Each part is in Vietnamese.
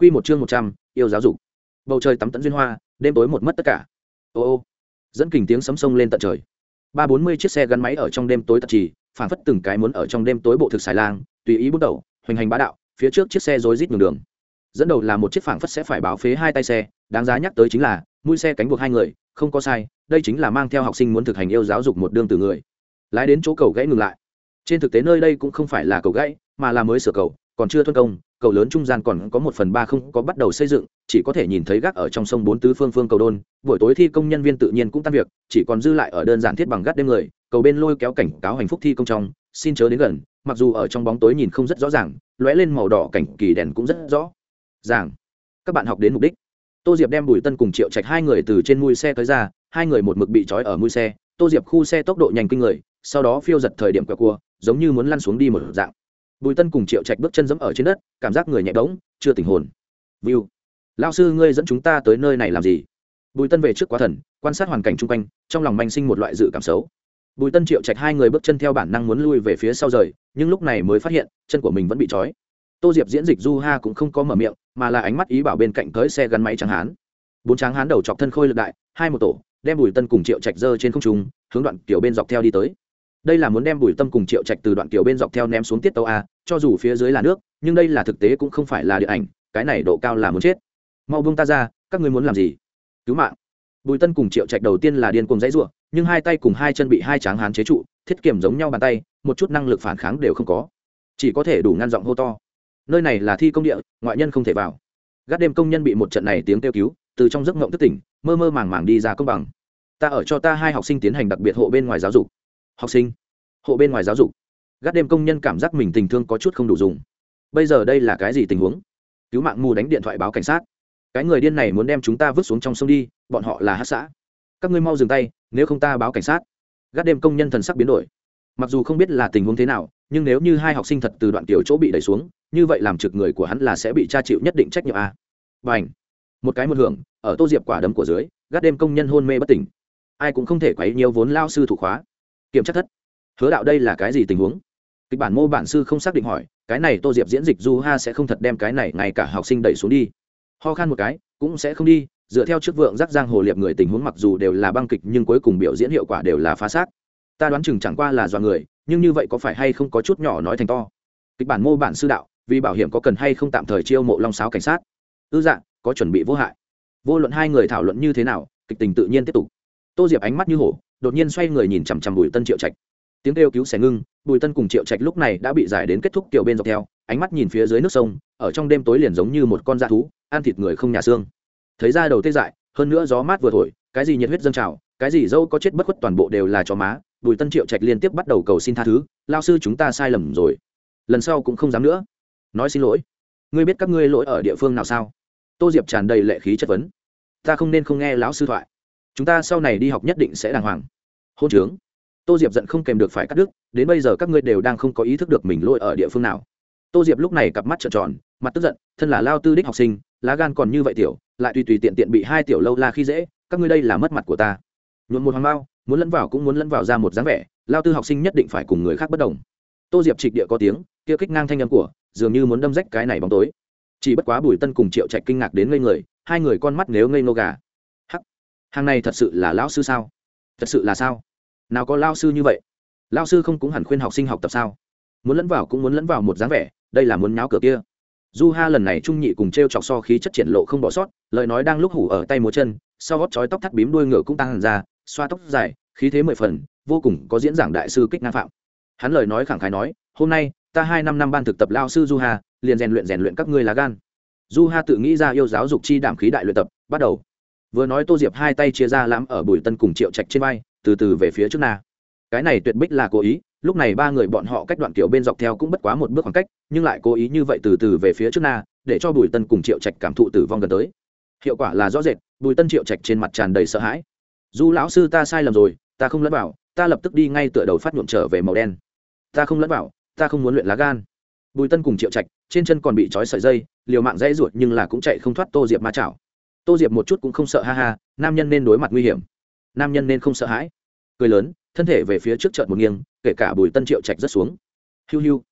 Quy một chương một trăm, yêu giáo dục. Bầu trời tắm tận duyên hoa, đêm tối một mất tất cả. Ô ô. Dẫn kình tiếng sấm sông lên tận trời. Ba bốn mươi chiếc xe gắn máy ở trong đêm tối tận trì phản phất từng cái muốn ở trong đêm tối bộ thực xài lang, tùy ý bút đầu, hoành hành bá đạo, phía trước chiếc xe rối rít đường đường. Dẫn đầu là một chiếc phản phất sẽ phải báo phế hai tay xe, đáng giá nhắc tới chính là, mũi xe cánh buộc hai người, không có sai, đây chính là mang theo học sinh muốn thực hành yêu giáo dục một đương từ người. Lái đến chỗ cầu gãy ngừng lại. Trên thực tế nơi đây cũng không phải là cầu gãy, mà là mới sửa cầu, còn chưa thuân công cầu lớn trung gian còn có một phần ba không có bắt đầu xây dựng, chỉ có thể nhìn thấy gác ở trong sông bốn tứ phương phương cầu đôn. Buổi tối thi công nhân viên tự nhiên cũng tan việc, chỉ còn dư lại ở đơn giản thiết bằng gác đêm người, cầu bên lôi kéo cảnh cáo hành phúc thi công trong, xin chớ đến gần, mặc dù ở trong bóng tối nhìn không rất rõ ràng, lóe lên màu đỏ cảnh kỳ đèn cũng rất rõ ràng. Các bạn học đến mục đích. Tô diệp đem bùi tân cùng triệu trạch hai người từ trên mui xe tới ra, hai người một mực bị trói ở mui xe. Tô diệp khu xe tốc độ nhanh kinh người, sau đó phiêu giật thời điểm quẹo cua, giống như muốn lăn xuống đi một dạng bùi tân cùng triệu trạch bước chân dẫm ở trên đất, cảm giác người nhẹ bỗng, chưa tình hồn. View. Lao sư ngươi dẫn chúng ta tới nơi này làm gì? Bùi tân về trước quá thần, quan sát hoàn cảnh chung quanh, trong lòng manh sinh một loại dự cảm xấu. Bùi tân, triệu trạch hai người bước chân theo bản năng muốn lui về phía sau rời, nhưng lúc này mới phát hiện, chân của mình vẫn bị trói. Tô diệp diễn dịch du ha cũng không có mở miệng, mà là ánh mắt ý bảo bên cạnh tới xe gắn máy trắng hán. Bốn tráng hán đầu chọc thân khôi lực đại, hai một tổ, đem bùi tân cùng triệu trạch dơ trên không trung, hướng đoạn kiểu bên dọc theo đi tới đây là muốn đem bùi tâm cùng triệu trạch từ đoạn kiểu bên dọc theo ném xuống tiết tàu a, cho dù phía dưới là nước, nhưng đây là thực tế cũng không phải là điện ảnh, cái này độ cao là muốn chết. Mau bông ta ra, các ngươi muốn làm gì? Cứu mạng. Bùi tân cùng triệu trạch đầu tiên là điên cùng dãy ruộng nhưng hai tay cùng hai chân bị hai tráng hán chế trụ, thiết kiểm giống nhau bàn tay, một chút năng lực phản kháng đều không có. Chỉ có thể đủ ngăn giọng hô to. Nơi này là thi công địa, ngoại nhân không thể vào. Gác đêm công nhân bị một trận này tiếng kêu cứu, từ trong giấc ngộng thức tỉnh, mơ mơ màng màng đi ra công bằng. Ta ở cho ta hai học sinh tiến hành đặc biệt hộ bên ngoài giáo dục học sinh, hộ bên ngoài giáo dục. Gác đêm công nhân cảm giác mình tình thương có chút không đủ dùng. Bây giờ đây là cái gì tình huống? Cứu mạng mù đánh điện thoại báo cảnh sát. Cái người điên này muốn đem chúng ta vứt xuống trong sông đi, bọn họ là hát xã. Các ngươi mau dừng tay, nếu không ta báo cảnh sát. Gác đêm công nhân thần sắc biến đổi. Mặc dù không biết là tình huống thế nào, nhưng nếu như hai học sinh thật từ đoạn tiểu chỗ bị đẩy xuống, như vậy làm trực người của hắn là sẽ bị tra chịu nhất định trách nhiệm a. Và ảnh một cái một hưởng, ở tô diệp quả đấm của dưới, gác đêm công nhân hôn mê bất tỉnh. Ai cũng không thể quấy nhiều vốn lao sư thủ khóa kiểm tra thất. Hứa đạo đây là cái gì tình huống? Kịch bản mô bản sư không xác định hỏi, cái này tô diệp diễn dịch du ha sẽ không thật đem cái này ngay cả học sinh đẩy xuống đi. Ho khan một cái, cũng sẽ không đi, dựa theo chức vượng giác giang hồ liệp người tình huống mặc dù đều là băng kịch nhưng cuối cùng biểu diễn hiệu quả đều là phá xác. Ta đoán chừng chẳng qua là do người, nhưng như vậy có phải hay không có chút nhỏ nói thành to? Kịch bản mô bản sư đạo, vì bảo hiểm có cần hay không tạm thời chiêu mộ long sáo cảnh sát? Ư dạng có chuẩn bị vô hại. Vô luận hai người thảo luận như thế nào, kịch tình tự nhiên tiếp tục. Tô diệp ánh mắt như hổ đột nhiên xoay người nhìn chằm chằm bùi tân triệu trạch. Tiếng kêu cứu xẻ ngưng, bùi tân cùng triệu trạch lúc này đã bị giải đến kết thúc kiểu bên dọc theo, ánh mắt nhìn phía dưới nước sông, ở trong đêm tối liền giống như một con da thú, ăn thịt người không nhà xương. Thấy ra đầu tê dại, hơn nữa gió mát vừa thổi, cái gì nhiệt huyết dâng trào, cái gì dâu có chết bất khuất toàn bộ đều là chó má, bùi tân triệu trạch liên tiếp bắt đầu cầu xin tha thứ, lao sư chúng ta sai lầm rồi. Lần sau cũng không dám nữa. Nói xin lỗi. Ngươi biết các ngươi lỗi ở địa phương nào sao? Tô diệp tràn đầy lệ khí chất vấn. Ta không nên không nghe lão sư thoại chúng ta sau này đi học nhất định sẽ đàng hoàng. Hôn trướng. Tô diệp giận không kèm được phải cắt đứt, đến bây giờ các ngươi đều đang không có ý thức được mình lỗi ở địa phương nào. Tô diệp lúc này cặp mắt trợn tròn, mặt tức giận, thân là lao tư đích học sinh, lá gan còn như vậy tiểu, lại tùy tùy tiện tiện bị hai tiểu lâu la khi dễ, các ngươi đây là mất mặt của ta. Nhuộm một hoàng bao, muốn lẫn vào cũng muốn lẫn vào ra một dáng vẻ, lao tư học sinh nhất định phải cùng người khác bất đồng. Tô diệp trịch địa có tiếng, kia kích ngang thanh âm của, dường như muốn đâm rách cái này bóng tối. Chỉ bất quá bùi tân cùng triệu trạch kinh ngạc đến ngây người, hai người con mắt nếu ngây nô gà hàng này thật sự là lão sư sao? Thật sự là sao? Nào có lao sư như vậy? Lao sư không cũng hẳn khuyên học sinh học tập sao? Muốn lẫn vào cũng muốn lẫn vào một dáng vẻ, đây là muốn nháo cửa kia. Du ha lần này trung nhị cùng t r e o chọc so khí chất triển lộ không bỏ sót, lời nói đang lúc hủ ở tay múa chân, sau gót chói tóc thắt bím đuôi ngựa cũng tăng hẳn ra, xoa tóc dài, khí thế mười phần, vô cùng có diễn giảng đại sư kích ngang phạm. Hắn lời nói khẳng khái nói, hôm nay, ta hai năm năm ban thực tập lao sư du ha liền rèn luyện rèn luyện các ngươi lá gan. Du ha tự nghĩ ra yêu giáo dục chi đảm khí đại luyện tập, bắt đầu vừa nói tô diệp hai tay chia ra lãm ở bùi tân cùng triệu trạch trên vai, từ từ về phía trước na. Cái này tuyệt bích là cố ý, lúc này ba người bọn họ cách đoạn kiểu bên dọc theo cũng bất quá một bước khoảng cách, nhưng lại cố ý như vậy từ từ về phía trước na, để cho bùi tân cùng triệu trạch cảm thụ tử vong gần tới. Hiệu quả là rõ rệt, bùi tân triệu trạch trên mặt tràn đầy sợ hãi. Du lão sư ta sai lầm rồi, ta không lẫn vào, ta lập tức đi ngay tựa đầu phát nhuộm trở về màu đen. Ta không lẫn vào, ta không muốn luyện lá gan. Bùi tân cùng triệu trạch, trên chân còn bị trói sợi dây, liều mạng dãy ruột nhưng là cũng chạy không thoát tô diệp ma chảo tô diệp một chút cũng không sợ, ha ha, nam nhân nên đối mặt nguy hiểm. Nam nhân nên không sợ hãi. Cười lớn, thân thể về phía trước trận một nghiêng, kể cả bùi tân triệu trạch rất xuống. Hiu hiu.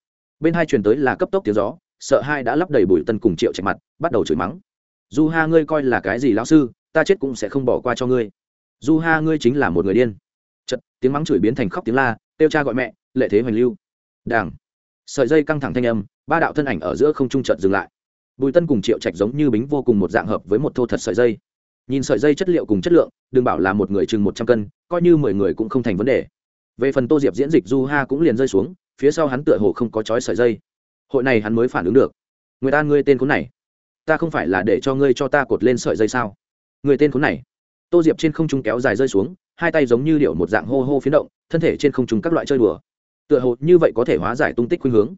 Bên hai truyền tới là cấp tốc tiếng gió, sợ hai đã lắp đầy bùi tân cùng triệu trạch mặt, bắt đầu chửi mắng. Du ha, ngươi coi là cái gì lão sư, ta chết cũng sẽ không bỏ qua cho ngươi. Du ha, ngươi chính là một người điên. Chật tiếng mắng chửi biến thành khóc tiếng la, kêu cha gọi mẹ, lệ thế hoành lưu. Đảng sợi dây căng thẳng thanh âm, ba đạo thân ảnh ở giữa không trung chợt dừng lại bùi tân cùng triệu trạch giống như bính vô cùng một dạng hợp với một thô thật sợi dây. Nhìn sợi dây chất liệu cùng chất lượng, đừng bảo là một người chừng một trăm cân, coi như mười người cũng không thành vấn đề. Về phần tô diệp diễn dịch du ha cũng liền rơi xuống, phía sau hắn tựa hồ không có chói sợi dây. Hội này hắn mới phản ứng được. Người ta ngươi tên khốn này. Ta không phải là để cho ngươi cho ta cột lên sợi dây sao? Người tên khốn này. Tô diệp trên không trung kéo dài rơi xuống, hai tay giống như điệu một dạng hô hô phiến động, thân thể trên không trung các loại chơi đùa. Tựa hồ như vậy có thể hóa giải tung tích khuynh hướng.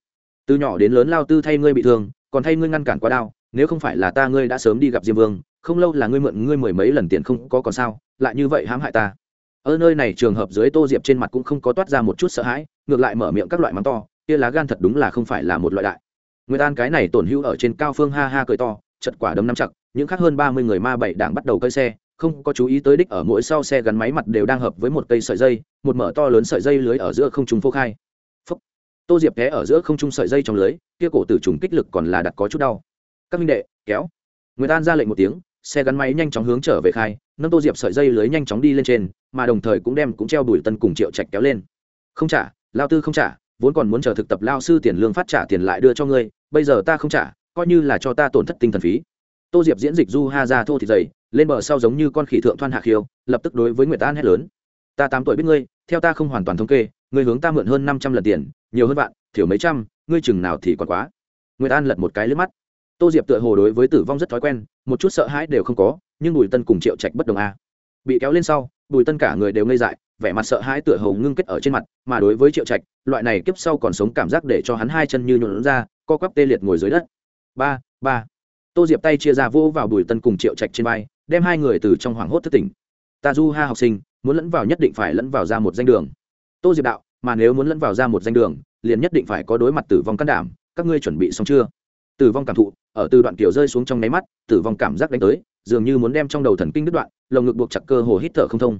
Từ nhỏ đến lớn lao tư thay ngươi bị thương còn thay ngươi ngăn cản quá đau nếu không phải là ta ngươi đã sớm đi gặp diêm vương, không lâu là ngươi mượn ngươi mười mấy lần tiền không có còn sao, lại như vậy hãm hại ta. Ở nơi này trường hợp dưới tô diệp trên mặt cũng không có toát ra một chút sợ hãi, ngược lại mở miệng các loại mắng to, kia lá gan thật đúng là không phải là một loại đại. Người an cái này tổn hữu ở trên cao phương ha ha cười to, chật quả đấm năm chặt, những khác hơn ba mươi người ma bảy đảng bắt đầu cơi xe, không có chú ý tới đích ở mỗi sau xe gắn máy mặt đều đang hợp với một cây sợi dây, một mở to lớn sợi dây lưới ở giữa không trung phô khai tô diệp té ở giữa không trung sợi dây trong lưới, kia cổ tử trùng kích lực còn là đặt có chút đau. Các minh đệ, kéo. Người an ra lệnh một tiếng, xe gắn máy nhanh chóng hướng trở về khai, nâng tô diệp sợi dây lưới nhanh chóng đi lên trên, mà đồng thời cũng đem cũng treo đuổi tân cùng triệu trạch kéo lên. Không trả, lao tư không trả, vốn còn muốn chờ thực tập lao sư tiền lương phát trả tiền lại đưa cho ngươi, bây giờ ta không trả, coi như là cho ta tổn thất tinh thần phí. Tô diệp diễn dịch du ha ra thô thịt dày, lên bờ sau giống như con khỉ thượng thoan hạ khiêu, lập tức đối với nguyệt an hét lớn. Ta tám tuổi biết ngươi, theo ta không hoàn toàn thống kê ngươi hướng ta mượn hơn năm trăm lần tiền nhiều hơn vạn, thiểu mấy trăm ngươi chừng nào thì còn quá. Nguyệt an lật một cái lướt mắt. Tô diệp tựa hồ đối với tử vong rất thói quen một chút sợ hãi đều không có nhưng bùi tân cùng triệu trạch bất đồng a. Bị kéo lên sau bùi tân cả người đều ngây dại vẻ mặt sợ hãi tựa hồ ngưng kết ở trên mặt mà đối với triệu trạch loại này kiếp sau còn sống cảm giác để cho hắn hai chân như nhuộn ra co quắp tê liệt ngồi dưới đất. Ba ba. Tô diệp tay chia ra vô vào bùi tân cùng triệu trạch trên vai đem hai người từ trong hoảng hốt thất tỉnh. Ta du ha học sinh muốn lẫn vào nhất định phải lẫn vào ra một danh đường tô diệp đạo, mà nếu muốn lẫn vào ra một danh đường, liền nhất định phải có đối mặt tử vong can đảm, các ngươi chuẩn bị xong chưa? Tử vong cảm thụ, ở từ đoạn kiểu rơi xuống trong nháy mắt, tử vong cảm giác đánh tới, dường như muốn đem trong đầu thần kinh đứt đoạn, lồng ngực buộc chặt cơ hồ hít thở không thông.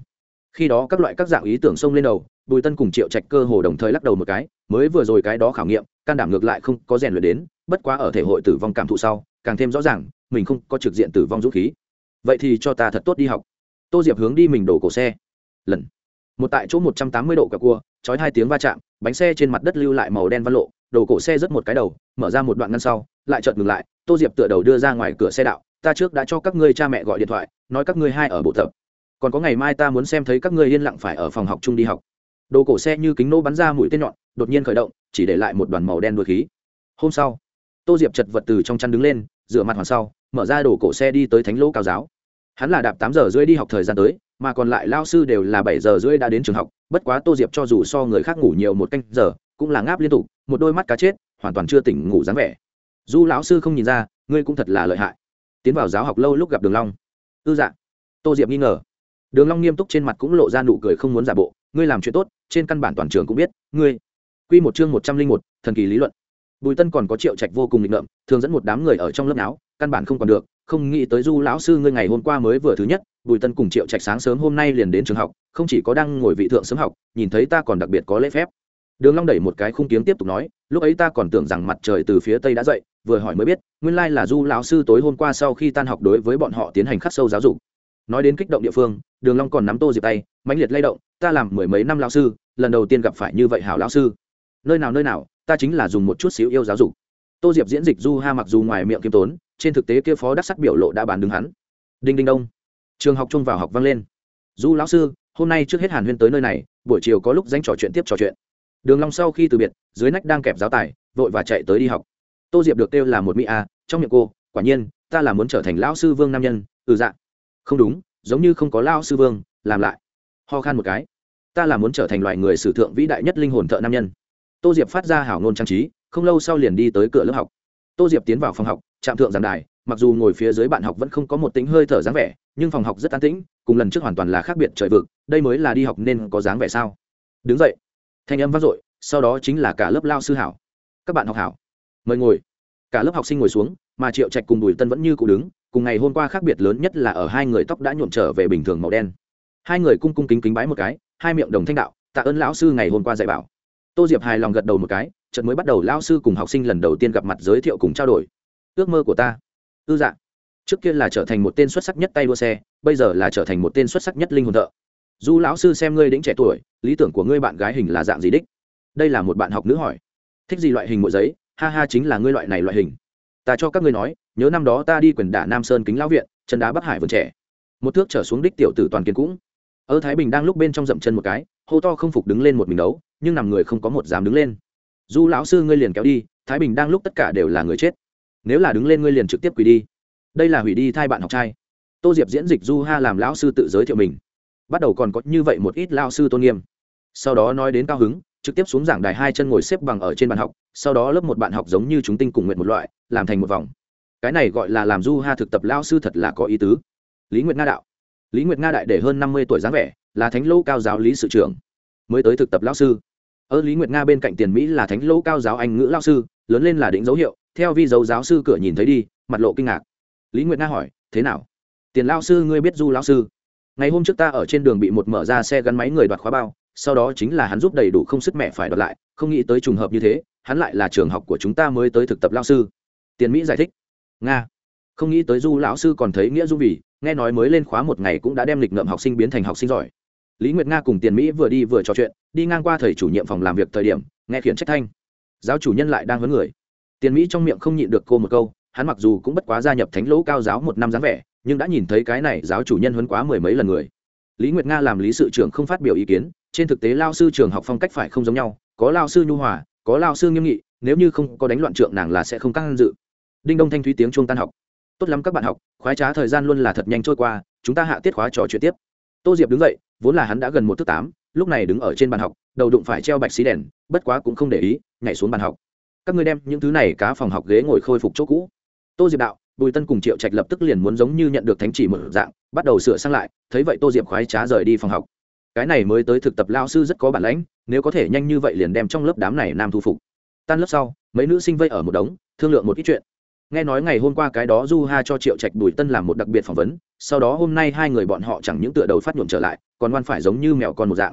Khi đó các loại các dạng ý tưởng xông lên đầu, bùi tân cùng triệu trạch cơ hồ đồng thời lắc đầu một cái, mới vừa rồi cái đó khảo nghiệm, can đảm ngược lại không có rèn luyện đến, bất quá ở thể hội tử vong cảm thụ sau, càng thêm rõ ràng, mình không có trực diện tử vong dũng khí. Vậy thì cho ta thật tốt đi học. Tô diệp hướng đi mình đổ cổ xe. Lần một tại chỗ một trăm tám mươi độ cả cua, chói hai tiếng va chạm, bánh xe trên mặt đất lưu lại màu đen văn lộ đổ cổ xe rớt một cái đầu, mở ra một đoạn ngăn sau, lại chợt ngừng lại, tô diệp tựa đầu đưa ra ngoài cửa xe đạo, ta trước đã cho các ngươi cha mẹ gọi điện thoại, nói các ngươi hai ở bộ tập còn có ngày mai ta muốn xem thấy các ngươi yên lặng phải ở phòng học chung đi học. Đồ cổ xe như kính nô bắn ra mũi tên nhọn, đột nhiên khởi động, chỉ để lại một đoàn màu đen đuôi khí. Hôm sau, tô diệp chật vật từ trong chăn đứng lên, rửa mặt hoàn sau, mở ra đồ cổ xe đi tới thánh lỗ cao giáo. Hắn là đạp tám giờ rưỡi đi học thời gian tới mà còn lại lao sư đều là bảy giờ rưỡi đã đến trường học, bất quá tô diệp cho dù so người khác ngủ nhiều một canh giờ, cũng là ngáp liên tục, một đôi mắt cá chết, hoàn toàn chưa tỉnh ngủ dáng vẻ. Du lão sư không nhìn ra, ngươi cũng thật là lợi hại. Tiến vào giáo học lâu lúc gặp đường long. Ư dạ. Tô diệp nghi ngờ. Đường long nghiêm túc trên mặt cũng lộ ra nụ cười không muốn giả bộ. Ngươi làm chuyện tốt, trên căn bản toàn trường cũng biết. Ngươi. Quy một chương một trăm linh một, thần kỳ lý luận. Bùi tân còn có triệu trạch vô cùng định ngậm thường dẫn một đám người ở trong lớp áo căn bản không còn được, không nghĩ tới du lão sư ngươi ngày hôm qua mới vừa thứ nhất bùi tân cùng triệu trạch sáng sớm hôm nay liền đến trường học, không chỉ có đang ngồi vị thượng sớm học, nhìn thấy ta còn đặc biệt có lễ phép. Đường long đẩy một cái khung kiếm tiếp tục nói, lúc ấy ta còn tưởng rằng mặt trời từ phía tây đã dậy, vừa hỏi mới biết, nguyên lai là du lão sư tối hôm qua sau khi tan học đối với bọn họ tiến hành khắc sâu giáo dục. Nói đến kích động địa phương, đường long còn nắm tô diệp tay, mãnh liệt lay động, ta làm mười mấy năm lão sư, lần đầu tiên gặp phải như vậy hảo lão sư. Nơi nào nơi nào, ta chính là dùng một chút xíu yêu giáo dục. Tô diệp diễn dịch du ha mặc dù ngoài miệng kiêm tốn, trên thực tế kia phó đắc sắc biểu lộ đã bán đứng hắn. Đinh đinh đông trường học chung vào học vang lên. Du lão sư, hôm nay trước hết hàn huyên tới nơi này, buổi chiều có lúc danh trò chuyện tiếp trò chuyện. Đường long sau khi từ biệt, dưới nách đang kẹp giáo tài, vội và chạy tới đi học. Tô diệp được kêu là một mỹ a, trong miệng cô, quả nhiên, ta là muốn trở thành lão sư vương nam nhân. Ừ dạ. Không đúng, giống như không có lão sư vương, làm lại. Ho khan một cái. Ta là muốn trở thành loài người sử thượng vĩ đại nhất linh hồn thợ nam nhân. Tô diệp phát ra hảo ngôn trang trí, không lâu sau liền đi tới cửa lớp học. Tô diệp tiến vào phòng học trạm thượng giảng đài mặc dù ngồi phía dưới bạn học vẫn không có một tính hơi thở dáng vẻ, nhưng phòng học rất an tĩnh, cùng lần trước hoàn toàn là khác biệt trời vực, đây mới là đi học nên có dáng vẻ sao? Đứng dậy. Thanh âm vang dội, sau đó chính là cả lớp lao sư hảo. Các bạn học hảo, mời ngồi. Cả lớp học sinh ngồi xuống, mà triệu trạch cùng bùi tân vẫn như cụ đứng, cùng ngày hôm qua khác biệt lớn nhất là ở hai người tóc đã nhuộm trở về bình thường màu đen. Hai người cung cung kính kính bái một cái, hai miệng đồng thanh đạo, tạ ơn lão sư ngày hôm qua dạy bảo. Tô diệp hài lòng gật đầu một cái trận mới bắt đầu lao sư cùng học sinh lần đầu tiên gặp mặt giới thiệu cùng trao đổi. Ước mơ của ta ư dạ. Trước kia là trở thành một tên xuất sắc nhất tay đua xe, bây giờ là trở thành một tên xuất sắc nhất linh hồn thợ. Du lão sư xem ngươi đĩnh trẻ tuổi, lý tưởng của ngươi bạn gái hình là dạng gì đích? Đây là một bạn học nữ hỏi. Thích gì loại hình mỗi giấy? Ha ha, chính là ngươi loại này loại hình. Ta cho các ngươi nói, nhớ năm đó ta đi quyền đả nam sơn kính lão viện, chân đá bắc hải vườn trẻ. Một thước trở xuống đích tiểu tử toàn kiến cũng. Ở thái bình đang lúc bên trong dậm chân một cái, hô to không phục đứng lên một mình đấu, nhưng nằm người không có một dám đứng lên. Du lão sư ngươi liền kéo đi, thái bình đang lúc tất cả đều là người chết nếu là đứng lên ngươi liền trực tiếp quỳ đi. Đây là hủy đi thai bạn học trai. Tô diệp diễn dịch du ha làm lão sư tự giới thiệu mình. Bắt đầu còn có như vậy một ít lao sư tôn nghiêm. Sau đó nói đến cao hứng, trực tiếp xuống giảng đài hai chân ngồi xếp bằng ở trên bàn học, sau đó lớp một bạn học giống như chúng tinh cùng nguyện một loại, làm thành một vòng. Cái này gọi là làm du ha thực tập lao sư thật là có ý tứ. Lý nguyệt nga đạo. Lý nguyệt nga đại để hơn năm mươi tuổi dáng vẻ, là thánh lô cao giáo lý sự trưởng. Mới tới thực tập lao sư. Ở lý nguyệt nga bên cạnh tiền mỹ là thánh lô cao giáo anh ngữ lao sư, lớn lên là đỉnh dấu hiệu theo vi dấu giáo sư cửa nhìn thấy đi, mặt lộ kinh ngạc. Lý nguyệt nga hỏi, thế nào? Tiền lao sư, ngươi biết du lao sư? Ngày hôm trước ta ở trên đường bị một mở ra xe gắn máy người đoạt khóa bao, sau đó chính là hắn giúp đầy đủ không sức mẹ phải đoạt lại, không nghĩ tới trùng hợp như thế, hắn lại là trường học của chúng ta mới tới thực tập lao sư. Tiền mỹ giải thích, nga, không nghĩ tới du lão sư còn thấy nghĩa du vì, nghe nói mới lên khóa một ngày cũng đã đem lịch ngợm học sinh biến thành học sinh giỏi. Lý nguyệt nga cùng tiền mỹ vừa đi vừa trò chuyện, đi ngang qua thầy chủ nhiệm phòng làm việc thời điểm, nghe khiển trách thanh. Giáo chủ nhân lại đang vấn người tiền mỹ trong miệng không nhịn được cô một câu, hắn mặc dù cũng bất quá gia nhập thánh lỗ cao giáo một năm dáng vẻ, nhưng đã nhìn thấy cái này giáo chủ nhân huấn quá mười mấy lần người. Lý nguyệt nga làm lý sự trưởng không phát biểu ý kiến, trên thực tế lao sư trường học phong cách phải không giống nhau, có lao sư nhu hòa, có lao sư nghiêm nghị, nếu như không có đánh loạn trượng nàng là sẽ không căng dự. Đinh đông thanh thúy tiếng chuông tan học. Tốt lắm các bạn học, khoái trá thời gian luôn là thật nhanh trôi qua, chúng ta hạ tiết khóa trò chuyện tiếp. Tô diệp đứng dậy, vốn là hắn đã gần một thước tám, lúc này đứng ở trên bàn học, đầu đụng phải treo bạch xí đèn, bất quá cũng không để ý, nhảy xuống bàn học các ngươi đem những thứ này cá phòng học ghế ngồi khôi phục chỗ cũ. Tô diệp đạo, bùi tân cùng triệu trạch lập tức liền muốn giống như nhận được thánh chỉ một dạng, bắt đầu sửa sang lại, thấy vậy tô diệp khoái trá rời đi phòng học. Cái này mới tới thực tập lao sư rất có bản lãnh, nếu có thể nhanh như vậy liền đem trong lớp đám này nam thu phục. Tan lớp sau, mấy nữ sinh vây ở một đống, thương lượng một ít chuyện. Nghe nói ngày hôm qua cái đó du ha cho triệu trạch bùi tân làm một đặc biệt phỏng vấn, sau đó hôm nay hai người bọn họ chẳng những tựa đầu phát nhuộm trở lại, còn ngoan phải giống như mèo con một dạng.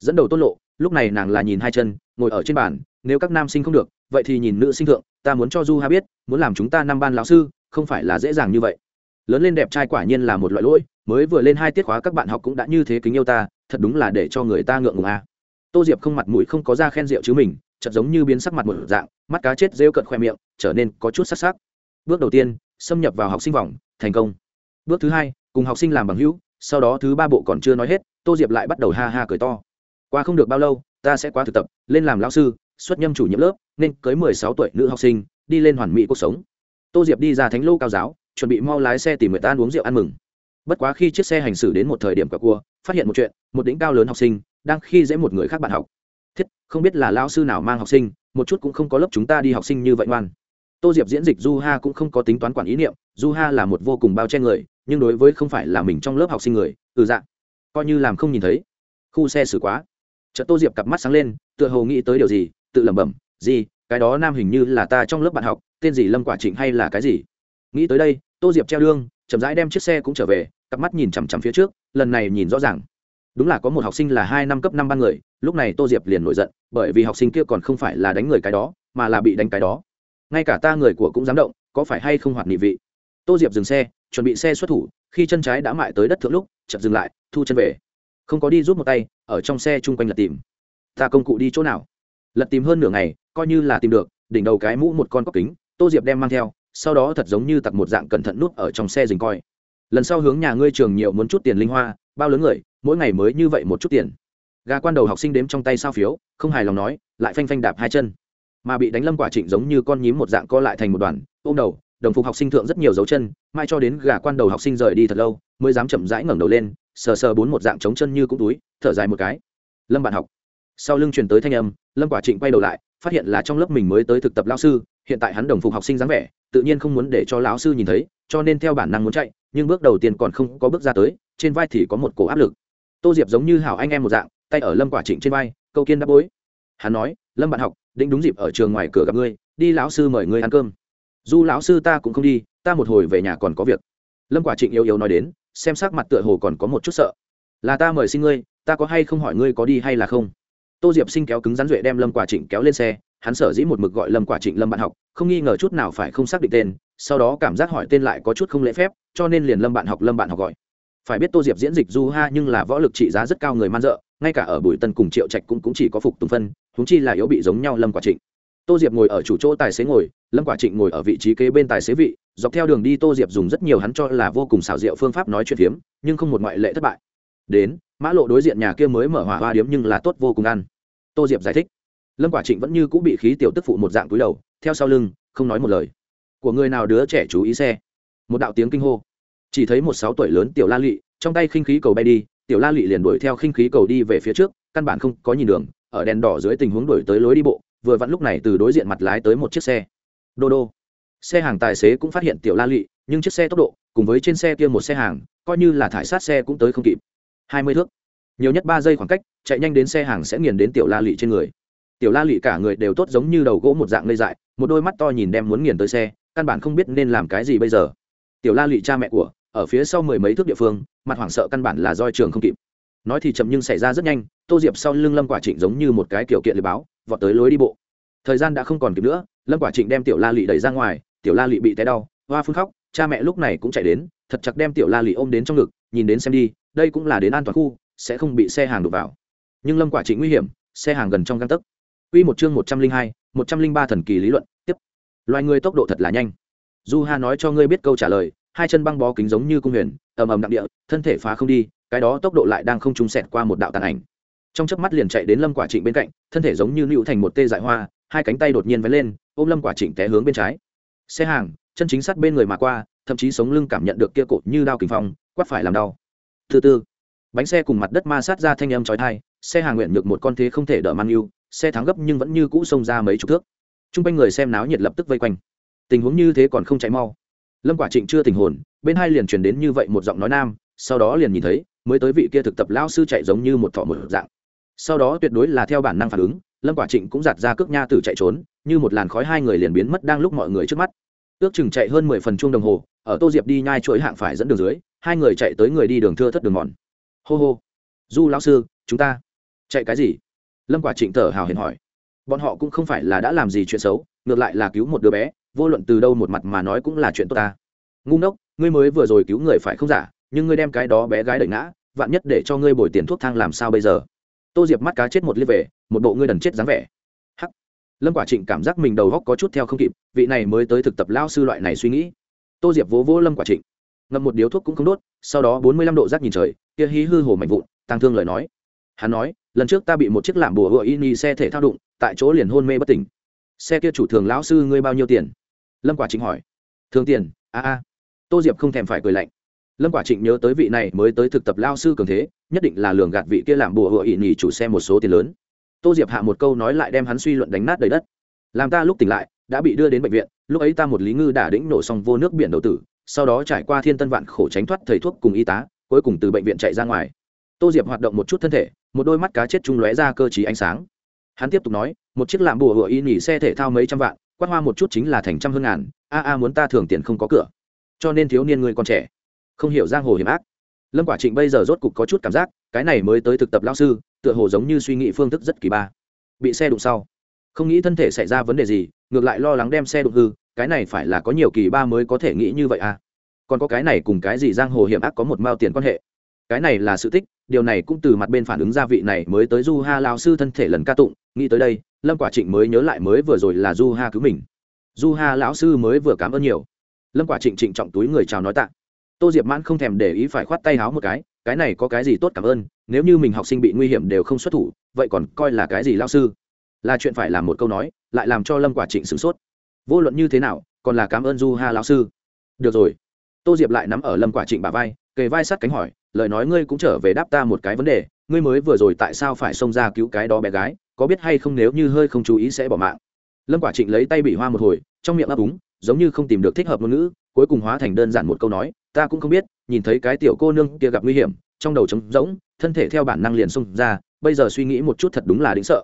Dẫn đầu tôn lộ, lúc này nàng là nhìn hai chân, ngồi ở trên bàn, nếu các nam sinh không được vậy thì nhìn nữ sinh thượng, ta muốn cho du ha biết, muốn làm chúng ta năm ban lão sư, không phải là dễ dàng như vậy. Lớn lên đẹp trai quả nhiên là một loại lỗi, mới vừa lên hai tiết khóa các bạn học cũng đã như thế kính yêu ta, thật đúng là để cho người ta ngượng ngùng à. tô diệp không mặt mũi không có ra khen rượu chứ mình, chợt giống như biến sắc mặt một dạng, mắt cá chết rêu cận khoe miệng, trở nên có chút sắc sắc. Bước đầu tiên, xâm nhập vào học sinh vòng, thành công. Bước thứ hai, cùng học sinh làm bằng hữu, sau đó thứ ba bộ còn chưa nói hết, tô diệp lại bắt đầu ha ha cười to. Qua không được bao lâu, ta sẽ qua thực tập, lên làm lao sư xuất nhâm chủ nhiệm lớp, nên cưới mười sáu tuổi nữ học sinh, đi lên hoàn mỹ cuộc sống. Tô diệp đi ra thánh lô cao giáo, chuẩn bị mau lái xe tìm người ta uống rượu ăn mừng. Bất quá khi chiếc xe hành xử đến một thời điểm cả cua, phát hiện một chuyện, một đỉnh cao lớn học sinh đang khi dễ một người khác bạn học. Thiết, không biết là lao sư nào mang học sinh, một chút cũng không có lớp chúng ta đi học sinh như vậy ngoan. Tô diệp diễn dịch du ha cũng không có tính toán quản ý niệm du ha là một vô cùng bao che người, nhưng đối với không phải là mình trong lớp học sinh người ừ dạng coi như làm không nhìn thấy. Khu xe xử quá. Chợ tô diệp cặp mắt sáng lên, tựa hồ nghĩ tới điều gì tự lẩm bẩm, gì, cái đó nam hình như là ta trong lớp bạn học, tên gì lâm quả trịnh hay là cái gì? Nghĩ tới đây, tô diệp treo đương chậm rãi đem chiếc xe cũng trở về, cặp mắt nhìn chằm chằm phía trước, lần này nhìn rõ ràng. Đúng là có một học sinh là hai năm cấp năm ban người, lúc này tô diệp liền nổi giận, bởi vì học sinh kia còn không phải là đánh người cái đó, mà là bị đánh cái đó. Ngay cả ta người của cũng dám động, có phải hay không hoạt nghị vị? Tô diệp dừng xe, chuẩn bị xe xuất thủ, khi chân trái đã mại tới đất thượng lúc chậm dừng lại, thu chân về. Không có đi rút một tay, ở trong xe chung quanh là tìm. Ta công cụ đi chỗ nào? Lật tìm hơn nửa ngày, coi như là tìm được, đỉnh đầu cái mũ một con cóc kính, tô diệp đem mang theo, sau đó thật giống như tặc một dạng cẩn thận nút ở trong xe dình coi. Lần sau hướng nhà ngươi trường nhiều muốn chút tiền linh hoa, bao lớn người, mỗi ngày mới như vậy một chút tiền. Gà quan đầu học sinh đếm trong tay sao phiếu, không hài lòng nói, lại phanh phanh đạp hai chân. Mà bị đánh lâm quả trịnh giống như con nhím một dạng co lại thành một đoàn, ôm đầu, đồng phục học sinh thượng rất nhiều dấu chân, mai cho đến gà quan đầu học sinh rời đi thật lâu, mới dám chậm rãi ngẩng đầu lên, sờ sờ bốn một dạng trống chân như cũng túi, thở dài một cái. Lâm bạn học. Sau lưng truyền tới thanh âm lâm quả trịnh quay đầu lại, phát hiện là trong lớp mình mới tới thực tập lao sư, hiện tại hắn đồng phục học sinh dáng vẻ, tự nhiên không muốn để cho lão sư nhìn thấy, cho nên theo bản năng muốn chạy, nhưng bước đầu tiên còn không có bước ra tới, trên vai thì có một cổ áp lực. Tô diệp giống như hảo anh em một dạng, tay ở lâm quả trịnh trên vai, câu kiên đáp bối. Hắn nói, lâm bạn học định đúng dịp ở trường ngoài cửa gặp ngươi, đi lão sư mời ngươi ăn cơm. Du lão sư ta cũng không đi, ta một hồi về nhà còn có việc. Lâm quả trịnh yếu yếu nói đến, xem sắc mặt tựa hồ còn có một chút sợ. Là ta mời xin ngươi, ta có hay không hỏi ngươi có đi hay là không? Tô diệp sinh kéo cứng rắn duệ đem lâm quả trịnh kéo lên xe hắn sở dĩ một mực gọi lâm quả trịnh lâm bạn học không nghi ngờ chút nào phải không xác định tên sau đó cảm giác hỏi tên lại có chút không lễ phép cho nên liền lâm bạn học lâm bạn học gọi. Phải biết tô diệp diễn dịch du ha nhưng là võ lực trị giá rất cao người man dợ ngay cả ở bùi tân cùng triệu trạch cũng, cũng chỉ có phục tùng phân húng chi là yếu bị giống nhau lâm quả trịnh. Tô diệp ngồi ở chủ chỗ tài xế ngồi lâm quả trịnh ngồi ở vị trí kế bên tài xế vị dọc theo đường đi tô diệp dùng rất nhiều hắn cho là vô cùng xảo diệu phương pháp nói chuyện phiếm nhưng không một ngoại lệ thất bại. Đến mã lộ đối diện nhà kia mới mở hỏa hoa điếm nhưng là tốt vô cùng ăn tô diệp giải thích. Lâm quả trịnh vẫn như cũng bị khí tiểu tức phụ một dạng túi đầu, theo sau lưng, không nói một lời. Của người nào đứa trẻ chú ý xe? Một đạo tiếng kinh hô. Chỉ thấy một sáu tuổi lớn tiểu la lị, trong tay khinh khí cầu bay đi, tiểu la lị liền đuổi theo khinh khí cầu đi về phía trước, căn bản không có nhìn đường, ở đèn đỏ dưới tình huống đuổi tới lối đi bộ, vừa vặn lúc này từ đối diện mặt lái tới một chiếc xe. Đô đô. Xe hàng tài xế cũng phát hiện tiểu la lị, nhưng chiếc xe tốc độ, cùng với trên xe kia một xe hàng, coi như là thải sát xe cũng tới không kịp. Hai mươi thước nhiều nhất ba giây khoảng cách, chạy nhanh đến xe hàng sẽ nghiền đến tiểu la lị trên người. Tiểu la lị cả người đều tốt giống như đầu gỗ một dạng lây dại, một đôi mắt to nhìn đem muốn nghiền tới xe, căn bản không biết nên làm cái gì bây giờ. Tiểu la lị cha mẹ của, ở phía sau mười mấy thước địa phương, mặt hoảng sợ căn bản là do trường không kịp. Nói thì chậm nhưng xảy ra rất nhanh, tô diệp sau lưng lâm quả trịnh giống như một cái kiểu kiện liệt báo, vọt tới lối đi bộ. Thời gian đã không còn kịp nữa, lâm quả trịnh đem tiểu la lị đẩy ra ngoài, tiểu la lị bị té đau, hoa phun khóc, cha mẹ lúc này cũng chạy đến, thật chặt đem tiểu la lị ôm đến trong ngực, nhìn đến xem đi, đây cũng là đến an toàn khu sẽ không bị xe hàng đụng vào nhưng lâm quả trịnh nguy hiểm xe hàng gần trong găng tấc Quy một chương một trăm linh hai, một trăm linh ba thần kỳ lý luận, tiếp. Loài người tốc độ thật là nhanh. Du Ha nói cho ngươi biết câu trả lời, hai chân băng bó kính giống như cung huyền, ầm ầm nặng địa, thân thể phá không đi, cái đó tốc độ lại đang không trung xẹt qua một đạo tàn ảnh. Trong chớp mắt liền chạy đến Lâm Quả Trịnh bên cạnh, thân thể giống như nữu thành một tê dại hoa, hai cánh tay đột nhiên vén lên, ôm Lâm Quả Trịnh té hướng bên trái. Xe hàng, chân chính sát bên người mà qua, thậm chí sống lưng cảm nhận được kia cột như đao kình phong, quát phải làm đau. từ từ bánh xe cùng mặt đất ma sát ra thanh âm chói tai, xe hàng nguyện nhược một con thế không thể đỡ mang yêu, xe thắng gấp nhưng vẫn như cũ xông ra mấy chục thước. T r u n g quanh người xem náo nhiệt lập tức vây quanh. Tình huống như thế còn không chạy mau. Lâm quả trịnh chưa tình hồn bên hai liền truyền đến như vậy một giọng nói nam sau đó liền nhìn thấy mới tới vị kia thực tập lao sư chạy giống như một thọ một dạng. Sau đó tuyệt đối là theo bản năng phản ứng lâm quả trịnh cũng giạt ra cước nha tử chạy trốn như một làn khói hai người liền biến mất đang lúc mọi người trước mắt. Ước chừng chạy hơn mười phần chuông đồng hồ ở tô diệp đi nhai chuỗi hạng phải dẫn đường dưới hai người chạy tới người đi đường thưa thất đường mòn hô hô. Du lão sư, chúng ta. Chạy cái gì? Lâm quả trịnh thở hào hiền hỏi. Bọn họ cũng không phải là đã làm gì chuyện xấu, ngược lại là cứu một đứa bé, vô luận từ đâu một mặt mà nói cũng là chuyện tốt ta. Ngu ngốc, ngươi mới vừa rồi cứu người phải không giả, nhưng ngươi đem cái đó bé gái đẩy ngã, vạn nhất để cho ngươi bồi tiền thuốc thang làm sao bây giờ? Tô diệp mắt cá chết một liếp về, một bộ ngươi đần chết dáng vẻ. Hắc. Lâm quả trịnh cảm giác mình đầu góc có chút theo không kịp, vị này mới tới thực tập lao sư loại này suy nghĩ. Tô diệp vỗ vỗ lâm quả trịnh ngậm một điếu thuốc cũng không đốt, sau đó bốn mươi lăm độ rác nhìn trời, kia hí hư hồ mạnh vụn tăng thương lời nói. Hắn nói, lần trước ta bị một chiếc lạm bùa hựa y xe thể thao đụng, tại chỗ liền hôn mê bất tỉnh. Xe kia chủ thường lão sư ngươi bao nhiêu tiền? Lâm quả trịnh hỏi. Thường tiền, a a. Tô diệp không thèm phải cười lạnh. Lâm quả trịnh nhớ tới vị này mới tới thực tập lao sư cường thế, nhất định là lường gạt vị kia làm bùa hựa ỵ nhì chủ xe một số tiền lớn. Tô diệp hạ một câu nói lại đem hắn suy luận đánh nát đầy đất. Làm ta lúc tỉnh lại, đã bị đưa đến bệnh viện, lúc ấy ta một lý ngư đả đĩnh nổ xong vô nước biển đầu tử sau đó trải qua thiên tân vạn khổ tránh thoát thầy thuốc cùng y tá, cuối cùng từ bệnh viện chạy ra ngoài. Tô diệp hoạt động một chút thân thể, một đôi mắt cá chết trung lóe ra cơ t ánh sáng. Hắn tiếp tục nói, một chiếc lạm bùa hựa y nghỉ xe thể thao mấy trăm vạn, quát hoa một chút chính là thành trăm hơn ngàn, a a muốn ta thưởng tiền không có cửa. Cho nên thiếu niên người còn trẻ. Không hiểu giang hồ hiểm ác. Lâm quả trịnh bây giờ rốt cục có chút cảm giác, cái này mới tới thực tập lao sư, tựa hồ giống như suy nghĩ phương thức rất kỳ ba. Bị xe đụng sau. Không nghĩ thân thể xảy ra vấn đề gì, ngược lại lo lắng đem xe đụng hư cái này phải là có nhiều kỳ ba mới có thể nghĩ như vậy à? Còn có cái này cùng cái gì giang hồ hiểm ác có một mao tiền quan hệ? Cái này là sự tích, điều này cũng từ mặt bên phản ứng gia vị này mới tới du ha lao sư thân thể lần ca tụng, nghĩ tới đây, lâm quả trịnh mới nhớ lại mới vừa rồi là du ha cứu mình. Du ha lão sư mới vừa cảm ơn nhiều. Lâm quả trịnh trịnh trọng túi người chào nói tạ. Tô diệp mãn không thèm để ý phải khoát tay háo một cái cái này có cái gì tốt cảm ơn, nếu như mình học sinh bị nguy hiểm đều không xuất thủ, vậy còn coi là cái gì lao sư? Là chuyện phải làm một câu nói, lại làm cho lâm quả trịnh sửng sốt vô luận như thế nào, còn là cảm ơn du ha lão sư. Được rồi. Tô diệp lại nắm ở lâm quả trịnh bà vai, kề vai sát cánh hỏi, lời nói ngươi cũng trở về đáp ta một cái vấn đề, ngươi mới vừa rồi tại sao phải xông ra cứu cái đó bé gái, có biết hay không nếu như hơi không chú ý sẽ bỏ mạng. Lâm quả trịnh lấy tay bị hoa một hồi, trong miệng ấp úng, giống như không tìm được thích hợp ngôn ngữ, cuối cùng hóa thành đơn giản một câu nói, ta cũng không biết, nhìn thấy cái tiểu cô nương kia gặp nguy hiểm, trong đầu trống rỗng, thân thể theo bản năng liền xông ra, bây giờ suy nghĩ một chút thật đúng là đĩnh sợ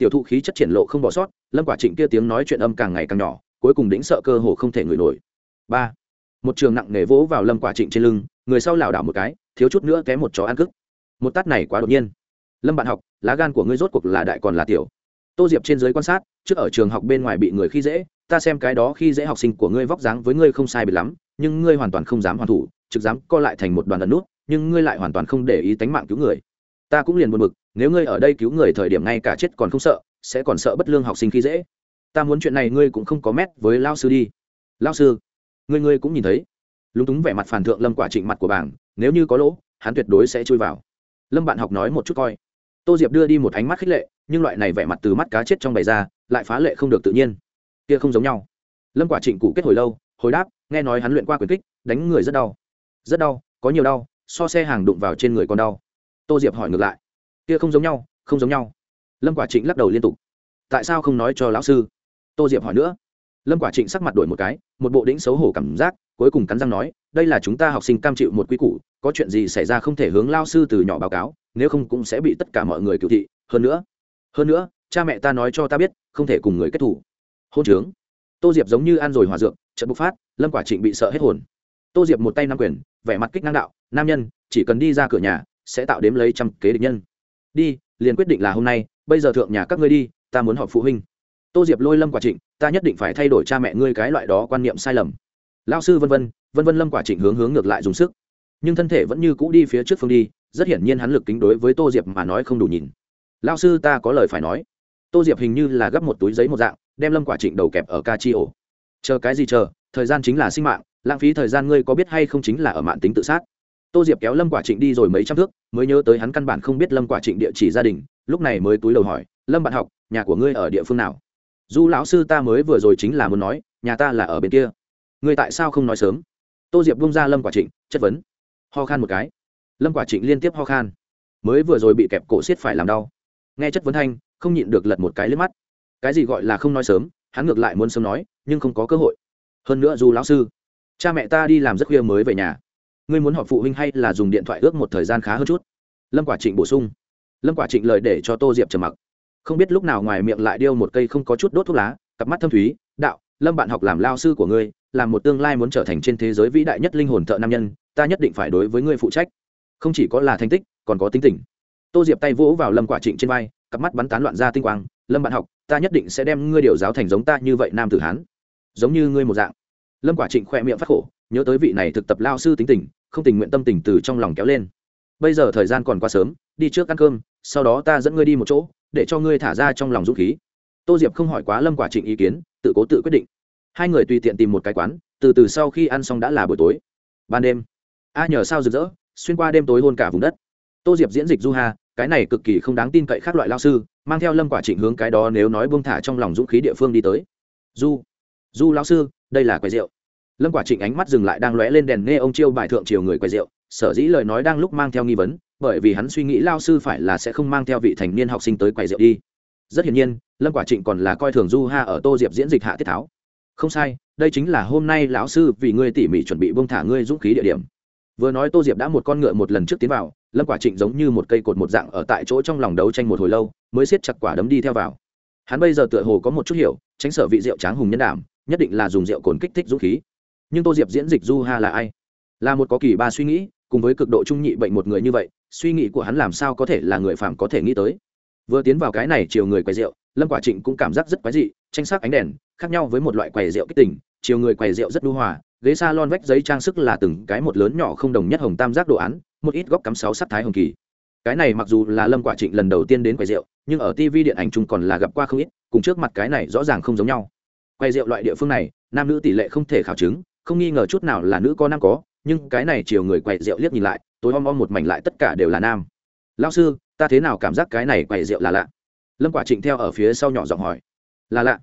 tiểu thụ khí chất triển lộ không bỏ sót, lâm quả trịnh kia tiếng nói chuyện âm càng ngày càng nhỏ, cuối cùng đĩnh sợ cơ hồ không thể ngửi nổi. Ba, một trường nặng nề vỗ vào lâm quả trịnh trên lưng, người sau lảo đảo một cái, thiếu chút nữa té một chó ăn cức một tát này quá đột nhiên. Lâm bạn học, lá gan của ngươi rốt cuộc là đại còn là tiểu? Tô diệp trên giới quan sát, trước ở trường học bên ngoài bị người khi dễ, ta xem cái đó khi dễ học sinh của ngươi vóc dáng với ngươi không sai biệt lắm, nhưng ngươi hoàn toàn không dám hoàn thủ, trực dám co lại thành một đoàn ẩn nút, nhưng ngươi lại hoàn toàn không để ý tánh mạng cứu người ta cũng liền buồn bực, nếu ngươi ở đây cứu người thời điểm ngay cả chết còn không sợ, sẽ còn sợ bất lương học sinh khi dễ. Ta muốn chuyện này ngươi cũng không có mét với lao sư đi. Lao sư? Ngươi ngươi cũng nhìn thấy. Lúng túng vẻ mặt phản thượng lâm quả trịnh mặt của bảng, nếu như có lỗ, hắn tuyệt đối sẽ chui vào. Lâm bạn học nói một chút coi. Tô diệp đưa đi một ánh mắt khích lệ, nhưng loại này vẻ mặt từ mắt cá chết trong bày ra, lại phá lệ không được tự nhiên. Kia không giống nhau. Lâm quả trịnh cụ kết hồi lâu, hồi đáp, nghe nói hắn luyện qua quyền kích, đánh người rất đau. Rất đau, có nhiều đau, so xe hàng đụng vào trên người còn đau tô diệp hỏi ngược lại. Kia không giống nhau, không giống nhau. Lâm quả trịnh lắc đầu liên tục. Tại sao không nói cho lão sư? Tô diệp hỏi nữa. Lâm quả trịnh sắc mặt đổi một cái, một bộ đĩnh xấu hổ cảm giác, cuối cùng cắn răng nói, đây là chúng ta học sinh cam chịu một quy củ, có chuyện gì xảy ra không thể hướng lao sư từ nhỏ báo cáo, nếu không cũng sẽ bị tất cả mọi người cựu thị. Hơn nữa hơn nữa, cha mẹ ta nói cho ta biết, không thể cùng người kết thủ. Hôn trướng. Tô diệp giống như ăn rồi hòa dược trận bộc phát, lâm quả trịnh bị sợ hết hồn. Tô diệp một tay nam quyền, vẻ mặt kích năng đạo, nam nhân, chỉ cần đi ra cửa nhà sẽ tạo đếm lấy trăm kế địch nhân. Đi, liền quyết định là hôm nay, bây giờ thượng nhà các ngươi đi, ta muốn họp phụ huynh. Tô diệp lôi lâm quả trịnh, ta nhất định phải thay đổi cha mẹ ngươi cái loại đó quan niệm sai lầm. Lao sư vân vân vân vân lâm quả trịnh hướng hướng ngược lại dùng sức. Nhưng thân thể vẫn như cũ đi phía trước phương đi, rất hiển nhiên hắn lực kính đối với tô diệp mà nói không đủ nhìn. Lao sư ta có lời phải nói. Tô diệp hình như là gấp một túi giấy một dạng, đem lâm quả trịnh đầu kẹp ở ca chi ổ. Chờ cái gì chờ, thời gian chính là sinh mạng, lãng phí thời gian ngươi có biết hay không chính là ở mạng tính tự sát tô diệp kéo lâm quả trịnh đi rồi mấy trăm thước, mới nhớ tới hắn căn bản không biết lâm quả trịnh địa chỉ gia đình, lúc này mới túi đầu hỏi, lâm bạn học, nhà của ngươi ở địa phương nào? Du lão sư ta mới vừa rồi chính là muốn nói, nhà ta là ở bên kia. Ngươi tại sao không nói sớm? Tô diệp bung ra lâm quả trịnh, chất vấn. Ho khan một cái. Lâm quả trịnh liên tiếp ho khan. Mới vừa rồi bị kẹp cổ xiết phải làm đau. Nghe chất vấn thanh, không nhịn được lật một cái lên mắt. Cái gì gọi là không nói sớm, hắn ngược lại muốn sớm nói, nhưng không có cơ hội. Hơn nữa dù lão sư, cha mẹ ta đi làm rất khuya mới về nhà ngươi muốn họp phụ huynh hay là dùng điện thoại ước một thời gian khá hơn chút? Lâm quả trịnh bổ sung. Lâm quả trịnh lời để cho tô diệp trầm mặc. Không biết lúc nào ngoài miệng lại điêu một cây không có chút đốt thuốc lá, cặp mắt thâm thúy, đạo, lâm bạn học làm lao sư của ngươi, làm một tương lai muốn trở thành trên thế giới vĩ đại nhất linh hồn thợ nam nhân, ta nhất định phải đối với ngươi phụ trách. Không chỉ có là thành tích, còn có tính tình. Tô diệp tay vỗ vào lâm quả trịnh trên vai, cặp mắt bắn tán loạn ra tinh quang, lâm bạn học, ta nhất định sẽ đem ngươi điều giáo thành giống ta như vậy nam tử hán. Giống như ngươi một dạng. Lâm quả trịnh khoe miệng phát khổ nhớ tới vị này thực tập lao sư tính tình, không tình nguyện tâm tình từ trong lòng kéo lên. Bây giờ thời gian còn quá sớm, đi trước ăn cơm, sau đó ta dẫn ngươi đi một chỗ, để cho ngươi thả ra trong lòng dũng khí. Tô diệp không hỏi quá lâm quả trịnh ý kiến, tự cố tự quyết định. Hai người tùy tiện tìm một cái quán, từ từ sau khi ăn xong đã là buổi tối. Ban đêm, a nhờ sao rực rỡ, xuyên qua đêm tối hôn cả vùng đất. Tô diệp diễn dịch du hà cái này cực kỳ không đáng tin cậy khác loại lao sư, mang theo lâm quả trịnh hướng cái đó nếu nói buông thả trong lòng dũng khí địa phương đi tới. Du du lao sư, đây là quầy rượu lâm quả trịnh ánh mắt dừng lại đang lóe lên đèn nghe ông chiêu bài thượng triều người quay rượu, sở dĩ lời nói đang lúc mang theo nghi vấn, bởi vì hắn suy nghĩ lao sư phải là sẽ không mang theo vị thành niên học sinh tới quầy rượu đi. Rất hiển nhiên, lâm quả trịnh còn là coi thường du ha ở tô diệp diễn dịch hạ tiết tháo. Không sai, đây chính là hôm nay lão sư vì ngươi tỉ mỉ chuẩn bị buông thả ngươi dũng khí địa điểm. Vừa nói tô diệp đã một con ngựa một lần trước tiến vào, lâm quả trịnh giống như một cây cột một dạng ở tại chỗ trong lòng đấu tranh một hồi lâu, mới siết chặt quả đấm đi theo vào. Hắn bây giờ tựa hồ có một chút hiểu, tránh sở vị rượu tráng hùng nhân đảm, nhất định là dùng rượu cồn kích thích dũng khí nhưng tô diệp diễn dịch du ha là ai? Là một có kỳ ba suy nghĩ, cùng với cực độ trung nhị bệnh một người như vậy, suy nghĩ của hắn làm sao có thể là người phàm có thể nghĩ tới? Vừa tiến vào cái này chiều người quầy rượu, lâm quả trịnh cũng cảm giác rất quái dị, tranh sắc ánh đèn, khác nhau với một loại quầy rượu kích tỉnh chiều người quầy rượu rất đu hòa, ghế s a lon vách giấy trang sức là từng cái một lớn nhỏ không đồng nhất hồng tam giác đồ án, một ít góc cắm sáu sắc thái hồng kỳ. Cái này mặc dù là lâm quả trịnh lần đầu tiên đến quầy rượu, nhưng ở tv điện ảnh chung còn là gặp qua không ít, cùng trước mặt cái này rõ ràng không giống nhau. Quầy rượu loại địa phương này, nam nữ tỷ lệ không thể khảo chứng không nghi ngờ chút nào là nữ có nam có, nhưng cái này chiều người quậy rượu liếc nhìn lại, tối om om một mảnh lại tất cả đều là nam. Lao sư, ta thế nào cảm giác cái này quậy rượu là lạ? Lâm quả trịnh theo ở phía sau nhỏ giọng hỏi. Là lạ.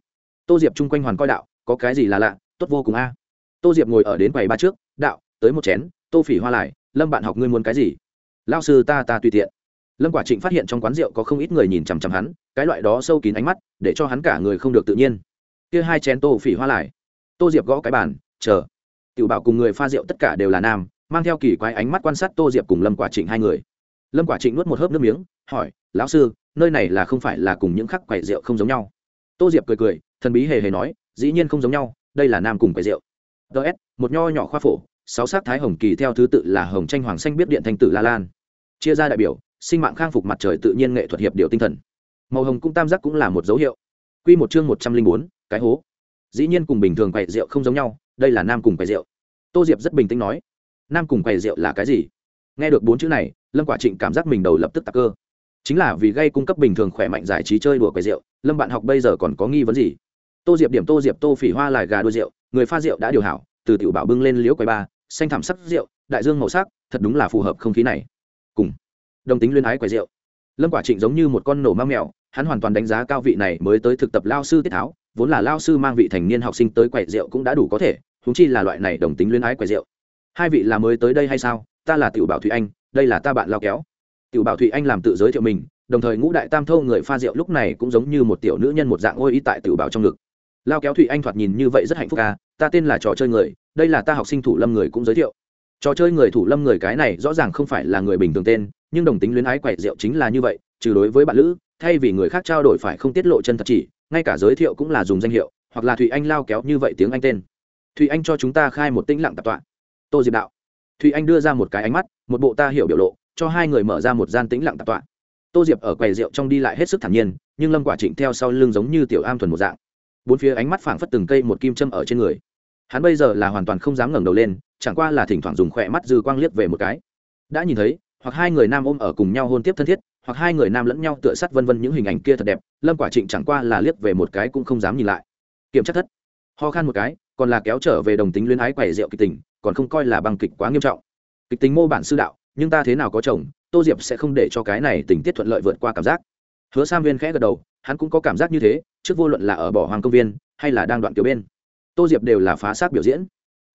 Tô diệp chung quanh hoàn coi đạo, có cái gì là lạ? Tốt vô cùng a. Tô diệp ngồi ở đến quầy ba trước, đạo, tới một chén, tô phỉ hoa lại, lâm bạn học ngươi muốn cái gì? Lao sư ta ta tùy tiện. Lâm quả trịnh phát hiện trong quán rượu có không ít người nhìn chằm chằm hắn, cái loại đó sâu kín ánh mắt, để cho hắn cả người không được tự nhiên. Kia hai chén tô phỉ hoa lại. Tô diệp gõ cái bàn chờ. Tiểu bảo cùng người pha rượu tất cả đều là nam, mang theo kỳ quái ánh mắt quan sát tô diệp cùng lâm quả trịnh hai người. Lâm quả trịnh nuốt một hớp nước miếng, hỏi, lão sư, nơi này là không phải là cùng những khắc quầy rượu không giống nhau? Tô diệp cười cười, thần bí hề hề nói, dĩ nhiên không giống nhau, đây là nam cùng quầy rượu. Ts một nho nhỏ khoa phổ, sáu sắc thái hồng kỳ theo thứ tự là hồng tranh hoàng xanh biết điện thanh tử la lan. Chia ra đại biểu, sinh mạng khang phục mặt trời tự nhiên nghệ thuật hiệp điều tinh thần. Màu hồng cũng tam giác cũng là một dấu hiệu. Quy một chương một trăm linh bốn, cái hố dĩ nhiên cùng bình thường quầy rượu không giống nhau, đây là nam cùng quầy rượu. Tô diệp rất bình tĩnh nói, nam cùng quầy rượu là cái gì? Nghe được bốn chữ này, lâm quả trịnh cảm giác mình đầu lập tức tạc cơ. Chính là vì gây cung cấp bình thường khỏe mạnh giải trí chơi đùa quầy rượu, lâm bạn học bây giờ còn có nghi vấn gì? Tô diệp điểm tô diệp tô phỉ hoa lại gà đôi rượu, người pha rượu đã điều hảo, từ tiểu bảo bưng lên liễu quầy ba, xanh thảm sắc rượu, đại dương màu sắc, thật đúng là phù hợp không khí này. Cùng đồng tính luyên ái quầy rượu. Lâm quả trịnh giống như một con nổ ma mèo, hắn hoàn toàn đánh giá cao vị này mới tới thực tập lao sư tiết tháo vốn là lao sư mang vị thành niên học sinh tới quầy rượu cũng đã đủ có thể húng chi là loại này đồng tính luyến ái quầy rượu. Hai vị là mới tới đây hay sao? Ta là tiểu bảo thụy anh, đây là ta bạn lao kéo. Tiểu bảo thụy anh làm tự giới thiệu mình, đồng thời ngũ đại tam thâu người pha rượu lúc này cũng giống như một tiểu nữ nhân một dạng ôi ý tại tiểu bảo trong ngực. Lao kéo thụy anh thoạt nhìn như vậy rất hạnh phúc ca ta tên là trò chơi người, đây là ta học sinh thủ lâm người cũng giới thiệu. Trò chơi người thủ lâm người cái này rõ ràng không phải là người bình thường tên, nhưng đồng tính luyến ái quậy rượu chính là như vậy, trừ đối với bạn lữ, thay vì người khác trao đổi phải không tiết lộ chân thật chỉ ngay cả giới thiệu cũng là dùng danh hiệu, hoặc là thụy anh lao kéo như vậy tiếng anh tên. Thụy anh cho chúng ta khai một tĩnh lặng tạp tọa. Tô diệp đạo. Thụy anh đưa ra một cái ánh mắt, một bộ ta hiểu biểu lộ, cho hai người mở ra một gian tĩnh lặng tạp tọa. Tô diệp ở quầy rượu trong đi lại hết sức thản nhiên, nhưng lâm quả trịnh theo sau lưng giống như tiểu am thuần một dạng. Bốn phía ánh mắt phảng phất từng cây một kim châm ở trên người. Hắn bây giờ là hoàn toàn không dám ngẩng đầu lên, chẳng qua là thỉnh thoảng dùng khỏe mắt dư quang liếc về một cái. Đã nhìn thấy, hoặc hai người nam ôm ở cùng nhau hôn tiếp thân thiết hoặc hai người nam lẫn nhau tựa sát vân vân những hình ảnh kia thật đẹp, lâm quả trịnh chẳng qua là liếc về một cái cũng không dám nhìn lại. Kiểm tra thất. Ho khan một cái, còn là kéo trở về đồng tính luyến ái quẻ rượu kịch tình, còn không coi là băng kịch quá nghiêm trọng. Kịch tính mô bản sư đạo, nhưng ta thế nào có chồng, tô diệp sẽ không để cho cái này tình tiết thuận lợi vượt qua cảm giác. Hứa sam viên khẽ gật đầu, hắn cũng có cảm giác như thế, trước vô luận là ở bỏ hoàng công viên, hay là đang đoạn kiểu bên. Tô diệp đều là phá xác biểu diễn.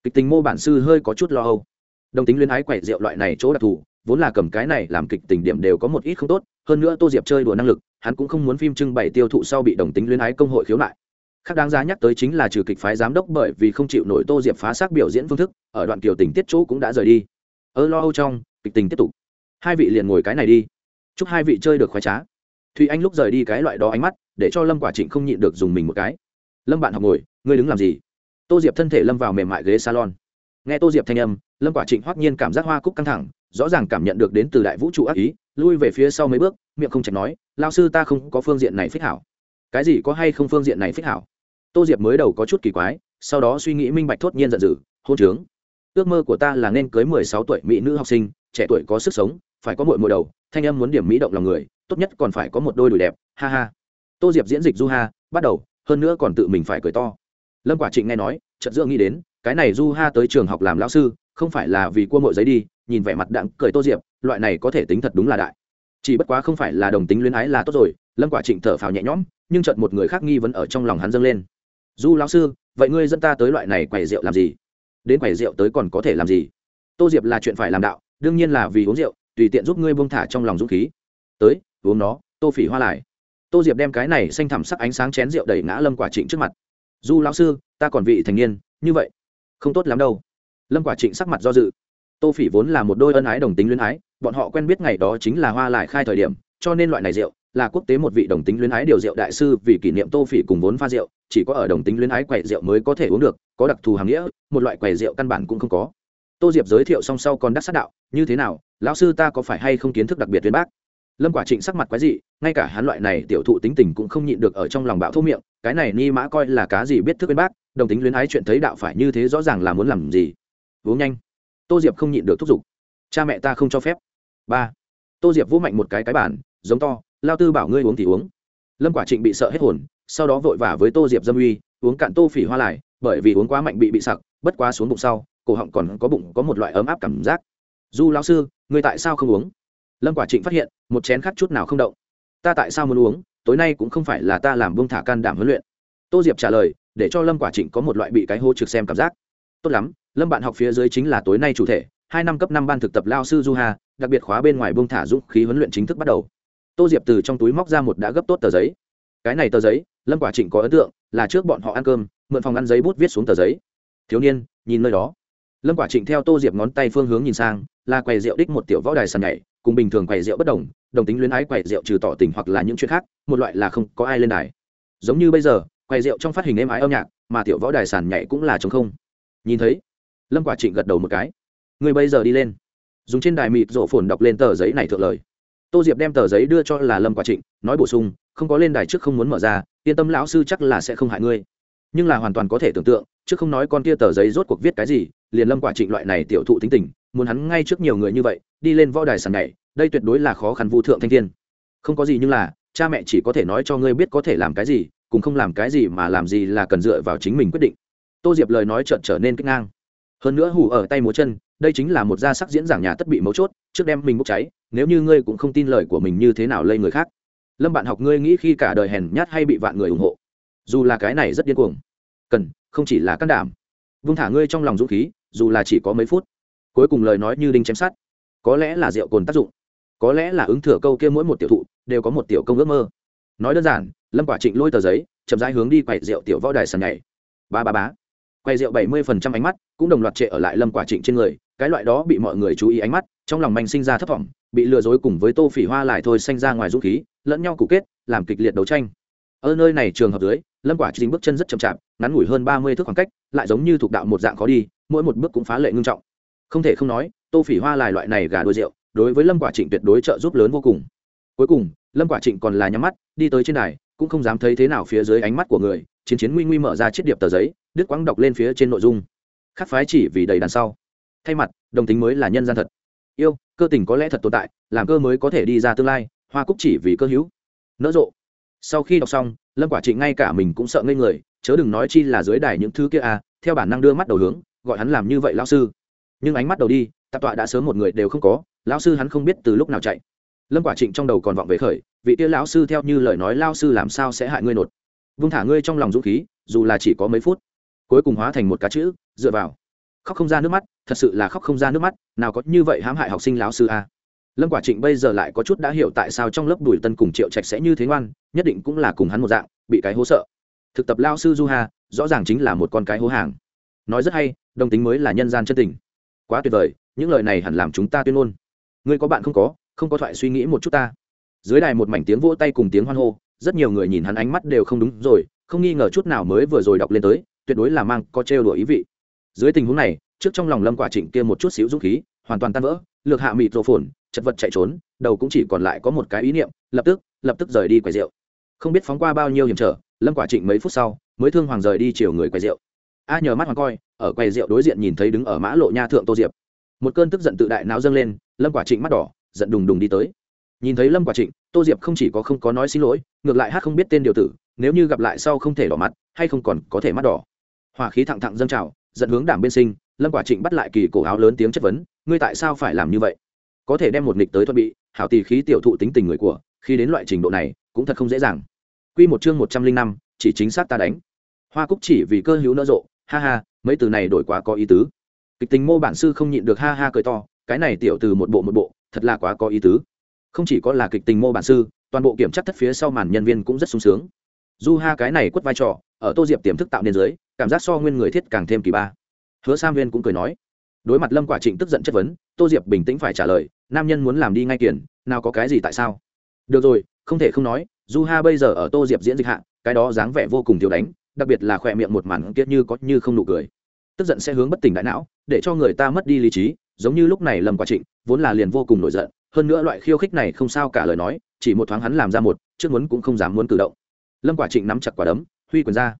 Kịch tình mô bản sư hơi có chút lo âu. Đồng tính luyến ái quẻ rượu loại này chỗ đặc thù vốn là cầm cái này làm kịch tình điểm đều có một ít không tốt, hơn nữa tô diệp chơi đùa năng lực, hắn cũng không muốn phim trưng bày tiêu thụ sau bị đồng tính luyến ái công hội khiếu nại. Khác đáng giá nhắc tới chính là trừ kịch phái giám đốc bởi vì không chịu nổi tô diệp phá xác biểu diễn phương thức, ở đoạn kiều tình tiết chỗ cũng đã rời đi. Ơ lo âu trong, kịch tình tiếp tục. Hai vị liền ngồi cái này đi. Chúc hai vị chơi được khoái trá. Thùy anh lúc rời đi cái loại đó ánh mắt, để cho lâm quả trịnh không nhịn được dùng mình một cái. Lâm bạn học ngồi, ngươi đứng làm gì? Tô diệp thân thể lâm vào mềm mại ghế salon. Nghe tô diệp thanh âm, lâm quả trịnh hoắc nhiên cảm giác hoa cúc căng thẳng rõ ràng cảm nhận được đến từ đại vũ trụ ác ý, lui về phía sau mấy bước, miệng không chạch nói lao sư ta không có phương diện này phích hảo. Cái gì có hay không phương diện này phích hảo? Tô diệp mới đầu có chút kỳ quái, sau đó suy nghĩ minh bạch thốt nhiên giận dữ, hôn trướng, ước mơ của ta là nên cưới mười sáu tuổi mỹ nữ học sinh, trẻ tuổi có sức sống, phải có mội mội đầu, thanh âm muốn điểm mỹ động lòng người, tốt nhất còn phải có một đôi đùi đẹp, ha ha. Tô diệp diễn dịch du ha, bắt đầu, hơn nữa còn tự mình phải cười to. Lâm quả trịnh nghe nói, chợt dưỡng nghĩ đến, cái này du ha tới trường học làm lão sư, không phải là vì cua mội giấy đi nhìn vẻ mặt đặng cười tô diệp, loại này có thể tính thật đúng là đại. Chỉ bất quá không phải là đồng tính luyến ái là tốt rồi, lâm quả trịnh thở phào nhẹ nhõm, nhưng chợt một người khác nghi vấn ở trong lòng hắn dâng lên. Du lão sư, vậy ngươi dẫn ta tới loại này quầy rượu làm gì? Đến quầy rượu tới còn có thể làm gì? Tô diệp là chuyện phải làm đạo, đương nhiên là vì uống rượu, tùy tiện giúp ngươi buông thả trong lòng dũng khí. Tới, uống nó, tô phỉ hoa lại. Tô diệp đem cái này xanh thẳm sắc ánh sáng chén rượu đẩy ngã lâm quả trịnh trước mặt. Du lão sư, ta còn vị thành niên, như vậy, không tốt lắm đâu. Lâm quả trịnh sắc mặt do dự tô phỉ vốn là một đôi ân ái đồng tính luyến ái, bọn họ quen biết ngày đó chính là hoa lại khai thời điểm, cho nên loại này rượu là quốc tế một vị đồng tính luyến ái điều rượu đại sư, vì kỷ niệm tô phỉ cùng vốn pha rượu, chỉ có ở đồng tính luyến ái quầy rượu mới có thể uống được, có đặc thù hàm nghĩa, một loại quầy rượu căn bản cũng không có. Tô diệp giới thiệu song sau còn đắc sát đạo, như thế nào, lão sư ta có phải hay không kiến thức đặc biệt tuyến bác? Lâm quả trịnh sắc mặt quái dị, ngay cả hắn loại này tiểu thụ tính tình cũng không nhịn được ở trong lòng bạo thô miệng, cái này ni mã coi là cá gì biết thức bên bác, đồng tính luyến ái chuyện thấy đạo phải như thế rõ ràng là muốn làm gì? Uống nhanh tô diệp không nhịn được thúc giục. Cha mẹ ta không cho phép. Ba. Tô diệp vỗ mạnh một cái cái bản giống to, lao tư bảo ngươi uống thì uống. Lâm quả trịnh bị sợ hết hồn, sau đó vội vã với tô diệp dâm uy, uống cạn tô phỉ hoa lại, bởi vì uống quá mạnh bị bị sặc, bất quá xuống bụng sau, cổ họng còn có bụng có một loại ấm áp cảm giác. Du lão sư, ngươi tại sao không uống? Lâm quả trịnh phát hiện, một chén khác chút nào không động. Ta tại sao muốn uống? Tối nay cũng không phải là ta làm bông thả can đảm huấn luyện. Tô diệp trả lời, để cho lâm quả trịnh có một loại bị cái hô trực xem cảm giác tốt lắm, lâm bạn học phía dưới chính là tối nay chủ thể, hai năm cấp năm ban thực tập lao sư du hà đặc biệt khóa bên ngoài bông thả dũng khí huấn luyện chính thức bắt đầu. Tô diệp từ trong túi móc ra một đã gấp tốt tờ giấy. Cái này tờ giấy, lâm quả trịnh có ấn tượng, là trước bọn họ ăn cơm, mượn phòng ăn giấy bút viết xuống tờ giấy. Thiếu niên, nhìn nơi đó. Lâm quả trịnh theo tô diệp ngón tay phương hướng nhìn sang, là quầy rượu đích một tiểu võ đài sàn nhảy, cùng bình thường quầy rượu bất đồng đồng tính luyến ái quầy rượu trừ tỏ tình hoặc là những chuyện khác, một loại là không có ai lên đài. Giống như bây giờ, quầy rượu trong phát hình êm ái âm nhạc, mà tiểu võ đài sàn nhảy cũng là chống không nhìn thấy, lâm quả trịnh gật đầu một cái. Người bây giờ đi lên. Dùng trên đài mịt rộ phồn đọc lên tờ giấy này thượng lời. Tô diệp đem tờ giấy đưa cho là lâm quả trịnh, nói bổ sung, không có lên đài trước không muốn mở ra, yên tâm lão sư chắc là sẽ không hại ngươi. Nhưng là hoàn toàn có thể tưởng tượng chứ không nói con kia tờ giấy rốt cuộc viết cái gì, liền lâm quả trịnh loại này tiểu thụ tính tình, muốn hắn ngay trước nhiều người như vậy, đi lên võ đài sàn này đây tuyệt đối là khó khăn vô thượng thanh thiên. Không có gì nhưng là, cha mẹ chỉ có thể nói cho ngươi biết có thể làm cái gì, cùng không làm cái gì mà làm gì là cần dựa vào chính mình quyết định tô diệp lời nói trợn trở nên kích ngang. Hơn nữa hủ ở tay múa chân, đây chính là một gia sắc diễn giảng nhà tất bị mấu chốt, trước đem mình bốc cháy, nếu như ngươi cũng không tin lời của mình như thế nào lây người khác. Lâm bạn học ngươi nghĩ khi cả đời hèn nhát hay bị vạn người ủng hộ. Dù là cái này rất điên cuồng. Cần, không chỉ là can đảm. Vung thả ngươi trong lòng dũng khí, dù là chỉ có mấy phút. Cuối cùng lời nói như đinh chém sát có lẽ là rượu cồn tác dụng. Có lẽ là ứng thừa câu kia mỗi một tiểu thụ, đều có một tiểu công ước mơ. Nói đơn giản, lâm quả trịnh lôi tờ giấy, chậm rãi hướng đi quậy rượu tiểu võ đài sàn nhảy. Ba ba bá quay rượu bảy mươi phần trăm ánh mắt, cũng đồng loạt trệ ở lại lâm quả trịnh trên người, cái loại đó bị mọi người chú ý ánh mắt, trong lòng manh sinh ra thất vọng bị lừa dối cùng với tô phỉ hoa lại thôi xanh ra ngoài dũng khí, lẫn nhau cụ kết, làm kịch liệt đấu tranh. Ở nơi này trường hợp dưới, lâm quả chính bước chân rất chậm chạp, ngắn ngủi hơn ba mươi thước khoảng cách, lại giống như thuộc đạo một dạng khó đi, mỗi một bước cũng phá lệ ngưng trọng. Không thể không nói, tô phỉ hoa lại loại này gà đuôi rượu, đối với lâm quả trịnh tuyệt đối trợ giúp lớn vô cùng. Cuối cùng, lâm quả trịnh còn là nhắm mắt, đi tới trên đài, cũng không dám thấy thế nào phía dưới ánh mắt của người, chiến chiến nguy nguy mở ra chiếc điệp tờ giấy đứt quãng đọc lên phía trên nội dung. Khắc phái chỉ vì đầy đằng sau. Thay mặt, đồng tính mới là nhân gian thật. Yêu, cơ tình có lẽ thật tồn tại, làm cơ mới có thể đi ra tương lai, hoa cúc chỉ vì cơ hữu. Nỡ rộ. Sau khi đọc xong, lâm quả trịnh ngay cả mình cũng sợ ngây người, chớ đừng nói chi là dưới đài những thứ kia à theo bản năng đưa mắt đầu hướng, gọi hắn làm như vậy lão sư. Nhưng ánh mắt đầu đi, tạp tọa đã sớm một người đều không có, lão sư hắn không biết từ lúc nào chạy. Lâm quả trịnh trong đầu còn vọng về khởi, vị tia lão sư theo như lời nói lao sư làm sao sẽ hại ngươi nột? Vung thả ngươi trong lòng dũng khí, dù là chỉ có mấy phút cuối cùng hóa thành một cá chữ, dựa vào. Khóc không ra nước mắt, thật sự là khóc không ra nước mắt, nào có như vậy hãm hại học sinh láo sư a. Lâm quả trịnh bây giờ lại có chút đã hiểu tại sao trong lớp bùi tân cùng triệu trạch sẽ như thế ngoan, nhất định cũng là cùng hắn một dạng, bị cái hố sợ. Thực tập lao sư du hà, rõ ràng chính là một con cái hố hàng. Nói rất hay, đồng tính mới là nhân gian chân tình. Quá tuyệt vời, những lời này hẳn làm chúng ta tuyên ngôn. Ngươi có bạn không có không có thoại suy nghĩ một chút ta. Dưới đài một mảnh tiếng vỗ tay cùng tiếng hoan hô, rất nhiều người nhìn hắn ánh mắt đều không đúng rồi, không nghi ngờ chút nào mới vừa rồi đọc lên tới tuyệt đối là mang có trêu đùa ý vị. Dưới tình huống này, trước trong lòng lâm quả trịnh kia một chút xíu dũng khí, hoàn toàn tan vỡ, lược hạ mịt rổ phồn, chật vật chạy trốn, đầu cũng chỉ còn lại có một cái ý niệm, lập tức lập tức rời đi quầy rượu. Không biết phóng qua bao nhiêu hiểm trở, lâm quả trịnh mấy phút sau, mới thương hoàng rời đi chiều người quầy rượu. A nhờ mắt hoàng coi, ở quầy rượu đối diện nhìn thấy đứng ở mã lộ nha thượng tô diệp. Một cơn tức giận tự đại não dâng lên, lâm quả trịnh mắt đỏ, giận đùng đùng đi tới. Nhìn thấy lâm quả trịnh, tô diệp không chỉ có không có nói xin lỗi, ngược lại hát không biết tên điều tử, nếu như gặp lại sau không thể đỏ mặt, hay không còn có thể mắt đỏ hỏa khí thẳng thẳng dâng trào, dẫn hướng đảm bên sinh, lâm quả trịnh bắt lại kỳ cổ áo lớn tiếng chất vấn, ngươi tại sao phải làm như vậy? Có thể đem một nghịch tới thuận bị, hảo tỳ khí tiểu thụ tính tình người của, khi đến loại trình độ này, cũng thật không dễ dàng. Quy một chương một trăm linh năm, chỉ chính xác ta đánh. Hoa cúc chỉ vì cơ hữu nỡ rộ, ha ha, mấy từ này đổi quá có ý tứ. Kịch tình mô bản sư không nhịn được ha ha cười to, cái này tiểu từ một bộ một bộ, thật là quá có ý tứ. Không chỉ có là kịch tình mô bản sư, toàn bộ kiểm tra thất phía sau màn nhân viên cũng rất sung sướng. Du ha cái này quất vai trò, ở tô diệp tiềm thức tạo nên giới cảm giác so nguyên người thiết càng thêm kỳ ba. Hứa sam viên cũng cười nói, đối mặt lâm quả trịnh tức giận chất vấn, tô diệp bình tĩnh phải trả lời, nam nhân muốn làm đi ngay kiển, nào có cái gì tại sao? Được rồi, không thể không nói, du ha bây giờ ở tô diệp diễn dịch hạ, cái đó dáng vẻ vô cùng thiếu đánh, đặc biệt là khỏe miệng một màn kiết như có như không nụ cười. Tức giận sẽ hướng bất tỉnh đại não, để cho người ta mất đi lý trí, giống như lúc này lâm quả trịnh, vốn là liền vô cùng nổi giận, hơn nữa loại khiêu khích này không sao cả lời nói, chỉ một thoáng hắn làm ra một, trước muốn cũng không dám muốn cử động. Lâm quả trịnh nắm chặt quả đấm, huy quyền ra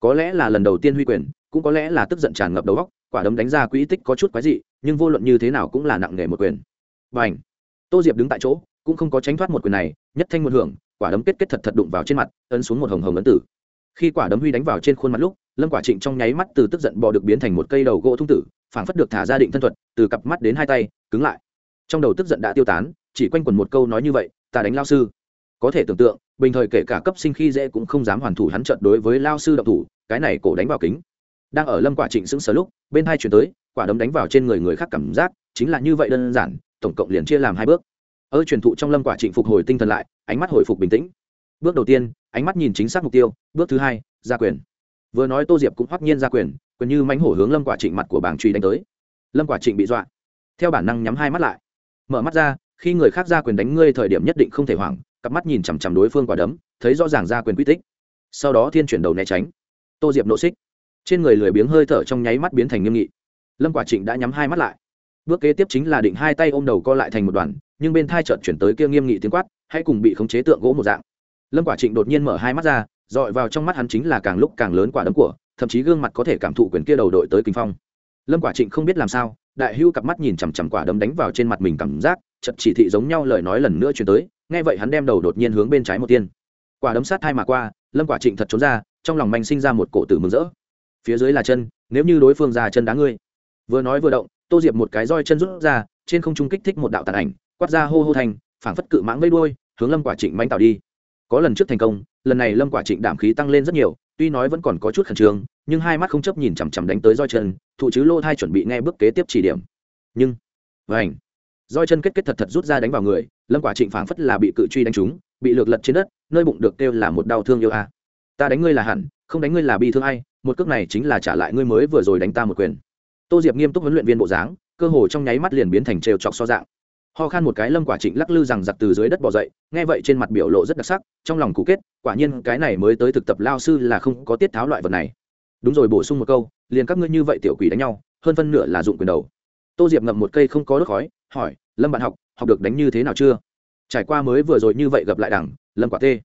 có lẽ là lần đầu tiên huy quyền, cũng có lẽ là tức giận tràn ngập đầu góc quả đấm đánh ra quỹ tích có chút quái dị, nhưng vô luận như thế nào cũng là nặng nề một quyền. Và ảnh tô diệp đứng tại chỗ, cũng không có tránh thoát một quyền này, nhất thanh một hưởng, quả đấm kết kết thật thật đụng vào trên mặt, ấn xuống một hồng hồng ấn tử. Khi quả đấm huy đánh vào trên khuôn mặt lúc, lâm quả trịnh trong nháy mắt từ tức giận bò được biến thành một cây đầu gỗ thung tử, phảng phất được thả ra định thân thuật, từ cặp mắt đến hai tay, cứng lại. Trong đầu tức giận đã tiêu tán, chỉ quanh quẩn một câu nói như vậy, ta đánh lao sư. Có thể tưởng tượng bình thời kể cả cấp sinh khi dễ cũng không dám hoàn thủ hắn trận đối với lao sư động thủ, cái này cổ đánh vào kính. Đang ở lâm quả trịnh sững sờ lúc, bên hai chuyển tới, quả đấm đánh vào trên người người khác cảm giác, chính là như vậy đơn giản, tổng cộng liền chia làm hai bước. Ơ, truyền thụ trong lâm quả trịnh phục hồi tinh thần lại, ánh mắt hồi phục bình tĩnh. Bước đầu tiên, ánh mắt nhìn chính xác mục tiêu, bước thứ hai, ra quyền. Vừa nói tô diệp cũng hoắc nhiên ra quyền quyền như mánh hổ hướng lâm quả trịnh mặt của bảng truy đánh tới. Lâm quả trịnh bị dọa. Theo bản năng nhắm hai mắt lại. Mở mắt ra, khi người khác ra quyền đánh ngươi thời điểm nhất định không thể hoảng cặp mắt nhìn chằm chằm đối phương quả đấm, thấy rõ ràng ra quyền quy tích. Sau đó thiên chuyển đầu né tránh. Tô diệp nộ xích. Trên người lười biếng hơi thở trong nháy mắt biến thành nghiêm nghị. Lâm quả trịnh đã nhắm hai mắt lại. Bước kế tiếp chính là định hai tay ôm đầu co lại thành một đoàn, nhưng bên thai chợt chuyển tới kia nghiêm nghị tiếng quát, hãy cùng bị khống chế tượng gỗ một dạng. Lâm quả trịnh đột nhiên mở hai mắt ra, dọi vào trong mắt hắn chính là càng lúc càng lớn quả đấm của, thậm chí gương mặt có thể cảm thụ quyền kia đầu đội tới kinh phong. Lâm quả trịnh không biết làm sao, đại hưu cặp mắt nhìn chằm chằm quả đấm đánh vào trên mặt mình cảm giác chật chỉ thị giống nhau lời nói lần nữa chuyển tới nghe vậy hắn đem đầu đột nhiên hướng bên trái một tiên. Quả đấm sát hai mà qua, lâm quả trịnh thật trốn ra, trong lòng manh sinh ra một cổ tử mừng rỡ. Phía dưới là chân, nếu như đối phương ra chân đá ngươi. Vừa nói vừa động, tô diệp một cái roi chân rút ra, trên không trung kích thích một đạo tàn ảnh, quát ra hô hô thành, phảng phất cự mãng vây đuôi, hướng lâm quả trịnh manh tạo đi. Có lần trước thành công, lần này lâm quả trịnh đảm khí tăng lên rất nhiều, tuy nói vẫn còn có chút khẩn trương, nhưng hai mắt không chấp nhìn chằm chằm đánh tới roi chân, thụ chứ lô thai chuẩn bị nghe bước kế tiếp chỉ điểm. Nhưng vảnh roi chân kết kết thật thật rút ra đánh vào người lâm quả trịnh phảng phất là bị cự truy đánh trúng, bị lược lật trên đất, nơi bụng được kêu là một đau thương yêu a. Ta đánh ngươi là hẳn, không đánh ngươi là bi thương ai, một cước này chính là trả lại ngươi mới vừa rồi đánh ta một quyền. Tô diệp nghiêm túc huấn luyện viên bộ dáng, cơ hồ trong nháy mắt liền biến thành trêu chọc so dạng. Ho khan một cái lâm quả trịnh lắc lư rằng giặc từ dưới đất bỏ dậy, nghe vậy trên mặt biểu lộ rất đặc sắc, trong lòng cũ kết, quả nhiên cái này mới tới thực tập lao sư là không có tiết tháo loại vật này. Đúng rồi, bổ sung một câu, liền các ngươi như vậy tiểu quỷ đánh nhau, hơn phân nửa là dụng quyền đầu. Tô diệp ngậm một cây không có đốt khói, hỏi, lâm bạn học học được đánh như thế nào chưa? Trải qua mới vừa rồi như vậy gặp lại đẳng lâm quả tê.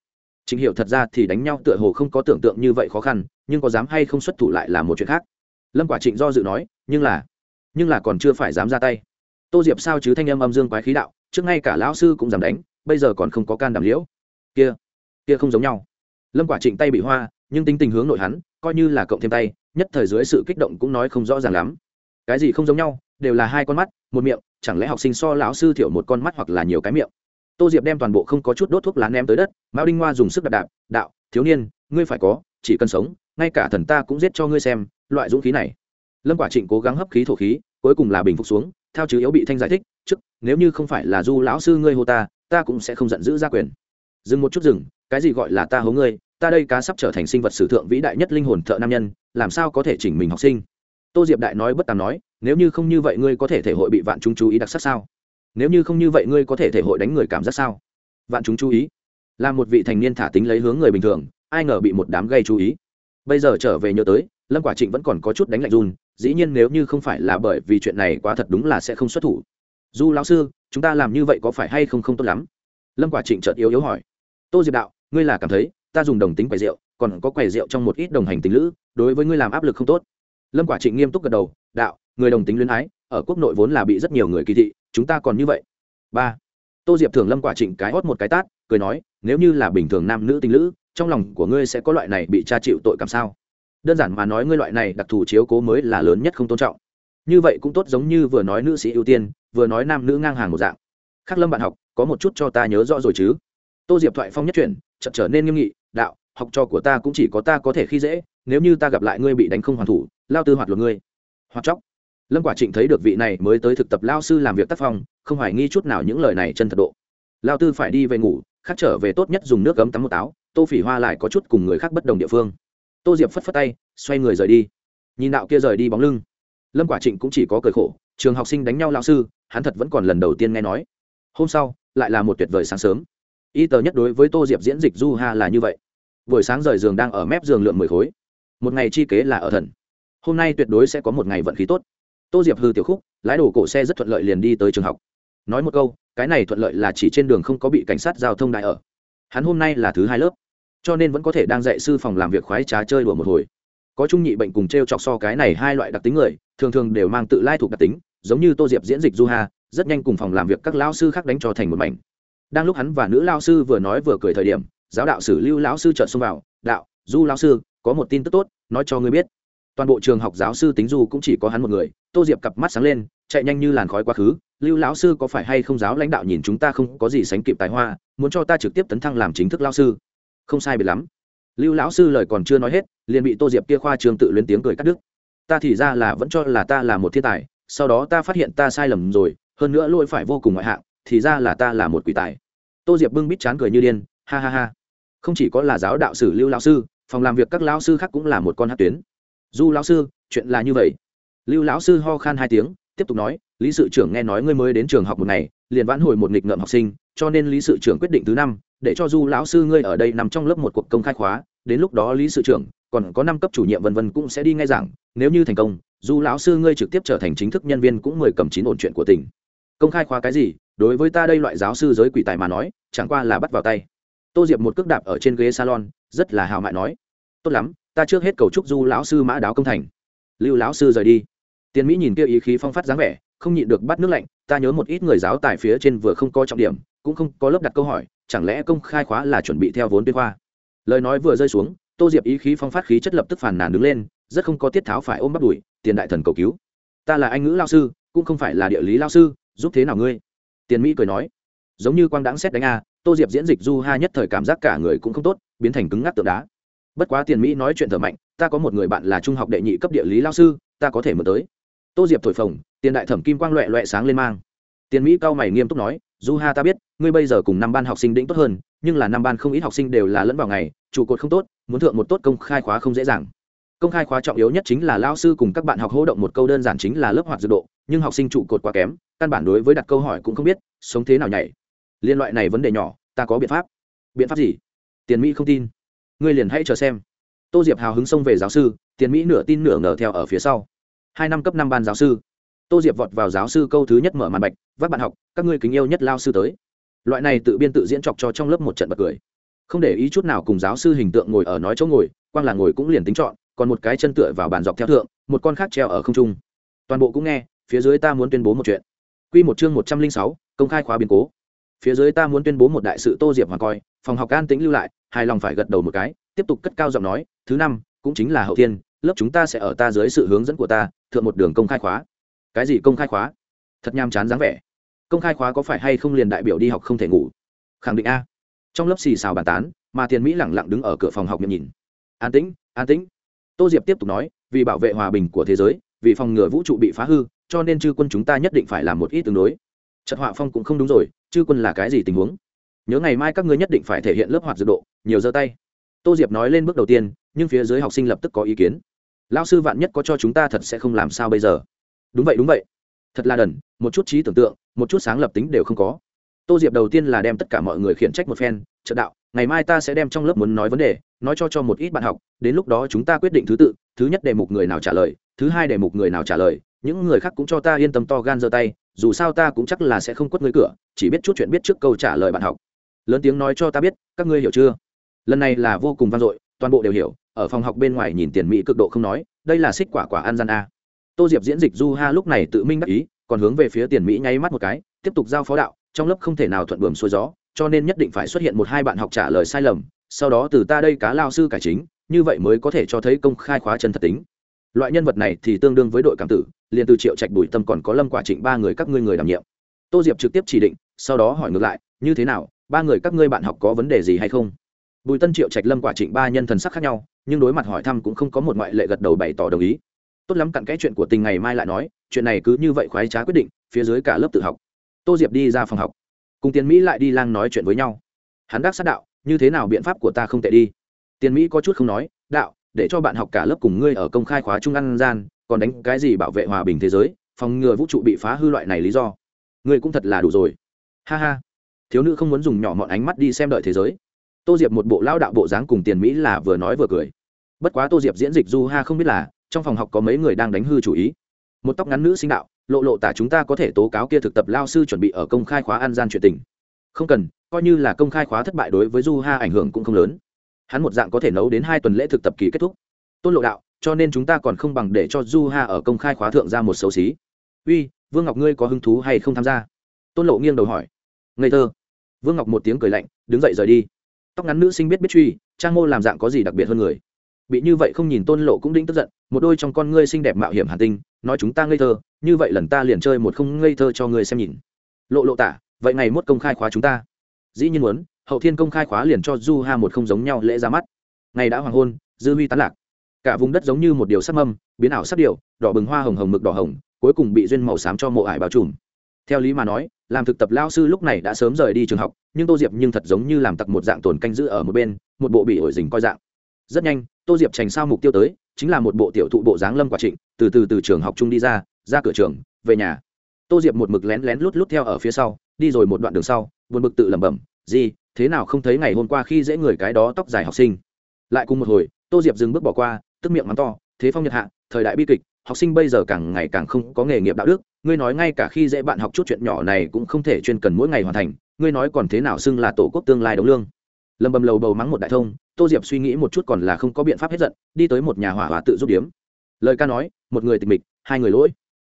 Chính hiểu thật ra thì đánh nhau tựa hồ không có tưởng tượng như vậy khó khăn, nhưng có dám hay không xuất thủ lại là một chuyện khác. Lâm quả trịnh do dự nói, nhưng là nhưng là còn chưa phải dám ra tay. Tô diệp sao chứ thanh âm âm dương quái khí đạo, trước ngay cả lão sư cũng dám đánh, bây giờ còn không có can đảm liễu. Kia kia không giống nhau. Lâm quả trịnh tay bị hoa, nhưng tính tình hướng nội hắn, coi như là cộng thêm tay, nhất thời dưới sự kích động cũng nói không rõ ràng lắm. Cái gì không giống nhau, đều là hai con mắt, một miệng chẳng lẽ học sinh so lão sư thiểu một con mắt hoặc là nhiều cái miệng? Tô diệp đem toàn bộ không có chút đốt thuốc lá ném tới đất, mao đinh hoa dùng sức đạp đạp, đạo, thiếu niên, ngươi phải có, chỉ cần sống, ngay cả thần ta cũng giết cho ngươi xem, loại dũng khí này. Lâm quả trịnh cố gắng hấp khí thổ khí, cuối cùng là bình phục xuống theo chứ yếu bị thanh giải thích, trước, nếu như không phải là du lão sư ngươi hô ta ta cũng sẽ không giận dữ ra quyền. Dừng một chút dừng, cái gì gọi là ta hố ngươi, ta đây cá sắp trở thành sinh vật sử thượng vĩ đại nhất linh hồn thợ nam nhân, làm sao có thể chỉnh mình học sinh? Tô diệp đại nói bất tàm nói, nếu như không như vậy ngươi có thể thể hội bị vạn chúng chú ý đặc sắc sao? Nếu như không như vậy ngươi có thể thể hội đánh người cảm giác sao? Vạn chúng chú ý? Là một vị thành niên thả tính lấy hướng người bình thường, ai ngờ bị một đám gây chú ý. Bây giờ trở về nhớ tới, lâm quả trịnh vẫn còn có chút đánh lạnh run, dĩ nhiên nếu như không phải là bởi vì chuyện này quá thật đúng là sẽ không xuất thủ. Du lão sư, chúng ta làm như vậy có phải hay không không tốt lắm? Lâm quả trịnh chợt yếu yếu hỏi. Tô diệp đạo, ngươi là cảm thấy ta dùng đồng tính quầy rượu, còn có quầy rượu trong một ít đồng hành tính lữ, đối với ngươi làm áp lực không tốt lâm quả trịnh nghiêm túc gật đầu, đạo, người đồng tính luyến ái, ở quốc nội vốn là bị rất nhiều người kỳ thị, chúng ta còn như vậy. Ba. Tô diệp thường lâm quả trịnh cái hót một cái tát, cười nói, nếu như là bình thường nam nữ tình lữ, trong lòng của ngươi sẽ có loại này bị tra chịu tội cảm sao? Đơn giản mà nói ngươi loại này đặc thù chiếu cố mới là lớn nhất không tôn trọng. Như vậy cũng tốt giống như vừa nói nữ sĩ ưu tiên, vừa nói nam nữ ngang hàng một dạng. Khắc lâm bạn học, có một chút cho ta nhớ rõ rồi chứ? Tô diệp thoại phong nhất chuyển chậm trở nên nghiêm nghị, đạo, học trò của ta cũng chỉ có ta có thể khi dễ, nếu như ta gặp lại ngươi bị đánh không hoàn thủ lao tư hoạt luật ngươi. Hoạt chóc. Lâm quả trịnh thấy được vị này mới tới thực tập lao sư làm việc tác phong, không hoài nghi chút nào những lời này chân thật độ. Lao tư phải đi về ngủ, khác trở về tốt nhất dùng nước cấm tắm một táo, tô phỉ hoa lại có chút cùng người khác bất đồng địa phương. Tô diệp phất phất tay, xoay người rời đi. Nhìn đạo kia rời đi bóng lưng. Lâm quả trịnh cũng chỉ có cười khổ, trường học sinh đánh nhau lao sư, hắn thật vẫn còn lần đầu tiên nghe nói. Hôm sau, lại là một tuyệt vời sáng sớm. Y tờ nhất đối với tô diệp diễn dịch du ha là như vậy. Buổi sáng rời giường đang ở mép giường lượm mười khối. Một ngày chi kế là ở thần hôm nay tuyệt đối sẽ có một ngày vận khí tốt. Tô diệp hư tiểu khúc lái đổ cổ xe rất thuận lợi liền đi tới trường học. Nói một câu cái này thuận lợi là chỉ trên đường không có bị cảnh sát giao thông đại ở. Hắn hôm nay là thứ hai lớp cho nên vẫn có thể đang dạy sư phòng làm việc khoái trá chơi đùa một hồi. Có trung nhị bệnh cùng t r e o chọc so cái này hai loại đặc tính người thường thường đều mang tự lai thuộc đặc tính giống như tô diệp diễn dịch du hà, rất nhanh cùng phòng làm việc các lao sư khác đánh cho thành một mảnh. Đang lúc hắn và nữ lao sư vừa nói vừa cười thời điểm giáo đạo sử lưu lão sư trợn xông vào đạo du lao sư có một tin tức tốt nói cho ngươi biết toàn bộ trường học giáo sư tính du cũng chỉ có hắn một người, tô diệp cặp mắt sáng lên, chạy nhanh như làn khói quá khứ, lưu lão sư có phải hay không giáo lãnh đạo nhìn chúng ta không có gì sánh kịp tài hoa, muốn cho ta trực tiếp tấn thăng làm chính thức lao sư? Không sai biệt lắm. Lưu lão sư lời còn chưa nói hết, liền bị tô diệp kia khoa trường tự lên tiếng cười cắt đứt. Ta thì ra là vẫn cho là ta là một thiên tài, sau đó ta phát hiện ta sai lầm rồi, hơn nữa lỗi phải vô cùng ngoại hạng, thì ra là ta là một quỷ tài. Tô diệp bưng bít chán cười như điên, ha ha ha, không chỉ có là giáo đạo sử lưu lão sư, phòng làm việc các lão sư khác cũng là một con hát tuyến du lão sư, chuyện là như vậy. Lưu lão sư ho khan hai tiếng, tiếp tục nói, lý sự trưởng nghe nói ngươi mới đến trường học một ngày, liền vãn hồi một nghịch ngợm học sinh, cho nên lý sự trưởng quyết định thứ năm, để cho du lão sư ngươi ở đây nằm trong lớp một cuộc công khai khóa. Đến lúc đó lý sự trưởng, còn có năm cấp chủ nhiệm vân vân cũng sẽ đi ngay giảng. Nếu như thành công, du lão sư ngươi trực tiếp trở thành chính thức nhân viên cũng mời cầm chín ổn chuyện của tỉnh. Công khai khóa cái gì? Đối với ta đây loại giáo sư giới quỷ tài mà nói, chẳng qua là bắt vào tay. Tô diệp một cước đạp ở trên ghế salon, rất là hào mại nói. Tốt lắm ta trước hết cầu chúc du lão sư mã đáo công thành. Lưu lão sư rời đi. Tiền mỹ nhìn kia ý khí phong phát dáng vẻ, không nhịn được bắt nước lạnh, ta nhớ một ít người giáo tài phía trên vừa không có trọng điểm, cũng không có lớp đặt câu hỏi, chẳng lẽ công khai khóa là chuẩn bị theo vốn tuyên khoa? Lời nói vừa rơi xuống, tô diệp ý khí phong phát khí chất lập tức phản nàn đứng lên, rất không có tiết tháo phải ôm bắt đùi, tiền đại thần cầu cứu. Ta là anh ngữ lao sư, cũng không phải là địa lý lao sư, giúp thế nào ngươi? Tiền mỹ cười nói, giống như quang đáng xét đánh a, tô diệp diễn dịch du ha nhất thời cảm giác cả người cũng không tốt, biến thành cứng ngắc tượng đá bất quá tiền mỹ nói chuyện thở mạnh, ta có một người bạn là trung học đệ nhị cấp địa lý lao sư, ta có thể mượn tới. Tô diệp thổi phồng, tiền đại thẩm kim quang loẹ loẹ sáng lên mang. Tiền mỹ cao mày nghiêm túc nói, du ha, ta biết, ngươi bây giờ cùng năm ban học sinh đĩnh tốt hơn, nhưng là năm ban không ít học sinh đều là lẫn vào ngày, trụ cột không tốt, muốn thượng một tốt công khai khóa không dễ dàng. Công khai khóa trọng yếu nhất chính là lao sư cùng các bạn học hô động một câu đơn giản chính là lớp hoạt dự độ, nhưng học sinh trụ cột quá kém, căn bản đối với đặt câu hỏi cũng không biết, sống thế nào nhảy. Liên loại này vấn đề nhỏ, ta có biện pháp. Biện pháp gì? Tiền mỹ không tin ngươi liền hãy chờ xem. Tô diệp hào hứng xông về giáo sư, tiền mỹ nửa tin nửa ngờ theo ở phía sau. Hai năm cấp năm ban giáo sư. Tô diệp vọt vào giáo sư câu thứ nhất mở màn bạch, vác bạn học, các ngươi kính yêu nhất lao sư tới. Loại này tự biên tự diễn chọc cho trong lớp một trận bật cười. Không để ý chút nào cùng giáo sư hình tượng ngồi ở nói chỗ ngồi, quang là ngồi cũng liền tính chọn, còn một cái chân tựa vào bàn dọc theo thượng, một con khác treo ở không trung. Toàn bộ cũng nghe, phía dưới ta muốn tuyên bố một chuyện. Q một chương một trăm linh sáu, công khai khóa biến cố phía dưới ta muốn tuyên bố một đại sự tô diệp hoàng coi, phòng học an tĩnh lưu lại, hài lòng phải gật đầu một cái, tiếp tục cất cao giọng nói, thứ năm, cũng chính là hậu thiên, lớp chúng ta sẽ ở ta dưới sự hướng dẫn của ta, thượng một đường công khai khóa. Cái gì công khai khóa? Thật nham chán dáng vẻ. Công khai khóa có phải hay không liền đại biểu đi học không thể ngủ? Khẳng định a. Trong lớp xì xào bàn tán, mà tiền mỹ lẳng lặng đứng ở cửa phòng học miệng nhìn. An tĩnh an tĩnh. Tô diệp tiếp tục nói, vì bảo vệ hòa bình của thế giới, vì phòng ngừa vũ trụ bị phá hư, cho nên chư quân chúng ta nhất định phải làm một ít tương đối. Trận họa phong cũng không đúng rồi chư quân là cái gì tình huống? Nhớ ngày mai các ngươi nhất định phải thể hiện lớp hoạt dự độ, nhiều giơ tay. Tô diệp nói lên bước đầu tiên, nhưng phía dưới học sinh lập tức có ý kiến. Lao sư vạn nhất có cho chúng ta thật sẽ không làm sao bây giờ? Đúng vậy đúng vậy. Thật là đần, một chút trí tưởng tượng, một chút sáng lập tính đều không có. Tô diệp đầu tiên là đem tất cả mọi người khiển trách một phen trợ đạo, ngày mai ta sẽ đem trong lớp muốn nói vấn đề, nói cho cho một ít bạn học, đến lúc đó chúng ta quyết định thứ tự, thứ nhất đề mục người nào trả lời, thứ hai đề mục người nào trả lời những người khác cũng cho ta yên tâm to gan giơ tay, dù sao ta cũng chắc là sẽ không quất người cửa, chỉ biết chút chuyện biết trước câu trả lời bạn học. Lớn tiếng nói cho ta biết, các ngươi hiểu chưa? Lần này là vô cùng vang dội, toàn bộ đều hiểu, ở phòng học bên ngoài nhìn tiền mỹ cực độ không nói, đây là xích quả quả an gian a. Tô diệp diễn dịch du ha lúc này tự minh đắc ý, còn hướng về phía tiền mỹ nháy mắt một cái, tiếp tục giao phó đạo, trong lớp không thể nào thuận bờm xuôi gió, cho nên nhất định phải xuất hiện một hai bạn học trả lời sai lầm, sau đó từ ta đây cá lao sư cải chính, như vậy mới có thể cho thấy công khai khóa chân thật tính. Loại nhân vật này thì tương đương với đội cảm tử liền từ triệu trạch bùi tâm còn có lâm quả trịnh ba người các ngươi người đảm nhiệm. Tô diệp trực tiếp chỉ định, sau đó hỏi ngược lại, như thế nào, ba người các ngươi bạn học có vấn đề gì hay không? Bùi tân, triệu trạch, lâm quả trịnh ba nhân thần sắc khác nhau, nhưng đối mặt hỏi thăm cũng không có một ngoại lệ gật đầu bày tỏ đồng ý. Tốt lắm, cặn cái chuyện của tình ngày mai lại nói, chuyện này cứ như vậy khoái trá quyết định, phía dưới cả lớp tự học. Tô diệp đi ra phòng học. Cùng tiền mỹ lại đi lang nói chuyện với nhau. Hắn đắc sát đạo, như thế nào biện pháp của ta không tệ đi? Tiền mỹ có chút không nói, đạo, để cho bạn học cả lớp cùng ngươi ở công khai khóa trung ăn gian còn đánh cái gì bảo vệ hòa bình thế giới, phòng ngừa vũ trụ bị phá hư loại này lý do. Ngươi cũng thật là đủ rồi. Ha ha. Thiếu nữ không muốn dùng nhỏ mọn ánh mắt đi xem đợi thế giới. Tô diệp một bộ lao đạo bộ dáng cùng tiền mỹ là vừa nói vừa cười. Bất quá tô diệp diễn dịch du ha không biết là, trong phòng học có mấy người đang đánh hư chủ ý. Một tóc ngắn nữ sinh đạo, lộ lộ tả chúng ta có thể tố cáo kia thực tập lao sư chuẩn bị ở công khai khóa an gian chuyện tình. Không cần, coi như là công khai khóa thất bại đối với du ha ảnh hưởng cũng không lớn. Hắn một dạng có thể nấu đến hai tuần lễ thực tập kỳ kết thúc. Tôn lộ đạo cho nên chúng ta còn không bằng để cho du ha ở công khai khóa thượng ra một xấu xí. Uy, vương ngọc ngươi có hứng thú hay không tham gia? Tôn lộ nghiêng đầu hỏi. Ngây thơ. Vương ngọc một tiếng cười lạnh, đứng dậy rời đi. Tóc ngắn nữ sinh biết biết truy, trang mô làm dạng có gì đặc biệt hơn người? Bị như vậy không nhìn tôn lộ cũng đinh tức giận, một đôi trong con ngươi xinh đẹp mạo hiểm hàn tinh, nói chúng ta ngây thơ, như vậy lần ta liền chơi một không ngây thơ cho ngươi xem nhìn. Lộ lộ tả, vậy ngày mốt công khai khóa chúng ta. Dĩ nhiên muốn, hậu thiên công khai khóa liền cho du ha một không giống nhau lễ ra mắt. Ngày đã hoàng hôn, dư huy tán lạc cả vùng đất giống như một điều sắc mâm, biến ảo sắc điều đỏ bừng hoa hồng hồng mực đỏ hồng, cuối cùng bị duyên màu xám cho mộ ải bao trùm. Theo lý mà nói, làm thực tập lao sư lúc này đã sớm rời đi trường học, nhưng tô diệp nhưng thật giống như làm tặc một dạng tồn canh giữ ở một bên, một bộ bị ổi dình coi dạng. Rất nhanh, tô diệp trành sao mục tiêu tới, chính là một bộ tiểu thụ bộ dáng lâm quả trịnh, từ từ từ trường học trung đi ra ra cửa trường, về nhà. Tô diệp một mực lén lén lút lút theo ở phía sau, đi rồi một đoạn đường sau, buồn bực tự lẩm bẩm, gì, thế nào không thấy ngày hôm qua khi dễ người cái đó tóc dài học sinh? Lại cùng một hồi, tô diệp dừng bước bỏ qua tức miệng mắng to, thế phong nhật hạ, thời đại bi kịch, học sinh bây giờ càng ngày càng không có nghề nghiệp đạo đức, ngươi nói ngay cả khi dễ bạn học chút chuyện nhỏ này cũng không thể chuyên cần mỗi ngày hoàn thành, ngươi nói còn thế nào xưng là tổ quốc tương lai đấu lương? Lầm bầm lầu bầu mắng một đại thông, tô diệp suy nghĩ một chút còn là không có biện pháp hết giận, đi tới một nhà hỏa hỏa tự giúp điếm. Lời ca nói, một người tịch mịch, hai người lỗi.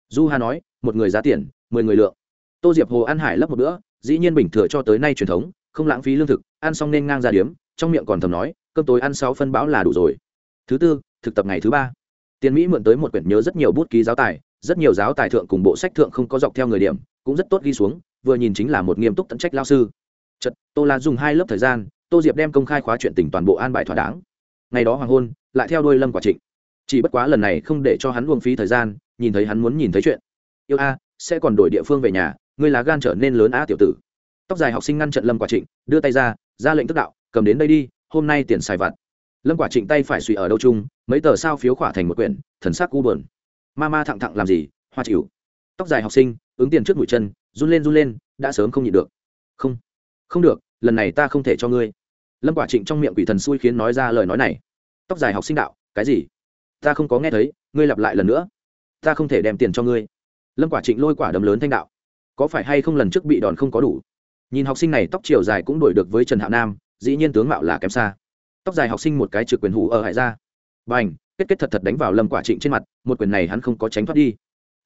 Du hà nói, một người giá tiền, mười người lượng. Tô diệp hồ ăn hải lấp một bữa, dĩ nhiên bình thừa cho tới nay truyền thống, không lãng phí lương thực, ăn xong nên ngang ra điếm, trong miệng còn thầm nói, cơm tối ăn sáu phân báo là đủ rồi. Thứ tư thực tập ngày thứ ba. Tiền mỹ mượn tới một quyển nhớ rất nhiều bút ký giáo tài, rất nhiều giáo tài thượng cùng bộ sách thượng không có dọc theo người điểm, cũng rất tốt ghi xuống, vừa nhìn chính là một nghiêm túc tận trách lao sư. Chật tô la dùng hai lớp thời gian, tô diệp đem công khai khóa chuyện tình toàn bộ an bài thỏa đáng. Ngày đó hoàng hôn, lại theo đôi lâm quả trịnh. Chỉ bất quá lần này không để cho hắn uông phí thời gian, nhìn thấy hắn muốn nhìn thấy chuyện. Yêu a, sẽ còn đổi địa phương về nhà, ngươi lá gan trở nên lớn a tiểu tử. Tóc dài học sinh ngăn trận lâm quả trịnh, đưa tay ra ra lệnh tức đạo, cầm đến đây đi, hôm nay tiền xài vặt lâm quả trịnh tay phải suy ở đâu chung, mấy tờ sao phiếu khỏa thành một quyển, thần sắc u bờn ma ma thẳng thẳng làm gì, hoa chịu. Tóc dài học sinh, ứng tiền trước mũi chân, run lên run lên, đã sớm không nhịn được. Không không được, lần này ta không thể cho ngươi. Lâm quả trịnh trong miệng quỷ thần xui khiến nói ra lời nói này. Tóc dài học sinh đạo, cái gì? Ta không có nghe thấy, ngươi lặp lại lần nữa. Ta không thể đem tiền cho ngươi. Lâm quả trịnh lôi quả đấm lớn thanh đạo. Có phải hay không lần trước bị đòn không có đủ? Nhìn học sinh này tóc chiều dài cũng đổi được với trần hạo nam, dĩ nhiên tướng mạo là kém xa tóc dài học sinh một cái trực quyền hủ ở hải ra. B à n h kết kết thật thật đánh vào lâm quả trịnh trên mặt, một quyền này hắn không có tránh thoát đi.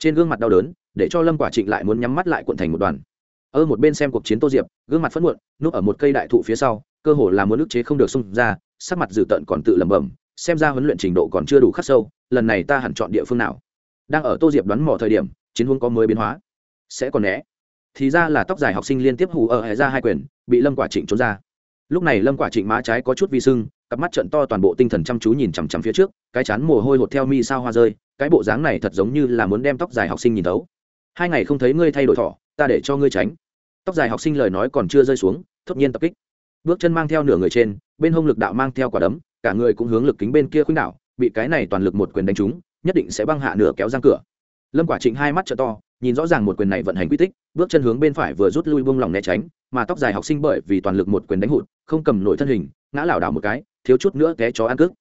Trên gương mặt đau đớn, để cho lâm quả trịnh lại muốn nhắm mắt lại cuộn thành một đoàn. Ở một bên xem cuộc chiến tô diệp, gương mặt phẫn muộn, núp ở một cây đại thụ phía sau, cơ hồ là muốn ức chế không được xung ra, sắc mặt dữ tợn còn tự lẩm bẩm, xem ra huấn luyện trình độ còn chưa đủ khắc sâu, lần này ta hẳn chọn địa phương nào? Đang ở tô diệp đoán mò thời điểm, chiến huống có mới biến hóa. Sẽ còn né. Thì ra là tóc dài học sinh liên tiếp hù ở hệ ra hai quyền, bị lâm quả trịnh trốn ra lúc này lâm quả trịnh má trái có chút vi sưng, cặp mắt trận to toàn bộ tinh thần chăm chú nhìn chằm chằm phía trước, cái chán mồ hôi hột theo mi sao hoa rơi, cái bộ dáng này thật giống như là muốn đem tóc dài học sinh nhìn thấu. Hai ngày không thấy ngươi thay đổi thỏ, ta để cho ngươi tránh. Tóc dài học sinh lời nói còn chưa rơi xuống, thốt nhiên tập kích. Bước chân mang theo nửa người trên, bên hông lực đạo mang theo quả đấm, cả người cũng hướng lực kính bên kia khuynh đạo bị cái này toàn lực một quyền đánh trúng, nhất định sẽ băng hạ nửa kéo răng cửa. Lâm quả trịnh hai mắt trợ to, nhìn rõ ràng một quyền này vận hành quy tích, bước chân hướng bên phải vừa rút lui buông lỏng né tránh mà tóc dài học sinh bởi vì toàn lực một quyền đánh hụt, không cầm nổi thân hình, ngã lảo đảo một cái, thiếu chút nữa té chó ăn cước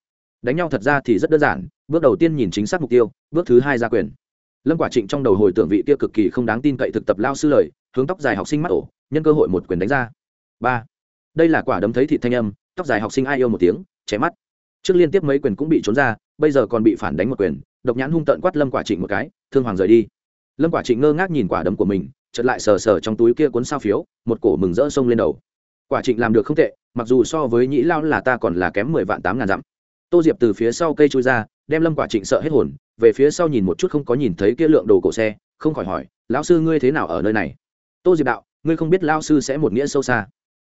đánh nhau thật ra thì rất đơn giản, bước đầu tiên nhìn chính xác mục tiêu, bước thứ hai ra quyền. Lâm quả trịnh trong đầu hồi tưởng vị kia cực kỳ không đáng tin cậy thực tập lao sư lời, hướng tóc dài học sinh mắt ổ, nhân cơ hội một quyền đánh ra. Ba. Đây là quả đấm thấy thị thanh âm, tóc dài học sinh ai yêu một tiếng, chém mắt. Trước liên tiếp mấy quyền cũng bị trốn ra, bây giờ còn bị phản đánh một quyền, độc nhãn hung tận quát lâm quả trịnh một cái, thương hoàng rời đi. Lâm quả trịnh ngơ ngác nhìn quả đấm của mình chợt lại sờ sờ trong túi kia cuốn sao phiếu, một cổ mừng rỡ sông lên đầu. Quả trịnh làm được không tệ, mặc dù so với nhĩ lao là ta còn là kém mười vạn tám ngàn dặm. Tô diệp từ phía sau cây chui ra, đem lâm quả trịnh sợ hết hồn, về phía sau nhìn một chút không có nhìn thấy kia lượng đồ cổ xe, không khỏi hỏi, lão sư ngươi thế nào ở nơi này? Tô diệp đạo, ngươi không biết lao sư sẽ một nghĩa sâu xa.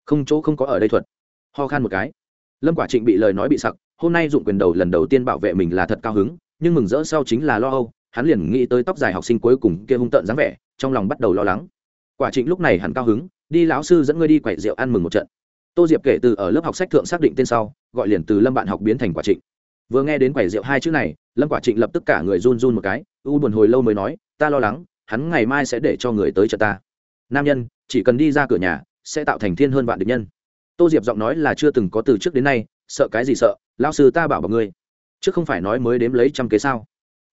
Không, chỗ không có ở đây thuật. Ho khan một cái. Lâm quả trịnh bị lời nói bị sặc, hôm nay dụng quyền đầu lần đầu tiên bảo vệ mình là thật cao hứng, nhưng mừng rỡ sau chính là lo âu, hắn liền nghĩ tới tóc dài học sinh cuối cùng kia hung tợn dáng vẻ trong lòng bắt đầu lo lắng. Quả trịnh lúc này hẳn cao hứng, đi lão sư dẫn ngươi đi quậy rượu ăn mừng một trận. Tô diệp kể từ ở lớp học sách thượng xác định tên sau, gọi liền từ lâm bạn học biến thành quả trịnh. Vừa nghe đến quẩy rượu hai chữ này, lâm quả trịnh lập tức cả người run run một cái, u buồn hồi lâu mới nói, ta lo lắng, hắn ngày mai sẽ để cho người tới chợ ta. Nam nhân, chỉ cần đi ra cửa nhà, sẽ tạo thành thiên hơn vạn địch nhân. Tô diệp giọng nói là chưa từng có từ trước đến nay, sợ cái gì sợ lao sư ta bảo bảo ngươi. Chứ không phải nói mới đếm lấy trăm kế sao.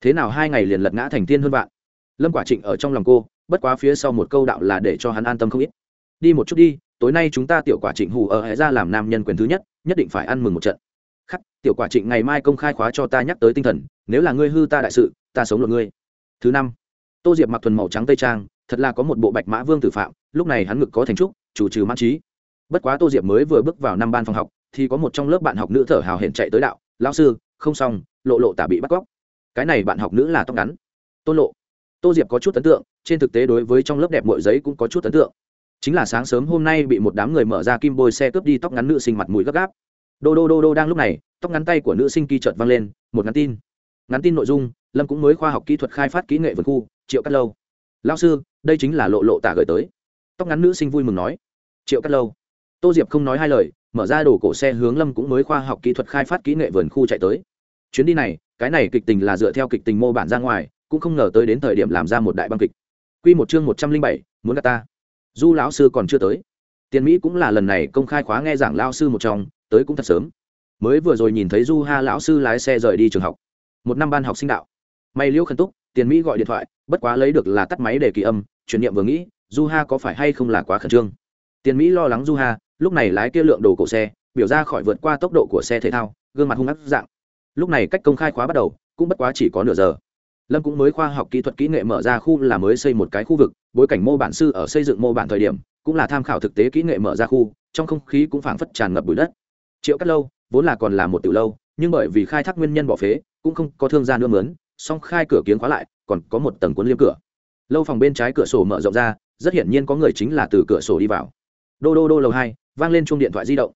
Thế nào hai ngày liền lật ngã thành thiên hơn vạn? Lâm quả trịnh ở trong lòng cô bất quá phía sau một câu đạo là để cho hắn an tâm không ít. Đi một chút đi, tối nay chúng ta tiểu quả trịnh hù ở hệ ra làm nam nhân quyền thứ nhất nhất định phải ăn mừng một trận. Khắc, tiểu quả trịnh ngày mai công khai khóa cho ta nhắc tới tinh thần, nếu là ngươi hư ta đại sự, ta sống luật ngươi. Thứ năm, tô diệp mặc thuần màu trắng tây trang, thật là có một bộ bạch mã vương tử phạm, lúc này hắn ngực có thành trúc, chủ trừ mãn trí. Bất quá tô diệp mới vừa bước vào năm ban phòng học, thì có một trong lớp bạn học nữ thở hào hển chạy tới đạo lao sư, không xong, lộ lộ tả bị bắt cóc. Cái này bạn học nữ là tóc ngắn. Tôn lộ. Tô diệp có chút ấn tượng trên thực tế đối với trong lớp đẹp mọi giấy cũng có chút ấn tượng. Chính là sáng sớm hôm nay bị một đám người mở ra kim bôi xe cướp đi tóc ngắn nữ sinh mặt mũi gấp gáp. Đô đô đô đô đang lúc này, tóc ngắn tay của nữ sinh kỳ trợt vang lên, một ngắn tin. Ngắn tin nội dung, lâm cũng mới khoa học kỹ thuật khai phát kỹ nghệ vườn khu, triệu cắt lâu. Lao sư, đây chính là lộ lộ tả gửi tới. Tóc ngắn nữ sinh vui mừng nói. Triệu cắt lâu. Tô diệp không nói hai lời, mở ra đồ cổ xe hướng lâm cũng mới khoa học kỹ thuật khai phát kỹ nghệ vườn khu chạy tới. Chuyến đi này, cái này kịch tình là dựa theo kịch tình mô bản ra ngoài, cũng không ngờ tới đến thời điểm làm ra một đại băng kịch. Quy một chương một trăm linh bảy, muốn gặp ta. Du lão sư còn chưa tới. Tiền mỹ cũng là lần này công khai khóa nghe giảng Lão sư một trong, tới cũng thật sớm. Mới vừa rồi nhìn thấy du ha lão sư lái xe rời đi trường học. Một năm ban học sinh đạo. May liễu khẩn túc, tiền mỹ gọi điện thoại, bất quá lấy được là tắt máy để kỳ âm, chuyển niệm vừa nghĩ, du ha có phải hay không là quá khẩn trương. Tiền mỹ lo lắng du ha, lúc này lái kia lượng đồ cổ xe, biểu ra khỏi vượt qua tốc độ của xe thể thao, gương mặt hung ác dạng. Lúc này cách công khai khóa bắt đầu, cũng bất quá chỉ có nửa giờ lâm cũng mới khoa học kỹ thuật kỹ nghệ mở ra khu là mới xây một cái khu vực, bối cảnh mô bản sư ở xây dựng mô bản thời điểm, cũng là tham khảo thực tế kỹ nghệ mở ra khu, trong không khí cũng phảng phất tràn ngập bụi đất. Triệu cắt lâu, vốn là còn là một từ lâu, nhưng bởi vì khai thác nguyên nhân bỏ phế, cũng không có thương gia nữa mướn, song khai cửa kiến khóa lại, còn có một tầng cuốn liêm cửa. Lâu phòng bên trái cửa sổ mở rộng ra, rất hiển nhiên có người chính là từ cửa sổ đi vào. Đô đô đô lầu hai, vang lên chuông điện thoại di động.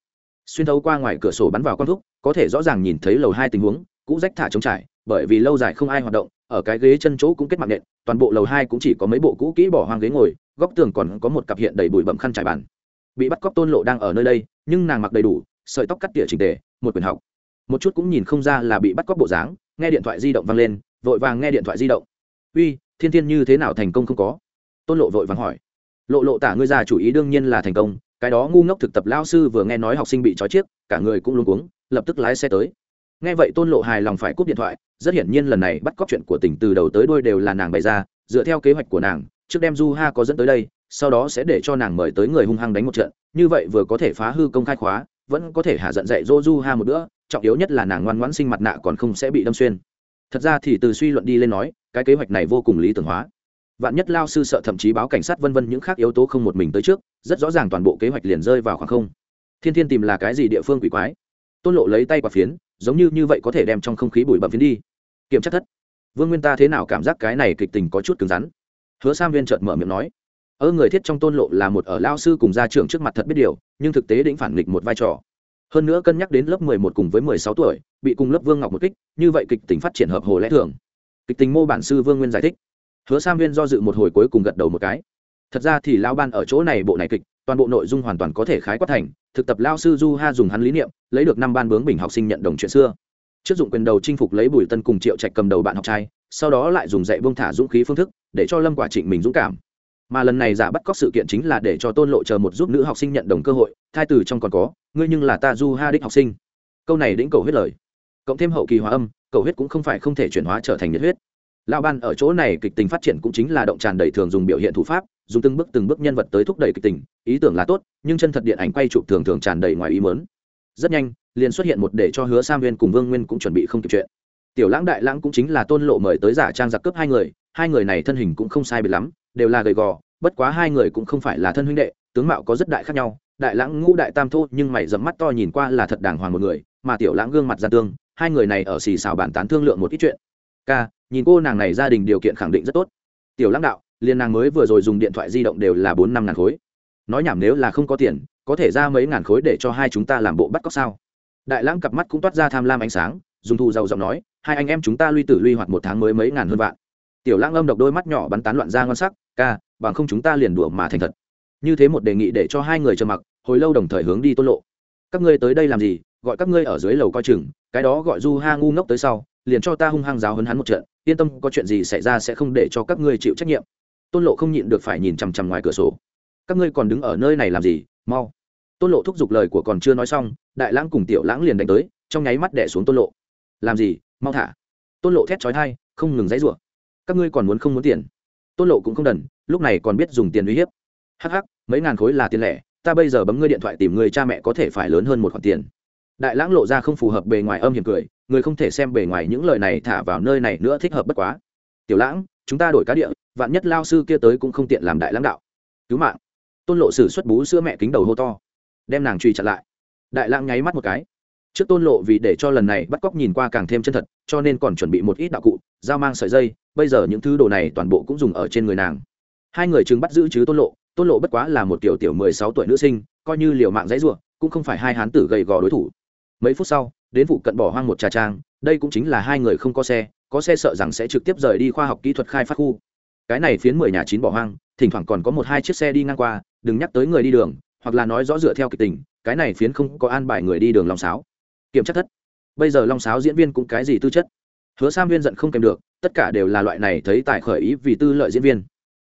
Xuyên thấu qua ngoài cửa sổ bắn vào con thúc, có thể rõ ràng nhìn thấy lầu hai tình huống, cũ rách thả trống trải, bởi vì lâu dài không ai hoạt động ở cái ghế chân chỗ cũng kết mạng nện, toàn bộ lầu hai cũng chỉ có mấy bộ cũ kỹ bỏ hoang ghế ngồi, góc tường còn có một cặp hiện đầy bụi bẩm khăn trải bàn. Bị bắt cóc tôn lộ đang ở nơi đây, nhưng nàng mặc đầy đủ, sợi tóc cắt tỉa trình tề, một quyền học. Một chút cũng nhìn không ra là bị bắt cóc bộ dáng, nghe điện thoại di động vang lên, vội vàng nghe điện thoại di động. Uy, thiên thiên như thế nào thành công không có? Tôn lộ vội vàng hỏi. Lộ lộ tả ngươi già chủ ý đương nhiên là thành công, cái đó ngu ngốc thực tập lao sư vừa nghe nói học sinh bị trói chiếc, cả người cũng luống cuống, lập tức lái xe tới nghe vậy tôn lộ hài lòng phải cúp điện thoại, rất hiển nhiên lần này bắt cóc chuyện của tỉnh từ đầu tới đuôi đều là nàng bày ra, dựa theo kế hoạch của nàng, trước đem du ha có dẫn tới đây, sau đó sẽ để cho nàng mời tới người hung hăng đánh một trận, như vậy vừa có thể phá hư công khai khóa, vẫn có thể hạ giận dạy dô du ha một bữa, trọng yếu nhất là nàng ngoan ngoãn sinh mặt nạ còn không sẽ bị đâm xuyên. Thật ra thì từ suy luận đi lên nói, cái kế hoạch này vô cùng lý tưởng hóa. Vạn nhất lao sư sợ thậm chí báo cảnh sát vân vân những khác yếu tố không một mình tới trước, rất rõ ràng toàn bộ kế hoạch liền rơi vào khoảng không. Thiên thiên tìm là cái gì địa phương quỷ quái? Tôn lộ lấy tay quả phiến giống như như vậy có thể đem trong không khí bụi bậm phiến đi. Kiểm tra thất. Vương nguyên ta thế nào cảm giác cái này kịch tình có chút cứng rắn? Hứa sam viên chợt mở miệng nói. Ơ, người thiết trong tôn lộ là một ở lao sư cùng gia trưởng trước mặt thật biết điều, nhưng thực tế đĩnh phản nghịch một vai trò. Hơn nữa cân nhắc đến lớp mười một cùng với mười sáu tuổi, bị cùng lớp vương ngọc một kích, như vậy kịch tính phát triển hợp hồ lẽ thường. Kịch tính mô bản sư vương nguyên giải thích. Hứa sam viên do dự một hồi cuối cùng gật đầu một cái thật ra thì lao ban ở chỗ này bộ này kịch, toàn bộ nội dung hoàn toàn có thể khái quát thành, thực tập lao sư du ha dùng hắn lý niệm, lấy được năm ban bướng bình học sinh nhận đồng chuyện xưa. Trước dụng quyền đầu chinh phục lấy bùi tân cùng triệu trạch cầm đầu bạn học trai, sau đó lại dùng dạy bông thả dũng khí phương thức, để cho lâm quả trịnh mình dũng cảm. Mà lần này giả bắt cóc sự kiện chính là để cho tôn lộ chờ một giúp nữ học sinh nhận đồng cơ hội, thai từ trong còn có, ngươi nhưng là ta du ha đích học sinh. Câu này đĩnh cầu huyết lời. Cộng thêm hậu kỳ hóa âm, cầu huyết cũng không phải không thể chuyển hóa trở thành nhiệt huyết. Lao ban ở chỗ này kịch tình phát triển cũng chính là động tràn đầy thường dùng biểu hiện thủ pháp dùng từng bước từng bước nhân vật tới thúc đẩy kịch tình, ý tưởng là tốt, nhưng chân thật điện ảnh quay chụp thường thường tràn đầy ngoài ý mớn rất nhanh, liền xuất hiện một để cho hứa sam nguyên cùng vương nguyên cũng chuẩn bị không kịp chuyện. Tiểu lãng đại lãng cũng chính là tôn lộ mời tới giả trang giặc cướp hai người hai người này thân hình cũng không sai biệt lắm, đều là gầy gò, bất quá hai người cũng không phải là thân huynh đệ, tướng mạo có rất đại khác nhau. Đại lãng ngũ đại tam thô, nhưng mày dẫm mắt to nhìn qua là thật đàng hoàng một người, mà tiểu lãng gương mặt gian tương, hai người này ở xì xào bàn tán thương lượng một ít chuyện. Ca, nhìn cô nàng này gia đình điều kiện khẳng định rất tốt. Tiểu lãng đạo liên nàng mới vừa rồi dùng điện thoại di động đều là bốn năm ngàn khối. Nói nhảm nếu là không có tiền, có thể ra mấy ngàn khối để cho hai chúng ta làm bộ bắt cóc sao? Đại lãng cặp mắt cũng toát ra tham lam ánh sáng, dùng thu giàu giọng nói, hai anh em chúng ta luy tử luy hoạt một tháng mới mấy ngàn hơn vạn. Tiểu lãng âm độc đôi mắt nhỏ bắn tán loạn ra ngon sắc, ca, bằng không chúng ta liền đùa mà thành thật. Như thế một đề nghị để cho hai người trầm mặc, hồi lâu đồng thời hướng đi tôn lộ. Các ngươi tới đây làm gì? Gọi các ngươi ở dưới lầu coi chừng, cái đó gọi du ha ngu ngốc tới sau, liền cho ta hung hăng giáo hấn hắn một trận, yên tâm, có chuyện gì xảy ra sẽ không để cho các ngươi chịu trách nhiệm tôn lộ không nhịn được phải nhìn chằm chằm ngoài cửa sổ. Các ngươi còn đứng ở nơi này làm gì? Mau. Tôn lộ thúc giục lời của còn chưa nói xong, đại lãng cùng tiểu lãng liền đánh tới, trong nháy mắt đẻ xuống tôn lộ. Làm gì? Mau thả. Tôn lộ thét trói thai không ngừng dãy rủa. Các ngươi còn muốn không muốn tiền? Tôn lộ cũng không đần, lúc này còn biết dùng tiền uy hiếp. Hh mấy ngàn khối là tiền lẻ, ta bây giờ bấm ngươi điện thoại tìm người cha mẹ có thể phải lớn hơn một khoản tiền. Đại lãng lộ ra không phù hợp bề ngoài âm hiểm cười, người không thể xem bề ngoài những lời này thả vào nơi này nữa thích hợp bất quá. Tiểu lãng, chúng ta đổi cá địa vạn nhất lao sư kia tới cũng không tiện làm đại lãng đạo. Cứu mạng. Tôn lộ sử xuất bú sữa mẹ kính đầu hô to. Đem nàng truy chặn lại. Đại lãng nháy mắt một cái. Trước tôn lộ vì để cho lần này bắt cóc nhìn qua càng thêm chân thật, cho nên còn chuẩn bị một ít đạo cụ, dao mang sợi dây, bây giờ những thứ đồ này toàn bộ cũng dùng ở trên người nàng. Hai người chứng bắt giữ chứ tôn lộ tôn lộ bất quá là một tiểu tiểu mười sáu tuổi nữ sinh, coi như liều mạng dãy ruộng cũng không phải hai hán tử gầy gò đối thủ. Mấy phút sau, đến vụ cận bỏ hoang một trà trang, đây cũng chính là hai người không có xe có xe sợ rằng sẽ trực tiếp rời đi khoa học kỹ thuật khai phát khu cái này phiến mười nhà chín bỏ hoang, thỉnh thoảng còn có một hai chiếc xe đi ngang qua, đừng nhắc tới người đi đường, hoặc là nói rõ dựa theo kịch tình, cái này phiến không có an bài người đi đường long sáo. Kiểm chất thất. Bây giờ long sáo diễn viên cũng cái gì tư chất? Hứa sam viên giận không kèm được, tất cả đều là loại này thấy tài khởi ý vì tư lợi diễn viên.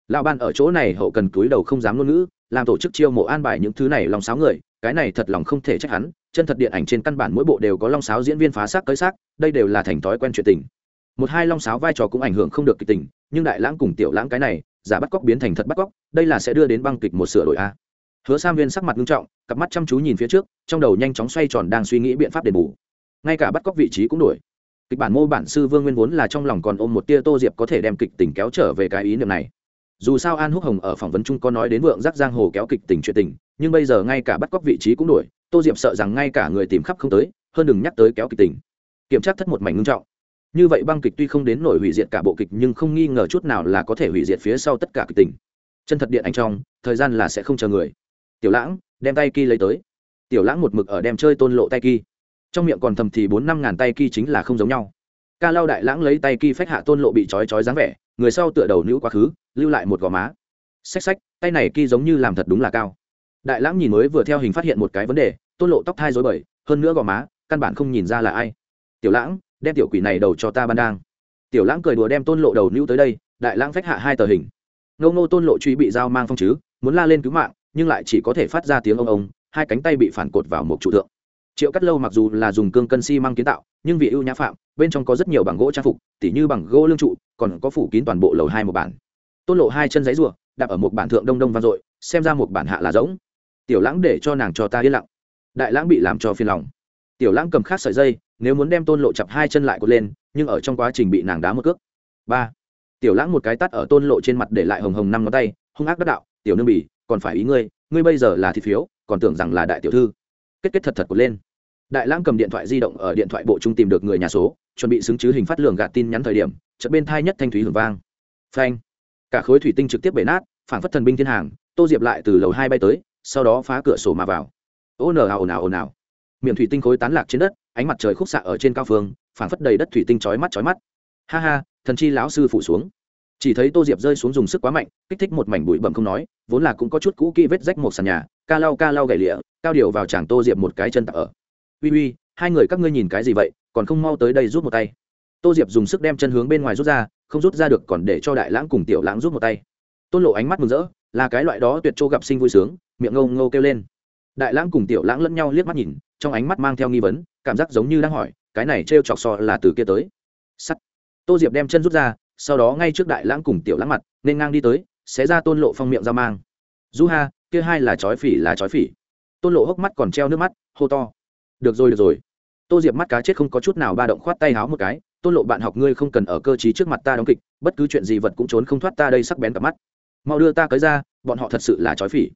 Lão ban ở chỗ này hậu cần túi đầu không dám ngôn ngữ, làm tổ chức chiêu mộ an bài những thứ này long sáo người, cái này thật lòng không thể trách hắn, chân thật điện ảnh trên căn bản mỗi bộ đều có long sáo diễn viên phá xác tới xác, đây đều là thành thói quen chuyện tình. Một hai long sáo vai trò cũng ảnh hưởng không được kịch tình nhưng đại lãng cùng tiểu lãng cái này, giả bắt cóc biến thành thật bắt cóc, đây là sẽ đưa đến băng kịch một sửa đổi a. Hứa sam viên sắc mặt nghiêm trọng, cặp mắt chăm chú nhìn phía trước, trong đầu nhanh chóng xoay tròn đang suy nghĩ biện pháp đền bù. Ngay cả bắt cóc vị trí cũng đổi. Kịch bản mô bản sư vương nguyên vốn là trong lòng còn ôm một tia tô diệp có thể đem kịch tình kéo trở về cái ý niệm này. Dù sao an húc hồng ở phỏng vấn chung có nói đến vượng giác giang hồ kéo kịch tình chuyện tình, nhưng bây giờ ngay cả bắt cóc vị trí cũng đổi, tô diệp sợ rằng ngay cả người tìm khắp không tới, hơn đừng nhắc tới kéo kịch tình. Kiểm tra thất một mảnh ngưng trọng như vậy băng kịch tuy không đến nổi hủy diệt cả bộ kịch, nhưng không nghi ngờ chút nào là có thể hủy diệt phía sau tất cả kịch tình. Chân thật điện ảnh trong, thời gian là sẽ không chờ người. Tiểu lãng, đem tay ky lấy tới. Tiểu lãng một mực ở đem chơi tôn lộ tay ky trong miệng còn thầm thì bốn năm ngàn tay ky chính là không giống nhau. Ca lao đại lãng lấy tay ky phách hạ tôn lộ bị trói trói dáng vẻ, người sau tựa đầu nữ quá khứ, lưu lại một gò má. Xách xách, tay này ky giống như làm thật đúng là cao. Đại lãng nhìn mới vừa theo hình phát hiện một cái vấn đề, tôn lộ tóc thai dối bời, hơn nữa gò má, căn bản không nhìn ra là ai. Tiểu lãng đem tiểu quỷ này đầu cho ta ban đang. Tiểu lãng cười đùa đem tôn lộ đầu nữ tới đây, đại lãng phách hạ hai tờ hình. Ngâu nô tôn lộ truy bị dao mang phong chứ, muốn la lên cứu mạng, nhưng lại chỉ có thể phát ra tiếng ông ông, hai cánh tay bị phản cột vào một trụ thượng. Triệu cắt lâu mặc dù là dùng cương cân xi、si、măng kiến tạo, nhưng vì ưu nhã phạm, bên trong có rất nhiều bằng gỗ trang phục, tỉ như bằng gỗ lương trụ, còn có phủ kín toàn bộ lầu hai một bản. Tôn lộ hai chân giấy rùa đạp ở một bản thượng đông đông vang dội, xem ra một bản hạ là giống tiểu lãng để cho nàng cho ta yên lặng. Đại lãng bị làm cho phiền lòng. Tiểu lãng cầm khát sợi dây nếu muốn đem tôn lộ chập hai chân lại cột lên, nhưng ở trong quá trình bị nàng đá một cước. Ba. Tiểu lãng một cái tắt ở tôn lộ trên mặt để lại hồng hồng năm ngón tay, hung ác đắc đạo, tiểu nương bỉ còn phải ý ngươi ngươi bây giờ là thị phiếu, còn tưởng rằng là đại tiểu thư. Kết kết thật thật cột lên. Đại lãng cầm điện thoại di động ở điện thoại bộ trung tìm được người nhà số, chuẩn bị xứng chứ hình phát lường gạt tin nhắn thời điểm, chợt bên thai nhất thanh thúy hưởng vang. Phanh. Cả khối thủy tinh trực tiếp bể nát phản phất thần binh thiên hàng, tô diệp lại từ lầu hai bay tới, sau đó phá cửa sổ mà vào. Ô nờ ào ồn ào ồn ào. Miệng thủy tinh khối tán lạc trên đất ánh mặt trời khúc xạ ở trên cao phương, phảng phất đầy đất thủy tinh chói mắt chói mắt. Ha ha, thần chi lão sư phủ xuống. Chỉ thấy tô diệp rơi xuống dùng sức quá mạnh, kích thích một mảnh bụi bẩm không nói, vốn là cũng có chút cũ kỹ vết rách một sàn nhà, ca lau ca lau gậy lịa, cao điều vào chàng tô diệp một cái chân tạp ở. Uy uy, hai người các ngươi nhìn cái gì vậy, còn không mau tới đây rút một tay. Tô diệp dùng sức đem chân hướng bên ngoài rút ra, không rút ra được còn để cho đại lãng cùng tiểu lãng rút một tay. Tôn lộ ánh mắt mừng rỡ, là cái loại đó tuyệt trô gặp sinh vui sướng, miệng ngâu ngâu kêu lên đại lãng cùng tiểu lãng lẫn nhau liếc mắt nhìn, trong ánh mắt mang theo nghi vấn, cảm giác giống như đang hỏi, cái này t r e o chọc sò là từ kia tới? Sắt. Tô diệp đem chân rút ra, sau đó ngay trước đại lãng cùng tiểu lãng mặt, nên ngang đi tới, xé ra tôn lộ phong miệng ra mang. Du ha, kia hai là chói phỉ là chói phỉ. Tôn lộ hốc mắt còn treo nước mắt, hô to. Được rồi được rồi. Tô diệp mắt cá chết không có chút nào ba động khoát tay háo một cái, tôn lộ bạn học ngươi không cần ở cơ t trước mặt ta đóng kịch, bất cứ chuyện gì vật cũng trốn không thoát ta đây sắc bén cả mắt. Mau đưa ta tới ra, bọn họ thật sự là chói phỉ.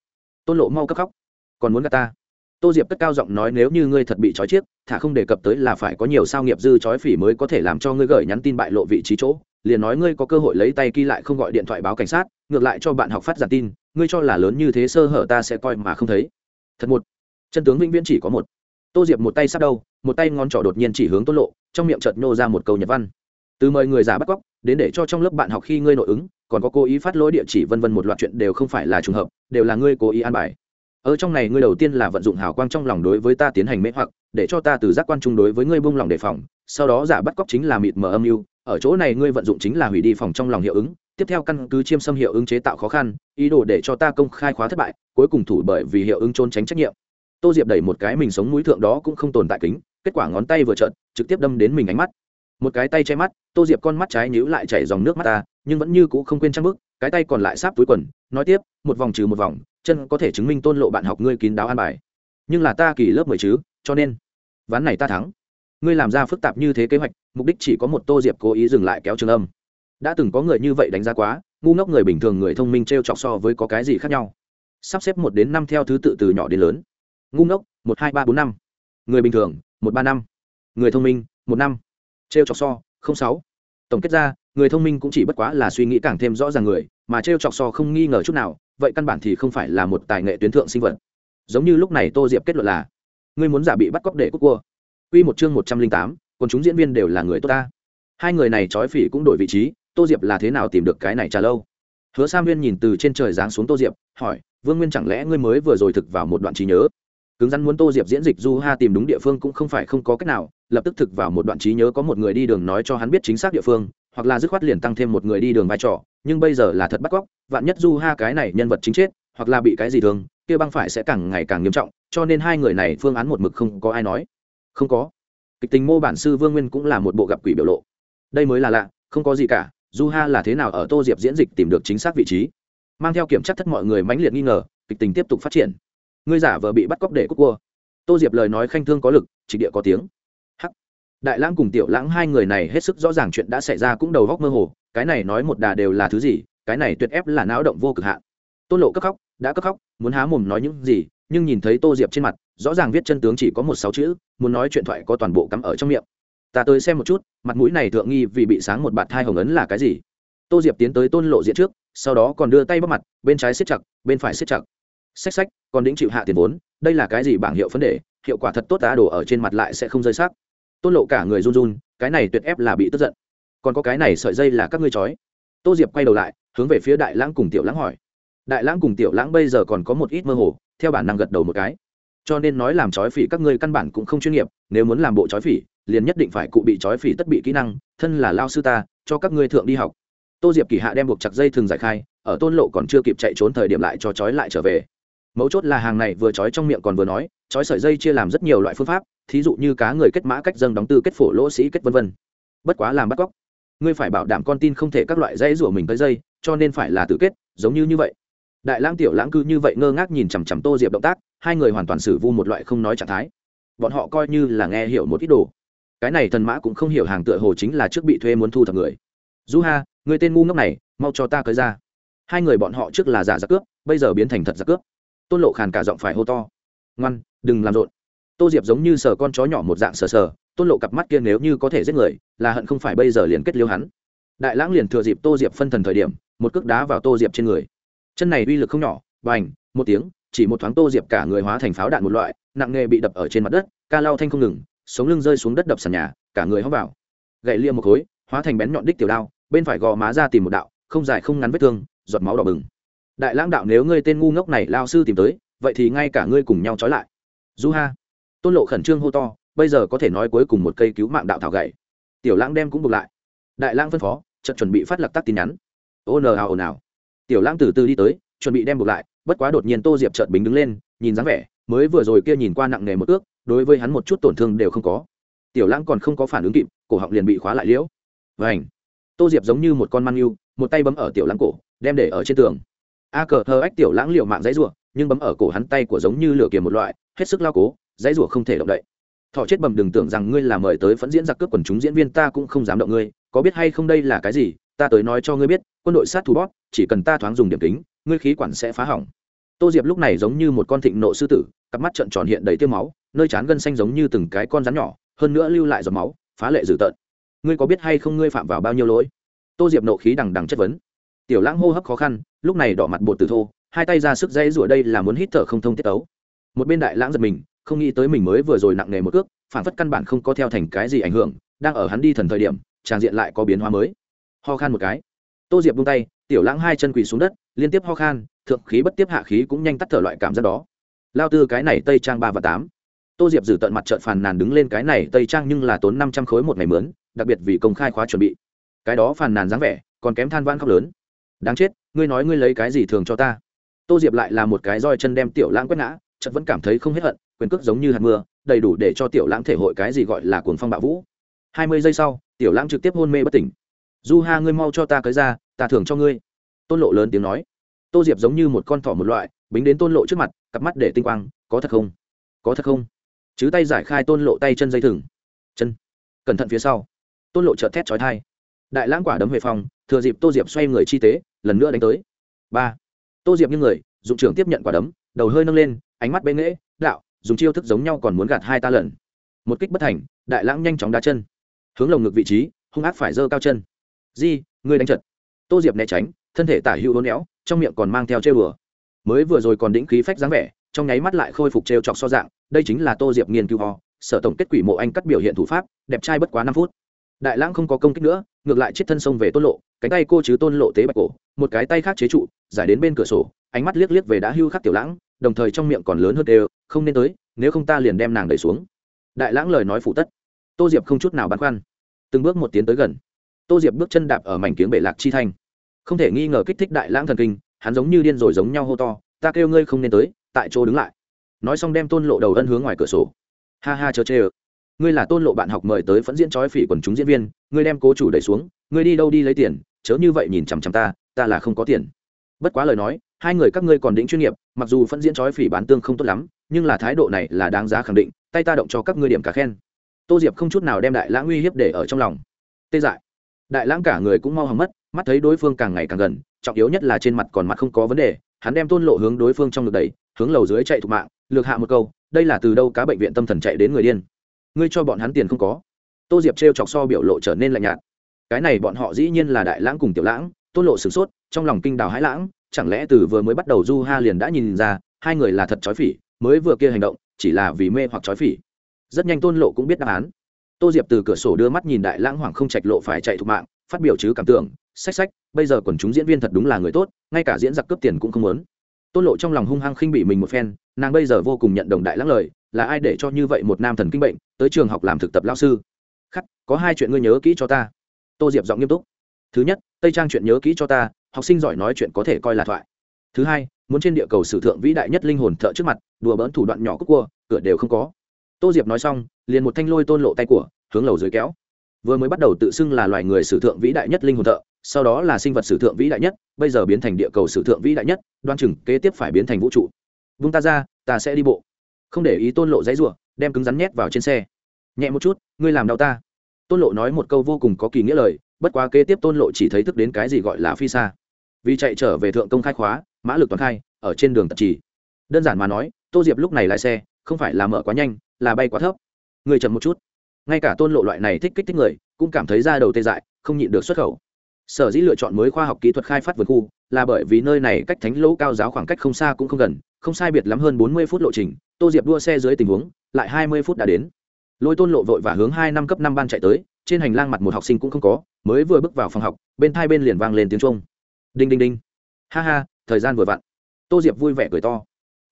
Tôn lộ mau cấp khóc còn muốn gạt ta? Tô diệp cất cao giọng nói, nếu như ngươi thật bị trói chiếc, thả không đề cập tới là phải có nhiều sao nghiệp dư trói phỉ mới có thể làm cho ngươi gửi nhắn tin bại lộ vị trí chỗ. Liền nói ngươi có cơ hội lấy tay ghi lại không gọi điện thoại báo cảnh sát, ngược lại cho bạn học phát giản tin, ngươi cho là lớn như thế sơ hở ta sẽ coi mà không thấy. Thật một. Chân tướng vĩnh viễn chỉ có một. Tô diệp một tay sát đâu một tay ngón trỏ đột nhiên chỉ hướng tôn lộ, trong miệng chợt nhô ra một câu nhật văn. Từ mời người già bắt cóc, đến để cho trong lớp bạn học khi ngươi nội ứng, còn có cố ý phát lỗi địa chỉ vân vân một loạt chuyện đều không phải là trùng hợp, đều là ngươi cố ý an bài ở trong này ngươi đầu tiên là vận dụng hào quang trong lòng đối với ta tiến hành mê hoặc, để cho ta từ giác quan chung đối với ngươi buông lòng đề phòng, sau đó giả bắt cóc chính là mịt mờ âm mưu. Ở chỗ này ngươi vận dụng chính là hủy đi phòng trong lòng hiệu ứng, tiếp theo căn cứ chiêm xâm hiệu ứng chế tạo khó khăn, ý đồ để cho ta công khai khóa thất bại, cuối cùng thủ bởi vì hiệu ứng trốn tránh trách nhiệm. Tô diệp đẩy một cái mình sống mũi thượng đó cũng không tồn tại kính, kết quả ngón tay vừa trợn, trực tiếp đâm đến mình ánh mắt. Một cái tay che mắt, tô diệp con mắt trái nhíu lại chảy dòng nước mắt ta, nhưng vẫn như cũ không quên trang bức cái tay còn lại sáp túi quần, nói tiếp, một vòng trừ một vòng chân có thể chứng minh tôn lộ bạn học ngươi kín đáo an bài. Nhưng là ta kỳ lớp mười chứ, cho nên, ván này ta thắng. Ngươi làm ra phức tạp như thế kế hoạch, mục đích chỉ có một tô diệp cố ý dừng lại kéo trường âm. Đã từng có người như vậy đánh giá quá, ngu ngốc người bình thường người thông minh t r e o chọc so với có cái gì khác nhau. Sắp xếp một đến năm theo thứ tự từ nhỏ đến lớn. Ngu ngốc, một, hai, ba, bốn, năm. Người bình thường, một, ba, năm. Người thông minh, một, năm. T r e o chọc so, không, sáu. Tổng kết ra, người thông minh cũng chỉ bất quá là suy nghĩ càng thêm rõ ràng người, mà t r e o chọc so không nghi ngờ chút nào vậy căn bản thì không phải là một tài nghệ tuyến thượng sinh vật. Giống như lúc này tô diệp kết luận là, ngươi muốn giả bị bắt cóc để cúc cua. Quy một chương một trăm linh tám, còn chúng diễn viên đều là người tốt ta. Hai người này trói phỉ cũng đổi vị trí, tô diệp là thế nào tìm được cái này trà lâu? Hứa sam nguyên nhìn từ trên trời giáng xuống tô diệp, hỏi, vương nguyên chẳng lẽ ngươi mới vừa rồi thực vào một đoạn trí nhớ? Cứng rắn muốn tô diệp diễn dịch du ha tìm đúng địa phương cũng không phải không có cách nào, lập tức thực vào một đoạn trí nhớ có một người đi đường nói cho hắn biết chính xác địa phương hoặc là dứt khoát liền tăng thêm một người đi đường vai trò, nhưng bây giờ là thật bắt cóc, vạn nhất du ha cái này nhân vật chính chết, hoặc là bị cái gì thường kia băng phải sẽ càng ngày càng nghiêm trọng, cho nên hai người này phương án một mực không có ai nói. Không có. Kịch tình mô bản sư vương nguyên cũng là một bộ gặp quỷ biểu lộ. Đây mới là lạ, không có gì cả, du ha là thế nào ở tô diệp diễn dịch tìm được chính xác vị trí. Mang theo kiểm tra thất mọi người mãnh liệt nghi ngờ, kịch tình tiếp tục phát triển. Ngươi giả vờ bị bắt cóc để cúc cua. Tô diệp lời nói khanh thương có lực trịch địa có tiếng đại lãng cùng tiểu lãng hai người này hết sức rõ ràng chuyện đã xảy ra cũng đầu góc mơ hồ, cái này nói một đà đều là thứ gì, cái này tuyệt ép là não động vô cực hạn. Tôn lộ cấp khóc, đã cấp khóc, muốn há mồm nói những gì, nhưng nhìn thấy tô diệp trên mặt, rõ ràng viết chân tướng chỉ có một sáu chữ, muốn nói chuyện thoại có toàn bộ cắm ở trong miệng. Ta tới xem một chút, mặt mũi này thượng nghi vì bị sáng một bạt thai hồng ấn là cái gì. Tô diệp tiến tới tôn lộ diện trước, sau đó còn đưa tay bắt mặt, bên trái siết chặt, bên phải siết chặt. Xách xách, còn đĩnh chịu hạ tiền vốn, đây là cái gì bảng hiệu vấn đề, hiệu quả thật tốt tá đổ ở trên mặt lại sẽ không rơi sắc tôn lộ cả người run run, cái này tuyệt ép là bị tức giận. Còn có cái này sợi dây là các ngươi trói. Tô diệp quay đầu lại, hướng về phía đại lãng cùng tiểu lãng hỏi. Đại lãng cùng tiểu lãng bây giờ còn có một ít mơ hồ, theo bản năng gật đầu một cái. Cho nên nói làm trói phỉ các ngươi căn bản cũng không chuyên nghiệp, nếu muốn làm bộ trói phỉ, liền nhất định phải cụ bị trói phỉ tất bị kỹ năng, thân là lao sư ta, cho các ngươi thượng đi học. Tô diệp kỳ hạ đem buộc chặt dây thường giải khai, ở tôn lộ còn chưa kịp chạy trốn thời điểm lại cho trói lại trở về. Mấu chốt là hàng này vừa trói trong miệng còn vừa nói, trói sợi dây chia làm rất nhiều loại phương pháp thí dụ như cá người kết mã cách dâng đóng tư kết phổ lỗ sĩ kết vân vân. Bất quá làm bắt cóc, ngươi phải bảo đảm con tin không thể các loại dây rủa mình tới dây, cho nên phải là tự kết, giống như như vậy. Đại lãng tiểu lãng cư như vậy ngơ ngác nhìn chằm chằm tô diệp động tác, hai người hoàn toàn xử vu một loại không nói trạng thái. Bọn họ coi như là nghe hiểu một ít đồ. Cái này thần mã cũng không hiểu hàng tựa hồ chính là trước bị thuê muốn thu thập người. Du ha, người tên ngu ngốc này, mau cho ta cưới ra. Hai người bọn họ trước là giả giặc cướp, bây giờ biến thành thật giặc cướp. Tôn lộ khàn cả giọng phải hô to. Ngoan, đừng làm rộn tô diệp giống như sờ con chó nhỏ một dạng sờ sờ, tôn lộ cặp mắt kia nếu như có thể giết người, là hận không phải bây giờ liền kết liêu hắn. Đại lãng liền thừa dịp tô diệp phân thần thời điểm, một cước đá vào tô diệp trên người. Chân này uy lực không nhỏ và n h một tiếng, chỉ một thoáng tô diệp cả người hóa thành pháo đạn một loại, nặng nghề bị đập ở trên mặt đất, ca lao thanh không ngừng, sống lưng rơi xuống đất đập sàn nhà, cả người hóc vào gậy lia một khối, hóa thành bén nhọn đích tiểu đao, bên phải gò má ra tìm một đạo, không dài không ngắn vết thương, giọt máu đỏ bừng. Đại lãng đạo nếu ngươi tên ngu ngốc này lao sư tìm tới, vậy thì ngay cả ngươi cùng nhau trói lại. Du ha tôn lộ khẩn trương hô to, bây giờ có thể nói cuối cùng một cây cứu mạng đạo thảo gậy. Tiểu lãng đem cũng buộc lại. Đại lãng phân phó, chợt chuẩn bị phát lập tắc tin nhắn. Ô nờ hào ồn ào tiểu lãng từ từ đi tới, chuẩn bị đem buộc lại, bất quá đột nhiên tô diệp chợt bính đứng lên, nhìn dáng vẻ, mới vừa rồi kia nhìn qua nặng nề một ước, đối với hắn một chút tổn thương đều không có. Tiểu lãng còn không có phản ứng kịp, cổ họng liền bị khóa lại liễu. Vảnh tô diệp giống như một con man yêu một tay bấm ở tiểu lãng cổ, đem để ở trên tường. A cờ hờ ách tiểu lãng liệu mạng dãy ruộng nhưng bấm ở cổ hắn tay của giống như lửa kiềm một loại, hết sức lao cố dãy rủa không thể động đậy. Thọ chết bầm đừng tưởng rằng ngươi là mời tới phẫn diễn giặc cướp quần chúng diễn viên ta cũng không dám động ngươi, có biết hay không đây là cái gì, ta tới nói cho ngươi biết, quân đội sát thủ bót chỉ cần ta thoáng dùng điểm kính, ngươi khí quản sẽ phá hỏng. Tô diệp lúc này giống như một con thịnh nộ sư tử, cặp mắt trợn tròn hiện đầy tiêu máu, nơi trán gân xanh giống như từng cái con rắn nhỏ, hơn nữa lưu lại giọt máu, phá lệ dữ tợn. Ngươi có biết hay không ngươi phạm vào bao nhiêu lỗi? Tô diệp nộ khí đằng đằng chất vấn. Tiểu lãng hô hấp khó khăn, lúc này đỏ mặt bột từ thô, hai tay ra sức dây rủa đây là muốn hít thở không thông tiết tấu. Một bên đại lãng giật mình không nghĩ tới mình mới vừa rồi nặng nề một cước phản phất căn bản không có theo thành cái gì ảnh hưởng, đang ở hắn đi thần thời điểm, tràng diện lại có biến hóa mới. Ho khan một cái. Tô diệp buông tay, tiểu lãng hai chân quỳ xuống đất, liên tiếp ho khan, thượng khí bất tiếp hạ khí cũng nhanh tắt thở loại cảm giác đó. Lao tư cái này tây trang ba và tám. Tô diệp giữ tận mặt trợn phàn nàn đứng lên cái này tây trang nhưng là tốn năm trăm khối một ngày mướn, đặc biệt vì công khai khóa chuẩn bị. Cái đó phàn nàn dáng vẻ, còn kém than van khóc lớn. Đáng chết, ngươi nói ngươi lấy cái gì thường cho ta? Tô diệp lại là một cái roi chân đem tiểu lãng quét ngã, chợt vẫn cảm thấy không hết hận quyền cước giống như hạt mưa, đầy đủ để cho tiểu lãng thể hội cái gì gọi là cuồng phong bạo vũ. Hai mươi giây sau, tiểu lãng trực tiếp hôn mê bất tỉnh. Du ha, ngươi mau cho ta cưới ra, ta thưởng cho ngươi. Tôn lộ lớn tiếng nói. Tô diệp giống như một con thỏ một loại, bính đến tôn lộ trước mặt, cặp mắt để tinh quang, có thật không? Có thật không? Chứ tay giải khai tôn lộ tay chân dây thừng. Chân. Cẩn thận phía sau. Tôn lộ chợt thét trói thai đại lãng quả đấm về phòng, thừa dịp tô diệp xoay người chi tế, lần nữa đánh tới. Ba. Tô diệp như người, dụng trưởng tiếp nhận quả đấm, đầu hơi nâng lên, ánh mắt bê nghễ, đạo dùng chiêu thức giống nhau còn muốn gạt hai ta lần. Một kích bất thành, đại lãng nhanh chóng đá chân. Hướng lồng ngực vị trí, hung ác phải giơ cao chân. Di, ngươi đánh trật tô diệp né tránh, thân thể tả hữu hôn éo, trong miệng còn mang theo trêu đùa. Mới vừa rồi còn đĩnh khí phách dáng vẻ, trong nháy mắt lại khôi phục trêu chọc so dạng, đây chính là tô diệp nghiên cứu ho, sở tổng kết quỷ mộ anh cắt biểu hiện thủ pháp, đẹp trai bất quá năm phút. Đại lãng không có công kích nữa, ngược lại chết thân sông về tôn lộ, cánh tay cô chứ tôn lộ tế bạch cổ, một cái tay khác chế trụ, giải đến bên cửa sổ, ánh mắt liếc liếc về đã hưu khắc tiểu lãng đồng thời trong miệng còn lớn hơn đều, không nên tới, nếu không ta liền đem nàng đẩy xuống. Đại lãng lời nói phủ tất. Tô diệp không chút nào băn khoăn. Từng bước một tiến tới gần. Tô diệp bước chân đạp ở mảnh kiếng bể lạc chi thanh. Không thể nghi ngờ kích thích đại lãng thần kinh, hắn giống như điên rồi giống nhau hô to, ta kêu ngươi không nên tới, tại chỗ đứng lại. Nói xong đem tôn lộ đầu ân hướng ngoài cửa sổ. Ha ha chờ chê ơ. Ngươi là tôn lộ bạn học mời tới phẫn diễn trói phỉ quần chúng diễn viên, ngươi đem cố chủ đẩy xuống, ngươi đi đâu đi lấy tiền, chớ như vậy nhìn chằm chằm ta ta là không có tiền bất quá lời nói, hai người các ngươi còn đĩnh chuyên nghiệp, mặc dù phân diễn trói phỉ bán tương không tốt lắm, nhưng là thái độ này là đáng giá khẳng định, tay ta động cho các ngươi điểm cả khen. Tô diệp không chút nào đem đại lãng uy hiếp để ở trong lòng. Tê dại. Đại lãng cả người cũng mau hầm mất, mắt thấy đối phương càng ngày càng gần, trọng yếu nhất là trên mặt còn mặt không có vấn đề, hắn đem tôn lộ hướng đối phương trong ngực đẩy, hướng lầu dưới chạy thục mạng, lược hạ một câu, đây là từ đâu cá bệnh viện tâm thần chạy đến người điên? Ngươi cho bọn hắn tiền không có? Tô diệp t chọc so biểu lộ trở nên lạnh nhạt. Cái này bọn họ dĩ nhiên là đại lãng cùng tiểu lãng tôn lộ sửng sốt, trong lòng kinh đào hãi lãng, chẳng lẽ từ vừa mới bắt đầu du ha liền đã nhìn ra, hai người là thật trói phỉ, mới vừa kia hành động, chỉ là vì mê hoặc trói phỉ. Rất nhanh tôn lộ cũng biết đáp án. Tô diệp từ cửa sổ đưa mắt nhìn đại lãng hoàng không trạch lộ phải chạy thục mạng, phát biểu chứ cảm tưởng sách sách bây giờ quần chúng diễn viên thật đúng là người tốt, ngay cả diễn giặc cướp tiền cũng không muốn. Tôn lộ trong lòng hung hăng khinh bị mình một phen, nàng bây giờ vô cùng nhận đồng đại lãng lời, là ai để cho như vậy một nam thần kinh bệnh, tới trường học làm thực tập lao sư? Khắc, có hai chuyện ngươi nhớ kỹ cho ta. Tô diệp giọng nghiêm túc thứ nhất, tây trang chuyện nhớ kỹ cho ta, học sinh giỏi nói chuyện có thể coi là thoại. Thứ hai, muốn trên địa cầu sử thượng vĩ đại nhất linh hồn thợ trước mặt, đùa bỡn thủ đoạn nhỏ cúc cua, cửa đều không có. Tô diệp nói xong, liền một thanh lôi tôn lộ tay của, hướng lầu dưới kéo. Vừa mới bắt đầu tự xưng là loài người sử thượng vĩ đại nhất linh hồn thợ, sau đó là sinh vật sử thượng vĩ đại nhất, bây giờ biến thành địa cầu sử thượng vĩ đại nhất, đoan chừng kế tiếp phải biến thành vũ trụ. Vung ta ra, ta sẽ đi bộ. Không để ý tôn lộ dãy ruộng đem cứng rắn nhét vào trên xe. Nhẹ một chút, ngươi làm đau ta. Tôn lộ nói một câu vô cùng có kỳ nghĩa lời bất quá kế tiếp tôn lộ chỉ thấy thức đến cái gì gọi là phi xa. Vì chạy trở về thượng công khai khóa, mã lực toàn khai, ở trên đường tập trì. Đơn giản mà nói, tô diệp lúc này lái xe, không phải là mở quá nhanh, là bay quá thấp. Người chậm một chút. Ngay cả tôn lộ loại này thích kích thích người, cũng cảm thấy ra đầu tê dại, không nhịn được xuất khẩu. Sở dĩ lựa chọn mới khoa học kỹ thuật khai phát vườn khu, là bởi vì nơi này cách thánh lỗ cao giáo khoảng cách không xa cũng không gần, không sai biệt lắm hơn bốn mươi phút lộ trình, tô diệp đua xe dưới tình huống, lại hai mươi phút đã đến. Lôi tôn lộ vội và hướng hai năm cấp năm ban chạy tới trên hành lang mặt một học sinh cũng không có, mới vừa bước vào phòng học, bên hai bên liền vang lên tiếng trung đinh đinh đinh. Ha ha, thời gian vừa vặn. Tô diệp vui vẻ cười to.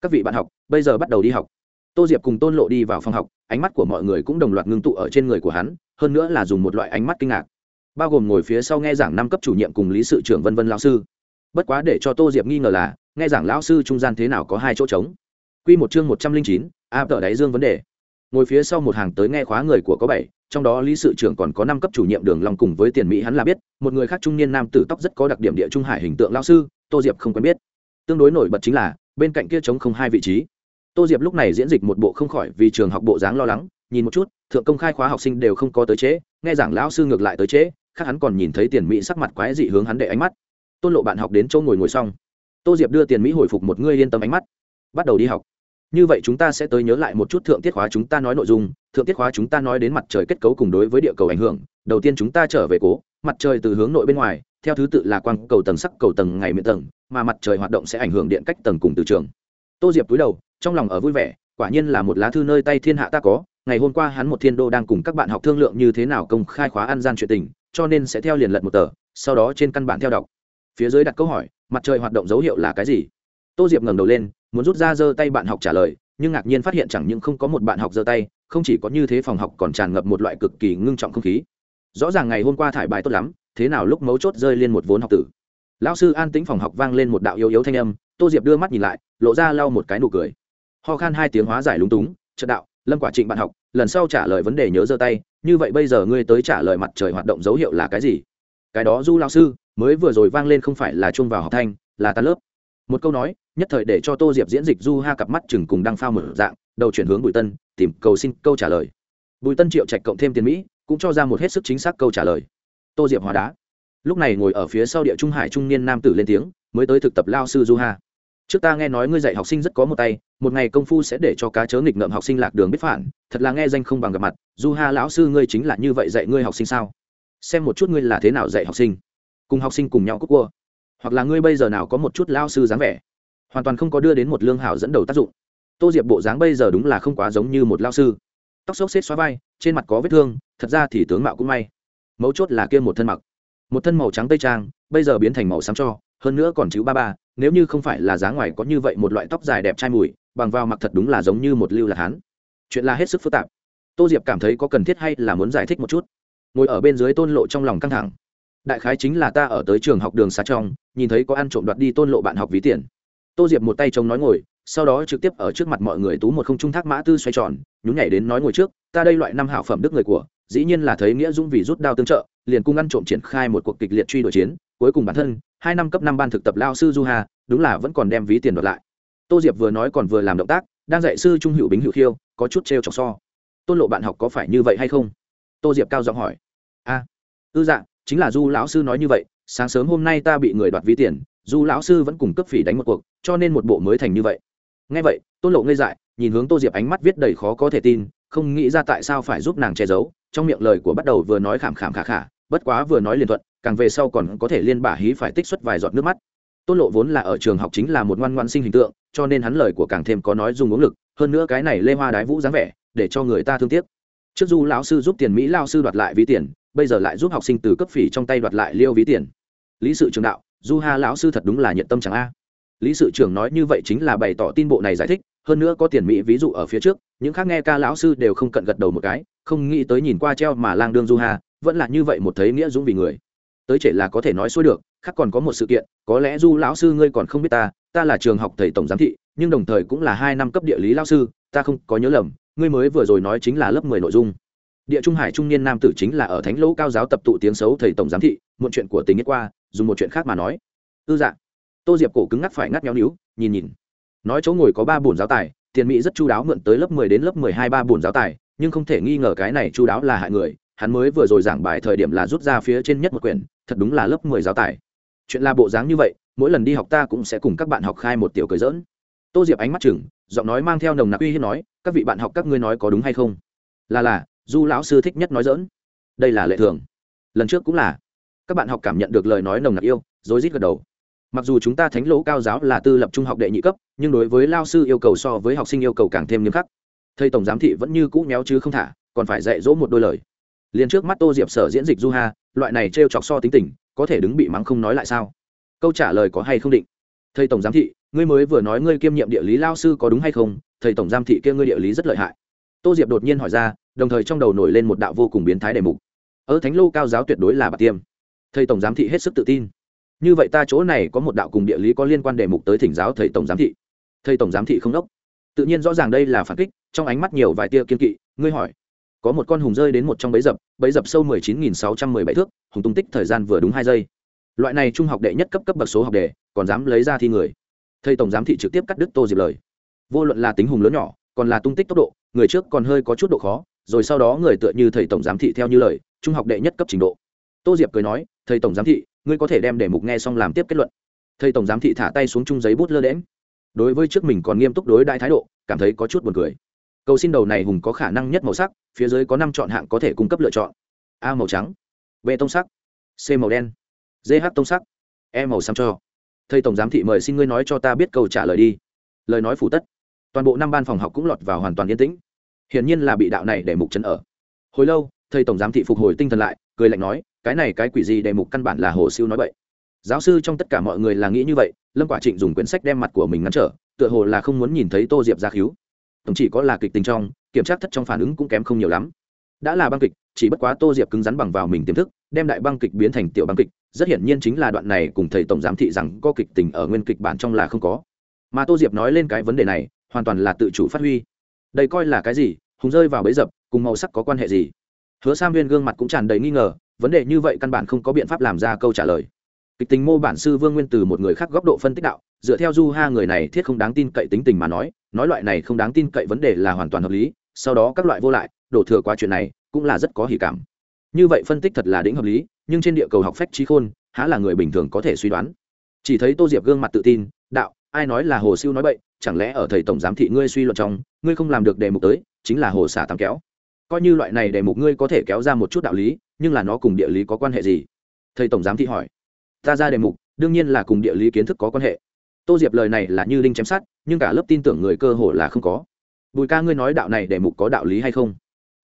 Các vị bạn học, bây giờ bắt đầu đi học. Tô diệp cùng tôn lộ đi vào phòng học, ánh mắt của mọi người cũng đồng loạt ngưng tụ ở trên người của hắn, hơn nữa là dùng một loại ánh mắt kinh ngạc. Bao gồm ngồi phía sau nghe giảng năm cấp chủ nhiệm cùng lý sự trưởng vân vân lao sư. Bất quá để cho tô diệp nghi ngờ là, nghe giảng lão sư trung gian thế nào có hai chỗ trống. Q một chương một trăm linh chín, a tờ đáy dương vấn đề ngồi phía sau một hàng tới nghe khóa người của có bảy trong đó lý sự trưởng còn có năm cấp chủ nhiệm đường long cùng với tiền mỹ hắn là biết một người khác trung niên nam tử tóc rất có đặc điểm địa trung hải hình tượng lão sư tô diệp không quen biết. Tương đối nổi bật chính là bên cạnh kia trống không hai vị trí. Tô diệp lúc này diễn dịch một bộ không khỏi vì trường học bộ dáng lo lắng nhìn một chút thượng công khai khóa học sinh đều không có tới chế, nghe giảng lão sư ngược lại tới chế, khác hắn còn nhìn thấy tiền mỹ sắc mặt quái dị hướng hắn để ánh mắt. Tôn lộ bạn học đến chỗ ngồi ngồi xong. Tô diệp đưa tiền mỹ hồi phục một ngươi yên tâm ánh mắt. Bắt đầu đi học như vậy chúng ta sẽ tới nhớ lại một chút thượng tiết khóa chúng ta nói nội dung, thượng tiết khóa chúng ta nói đến mặt trời kết cấu cùng đối với địa cầu ảnh hưởng. Đầu tiên chúng ta trở về cố, mặt trời từ hướng nội bên ngoài, theo thứ tự là quang cầu tầng sắc, cầu tầng ngày miệng tầng, mà mặt trời hoạt động sẽ ảnh hưởng điện cách tầng cùng từ trường. Tô diệp túi đầu, trong lòng ở vui vẻ, quả nhiên là một lá thư nơi tay thiên hạ ta có. Ngày hôm qua hắn một thiên đô đang cùng các bạn học thương lượng như thế nào công khai khóa ăn gian chuyện tình, cho nên sẽ theo liền lật một tờ, sau đó trên căn bản theo đọc. Phía dưới đặt câu hỏi, mặt trời hoạt động dấu hiệu là cái gì? Tô diệp ngẩng đầu lên muốn rút ra giơ tay bạn học trả lời, nhưng ngạc nhiên phát hiện chẳng những không có một bạn học giơ tay, không chỉ có như thế phòng học còn tràn ngập một loại cực kỳ ngưng trọng không khí. Rõ ràng ngày hôm qua thải bài tốt lắm, thế nào lúc mấu chốt rơi lên một vốn học tử. Lão sư an tĩnh phòng học vang lên một đạo yếu yếu thanh âm, tô diệp đưa mắt nhìn lại, lộ ra lau một cái nụ cười. Ho khan hai tiếng hóa giải lúng túng trận đạo, lâm quả trịnh bạn học, lần sau trả lời vấn đề nhớ giơ tay, như vậy bây giờ ngươi tới trả lời mặt trời hoạt động dấu hiệu là cái gì? Cái đó du lao sư, mới vừa rồi vang lên không phải là chung vào học thanh, là ta lớp một câu nói, nhất thời để cho tô diệp diễn dịch du ha cặp mắt chừng cùng đang phao mở dạng, đầu chuyển hướng bùi tân, tìm cầu xin câu trả lời. Bùi tân triệu trạch cộng thêm tiền mỹ, cũng cho ra một hết sức chính xác câu trả lời. Tô diệp hóa đá. Lúc này ngồi ở phía sau địa trung hải trung niên nam tử lên tiếng, mới tới thực tập lao sư du ha. Trước ta nghe nói ngươi dạy học sinh rất có một tay, một ngày công phu sẽ để cho cá chớ nghịch ngợm học sinh lạc đường biết phản, thật là nghe danh không bằng gặp mặt. Du ha lão sư ngươi chính là như vậy dạy ngươi học sinh sao? Xem một chút ngươi là thế nào dạy học sinh. Cùng học sinh cùng nhau cúc cua hoặc là ngươi bây giờ nào có một chút lao sư dáng vẻ, hoàn toàn không có đưa đến một lương hảo dẫn đầu tác dụng. Tô diệp bộ dáng bây giờ đúng là không quá giống như một lao sư. Tóc xốc xếp xóa vai, trên mặt có vết thương, thật ra thì tướng mạo cũng may. Mấu chốt là kia một thân mặc. Một thân màu trắng tây trang, bây giờ biến thành màu xám cho, hơn nữa còn chữ ba ba, nếu như không phải là giá ngoài có như vậy một loại tóc dài đẹp trai mùi, bằng vào mặc thật đúng là giống như một lưu lạc hán. Chuyện là hết sức phức tạp. Tô diệp cảm thấy có cần thiết hay là muốn giải thích một chút. Ngồi ở bên dưới tôn lộ trong lòng căng thẳng đại khái chính là ta ở tới trường học đường xa trong, nhìn thấy có ăn trộm đoạt đi tôn lộ bạn học ví tiền. Tô diệp một tay chống nói ngồi, sau đó trực tiếp ở trước mặt mọi người tú một không trung thác mã tư xoay tròn, nhún nhảy đến nói ngồi trước, ta đây loại năm hảo phẩm đức người của, dĩ nhiên là thấy nghĩa dũng vì rút đao tương trợ, liền cung ăn trộm triển khai một cuộc kịch liệt truy đuổi chiến, cuối cùng bản thân, hai năm cấp năm ban thực tập lao sư du hà, đúng là vẫn còn đem ví tiền đoạt lại. Tô diệp vừa nói còn vừa làm động tác, đang dạy sư trung hữu bính hữu khiêu, có chút t chọc so. Tôn lộ bạn học có phải như vậy hay không? Tô diệp cao giọng hỏi. A, ư dạ chính là du lão sư nói như vậy, sáng sớm hôm nay ta bị người đoạt ví tiền, du lão sư vẫn cùng cấp phỉ đánh một cuộc, cho nên một bộ mới thành như vậy. Ngay vậy, tôn lộ ngây dại, nhìn hướng tô diệp ánh mắt viết đầy khó có thể tin, không nghĩ ra tại sao phải giúp nàng che giấu, trong miệng lời của bắt đầu vừa nói khảm khảm khả khả, bất quá vừa nói liền thuận, càng về sau còn có thể liên bả hí phải tích xuất vài giọt nước mắt. Tôn lộ vốn là ở trường học chính là một ngoan ngoan sinh hình tượng, cho nên hắn lời của càng thêm có nói dùng uống lực, hơn nữa cái này lê hoa đái vũ dáng vẻ, để cho người ta thương tiếc trước du lão sư giúp tiền mỹ lao sư đoạt lại ví tiền, bây giờ lại giúp học sinh từ cấp phỉ trong tay đoạt lại liêu ví tiền. Lý sự trường đạo, du ha lão sư thật đúng là nhận tâm chẳng a. Lý sự trưởng nói như vậy chính là bày tỏ tin bộ này giải thích, hơn nữa có tiền mỹ ví dụ ở phía trước, những khác nghe ca lão sư đều không cận gật đầu một cái, không nghĩ tới nhìn qua treo mà lang đương du ha, vẫn là như vậy một thấy nghĩa dũng vì người. Tới chỉ là có thể nói xuôi được, khác còn có một sự kiện, có lẽ du lão sư ngươi còn không biết ta ta là trường học thầy tổng giám thị, nhưng đồng thời cũng là hai năm cấp địa lý lão sư, ta không có nhớ lầm ngươi mới vừa rồi nói chính là lớp mười nội dung. Địa trung hải trung niên nam tử chính là ở thánh lỗ cao giáo tập tụ tiếng xấu thầy tổng giám thị một chuyện của tình nghĩa qua, dùng một chuyện khác mà nói. Ư dạ. Tô diệp cổ cứng ngắc phải ngắt nhau níu, nhìn nhìn. Nói chỗ ngồi có ba bổn giáo tài, tiền mỹ rất chu đáo mượn tới lớp mười đến lớp mười hai ba bổn giáo tài, nhưng không thể nghi ngờ cái này chu đáo là hại người, hắn mới vừa rồi giảng bài thời điểm là rút ra phía trên nhất một quyển, thật đúng là lớp mười giáo tài. Chuyện là bộ dáng như vậy, mỗi lần đi học ta cũng sẽ cùng các bạn học khai một tiểu cười dỡn tô diệp ánh mắt chừng, giọng nói mang theo nồng nặc uy hiếp nói, các vị bạn học, các ngươi nói có đúng hay không? Là là, du lão sư thích nhất nói dỡn đây là lệ thường. Lần trước cũng là. Các bạn học cảm nhận được lời nói nồng nặc yêu, rối rít gật đầu. Mặc dù chúng ta thánh lỗ cao giáo là tư lập trung học đệ nhị cấp, nhưng đối với lao sư yêu cầu so với học sinh yêu cầu càng thêm nghiêm khắc. Thầy tổng giám thị vẫn như cũ méo chứ không thả, còn phải dạy dỗ một đôi lời. Liền trước mắt tô diệp sở diễn dịch du ha, loại này t r e o chọc so tính tình, có thể đứng bị mắng không nói lại sao? Câu trả lời có hay không định? Thầy tổng giám thị ngươi mới vừa nói ngươi kiêm nhiệm địa lý lao sư có đúng hay không? Thầy tổng giám thị kia ngươi địa lý rất lợi hại. Tô diệp đột nhiên hỏi ra, đồng thời trong đầu nổi lên một đạo vô cùng biến thái đề mục. Ở thánh lô cao giáo tuyệt đối là bà tiêm. Thầy tổng giám thị hết sức tự tin. Như vậy ta chỗ này có một đạo cùng địa lý có liên quan đề mục tới thỉnh giáo thầy tổng giám thị. Thầy tổng giám thị không đốc. Tự nhiên rõ ràng đây là phản kích, trong ánh mắt nhiều vài tia kiên kỵ, ngươi hỏi. Có một con hùng rơi đến một trong bẫy dập bẫy dập sâu mười chín nghìn sáu trăm mười bảy thước, hùng tung tích thời gian vừa đúng hai giây. Loại này trung học đệ nhất cấp cấp bậc số học đề, còn dám lấy ra thi người thầy tổng giám thị trực tiếp cắt đứt tô diệp lời. Vô luận là tính hùng lớn nhỏ, còn là tung tích tốc độ, người trước còn hơi có chút độ khó, rồi sau đó người tựa như thầy tổng giám thị theo như lời, trung học đệ nhất cấp trình độ. Tô diệp cười nói, thầy tổng giám thị, ngươi có thể đem đề mục nghe xong làm tiếp kết luận. Thầy tổng giám thị thả tay xuống chung giấy bút lơ đễm đối với trước mình còn nghiêm túc đối đại thái độ, cảm thấy có chút buồn cười. Cầu xin đầu này hùng có khả năng nhất màu sắc, phía dưới có năm chọn hạng có thể cung cấp lựa chọn. A màu trắng, b tông sắc, c màu đen, d h tông sắc e màu xám cho thầy tổng giám thị mời xin ngươi nói cho ta biết câu trả lời đi. Lời nói phủ tất. Toàn bộ năm ban phòng học cũng lọt vào hoàn toàn yên tĩnh. Hiển nhiên là bị đạo này để mục chấn ở. Hồi lâu, thầy tổng giám thị phục hồi tinh thần lại, cười lạnh nói, cái này cái quỷ gì đề mục căn bản là hồ siêu nói vậy giáo sư trong tất cả mọi người là nghĩ như vậy, lâm quả trịnh dùng quyển sách đem mặt của mình ngăn trở, tựa hồ là không muốn nhìn thấy tô diệp ra cứu tổng chỉ có là kịch tình trong, kiểm tra thất trong phản ứng cũng kém không nhiều lắm đã là băng kịch, chỉ bất quá tô diệp cứng rắn bằng vào mình tiềm thức, đem đại băng kịch biến thành tiểu băng kịch, rất hiển nhiên chính là đoạn này cùng thầy tổng giám thị rằng có kịch tình ở nguyên kịch bản trong là không có. Mà tô diệp nói lên cái vấn đề này, hoàn toàn là tự chủ phát huy. Đây coi là cái gì? Hùng rơi vào bẫy dập, cùng màu sắc có quan hệ gì? Hứa sam viên gương mặt cũng tràn đầy nghi ngờ, vấn đề như vậy căn bản không có biện pháp làm ra câu trả lời. Kịch tình mô bản sư vương nguyên từ một người khác góc độ phân tích đạo, dựa theo du ha người này thiết không đáng tin cậy tính tình mà nói nói loại này không đáng tin cậy vấn đề là hoàn toàn hợp lý sau đó các loại vô lại, đổ thừa qua chuyện này, cũng là rất có hỉ cảm. Như vậy phân tích thật là đỉnh hợp lý, nhưng trên địa cầu học phách trí khôn, há là người bình thường có thể suy đoán. Chỉ thấy tô diệp gương mặt tự tin, đạo, ai nói là hồ siêu nói bậy, chẳng lẽ ở thầy tổng giám thị ngươi suy luận trong, ngươi không làm được đề mục tới, chính là hồ xả tám kéo. Coi như loại này đề mục ngươi có thể kéo ra một chút đạo lý, nhưng là nó cùng địa lý có quan hệ gì? Thầy tổng giám thị hỏi. Ta ra đề mục, đương nhiên là cùng địa lý kiến thức có quan hệ. Tô diệp lời này là như linh chém sát nhưng cả lớp tin tưởng người cơ hồ là không có bùi ca ngươi nói đạo này để mục có đạo lý hay không?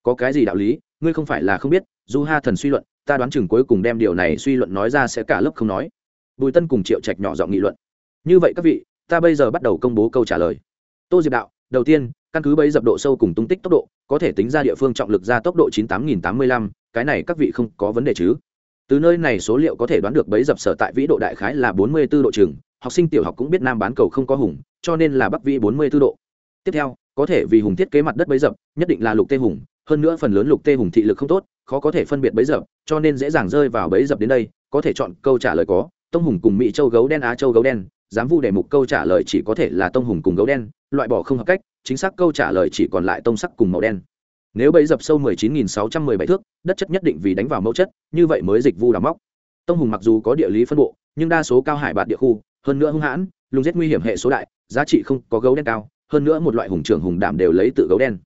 Có cái gì đạo lý? Ngươi không phải là không biết, du ha thần suy luận, ta đoán chừng cuối cùng đem điều này suy luận nói ra sẽ cả lớp không nói. Bùi tân cùng triệu trạch nhỏ giọng nghị luận. Như vậy các vị, ta bây giờ bắt đầu công bố câu trả lời. Tô diệp đạo, đầu tiên, căn cứ bấy dập độ sâu cùng tung tích tốc độ, có thể tính ra địa phương trọng lực ra tốc độ chín tám nghìn tám mươi lăm, cái này các vị không có vấn đề chứ? Từ nơi này số liệu có thể đoán được bấy dập sở tại vĩ độ đại khái là bốn mươi b ố độ chừng, học sinh tiểu học cũng biết nam bán cầu không có hùng, cho nên là bắc vĩ bốn mươi b ố độ. Tiếp theo có thể vì hùng thiết kế mặt đất bấy dập, nhất định là lục tê hùng, hơn nữa phần lớn lục tê hùng thị lực không tốt, khó có thể phân biệt bấy dập, cho nên dễ dàng rơi vào bấy dập đến đây, có thể chọn câu trả lời có, tông hùng cùng mỹ châu gấu đen, á châu gấu đen, dám vu đề mục câu trả lời chỉ có thể là tông hùng cùng gấu đen, loại bỏ không hợp cách, chính xác câu trả lời chỉ còn lại tông sắc cùng màu đen. Nếu bấy dập sâu 19.617 thước, đất chất nhất định vì đánh vào mẫu chất, như vậy mới dịch vu đào móc. Tông hùng mặc dù có địa lý phân bộ, nhưng đa số cao hải bạt địa khu, hơn nữa hung hãn, lùng giết nguy hiểm hệ số đại, giá trị không có gấu đen cao hơn nữa một loại hùng trưởng hùng đảm đều lấy tự gấu đen.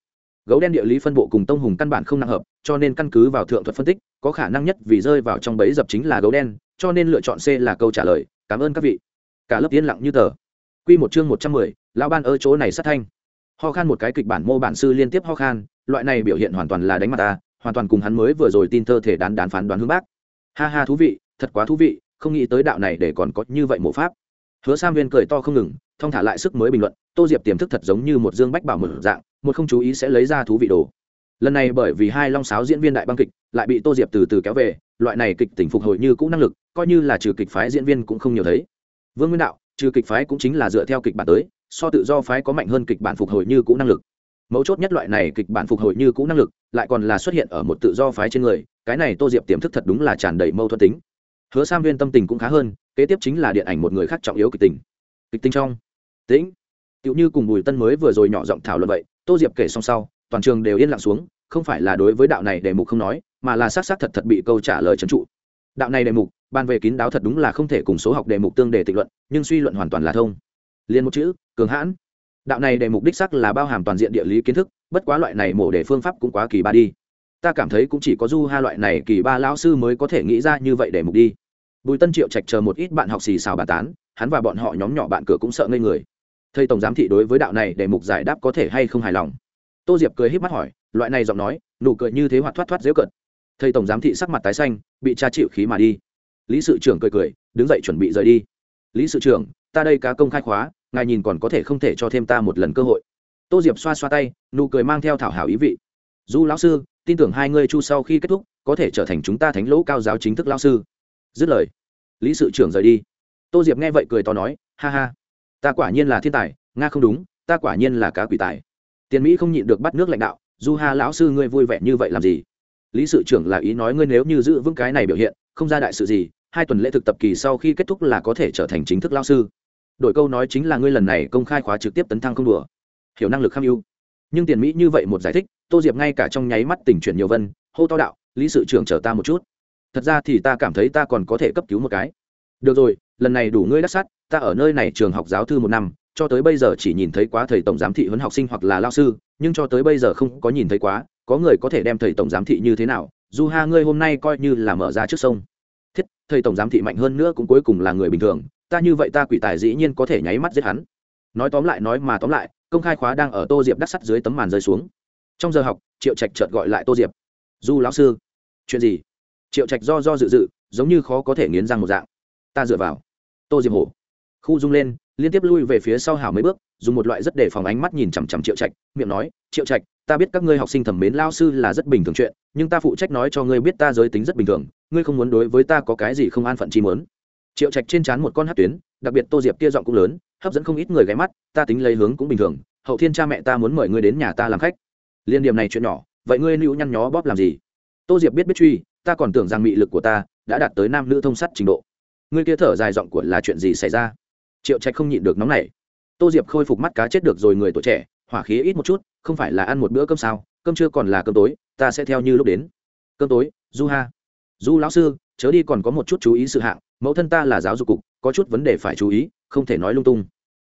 Gấu đen địa lý phân bộ cùng tông hùng căn bản không năng hợp, cho nên căn cứ vào thượng thuật phân tích, có khả năng nhất vì rơi vào trong bẫy dập chính là gấu đen, cho nên lựa chọn c là câu trả lời, cảm ơn các vị. Cả lớp yên lặng như tờ. Q một chương một trăm mười, lão ban ở chỗ này sát thanh. Ho khan một cái kịch bản mô bản sư liên tiếp ho khan, loại này biểu hiện hoàn toàn là đánh mặt ta, hoàn toàn cùng hắn mới vừa rồi tin thơ thể đán đán phán đoán hướng bác. Ha ha thú vị, thật quá thú vị, không nghĩ tới đạo này để còn có như vậy mộ pháp hứa sam viên cười to không ngừng, thong thả lại sức mới bình luận, tô diệp tiềm thức thật giống như một dương bách bảo một dạng, một không chú ý sẽ lấy ra thú vị đồ. Lần này bởi vì hai long sáo diễn viên đại băng kịch, lại bị tô diệp từ từ kéo về, loại này kịch tỉnh phục hồi như cũ năng lực, coi như là trừ kịch phái diễn viên cũng không nhiều thấy. Vương nguyên đạo, trừ kịch phái cũng chính là dựa theo kịch bản tới, so tự do phái có mạnh hơn kịch bản phục hồi như cũ năng lực. Mấu chốt nhất loại này kịch bản phục hồi như cũ năng lực, lại còn là xuất hiện ở một tự do phái trên người, cái này tô diệp tiềm thức thật đúng là tràn đầy mâu thuẫn tính hứa sam viên tâm tình cũng khá hơn, kế tiếp chính là điện ảnh một người khác trọng yếu kịch tình. Kịch tình trong. Tĩnh. Tựu như cùng bùi tân mới vừa rồi nhỏ giọng thảo luận vậy, tô diệp kể xong sau, toàn trường đều yên lặng xuống, không phải là đối với đạo này đề mục không nói, mà là s á c s á c thật thật bị câu trả lời trấn trụ. Đạo này đề mục, ban về kín đáo thật đúng là không thể cùng số học đề mục tương đề tịch luận, nhưng suy luận hoàn toàn là thông. Liên một chữ, cường hãn. Đạo này đề mục đích sắc là bao hàm toàn diện địa lý kiến thức, bất quá loại này mổ đề phương pháp cũng quá kỳ ba đi ta cảm thấy cũng chỉ có du hai loại này kỳ ba lão sư mới có thể nghĩ ra như vậy để mục đi. Bùi tân triệu trạch chờ một ít bạn học xì xào bà tán, hắn và bọn họ nhóm nhỏ bạn cửa cũng sợ ngây người. Thầy tổng giám thị đối với đạo này để mục giải đáp có thể hay không hài lòng. Tô diệp cười h í p mắt hỏi, loại này giọng nói, nụ cười như thế hoạt thoát thoát dễ cận thầy tổng giám thị sắc mặt tái xanh, bị cha chịu khí mà đi. Lý sự trưởng cười cười, đứng dậy chuẩn bị rời đi. Lý sự trưởng, ta đây cá công khai khóa, ngài nhìn còn có thể không thể cho thêm ta một lần cơ hội. Tô diệp xoa xoa tay, nụ cười mang theo thảo hảo ý vị. Du lão sư tin tưởng hai ngươi chu sau khi kết thúc, có thể trở thành chúng ta thánh lỗ cao giáo chính thức lao sư. Dứt lời, lý sự trưởng rời đi. Tô diệp nghe vậy cười to nói, ha ha, ta quả nhiên là thiên tài, nga không đúng, ta quả nhiên là cá quỷ tài. Tiền mỹ không nhịn được bắt nước lãnh đạo, du ha, lão sư ngươi vui vẻ như vậy làm gì? Lý sự trưởng là ý nói, ngươi nếu như giữ vững cái này biểu hiện, không ra đại sự gì, hai tuần lễ thực tập kỳ sau khi kết thúc là có thể trở thành chính thức lao sư. Đổi câu nói chính là, ngươi lần này công khai khóa trực tiếp tấn thăng không đùa. Hiểu năng lực kham ưu. Nhưng tiền mỹ như vậy một giải thích tô diệp ngay cả trong nháy mắt tình chuyển nhiều vân, hô to đạo, lý sự trưởng chờ ta một chút. Thật ra thì ta cảm thấy ta còn có thể cấp cứu một cái. Được rồi, lần này đủ ngươi đắc sắt. ta ở nơi này trường học giáo thư một năm, cho tới bây giờ chỉ nhìn thấy quá thầy tổng giám thị huấn học sinh hoặc là lao sư, nhưng cho tới bây giờ không có nhìn thấy quá, có người có thể đem thầy tổng giám thị như thế nào? Dù ha, ngươi hôm nay coi như là mở ra trước sông. Thiết, thầy tổng giám thị mạnh hơn nữa cũng cuối cùng là người bình thường, ta như vậy ta quỷ tài dĩ nhiên có thể nháy mắt giết hắn. Nói tóm lại, nói mà tóm lại, công khai khóa đang ở tô diệp đắc sắt dưới tấm màn rơi xuống trong giờ học, triệu trạch chợt gọi lại tô diệp. Du lão sư, chuyện gì? Triệu trạch do do dự dự, giống như khó có thể nghiến răng một dạng. Ta dựa vào. Tô diệp hổ. Khu rung lên, liên tiếp lui về phía sau hào mấy bước, dùng một loại rất để phòng ánh mắt nhìn chằm chằm triệu trạch, miệng nói, triệu trạch, ta biết các ngươi học sinh thẩm mến lao sư là rất bình thường chuyện, nhưng ta phụ trách nói cho ngươi biết ta giới tính rất bình thường, ngươi không muốn đối với ta có cái gì không an phận chi mớn triệu trạch trên trán một con hát tuyến, đặc biệt tô diệp kia giọng cũng lớn, hấp dẫn không ít người ghé mắt, ta tính lấy hướng cũng bình thường, hậu thiên cha mẹ ta muốn mời ngươi đến nhà ta làm khách liên điểm này chuyện nhỏ, vậy ngươi nữ nhăn nhó bóp làm gì? Tô diệp biết biết truy, ta còn tưởng rằng mị lực của ta đã đạt tới nam nữ thông sắt trình độ. Ngươi kia thở dài giọng của là chuyện gì xảy ra? Triệu trạch không nhịn được nóng này tô diệp khôi phục mắt cá chết được rồi người tuổi trẻ, hỏa khí ít một chút, không phải là ăn một bữa cơm sao? Cơm chưa còn là cơm tối, ta sẽ theo như lúc đến. Cơm tối, du ha. Du lão sư, chớ đi còn có một chút chú ý sự hạng, mẫu thân ta là giáo dục cục, có chút vấn đề phải chú ý, không thể nói lung tung.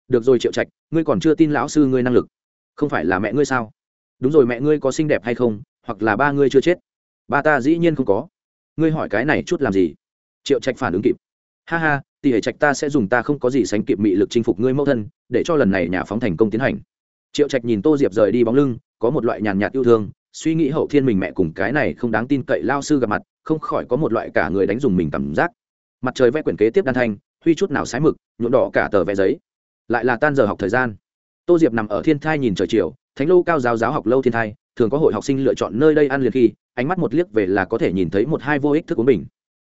Được rồi triệu trạch, ngươi còn chưa tin lão sư ngươi năng lực. Không phải là mẹ ngươi sao? Đúng rồi mẹ ngươi có xinh đẹp hay không, hoặc là ba ngươi chưa chết? Ba ta dĩ nhiên không có. Ngươi hỏi cái này chút làm gì? Triệu trạch phản ứng kịp. Ha ha, tỷ hệ trạch ta sẽ dùng ta không có gì sánh kịp mị lực chinh phục ngươi mẫu thân, để cho lần này nhà phóng thành công tiến hành. Triệu trạch nhìn tô diệp rời đi bóng lưng, có một loại nhàn nhạt yêu thương, suy nghĩ hậu thiên mình mẹ cùng cái này không đáng tin cậy lao sư gặp mặt, không khỏi có một loại cả người đánh dùng mình cảm giác. Mặt trời vẽ quyển kế tiếp đan thanh, huy chút nào sái mực, nhuộm đỏ cả tờ vẽ giấy. Lại là tan giờ học thời gian. Tô diệp nằm ở thiên thai nhìn trời chiều thánh lâu cao giáo giáo học lâu thiên thai, thường có hội học sinh lựa chọn nơi đây ăn liền khi, ánh mắt một liếc về là có thể nhìn thấy một hai vô ích thức uống bình.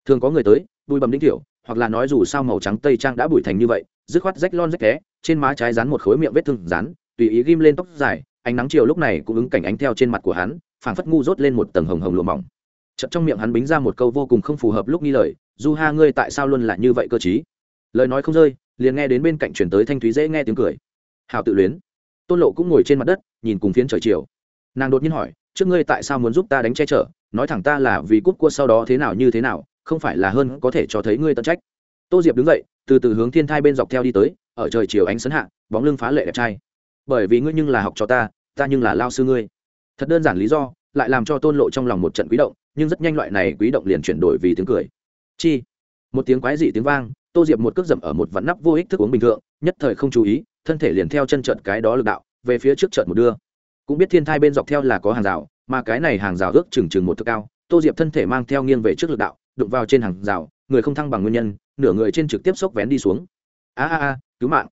Thường có người tới đuôi bầm đinh tiểu, hoặc là nói dù sao màu trắng tây trang đã bụi thành như vậy, dứt khoát rách lon rách té trên má trái dán một khối miệng vết thương dán, tùy ý ghim lên tóc dài, ánh nắng chiều lúc này cũng ứng cảnh ánh theo trên mặt của hắn, phảng phất ngu rốt lên một tầng hồng hồng lụa mỏng. Chợt trong miệng hắn bính ra một câu vô cùng không phù hợp lúc nghi lời, du ha, ngươi tại sao luôn là như vậy cơ chí? Lời nói không rơi, liền nghe đến bên cạnh chuyển tới thanh thúy dễ nghe tiếng cười. Hào tự luyến tôn lộ cũng ngồi trên mặt đất, nhìn cùng phiến trời chiều. Nàng đột nhiên hỏi, trước ngươi tại sao muốn giúp ta đánh che chở? Nói thẳng ta là vì cút cua sau đó thế nào như thế nào, không phải là hơn có thể cho thấy ngươi tận trách. Tô diệp đứng dậy, từ từ hướng thiên thai bên dọc theo đi tới, ở trời chiều ánh sấn hạ, bóng lưng phá lệ đẹp trai. Bởi vì ngươi nhưng là học cho ta ta nhưng là lao sư ngươi. Thật đơn giản lý do, lại làm cho tôn lộ trong lòng một trận quý động, nhưng rất nhanh loại này quý động liền chuyển đổi vì tiếng cười. Chi. Một tiếng quái dị tiếng vang, tô diệp một cước dậm ở một vắn nắp vô ích thức uống bình thường nhất thời không chú ý thân thể liền theo chân trận cái đó lực đạo, về phía trước trận một đưa. Cũng biết thiên thai bên dọc theo là có hàng rào, mà cái này hàng rào ước chừng chừng một thước cao, tô diệp thân thể mang theo nghiêng về trước lực đạo, đụng vào trên hàng rào, người không thăng bằng nguyên nhân, nửa người trên trực tiếp xốc vén đi xuống. A a a, cứu mạng.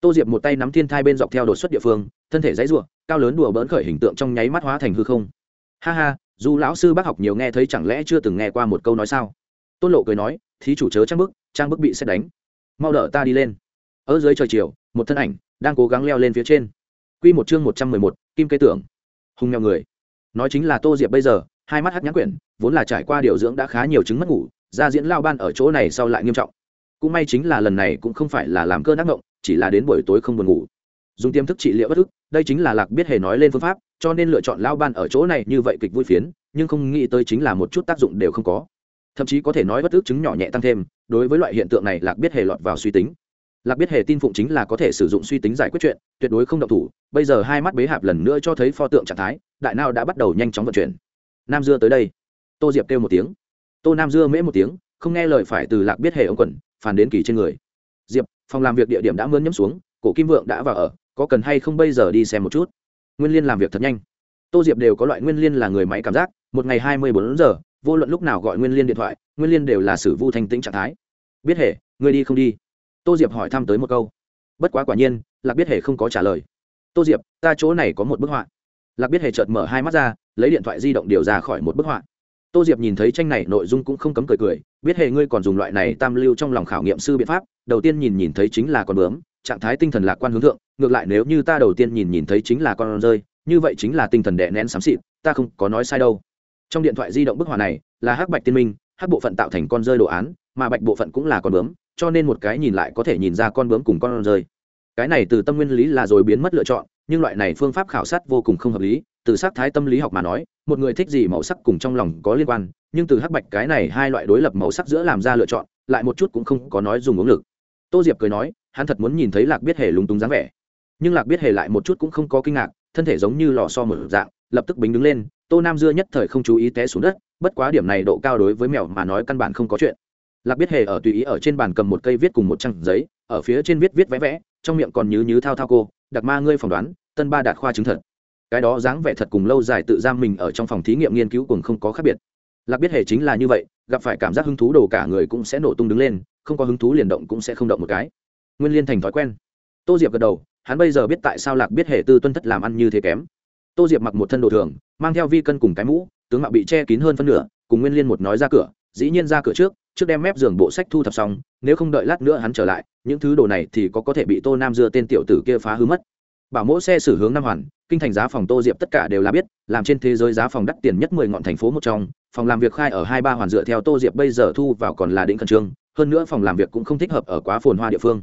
Tô diệp một tay nắm thiên thai bên dọc theo đột xuất địa phương, thân thể dãy r u ộ cao lớn đùa bỡn khởi hình tượng trong nháy mắt hóa thành hư không. Ha ha, dù lão sư bác học nhiều nghe thấy chẳng lẽ chưa từng nghe qua một câu nói sao? Tôn lộ cười nói, thí chủ chớ trang bức trang bức bị xét đánh. Mau đỡ ta đi lên. Ở dưới trời chiều một thân ảnh, đang cố gắng leo lên phía trên. Q một chương một trăm mười một, kim cây tưởng. Hung mèo người. Nói chính là tô diệp bây giờ, hai mắt hắt nhãn quyển, vốn là trải qua điều dưỡng đã khá nhiều chứng mất ngủ, ra diễn lao ban ở chỗ này sau lại nghiêm trọng. Cũng may chính là lần này cũng không phải là làm cơn ác mộng, chỉ là đến buổi tối không buồn ngủ. Dùng tiêm thức trị liệu bất ức, đây chính là lạc biết hề nói lên phương pháp, cho nên lựa chọn lao ban ở chỗ này như vậy kịch vui phiến, nhưng không nghĩ tới chính là một chút tác dụng đều không có. Thậm chí có thể nói bất ức chứng nhỏ nhẹ tăng thêm, đối với loại hiện tượng này lạc biết hề lọt vào suy tính lạc biết hề tin phụng chính là có thể sử dụng suy tính giải quyết chuyện, tuyệt đối không động thủ. Bây giờ hai mắt bế hạp lần nữa cho thấy pho tượng trạng thái, đại nào đã bắt đầu nhanh chóng vận chuyển. Nam dưa tới đây. Tô diệp kêu một tiếng. Tô nam dưa mễ một tiếng, không nghe lời phải từ lạc biết hề ông quẩn phản đến kỳ trên người. Diệp, phòng làm việc địa điểm đã mướn nhấm xuống, cổ kim vượng đã vào ở, có cần hay không bây giờ đi xem một chút? Nguyên liên làm việc thật nhanh. Tô diệp đều có loại nguyên liên là người máy cảm giác, một ngày hai mươi bốn giờ, vô luận lúc nào gọi nguyên liên điện thoại, nguyên liên đều là sử vu thanh tĩnh trạng thái. Biết hề người đi không đi? Tô diệp hỏi thăm tới một câu. Bất quá quả nhiên, lạc biết hề không có trả lời. Tô diệp, ta chỗ này có một bức họa. Lạc biết hề chợt mở hai mắt ra, lấy điện thoại di động điều ra khỏi một bức họa. Tô diệp nhìn thấy tranh này, nội dung cũng không cấm cười cười. Biết hề, ngươi còn dùng loại này tam lưu trong lòng khảo nghiệm sư biện pháp, đầu tiên nhìn nhìn thấy chính là con bướm, trạng thái tinh thần lạc quan hướng thượng, ngược lại nếu như ta đầu tiên nhìn nhìn thấy chính là con rơi, như vậy chính là tinh thần đè nén xám xịt, ta không có nói sai đâu. Trong điện thoại di động bức họa này là hắc bạch tiên minh, hắc bộ phận tạo thành con rơi đồ án, mà bạch bộ phận cũng là con bướm cho nên một cái nhìn lại có thể nhìn ra con bướm cùng con rơi. Cái này từ tâm nguyên lý là rồi biến mất lựa chọn, nhưng loại này phương pháp khảo sát vô cùng không hợp lý, từ sắc thái tâm lý học mà nói, một người thích gì màu sắc cùng trong lòng có liên quan, nhưng từ hắc bạch cái này hai loại đối lập màu sắc giữa làm ra lựa chọn, lại một chút cũng không có nói dùng uống lực. Tô diệp cười nói, hắn thật muốn nhìn thấy lạc biết hề lúng túng dáng vẻ. Nhưng lạc biết hề lại một chút cũng không có kinh ngạc, thân thể giống như lò so một dạng, lập tức bính đứng lên, tô nam dưa nhất thời không chú ý té xuống đất, bất quá điểm này độ cao đối với mèo mà nói căn bản không có chuyện lạc biết hề ở tùy ý ở trên bàn cầm một cây viết cùng một trang giấy, ở phía trên viết viết vẽ vẽ, trong miệng còn nhứ nhứ thao thao cô, đặc ma ngươi phỏng đoán, tân ba đạt khoa chứng thật. Cái đó dáng vẻ thật cùng lâu dài tự giam mình ở trong phòng thí nghiệm nghiên cứu cùng không có khác biệt. Lạc biết hề chính là như vậy, gặp phải cảm giác hứng thú đồ cả người cũng sẽ nổ tung đứng lên, không có hứng thú liền động cũng sẽ không động một cái. Nguyên liên thành thói quen. Tô diệp gật đầu, hắn bây giờ biết tại sao lạc biết hề tư tuân thất làm ăn như thế kém. Tô diệp mặc một thân đồ thường, mang theo vi cân cùng cái mũ, tướng mạo bị che kín hơn phân nửa, cùng nguyên liên một nói ra cửa, dĩ nhiên ra cửa trước trước đem mép giường bộ sách thu thập xong, nếu không đợi lát nữa hắn trở lại, những thứ đồ này thì có có thể bị tô nam dưa tên tiểu tử kia phá hư mất. Bảo mẫu xe xử hướng năm hoàn, kinh thành giá phòng tô diệp tất cả đều là biết, làm trên thế giới giá phòng đắt tiền nhất mười ngọn thành phố một trong, phòng làm việc khai ở hai ba hoàn dựa theo tô diệp bây giờ thu vào còn là đỉnh khẩn trương, hơn nữa phòng làm việc cũng không thích hợp ở quá phồn hoa địa phương.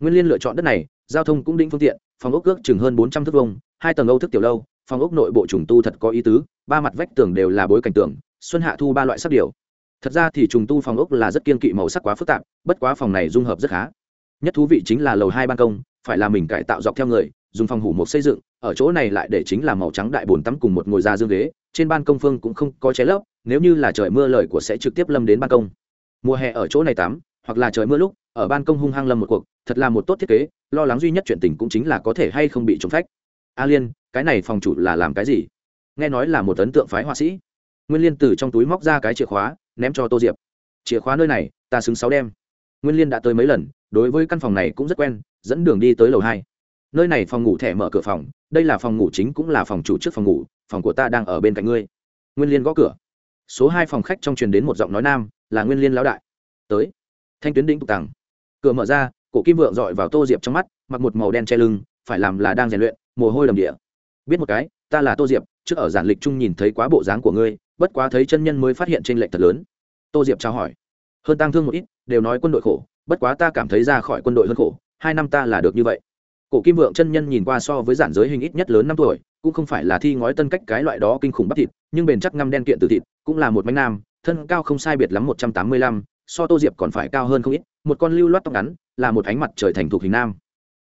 Nguyên liên lựa chọn đất này, giao thông cũng đỉnh phương tiện, phòng ốc ước chừng hơn bốn trăm thước vông hai tầng âu thức tiểu lâu, phòng ốc nội bộ trùng tu thật có ý tứ, ba mặt vách tường đều là bối cảnh tường, xuân hạ thu ba loại sắc điều thật ra thì trùng tu phòng ốc là rất kiên kỵ màu sắc quá phức tạp, bất quá phòng này dung hợp rất khá. Nhất thú vị chính là lầu hai ban công, phải là mình cải tạo dọc theo người, dùng phòng hủ một xây dựng, ở chỗ này lại để chính là màu trắng đại bồn tắm cùng một ngồi ra dương ghế, trên ban công phương cũng không có cháy lấp, nếu như là trời mưa lời của sẽ trực tiếp lâm đến ban công. Mùa hè ở chỗ này tắm, hoặc là trời mưa lúc, ở ban công hung hăng lâm một cuộc, thật là một tốt thiết kế, lo lắng duy nhất chuyện tình cũng chính là có thể hay không bị trộm phách. A liên, cái này phòng chủ là làm cái gì? Nghe nói là một ấn tượng phái họa sĩ. Nguyên liên từ trong túi móc ra cái chìa khóa ném cho tô diệp. Chìa khóa nơi này, ta xứng sáu đem. Nguyên liên đã tới mấy lần, đối với căn phòng này cũng rất quen, dẫn đường đi tới lầu hai. Nơi này phòng ngủ thẻ mở cửa phòng, đây là phòng ngủ chính cũng là phòng chủ trước phòng ngủ, phòng của ta đang ở bên cạnh ngươi. Nguyên liên gõ cửa. Số hai phòng khách trong truyền đến một giọng nói nam, là nguyên liên lão đại. Tới. Thanh tuyến đĩnh tục tàng cửa mở ra, cổ kim vượng dọi vào tô diệp trong mắt, mặc một màu đen che lưng, phải làm là đang rèn luyện, mồ hôi đầm địa. Biết một cái, ta là tô diệp, trước ở giản lịch chung nhìn thấy quá bộ dáng của ngươi bất quá thấy chân nhân mới phát hiện trên lệnh thật lớn. Tô diệp trao hỏi. Hơn tăng thương một ít, đều nói quân đội khổ, bất quá ta cảm thấy ra khỏi quân đội hơn khổ, hai năm ta là được như vậy. Cổ kim vượng chân nhân nhìn qua so với giản giới hình ít nhất lớn năm tuổi, cũng không phải là thi ngói tân cách cái loại đó kinh khủng bắp thịt, nhưng bền chắc ngăm đen kiện từ thịt, cũng là một mánh nam, thân cao không sai biệt lắm một trăm tám mươi lăm, so tô diệp còn phải cao hơn không ít, một con lưu loát tóc ngắn, là một ánh mặt trời thành thục hình nam.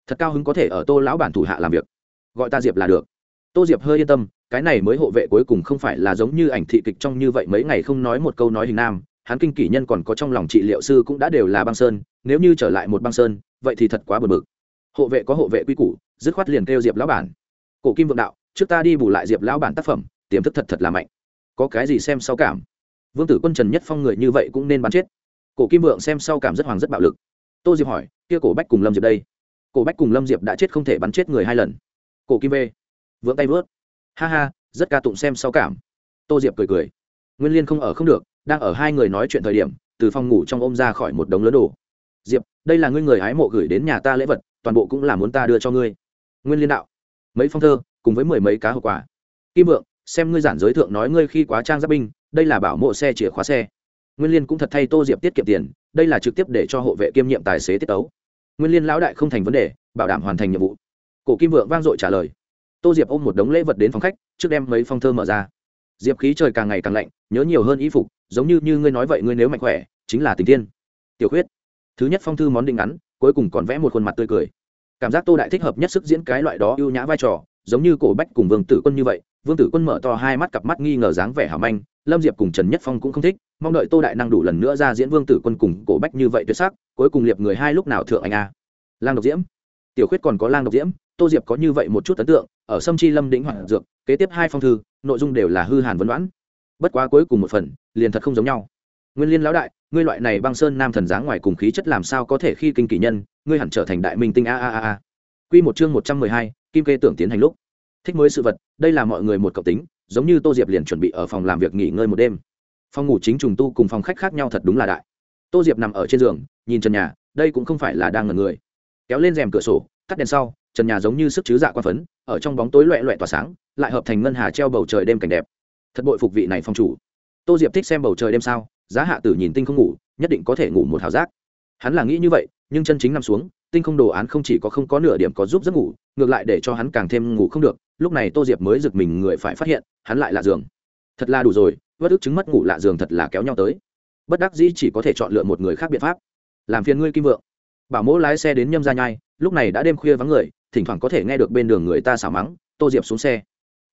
Thật cao hứng có thể ở tô lão bản thủ hạ làm việc. Gọi ta diệp là được. Tô diệp hơi yên tâm cái này mới hộ vệ cuối cùng không phải là giống như ảnh thị kịch trong như vậy mấy ngày không nói một câu nói hình nam, hắn kinh kỷ nhân còn có trong lòng trị liệu sư cũng đã đều là băng sơn, nếu như trở lại một băng sơn, vậy thì thật quá bờ bực. Hộ vệ có hộ vệ quy củ, dứt khoát liền kêu diệp lão bản. Cổ kim vượng đạo, trước ta đi bù lại diệp lão bản tác phẩm, tiềm thức thật thật là mạnh. Có cái gì xem sau cảm? Vương tử quân trần nhất phong người như vậy cũng nên bắn chết. Cổ kim vượng xem sau cảm rất hoàng rất bạo lực. Tô diệp hỏi, kia cổ bách cùng lâm diệp đây? Cổ bách cùng lâm diệp đã chết không thể bắn chết người hai lần. Cổ kim v vượng tay vớt ha ha, rất ca tụng xem sau cảm. Tô diệp cười cười. Nguyên liên không ở không được, đang ở hai người nói chuyện thời điểm, từ phòng ngủ trong ôm ra khỏi một đống lớn đồ. Diệp, đây là ngươi người hái mộ gửi đến nhà ta lễ vật, toàn bộ cũng là muốn ta đưa cho ngươi. Nguyên liên đạo. Mấy phong thơ, cùng với mười mấy cá hộp quà. Kim vượng, xem ngươi giản giới thượng nói ngươi khi quá trang giáp binh, đây là bảo mộ xe chìa khóa xe. Nguyên liên cũng thật thay tô diệp tiết kiệm tiền, đây là trực tiếp để cho hộ vệ kiêm nhiệm tài xế tiết tấu. Nguyên liên lão đại không thành vấn đề, bảo đảm hoàn thành nhiệm vụ. Cổ kim vượng vang dội trả lời tô diệp ôm một đống lễ vật đến phòng khách, trước đem mấy phong thơ mở ra. Diệp khí trời càng ngày càng lạnh, nhớ nhiều hơn y phục, giống như như ngươi nói vậy ngươi nếu mạnh khỏe, chính là tình tiên tiểu khuyết, thứ nhất phong thư món định ngắn, cuối cùng còn vẽ một khuôn mặt tươi cười. Cảm giác tô đại thích hợp nhất sức diễn cái loại đó ưu nhã vai trò, giống như cổ bách cùng vương tử quân như vậy. Vương tử quân mở to hai mắt cặp mắt nghi ngờ dáng vẻ hảo manh, lâm diệp cùng trần nhất phong cũng không thích, mong đợi tô đại năng đủ lần nữa ra diễn vương tử quân cùng cổ bách như vậy tuyệt sắc, cuối cùng liệp người hai lúc nào thượng anh a. Lang độc diễm. Tiểu khuyết còn có lang độc diễm tô diệp có như vậy một chút ấn tượng, ở sâm chi lâm đĩnh hoàng dược, kế tiếp hai phong thư, nội dung đều là hư hàn vấn đoán. Bất quá cuối cùng một phần, liền thật không giống nhau. Nguyên liên lão đại, ngươi loại này băng sơn nam thần dáng ngoài cùng khí chất làm sao có thể khi kinh kỷ nhân, ngươi hẳn trở thành đại minh tinh a a a a. Quy một chương một trăm mười hai, kim kê tưởng tiến hành lúc. Thích mới sự vật, đây là mọi người một cộng tính, giống như tô diệp liền chuẩn bị ở phòng làm việc nghỉ ngơi một đêm. Phòng ngủ chính trùng tu cùng phòng khách khác nhau thật đúng là đại. Tô diệp nằm ở trên giường, nhìn trần nhà, đây cũng không phải là đang ngần người. Kéo lên rèm cửa sổ, tắt đèn sau trần nhà giống như sức chứ dạ quan phấn, ở trong bóng tối loẹ loẹ tỏa sáng, lại hợp thành ngân hà treo bầu trời đêm cảnh đẹp. Thật bội phục vị này phong chủ. Tô diệp thích xem bầu trời đêm sao, giá hạ tử nhìn tinh không ngủ, nhất định có thể ngủ một hào giác. Hắn là nghĩ như vậy, nhưng chân chính nằm xuống, tinh không đồ án không chỉ có không có nửa điểm có giúp giấc ngủ, ngược lại để cho hắn càng thêm ngủ không được, lúc này tô diệp mới giật mình người phải phát hiện, hắn lại lạ giường. Thật là đủ rồi, vất ức chứng mất ngủ lạ giường thật là kéo nhau tới. Bất đắc dĩ chỉ có thể chọn lựa một người khác biện pháp. Làm phiền ngươi kim vượng. Bảo mẫu lái xe đến nhâm ra nhai, lúc này đã đêm khuya vắng người thỉnh thoảng có thể nghe được bên đường người ta xả mắng, tô diệp xuống xe.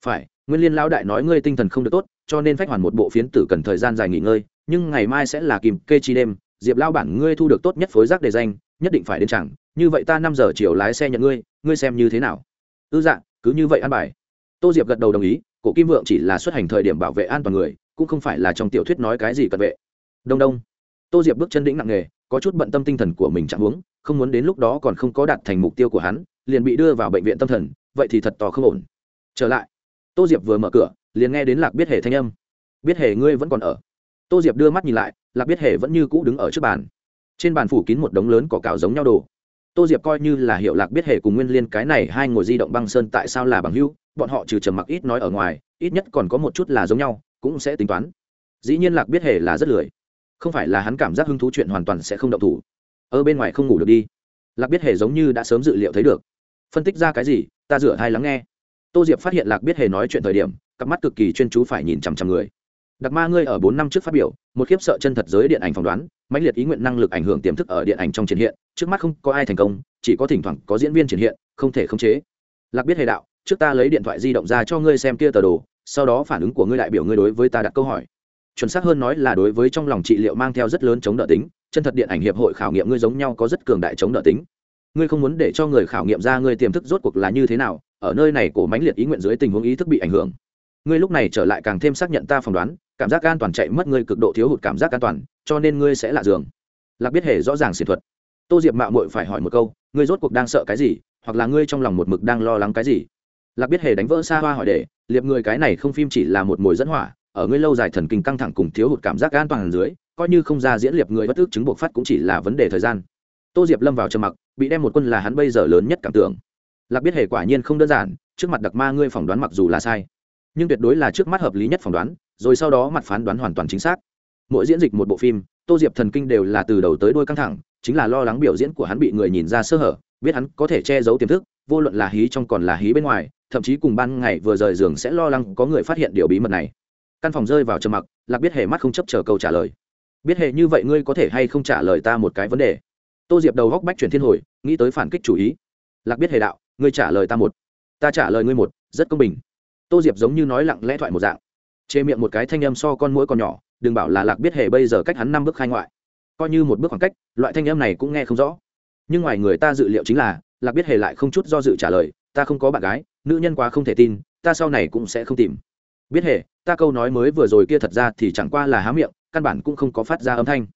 Phải, nguyên liên lão đại nói ngươi tinh thần không được tốt, cho nên phách hoàn một bộ phiến tử cần thời gian dài nghỉ ngơi, nhưng ngày mai sẽ là kìm kê chi đêm, diệp lao bản ngươi thu được tốt nhất phối giác đề danh, nhất định phải đến chẳng, như vậy ta năm giờ chiều lái xe nhận ngươi ngươi xem như thế nào? Ư dạ cứ như vậy ăn bài. Tô diệp gật đầu đồng ý, cổ kim vượng chỉ là xuất hành thời điểm bảo vệ an toàn người, cũng không phải là trong tiểu thuyết nói cái gì cận vệ. Đông đông. Tô diệp bước chân đĩnh nặng nghề có chút bận tâm tinh thần của mình chẳng huống, không muốn đến lúc đó còn không có đạt thành mục tiêu của hắn liền bị đưa vào bệnh viện tâm thần, vậy thì thật tò không ổn. Trở lại, tô diệp vừa mở cửa, liền nghe đến lạc biết hề thanh âm. Biết hề ngươi vẫn còn ở. Tô diệp đưa mắt nhìn lại, lạc biết hề vẫn như cũ đứng ở trước bàn. Trên bàn phủ kín một đống lớn cỏ cào giống nhau đồ. Tô diệp coi như là hiệu lạc biết hề cùng nguyên liên cái này hai ngồi di động băng sơn tại sao là bằng hưu bọn họ trừ trầm mặc ít nói ở ngoài, ít nhất còn có một chút là giống nhau, cũng sẽ tính toán. Dĩ nhiên lạc biết hề là rất lười. Không phải là hắn cảm giác hứng thú chuyện hoàn toàn sẽ không động thủ. Ở bên ngoài không ngủ được đi. Lạc biết hề giống như đã sớm dự liệu thấy được phân tích ra cái gì, ta rửa hai lắng nghe. Tô diệp phát hiện lạc biết hề nói chuyện thời điểm, cặp mắt cực kỳ chuyên chú phải nhìn chằm chằm người. Đặc ma ngươi ở bốn năm trước phát biểu, một khiếp sợ chân thật giới điện ảnh phỏng đoán, mãnh liệt ý nguyện năng lực ảnh hưởng tiềm thức ở điện ảnh trong triển hiện, trước mắt không có ai thành công, chỉ có thỉnh thoảng có diễn viên triển hiện, không thể khống chế. Lạc biết hề đạo, trước ta lấy điện thoại di động ra cho ngươi xem kia tờ đồ, sau đó phản ứng của ngươi đại biểu ngươi đối với ta đặt câu hỏi. Chuẩn xác hơn nói là đối với trong lòng trị liệu mang theo rất lớn chống đỡ tính, chân thật điện ảnh hiệp hội khảo nghiệm ngươi giống nhau có rất cường đại chống đỡ tính ngươi không muốn để cho người khảo nghiệm ra ngươi tiềm thức rốt cuộc là như thế nào, ở nơi này cổ mãnh liệt ý nguyện dưới tình huống ý thức bị ảnh hưởng. Ngươi lúc này trở lại càng thêm xác nhận ta phỏng đoán, cảm giác an toàn chạy mất ngươi cực độ thiếu hụt cảm giác an toàn, cho nên ngươi sẽ lạ giường. Lạc biết hề rõ ràng xỉ thuật. Tô diệp mạo mội phải hỏi một câu, ngươi rốt cuộc đang sợ cái gì, hoặc là ngươi trong lòng một mực đang lo lắng cái gì? Lạc biết hề đánh vỡ xa hoa hỏi để, liệp người cái này không phim chỉ là một mồi dẫn hỏa, ở ngươi lâu dài thần kinh căng thẳng cùng thiếu hụt cảm giác an toàn dưới, coi như không ra diễn liệp người bất ước chứng buộc phát cũng chỉ là vấn đề thời gian. Tô diệp lâm vào trầm mặc bị đem một quân là hắn bây giờ lớn nhất cảm tưởng. Lạc biết hề quả nhiên không đơn giản, trước mặt đặc ma ngươi phỏng đoán mặc dù là sai, nhưng tuyệt đối là trước mắt hợp lý nhất phỏng đoán, rồi sau đó mặt phán đoán hoàn toàn chính xác. Mỗi diễn dịch một bộ phim, tô diệp thần kinh đều là từ đầu tới đôi căng thẳng, chính là lo lắng biểu diễn của hắn bị người nhìn ra sơ hở, biết hắn có thể che giấu tiềm thức, vô luận là hí trong còn là hí bên ngoài, thậm chí cùng ban ngày vừa rời giường sẽ lo lắng có người phát hiện điều bí mật này. Căn phòng rơi vào trầm mặc, lạc biết hề mắt không chấp chờ câu trả lời. Biết hề, như vậy ngươi có thể hay không trả lời ta một cái vấn đề? Tô diệp đầu góc bách chuyển thiên hồi, nghĩ tới phản kích chủ ý. Lạc biết hề đạo, ngươi trả lời ta một. Ta trả lời ngươi một, rất công bình. Tô diệp giống như nói lặng lẽ thoại một dạng. Chê miệng một cái thanh âm so con mũi còn nhỏ, đừng bảo là lạc biết hề bây giờ cách hắn năm bước khai ngoại. Coi như một bước khoảng cách, loại thanh âm này cũng nghe không rõ. Nhưng ngoài người ta dự liệu chính là, lạc biết hề lại không chút do dự trả lời, ta không có bạn gái, nữ nhân quá không thể tin, ta sau này cũng sẽ không tìm. Biết hề, ta câu nói mới vừa rồi kia thật ra thì chẳng qua là há miệng, căn bản cũng không có phát ra âm thanh.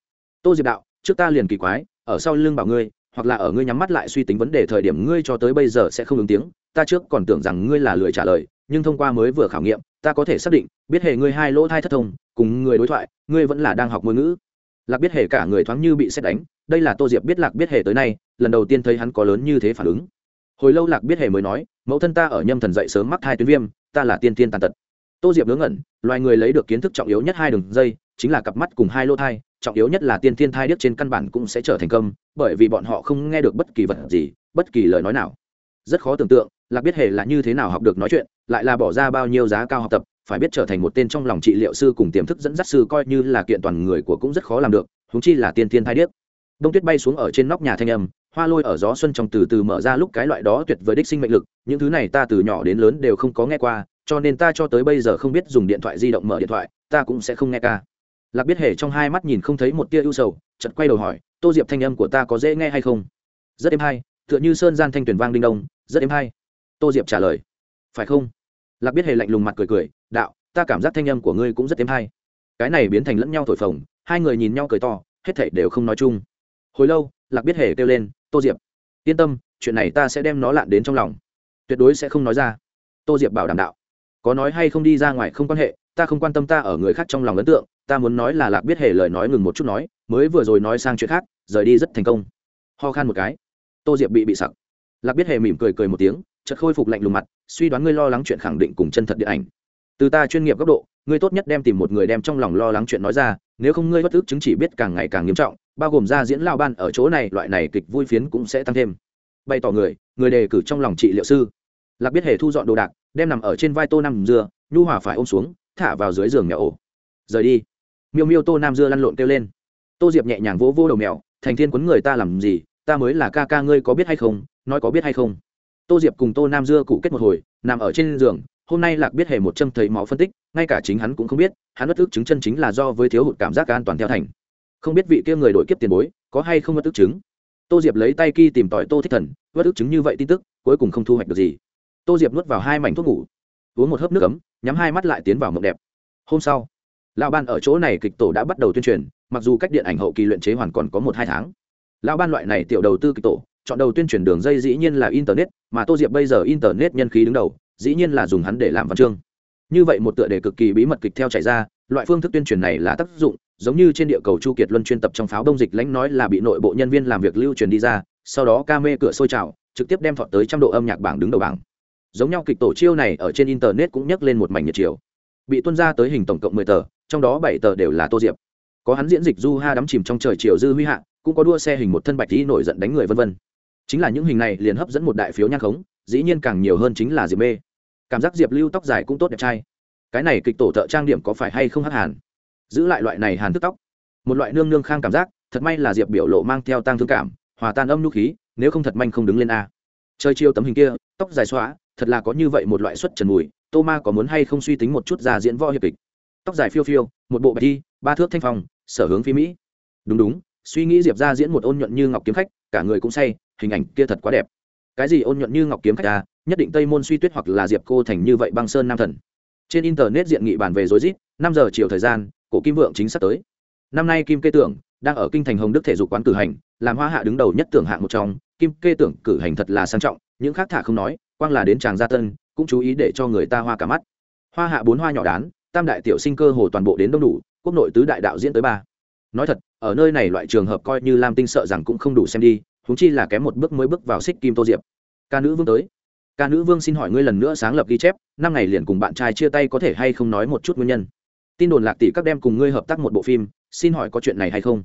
Tô diệp đạo, trước ta liền kỳ quái ở sau lưng bảo ngươi, hoặc là ở ngươi nhắm mắt lại suy tính vấn đề thời điểm ngươi cho tới bây giờ sẽ không ứng tiếng. Ta trước còn tưởng rằng ngươi là lười trả lời, nhưng thông qua mới vừa khảo nghiệm, ta có thể xác định, biết hề ngươi hai lỗ thai thất thông, cùng người đối thoại, ngươi vẫn là đang học ngôn ngữ. Lạc biết hề cả người thoáng như bị xét đánh, đây là tô diệp biết lạc biết hề tới nay, lần đầu tiên thấy hắn có lớn như thế phản ứng. Hồi lâu lạc biết hề mới nói, mẫu thân ta ở nhâm thần dậy sớm mắc hai tuyến viêm, ta là tiên tiên tàn tật. Tô diệp ngớ ngẩn, loài người lấy được kiến thức trọng yếu nhất hai đường dây, chính là cặp mắt cùng hai lỗ thai trọng yếu nhất là tiên thiên thai điếc trên căn bản cũng sẽ trở thành công, bởi vì bọn họ không nghe được bất kỳ vật gì, bất kỳ lời nói nào. Rất khó tưởng tượng, lạc biết hề là như thế nào học được nói chuyện, lại là bỏ ra bao nhiêu giá cao học tập, phải biết trở thành một tên trong lòng trị liệu sư cùng tiềm thức dẫn dắt sư coi như là kiện toàn người của cũng rất khó làm được húng chi là tiên thiên thai điếc. Đông tuyết bay xuống ở trên nóc nhà thanh âm, hoa lôi ở gió xuân trong từ từ mở ra lúc cái loại đó tuyệt vời đích sinh mệnh lực, những thứ này ta từ nhỏ đến lớn đều không có nghe qua, cho nên ta cho tới bây giờ không biết dùng điện thoại di động mở điện thoại, ta cũng sẽ không nghe ca lạc biết hề trong hai mắt nhìn không thấy một tia ưu sầu chật quay đầu hỏi, tô diệp thanh âm của ta có dễ nghe hay không? Rất êm hay, tựa như sơn gian thanh tuyển vang đinh đông, rất êm hay. Tô diệp trả lời, phải không? Lạc biết hề lạnh lùng mặt cười cười, đạo, ta cảm giác thanh âm của ngươi cũng rất êm hay. Cái này biến thành lẫn nhau thổi phồng, hai người nhìn nhau cười to, hết thảy đều không nói chung. Hồi lâu, lạc biết hề kêu lên, tô diệp, yên tâm, chuyện này ta sẽ đem nó lạn đến trong lòng. Tuyệt đối sẽ không nói ra. Tô diệp bảo đảm đạo, có nói hay không đi ra ngoài không quan hệ, ta không quan tâm ta ở người khác trong lòng ấn tượng ta muốn nói là lạc biết hề lời nói ngừng một chút nói, mới vừa rồi nói sang chuyện khác, rời đi rất thành công. Ho khan một cái. Tô diệp bị bị sặc. Lạc biết hề mỉm cười cười một tiếng, chợt khôi phục lạnh lùng mặt, suy đoán ngươi lo lắng chuyện khẳng định cùng chân thật điện ảnh. Từ ta chuyên nghiệp góc độ, ngươi tốt nhất đem tìm một người đem trong lòng lo lắng chuyện nói ra, nếu không ngươi bất ức chứng chỉ biết càng ngày càng nghiêm trọng, bao gồm ra diễn lao ban ở chỗ này, loại này kịch vui phiến cũng sẽ tăng thêm. Bày tỏ người người đề cử trong lòng trị liệu sư. Lạc biết hề thu dọn đồ đạc, đem nằm ở trên vai tô nằm dừa, nhu hòa phải ôm xuống, thả vào dưới giường nhà ổ. Rời đi miêu miêu tô nam dưa lăn lộn kêu lên. Tô diệp nhẹ nhàng vỗ vô đầu mèo, thành thiên quấn người ta làm gì? Ta mới là ca ca ngươi có biết hay không? Nói có biết hay không? Tô diệp cùng tô nam dưa cụ kết một hồi, nằm ở trên giường, hôm nay lạc biết hề một châm thấy máu phân tích, ngay cả chính hắn cũng không biết, hắn bất ức chứng chân chính là do với thiếu hụt cảm giác an toàn theo thành. Không biết vị kia người đổi kiếp tiền bối, có hay không bất ức chứng? Tô diệp lấy tay ki tìm tỏi tô thích thần bất ức chứng như vậy tin tức, cuối cùng không thu hoạch được gì. Tô diệp nuốt vào hai mảnh thuốc ngủ, uống một hớp nước ấm, nhắm hai mắt lại tiến vào mộng đẹp. Hôm sau lão ban ở chỗ này kịch tổ đã bắt đầu tuyên truyền, mặc dù cách điện ảnh hậu kỳ luyện chế hoàn còn có một hai tháng. Lão ban loại này tiểu đầu tư kịch tổ, chọn đầu tuyên truyền đường dây dĩ nhiên là internet, mà tô diệp bây giờ internet nhân khí đứng đầu, dĩ nhiên là dùng hắn để làm văn chương. Như vậy một tựa đề cực kỳ bí mật kịch theo chạy ra, loại phương thức tuyên truyền này là tác dụng, giống như trên địa cầu chu kiệt luân chuyên tập trong pháo đông dịch lãnh nói là bị nội bộ nhân viên làm việc lưu truyền đi ra, sau đó ca mê cửa sôi trào, trực tiếp đem thọt tới trăm độ âm nhạc bảng đứng đầu bảng. Giống nhau kịch tổ chiêu này ở trên internet cũng nhắc lên một mảnh nhiệt chiều. Bị tuân ra tới hình tổng cộng mười tờ trong đó bảy tờ đều là tô diệp. Có hắn diễn dịch du ha đắm chìm trong trời chiều dư huy hạ, cũng có đua xe hình một thân bạch tí nổi giận đánh người vân vân. Chính là những hình này liền hấp dẫn một đại phiếu nhang khống, dĩ nhiên càng nhiều hơn chính là diệp mê. Cảm giác diệp lưu tóc dài cũng tốt đẹp trai. Cái này kịch tổ thợ trang điểm có phải hay không hắc hàn? Giữ lại loại này hàn thức tóc. Một loại nương nương khang cảm giác, thật may là diệp biểu lộ mang theo tăng thương cảm, hòa tan âm nhu khí, nếu không thật manh không đứng lên a. Chơi chiêu tấm hình kia, tóc dài xóa, thật là có như vậy một loại xuất trần mùi, tô ma có muốn hay không suy tính một chút ra diễn võ hiệp kịch? Tóc dài phiêu phiêu, một bộ bạch thi ba thước thanh phong, sở hướng phi mỹ. Đúng đúng, suy nghĩ diệp ra diễn một ôn nhuận như ngọc kiếm khách, cả người cũng say, hình ảnh kia thật quá đẹp. Cái gì ôn nhuận như ngọc kiếm khách à? Nhất định tây môn suy tuyết hoặc là diệp cô thành như vậy băng sơn nam thần. Trên internet diện nghị bàn về rối rít, năm giờ chiều thời gian, cổ kim vượng chính sắp tới. Năm nay kim kê tưởng, đang ở kinh thành hồng đức thể dục quán cử hành, làm hoa hạ đứng đầu nhất tưởng hạng một trong. Kim kê tưởng cử hành thật là sang trọng, những khác thả không nói, quang là đến tràng gia tân, cũng chú ý để cho người ta hoa cả mắt. Hoa hạ bốn hoa nhỏ đán tam đại tiểu sinh cơ hồ toàn bộ đến đông đủ, quốc nội tứ đại đạo diễn tới ba. Nói thật, ở nơi này loại trường hợp coi như lam tinh sợ rằng cũng không đủ xem đi húng chi là kém một bước mới bước vào xích kim tô diệp. Ca nữ vương tới. Ca nữ vương xin hỏi ngươi lần nữa sáng lập ghi chép, năm ngày liền cùng bạn trai chia tay có thể hay không nói một chút nguyên nhân? Tin đồn lạc tỷ các đem cùng ngươi hợp tác một bộ phim, xin hỏi có chuyện này hay không?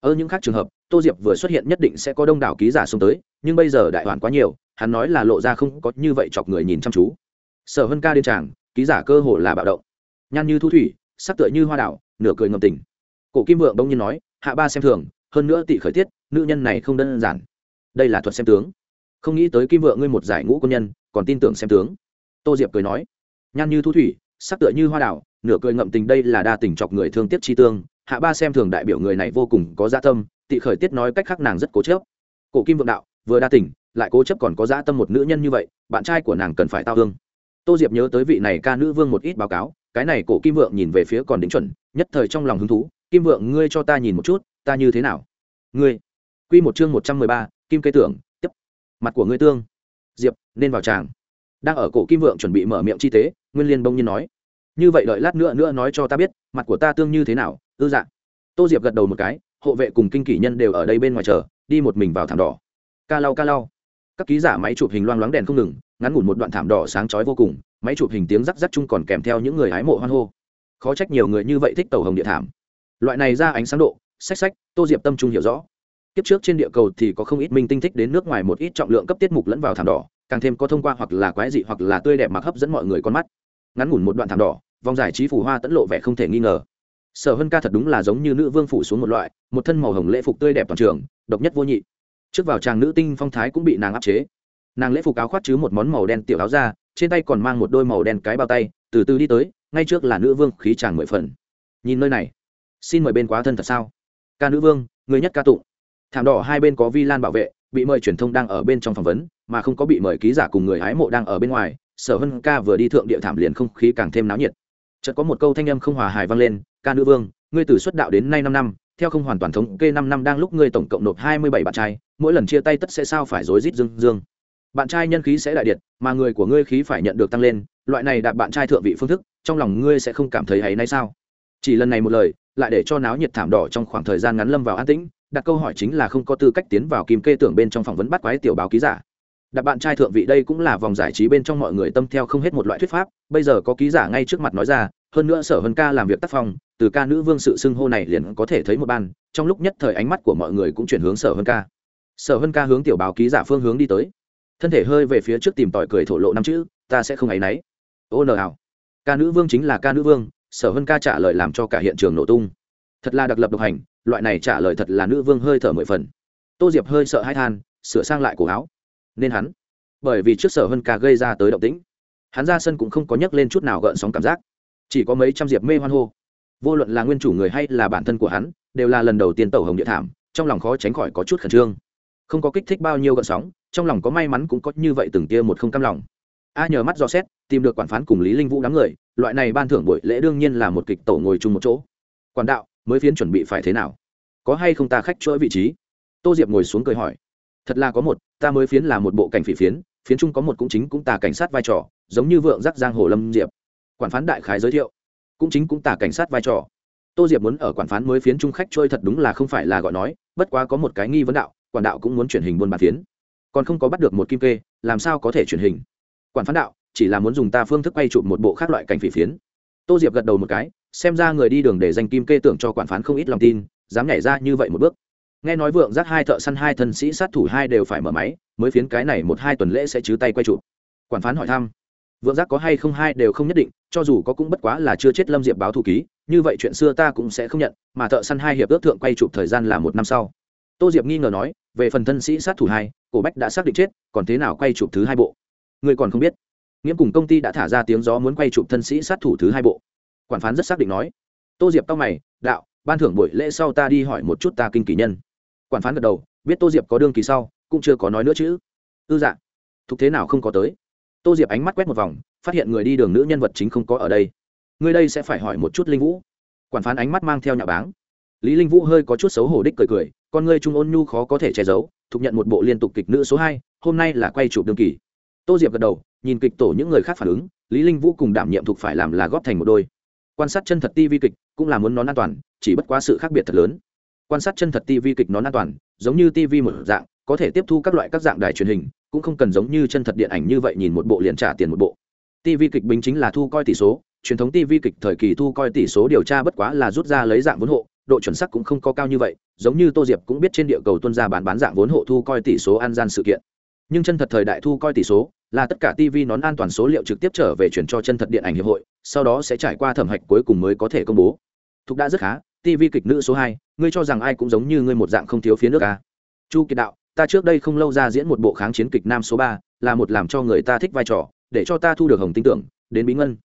Ở những khác trường hợp, tô diệp vừa xuất hiện nhất định sẽ có đông đảo ký giả xuống tới, nhưng bây giờ đại hoàn quá nhiều, hắn nói là lộ ra không có như vậy chọc người nhìn chăm chú. Sở hân ca điên tràng, ký giả cơ hồ là bạo động nhan như thu thủy, sắc tựa như hoa đảo, nửa cười ngầm tình cổ kim vượng đông nhiên nói, hạ ba xem thường, hơn nữa tị khởi tiết, nữ nhân này không đơn giản. Đây là thuật xem tướng. Không nghĩ tới kim vượng ngươi một giải ngũ quân nhân, còn tin tưởng xem tướng. Tô diệp cười nói, nhan như thu thủy, sắc tựa như hoa đảo, nửa cười ngậm tình đây là đa tình chọc người thương tiếc chi tương. Hạ ba xem thường đại biểu người này vô cùng có dạ tâm tị khởi tiết nói cách khác nàng rất cố chấp. Cổ kim vượng đạo, vừa đa tình, lại cố chấp còn có dạ tâm một nữ nhân như vậy, bạn trai của nàng cần phải tao hương tô diệp nhớ tới vị này ca nữ vương một ít báo cáo cái này cổ kim vượng nhìn về phía còn đính chuẩn, nhất thời trong lòng hứng thú, kim vượng, ngươi cho ta nhìn một chút, ta như thế nào? Ngươi. Q một chương một trăm mười ba, kim cây tưởng, tiếp. Mặt của ngươi tương. Diệp, nên vào tràng. Đang ở cổ kim vượng chuẩn bị mở miệng chi tế, nguyên liên bông nhiên nói, như vậy đợi lát nữa nữa nói cho ta biết, mặt của ta tương như thế nào, ư dạng tô diệp gật đầu một cái, hộ vệ cùng kinh kỷ nhân đều ở đây bên ngoài chờ, đi một mình vào thảm đỏ. Ca lau ca lau các ký giả máy chụp hình loang loáng đèn không ngừng, ngắn ngủn một đoạn thảm đỏ sáng chói vô cùng, máy chụp hình tiếng rắc rắc chung còn kèm theo những người hái mộ hoan hô. Khó trách nhiều người như vậy thích tàu hồng địa thảm. Loại này ra ánh sáng độ sách sách tô diệp tâm trung hiểu rõ. Kiếp trước trên địa cầu thì có không ít minh tinh thích đến nước ngoài một ít trọng lượng cấp tiết mục lẫn vào thảm đỏ, càng thêm có thông qua hoặc là quái dị hoặc là tươi đẹp mặc hấp dẫn mọi người con mắt. Ngắn ngủn một đoạn thảm đỏ, vòng giải trí phủ hoa tẫn lộ vẻ không thể nghi ngờ. Sở hân ca thật đúng là giống như nữ vương phủ xuống một loại, một thân màu hồng lễ phục tươi đẹp toàn trường, độc nhất vô nhị trước vào chàng nữ tinh phong thái cũng bị nàng áp chế. Nàng lễ phục áo khoác chứ một món màu đen tiểu áo ra trên tay còn mang một đôi màu đen cái bao tay, từ từ đi tới, ngay trước là nữ vương khí chàng mười phần. Nhìn nơi này, xin mời bên quá thân thật sao? Ca nữ vương, người nhất ca tụng. Thảm đỏ hai bên có vi lan bảo vệ, bị mời truyền thông đang ở bên trong phỏng vấn, mà không có bị mời ký giả cùng người hái mộ đang ở bên ngoài, sở hân ca vừa đi thượng địa thảm liền không khí càng thêm náo nhiệt. Chợt có một câu thanh âm không hòa hài vang lên, ca nữ vương, ngươi từ xuất đạo đến nay năm năm theo không hoàn toàn thống kê năm năm đang lúc ngươi tổng cộng nộp hai mươi bảy bạn trai, mỗi lần chia tay tất sẽ sao phải rối rít dương dương. Bạn trai nhân khí sẽ đại điện, mà người của ngươi khí phải nhận được tăng lên, loại này đạp bạn trai thượng vị phương thức, trong lòng ngươi sẽ không cảm thấy hay nay sao? Chỉ lần này một lời, lại để cho náo nhiệt thảm đỏ trong khoảng thời gian ngắn lâm vào an tĩnh, đặt câu hỏi chính là không có tư cách tiến vào kim kê tưởng bên trong phỏng vấn bắt quái tiểu báo ký giả. Đặt bạn trai thượng vị đây cũng là vòng giải trí bên trong mọi người tâm theo không hết một loại thuyết pháp, bây giờ có ký giả ngay trước mặt nói ra hơn nữa sở hân ca làm việc tác phong, từ ca nữ vương sự xưng hô này liền có thể thấy một ban, trong lúc nhất thời ánh mắt của mọi người cũng chuyển hướng sở hân ca. Sở hân ca hướng tiểu báo ký giả phương hướng đi tới. Thân thể hơi về phía trước tìm tỏi cười thổ lộ năm chữ, ta sẽ không áy náy. Ô nờ ảo. Ca nữ vương chính là ca nữ vương, sở hân ca trả lời làm cho cả hiện trường nổ tung. Thật là đặc lập độc hành, loại này trả lời thật là nữ vương hơi thở mười phần. Tô diệp hơi sợ hai than, sửa sang lại cổ áo. Nên hắn. Bởi vì trước sở hân ca gây ra tới động tĩnh, hắn ra sân cũng không có nhấc lên chút nào gợn sóng cảm giác chỉ có mấy trăm diệp mê hoan hô. Vô luận là nguyên chủ người hay là bản thân của hắn, đều là lần đầu tiên tẩu hồng địa thảm, trong lòng khó tránh khỏi có chút khẩn trương. Không có kích thích bao nhiêu gợn sóng, trong lòng có may mắn cũng có như vậy từng tia một không cam lòng. A nhờ mắt do xét, tìm được quản phán cùng lý linh vũ đám người, loại này ban thưởng buổi lễ đương nhiên là một kịch tổ ngồi chung một chỗ. Quản đạo, mới phiến chuẩn bị phải thế nào? Có hay không ta khách chuỗi vị trí? Tô diệp ngồi xuống cười hỏi. Thật là có một, ta mới phiến là một bộ cảnh phỉ phiến phiến chung có một cũng chính cũng tà cảnh sát vai trò, giống như vượng giác giang hồ lâm diệp quản phán đại khái giới thiệu. Cũng chính cũng tà cảnh sát vai trò. Tô diệp muốn ở quản phán mới phiến trung khách trôi thật đúng là không phải là gọi nói, bất quá có một cái nghi vấn đạo, quản đạo cũng muốn chuyển hình buôn bàn phiến. Còn không có bắt được một kim kê, làm sao có thể chuyển hình? Quản phán đạo, chỉ là muốn dùng ta phương thức quay chụp một bộ khác loại cảnh phỉ phiến. Tô diệp gật đầu một cái, xem ra người đi đường để danh kim kê tưởng cho quản phán không ít lòng tin, dám nhảy ra như vậy một bước. Nghe nói vượng giác hai thợ săn hai thân sĩ sát thủ hai đều phải mở máy, mới phiến cái này một hai tuần lễ sẽ chứ tay quay chụp. Quản phán hỏi thăm vượng giác có hay không hai đều không nhất định, cho dù có cũng bất quá là chưa chết lâm diệp báo thủ ký, như vậy chuyện xưa ta cũng sẽ không nhận, mà thợ săn hai hiệp ước thượng quay chụp thời gian là một năm sau. Tô diệp nghi ngờ nói, về phần thân sĩ sát thủ hai, cổ bách đã xác định chết, còn thế nào quay chụp thứ hai bộ? Người còn không biết. Nghiễm cùng công ty đã thả ra tiếng gió muốn quay chụp thân sĩ sát thủ thứ hai bộ. Quản phán rất xác định nói. Tô diệp tao mày, đạo, ban thưởng buổi lễ sau ta đi hỏi một chút ta kinh kỳ nhân. Quản phán gật đầu, biết tô diệp có đương kỳ sau, cũng chưa có nói nữa chứ. Ư dạ. Thục thế nào không có tới? Tô diệp ánh mắt quét một vòng, phát hiện người đi đường nữ nhân vật chính không có ở đây. Người đây sẽ phải hỏi một chút linh vũ. Quản phán ánh mắt mang theo nhà báng. Lý linh vũ hơi có chút xấu hổ đích cười cười, con ngươi trung ôn nhu khó có thể che giấu, thục nhận một bộ liên tục kịch nữ số hai, hôm nay là quay chụp đường kỳ. Tô diệp gật đầu, nhìn kịch tổ những người khác phản ứng, lý linh vũ cùng đảm nhiệm thuộc phải làm là góp thành một đôi. Quan sát chân thật ti vi kịch, cũng là muốn nón an toàn, chỉ bất quá sự khác biệt thật lớn quan sát chân thật tv kịch nón an toàn, giống như tv một dạng, có thể tiếp thu các loại các dạng đài truyền hình, cũng không cần giống như chân thật điện ảnh như vậy nhìn một bộ liền trả tiền một bộ. Tv kịch bình chính là thu coi tỷ số, truyền thống tv kịch thời kỳ thu coi tỷ số điều tra bất quá là rút ra lấy dạng vốn hộ, độ chuẩn xác cũng không có cao như vậy, giống như tô diệp cũng biết trên địa cầu tuân ra bán bán dạng vốn hộ thu coi tỷ số an gian sự kiện. Nhưng chân thật thời đại thu coi tỷ số là tất cả tv nón an toàn số liệu trực tiếp trở về chuyển cho chân thật điện ảnh hiệp hội, sau đó sẽ trải qua thẩm hạch cuối cùng mới có thể công bố. Thục đã rất khá tv kịch nữ số hai, ngươi cho rằng ai cũng giống như ngươi một dạng không thiếu phía nước à. chu kiệt đạo, ta trước đây không lâu ra diễn một bộ kháng chiến kịch nam số ba, là một làm cho người ta thích vai trò, để cho ta thu được hồng tin tưởng, đến bí ngân.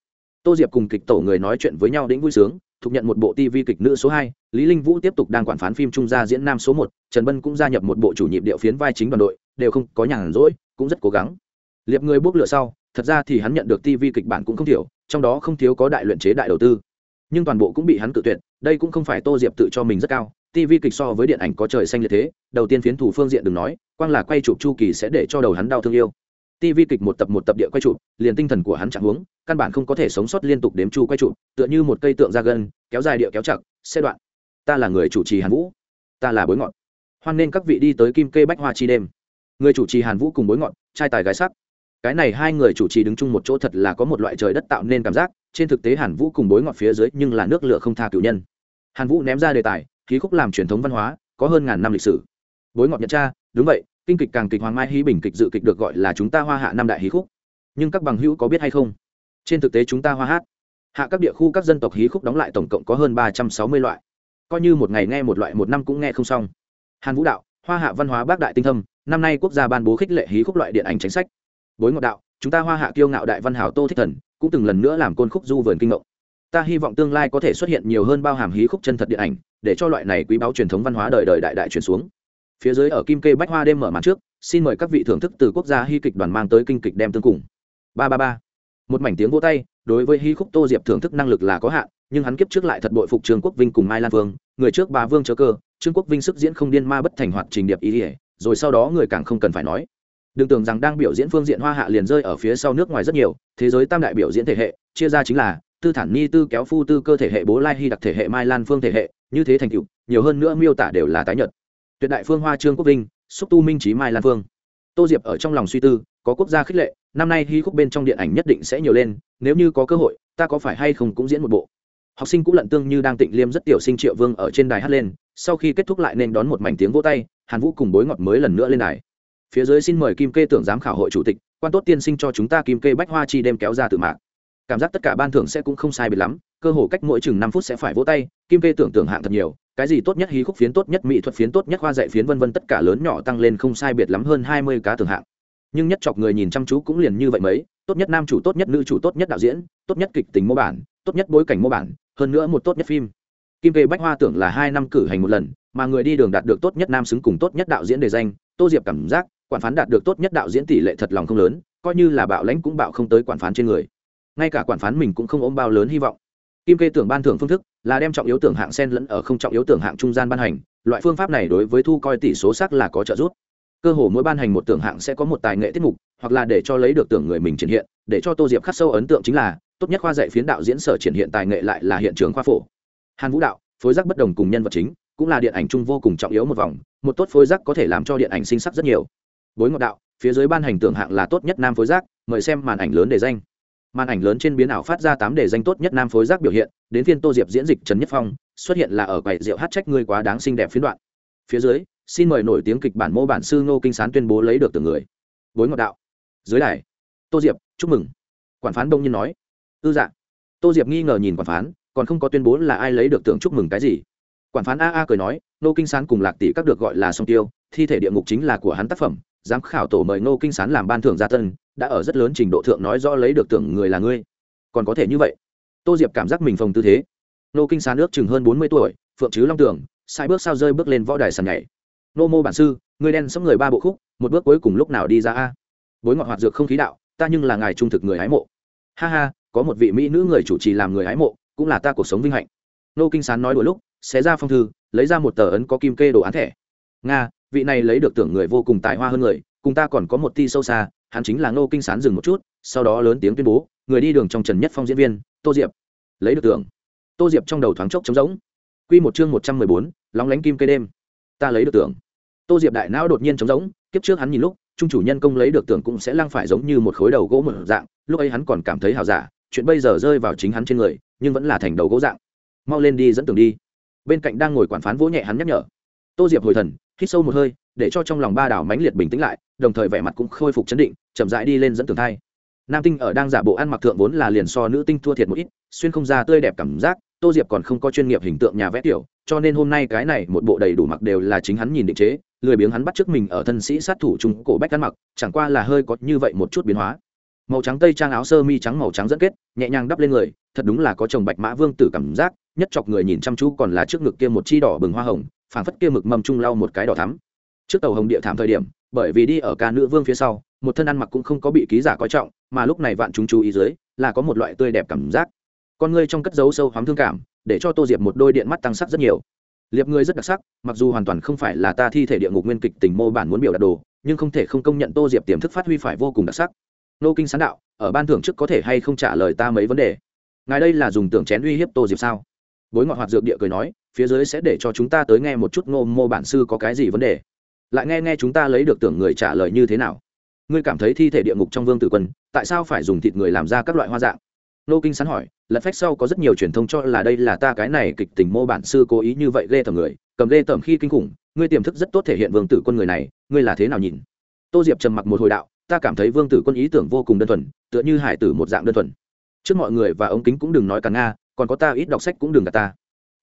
Tô diệp cùng kịch tổ người nói chuyện với nhau đến vui sướng thuộc nhận một bộ tv kịch nữ số hai, lý linh vũ tiếp tục đang quản phán phim trung gia diễn nam số một, trần bân cũng gia nhập một bộ chủ nhiệm điệu phiến vai chính đoàn đội, đều không có nhàn rỗi, cũng rất cố gắng. Liệp người bước lựa sau, thật ra thì hắn nhận được tv kịch bản cũng không thiểu, trong đó không thiếu có đại luyện chế đại đầu tư nhưng toàn bộ cũng bị hắn cự tuyệt, đây cũng không phải tô diệp tự cho mình rất cao tv kịch so với điện ảnh có trời xanh liệt thế, đầu tiên phiến thủ phương diện đừng nói, quang là quay chụp chu kỳ sẽ để cho đầu hắn đau thương yêu. Tv kịch một tập một tập địa quay chụp, liền tinh thần của hắn chẳng huống, căn bản không có thể sống sót liên tục đếm chu quay chụp, tựa như một cây tượng da gân, kéo dài địa kéo chặt, xe đoạn. Ta là người chủ trì hàn vũ. Ta là bối ngọn. Hoan nên các vị đi tới kim kê bách hoa chi đêm. Người chủ trì hàn vũ cùng bối ngọn, trai tài gái sắc. Cái này hai người chủ trì đứng chung một chỗ thật là có một loại trời đất tạo nên cảm giác trên thực tế hàn vũ cùng bối ngọn phía dưới nhưng là nước lửa không tha cựu nhân. Hàn vũ ném ra đề tài, khí khúc làm truyền thống văn hóa, có hơn ngàn năm lịch sử. Bối ngọn nhận tra, đúng vậy, kinh kịch càng kịch hoàng mai hí bình kịch dự kịch được gọi là chúng ta hoa hạ năm đại hí khúc. Nhưng các bằng hữu có biết hay không? Trên thực tế chúng ta hoa hát, hạ các địa khu các dân tộc hí khúc đóng lại tổng cộng có hơn ba trăm sáu mươi loại. Coi như một ngày nghe một loại một năm cũng nghe không xong. Hàn vũ đạo, hoa hạ văn hóa bác đại tinh thâm, năm nay quốc gia ban bố khích lệ hí khúc loại điện ảnh chính sách. Bối ngọt đạo chúng ta hoa hạ kiêu ngạo đại văn hảo tô thích thần, cũng từng lần nữa làm côn khúc du vườn kinh ngộng. Ta hy vọng tương lai có thể xuất hiện nhiều hơn bao hàm hí khúc chân thật điện ảnh, để cho loại này quý báu truyền thống văn hóa đời đời đại đại truyền xuống. Phía dưới ở kim kê bách hoa đêm mở màn trước, xin mời các vị thưởng thức từ quốc gia hy kịch đoàn mang tới kinh kịch đem tương cùng. Ba ba ba. Một mảnh tiếng vỗ tay, đối với hí khúc tô diệp thưởng thức năng lực là có hạn, nhưng hắn kiếp trước lại thật bội phục trương quốc vinh cùng mai lan vương, người trước bà vương chớ cơ, trương quốc vinh sức diễn không điên ma bất thành hoạt trình điệp ý ỉa rồi sau đó người càng không cần phải nói đừng tưởng rằng đang biểu diễn phương diện hoa hạ liền rơi ở phía sau nước ngoài rất nhiều, thế giới tam đại biểu diễn thể hệ, chia ra chính là tư thản ni, tư kéo phu, tư cơ thể hệ, bố lai hy đặc thể hệ, mai lan phương thể hệ, như thế thành cựu nhiều hơn nữa miêu tả đều là tái nhật tuyệt đại phương hoa trương quốc vinh, xúc tu minh trí mai lan phương. Tô diệp ở trong lòng suy tư, có quốc gia khích lệ, năm nay hy khúc bên trong điện ảnh nhất định sẽ nhiều lên, nếu như có cơ hội, ta có phải hay không cũng diễn một bộ. Học sinh cũng lận tương như đang tịnh liêm rất tiểu sinh triệu vương ở trên đài hát lên, sau khi kết thúc lại nên đón một mảnh tiếng vỗ tay, hàn vũ cùng bối ngọt mới lần nữa lên đài phía dưới xin mời kim kê tưởng giám khảo hội chủ tịch quan tốt tiên sinh cho chúng ta kim kê bách hoa chi đêm kéo ra tự mạng cảm giác tất cả ban thưởng sẽ cũng không sai biệt lắm cơ hồ cách mỗi chừng năm phút sẽ phải vỗ tay kim kê tưởng tưởng hạng thật nhiều cái gì tốt nhất hí khúc phiến tốt nhất mỹ thuật phiến tốt nhất hoa dạy phiến vân vân tất cả lớn nhỏ tăng lên không sai biệt lắm hơn hai mươi cá tưởng hạng nhưng nhất chọc người nhìn chăm chú cũng liền như vậy mấy tốt nhất nam chủ tốt nhất nữ chủ tốt nhất đạo diễn tốt nhất kịch tính mô bản tốt nhất bối cảnh mô bản hơn nữa một tốt nhất phim kim kê bách hoa tưởng là hai năm cử hành một lần mà người đi đường đạt được tốt nhất nam xứng cùng tốt nhất đạo diễn đề danh tô diệp cảm giác quản phán đạt được tốt nhất đạo diễn tỷ lệ thật lòng không lớn, coi như là bạo lãnh cũng bạo không tới quản phán trên người. Ngay cả quản phán mình cũng không ôm bao lớn hy vọng. Kim kê tưởng ban thưởng phương thức là đem trọng yếu tưởng hạng sen lẫn ở không trọng yếu tưởng hạng trung gian ban hành, loại phương pháp này đối với thu coi tỷ số sắc là có trợ giúp. Cơ hồ mỗi ban hành một tưởng hạng sẽ có một tài nghệ tiết mục, hoặc là để cho lấy được tưởng người mình triển hiện, để cho tô diệp khắc sâu ấn tượng chính là, tốt nhất khoa dạy phiến đạo diễn sở triển hiện tài nghệ lại là hiện trường khoa phổ. Hàn vũ đạo, phối giác bất đồng cùng nhân vật chính, cũng là điện ảnh chung vô cùng trọng yếu một vòng, một tốt phối giác có thể làm cho điện ảnh sinh sắc rất nhiều bối ngọc đạo, phía dưới ban hành tưởng hạng là tốt nhất nam phối giác, mời xem màn ảnh lớn để danh. Màn ảnh lớn trên biến ảo phát ra tám đề danh tốt nhất nam phối giác biểu hiện, đến phiên tô diệp diễn dịch trần nhất phong, xuất hiện là ở quầy rượu hát trách ngươi quá đáng xinh đẹp phiến đoạn. Phía dưới, xin mời nổi tiếng kịch bản mô bản sư ngô kinh sán tuyên bố lấy được từ người. Bối ngọc đạo. Dưới đài, tô diệp, chúc mừng. Quản phán đông nhiên nói. Ư dạ. Tô diệp nghi ngờ nhìn quản phán, còn không có tuyên bố là ai lấy được tưởng chúc mừng cái gì. Quản phán a a cười nói nô kinh sán cùng lạc tỷ các được gọi là song tiêu, thi thể địa ngục chính là của hắn tác phẩm giám khảo tổ mời ngô kinh sán làm ban thưởng gia tân, đã ở rất lớn trình độ thượng nói rõ lấy được tưởng người là ngươi. Còn có thể như vậy? Tô diệp cảm giác mình phòng tư thế. Ngô kinh sán ước chừng hơn bốn mươi tuổi, phượng chứ long tưởng, sai bước sao rơi bước lên võ đài sàn nhảy. Nô mô bản sư người đen sống người ba bộ khúc, một bước cuối cùng lúc nào đi ra a? Bối ngọt hoạt dược không khí đạo, ta nhưng là ngài trung thực người hái mộ. Ha ha, có một vị mỹ nữ người chủ trì làm người hái mộ, cũng là ta cuộc sống vinh hạnh. Nô kinh sán nói đôi lúc, xé ra phong thư, lấy ra một tờ ấn có kim kê đồ án thẻ. Nga vị này lấy được tưởng người vô cùng tài hoa hơn người, cùng ta còn có một ti sâu xa, hắn chính là ngô kinh sán dừng một chút, sau đó lớn tiếng tuyên bố, người đi đường trong trần nhất phong diễn viên, tô diệp. Lấy được tưởng. Tô diệp trong đầu thoáng chốc trống rỗng. Q một chương một trăm mười bốn, lóng lánh kim cây đêm. Ta lấy được tưởng. Tô diệp đại não đột nhiên trống rỗng, kiếp trước hắn nhìn lúc, trung chủ nhân công lấy được tưởng cũng sẽ lăng phải giống như một khối đầu gỗ một dạng, lúc ấy hắn còn cảm thấy hào giả, chuyện bây giờ rơi vào chính hắn trên người, nhưng vẫn là thành đầu gỗ dạng. Mau lên đi dẫn tưởng đi. Bên cạnh đang ngồi quản phán vỗ nhẹ hắn nhắc nhở. Tô diệp hồi thần hít sâu một hơi, để cho trong lòng ba đảo mãnh liệt bình tĩnh lại, đồng thời vẻ mặt cũng khôi phục chấn định, chậm rãi đi lên dẫn tường thai. Nam tinh ở đang giả bộ ăn mặc thượng vốn là liền so nữ tinh thua thiệt một ít, xuyên không ra tươi đẹp cảm giác, tô diệp còn không có chuyên nghiệp hình tượng nhà vẽ tiểu, cho nên hôm nay cái này một bộ đầy đủ mặc đều là chính hắn nhìn định chế, lười biếng hắn bắt trước mình ở thân sĩ sát thủ trung cổ bách ăn mặc, chẳng qua là hơi có như vậy một chút biến hóa. Màu trắng tây trang áo sơ mi trắng màu trắng dẫn kết, nhẹ nhàng đắp lên người, thật đúng là có chồng bạch mã vương tử cảm giác, nhất chọc người nhìn chăm chú còn là trước ngực kia một chi đỏ bừng hoa hồng phảng phất kia mực mầm trung lau một cái đỏ thắm. Trước tàu hồng địa thảm thời điểm, bởi vì đi ở ca nữ vương phía sau, một thân ăn mặc cũng không có bị ký giả coi trọng, mà lúc này vạn chúng chú ý dưới, là có một loại tươi đẹp cảm giác. Con ngươi trong cất dấu sâu hoắm thương cảm, để cho tô diệp một đôi điện mắt tăng sắc rất nhiều. Liệp ngươi rất đặc sắc, mặc dù hoàn toàn không phải là ta thi thể địa ngục nguyên kịch tình mô bản muốn biểu đạt đồ, nhưng không thể không công nhận tô diệp tiềm thức phát huy phải vô cùng đặc sắc. Nô kinh sáng đạo, ở ban thưởng trước có thể hay không trả lời ta mấy vấn đề? Ngài đây là dùng tưởng chén uy hiếp tô diệp sao? Bối ngọt hoạt dược địa cười nói phía dưới sẽ để cho chúng ta tới nghe một chút ngô mô bản sư có cái gì vấn đề. Lại nghe nghe chúng ta lấy được tưởng người trả lời như thế nào. Ngươi cảm thấy thi thể địa ngục trong vương tử quân, tại sao phải dùng thịt người làm ra các loại hoa dạng? Nô kinh sắn hỏi, lật phách sau có rất nhiều truyền thông cho là đây là ta cái này kịch tình mô bản sư cố ý như vậy ghê tởm người, cầm ghê tởm khi kinh khủng, ngươi tiềm thức rất tốt thể hiện vương tử quân người này, ngươi là thế nào nhìn? Tô diệp trầm mặc một hồi đạo, ta cảm thấy vương tử quân ý tưởng vô cùng đơn thuần, tựa như hải tử một dạng đơn thuần. Trước mọi người và ống kính cũng đừng nói cả nga, còn có ta ít đọc sách cũng đừng cả ta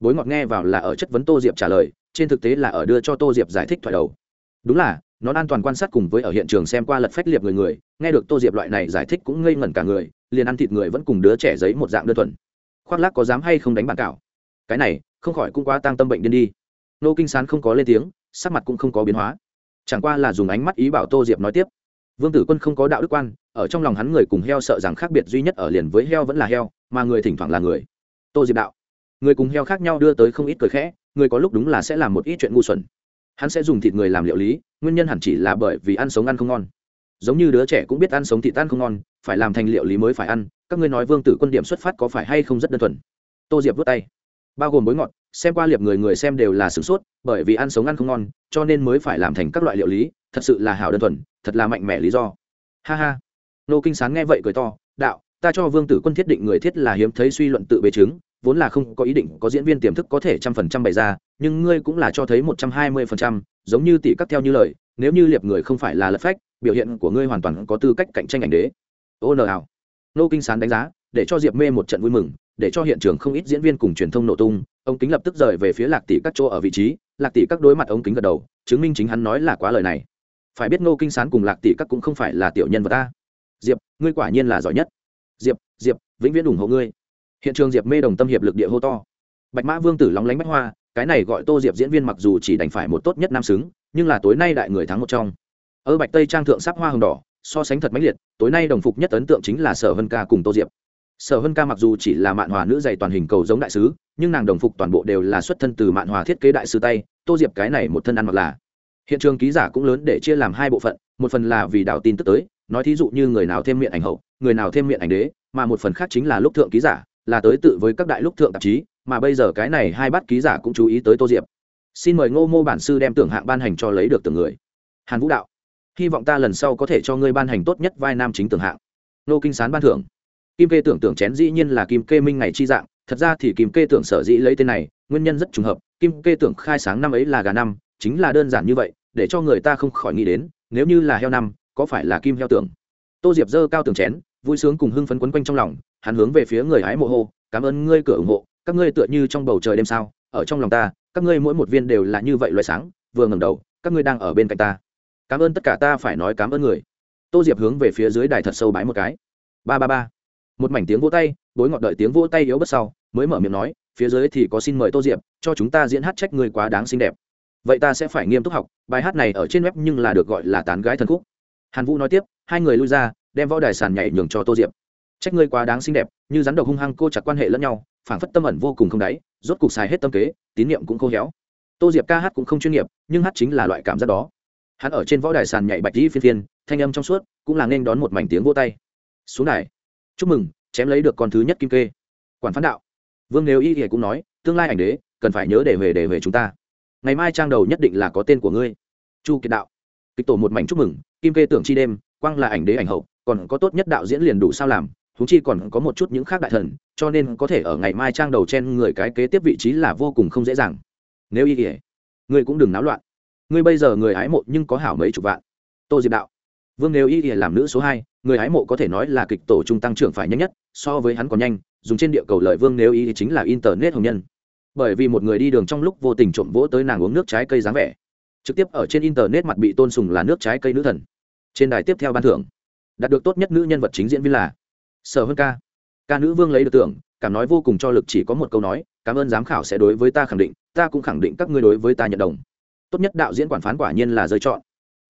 bối ngọt nghe vào là ở chất vấn tô diệp trả lời, trên thực tế là ở đưa cho tô diệp giải thích thoại đầu. Đúng là, nó an toàn quan sát cùng với ở hiện trường xem qua lật phách liệp người người, nghe được tô diệp loại này giải thích cũng ngây ngẩn cả người, liền ăn thịt người vẫn cùng đứa trẻ giấy một dạng đơn thuần. Khoác lác có dám hay không đánh bản cạo cái này, không khỏi cũng quá tăng tâm bệnh điên đi. Nô kinh sán không có lên tiếng, sắc mặt cũng không có biến hóa. Chẳng qua là dùng ánh mắt ý bảo tô diệp nói tiếp. Vương tử quân không có đạo đức quan, ở trong lòng hắn người cùng heo sợ rằng khác biệt duy nhất ở liền với heo vẫn là heo, mà người thỉnh thoảng là người. Tô diệp đạo người cùng heo khác nhau đưa tới không ít cười khẽ, người có lúc đúng là sẽ làm một ít chuyện ngu xuẩn. Hắn sẽ dùng thịt người làm liệu lý, nguyên nhân hẳn chỉ là bởi vì ăn sống ăn không ngon. Giống như đứa trẻ cũng biết ăn sống thịt ăn không ngon, phải làm thành liệu lý mới phải ăn, các ngươi nói vương tử quân điểm xuất phát có phải hay không rất đơn thuần? Tô diệp vớt tay. Bao gồm bối ngọt, xem qua liệp người người xem đều là sửng sốt, bởi vì ăn sống ăn không ngon, cho nên mới phải làm thành các loại liệu lý, thật sự là hảo đơn thuần, thật là mạnh mẽ lý do. Ha ha. Nô kinh sán nghe vậy cười to, đạo, ta cho vương tử quân thiết định người thiết là hiếm thấy suy luận tự bế chứng vốn là không có ý định có diễn viên tiềm thức có thể trăm phần trăm bày ra, nhưng ngươi cũng là cho thấy một trăm hai mươi phần trăm, giống như tỷ cắt theo như lời, nếu như liệp người không phải là lật phách, biểu hiện của ngươi hoàn toàn có tư cách cạnh tranh ảnh đế. Ô nờ ảo. Nô kinh sán đánh giá, để cho diệp mê một trận vui mừng, để cho hiện trường không ít diễn viên cùng truyền thông nổ tung, ông kính lập tức rời về phía lạc tỷ các chỗ ở vị trí, lạc tỷ các đối mặt ống kính gật đầu, chứng minh chính hắn nói là quá lời này. Phải biết nô kinh sán cùng lạc tỷ các cũng không phải là tiểu nhân vật ta. Diệp, ngươi quả nhiên là giỏi nhất. Diệp diệp, vĩnh viễn ủng hộ ngươi hiện trường diệp mê đồng tâm hiệp lực địa hô to. Bạch mã vương tử lóng lánh bách hoa, cái này gọi tô diệp diễn viên mặc dù chỉ đành phải một tốt nhất nam xứng, nhưng là tối nay đại người thắng một trong. Ở bạch tây trang thượng sắp hoa hồng đỏ, so sánh thật mãnh liệt, tối nay đồng phục nhất ấn tượng chính là sở hân ca cùng tô diệp. Sở hân ca mặc dù chỉ là mạn hòa nữ dày toàn hình cầu giống đại sứ, nhưng nàng đồng phục toàn bộ đều là xuất thân từ mạn hòa thiết kế đại sứ tay, tô diệp cái này một thân ăn mặc là. Hiện trường ký giả cũng lớn để chia làm hai bộ phận, một phần là vì đảo tin tức tới, nói thí dụ như người nào thêm miệng ảnh hậu, người nào thêm miệng ảnh đế, mà một phần khác chính là lúc thượng ký giả là tới tự với các đại lúc thượng tạp chí, mà bây giờ cái này hai bát ký giả cũng chú ý tới tô diệp. Xin mời ngô mô bản sư đem tưởng hạng ban hành cho lấy được từng người. Hàn vũ đạo, hy vọng ta lần sau có thể cho ngươi ban hành tốt nhất vai nam chính tưởng hạng. Nô kinh sán ban thưởng. Kim kê tưởng tưởng chén dĩ nhiên là kim kê minh ngày chi dạng, thật ra thì kim kê tưởng sở dĩ lấy tên này, nguyên nhân rất trùng hợp, kim kê tưởng khai sáng năm ấy là gà năm, chính là đơn giản như vậy, để cho người ta không khỏi nghĩ đến, nếu như là heo năm, có phải là kim heo tưởng? Tô diệp dơ cao tưởng chén, vui sướng cùng hưng phấn quấn quanh trong lòng hắn hướng về phía người hái mộ hô, cảm ơn ngươi cửa ủng hộ, các ngươi tựa như trong bầu trời đêm sao, ở trong lòng ta, các ngươi mỗi một viên đều là như vậy loại sáng, vừa ngẩng đầu, các ngươi đang ở bên cạnh ta. Cảm ơn tất cả ta phải nói cảm ơn người. Tô diệp hướng về phía dưới đài thật sâu bái một cái. Ba ba ba. Một mảnh tiếng vỗ tay, bối ngọt đợi tiếng vỗ tay yếu bất sau, mới mở miệng nói, phía dưới thì có xin mời tô diệp, cho chúng ta diễn hát trách người quá đáng xinh đẹp. Vậy ta sẽ phải nghiêm túc học, bài hát này ở trên web nhưng là được gọi là tán gái thần khúc. Hàn vũ nói tiếp, hai người lui ra, đem võ đài sàn nhảy nhường cho tô diệp trách ngươi quá đáng xinh đẹp, như rắn độc hung hăng cô chặt quan hệ lẫn nhau, phảng phất tâm ẩn vô cùng không đáy, rốt cục xài hết tâm kế, tín nhiệm cũng khô héo. Tô diệp ca hát cũng không chuyên nghiệp, nhưng hát chính là loại cảm giác đó. Hắn ở trên võ đài sàn nhảy bạch dĩ phiên phiên, thanh âm trong suốt, cũng là nên đón một mảnh tiếng vô tay. Xuống đài. Chúc mừng, chém lấy được con thứ nhất kim kê. Quản phán đạo. Vương nếu y thì cũng nói, tương lai ảnh đế, cần phải nhớ để về để về chúng ta. Ngày mai trang đầu nhất định là có tên của ngươi. Chu kiệt đạo. Kịch tổ một mảnh chúc mừng, kim kê tưởng chi đêm, quang là ảnh đế ảnh hậu, còn có tốt nhất đạo diễn liền đủ sao làm thú chi còn có một chút những khác đại thần, cho nên có thể ở ngày mai trang đầu trên người cái kế tiếp vị trí là vô cùng không dễ dàng. Nếu y kỉa ngươi cũng đừng náo loạn. Ngươi bây giờ người hái mộ nhưng có hảo mấy chục vạn. Tô diệp đạo. Vương nếu y kỉa làm nữ số hai, người hái mộ có thể nói là kịch tổ trung tăng trưởng phải nhanh nhất, so với hắn còn nhanh, dùng trên địa cầu lợi vương nếu y chính là internet hồng nhân. Bởi vì một người đi đường trong lúc vô tình trộm vỗ tới nàng uống nước trái cây dáng vẻ. Trực tiếp ở trên internet mặt bị tôn sùng là nước trái cây nữ thần. Trên đài tiếp theo ban thưởng. Đạt được tốt nhất nữ nhân vật chính diễn viên là sở hơn ca. Ca nữ vương lấy được tưởng, cảm nói vô cùng cho lực chỉ có một câu nói, cảm ơn giám khảo sẽ đối với ta khẳng định, ta cũng khẳng định các ngươi đối với ta nhận đồng. Tốt nhất đạo diễn quản phán quả nhiên là rơi chọn.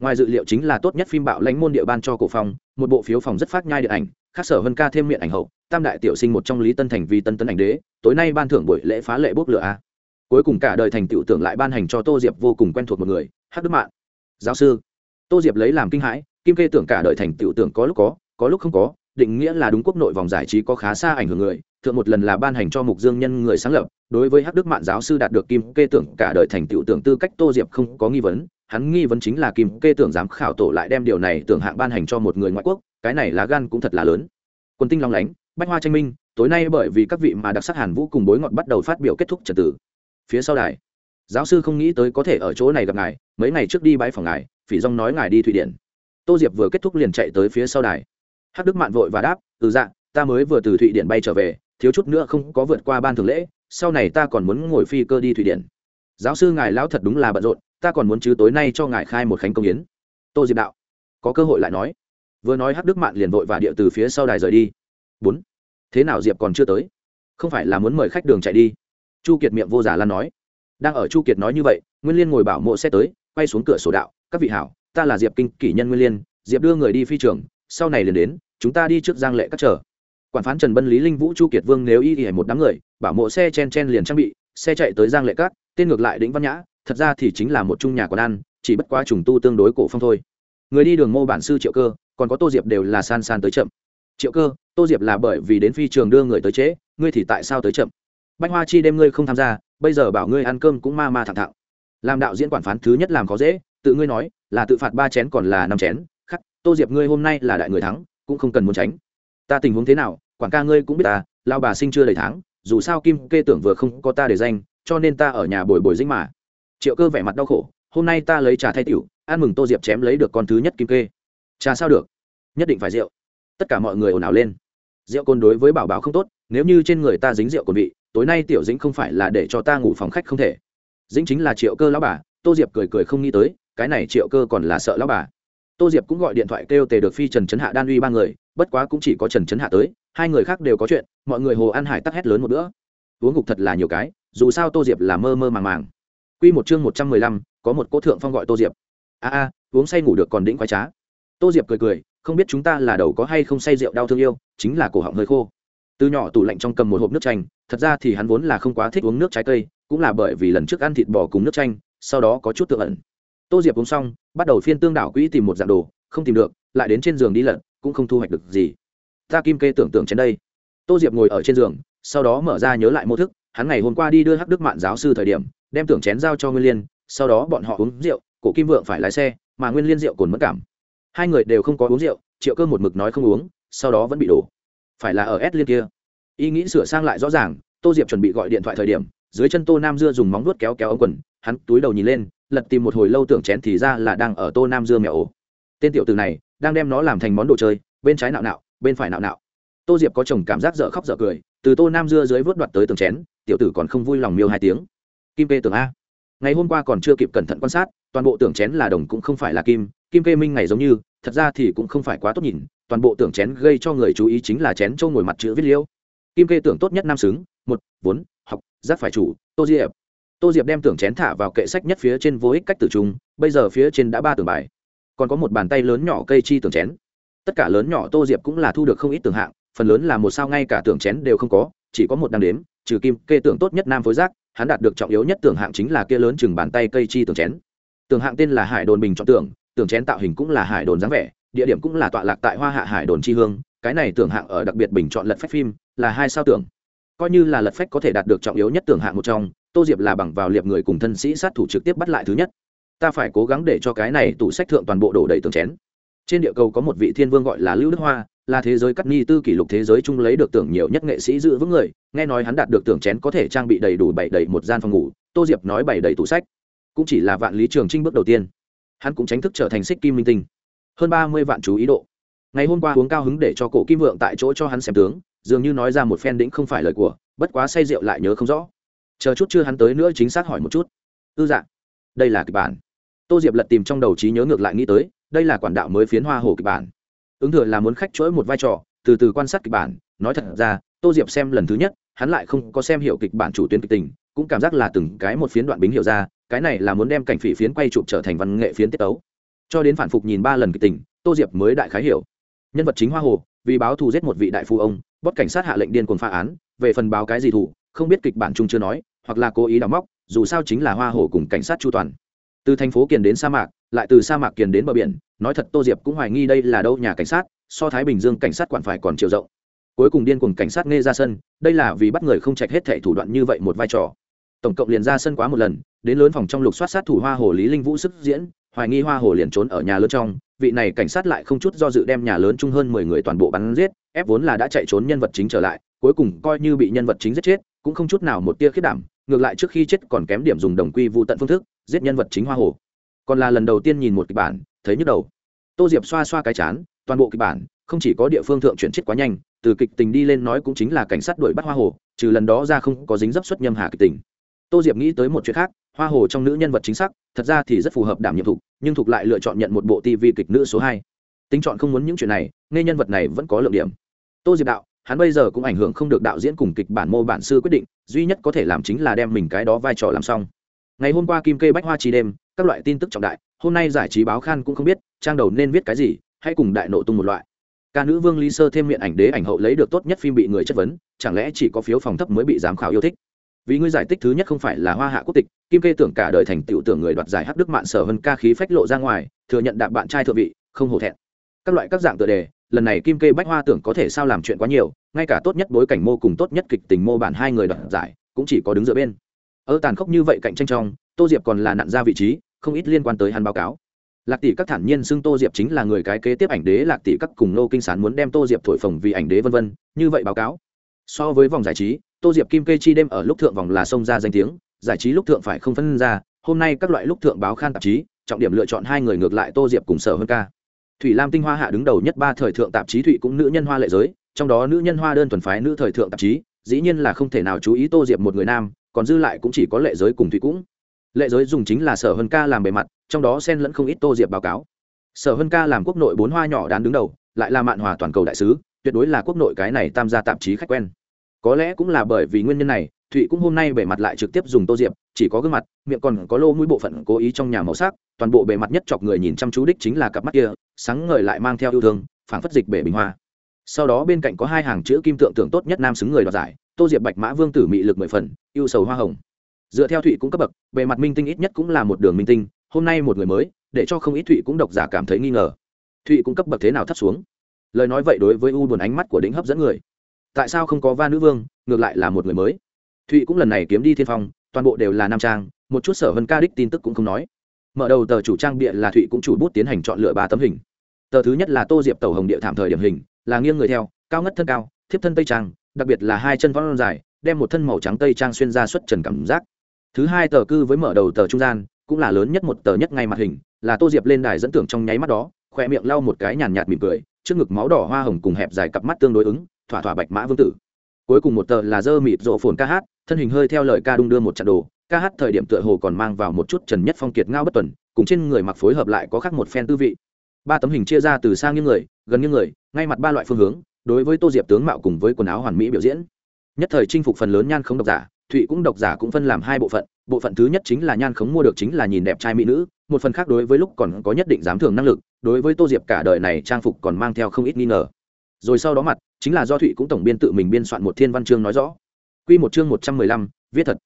Ngoài dự liệu chính là tốt nhất phim bạo lãnh môn địa ban cho cổ phong một bộ phiếu phòng rất phát nhai điện ảnh, khác sở hơn ca thêm miệng ảnh hậu, tam đại tiểu sinh một trong lý tân thành vì tân tấn ảnh đế, tối nay ban thưởng buổi lễ phá lệ bốc lửa a. Cuối cùng cả đời thành tựu tưởng lại ban hành cho tô diệp vô cùng quen thuộc một người hát đức mạng giáo sư. Tô diệp lấy làm kinh hãi, kim kê tưởng cả đời thành tựu tưởng có lúc có có lúc không có định nghĩa là đúng quốc nội vòng giải trí có khá xa ảnh hưởng người, thượng một lần là ban hành cho mục dương nhân người sáng lập, đối với hắc đức mạng giáo sư đạt được kim kê tưởng cả đời thành tựu tưởng tư cách tô diệp không có nghi vấn, hắn nghi vấn chính là kim kê tưởng giám khảo tổ lại đem điều này tưởng hạng ban hành cho một người ngoại quốc, cái này lá gan cũng thật là lớn. Quân tinh long lánh, bách hoa tranh minh, tối nay bởi vì các vị mà đặc sắc hàn vũ cùng bối ngọt bắt đầu phát biểu kết thúc trật tự. Phía sau đài, giáo sư không nghĩ tới có thể ở chỗ này gặp ngài, mấy ngày trước đi bãi phòng ngài, phỉ dong nói ngài đi thụy điển. Tô diệp vừa kết thúc liền chạy tới phía sau đài hắc đức mạn vội và đáp ừ dạ ta mới vừa từ thụy điển bay trở về, thiếu chút nữa không có vượt qua ban thường lễ, sau này ta còn muốn ngồi phi cơ đi thụy điển. Giáo sư ngài lão thật đúng là bận rộn, ta còn muốn chứ tối nay cho ngài khai một khánh công hiến. tô diệp đạo. Có cơ hội lại nói. Vừa nói hắc đức mạn liền vội và địa từ phía sau đài rời đi. Bốn, thế nào diệp còn chưa tới? Không phải là muốn mời khách đường chạy đi? Chu kiệt miệng vô giả lan nói. Đang ở chu kiệt nói như vậy, nguyên liên ngồi bảo mộ xe tới, quay xuống cửa sổ đạo, các vị hảo, ta là diệp kinh kỷ nhân nguyên liên, diệp đưa người đi phi trường sau này liền đến, chúng ta đi trước giang lệ các chờ. Quản phán trần bân, lý linh vũ, chu kiệt vương nếu y thì một đám người, bảo mộ xe chen chen liền trang bị, xe chạy tới giang lệ các tên ngược lại đĩnh văn nhã, thật ra thì chính là một trung nhà quán ăn, chỉ bất quá trùng tu tương đối cổ phong thôi. Người đi đường mô bản sư triệu cơ, còn có tô diệp đều là san san tới chậm. Triệu cơ, tô diệp là bởi vì đến phi trường đưa người tới trễ, ngươi thì tại sao tới chậm? Bách hoa chi đêm ngươi không tham gia, bây giờ bảo ngươi ăn cơm cũng ma ma thẳng thẳng. Làm đạo diễn quản phán thứ nhất làm khó dễ, tự ngươi nói, là tự phạt ba chén còn là năm chén tô diệp ngươi hôm nay là đại người thắng, cũng không cần muốn tránh. Ta tình huống thế nào, quản ca ngươi cũng biết ta lao bà sinh chưa đầy tháng, dù sao kim kê tưởng vừa không có ta để danh, cho nên ta ở nhà bồi bồi dĩnh mà. Triệu cơ vẻ mặt đau khổ, hôm nay ta lấy trà thay tiểu, ăn mừng tô diệp chém lấy được con thứ nhất kim kê. Trà sao được? Nhất định phải rượu. Tất cả mọi người ồn ào lên. Rượu cồn đối với bảo bảo không tốt, nếu như trên người ta dính rượu cồn vị, tối nay tiểu dĩnh không phải là để cho ta ngủ phòng khách không thể. Dĩnh chính là triệu cơ lão bà, tô diệp cười cười không nghĩ tới, cái này triệu cơ còn là sợ lão bà tô diệp cũng gọi điện thoại kêu tề được phi, trần trấn hạ, đan uy ba người, bất quá cũng chỉ có trần trấn hạ tới, hai người khác đều có chuyện, mọi người hồ An hải tắc hét lớn một bữa. Uống ngục thật là nhiều cái, dù sao tô diệp là mơ mơ màng màng. Q một chương một trăm mười lăm, có một cô thượng phong gọi tô diệp. A a, uống say ngủ được còn đĩnh quái trá. Tô diệp cười cười, không biết chúng ta là đầu có hay không say rượu đau thương yêu, chính là cổ họng hơi khô. Từ nhỏ tủ lạnh trong cầm một hộp nước chanh, thật ra thì hắn vốn là không quá thích uống nước trái cây, cũng là bởi vì lần trước ăn thịt bò cùng nước chanh, sau đó có chút tự ẩn tô diệp uống xong, bắt đầu phiên tương đảo quỹ tìm một dạng đồ, không tìm được, lại đến trên giường đi lận cũng không thu hoạch được gì. Ta kim kê tưởng tượng trên đây. Tô diệp ngồi ở trên giường, sau đó mở ra nhớ lại mô thức, hắn ngày hôm qua đi đưa hắc đức mạn giáo sư thời điểm, đem tưởng chén giao cho nguyên liên, sau đó bọn họ uống rượu, cổ kim vượng phải lái xe, mà nguyên liên rượu cồn mất cảm. Hai người đều không có uống rượu, triệu cơ một mực nói không uống, sau đó vẫn bị đổ. Phải là ở s liên kia. Ý nghĩ sửa sang lại rõ ràng, tô diệp chuẩn bị gọi điện thoại thời điểm, dưới chân tô nam dưa dùng móng vuốt kéo kéo ống quần, hắn túi đầu nhìn lên lật tìm một hồi lâu tưởng chén thì ra là đang ở tô nam dương mèo ổ. Tên tiểu từ này đang đem nó làm thành món đồ chơi, bên trái nạo nạo, bên phải nạo nạo. Tô diệp có chồng cảm giác dở khóc dở cười, từ tô nam dưa dưới vớt đoạt tới tường chén, tiểu tử còn không vui lòng miêu hai tiếng. Kim kê tường a. Ngày hôm qua còn chưa kịp cẩn thận quan sát, toàn bộ tưởng chén là đồng cũng không phải là kim kim kê minh ngày giống như, thật ra thì cũng không phải quá tốt nhìn, toàn bộ tưởng chén gây cho người chú ý chính là chén trâu ngồi mặt chữ viết liêu. Kim kê tưởng tốt nhất nam xứng, một vốn học, giác phải chủ, tô diệp tô diệp đem tưởng chén thả vào kệ sách nhất phía trên vô ích cách tử trung, bây giờ phía trên đã ba tường bài. Còn có một bàn tay lớn nhỏ cây chi tường chén. Tất cả lớn nhỏ tô diệp cũng là thu được không ít tường hạng, phần lớn là một sao ngay cả tường chén đều không có, chỉ có một đăng đếm, trừ kim, kê tưởng tốt nhất nam phối giác, hắn đạt được trọng yếu nhất tường hạng chính là kia lớn chừng bàn tay cây chi tường chén. Tường hạng tên là hải đồn bình chọn tường tường chén tạo hình cũng là hải đồn dáng vẻ, địa điểm cũng là tọa lạc tại hoa hạ hải đồn chi hương, cái này tường hạng ở đặc biệt bình chọn lật phép phim, là hai sao tưởng coi như là lật phách có thể đạt được trọng yếu nhất tưởng hạng một trong, tô diệp là bằng vào liệp người cùng thân sĩ sát thủ trực tiếp bắt lại thứ nhất. Ta phải cố gắng để cho cái này tủ sách thượng toàn bộ đổ đầy tường chén. Trên địa cầu có một vị thiên vương gọi là lưu đức hoa, là thế giới cắt ni tư kỷ lục thế giới chung lấy được tưởng nhiều nhất nghệ sĩ giữ vững người, nghe nói hắn đạt được tưởng chén có thể trang bị đầy đủ bảy đầy một gian phòng ngủ, tô diệp nói bảy đầy tủ sách. Cũng chỉ là vạn lý trường trinh bước đầu tiên. Hắn cũng tránh thức trở thành xích kim minh tinh. Hơn ba mươi vạn chú ý độ. Ngày hôm qua uống cao hứng để cho cổ kim vượng tại chỗ cho hắn xem tướng dường như nói ra một phen đĩnh không phải lời của, bất quá say rượu lại nhớ không rõ. Chờ chút chưa hắn tới nữa chính xác hỏi một chút. Ư dạ đây là kịch bản. Tô diệp lật tìm trong đầu trí nhớ ngược lại nghĩ tới, đây là quản đạo mới phiến hoa hồ kịch bản. Ứng thừa là muốn khách chuỗi một vai trò, từ từ quan sát kịch bản. Nói thật ra, tô diệp xem lần thứ nhất, hắn lại không có xem hiểu kịch bản chủ tuyến kịch tình, cũng cảm giác là từng cái một phiến đoạn bính hiểu ra, cái này là muốn đem cảnh phỉ phiến quay chụp trở thành văn nghệ phiến tiết tấu. Cho đến phản phục nhìn ba lần kịch tình, tô diệp mới đại khái hiểu. Nhân vật chính hoa hồ vì báo thù giết một vị đại phu ông, bót cảnh sát hạ lệnh điên cuồng phá án, về phần báo cái gì thủ không biết kịch bản chung chưa nói, hoặc là cố ý đào móc, dù sao chính là hoa hổ cùng cảnh sát chu toàn. Từ thành phố kiền đến sa mạc, lại từ sa mạc kiền đến bờ biển, nói thật tô diệp cũng hoài nghi đây là đâu nhà cảnh sát, so thái bình dương cảnh sát quản phải còn chiều rộng. Cuối cùng điên cùng cảnh sát nghe ra sân, đây là vì bắt người không trạch hết thệ thủ đoạn như vậy một vai trò. Tổng cộng liền ra sân quá một lần, đến lớn phòng trong lục soát sát thủ hoa hồ lý linh vũ sức diễn hoài nghi hoa hồ liền trốn ở nhà lớn trong, vị này cảnh sát lại không chút do dự đem nhà lớn chung hơn mười người toàn bộ bắn giết, ép vốn là đã chạy trốn nhân vật chính trở lại, cuối cùng coi như bị nhân vật chính giết chết, cũng không chút nào một tia khiết đảm, ngược lại trước khi chết còn kém điểm dùng đồng quy vụ tận phương thức giết nhân vật chính hoa hồ. Còn là lần đầu tiên nhìn một kịch bản, thấy nhức đầu. Tô diệp xoa xoa cái chán, toàn bộ kịch bản, không chỉ có địa phương thượng chuyển chết quá nhanh, từ kịch tình đi lên nói cũng chính là cảnh sát đuổi bắt hoa hồ, trừ lần đó ra không có dính dấp xuất nhâm hà kịch tình tô diệp nghĩ tới một chuyện khác, hoa hồ trong nữ nhân vật chính xác, thật ra thì rất phù hợp đảm nhiệm thục, nhưng thục lại lựa chọn nhận một bộ tv kịch nữ số hai. Tính chọn không muốn những chuyện này, nên nhân vật này vẫn có lượng điểm. Tô diệp đạo, hắn bây giờ cũng ảnh hưởng không được đạo diễn cùng kịch bản mô bản sư quyết định, duy nhất có thể làm chính là đem mình cái đó vai trò làm xong. Ngày hôm qua kim kê bách hoa chi đêm, các loại tin tức trọng đại, hôm nay giải trí báo khan cũng không biết, trang đầu nên viết cái gì, hãy cùng đại nộ tung một loại. Ca nữ vương lý sơ thêm miệng ảnh đế ảnh hậu lấy được tốt nhất phim bị người chất vấn, chẳng lẽ chỉ có phiếu phòng thấp mới bị giám khảo yêu thích? Vì ngươi giải tích thứ nhất không phải là hoa hạ quốc tịch, kim kê tưởng cả đời thành tựu tưởng người đoạt giải hắc đức mạn sở hơn ca khí phách lộ ra ngoài, thừa nhận đạm bạn trai thượng vị, không hổ thẹn. Các loại các dạng tựa đề, lần này kim kê bách hoa tưởng có thể sao làm chuyện quá nhiều, ngay cả tốt nhất bối cảnh mô cùng tốt nhất kịch tình mô bản hai người đoạt giải, cũng chỉ có đứng giữa bên. Ở tàn khốc như vậy cạnh tranh trong, tô diệp còn là nạn ra vị trí, không ít liên quan tới hắn báo cáo. Lạc tỷ các thản nhiên xưng tô diệp chính là người cái kế tiếp ảnh đế, lạc tỷ các cùng nô kinh sán muốn đem tô diệp thổi phồng vì ảnh đế vân vân, như vậy báo cáo. So với vòng giải trí tô diệp kim kê chi đêm ở lúc thượng vòng là sông ra danh tiếng, giải trí lúc thượng phải không phân ra, hôm nay các loại lúc thượng báo khan tạp chí, trọng điểm lựa chọn hai người ngược lại tô diệp cùng sở hơn ca. Thủy lam tinh hoa hạ đứng đầu nhất ba thời thượng tạp chí thụy cũng nữ nhân hoa lệ giới, trong đó nữ nhân hoa đơn thuần phái nữ thời thượng tạp chí, dĩ nhiên là không thể nào chú ý tô diệp một người nam, còn dư lại cũng chỉ có lệ giới cùng thụy cũng. Lệ giới dùng chính là sở hơn ca làm bề mặt, trong đó xen lẫn không ít tô diệp báo cáo. Sở hơn ca làm quốc nội bốn hoa nhỏ đán đứng đầu, lại là mạn hòa toàn cầu đại sứ, tuyệt đối là quốc nội cái này tham gia tạp chí khách quen có lẽ cũng là bởi vì nguyên nhân này, thụy cũng hôm nay bề mặt lại trực tiếp dùng tô diệp, chỉ có gương mặt, miệng còn có lô mũi bộ phận cố ý trong nhà màu sắc, toàn bộ bề mặt nhất chọc người nhìn chăm chú đích chính là cặp mắt kia, sáng ngời lại mang theo yêu thương, phảng phất dịch bể bình hoa. Sau đó bên cạnh có hai hàng chữ kim tượng tưởng tốt nhất nam xứng người đoạt giải, tô diệp bạch mã vương tử mị lực mười phần, yêu sầu hoa hồng. Dựa theo thụy cũng cấp bậc, bề mặt minh tinh ít nhất cũng là một đường minh tinh, hôm nay một người mới, để cho không ít thụy cũng độc giả cảm thấy nghi ngờ. Thụy cũng cấp bậc thế nào thấp xuống? Lời nói vậy đối với u buồn ánh mắt của đĩnh hấp dẫn người tại sao không có va nữ vương, ngược lại là một người mới. Thụy cũng lần này kiếm đi thiên phong, toàn bộ đều là nam trang, một chút sở vân ca đích tin tức cũng không nói. Mở đầu tờ chủ trang bịa là thụy cũng chủ bút tiến hành chọn lựa ba tấm hình. Tờ thứ nhất là tô diệp tàu hồng địa thảm thời điểm hình, là nghiêng người theo, cao ngất thân cao, thiếp thân tây trang, đặc biệt là hai chân võ dài, đem một thân màu trắng tây trang xuyên ra xuất trần cảm giác. Thứ hai tờ cư với mở đầu tờ trung gian, cũng là lớn nhất một tờ nhất ngay mặt hình, là tô diệp lên đài dẫn tưởng trong nháy mắt đó, khoe miệng lau một cái nhàn nhạt mỉm cười, trước ngực máu đỏ hoa hồng cùng hẹp dài cặp mắt tương đối ứng thỏa thỏa bạch mã vương tử. Cuối cùng một tờ là dơ mịt rộ phồn ca hát, thân hình hơi theo lời ca đung đưa một trận đồ. Ca hát thời điểm tựa hồ còn mang vào một chút trần nhất phong kiệt ngao bất tuần, cùng trên người mặc phối hợp lại có khác một phen tư vị. Ba tấm hình chia ra từ xa những người, gần những người, ngay mặt ba loại phương hướng, đối với tô diệp tướng mạo cùng với quần áo hoàn mỹ biểu diễn. Nhất thời chinh phục phần lớn nhan không độc giả, thụy cũng độc giả cũng phân làm hai bộ phận bộ phận thứ nhất chính là nhan khống mua được chính là nhìn đẹp trai mỹ nữ, một phần khác đối với lúc còn có nhất định dám thường năng lực, đối với tô diệp cả đời này trang phục còn mang theo không ít nghi ngờ. Rồi sau đó mặt chính là do thụy cũng tổng biên tự mình biên soạn một thiên văn chương nói rõ. Q một chương một trăm mười lăm, viết thật.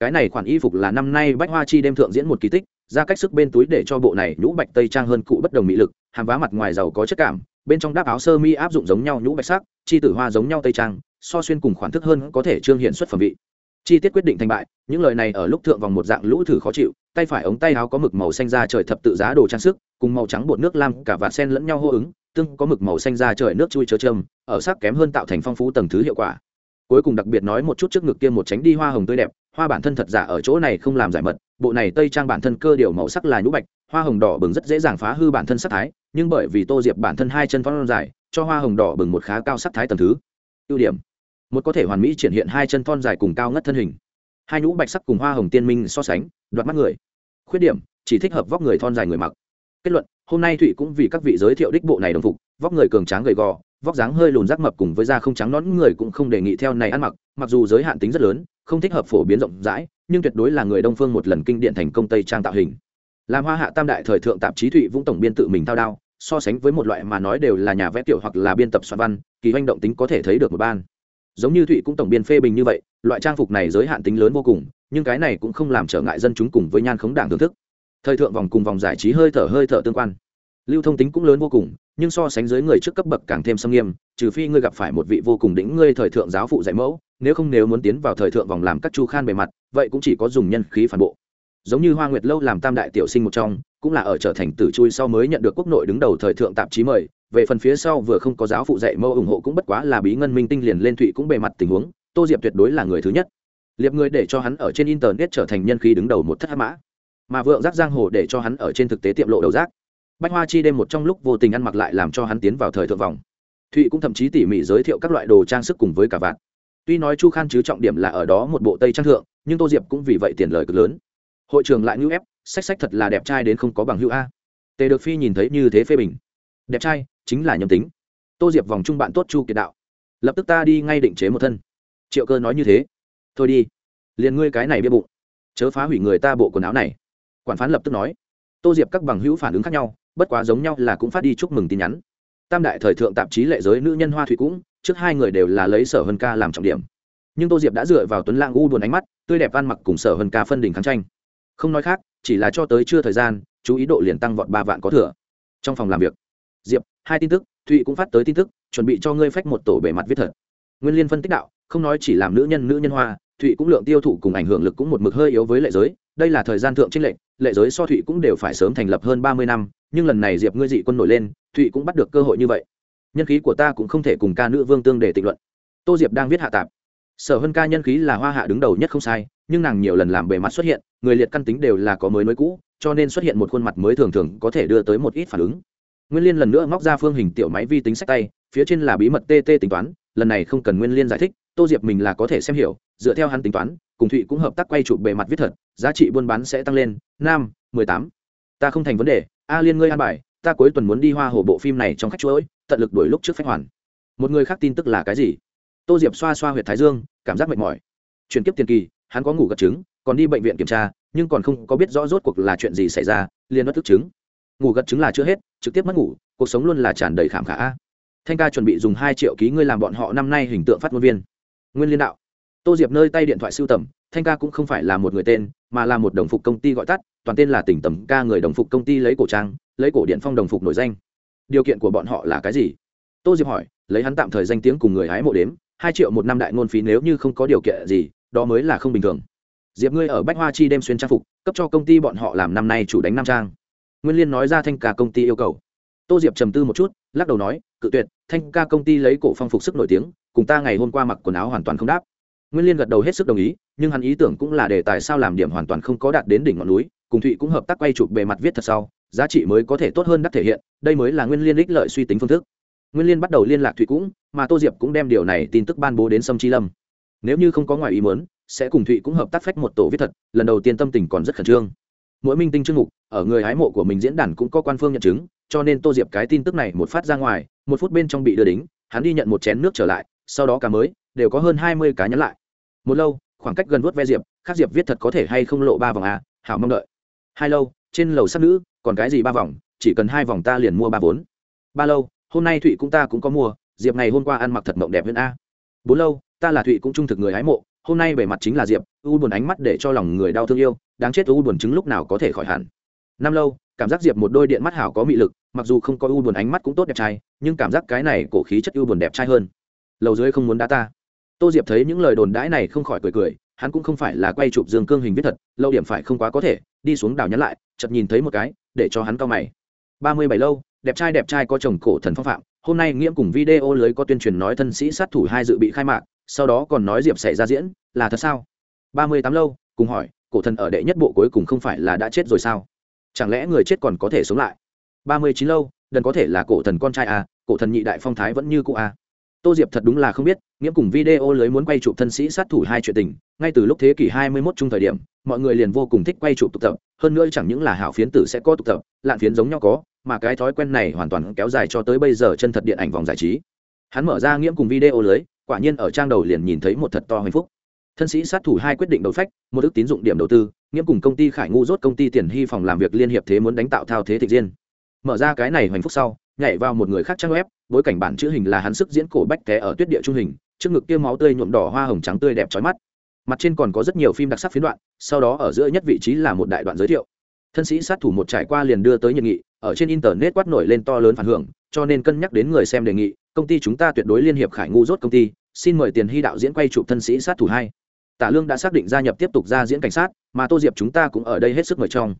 Cái này khoản y phục là năm nay bách hoa chi đêm thượng diễn một kỳ tích, ra cách sức bên túi để cho bộ này nhũ bạch tây trang hơn cụ bất đồng mỹ lực, hàm vá mặt ngoài giàu có chất cảm, bên trong đáp áo sơ mi áp dụng giống nhau nhũ bạch sắc, chi tử hoa giống nhau tây trang, so xuyên cùng khoản thức hơn có thể trương hiện xuất phẩm vị. Chi tiết quyết định thành bại, những lời này ở lúc thượng vòng một dạng lũ thử khó chịu, tay phải ống tay áo có mực màu xanh da trời thập tự giá đồ trang sức, cùng màu trắng bột nước lam, cả vạt sen lẫn nhau hô ứng tương có mực màu xanh da trời nước chui chớ châm, ở sắc kém hơn tạo thành phong phú tầng thứ hiệu quả. Cuối cùng đặc biệt nói một chút trước ngực kia một tránh đi hoa hồng tươi đẹp, hoa bản thân thật giả ở chỗ này không làm giải mật, bộ này tây trang bản thân cơ điều màu sắc là nhũ bạch, hoa hồng đỏ bừng rất dễ dàng phá hư bản thân sắc thái, nhưng bởi vì tô diệp bản thân hai chân phong dài, cho hoa hồng đỏ bừng một khá cao sắc thái tầng thứ. Ưu điểm, một có thể hoàn mỹ triển hiện hai chân thon dài cùng cao ngất thân hình. Hai nhũ bạch sắc cùng hoa hồng tiên minh so sánh, đoạt mắt người. Khuyết điểm, chỉ thích hợp vóc người thon dài người mặc. Kết luận hôm nay thụy cũng vì các vị giới thiệu đích bộ này đồng phục, vóc người cường tráng gầy gò, vóc dáng hơi lùn rác mập cùng với da không trắng nón người cũng không đề nghị theo này ăn mặc mặc dù giới hạn tính rất lớn, không thích hợp phổ biến rộng rãi, nhưng tuyệt đối là người đông phương một lần kinh điện thành công tây trang tạo hình. Làm hoa hạ tam đại thời thượng tạp chí thụy vũng tổng biên tự mình thao đao, so sánh với một loại mà nói đều là nhà vẽ tiểu hoặc là biên tập soạn văn, kỳ hành động tính có thể thấy được một ban. Giống như thụy cũng tổng biên phê bình như vậy, loại trang phục này giới hạn tính lớn vô cùng, nhưng cái này cũng không làm trở ngại dân chúng cùng với nhan khống đảng thưởng thức thời thượng vòng cùng vòng giải trí hơi thở hơi thở tương quan. Lưu thông tính cũng lớn vô cùng, nhưng so sánh dưới người trước cấp bậc càng thêm xâm nghiêm, trừ phi ngươi gặp phải một vị vô cùng đỉnh ngươi thời thượng giáo phụ dạy mẫu, nếu không nếu muốn tiến vào thời thượng vòng làm các chu khan bề mặt, vậy cũng chỉ có dùng nhân khí phản bộ. Giống như hoa nguyệt lâu làm tam đại tiểu sinh một trong, cũng là ở trở thành tử chui sau mới nhận được quốc nội đứng đầu thời thượng tạp chí mời, về phần phía sau vừa không có giáo phụ dạy mẫu ủng hộ cũng bất quá là bí ngân minh tinh liền lên thụy cũng bề mặt tình huống, tô diệp tuyệt đối là người thứ nhất. Liệp người để cho hắn ở trên internet trở thành nhân khí đứng đầu một thất hát mã mà vượng giác giang hồ để cho hắn ở trên thực tế tiệm lộ đầu giác bách hoa chi đêm một trong lúc vô tình ăn mặc lại làm cho hắn tiến vào thời thượng vòng. Thụy cũng thậm chí tỉ mỉ giới thiệu các loại đồ trang sức cùng với cả vạn tuy nói chu khan chứ trọng điểm là ở đó một bộ tây trang thượng, nhưng tô diệp cũng vì vậy tiền lời cực lớn. Hội trường lại ngữ ép, sách sách thật là đẹp trai đến không có bằng hữu a. Tề được phi nhìn thấy như thế phê bình. Đẹp trai, chính là nhầm tính. Tô diệp vòng chung bạn tốt chu kiệt đạo. Lập tức ta đi ngay định chế một thân. Triệu cơ nói như thế. Thôi đi. Liền ngươi cái này bia bụng. Chớ phá hủy người ta bộ quần áo này quản phán lập tức nói, tô diệp các bằng hữu phản ứng khác nhau, bất quá giống nhau là cũng phát đi chúc mừng tin nhắn. Tam đại thời thượng tạp chí lệ giới nữ nhân hoa thủy cũng, trước hai người đều là lấy sở hân ca làm trọng điểm. Nhưng tô diệp đã dựa vào tuấn lang u buồn ánh mắt, tươi đẹp ăn mặc cùng sở hân ca phân đỉnh kháng tranh. Không nói khác, chỉ là cho tới chưa thời gian, chú ý độ liền tăng vọt ba vạn có thừa. Trong phòng làm việc, diệp, hai tin tức, thụy cũng phát tới tin tức, chuẩn bị cho ngươi phách một tổ bề mặt viết thật. Nguyên liên phân tích đạo, không nói chỉ làm nữ nhân nữ nhân hoa, thụy cũng lượng tiêu thụ cùng ảnh hưởng lực cũng một mực hơi yếu với lệ giới đây là thời gian thượng trinh lệnh lệ giới so thụy cũng đều phải sớm thành lập hơn ba mươi năm, nhưng lần này diệp ngươi dị quân nổi lên, thụy cũng bắt được cơ hội như vậy. Nhân khí của ta cũng không thể cùng ca nữ vương tương để tịnh luận. Tô diệp đang viết hạ tạp. Sở hơn ca nhân khí là hoa hạ đứng đầu nhất không sai, nhưng nàng nhiều lần làm bề mặt xuất hiện, người liệt căn tính đều là có mới mới cũ, cho nên xuất hiện một khuôn mặt mới thường thường có thể đưa tới một ít phản ứng. Nguyên liên lần nữa móc ra phương hình tiểu máy vi tính sách tay, phía trên là bí mật tt tính toán, lần này không cần nguyên liên giải thích, tô diệp mình là có thể xem hiểu, dựa theo hắn tính toán cùng thụy cũng hợp tác quay chụp bề mặt viết thật, giá trị buôn bán sẽ tăng lên. Nam, mười tám. Ta không thành vấn đề. A liên ngươi an bài, ta cuối tuần muốn đi hoa hồ bộ phim này trong khách chuỗi, tận lực đuổi lúc trước phách hoàn. Một người khác tin tức là cái gì? Tô diệp xoa xoa h u y ệ t thái dương, cảm giác mệt mỏi. Chuyển kiếp tiền kỳ, hắn có ngủ gật chứng còn đi bệnh viện kiểm tra, nhưng còn không có biết rõ rốt cuộc là chuyện gì xảy ra liên bất thức chứng ngủ gật chứng là chưa hết, trực tiếp mất ngủ, cuộc sống luôn là tràn đầy khảm khả. Thanh ca chuẩn bị dùng hai triệu ký ngươi làm bọn họ năm nay hình tượng phát ngôn viên. Nguyên liên đạo tô diệp nơi tay điện thoại sưu tầm, thanh ca cũng không phải là một người tên, mà là một đồng phục công ty gọi tắt, toàn tên là tỉnh tầm ca người đồng phục công ty lấy cổ trang, lấy cổ điện phong đồng phục nổi danh. Điều kiện của bọn họ là cái gì? Tô diệp hỏi, lấy hắn tạm thời danh tiếng cùng người hái mộ đếm, hai triệu một năm đại ngôn phí nếu như không có điều kiện gì, đó mới là không bình thường. Diệp ngươi ở bách hoa chi đem xuyên trang phục, cấp cho công ty bọn họ làm năm nay chủ đánh nam trang. Nguyên liên nói ra thanh ca công ty yêu cầu. Tô diệp trầm tư một chút, lắc đầu nói, cự tuyệt, thanh ca công ty lấy cổ phong phục sức nổi tiếng, cùng ta ngày hôm qua mặc quần áo hoàn toàn không đáp nguyên liên gật đầu hết sức đồng ý, nhưng hắn ý tưởng cũng là để tại sao làm điểm hoàn toàn không có đạt đến đỉnh ngọn núi, cùng thụy cũng hợp tác quay chụp bề mặt viết thật sau, giá trị mới có thể tốt hơn đắc thể hiện, đây mới là nguyên liên ích lợi suy tính phương thức. Nguyên liên bắt đầu liên lạc thụy cũng, mà tô diệp cũng đem điều này tin tức ban bố đến sâm chi lâm. Nếu như không có ngoài ý muốn, sẽ cùng thụy cũng hợp tác phách một tổ viết thật, lần đầu tiên tâm tình còn rất khẩn trương. Mỗi minh tinh chương mục, ở người hái mộ của mình diễn đàn cũng có quan phương nhận chứng, cho nên tô diệp cái tin tức này một phát ra ngoài, một phút bên trong bị đưa đính, hắn đi nhận một chén nước trở lại, sau đó cả mới, đều có hơn hai mươi cá nhắn lại một lâu, khoảng cách gần vuốt ve diệp, khác diệp viết thật có thể hay không lộ ba vòng à hảo mong đợi. Hai lâu, trên lầu sắc nữ, còn cái gì ba vòng, chỉ cần hai vòng ta liền mua ba vốn. Ba lâu, hôm nay thụy cũng ta cũng có mua, diệp ngày hôm qua ăn mặc thật mộng đẹp hơn a. Bốn lâu, ta là thụy cũng trung thực người hái mộ, hôm nay bề mặt chính là diệp, u buồn ánh mắt để cho lòng người đau thương yêu, đáng chết u buồn chứng lúc nào có thể khỏi hẳn. Năm lâu, cảm giác diệp một đôi điện mắt hảo có mị lực, mặc dù không có u buồn ánh mắt cũng tốt đẹp trai, nhưng cảm giác cái này cổ khí chất u buồn đẹp trai hơn. Lầu dưới không muốn đá ta tô diệp thấy những lời đồn đãi này không khỏi cười cười hắn cũng không phải là quay chụp dương cương hình viết thật lâu điểm phải không quá có thể đi xuống đảo nhắn lại chợt nhìn thấy một cái để cho hắn cao mày. Ba mươi bảy lâu đẹp trai đẹp trai có chồng cổ thần phong phạm hôm nay nghiễm cùng video lưới có tuyên truyền nói thân sĩ sát thủ hai dự bị khai mạc sau đó còn nói diệp xảy ra diễn là thật sao? Ba mươi tám lâu cùng hỏi cổ thần ở đệ nhất bộ cuối cùng không phải là đã chết rồi sao? Chẳng lẽ người chết còn có thể sống lại? Ba mươi chín lâu đần có thể là cổ thần con trai à, cổ thần nhị đại phong thái vẫn như cũ à tô diệp thật đúng là không biết, nghiễm cùng video lưới muốn quay chụp thân sĩ sát thủ hai chuyện tình, ngay từ lúc thế kỷ hai mươi 21 chung thời điểm, mọi người liền vô cùng thích quay chụp tụ tập, hơn nữa chẳng những là hảo phiến tử sẽ có tụ tập, lạn phiến giống nhau có, mà cái thói quen này hoàn toàn kéo dài cho tới bây giờ chân thật điện ảnh vòng giải trí. Hắn mở ra nghiễm cùng video lưới, quả nhiên ở trang đầu liền nhìn thấy một thật to hạnh phúc. Thân sĩ sát thủ hai quyết định đầu phách, một ước tín dụng điểm đầu tư, nghiễm cùng công ty khải ngu rốt công ty tiền hy phòng làm việc liên hiệp thế muốn đánh tạo thao thế thịnh diên mở ra cái này hoành phúc sau, nhảy vào một người khác trang web bối cảnh bản chữ hình là hắn sức diễn cổ bách té ở tuyết địa trung hình, trước ngực kia máu tươi nhuộm đỏ hoa hồng trắng tươi đẹp trói mắt. Mặt trên còn có rất nhiều phim đặc sắc phiến đoạn, sau đó ở giữa nhất vị trí là một đại đoạn giới thiệu. Thân sĩ sát thủ một trải qua liền đưa tới nhiệt nghị, ở trên internet quát nổi lên to lớn phản hưởng, cho nên cân nhắc đến người xem đề nghị, công ty chúng ta tuyệt đối liên hiệp khải ngu rốt công ty, xin mời tiền hy đạo diễn quay chụp thân sĩ sát thủ hai. Tả lương đã xác định gia nhập tiếp tục ra diễn cảnh sát, mà tô diệp chúng ta cũng ở đây hết sức mời trong.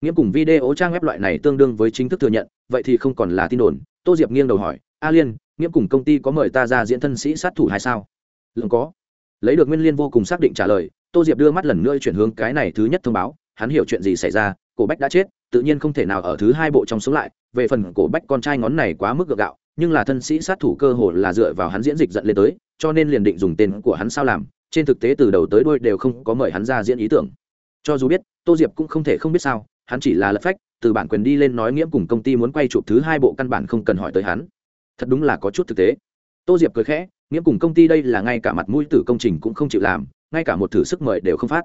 Nghiễm cùng video trang web loại này tương đương với chính thức thừa nhận, vậy thì không còn là tin đồn, tô diệp nghiêng đầu hỏi a liên, nghĩa cùng công ty có mời ta ra diễn thân sĩ sát thủ hay sao? Lượng có. Lấy được nguyên liên vô cùng xác định trả lời, tô diệp đưa mắt lần nữa chuyển hướng cái này thứ nhất thông báo, hắn hiểu chuyện gì xảy ra, cổ bách đã chết, tự nhiên không thể nào ở thứ hai bộ trong sống lại, về phần cổ bách con trai ngón này quá mức gượng gạo, nhưng là thân sĩ sát thủ cơ hồ là dựa vào hắn diễn dịch dẫn lên tới, cho nên liền định dùng tên của hắn sao làm, trên thực tế từ đầu tới đuôi đều không có mời hắn ra diễn ý tưởng. Cho dù biết, tô diệp cũng không thể không biết sao, hắn chỉ là lập phách, từ bản quyền đi lên nói nghiễm cùng công ty muốn quay chụp thứ hai bộ căn bản không cần hỏi tới hắn thật đúng là có chút thực tế. Tô diệp cười khẽ nghĩa cùng công ty đây là ngay cả mặt mũi tử công trình cũng không chịu làm, ngay cả một thử sức mời đều không phát.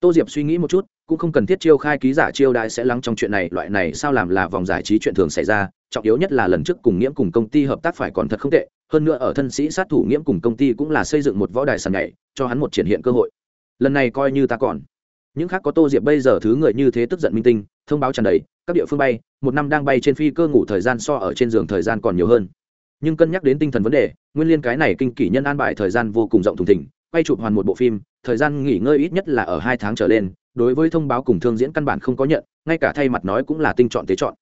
Tô diệp suy nghĩ một chút, cũng không cần thiết chiêu khai ký giả chiêu đại sẽ lắng trong chuyện này, loại này sao làm là vòng giải trí chuyện thường xảy ra, trọng yếu nhất là lần trước cùng nghĩa cùng công ty hợp tác phải còn thật không tệ, hơn nữa ở thân sĩ sát thủ nghĩa cùng công ty cũng là xây dựng một võ đài sàn nhảy, cho hắn một triển hiện cơ hội. Lần này coi như ta còn. Những khác có tô diệp bây giờ thứ người như thế tức giận minh tinh, thông báo tràn đầy, các địa phương bay, một năm đang bay trên phi cơ ngủ thời gian so ở trên giường thời gian còn nhiều hơn nhưng cân nhắc đến tinh thần vấn đề, nguyên liên cái này kinh kỷ nhân an bài thời gian vô cùng rộng thùng thỉnh, quay chụp hoàn một bộ phim, thời gian nghỉ ngơi ít nhất là ở hai tháng trở lên, đối với thông báo cùng thương diễn căn bản không có nhận, ngay cả thay mặt nói cũng là tinh chọn tế chọn.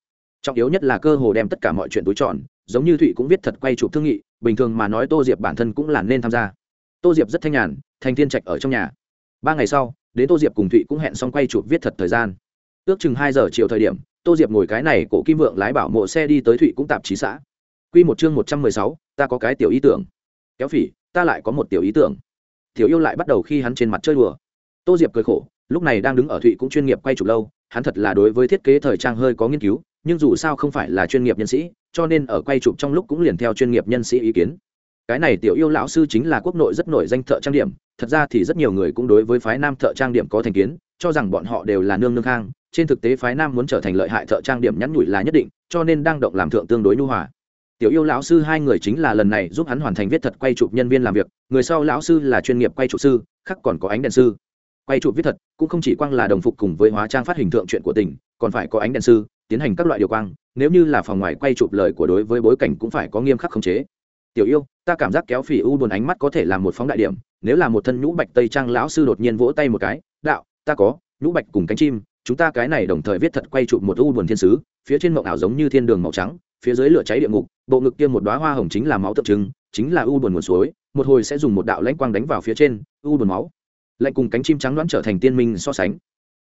Trọng yếu nhất là cơ hồ đem tất cả mọi chuyện túi chọn, giống như thụy cũng viết thật quay chụp thương nghị, bình thường mà nói tô diệp bản thân cũng là nên tham gia. Tô diệp rất thanh nhàn, thành thiên trạch ở trong nhà. Ba ngày sau, đến tô diệp cùng thụy cũng hẹn xong quay chụp viết thật thời gian. Ước chừng hai giờ chiều thời điểm, tô diệp ngồi cái này cổ kim vượng lái bảo mộ xe đi tới thụy cũng tạp chí xã. Quy một chương một trăm mười sáu, ta có cái tiểu ý tưởng. Kéo phỉ, ta lại có một tiểu ý tưởng. Tiểu yêu lại bắt đầu khi hắn trên mặt chơi đùa. Tô diệp cười khổ, lúc này đang đứng ở thụy cũng chuyên nghiệp quay chụp lâu, hắn thật là đối với thiết kế thời trang hơi có nghiên cứu, nhưng dù sao không phải là chuyên nghiệp nhân sĩ, cho nên ở quay chụp trong lúc cũng liền theo chuyên nghiệp nhân sĩ ý kiến. Cái này tiểu yêu lão sư chính là quốc nội rất nổi danh thợ trang điểm, thật ra thì rất nhiều người cũng đối với phái nam thợ trang điểm có thành kiến, cho rằng bọn họ đều là nương nương khang, trên thực tế phái nam muốn trở thành lợi hại thợ trang điểm nhắn nhủi là nhất định, cho nên đang động làm thượng tương đối nhu hòa tiểu yêu lão sư hai người chính là lần này giúp hắn hoàn thành viết thật quay chụp nhân viên làm việc, người sau lão sư là chuyên nghiệp quay chụp sư, khác còn có ánh đèn sư. Quay chụp viết thật cũng không chỉ quang là đồng phục cùng với hóa trang phát hình tượng chuyện của tỉnh còn phải có ánh đèn sư, tiến hành các loại điều quang, nếu như là phòng ngoài quay chụp lời của đối với bối cảnh cũng phải có nghiêm khắc khống chế. Tiểu yêu, ta cảm giác kéo phỉ u buồn ánh mắt có thể là một phóng đại điểm, nếu là một thân nhũ bạch tây trang lão sư đột nhiên vỗ tay một cái, đạo, ta có, nhũ bạch cùng cánh chim, chúng ta cái này đồng thời viết thật quay chụp một u buồn thiên sứ, phía trên mộng ảo giống như thiên đường màu trắng phía dưới lửa cháy địa ngục, bộ ngực kia một đoá hoa hồng chính là máu tượng trưng chính là u buồn nguồn suối, một hồi sẽ dùng một đạo lãnh quang đánh vào phía trên, u buồn máu. Lạnh cùng cánh chim trắng đoán trở thành tiên minh so sánh.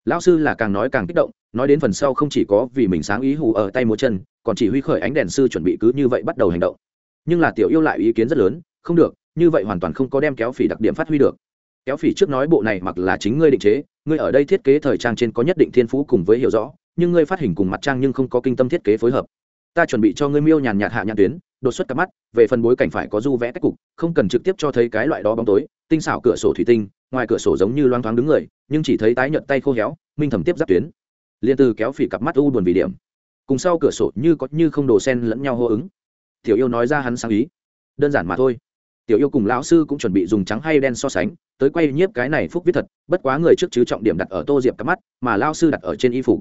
Lão sư là càng nói càng kích động, nói đến phần sau không chỉ có vì mình sáng ý hù ở tay múa chân, còn chỉ huy khởi ánh đèn sư chuẩn bị cứ như vậy bắt đầu hành động. Nhưng là tiểu yêu lại ý kiến rất lớn, không được, như vậy hoàn toàn không có đem kéo phỉ đặc điểm phát huy được. Kéo phỉ trước nói bộ này mặc là chính ngươi định chế, ngươi ở đây thiết kế thời trang trên có nhất định thiên phú cùng với hiểu rõ, nhưng ngươi phát hình cùng mặt trang nhưng không có kinh tâm thiết kế phối hợp ta chuẩn bị cho ngươi miêu nhàn nhạt hạ nhãn tuyến, đột xuất cặp mắt, về phần bối cảnh phải có du vẽ cách cục, không cần trực tiếp cho thấy cái loại đó bóng tối, tinh xảo cửa sổ thủy tinh, ngoài cửa sổ giống như loang thoáng đứng người, nhưng chỉ thấy tái nhợt tay khô héo, minh thẩm tiếp giáp tuyến. Liên từ kéo phỉ cặp mắt u buồn vì điểm. Cùng sau cửa sổ như có như không đồ sen lẫn nhau hô ứng. Tiểu yêu nói ra hắn sáng ý. Đơn giản mà thôi. Tiểu yêu cùng lão sư cũng chuẩn bị dùng trắng hay đen so sánh, tới quay nhiếp cái này phúc viết thật, bất quá người trước chứ trọng điểm đặt ở tô diệp cặp mắt, mà lao sư đặt ở trên y phục.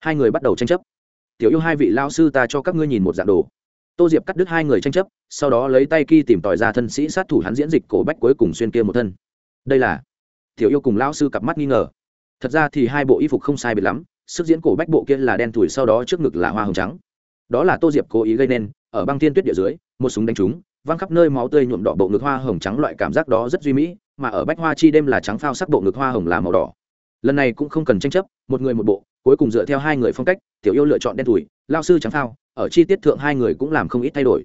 Hai người bắt đầu tranh chấp tiểu yêu hai vị lao sư ta cho các ngươi nhìn một dạng đồ. Tô diệp cắt đứt hai người tranh chấp, sau đó lấy tay ky tìm tòi ra thân sĩ sát thủ hắn diễn dịch cổ bách cuối cùng xuyên kia một thân. Đây là tiểu yêu cùng lão sư cặp mắt nghi ngờ. Thật ra thì hai bộ y phục không sai biệt lắm, sức diễn cổ bách bộ kia là đen thủi sau đó trước ngực là hoa hồng trắng. Đó là tô diệp cố ý gây nên, ở băng thiên tuyết địa dưới, một súng đánh trúng, văng khắp nơi máu tươi nhuộm đỏ bộ ngực hoa hồng trắng loại cảm giác đó rất duy mỹ, mà ở bách hoa chi đêm là trắng phao sắc bộ ngực hoa hồng là màu đỏ lần này cũng không cần tranh chấp, một người một bộ, cuối cùng dựa theo hai người phong cách, tiểu yêu lựa chọn đen thủi lao sư trắng phao, ở chi tiết thượng hai người cũng làm không ít thay đổi.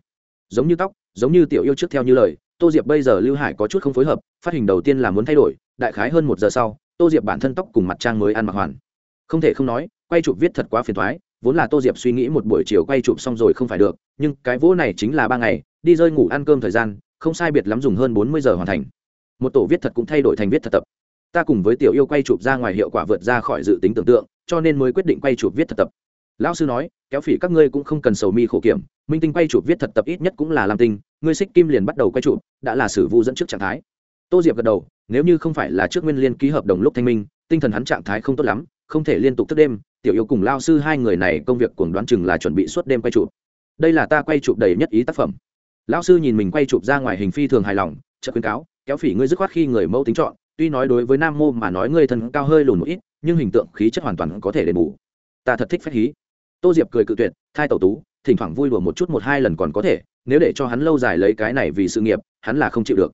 Giống như tóc, giống như tiểu yêu trước theo như lời, tô diệp bây giờ lưu hải có chút không phối hợp, phát hình đầu tiên là muốn thay đổi, đại khái hơn một giờ sau, tô diệp bản thân tóc cùng mặt trang mới ăn mặc hoàn. Không thể không nói, quay chụp viết thật quá phiền thoái vốn là tô diệp suy nghĩ một buổi chiều quay chụp xong rồi không phải được, nhưng cái vỗ này chính là ba ngày, đi rơi ngủ ăn cơm thời gian, không sai biệt lắm dùng hơn bốn mươi giờ hoàn thành. Một tổ viết thật cũng thay đổi thành viết thật tập ta cùng với tiểu yêu quay chụp ra ngoài hiệu quả vượt ra khỏi dự tính tưởng tượng, cho nên mới quyết định quay chụp viết thật tập. Lão sư nói, kéo phỉ các ngươi cũng không cần sầu mi khổ kiểm, minh tinh quay chụp viết thật tập ít nhất cũng là làm tinh ngươi xích kim liền bắt đầu quay chụp, đã là sử vu dẫn trước trạng thái. Tô diệp gật đầu, nếu như không phải là trước nguyên liên ký hợp đồng lúc thanh minh, tinh thần hắn trạng thái không tốt lắm, không thể liên tục thức đêm, tiểu yêu cùng lao sư hai người này công việc cùng đoán chừng là chuẩn bị suốt đêm quay chụp. Đây là ta quay chụp đầy nhất ý tác phẩm. Lão sư nhìn mình quay chụp ra ngoài hình phi thường hài lòng chợ khuyến cáo, kéo phỉ ngươi dứt khoát khi người mẫu tính chọn tuy nói đối với nam mô mà nói ngươi thân cao hơi lùn một ít, nhưng hình tượng khí chất hoàn toàn có thể đền bù. Ta thật thích phép hí. Tô diệp cười cự tuyệt, thai tẩu tú, thỉnh thoảng vui đùa một chút một hai lần còn có thể, nếu để cho hắn lâu dài lấy cái này vì sự nghiệp, hắn là không chịu được.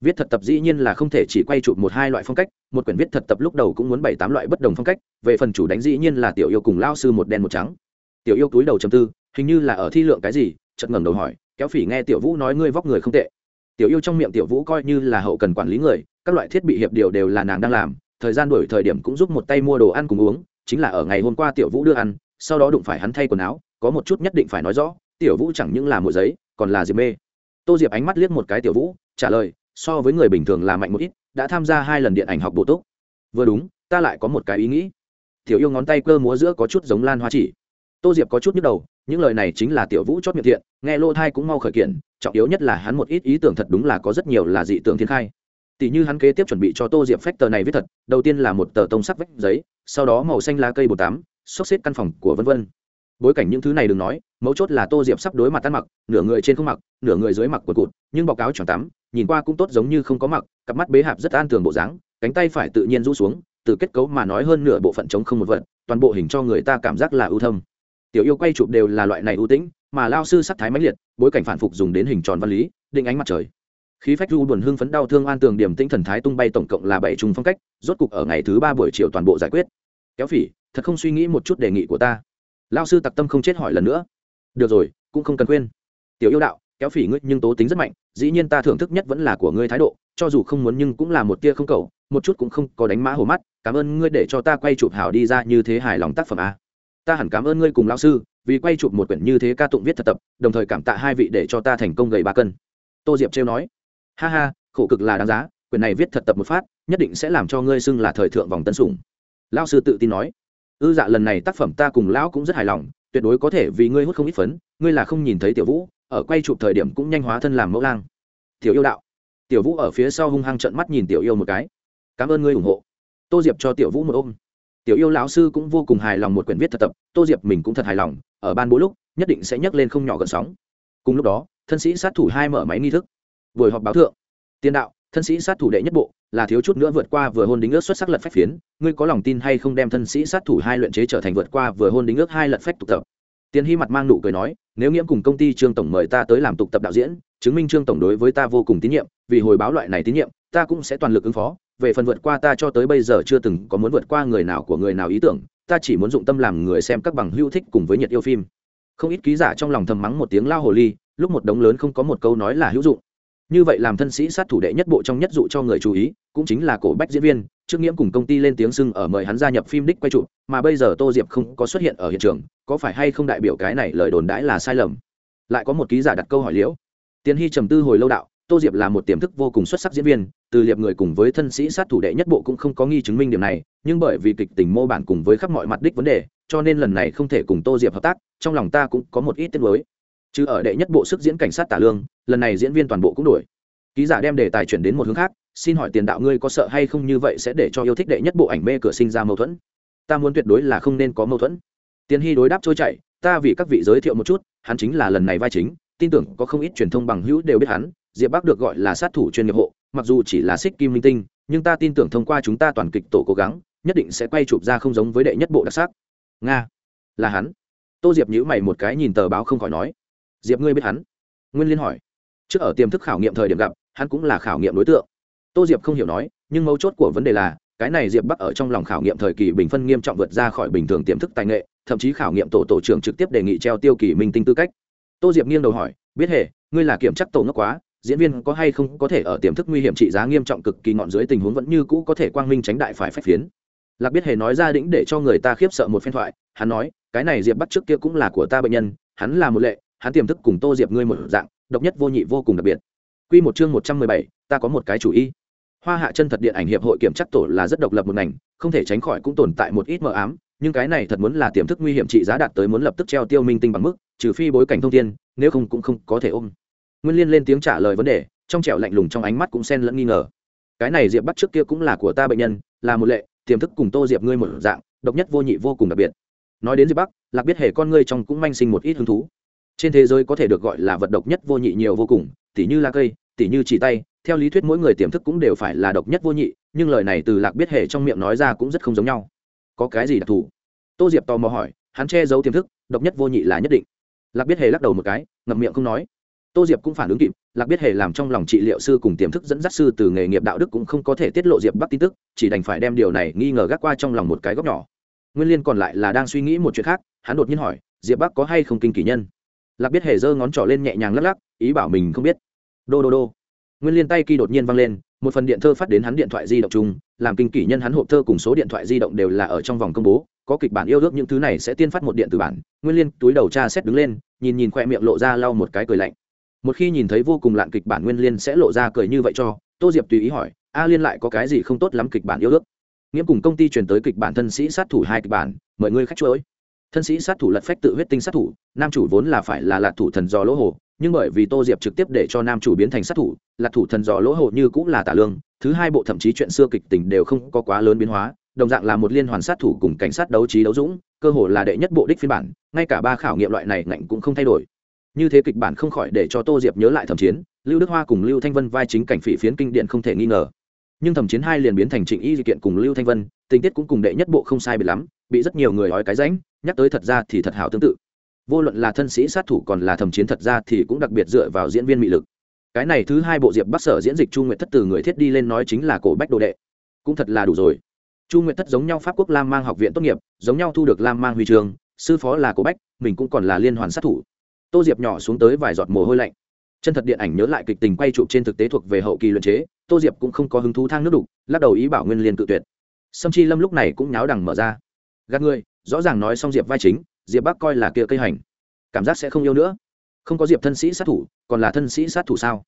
Viết thật tập dĩ nhiên là không thể chỉ quay chụp một hai loại phong cách, một quyển viết thật tập lúc đầu cũng muốn bảy tám loại bất đồng phong cách, về phần chủ đánh dĩ nhiên là tiểu yêu cùng lao sư một đen một trắng. Tiểu yêu túi đầu chầm tư, hình như là ở thi lượng cái gì chật ngẩng đầu hỏi, kéo phỉ nghe tiểu vũ nói ngươi vóc người không tệ. Tiểu yêu trong miệng tiểu vũ coi như là hậu cần quản lý người các loại thiết bị hiệp điều đều là nàng đang làm, thời gian đổi thời điểm cũng giúp một tay mua đồ ăn cùng uống, chính là ở ngày hôm qua tiểu vũ đưa ăn, sau đó đụng phải hắn thay quần áo, có một chút nhất định phải nói rõ, tiểu vũ chẳng những là mùa giấy, còn là diệp mê. Tô diệp ánh mắt liếc một cái tiểu vũ, trả lời, so với người bình thường là mạnh một ít, đã tham gia hai lần điện ảnh học bổ túc. Vừa đúng, ta lại có một cái ý nghĩ. Tiểu yêu ngón tay cơ múa giữa có chút giống lan hoa chỉ. Tô diệp có chút nhức đầu, những lời này chính là tiểu vũ chót miệng thiện, nghe lô thai cũng mau khởi kiện, trọng yếu nhất là hắn một ít ý tưởng thật đúng là có rất nhiều là dị tưởng thiên khai tỷ như hắn kế tiếp chuẩn bị cho tô diệp phách tờ này viết thật, đầu tiên là một tờ tông sắc vách giấy, sau đó màu xanh lá cây bột tám xốc xếp căn phòng của vân vân. Bối cảnh những thứ này đừng nói, mấu chốt là tô diệp sắp đối mặt ăn mặc, nửa người trên không mặc, nửa người dưới mặc quần cụt, nhưng báo cáo chẳng tắm, nhìn qua cũng tốt giống như không có mặc, cặp mắt bế hạp rất an tường bộ dáng, cánh tay phải tự nhiên rũ xuống, từ kết cấu mà nói hơn nửa bộ phận chống không một vật, toàn bộ hình cho người ta cảm giác là ưu thâm. Tiểu yêu quay chụp đều là loại này ưu tĩnh, mà lao sư sắc thái mãnh liệt, bối cảnh phản phục dùng đến hình tròn văn lý, định ánh mặt trời khí phách du buồn hưng phấn đau thương an tường điểm tinh thần thái tung bay tổng cộng là bảy chung phong cách, rốt cục ở ngày thứ ba buổi chiều toàn bộ giải quyết. Kéo phỉ, thật không suy nghĩ một chút đề nghị của ta. Lao sư tặc tâm không chết hỏi lần nữa. Được rồi, cũng không cần quên. Tiểu yêu đạo, kéo phỉ ngươi nhưng tố tính rất mạnh, dĩ nhiên ta thưởng thức nhất vẫn là của ngươi thái độ, cho dù không muốn nhưng cũng là một tia không cầu, một chút cũng không có đánh mã hồ mắt, cảm ơn ngươi để cho ta quay chụp hảo đi ra như thế hài lòng tác phẩm a ta hẳn cảm ơn ngươi cùng lao sư, vì quay chụp một quyển như thế ca tụng viết thật tập, đồng thời cảm tạ hai vị để cho ta thành công gầy ba cân. Tô diệp trêu nói ha ha, khổ cực là đáng giá, quyển này viết thật tập một phát, nhất định sẽ làm cho ngươi xưng là thời thượng vòng tân sủng. Lao sư tự tin nói. Ư dạ lần này tác phẩm ta cùng lão cũng rất hài lòng, tuyệt đối có thể vì ngươi hút không ít phấn, ngươi là không nhìn thấy tiểu vũ, ở quay chụp thời điểm cũng nhanh hóa thân làm mẫu lang. Tiểu yêu đạo. Tiểu vũ ở phía sau hung hăng trận mắt nhìn tiểu yêu một cái. Cảm ơn ngươi ủng hộ. Tô diệp cho tiểu vũ một ôm. Tiểu yêu lão sư cũng vô cùng hài lòng một quyển viết thật tập, tô diệp mình cũng thật hài lòng, ở ban bố lúc, nhất định sẽ nhấc lên không nhỏ gần sóng. Cùng lúc đó, thân sĩ sát thủ hai mở máy nghi thức buổi họp báo thượng. Tiên đạo, thân sĩ sát thủ đệ nhất bộ, là thiếu chút nữa vượt qua vừa hôn đính ước xuất sắc lật phách phiến. Ngươi có lòng tin hay không đem thân sĩ sát thủ hai luyện chế trở thành vượt qua vừa hôn đính ước hai lật phách tục tập? Tiên hy mặt mang nụ cười nói, nếu nghiễm cùng công ty trương tổng mời ta tới làm tục tập đạo diễn, chứng minh trương tổng đối với ta vô cùng tín nhiệm, vì hồi báo loại này tín nhiệm, ta cũng sẽ toàn lực ứng phó. Về phần vượt qua ta cho tới bây giờ chưa từng có muốn vượt qua người nào của người nào ý tưởng, ta chỉ muốn dụng tâm làm người xem các bằng hữu thích cùng với nhiệt yêu phim. Không ít ký giả trong lòng thầm mắng một tiếng lao hồ ly, lúc một đống lớn không có một câu nói là hữu dụng như vậy làm thân sĩ sát thủ đệ nhất bộ trong nhất dụ cho người chú ý, cũng chính là cổ bách diễn viên, trước nghiễm cùng công ty lên tiếng sưng ở mời hắn gia nhập phim đích quay trụ mà bây giờ tô diệp không có xuất hiện ở hiện trường, có phải hay không đại biểu cái này lời đồn đãi là sai lầm? Lại có một ký giả đặt câu hỏi liễu. Tiến hy trầm tư hồi lâu đạo, tô diệp là một tiềm thức vô cùng xuất sắc diễn viên, từ liệp người cùng với thân sĩ sát thủ đệ nhất bộ cũng không có nghi chứng minh điểm này, nhưng bởi vì kịch tình mô bản cùng với khắp mọi mặt đích vấn đề, cho nên lần này không thể cùng tô diệp hợp tác, trong lòng ta cũng có một ít tiết mới chứ ở đệ nhất bộ sức diễn cảnh sát tả lương, lần này diễn viên toàn bộ cũng đổi. Ký giả đem đề tài chuyển đến một hướng khác, xin hỏi tiền đạo ngươi có sợ hay không như vậy sẽ để cho yêu thích đệ nhất bộ ảnh mê cửa sinh ra mâu thuẫn? Ta muốn tuyệt đối là không nên có mâu thuẫn. Tiến hy đối đáp trôi chảy, ta vì các vị giới thiệu một chút, hắn chính là lần này vai chính, tin tưởng có không ít truyền thông bằng hữu đều biết hắn, diệp bắc được gọi là sát thủ chuyên nghiệp hộ, mặc dù chỉ là xích kim linh tinh, nhưng ta tin tưởng thông qua chúng ta toàn kịch tổ cố gắng, nhất định sẽ quay chụp ra không giống với đệ nhất bộ đặc sắc. Nga, là hắn. Tô diệp nhữ mày một cái nhìn tờ báo không khỏi nói diệp ngươi biết hắn? Nguyên liên hỏi. Trước ở tiềm thức khảo nghiệm thời điểm gặp, hắn cũng là khảo nghiệm đối tượng. Tô diệp không hiểu nói, nhưng mấu chốt của vấn đề là, cái này diệp bắc ở trong lòng khảo nghiệm thời kỳ bình phân nghiêm trọng vượt ra khỏi bình thường tiềm thức tài nghệ, thậm chí khảo nghiệm tổ tổ trưởng trực tiếp đề nghị treo tiêu kỳ minh tinh tư cách. Tô diệp nghiêng đầu hỏi, biết hề, ngươi là kiểm chắc tổ ngốc quá, diễn viên có hay không có thể ở tiềm thức nguy hiểm trị giá nghiêm trọng cực kỳ ngọn dưới tình huống vẫn như cũ có thể quang minh tránh đại phải phép phiến? Lạc biết hề nói ra đĩnh để cho người ta khiếp sợ một phen thoại, hắn nói, cái này diệp bắt trước kia cũng là của ta bệnh nhân, hắn là một lệ hắn tiềm thức cùng tô diệp ngươi một dạng độc nhất vô nhị vô cùng đặc biệt Quy một chương một trăm mười bảy, ta có một cái chủ ý. Hoa Hạ chân thật điện ảnh hiệp hội kiểm chắc tổ là rất độc lập một ngành, không thể tránh khỏi cũng tồn tại một ít mờ ám, nhưng cái này thật muốn là tiềm thức nguy hiểm trị giá đạt tới muốn lập tức treo tiêu minh tinh bằng mức, trừ phi bối cảnh thông thiên, nếu không cũng không có thể ôm. Nguyên Liên lên tiếng trả lời vấn đề, trong trẻo lạnh lùng trong ánh mắt cũng xen lẫn nghi ngờ. Cái này Diệp bắt trước kia cũng là của ta bệnh nhân, là một lệ, tiềm thức cùng Tô Diệp ngươi một dạng, độc nhất vô nhị vô cùng đặc biệt. Nói đến Diệp Bắc, Lạc biết hề con ngươi trong cũng manh sinh một ít hứng thú. Trên thế giới có thể được gọi là vật độc nhất vô nhị nhiều vô cùng, tỉ như lá cây, tỉ như chỉ tay theo lý thuyết mỗi người tiềm thức cũng đều phải là độc nhất vô nhị nhưng lời này từ lạc biết hệ trong miệng nói ra cũng rất không giống nhau. Có cái gì đặc thù? Tô diệp tò mò hỏi hắn che giấu tiềm thức độc nhất vô nhị là nhất định. Lạc biết hề lắc đầu một cái ngậm miệng không nói. Tô diệp cũng phản ứng kịp lạc biết hề làm trong lòng trị liệu sư cùng tiềm thức dẫn dắt sư từ nghề nghiệp đạo đức cũng không có thể tiết lộ diệp bắc tin tức chỉ đành phải đem điều này nghi ngờ gác qua trong lòng một cái góc nhỏ. Nguyên liên còn lại là đang suy nghĩ một chuyện khác hắn đột nhiên hỏi diệp bắc có hay không kinh kỷ nhân? Lạc biết hề giơ ngón trỏ lên nhẹ nhàng lắc lắc, ý bảo mình không biết. Đô đô đô. Nguyên liên tay kỳ đột nhiên văng lên, một phần điện thơ phát đến hắn điện thoại di động chung, làm kinh kỷ nhân hắn hộp thơ cùng số điện thoại di động đều là ở trong vòng công bố, có kịch bản yêu ước những thứ này sẽ tiên phát một điện từ bản. Nguyên liên túi đầu tra xét đứng lên, nhìn nhìn khoe miệng lộ ra lau một cái cười lạnh. Một khi nhìn thấy vô cùng lạn kịch bản nguyên liên sẽ lộ ra cười như vậy cho, tô diệp tùy ý hỏi, a liên lại có cái gì không tốt lắm kịch bản yêu ước? Nghĩa cùng công ty truyền tới kịch bản thân sĩ sát thủ hai kịch bản, mời ngươi khách chuỗi thân sĩ sát thủ lật phách tự huyết tinh sát thủ, nam chủ vốn là phải là lạc thủ thần do lỗ hồ, nhưng bởi vì tô diệp trực tiếp để cho nam chủ biến thành sát thủ lạc thủ thần dò lỗ hổ như cũng là tả lương, thứ hai bộ thậm chí chuyện xưa kịch tình đều không có quá lớn biến hóa, đồng dạng là một liên hoàn sát thủ cùng cảnh sát đấu trí đấu dũng, cơ hồ là đệ nhất bộ đích phiên bản, ngay cả ba khảo nghiệm loại này ngạnh cũng không thay đổi. Như thế kịch bản không khỏi để cho tô diệp nhớ lại thẩm chiến, lưu đức hoa cùng lưu thanh vân vai chính cảnh phỉ phiến kinh điện không thể nghi ngờ. Nhưng thẩm chiến hai liền biến thành trịnh y sự kiện cùng lưu thanh vân, tình tiết cũng cùng đệ nhất bộ không sai biệt lắm, bị rất nhiều người nói cái ránh nhắc tới thật ra thì thật hảo tương tự. Vô luận là thân sĩ sát thủ còn là thầm chiến thật ra thì cũng đặc biệt dựa vào diễn viên mị lực. Cái này thứ hai bộ diệp bắc sở diễn dịch chu nguyệt thất từ người thiết đi lên nói chính là cổ bách đồ đệ. Cũng thật là đủ rồi. Chu nguyệt thất giống nhau pháp quốc lam mang học viện tốt nghiệp, giống nhau thu được lam mang huy trường sư phó là cổ bách, mình cũng còn là liên hoàn sát thủ. Tô diệp nhỏ xuống tới vài giọt mồ hôi lạnh. Chân thật điện ảnh nhớ lại kịch tình quay chụp trên thực tế thuộc về hậu kỳ luận chế, tô diệp cũng không có hứng thú thang nước đục, lắc đầu ý bảo nguyên liên cự tuyệt. Sâm chi lâm lúc này cũng nháo đằng mở ra. Gạt người rõ ràng nói xong diệp vai chính, diệp bắc coi là kia cây hành. Cảm giác sẽ không yêu nữa. Không có diệp thân sĩ sát thủ, còn là thân sĩ sát thủ sao?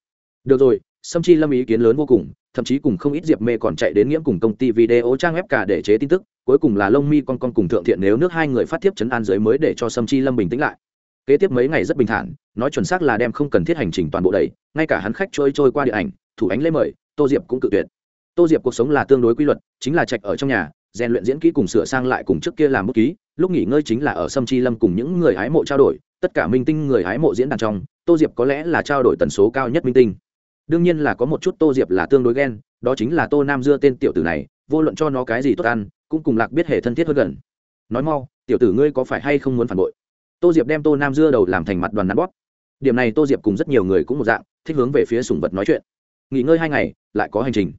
Được rồi, sâm chi lâm ý kiến lớn vô cùng, thậm chí cùng không ít diệp mê còn chạy đến nghiễm cùng công ty video trang web cả để chế tin tức, cuối cùng là lông mi con con cùng thượng thiện nếu nước hai người phát tiếp chấn an giới mới để cho sâm chi lâm bình tĩnh lại. Kế tiếp mấy ngày rất bình thản, nói chuẩn xác là đem không cần thiết hành trình toàn bộ đầy ngay cả hắn khách trôi trôi qua điện ảnh, thủ ánh lễ mời, tô diệp cũng cự tuyệt. Tô diệp cuộc sống là tương đối quy luật, chính là trạch ở trong nhà rèn luyện diễn kỹ cùng sửa sang lại cùng trước kia làm bút ký, lúc nghỉ ngơi chính là ở sâm chi lâm cùng những người hái mộ trao đổi, tất cả minh tinh người hái mộ diễn đàn trong, tô diệp có lẽ là trao đổi tần số cao nhất minh tinh. Đương nhiên là có một chút tô diệp là tương đối ghen, đó chính là tô nam dưa tên tiểu tử này, vô luận cho nó cái gì tốt ăn, cũng cùng lạc biết hệ thân thiết hơn gần. Nói mau, tiểu tử ngươi có phải hay không muốn phản bội? Tô diệp đem tô nam dưa đầu làm thành mặt đoàn nắn bóp. Điểm này tô diệp cùng rất nhiều người cũng một dạng, thích hướng về phía sùng vật nói chuyện. Nghỉ ngơi hai ngày, lại có hành trình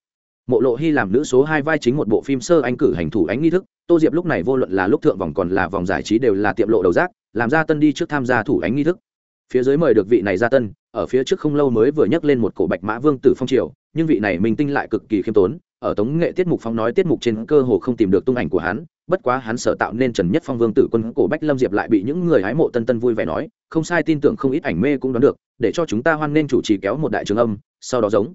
mộ lộ hy làm nữ số hai vai chính một bộ phim sơ anh cử hành thủ ánh nghi thức, tô diệp lúc này vô luận là lúc thượng vòng còn là vòng giải trí đều là tiệm lộ đầu giác làm ra tân đi trước tham gia thủ ánh nghi thức. Phía dưới mời được vị này ra tân, ở phía trước không lâu mới vừa nhắc lên một cổ bạch mã vương tử phong triều, nhưng vị này minh tinh lại cực kỳ khiêm tốn, ở tống nghệ tiết mục phong nói tiết mục trên cơ hồ không tìm được tung ảnh của hắn, bất quá hắn sở tạo nên trần nhất phong vương tử quân cổ bách lâm diệp lại bị những người hái mộ tân tân vui vẻ nói, không sai tin tưởng không ít ảnh mê cũng đoán được, để cho chúng ta hoan nên chủ trì kéo một đại trường âm, sau đó giống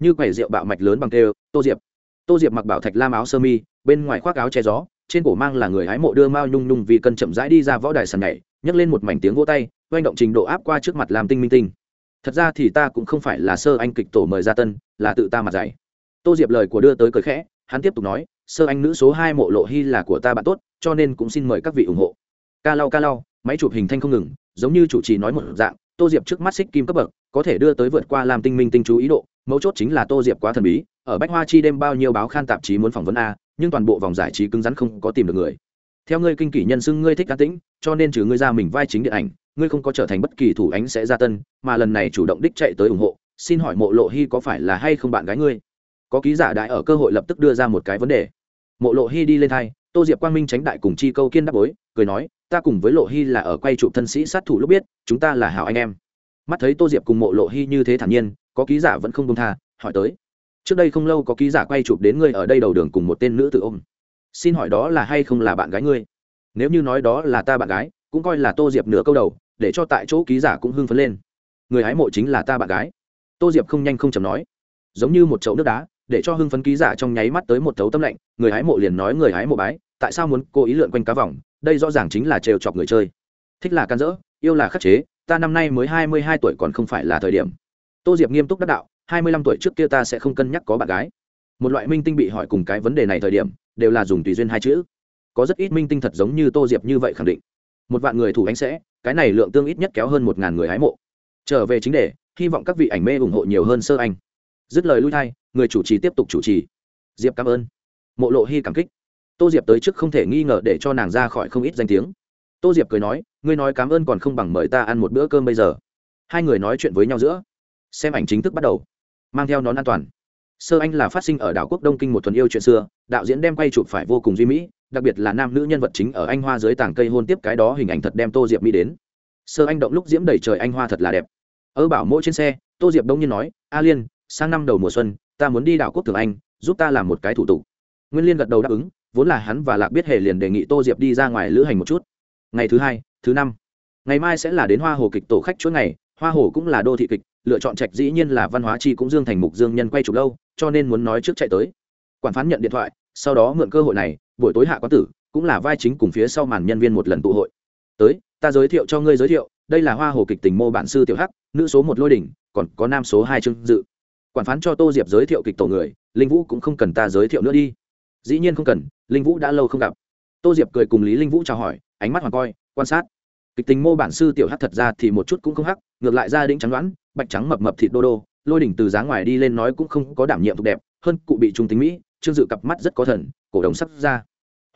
như quầy rượu bạo mạch lớn bằng tê tô diệp. Tô diệp mặc bảo thạch lam áo sơ mi, bên ngoài khoác áo che gió, trên cổ mang là người hái mộ đưa mao nhung nhung vì cân chậm rãi đi ra võ đài sàn nhảy, nhấc lên một mảnh tiếng vỗ tay, oanh động trình độ áp qua trước mặt làm tinh minh tinh. Thật ra thì ta cũng không phải là sơ anh kịch tổ mời ra tân, là tự ta mặt dạy. Tô diệp lời của đưa tới cười khẽ, hắn tiếp tục nói, sơ anh nữ số hai mộ lộ hy là của ta bạn tốt, cho nên cũng xin mời các vị ủng hộ. Ca lau ca lau, máy chụp hình thanh không ngừng, giống như chủ trì nói một dạng, tô diệp trước mắt xích kim cấp bậc, có thể đưa tới vượt qua làm tinh minh tinh chú ý độ mấu chốt chính là tô diệp quá thần bí, ở bách hoa chi đêm bao nhiêu báo khan tạp chí muốn phỏng vấn a, nhưng toàn bộ vòng giải trí cứng rắn không có tìm được người. Theo ngươi kinh kỷ nhân xưng ngươi thích cá tĩnh cho nên trừ ngươi ra mình vai chính điện ảnh, ngươi không có trở thành bất kỳ thủ ánh sẽ ra tân, mà lần này chủ động đích chạy tới ủng hộ, xin hỏi mộ lộ hy có phải là hay không bạn gái ngươi? Có ký giả đại ở cơ hội lập tức đưa ra một cái vấn đề. Mộ lộ hy đi lên thay tô diệp quang minh tránh đại cùng chi câu kiên đáp bối, cười nói, ta cùng với lộ hy là ở quay trụ thân sĩ sát thủ lúc biết, chúng ta là hảo anh em. Mắt thấy tô diệp cùng mộ lộ hy như thế thản nhiên có ký giả vẫn không công tha, hỏi tới. Trước đây không lâu có ký giả quay chụp đến ngươi ở đây đầu đường cùng một tên nữ tự ôm. Xin hỏi đó là hay không là bạn gái ngươi? Nếu như nói đó là ta bạn gái, cũng coi là tô diệp nửa câu đầu, để cho tại chỗ ký giả cũng hưng phấn lên. Người hái mộ chính là ta bạn gái. Tô diệp không nhanh không chầm nói. Giống như một chậu nước đá, để cho hưng phấn ký giả trong nháy mắt tới một thấu tâm lạnh, người hái mộ liền nói người hái mộ bái, tại sao muốn cố ý lượn quanh cá vòng, đây rõ ràng chính là trêu chọc người chơi. Thích là can dỡ, yêu là khắc chế, ta năm nay mới hai mươi hai tuổi còn không phải là thời điểm tô diệp nghiêm túc đắc đạo, hai mươi lăm tuổi trước kia ta sẽ không cân nhắc có bạn gái. Một loại minh tinh bị hỏi cùng cái vấn đề này thời điểm, đều là dùng tùy duyên hai chữ. Có rất ít minh tinh thật giống như tô diệp như vậy khẳng định. Một vạn người thủ ánh sẽ, cái này lượng tương ít nhất kéo hơn một ngàn người hái mộ. Trở về chính đề, hy vọng các vị ảnh mê ủng hộ nhiều hơn sơ anh. Dứt lời lui thay người chủ trì tiếp tục chủ trì. Diệp cảm ơn. Mộ lộ hy cảm kích. Tô diệp tới trước không thể nghi ngờ để cho nàng ra khỏi không ít danh tiếng. Tô diệp cười nói, ngươi nói cảm ơn còn không bằng mời ta ăn một bữa cơm bây giờ. Hai người nói chuyện với nhau giữa xem ảnh chính thức bắt đầu. Mang theo nón an toàn. Sơ anh là phát sinh ở đảo quốc đông kinh một thuần yêu chuyện xưa, đạo diễn đem quay chụp phải vô cùng duy mỹ, đặc biệt là nam nữ nhân vật chính ở anh hoa dưới tảng cây hôn tiếp cái đó hình ảnh thật đem tô diệp mỹ đến. Sơ anh động lúc diễm đầy trời anh hoa thật là đẹp. Ơ bảo mỗi trên xe, tô diệp đông nhiên nói, a liên, sang năm đầu mùa xuân, ta muốn đi đảo quốc thường anh, giúp ta làm một cái thủ tục. Nguyên liên gật đầu đáp ứng, vốn là hắn và lạc biết hề liền đề nghị tô diệp đi ra ngoài lữ hành một chút. Ngày thứ hai, thứ năm. Ngày mai sẽ là đến hoa hồ kịch tổ khách chuỗi ngày hoa hồ cũng là đô thị kịch, lựa chọn trạch dĩ nhiên là văn hóa chi cũng dương thành mục dương nhân quay chụp lâu, cho nên muốn nói trước chạy tới. Quản phán nhận điện thoại, sau đó mượn cơ hội này, buổi tối hạ quán tử cũng là vai chính cùng phía sau màn nhân viên một lần tụ hội. Tới, ta giới thiệu cho ngươi giới thiệu, đây là hoa hồ kịch tình mô bản sư tiểu hắc, nữ số một lôi đỉnh, còn có nam số hai trương dự. Quản phán cho tô diệp giới thiệu kịch tổ người, linh vũ cũng không cần ta giới thiệu nữa đi. Dĩ nhiên không cần, linh vũ đã lâu không gặp. Tô diệp cười cùng lý linh vũ chào hỏi, ánh mắt hoàng coi, quan sát. Kịch tình mô bản sư tiểu hắc thật ra thì một chút cũng không hắc ngược lại ra đĩnh trắng đoán bạch trắng mập mập thịt đô đô, lôi đỉnh từ dáng ngoài đi lên nói cũng không có đảm nhiệm thuộc đẹp, hơn cụ bị trung tính mỹ, trương dự cặp mắt rất có thần, cổ đồng sắp ra.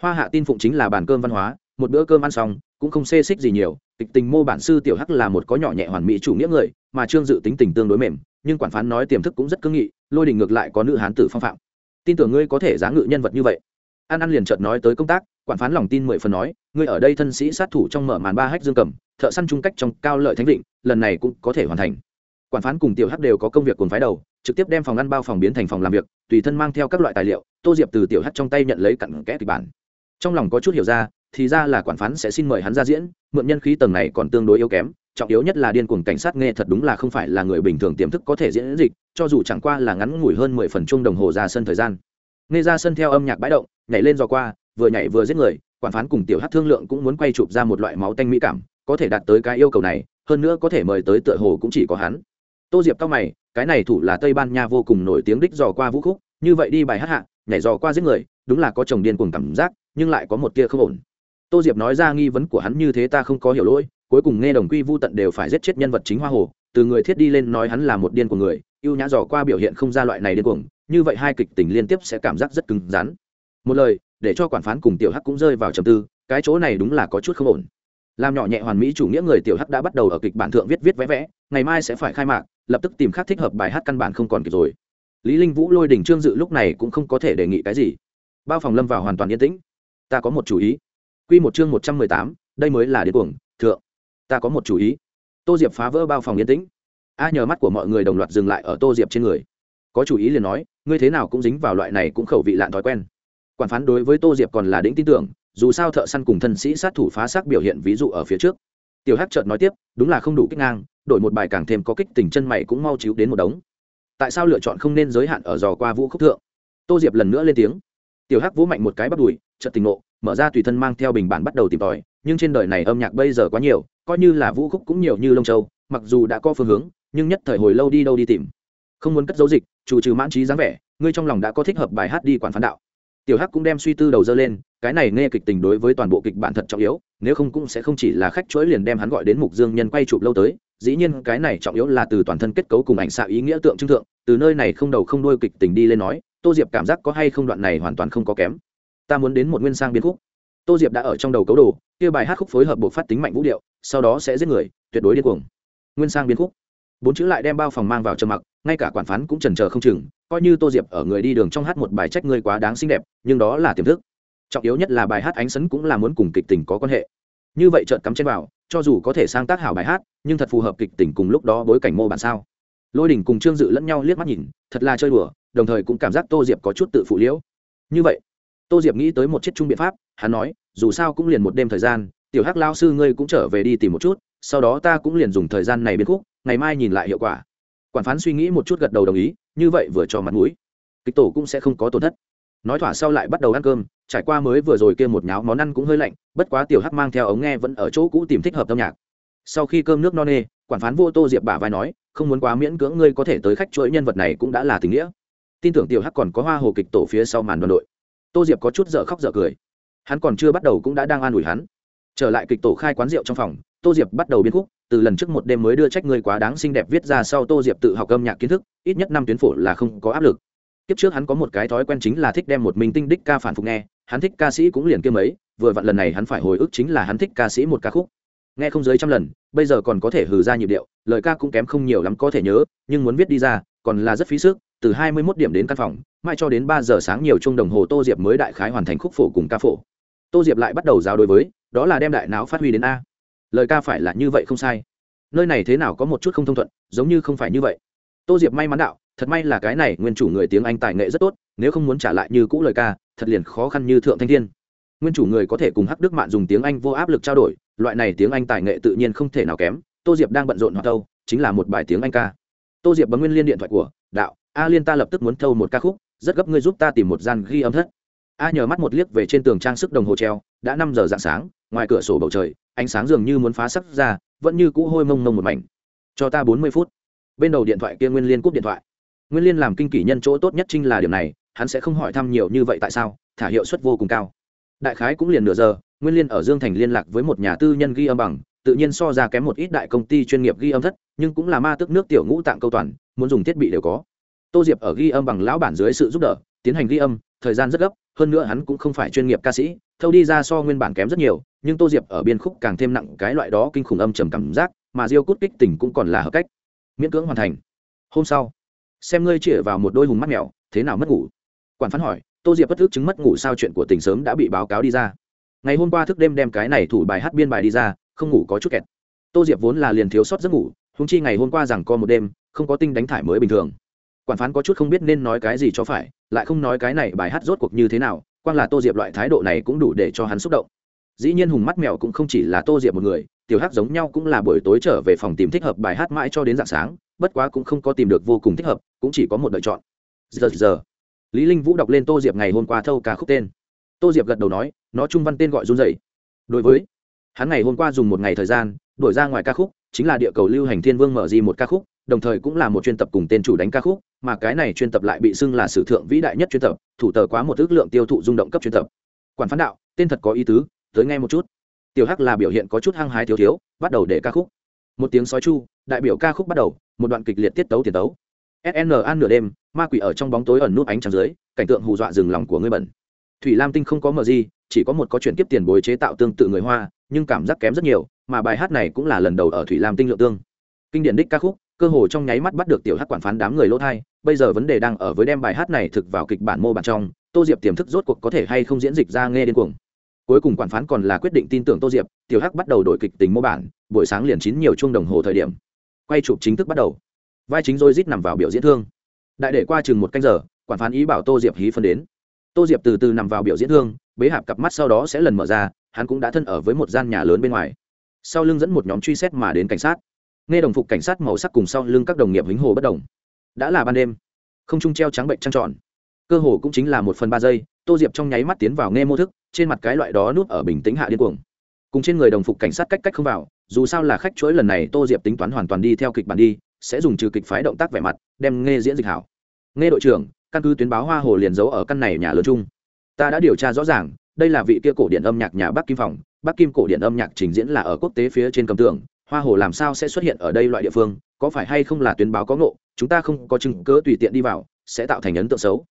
Hoa hạ tin phụng chính là bàn cơm văn hóa, một bữa cơm ăn xong, cũng không xê xích gì nhiều, kịch tình mô bản sư tiểu hắc là một có nhỏ nhẹ hoàn mỹ chủ nghĩa người, mà trương dự tính tình tương đối mềm, nhưng quản phán nói tiềm thức cũng rất cứng nghị, lôi đình ngược lại có nữ hán tử phong phạm. Tin tưởng ngươi có thể giá ngự nhân vật như vậy. An ăn liền chợt nói tới công tác, quản phán lòng tin mười phần nói, ngươi ở đây thân sĩ sát thủ trong mở màn ba hách dương cầm thợ săn trung cách trong cao lợi thánh định lần này cũng có thể hoàn thành. Quản phán cùng tiểu hắc đều có công việc cùng phái đầu, trực tiếp đem phòng ăn bao phòng biến thành phòng làm việc, tùy thân mang theo các loại tài liệu, tô diệp từ tiểu hắc trong tay nhận lấy cặn kẽ kịch bản. Trong lòng có chút hiểu ra, thì ra là quản phán sẽ xin mời hắn ra diễn, mượn nhân khí tầng này còn tương đối yếu kém, trọng yếu nhất là điên cuồng cảnh sát nghe thật đúng là không phải là người bình thường tiềm thức có thể diễn dịch, cho dù chẳng qua là ngắn ngủi hơn mười phần chung đồng hồ ra sân thời gian. Nghe ra sân theo âm nhạc bãi động, nhảy lên dò qua, vừa nhảy vừa giết người, quản phán cùng tiểu hát thương lượng cũng muốn quay chụp ra một loại máu tanh mỹ cảm có thể đạt tới cái yêu cầu này, hơn nữa có thể mời tới tựa hồ cũng chỉ có hắn. Tô diệp cao mày, cái này thủ là tây ban nha vô cùng nổi tiếng đích dò qua vũ khúc, như vậy đi bài hát hạ, nhảy dò qua giết người, đúng là có chồng điên cuồng cảm giác, nhưng lại có một tia không ổn. Tô diệp nói ra nghi vấn của hắn như thế ta không có hiểu lỗi, cuối cùng nghe đồng quy vô tận đều phải giết chết nhân vật chính hoa hồ, từ người thiết đi lên nói hắn là một điên của người, yêu nhã dò qua biểu hiện không ra loại này điên cuồng, như vậy hai kịch tình liên tiếp sẽ cảm giác rất cứng rắn. Một lời, để cho quản phán cùng tiểu hắc cũng rơi vào trầm tư, cái chỗ này đúng là có chút không ổn làm nhỏ nhẹ hoàn mỹ chủ nghĩa người tiểu hắc đã bắt đầu ở kịch bản thượng viết viết vẽ vẽ ngày mai sẽ phải khai mạc lập tức tìm khác thích hợp bài hát căn bản không còn kịp rồi. Lý linh vũ lôi đỉnh trương dự lúc này cũng không có thể đề nghị cái gì. Bao phòng lâm vào hoàn toàn yên tĩnh. Ta có một chủ ý. Quy một chương một trăm mười tám, đây mới là điên cuồng thượng. Ta có một chủ ý. Tô diệp phá vỡ bao phòng yên tĩnh. A nhờ mắt của mọi người đồng loạt dừng lại ở tô diệp trên người. Có chủ ý liền nói ngươi thế nào cũng dính vào loại này cũng khẩu vị lạn thói quen. Quản phán đối với tô diệp còn là đĩnh tin tưởng dù sao thợ săn cùng thân sĩ sát thủ phá xác biểu hiện ví dụ ở phía trước. Tiểu hát chợt nói tiếp, đúng là không đủ kích ngang, đổi một bài càng thêm có kích tình chân mày cũng mau chịu đến một đống. Tại sao lựa chọn không nên giới hạn ở dò qua vũ khúc thượng? Tô diệp lần nữa lên tiếng. Tiểu hắc vũ mạnh một cái bắt đùi, chợt tình ngộ, mở ra tùy thân mang theo bình bản bắt đầu tìm tòi, nhưng trên đời này âm nhạc bây giờ quá nhiều, coi như là vũ khúc cũng nhiều như lông châu, mặc dù đã có phương hướng, nhưng nhất thời hồi lâu đi đâu đi tìm. Không muốn cất dấu dịch chủ trừ mãn trí dáng vẻ, ngươi trong lòng đã có thích hợp bài hát đi quản phán đạo tiểu hắc cũng đem suy tư đầu dơ lên, cái này nghe kịch tình đối với toàn bộ kịch bản thật trọng yếu, nếu không cũng sẽ không chỉ là khách chuỗi liền đem hắn gọi đến mục dương nhân quay chụp lâu tới, dĩ nhiên cái này trọng yếu là từ toàn thân kết cấu cùng ảnh xạ ý nghĩa tượng trưng thượng, từ nơi này không đầu không đuôi kịch tình đi lên nói, tô diệp cảm giác có hay không đoạn này hoàn toàn không có kém. Ta muốn đến một nguyên sang biến khúc. Tô diệp đã ở trong đầu cấu đồ, kia bài hát khúc phối hợp bộ phát tính mạnh vũ điệu, sau đó sẽ giết người, tuyệt đối điên cuồng. Nguyên sang biến khúc. Bốn chữ lại đem bao phòng mang vào trầm mặc ngay cả quản phán cũng trần chờ không chừng, coi như tô diệp ở người đi đường trong hát một bài trách ngươi quá đáng xinh đẹp, nhưng đó là tiềm thức. Trọng yếu nhất là bài hát ánh sấn cũng là muốn cùng kịch tình có quan hệ. Như vậy trợn cắm trên vào, cho dù có thể sang tác hảo bài hát, nhưng thật phù hợp kịch tình cùng lúc đó bối cảnh mô bản sao. Lôi đình cùng trương dự lẫn nhau liếc mắt nhìn, thật là chơi đùa, đồng thời cũng cảm giác tô diệp có chút tự phụ liễu. Như vậy, tô diệp nghĩ tới một chiếc chung biện pháp, hắn nói, dù sao cũng liền một đêm thời gian, tiểu hắc lao sư ngươi cũng trở về đi tìm một chút, sau đó ta cũng liền dùng thời gian này biến khúc, ngày mai nhìn lại hiệu quả quản phán suy nghĩ một chút gật đầu đồng ý, như vậy vừa cho mặt mũi. Kịch tổ cũng sẽ không có tổn thất. Nói thỏa sau lại bắt đầu ăn cơm, trải qua mới vừa rồi kia một nháo, món ăn cũng hơi lạnh, bất quá tiểu hắc mang theo ống nghe vẫn ở chỗ cũ tìm thích hợp âm nhạc. Sau khi cơm nước no nê, quản phán vô tô diệp bả vai nói, không muốn quá miễn cưỡng, ngươi có thể tới khách chuỗi nhân vật này cũng đã là tình nghĩa. Tin tưởng tiểu hắc còn có hoa hồ kịch tổ phía sau màn đoàn đội. Tô diệp có chút dở khóc dở cười. Hắn còn chưa bắt đầu cũng đã đang an ủi hắn. Trở lại kịch tổ khai quán rượu trong phòng, tô diệp bắt đầu biên khúc từ lần trước một đêm mới đưa trách người quá đáng xinh đẹp viết ra sau tô diệp tự học âm nhạc kiến thức ít nhất năm tuyến phổ là không có áp lực Tiếp trước hắn có một cái thói quen chính là thích đem một mình tinh đích ca phản phục nghe, hắn thích ca sĩ cũng liền kia mấy, vừa vặn lần này hắn phải hồi ức chính là hắn thích ca sĩ một ca khúc. Nghe không dưới trăm lần, bây giờ còn có thể hừ ra nhịp điệu, lời ca cũng kém không nhiều lắm có thể nhớ, nhưng muốn viết đi ra, còn là rất phí sức, từ hai mươi 21 điểm đến căn phòng, mai cho đến ba giờ sáng nhiều chung đồng hồ Tô Diệp mới đại khái hoàn thành khúc phổ cùng ca phổ. Tô Diệp lại bắt đầu giáo đối với, đó là đem đại não phát huy đến a. Lời ca phải là như vậy không sai. Nơi này thế nào có một chút không thông thuận, giống như không phải như vậy. Tô Diệp may mắn đạo, thật may là cái này nguyên chủ người tiếng anh tài nghệ rất tốt nếu không muốn trả lại như cũ lời ca thật liền khó khăn như thượng thanh thiên nguyên chủ người có thể cùng hắc đức mạn dùng tiếng anh vô áp lực trao đổi loại này tiếng anh tài nghệ tự nhiên không thể nào kém tô diệp đang bận rộn hoạt thâu chính là một bài tiếng anh ca tô diệp bấm nguyên liên điện thoại của đạo a liên ta lập tức muốn thâu một ca khúc rất gấp ngươi giúp ta tìm một gian ghi âm thất a nhờ mắt một liếc về trên tường trang sức đồng hồ treo, đã năm giờ dạng sáng, ngoài cửa sổ bầu trời, ánh sáng dường như muốn phá sắc ra, vẫn như cũ hôi mông mông một mảnh. Cho ta bốn mươi phút. Bên đầu điện thoại kia nguyên liên cúp điện thoại. Nguyên liên làm kinh kỷ nhân chỗ tốt nhất chính là điểm này, hắn sẽ không hỏi thăm nhiều như vậy tại sao, thả hiệu suất vô cùng cao. Đại khái cũng liền nửa giờ, nguyên liên ở dương thành liên lạc với một nhà tư nhân ghi âm bằng, tự nhiên so ra kém một ít đại công ty chuyên nghiệp ghi âm thất, nhưng cũng là ma tức nước tiểu ngũ tạng câu toàn, muốn dùng thiết bị đều có. Tô diệp ở ghi âm bằng lão bản dưới sự giúp đỡ, tiến hành ghi âm, thời gian rất gấp hơn nữa hắn cũng không phải chuyên nghiệp ca sĩ, thâu đi ra so nguyên bản kém rất nhiều, nhưng tô diệp ở biên khúc càng thêm nặng cái loại đó kinh khủng âm trầm cảm giác, mà diêu cút kích tình cũng còn là hợp cách. Miễn cưỡng hoàn thành. Hôm sau, xem ngươi chĩa vào một đôi hùng mắt mèo, thế nào mất ngủ? Quản phán hỏi, tô diệp bất thức chứng mất ngủ sao chuyện của tình sớm đã bị báo cáo đi ra. Ngày hôm qua thức đêm đem cái này thủ bài hát biên bài đi ra, không ngủ có chút kẹt. Tô diệp vốn là liền thiếu sót giấc ngủ húng chi ngày hôm qua rằng co một đêm, không có tinh đánh thải mới bình thường quản phán có chút không biết nên nói cái gì cho phải, lại không nói cái này bài hát rốt cuộc như thế nào quan là tô diệp loại thái độ này cũng đủ để cho hắn xúc động. Dĩ nhiên hùng mắt mèo cũng không chỉ là tô diệp một người, tiểu hát giống nhau cũng là buổi tối trở về phòng tìm thích hợp bài hát mãi cho đến dạng sáng, bất quá cũng không có tìm được vô cùng thích hợp, cũng chỉ có một lựa chọn. Giờ giờ. Lý linh vũ đọc lên tô diệp ngày hôm qua thâu ca khúc tên. Tô diệp gật đầu nói, nó trung văn tên gọi run dậy đối với, hắn ngày hôm qua dùng một ngày thời gian, đổi ra ngoài ca khúc, chính là địa cầu lưu hành thiên vương mở di một ca khúc, đồng thời cũng là một chuyên tập cùng tên chủ đánh ca khúc mà cái này chuyên tập lại bị xưng là sử thượng vĩ đại nhất chuyên tập, thủ tờ quá một ước lượng tiêu thụ rung động cấp chuyên tập. Quản phán đạo, tên thật có ý tứ, tới nghe một chút. Tiểu hắc là biểu hiện có chút hăng hái thiếu thiếu, bắt đầu để ca khúc. Một tiếng sói chu, đại biểu ca khúc bắt đầu, một đoạn kịch liệt tiết tấu tiền tấu. Sna nửa đêm, ma quỷ ở trong bóng tối ẩn nút ánh trắng dưới, cảnh tượng hù dọa rừng lòng của ngươi bẩn. Thủy lam tinh không có mờ gì, chỉ có một có chuyện tiếp tiền bối chế tạo tương tự người hoa, nhưng cảm giác kém rất nhiều, mà bài hát này cũng là lần đầu ở thủy lam tinh lượng tương. Kinh điển đích ca khúc, cơ hồ trong nháy mắt bắt được tiểu hát quản phán đám người lỗ thai bây giờ vấn đề đang ở với đem bài hát này thực vào kịch bản mô bản trong, tô diệp tiềm thức rốt cuộc có thể hay không diễn dịch ra nghe điên cuồng. Cuối cùng quản phán còn là quyết định tin tưởng tô diệp, tiểu hắc bắt đầu đổi kịch tính mô bản, buổi sáng liền chín nhiều chuông đồng hồ thời điểm. Quay chụp chính thức bắt đầu. Vai chính dôi rít nằm vào biểu diễn thương. Đại để qua chừng một canh giờ, quản phán ý bảo tô diệp hí phân đến. Tô diệp từ từ nằm vào biểu diễn thương, bế hạp cặp mắt sau đó sẽ lần mở ra, hắn cũng đã thân ở với một gian nhà lớn bên ngoài. Sau lưng dẫn một nhóm truy xét mà đến cảnh sát. Nghe đồng phục cảnh sát màu sắc cùng sau lưng các đồng nghiệp hính hồ bất đồng đã là ban đêm. Không trung treo trắng bệnh trăng tròn. Cơ hồ cũng chính là một phần ba giây, tô diệp trong nháy mắt tiến vào nghe mô thức, trên mặt cái loại đó núp ở bình tĩnh hạ điên cuồng. Cùng trên người đồng phục cảnh sát cách cách không vào, dù sao là khách chuỗi lần này tô diệp tính toán hoàn toàn đi theo kịch bản đi, sẽ dùng trừ kịch phái động tác vẻ mặt, đem nghe diễn dịch hảo. Nghe đội trưởng, căn cứ tuyến báo hoa hồ liền giấu ở căn này nhà lớn chung. Ta đã điều tra rõ ràng, đây là vị kia cổ điện âm nhạc nhà bắc kim phòng. Bắc kim cổ điện âm nhạc trình diễn là ở quốc tế phía trên cầm tường. Hoa hồ làm sao sẽ xuất hiện ở đây loại địa phương? Có phải hay không là tuyến báo có ngộ? Chúng ta không có chứng cớ tùy tiện đi vào, sẽ tạo thành ấn tượng xấu.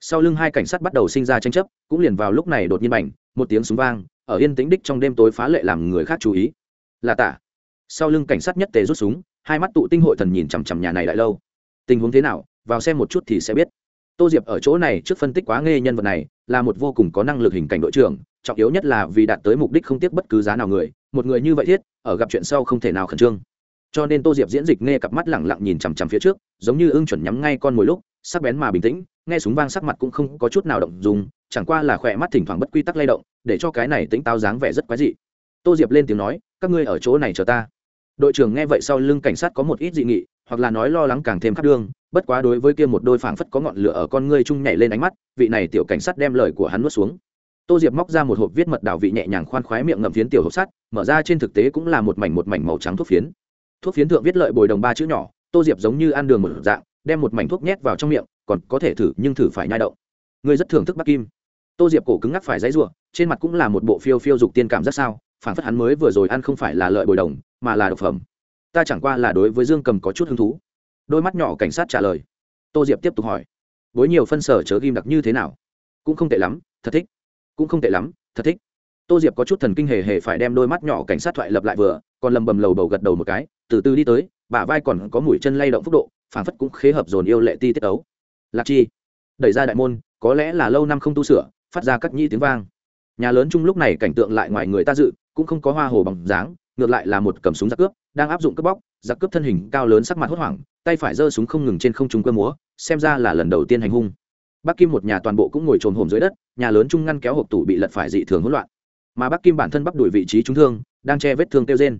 Sau lưng hai cảnh sát bắt đầu sinh ra tranh chấp, cũng liền vào lúc này đột nhiên bành, một tiếng súng vang, ở yên tĩnh đích trong đêm tối phá lệ làm người khác chú ý. Là tả sau lưng cảnh sát nhất tề rút súng, hai mắt tụ tinh hội thần nhìn chằm chằm nhà này lại lâu. Tình huống thế nào, vào xem một chút thì sẽ biết. Tô diệp ở chỗ này trước phân tích quá nghe nhân vật này, là một vô cùng có năng lực hình cảnh đội trưởng, trọng yếu nhất là vì đạt tới mục đích không tiếc bất cứ giá nào người, một người như vậy thiết, ở gặp chuyện sau không thể nào khẩn trương cho nên tô diệp diễn dịch nghe cặp mắt lẳng lặng nhìn chằm chằm phía trước, giống như ưng chuẩn nhắm ngay con mồi lúc, sắc bén mà bình tĩnh, nghe súng vang sắc mặt cũng không có chút nào động dùng chẳng qua là khỏe mắt thỉnh thoảng bất quy tắc lay động, để cho cái này tính tao dáng vẻ rất quái dị. Tô diệp lên tiếng nói, các ngươi ở chỗ này chờ ta. Đội trưởng nghe vậy sau lưng cảnh sát có một ít dị nghị, hoặc là nói lo lắng càng thêm khắc đương bất quá đối với kia một đôi phảng phất có ngọn lửa ở con ngươi chung nhảy lên ánh mắt, vị này tiểu cảnh sát đem lời của hắn nuốt xuống. Tô diệp móc ra một hộp viết mật đảo vị nhẹ nhàng khoan khoái miệng ngậm phiến tiểu hộp sắt, mở ra trên thực tế cũng là một mảnh một mảnh màu trắng thuốc phiến thuốc phiến thượng viết lợi bồi đồng ba chữ nhỏ, tô diệp giống như ăn đường một dạng, đem một mảnh thuốc nhét vào trong miệng, còn có thể thử nhưng thử phải nhai động. Ngươi rất thưởng thức bắc kim. Tô diệp cổ cứng ngắc phải dãy ruộng trên mặt cũng là một bộ phiêu phiêu dục tiên cảm rất sao, phản phất hắn mới vừa rồi ăn không phải là lợi bồi đồng, mà là độc phẩm. Ta chẳng qua là đối với dương cầm có chút hứng thú. Đôi mắt nhỏ cảnh sát trả lời. Tô diệp tiếp tục hỏi. Với nhiều phân sở chớ ghim đặc như thế nào? Cũng không tệ lắm, thật thích. Cũng không tệ lắm, thật thích. Tô diệp có chút thần kinh hề hề phải đem đôi mắt nhỏ cảnh sát thoại lập lại vừa, còn lầm bầm lầu bầu gật đầu một cái từ từ đi tới, bả vai còn có mũi chân lay động phúc độ, phảng phất cũng khế hợp dồn yêu lệ ti tiết ấu. Lạc chi, đẩy ra đại môn, có lẽ là lâu năm không tu sửa, phát ra các nhĩ tiếng vang. Nhà lớn chung lúc này cảnh tượng lại ngoài người ta dự, cũng không có hoa hồ bằng dáng, ngược lại là một cầm súng giặc cướp, đang áp dụng cướp bóc, giặc cướp thân hình cao lớn sắc mặt hốt hoảng, tay phải giơ súng không ngừng trên không trung cơ múa, xem ra là lần đầu tiên hành hung. Bắc kim một nhà toàn bộ cũng ngồi trồm hổm dưới đất, nhà lớn chung ngăn kéo hộp tủ bị lật phải dị thường hỗn loạn. Mà bắc kim bản thân bắc đuổi vị trí trúng thương, đang che vết thương tiêu trên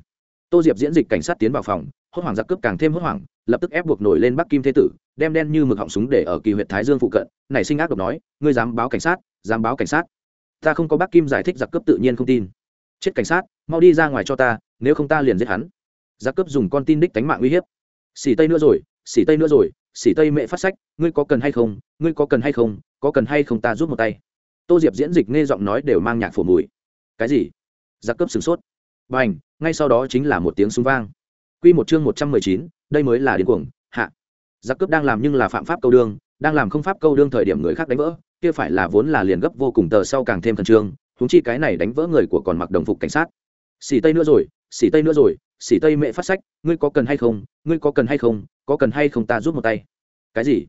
tô diệp diễn dịch cảnh sát tiến vào phòng, hốt hoảng giặc cướp càng thêm hốt hoảng, lập tức ép buộc nổi lên bắc kim thế tử, đem đen như mực họng súng để ở kỳ huyện thái dương phụ cận, nảy sinh ác độc nói, ngươi dám báo cảnh sát, dám báo cảnh sát. Ta không có bắc kim giải thích giặc cướp tự nhiên không tin. Chết cảnh sát, mau đi ra ngoài cho ta, nếu không ta liền giết hắn. Giặc cướp dùng con tin đích tánh mạng uy hiếp. Xỉ tây nữa rồi, xỉ tây nữa rồi, xỉ tây mẹ phát sách, ngươi có cần hay không, ngươi có cần hay không, có cần hay không ta giúp một tay. Tô diệp diễn dịch nghe giọng nói đều mang nhạc phổ mùi. Cái gì? Giặc cướp sửng sốt b à n h ngay sau đó chính là một tiếng súng vang. Q một chương một trăm mười chín, đây mới là điên cuồng, hạ. Giặc cướp đang làm nhưng là phạm pháp câu đương đang làm không pháp câu đương thời điểm người khác đánh vỡ, kia phải là vốn là liền gấp vô cùng tờ sau càng thêm khẩn trương húng chi cái này đánh vỡ người của còn mặc đồng phục cảnh sát. Xỉ tây nữa rồi, xỉ tây nữa rồi, xỉ tây mẹ phát sách, ngươi có cần hay không, ngươi có cần hay không, có cần hay không ta giúp một tay. Cái gì?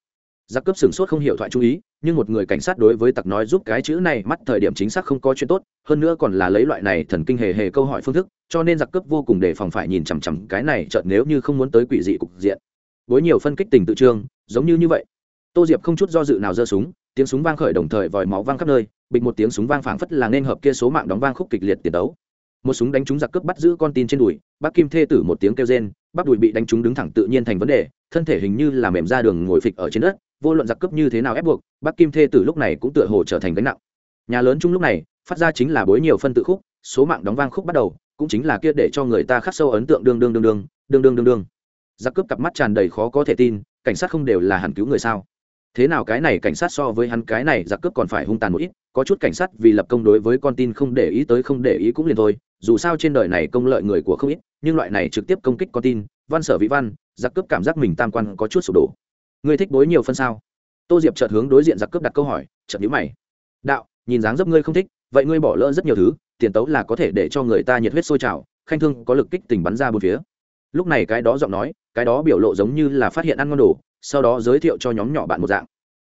Giặc cướp sửng sốt không hiểu thoại chú ý, nhưng một người cảnh sát đối với tặc nói giúp cái chữ này mắt thời điểm chính xác không có chuyện tốt, hơn nữa còn là lấy loại này thần kinh hề hề câu hỏi phương thức, cho nên giặc cướp vô cùng đề phòng phải nhìn chằm chằm cái này chợt nếu như không muốn tới quỷ dị cục diện. Với nhiều phân kích tình tự trương, giống như như vậy. Tô diệp không chút do dự nào giơ súng, tiếng súng vang khởi đồng thời vòi máu vang khắp nơi, bịch một tiếng súng vang phảng phất là nên hợp kia số mạng đóng vang khúc kịch liệt tiền đấu một súng đánh trúng giặc cướp bắt giữ con tin trên đùi, bác kim thê tử một tiếng kêu rên, bác đùi bị đánh trúng đứng thẳng tự nhiên thành vấn đề, thân thể hình như là mềm ra đường ngồi phịch ở trên đất vô luận giặc cướp như thế nào ép buộc, bắc kim thê tử lúc này cũng tựa hồ trở thành gánh nặng. Nhà lớn chung lúc này, phát ra chính là bối nhiều phân tự khúc, số mạng đóng vang khúc bắt đầu, cũng chính là kia để cho người ta khắc sâu ấn tượng đương đương đương đương đương đương đương đương. Giặc cướp cặp mắt tràn đầy khó có thể tin, cảnh sát không đều là hẳn cứu người sao? Thế nào cái này cảnh sát so với hắn cái này giặc cướp còn phải hung tàn một ít, có chút cảnh sát vì lập công đối với con tin không để ý tới không để ý cũng liền thôi, dù sao trên đời này công lợi người của không ít, nhưng loại này trực tiếp công kích con tin, văn sở vị văn, giặc cướp cảm giác mình tam quan có chút sụp đổ. Ngươi thích bối nhiều phân sao? Tô diệp chợt hướng đối diện giặc cướp đặt câu hỏi, chợt nhíu mày. Đạo, nhìn dáng dấp ngươi không thích, vậy ngươi bỏ lỡ rất nhiều thứ, tiền tấu là có thể để cho người ta nhiệt huyết sôi trào, khanh thương có lực kích tình bắn ra bốn phía. Lúc này cái đó giọng nói, cái đó biểu lộ giống như là phát hiện ăn ngon đồ, sau đó giới thiệu cho nhóm nhỏ bạn một dạng.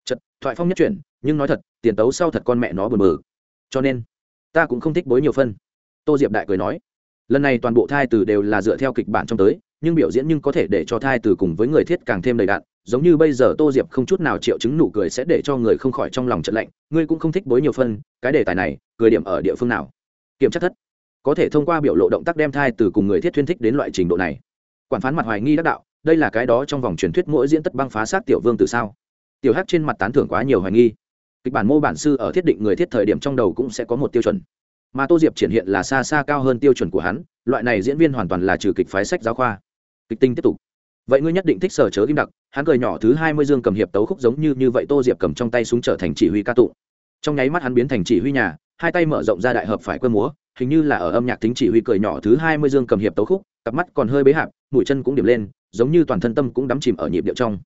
Chật thoại phong nhất chuyển, nhưng nói thật, tiền tấu sau thật con mẹ nó bờ bờ cho nên, ta cũng không thích bối nhiều phân. Tô diệp đại cười nói, lần này toàn bộ thai từ đều là dựa theo kịch bản trong tới, nhưng biểu diễn nhưng có thể để cho thai từ cùng với người thiết càng thêm đầy đạn giống như bây giờ tô diệp không chút nào triệu chứng nụ cười sẽ để cho người không khỏi trong lòng trận lạnh, ngươi cũng không thích bối nhiều phân, cái đề tài này, cười điểm ở địa phương nào? Kiểm tra thất. Có thể thông qua biểu lộ động tác đem thai từ cùng người thiết thuyên thích đến loại trình độ này. Quản phán mặt hoài nghi đắc đạo, đây là cái đó trong vòng truyền thuyết mỗi diễn tất băng phá sát tiểu vương từ sao? Tiểu hắc trên mặt tán thưởng quá nhiều hoài nghi. Kịch bản mô bản sư ở thiết định người thiết thời điểm trong đầu cũng sẽ có một tiêu chuẩn. Mà tô diệp triển hiện là xa xa cao hơn tiêu chuẩn của hắn, loại này diễn viên hoàn toàn là trừ kịch phái sách giáo khoa. Kịch tinh tiếp tục vậy ngươi nhất định thích sở chớ kim đặc, hắn cười nhỏ thứ hai mươi dương cầm hiệp tấu khúc giống như như vậy tô diệp cầm trong tay súng trở thành chỉ huy ca tụng trong nháy mắt hắn biến thành chỉ huy nhà, hai tay mở rộng ra đại hợp phải quân múa, hình như là ở âm nhạc tính chỉ huy cười nhỏ thứ hai mươi dương cầm hiệp tấu khúc, cặp mắt còn hơi bế hạp, mũi chân cũng điểm lên, giống như toàn thân tâm cũng đắm chìm ở nhịp điệu trong.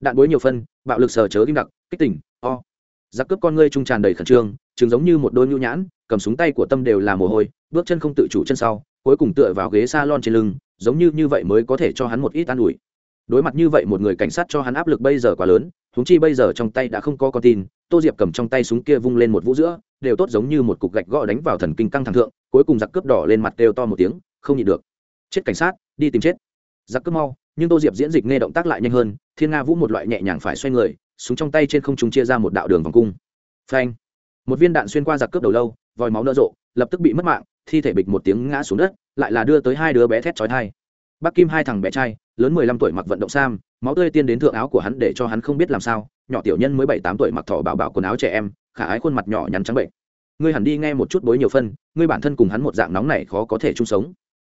Đạn bối nhiều phân, bạo lực sờ chớ kim đặc, kích tỉnh o. Giặc cướp con ngươi trung tràn đầy khẩn trương chứng giống như một đôi nhu nhãn, cầm súng tay của tâm đều là mồ hôi, bước chân không tự chủ chân sau, cuối cùng tựa vào ghế s a lon trên lưng giống như như vậy mới có thể cho hắn một ít an ủi. Đối mặt như vậy một người cảnh sát cho hắn áp lực bây giờ quá lớn húng chi bây giờ trong tay đã không có con tin, tô diệp cầm trong tay súng kia vung lên một vũ giữa, đều tốt giống như một cục gạch gõ đánh vào thần kinh căng thẳng thượng, cuối cùng giặc cướp đỏ lên mặt đều to một tiếng, không nhịn được. Chết cảnh sát, đi tìm chết. Giặc cướp mau, nhưng tô diệp diễn dịch nghe động tác lại nhanh hơn, thiên nga vũ một loại nhẹ nhàng phải xoay người, súng trong tay trên không trung chia ra một đạo đường vòng cung. Phanh. Một viên đạn xuyên qua giặc cướp đầu lâu, vòi máu nở rộ, lập tức bị mất mạng thi thể bịch một tiếng ngã xuống đất, lại là đưa tới hai đứa bé thét chói thai bắc kim hai thằng bé trai, lớn mười lăm tuổi mặc vận động sam, máu tươi tiên đến thượng áo của hắn để cho hắn không biết làm sao, nhỏ tiểu nhân mới bảy tám tuổi mặc thỏ bảo bảo quần áo trẻ em, khả ái khuôn mặt nhỏ nhắn trắng bệnh. Ngươi hẳn đi nghe một chút bối nhiều phân, ngươi bản thân cùng hắn một dạng nóng này khó có thể chung sống.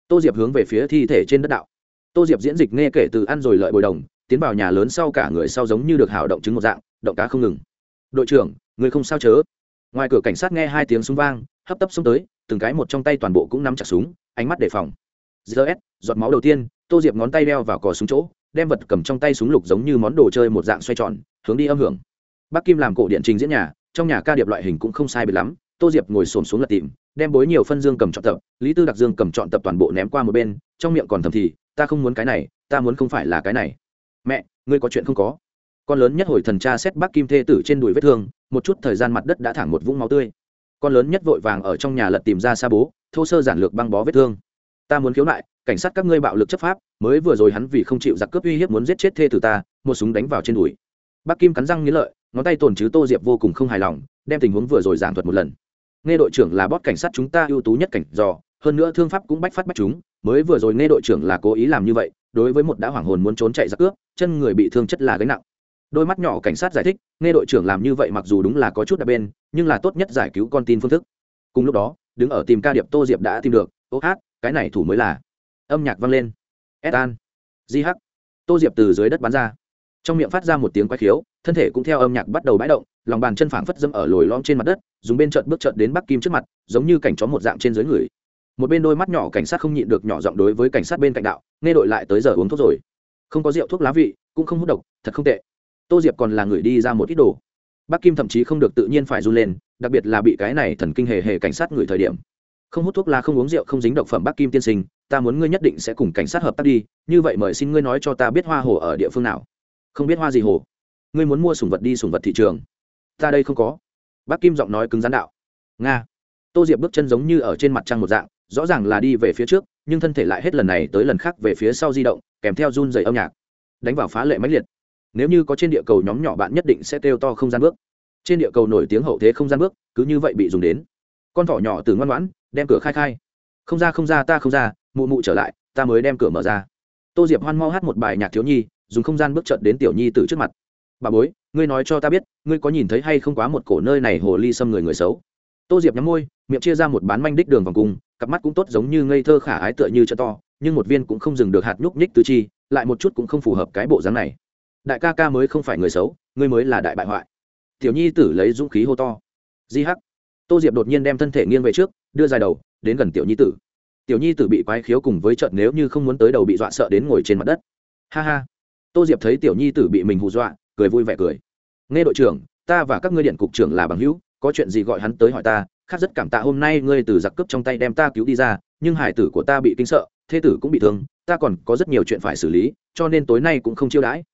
Tô diệp hướng về phía thi thể trên đất đạo. Tô diệp diễn dịch nghe kể từ ăn rồi lợi bồi đồng, tiến vào nhà lớn sau cả người sau giống như được hảo động chứng một dạng, động cá không ngừng. Đội trưởng người không sao chớ? Ngoài cửa cảnh sát nghe hai tiếng súng vang, hấp tấp xông tới từng cái một trong tay toàn bộ cũng nắm chặt súng, ánh mắt đề phòng. Gs giọt máu đầu tiên, tô diệp ngón tay đeo vào cò súng chỗ, đem vật cầm trong tay súng lục giống như món đồ chơi một dạng xoay tròn, hướng đi âm hưởng. Bắc kim làm cổ điện trình diễn nhà, trong nhà ca điệp loại hình cũng không sai biệt lắm, tô diệp ngồi xổm xuống lật tìm, đem bối nhiều phân dương cầm chọn tập, lý tư đặc dương cầm chọn tập toàn bộ ném qua một bên, trong miệng còn thầm thì, ta không muốn cái này, ta muốn không phải là cái này. Mẹ, ngươi có chuyện không có? Con lớn nhất hồi thần cha xét bắc kim thê tử trên đùi vết thương, một chút thời gian mặt đất đã thẳng một vũng máu tươi con lớn nhất vội vàng ở trong nhà lật tìm ra xa bố, thô sơ giản lược băng bó vết thương. Ta muốn khiếu nại, cảnh sát các ngươi bạo lực chấp pháp, mới vừa rồi hắn vì không chịu giặc cướp uy hiếp muốn giết chết thê tử ta, một súng đánh vào trên đùi. Bắc kim cắn răng nghĩ lợi, ngón tay tổn chứ tô diệp vô cùng không hài lòng, đem tình huống vừa rồi giảng thuật một lần. Nghe đội trưởng là bót cảnh sát chúng ta ưu tú nhất cảnh dò, hơn nữa thương pháp cũng bách phát bách chúng, mới vừa rồi nghe đội trưởng là cố ý làm như vậy, đối với một đã hoảng hồn muốn trốn chạy giặc cướp, chân người bị thương chất là gánh nặng đôi mắt nhỏ cảnh sát giải thích, nghe đội trưởng làm như vậy mặc dù đúng là có chút đặc bên, nhưng là tốt nhất giải cứu con tin phương thức. Cùng lúc đó, đứng ở tìm ca điệp tô diệp đã tìm được, ô hát, cái này thủ mới là. Âm nhạc vang lên. Etan an. Di hắc. Tô diệp từ dưới đất bắn ra. Trong miệng phát ra một tiếng quay khiếu, thân thể cũng theo âm nhạc bắt đầu bãi động, lòng bàn chân phảng phất dâm ở lồi lom trên mặt đất, dùng bên trợt bước trợt đến bắc kim trước mặt, giống như cảnh chó một dạng trên dưới người. Một bên đôi mắt nhỏ cảnh sát không nhịn được nhỏ giọng đối với cảnh sát bên cạnh đạo, nghe đội lại tới giờ uống thuốc rồi. Không có rượu thuốc lá vị, cũng không hút độc, thật không tệ tô diệp còn là người đi ra một ít đồ. Bắc kim thậm chí không được tự nhiên phải run lên, đặc biệt là bị cái này thần kinh hề hề cảnh sát người thời điểm. Không hút thuốc lá, không uống rượu, không dính độc phẩm bắc kim tiên sinh, ta muốn ngươi nhất định sẽ cùng cảnh sát hợp tác đi, như vậy mời xin ngươi nói cho ta biết hoa hồ ở địa phương nào. Không biết hoa gì hồ? Ngươi muốn mua sùng vật đi sùng vật thị trường. Ta đây không có. Bác kim giọng nói cứng rắn đạo. Nga. Tô diệp bước chân giống như ở trên mặt trăng một dạng, rõ ràng là đi về phía trước, nhưng thân thể lại hết lần này tới lần khác về phía sau di động, kèm theo run dày âm nhạc. Đánh vào phá lệ máy liệt nếu như có trên địa cầu nhóm nhỏ bạn nhất định sẽ kêu to không gian bước. Trên địa cầu nổi tiếng hậu thế không gian bước, cứ như vậy bị dùng đến. Con thỏ nhỏ từ ngoan ngoãn, đem cửa khai khai. Không ra không ra, ta không ra, mụ mụ trở lại, ta mới đem cửa mở ra. Tô diệp hoan mau hát một bài nhạc thiếu nhi, dùng không gian bước trận đến tiểu nhi từ trước mặt. Bà bối, ngươi nói cho ta biết, ngươi có nhìn thấy hay không quá một cổ nơi này hồ ly xâm người người xấu? Tô diệp nhắm môi, miệng chia ra một bán manh đích đường vòng cung, cặp mắt cũng tốt giống như ngây thơ khả ái tựa như chợ to, nhưng một viên cũng không dừng được hạt nhúc nhích tứ chi, lại một chút cũng không phù hợp cái bộ dáng này đại ca ca mới không phải người xấu, ngươi mới là đại bại hoại. Tiểu nhi tử lấy dũng khí hô to. Di hắc. Tô diệp đột nhiên đem thân thể nghiêng về trước, đưa dài đầu, đến gần tiểu nhi tử. Tiểu nhi tử bị quái khiếu cùng với trận nếu như không muốn tới đầu bị dọa sợ đến ngồi trên mặt đất. Ha ha. Tô diệp thấy tiểu nhi tử bị mình hù dọa, cười vui vẻ cười. Nghe đội trưởng, ta và các ngươi điện cục trưởng là bằng hữu, có chuyện gì gọi hắn tới hỏi ta, khác rất cảm tạ hôm nay ngươi từ giặc cướp trong tay đem ta cứu đi ra, nhưng hải tử của ta bị kinh sợ thê tử cũng bị thương, ta còn có rất nhiều chuyện phải xử lý, cho nên tối nay cũng không chiêu đãi.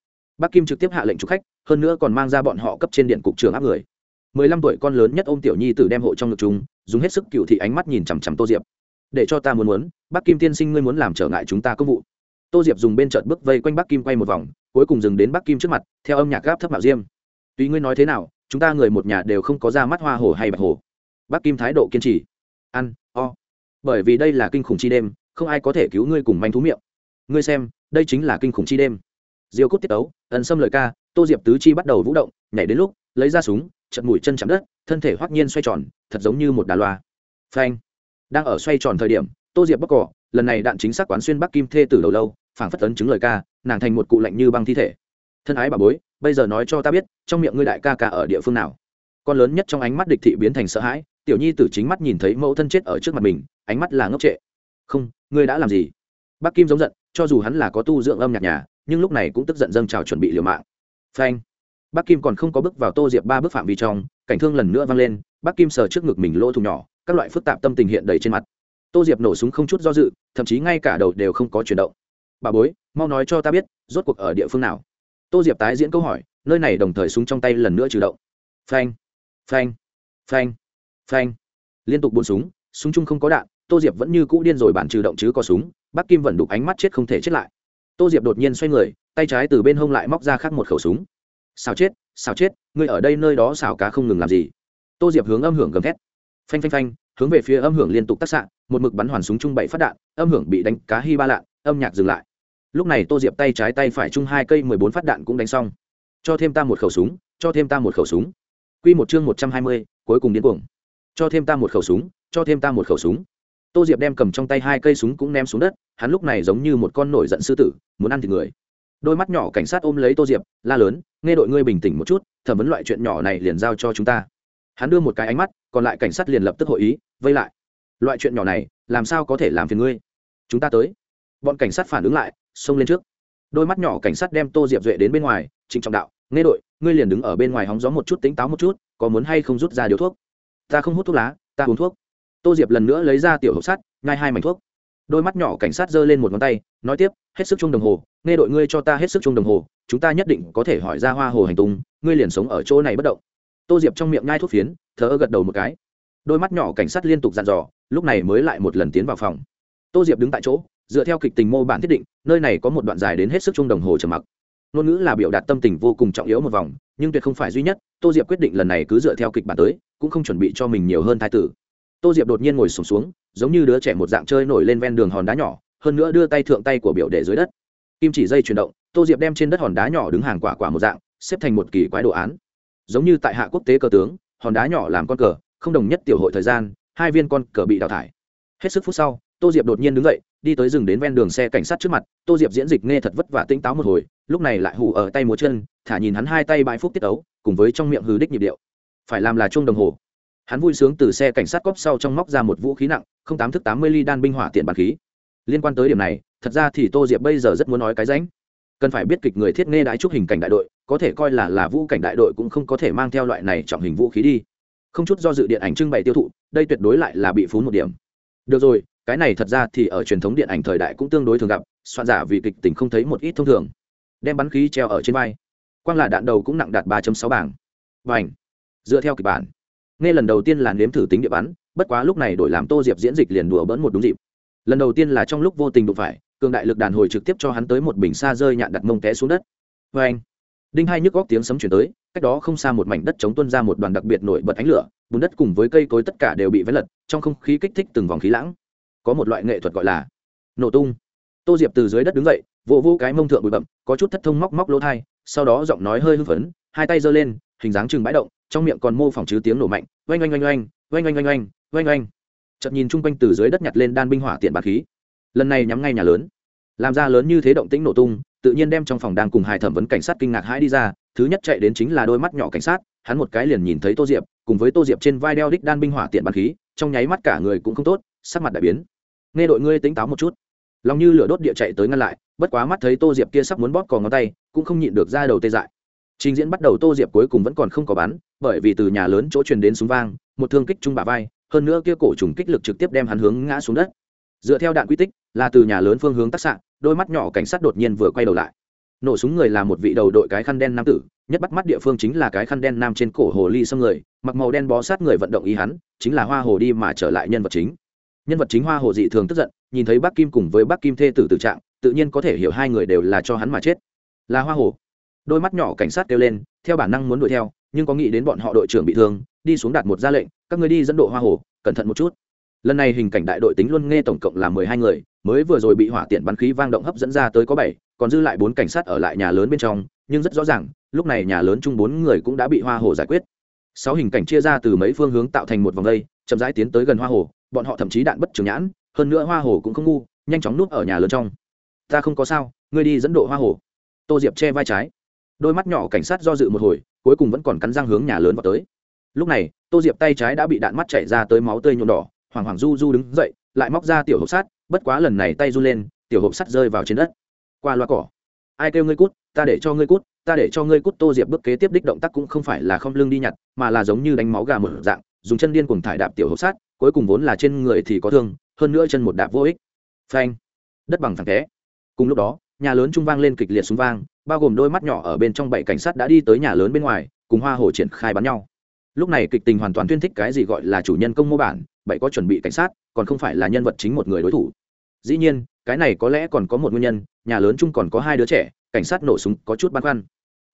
Bắc kim trực tiếp hạ lệnh chủ khách, hơn nữa còn mang ra bọn họ cấp trên điện cục trưởng áp người. Mười lăm tuổi con lớn nhất ôm tiểu nhi tử đem hộ trong ngực chúng dùng hết sức cựu thị ánh mắt nhìn chằm chằm tô diệp. Để cho ta muốn muốn Bắc kim tiên sinh ngươi muốn làm trở ngại chúng ta công vụ. Tô diệp dùng bên trợt bước vây quanh Bắc kim quay một vòng, cuối cùng dừng đến Bắc kim trước mặt, theo âm nhạc gáp thấp mạo diêm. Tuy ngươi nói thế nào, chúng ta người một nhà đều không có ra mắt hoa hồ hay bạch hồ. Bắc kim thái độ kiên trì. Ăn, o. Bởi vì đây là kinh khủng chi đêm, không ai có thể cứu ngươi cùng manh thú miệng. Ngươi xem, đây chính là kinh khủng chi đêm diêu cốt tiết tấu ẩn xâm lời ca, tô diệp tứ chi bắt đầu vũ động, nhảy đến lúc, lấy ra súng, chật mũi chân chạm đất, thân thể hoắc nhiên xoay tròn, thật giống như một đà loa. Phanh. Đang ở xoay tròn thời điểm, tô diệp bóc cỏ, lần này đạn chính xác quán xuyên bắc kim thê từ đầu lâu, phảng phất tấn chứng lời ca, nàng thành một cụ lạnh như băng thi thể. Thân ái bà bối, bây giờ nói cho ta biết, trong miệng ngươi đại ca ca ở địa phương nào? Con lớn nhất trong ánh mắt địch thị biến thành sợ hãi, tiểu nhi tử chính mắt nhìn thấy mẫu thân chết ở trước mặt mình, ánh mắt là ngốc trệ. Không, ngươi đã làm gì? Bắc kim giống giận, cho dù hắn là có tu dưỡng âm nhạc nhà nhưng lúc này cũng tức giận dâng trào chuẩn bị liều mạng. Phanh. Bắc kim còn không có bước vào tô diệp ba bước phạm vi trong, cảnh thương lần nữa vang lên, Bắc kim sờ trước ngực mình lỗ thùng nhỏ, các loại phức tạp tâm tình hiện đầy trên mặt. Tô diệp nổ súng không chút do dự, thậm chí ngay cả đầu đều không có chuyển động. Bà bối, mau nói cho ta biết, rốt cuộc ở địa phương nào? Tô diệp tái diễn câu hỏi, nơi này đồng thời súng trong tay lần nữa trừ động. Phanh. Phanh. Phanh. Phanh. Liên tục bồn súng súng chung không có đạn, tô diệp vẫn như cũ điên rồi bản trừ động chứ có súng, bắc kim vẫn đục ánh mắt chết không thể chết lại tô diệp đột nhiên xoay người, tay trái từ bên hông lại móc ra khác một khẩu súng. Xào chết xào chết, ngươi ở đây nơi đó xào cá không ngừng làm gì? Tô diệp hướng âm hưởng gầm thét. Phanh phanh phanh, hướng về phía âm hưởng liên tục tác xạ, một mực bắn hoàn súng chung bảy phát đạn, âm hưởng bị đánh, cá hy ba lạ âm nhạc dừng lại. Lúc này tô diệp tay trái tay phải chung hai cây mười bốn phát đạn cũng đánh xong. Cho thêm ta một khẩu súng, cho thêm ta một khẩu súng. Q một chương một trăm hai mươi, cuối cùng điên cuồng. Cho thêm ta một khẩu súng, cho thêm ta một khẩu súng tô diệp đem cầm trong tay hai cây súng cũng ném xuống đất, hắn lúc này giống như một con nổi giận sư tử, muốn ăn thịt người. Đôi mắt nhỏ cảnh sát ôm lấy tô diệp, la lớn, nghe đội ngươi bình tĩnh một chút, thẩm vấn loại chuyện nhỏ này liền giao cho chúng ta. Hắn đưa một cái ánh mắt, còn lại cảnh sát liền lập tức hội ý, vây lại. Loại chuyện nhỏ này, làm sao có thể làm phiền ngươi? Chúng ta tới. Bọn cảnh sát phản ứng lại, xông lên trước. Đôi mắt nhỏ cảnh sát đem tô diệp duệ đến bên ngoài, trịnh trọng đạo, nghe đội, ngươi liền đứng ở bên ngoài hóng gió một chút tính táo một chút, có muốn hay không rút ra điếu thuốc? Ta không hút thuốc lá, ta uống thuốc tô diệp lần nữa lấy ra tiểu hộp sắt ngay hai mảnh thuốc. Đôi mắt nhỏ cảnh sát giơ lên một ngón tay, nói tiếp, hết sức chung đồng hồ, nghe đội ngươi cho ta hết sức chung đồng hồ, chúng ta nhất định có thể hỏi ra hoa hồ hành tung, ngươi liền sống ở chỗ này bất động. Tô diệp trong miệng nhai thuốc phiến, thờ ơ gật đầu một cái. Đôi mắt nhỏ cảnh sát liên tục dặn dò, lúc này mới lại một lần tiến vào phòng. Tô diệp đứng tại chỗ, dựa theo kịch tình mô bản thiết định, nơi này có một đoạn dài đến hết sức chung đồng hồ trầm mặc. Ngôn ngữ là biểu đạt tâm tình vô cùng trọng yếu một vòng, nhưng tuyệt không phải duy nhất, tô diệp quyết định lần này cứ dựa theo kịch bản tới, cũng không chuẩn bị cho mình nhiều hơn thái tử tô diệp đột nhiên ngồi sùng xuống, xuống giống như đứa trẻ một dạng chơi nổi lên ven đường hòn đá nhỏ hơn nữa đưa tay thượng tay của biểu để dưới đất. Kim chỉ dây chuyển động tô diệp đem trên đất hòn đá nhỏ đứng hàng quả quả một dạng xếp thành một kỳ quái đồ án. Giống như tại hạ quốc tế cờ tướng hòn đá nhỏ làm con cờ không đồng nhất tiểu hội thời gian hai viên con cờ bị đào thải. Hết sức phút sau tô diệp đột nhiên đứng dậy đi tới rừng đến ven đường xe cảnh sát trước mặt tô diệp diễn dịch nghe thật vất vả tinh táo một hồi lúc này lại hủ ở tay múa chân thả nhìn hắn hai tay bãi phúc tiết ấu cùng với trong miệng hư đích nhịp điệu. Phải làm là chuông đồng hồ hắn vui sướng từ xe cảnh sát cóp sau trong móc ra một vũ khí nặng, không tám thức tám mươi ly đan binh hỏa tiện bàn khí. Liên quan tới điểm này, thật ra thì tô diệp bây giờ rất muốn nói cái ránh. Cần phải biết kịch người thiết nghe đái trúc hình cảnh đại đội, có thể coi là là vũ cảnh đại đội cũng không có thể mang theo loại này trọng hình vũ khí đi. Không chút do dự điện ảnh trưng bày tiêu thụ, đây tuyệt đối lại là bị phú một điểm. Được rồi, cái này thật ra thì ở truyền thống điện ảnh thời đại cũng tương đối thường gặp, soạn giả vì kịch tình không thấy một ít thông thường. Đem bắn khí treo ở trên vai. Quang là đạn đầu cũng nặng đạt ba sáu bảng. Và ảnh dựa theo kịch bản nghe lần đầu tiên là nếm thử tính địa bắn, bất quá lúc này đổi làm tô diệp diễn dịch liền đùa bỡn một đúng dịp. Lần đầu tiên là trong lúc vô tình đụng phải, cường đại lực đàn hồi trực tiếp cho hắn tới một bình xa rơi nhạn đặt mông té xuống đất. Vê anh, đinh hai nhức góc tiếng sấm chuyển tới, cách đó không xa một mảnh đất chống tuân ra một đoàn đặc biệt nổi bật ánh lửa, bùn đất cùng với cây cối tất cả đều bị vén lật, trong không khí kích thích từng vòng khí lãng. Có một loại nghệ thuật gọi là nổ tung. Tô diệp từ dưới đất đứng dậy, vỗ vỗ cái mông thượng bụi bậm có chút thất thông móc móc lỗ thai, sau đó giọng nói hơi hưng phấn, hai tay giơ lên, hình dáng chừng bãi động, trong miệng còn mô phỏng chứ tiếng nổ mạnh oanh oanh oanh oanh oanh oanh oanh oanh oanh oanh. Chợt nhìn chung quanh từ dưới đất nhặt lên đan binh hỏa tiện bạc khí. Lần này nhắm ngay nhà lớn. Làm ra lớn như thế động tĩnh nổ tung, tự nhiên đem trong phòng đang cùng hai thẩm vấn cảnh sát kinh ngạc hãi đi ra, thứ nhất chạy đến chính là đôi mắt nhỏ cảnh sát, hắn một cái liền nhìn thấy tô diệp, cùng với tô diệp trên vai đeo đích đan binh hỏa tiện bạc khí, trong nháy mắt cả người cũng không tốt, sắc mặt đại biến. Nghe đội ngươi tính táo một chút. Lòng như lửa đốt địa chạy tới ngăn lại, bất quá mắt thấy tô diệp kia sắp muốn bóp cò ngón tay, cũng không nhịn được ra đầu tê dại trình diễn bắt đầu tô diệp cuối cùng vẫn còn không có bắn, bởi vì từ nhà lớn chỗ truyền đến súng vang, một thương kích trung bà vai, hơn nữa kia cổ trùng kích lực trực tiếp đem hắn hướng ngã xuống đất. Dựa theo đạn quy tích, là từ nhà lớn phương hướng tác xạ, đôi mắt nhỏ cảnh sát đột nhiên vừa quay đầu lại. Nổ súng người là một vị đầu đội cái khăn đen nam tử, nhất bắt mắt địa phương chính là cái khăn đen nam trên cổ hồ ly xâm người, mặc màu đen bó sát người vận động ý hắn, chính là hoa hồ đi mà trở lại nhân vật chính. Nhân vật chính hoa hồ dị thường tức giận, nhìn thấy bác kim cùng với bác kim thê tử tử trạng, tự nhiên có thể hiểu hai người đều là cho hắn mà chết. Là hoa hồ đôi mắt nhỏ cảnh sát kêu lên, theo bản năng muốn đuổi theo, nhưng có nghĩ đến bọn họ đội trưởng bị thương, đi xuống đặt một ra lệnh, các người đi dẫn độ hoa hồ, cẩn thận một chút. Lần này hình cảnh đại đội tính luôn nghe tổng cộng là mười hai người, mới vừa rồi bị hỏa tiện bắn khí vang động hấp dẫn ra tới có bảy, còn dư lại bốn cảnh sát ở lại nhà lớn bên trong, nhưng rất rõ ràng, lúc này nhà lớn chung bốn người cũng đã bị hoa hồ giải quyết. Sáu hình cảnh chia ra từ mấy phương hướng tạo thành một vòng dây chậm rãi tiến tới gần hoa hồ, bọn họ thậm chí đạn bất trường nhãn, hơn nữa hoa hồ cũng không ngu, nhanh chóng núp ở nhà lớn trong. Ta không có sao, ngươi đi dẫn độ hoa hồ. Tô diệp che vai trái đôi mắt nhỏ cảnh sát do dự một hồi, cuối cùng vẫn còn cắn răng hướng nhà lớn vào tới. Lúc này, tô diệp tay trái đã bị đạn mắt chảy ra tới máu tươi nhuộm đỏ hoàng hoàng du du đứng dậy, lại móc ra tiểu hộp sắt, bất quá lần này tay run lên, tiểu hộp sắt rơi vào trên đất. Qua loa cỏ. Ai kêu ngươi cút, ta để cho ngươi cút, ta để cho ngươi cút, tô diệp bước kế tiếp đích động tác cũng không phải là không lưng đi nhặt, mà là giống như đánh máu gà một dạng, dùng chân điên cùng thải đạp tiểu hộp sắt, cuối cùng vốn là trên người thì có thương, hơn nữa chân một đạp vô ích. Phanh. Đất bằng thẳng té. Cùng lúc đó, nhà lớn trung vang lên kịch liệt súng vang bao gồm đôi mắt nhỏ ở bên trong bảy cảnh sát đã đi tới nhà lớn bên ngoài, cùng hoa hồ triển khai bắn nhau. Lúc này kịch tình hoàn toàn tuyên thích cái gì gọi là chủ nhân công mô bản, bảy có chuẩn bị cảnh sát, còn không phải là nhân vật chính một người đối thủ. Dĩ nhiên, cái này có lẽ còn có một nguyên nhân, nhà lớn chung còn có hai đứa trẻ, cảnh sát nổ súng có chút băn khoăn.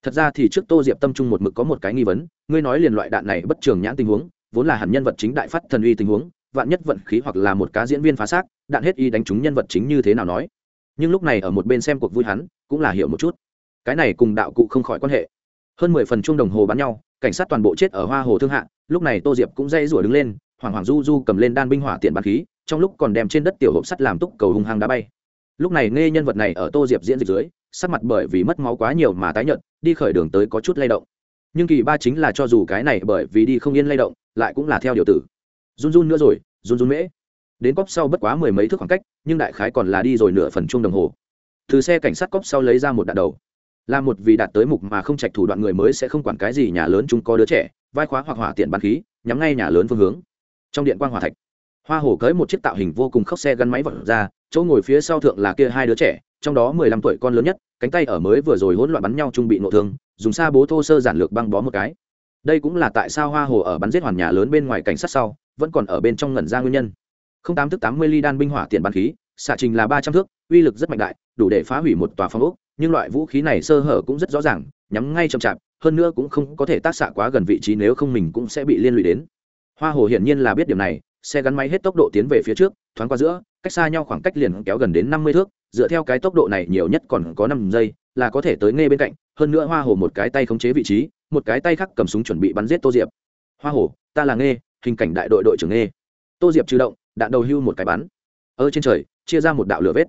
Thật ra thì trước tô diệp tâm trung một mực có một cái nghi vấn, ngươi nói liền loại đạn này bất trường nhãn tình huống, vốn là hẳn nhân vật chính đại phát thần uy tình huống, vạn nhất vận khí hoặc là một cá diễn viên phá xác, đạn hết y đánh trúng nhân vật chính như thế nào nói. Nhưng lúc này ở một bên xem cuộc vui hắn, cũng là hiểu một chút cái này cùng đạo cụ không khỏi quan hệ. Hơn mười phần chung đồng hồ bắn nhau, cảnh sát toàn bộ chết ở hoa hồ thương hạ, lúc này tô diệp cũng dây rủa đứng lên hoàng hoàng du du cầm lên đan binh hỏa tiện bắn khí, trong lúc còn đem trên đất tiểu hộp sắt làm túc cầu hung hăng đá bay. Lúc này nghe nhân vật này ở tô diệp diễn dịch dưới, sắc mặt bởi vì mất máu quá nhiều mà tái nhợt, đi khởi đường tới có chút lay động. Nhưng kỳ ba chính là cho dù cái này bởi vì đi không yên lay động, lại cũng là theo điều tử. Run run nữa rồi, run run mễ. Đến cốc sau bất quá mười mấy thước khoảng cách, nhưng đại khái còn là đi rồi nửa phần chung đồng hồ. Từ xe cảnh sát cốc sau lấy ra một đạn đầu là một vì đạt tới mục mà không trạch thủ đoạn người mới sẽ không quản cái gì nhà lớn chúng có đứa trẻ, vai khóa hoặc hỏa tiện bắn khí, nhắm ngay nhà lớn phương hướng. Trong điện quan hòa thạch, hoa hổ cưới một chiếc tạo hình vô cùng khóc xe gắn máy vật ra, chỗ ngồi phía sau thượng là kia hai đứa trẻ, trong đó mười lăm tuổi con lớn nhất, cánh tay ở mới vừa rồi hỗn loạn bắn nhau trung bị nộ thương, dùng xa bố thô sơ giản lược băng bó một cái. Đây cũng là tại sao hoa hồ ở bắn giết hoàn nhà lớn bên ngoài cảnh sát sau, vẫn còn ở bên trong ngẩn ra nguyên nhân. Không tám thức tám mươi ly đan binh hỏa tiền bắn khí, xạ trình là ba trăm thước, uy lực rất mạnh đại, đủ để phá hủy một tòa phong ốc nhưng loại vũ khí này sơ hở cũng rất rõ ràng, nhắm ngay chậm chạp, hơn nữa cũng không có thể tác xạ quá gần vị trí nếu không mình cũng sẽ bị liên lụy đến. Hoa hồ hiển nhiên là biết điều này, xe gắn máy hết tốc độ tiến về phía trước, thoáng qua giữa, cách xa nhau khoảng cách liền kéo gần đến năm mươi thước, dựa theo cái tốc độ này nhiều nhất còn có năm giây, là có thể tới ngay bên cạnh, hơn nữa hoa hồ một cái tay khống chế vị trí, một cái tay khác cầm súng chuẩn bị bắn giết tô diệp. Hoa hồ, ta là nghe hình cảnh đại đội đội trưởng nghe tô diệp trừ động, đạn đầu hưu một cái bắn. Ở trên trời, chia ra một đạo lửa vết.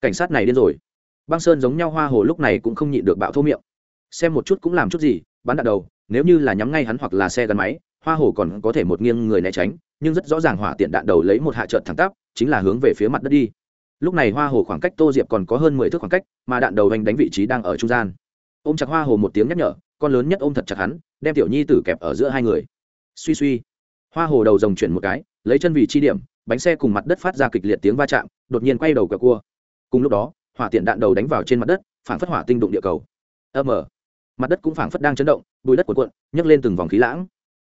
Cảnh sát này điên rồi băng sơn giống nhau hoa hồ lúc này cũng không nhịn được bạo thô miệng. Xem một chút cũng làm chút gì, bắn đạn đầu, nếu như là nhắm ngay hắn hoặc là xe gắn máy, hoa hồ còn có thể một nghiêng người né tránh, nhưng rất rõ ràng hỏa tiện đạn đầu lấy một hạ trợt thẳng tắp, chính là hướng về phía mặt đất đi. Lúc này hoa hồ khoảng cách tô diệp còn có hơn mười thước khoảng cách, mà đạn đầu đánh đánh vị trí đang ở trung gian. Ôm chặt hoa hồ một tiếng nhắc nhở, con lớn nhất ôm thật chặt hắn, đem tiểu nhi tử kẹp ở giữa hai người. Suy suy. Hoa hồ đầu rồng chuyển một cái, lấy chân vị chi điểm, bánh xe cùng mặt đất phát ra kịch liệt tiếng va chạm, đột nhiên quay đầu cờ cua. Cùng lúc đó hỏa tiện đạn đầu đánh vào trên mặt đất phản phất hỏa tinh đụng địa cầu. Âm ở mặt đất cũng phản phất đang chấn động bùi đất cuộn cuộn, nhấc lên từng vòng khí lãng.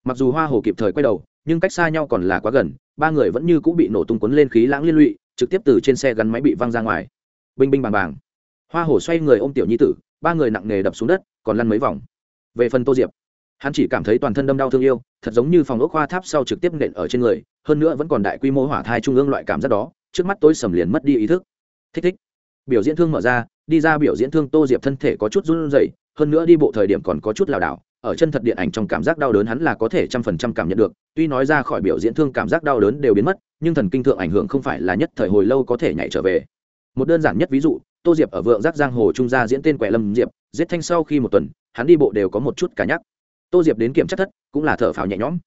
Mặc dù hoa hồ kịp thời quay đầu, nhưng cách xa nhau còn là quá gần, ba người vẫn như cũng bị nổ tung cuốn lên khí lãng liên lụy, trực tiếp từ trên xe gắn máy bị văng ra ngoài. Binh binh bàng bàng. Hoa hồ xoay người ôm tiểu nhi tử, ba người nặng nề đập xuống đất, còn lăn mấy vòng. Về phần tô diệp, hắn chỉ cảm thấy toàn thân đâm đau thương yêu, thật giống như phòng ốc khoa tháp sau trực tiếp nện ở trên người, hơn nữa vẫn còn đại quy mô hỏa thai trung ương loại cảm giác đó, trước mắt tôi sầm liền mất đi ý thức. Thích thích biểu diễn thương mở ra, đi ra biểu diễn thương tô diệp thân thể có chút run rẩy, hơn nữa đi bộ thời điểm còn có chút lảo đảo, ở chân thật điện ảnh trong cảm giác đau đớn hắn là có thể trăm phần trăm cảm nhận được, tuy nói ra khỏi biểu diễn thương cảm giác đau đớn đều biến mất, nhưng thần kinh thượng ảnh hưởng không phải là nhất thời hồi lâu có thể nhảy trở về. Một đơn giản nhất ví dụ, tô diệp ở vượng giác giang hồ trung gia diễn tên quẻ lâm diệp, giết thanh sau khi một tuần, hắn đi bộ đều có một chút cả nhắc. Tô diệp đến kiểm tra thất, cũng là thở phào nhẹ nhõm.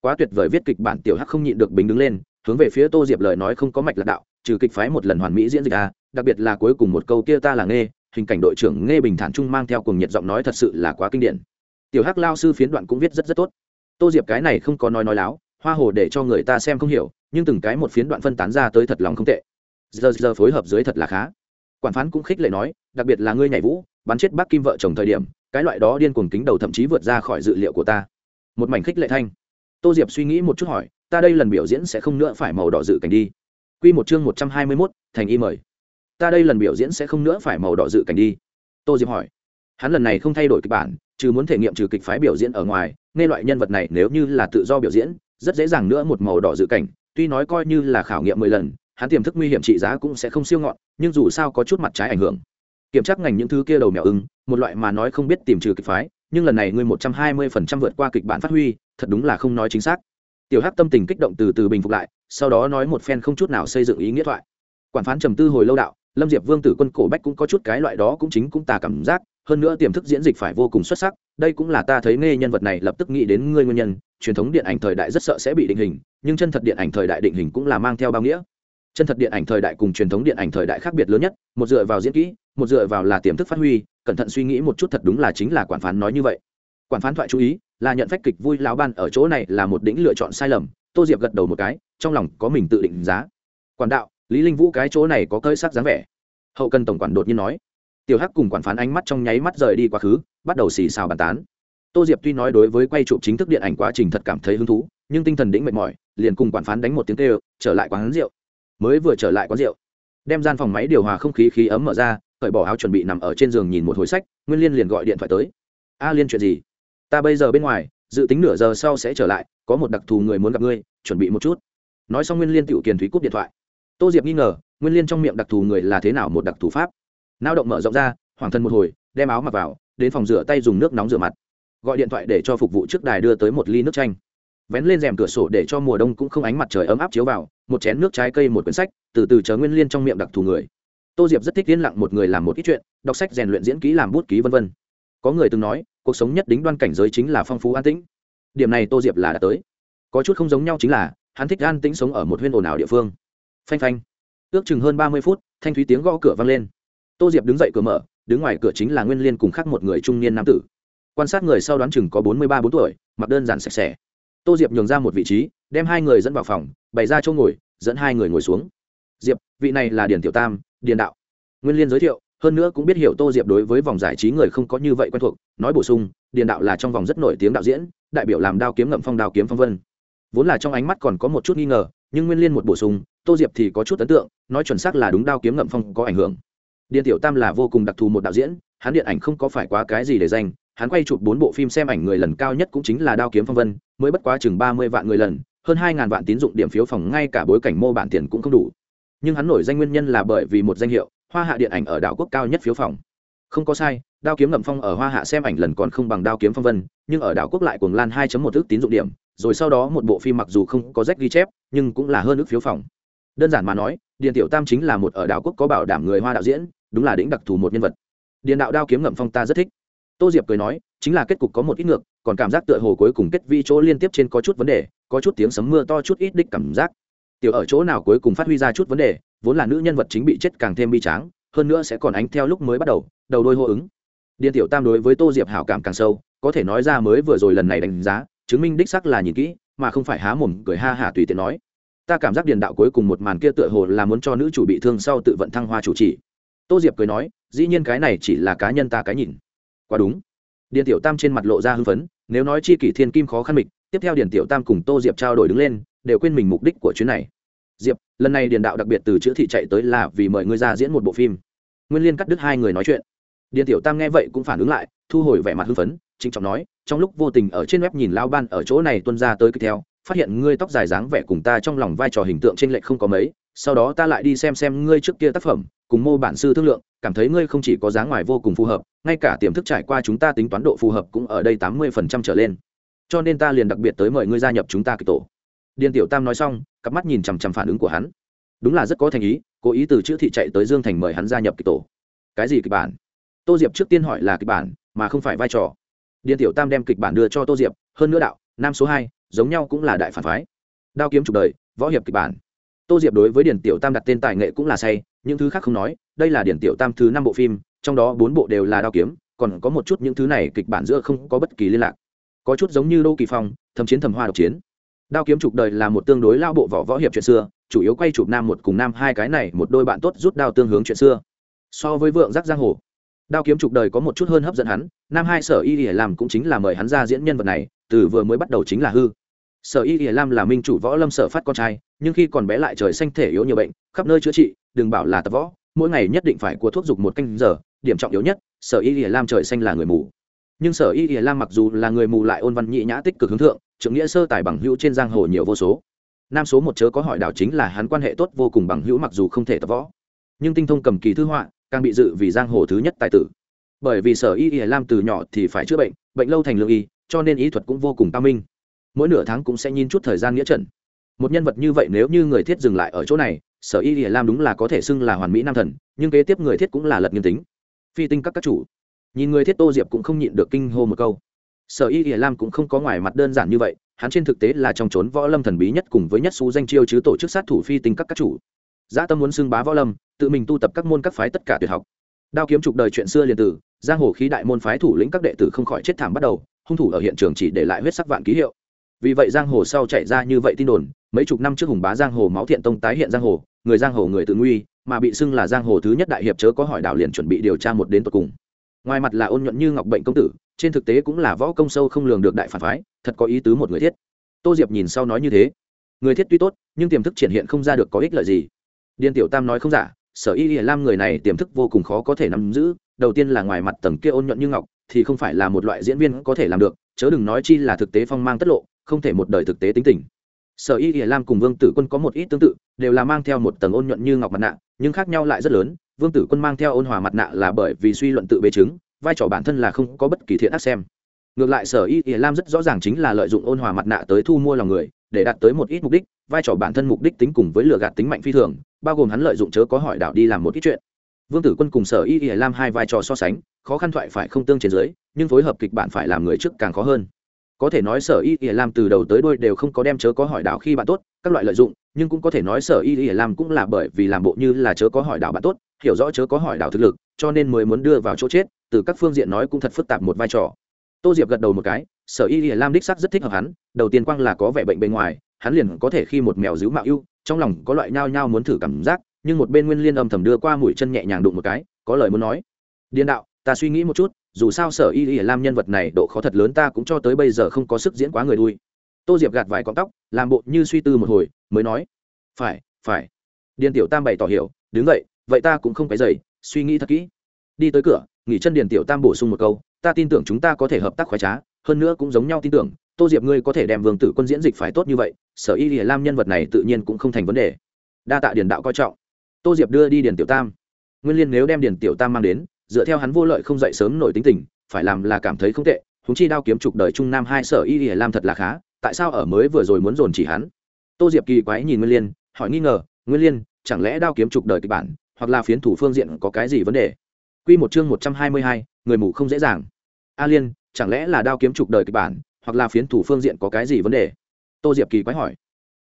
Quá tuyệt vời viết kịch bản tiểu hắc không nhịn được bình đứng lên, hướng về phía tô diệp lời nói không có mạch lạc đạo, trừ kịch phái một lần hoàn mỹ diễn dịch a đặc biệt là cuối cùng một câu kia ta là nghe, hình cảnh đội trưởng nghe bình thản trung mang theo cùng nhiệt giọng nói thật sự là quá kinh điển. Tiểu hắc lao sư phiến đoạn cũng viết rất rất tốt. Tô diệp cái này không có nói nói láo, hoa hồ để cho người ta xem không hiểu, nhưng từng cái một phiến đoạn phân tán ra tới thật lòng không tệ. Giờ giờ phối hợp dưới thật là khá. Quản phán cũng khích lệ nói, đặc biệt là ngươi nhảy vũ, bắn chết bác kim vợ chồng thời điểm, cái loại đó điên cuồng kính đầu thậm chí vượt ra khỏi dự liệu của ta. Một mảnh khích lệ thanh. Tô diệp suy nghĩ một chút hỏi, ta đây lần biểu diễn sẽ không nữa phải màu đỏ dự cảnh đi. Q một chương một trăm hai mươi mốt, thành y mời ta đây lần biểu diễn sẽ không nữa phải màu đỏ dự cảnh đi. Tô diệp hỏi. Hắn lần này không thay đổi kịch bản chứ muốn thể nghiệm trừ kịch phái biểu diễn ở ngoài, nghe loại nhân vật này nếu như là tự do biểu diễn, rất dễ dàng nữa một màu đỏ dự cảnh. Tuy nói coi như là khảo nghiệm mười lần, hắn tiềm thức nguy hiểm trị giá cũng sẽ không siêu ngọn, nhưng dù sao có chút mặt trái ảnh hưởng. Kiểm tra ngành những thứ kia đầu mèo ưng, một loại mà nói không biết tìm trừ kịch phái, nhưng lần này ngươi một trăm hai mươi phần trăm vượt qua kịch bản phát huy, thật đúng là không nói chính xác. Tiểu hắc tâm tình kích động từ từ bình phục lại, sau đó nói một phen không chút nào xây dựng ý nghĩa thoại. Quản phán trầm tư hồi lâu đạo lâm diệp vương tử quân cổ bách cũng có chút cái loại đó cũng chính cũng tà cảm giác, hơn nữa tiềm thức diễn dịch phải vô cùng xuất sắc, đây cũng là ta thấy nghe nhân vật này lập tức nghĩ đến ngươi nguyên nhân, truyền thống điện ảnh thời đại rất sợ sẽ bị định hình, nhưng chân thật điện ảnh thời đại định hình cũng là mang theo bao nghĩa. Chân thật điện ảnh thời đại cùng truyền thống điện ảnh thời đại khác biệt lớn nhất, một dựa vào diễn kỹ, một dựa vào là tiềm thức phát huy, cẩn thận suy nghĩ một chút thật đúng là chính là quản phán nói như vậy. Quản phán thoại chú ý, là nhận phách kịch vui lão ban ở chỗ này là một đỉnh lựa chọn sai lầm, tô diệp gật đầu một cái, trong lòng có mình tự định giá. Quản đạo lý linh vũ cái chỗ này có cơi sắc dáng vẻ. Hậu cần tổng quản đột nhiên nói. Tiểu hắc cùng quản phán ánh mắt trong nháy mắt rời đi quá khứ, bắt đầu xì xào bàn tán. Tô diệp tuy nói đối với quay chụp chính thức điện ảnh quá trình thật cảm thấy hứng thú, nhưng tinh thần đĩnh mệt mỏi, liền cùng quản phán đánh một tiếng kêu, trở lại quán rượu. Mới vừa trở lại quán rượu, đem gian phòng máy điều hòa không khí khí ấm mở ra, cởi bỏ áo chuẩn bị nằm ở trên giường nhìn một hồi sách, nguyên liên liền gọi điện thoại tới. A liên chuyện gì? Ta bây giờ bên ngoài, dự tính nửa giờ sau sẽ trở lại, có một đặc thù người muốn gặp ngươi, chuẩn bị một chút. Nói xong nguyên liên tiểu kiền thúy cúp điện thoại tô diệp nghi ngờ, nguyên liên trong miệng đặc thù người là thế nào một đặc thù pháp? Lao động mở rộng ra, hoàng thân một hồi, đem áo mặc vào, đến phòng rửa tay dùng nước nóng rửa mặt. Gọi điện thoại để cho phục vụ trước đài đưa tới một ly nước chanh. Vén lên rèm cửa sổ để cho mùa đông cũng không ánh mặt trời ấm áp chiếu vào, một chén nước trái cây một quyển sách, từ từ chờ nguyên liên trong miệng đặc thù người. Tô diệp rất thích yên lặng một người làm một ít chuyện, đọc sách, rèn luyện diễn ký làm bút ký v v có người từng nói, cuộc sống nhất đính đoan cảnh giới chính là phong phú an tĩnh. Điểm này tô diệp là đã tới. Có chút không giống nhau chính là, hắn thích an tĩnh sống ở một huyên ồn ào địa phương phanh phanh. Ước chừng hơn ba mươi phút, thanh thúy tiếng gõ cửa vang lên. Tô diệp đứng dậy cửa mở, đứng ngoài cửa chính là nguyên liên cùng khác một người trung niên nam tử. Quan sát người sau đoán chừng có bốn mươi ba bốn tuổi, mặc đơn giản sạch sẽ. Tô diệp nhường ra một vị trí, đem hai người dẫn vào phòng, bày ra chỗ ngồi, dẫn hai người ngồi xuống. Diệp, vị này là điền tiểu tam, điền đạo. Nguyên liên giới thiệu, hơn nữa cũng biết hiểu tô diệp đối với vòng giải trí người không có như vậy quen thuộc, nói bổ sung, điền đạo là trong vòng rất nổi tiếng đạo diễn, đại biểu làm đao kiếm ngậm phong đao kiếm phong vân. Vốn là trong ánh mắt còn có một chút nghi ngờ nhưng nguyên liên một bổ sung, tô diệp thì có chút ấn tượng, nói chuẩn xác là đúng đao kiếm ngậm phong có ảnh hưởng. Điền tiểu tam là vô cùng đặc thù một đạo diễn, hắn điện ảnh không có phải quá cái gì để danh, hắn quay chụp bốn bộ phim xem ảnh người lần cao nhất cũng chính là đao kiếm phong vân, mới bất quá chừng ba mươi vạn người lần, hơn hai ngàn vạn tín dụng điểm phiếu phòng ngay cả bối cảnh mô bản tiền cũng không đủ. Nhưng hắn nổi danh nguyên nhân là bởi vì một danh hiệu, hoa hạ điện ảnh ở đảo quốc cao nhất phiếu phòng. Không có sai, đao kiếm ngậm phong ở hoa hạ xem ảnh lần còn không bằng đao kiếm phong vân, nhưng ở đảo quốc lại cuồng lan 2 một ước tín dụng điểm rồi sau đó một bộ phim mặc dù không có rách ghi chép, nhưng cũng là hơn ước phiếu phòng. Đơn giản mà nói, điền tiểu tam chính là một ở đảo quốc có bảo đảm người hoa đạo diễn, đúng là đỉnh đặc thù một nhân vật. Điền đạo đao kiếm ngậm phong ta rất thích. Tô diệp cười nói, chính là kết cục có một ít ngược, còn cảm giác tựa hồ cuối cùng kết vi chỗ liên tiếp trên có chút vấn đề, có chút tiếng sấm mưa to chút ít đích cảm giác. Tiểu ở chỗ nào cuối cùng phát huy ra chút vấn đề, vốn là nữ nhân vật chính bị chết càng thêm bi tráng, hơn nữa sẽ còn ánh theo lúc mới bắt đầu đầu đôi hô ứng. Điền tiểu tam đối với tô diệp hảo cảm càng sâu, có thể nói ra mới vừa rồi lần này đánh giá chứng minh đích sắc là nhìn kỹ, mà không phải há mồm cười ha hả tùy tiện nói. Ta cảm giác điền đạo cuối cùng một màn kia tựa hồ là muốn cho nữ chủ bị thương sau tự vận thăng hoa chủ trì. Tô diệp cười nói, dĩ nhiên cái này chỉ là cá nhân ta cái nhìn. Quá đúng. Điền tiểu tam trên mặt lộ ra hưng phấn, nếu nói chi kỷ thiên kim khó khăn mịch, tiếp theo điền tiểu tam cùng tô diệp trao đổi đứng lên, đều quên mình mục đích của chuyến này. Diệp, lần này điền đạo đặc biệt từ chữ thị chạy tới là vì mời ngươi ra diễn một bộ phim. Nguyên liên cắt đứt hai người nói chuyện. Điền tiểu tam nghe vậy cũng phản ứng lại, thu hồi vẻ mặt hưng phấn chính trọng nói trong lúc vô tình ở trên web nhìn lao ban ở chỗ này tuân ra tới cứ theo, phát hiện ngươi tóc dài dáng vẻ cùng ta trong lòng vai trò hình tượng trên lệch không có mấy, sau đó ta lại đi xem xem ngươi trước kia tác phẩm, cùng mô bản sư thương lượng, cảm thấy ngươi không chỉ có dáng ngoài vô cùng phù hợp, ngay cả tiềm thức trải qua chúng ta tính toán độ phù hợp cũng ở đây tám mươi phần trăm trở lên. Cho nên ta liền đặc biệt tới mời ngươi gia nhập chúng ta kịch tổ. Điền tiểu tam nói xong, cặp mắt nhìn chằm chằm phản ứng của hắn. Đúng là rất có thành ý, cố ý từ chữ thị chạy tới dương thành mời hắn gia nhập kịch tổ. Cái gì kịch bản? Tô diệp trước tiên hỏi là kịch bản, mà không phải vai trò điền tiểu tam đem kịch bản đưa cho tô diệp, hơn nữa đạo, nam số hai, giống nhau cũng là đại phản phái. Đao kiếm trục đời, võ hiệp kịch bản. Tô diệp đối với điền tiểu tam đặt tên tài nghệ cũng là say, những thứ khác không nói, đây là điền tiểu tam thứ năm bộ phim, trong đó bốn bộ đều là đao kiếm, còn có một chút những thứ này kịch bản giữa không có bất kỳ liên lạc. Có chút giống như đô kỳ phong thậm chiến thầm hoa độc chiến. Đao kiếm trục đời là một tương đối lao bộ võ võ hiệp chuyện xưa, chủ yếu quay chụp nam một cùng nam hai cái này, một đôi bạn tốt rút đao tương hướng chuyện xưa. So với vượng giác giang hồ đao kiếm trục đời có một chút hơn hấp dẫn hắn, nam hai sở y ỉa làm cũng chính là mời hắn ra diễn nhân vật này, từ vừa mới bắt đầu chính là hư. Sở y ỉa lam là minh chủ võ lâm sở phát con trai, nhưng khi còn bé lại trời xanh thể yếu nhiều bệnh, khắp nơi chữa trị, đừng bảo là tập võ, mỗi ngày nhất định phải cua thuốc dục một canh giờ, điểm trọng yếu nhất, sở y ỉa lam trời xanh là người mù. Nhưng sở y ỉa lam mặc dù là người mù lại ôn văn nhị nhã tích cực hướng thượng, trưởng nghĩa sơ tài bằng hữu trên giang hồ nhiều vô số. Nam số một chớ có hỏi đảo chính là hắn quan hệ tốt vô cùng bằng hữu mặc dù không thể tập võ. Nhưng tinh thông cầm kỳ thư họa càng bị dự vì giang hồ thứ nhất tài tử. Bởi vì sở y y lam từ nhỏ thì phải chữa bệnh bệnh lâu thành lương y, cho nên ý thuật cũng vô cùng cao minh. Mỗi nửa tháng cũng sẽ nhìn chút thời gian nghĩa trận. Một nhân vật như vậy nếu như người thiết dừng lại ở chỗ này, sở y y lam đúng là có thể xưng là hoàn mỹ nam thần, nhưng kế tiếp người thiết cũng là lật nghiên tính. Phi tinh các các chủ. Nhìn người thiết tô diệp cũng không nhịn được kinh hô một câu. Sở y y lam cũng không có ngoài mặt đơn giản như vậy, hắn trên thực tế là trong trốn võ lâm thần bí nhất cùng với nhất xú danh chiêu chứ tổ chức sát thủ phi tinh các các chủ dã tâm muốn xưng bá võ lâm, tự mình tu tập các môn các phái tất cả tuyệt học. Đao kiếm trục đời chuyện xưa liền tử, giang hồ khí đại môn phái thủ lĩnh các đệ tử không khỏi chết thảm bắt đầu, hung thủ ở hiện trường chỉ để lại huyết sắc vạn ký hiệu. Vì vậy giang hồ sau chạy ra như vậy tin đồn, mấy chục năm trước hùng bá giang hồ máu thiện tông tái hiện giang hồ, người giang hồ người tự nguy, mà bị xưng là giang hồ thứ nhất đại hiệp chớ có hỏi đạo liền chuẩn bị điều tra một đến tận cùng. Ngoài mặt là ôn nhuận như ngọc bệnh công tử, trên thực tế cũng là võ công sâu không lường được đại phản phái, thật có ý tứ một người thiết. Tô diệp nhìn sau nói như thế. Người thiết tuy tốt, nhưng tiềm thức triển hiện không ra được có ích lợi gì. Điên tiểu tam nói không giả, sở y hiển lam người này tiềm thức vô cùng khó có thể nắm giữ, đầu tiên là ngoài mặt tầng kia ôn nhuận như ngọc, thì không phải là một loại diễn viên có thể làm được, chớ đừng nói chi là thực tế phong mang tất lộ, không thể một đời thực tế tính tình. Sở y hiển lam cùng vương tử quân có một ít tương tự, đều là mang theo một tầng ôn nhuận như ngọc mặt nạ, nhưng khác nhau lại rất lớn, vương tử quân mang theo ôn hòa mặt nạ là bởi vì suy luận tự bế chứng, vai trò bản thân là không có bất kỳ thiện ác xem. Ngược lại sở y hiển lam rất rõ ràng chính là lợi dụng ôn hòa mặt nạ tới thu mua lòng người, để đạt tới một ít mục đích, vai trò bản thân mục đích tính cùng với lừa gạt tính mạnh phi thường bao gồm hắn lợi dụng chớ có hỏi đạo đi làm một ít chuyện. Vương tử quân cùng sở y y lam hai vai trò so sánh, khó khăn thoại phải không tương trên dưới, nhưng phối hợp kịch bản phải làm người trước càng khó hơn. Có thể nói sở y y lam từ đầu tới đôi đều không có đem chớ có hỏi đạo khi bạn tốt, các loại lợi dụng, nhưng cũng có thể nói sở y y lam cũng là bởi vì làm bộ như là chớ có hỏi đạo bạn tốt, hiểu rõ chớ có hỏi đạo thực lực, cho nên mới muốn đưa vào chỗ chết, từ các phương diện nói cũng thật phức tạp một vai trò. Tô diệp gật đầu một cái, sở y y lam đích sắc rất thích hợp hắn, đầu tiên quang là có vẻ bệnh bên ngoài, hắn liền có thể khi một mèo giữ mạo ưu trong lòng có loại nhao nhao muốn thử cảm giác, nhưng một bên nguyên liên âm thầm đưa qua mũi chân nhẹ nhàng đụng một cái, có lời muốn nói. Điên đạo, ta suy nghĩ một chút, dù sao sở y y lam nhân vật này, độ khó thật lớn ta cũng cho tới bây giờ không có sức diễn quá người đuôi. Tô diệp gạt vài con tóc, làm bộ như suy tư một hồi, mới nói, phải phải. Điền tiểu tam bày tỏ hiểu, đứng vậy vậy ta cũng không phải dày suy nghĩ thật kỹ. Đi tới cửa, nghỉ chân điền tiểu tam bổ sung một câu, ta tin tưởng chúng ta có thể hợp tác khoái trá, hơn nữa cũng giống nhau tin tưởng, tô diệp ngươi có thể đem vương tử quân diễn dịch phải tốt như vậy sở y lìa lam nhân vật này tự nhiên cũng không thành vấn đề. Đa tạ điền đạo coi trọng. Tô diệp đưa đi điền tiểu tam. Nguyên liên nếu đem điền tiểu tam mang đến dựa theo hắn vô lợi không dậy sớm nổi tính tình phải làm là cảm thấy không tệ húng chi đao kiếm trục đời trung nam hai sở y lìa lam thật là khá tại sao ở mới vừa rồi muốn dồn chỉ hắn? Tô diệp kỳ quái nhìn nguyên liên hỏi nghi ngờ nguyên liên chẳng lẽ đao kiếm trục đời kịch bản hoặc là phiến thủ phương diện có cái gì vấn đề? Quy một chương một trăm hai mươi hai, người mù không dễ dàng. A Liên, chẳng lẽ là đao kiếm trục đời kịch bản, hoặc là phiến thủ phương diện có cái gì vấn đề? Tô diệp kỳ quái hỏi.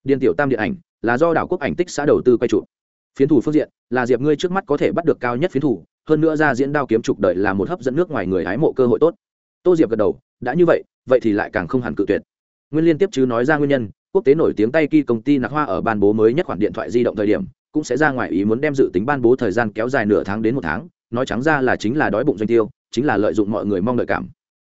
Điền tiểu tam điện ảnh là do đảo quốc ảnh tích xã đầu tư quay trụ phiến thủ phương diện là diệp ngươi trước mắt có thể bắt được cao nhất phiến thủ, hơn nữa ra diễn đao kiếm trục đợi là một hấp dẫn nước ngoài người hái mộ cơ hội tốt. Tô diệp gật đầu, đã như vậy vậy thì lại càng không hẳn cự tuyệt. Nguyên liên tiếp chứ nói ra nguyên nhân, quốc tế nổi tiếng tay kỳ công ty nạc hoa ở ban bố mới nhất khoản điện thoại di động thời điểm, cũng sẽ ra ngoài ý muốn đem dự tính ban bố thời gian kéo dài nửa tháng đến một tháng, nói trắng ra là chính là đói bụng doanh tiêu, chính là lợi dụng mọi người mong đợi cảm.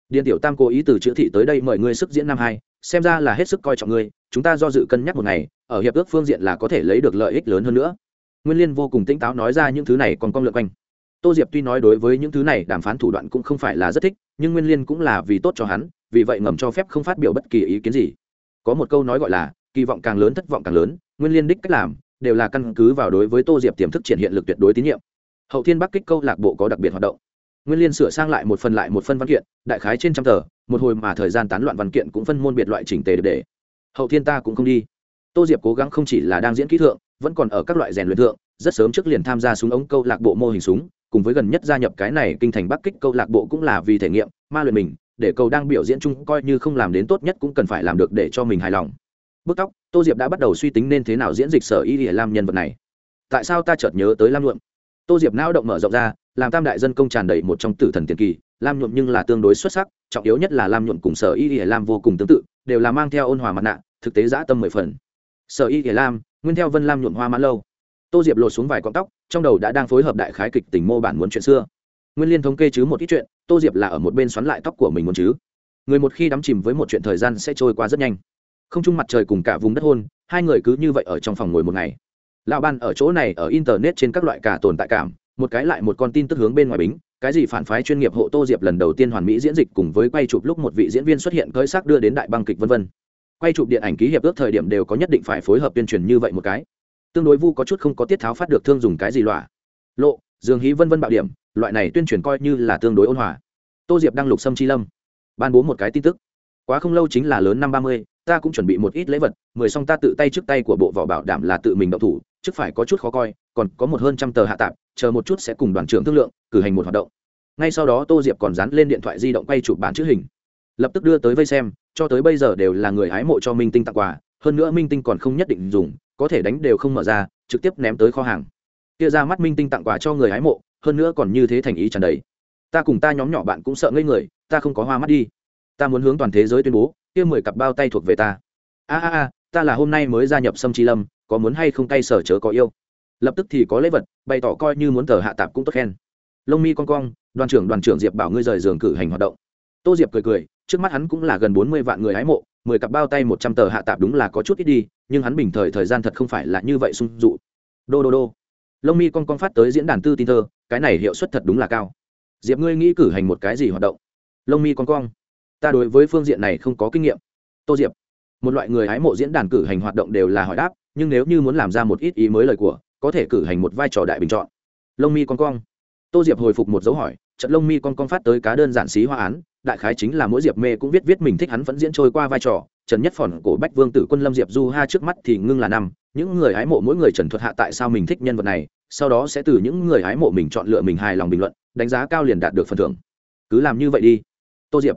Điện tiểu tam cố ý từ chữ thị tới đây mời ngươi sức diễn năm hai xem ra là hết sức coi trọng ngươi, chúng ta do dự cân nhắc một ngày, ở hiệp ước phương diện là có thể lấy được lợi ích lớn hơn nữa. Nguyên liên vô cùng tỉnh táo nói ra những thứ này còn con lượt quanh. Tô diệp tuy nói đối với những thứ này đàm phán thủ đoạn cũng không phải là rất thích, nhưng nguyên liên cũng là vì tốt cho hắn, vì vậy ngầm cho phép không phát biểu bất kỳ ý kiến gì. Có một câu nói gọi là, kỳ vọng càng lớn thất vọng càng lớn. Nguyên liên đích cách làm, đều là căn cứ vào đối với tô diệp tiềm thức triển hiện lực tuyệt đối tín nhiệm. Hậu thiên bắc kích câu lạc bộ có đặc biệt hoạt động nguyên liên sửa sang lại một phần lại một phân văn kiện, đại khái trên trăm tờ, một hồi mà thời gian tán loạn văn kiện cũng phân môn biệt loại chỉnh tề để hậu thiên ta cũng không đi. Tô diệp cố gắng không chỉ là đang diễn kỹ thượng, vẫn còn ở các loại rèn luyện thượng, rất sớm trước liền tham gia súng ống câu lạc bộ mô hình súng, cùng với gần nhất gia nhập cái này kinh thành bắc kích câu lạc bộ cũng là vì thể nghiệm, ma luyện mình, để cầu đang biểu diễn chung coi như không làm đến tốt nhất cũng cần phải làm được để cho mình hài lòng. Bước tóc, tô diệp đã bắt đầu suy tính nên thế nào diễn dịch sở y để làm nhân vật này. Tại sao ta chợt nhớ tới lam luận? Tô diệp não động mở rộng ra làm tam đại dân công tràn đầy một trong tử thần tiền kỳ, lam nhuộm nhưng là tương đối xuất sắc, trọng yếu nhất là lam nhuộm cùng sở y y lam vô cùng tương tự, đều là mang theo ôn hòa mặt nạ, thực tế giã tâm mười phần. Sở y y lam, nguyên theo vân lam nhuộm hoa mãn lâu. Tô diệp lột xuống vài con tóc, trong đầu đã đang phối hợp đại khái kịch tình mô bản muốn chuyện xưa. Nguyên liên thống kê chứ một ít chuyện, tô diệp là ở một bên xoắn lại tóc của mình muốn chứ. Người một khi đắm chìm với một chuyện thời gian sẽ trôi qua rất nhanh. Không chung mặt trời cùng cả vùng đất hôn, hai người cứ như vậy ở trong phòng ngồi một ngày. Lão ban ở chỗ này ở internet trên các loại cả tồn tại cảm một cái lại một con tin tức hướng bên ngoài bính, cái gì phản phái chuyên nghiệp hộ tô diệp lần đầu tiên hoàn mỹ diễn dịch cùng với quay chụp lúc một vị diễn viên xuất hiện cơi xác đưa đến đại băng kịch vân vân. Quay chụp điện ảnh ký hiệp ước thời điểm đều có nhất định phải phối hợp tuyên truyền như vậy một cái. Tương đối vu có chút không có tiết tháo phát được thương dùng cái gì loạ lộ, dương hí vân vân bạo điểm, loại này tuyên truyền coi như là tương đối ôn hòa. Tô diệp đang lục xâm chi lâm. Ban bố một cái tin tức. Quá không lâu chính là lớn năm ba mươi, ta cũng chuẩn bị một ít lễ vật, mười xong ta tự tay trước tay của bộ vỏ bảo đảm là tự mình đậu thủ, trước phải có chút khó coi, còn có một hơn trăm tờ hạ tạp chờ một chút sẽ cùng đoàn trưởng thương lượng, cử hành một hoạt động. Ngay sau đó tô diệp còn dán lên điện thoại di động quay chụp bản chữ hình. Lập tức đưa tới vây xem, cho tới bây giờ đều là người hái mộ cho minh tinh tặng quà, hơn nữa minh tinh còn không nhất định dùng, có thể đánh đều không mở ra, trực tiếp ném tới kho hàng. Kia ra mắt minh tinh tặng quà cho người hái mộ, hơn nữa còn như thế thành ý tràn đầy. Ta cùng ta nhóm nhỏ bạn cũng sợ ngây người, ta không có hoa mắt đi. Ta muốn hướng toàn thế giới tuyên bố, kia mười cặp bao tay thuộc về ta. A a a, ta là hôm nay mới gia nhập sâm chi lâm, có muốn hay không tay sở chớ có yêu lập tức thì có lễ vật, bày tỏ coi như muốn tờ hạ tạp cũng tốt khen. Lông mi con cong, đoàn trưởng đoàn trưởng diệp bảo ngươi rời giường cử hành hoạt động. Tô diệp cười cười, trước mắt hắn cũng là gần bốn mươi vạn người hái mộ, mười cặp bao tay một trăm tờ hạ tạp đúng là có chút ít đi, nhưng hắn bình thời thời gian thật không phải là như vậy sung dụ. Đô đô đô. Lông mi con con phát tới diễn đàn tư tin thơ, cái này hiệu suất thật đúng là cao. Diệp ngươi nghĩ cử hành một cái gì hoạt động? Lông mi con con ta đối với phương diện này không có kinh nghiệm. Tô diệp. Một loại người hái mộ diễn đàn cử hành hoạt động đều là hỏi đáp, nhưng nếu như muốn làm ra một ít ý mới lời của có thể cử hành một vai trò đại bình chọn. Lông mi con cong. Tô diệp hồi phục một dấu hỏi trận lông mi con con phát tới cá đơn giản xí hoa án, đại khái chính là mỗi diệp mê cũng viết viết mình thích hắn vẫn diễn trôi qua vai trò. Trần nhất phòn, cổ bách vương tử quân lâm diệp du ha trước mắt thì ngưng là năm, những người hái mộ mỗi người trần thuật hạ tại sao mình thích nhân vật này, sau đó sẽ từ những người hái mộ mình chọn lựa mình hài lòng bình luận, đánh giá cao liền đạt được phần thưởng. Cứ làm như vậy đi. Tô diệp.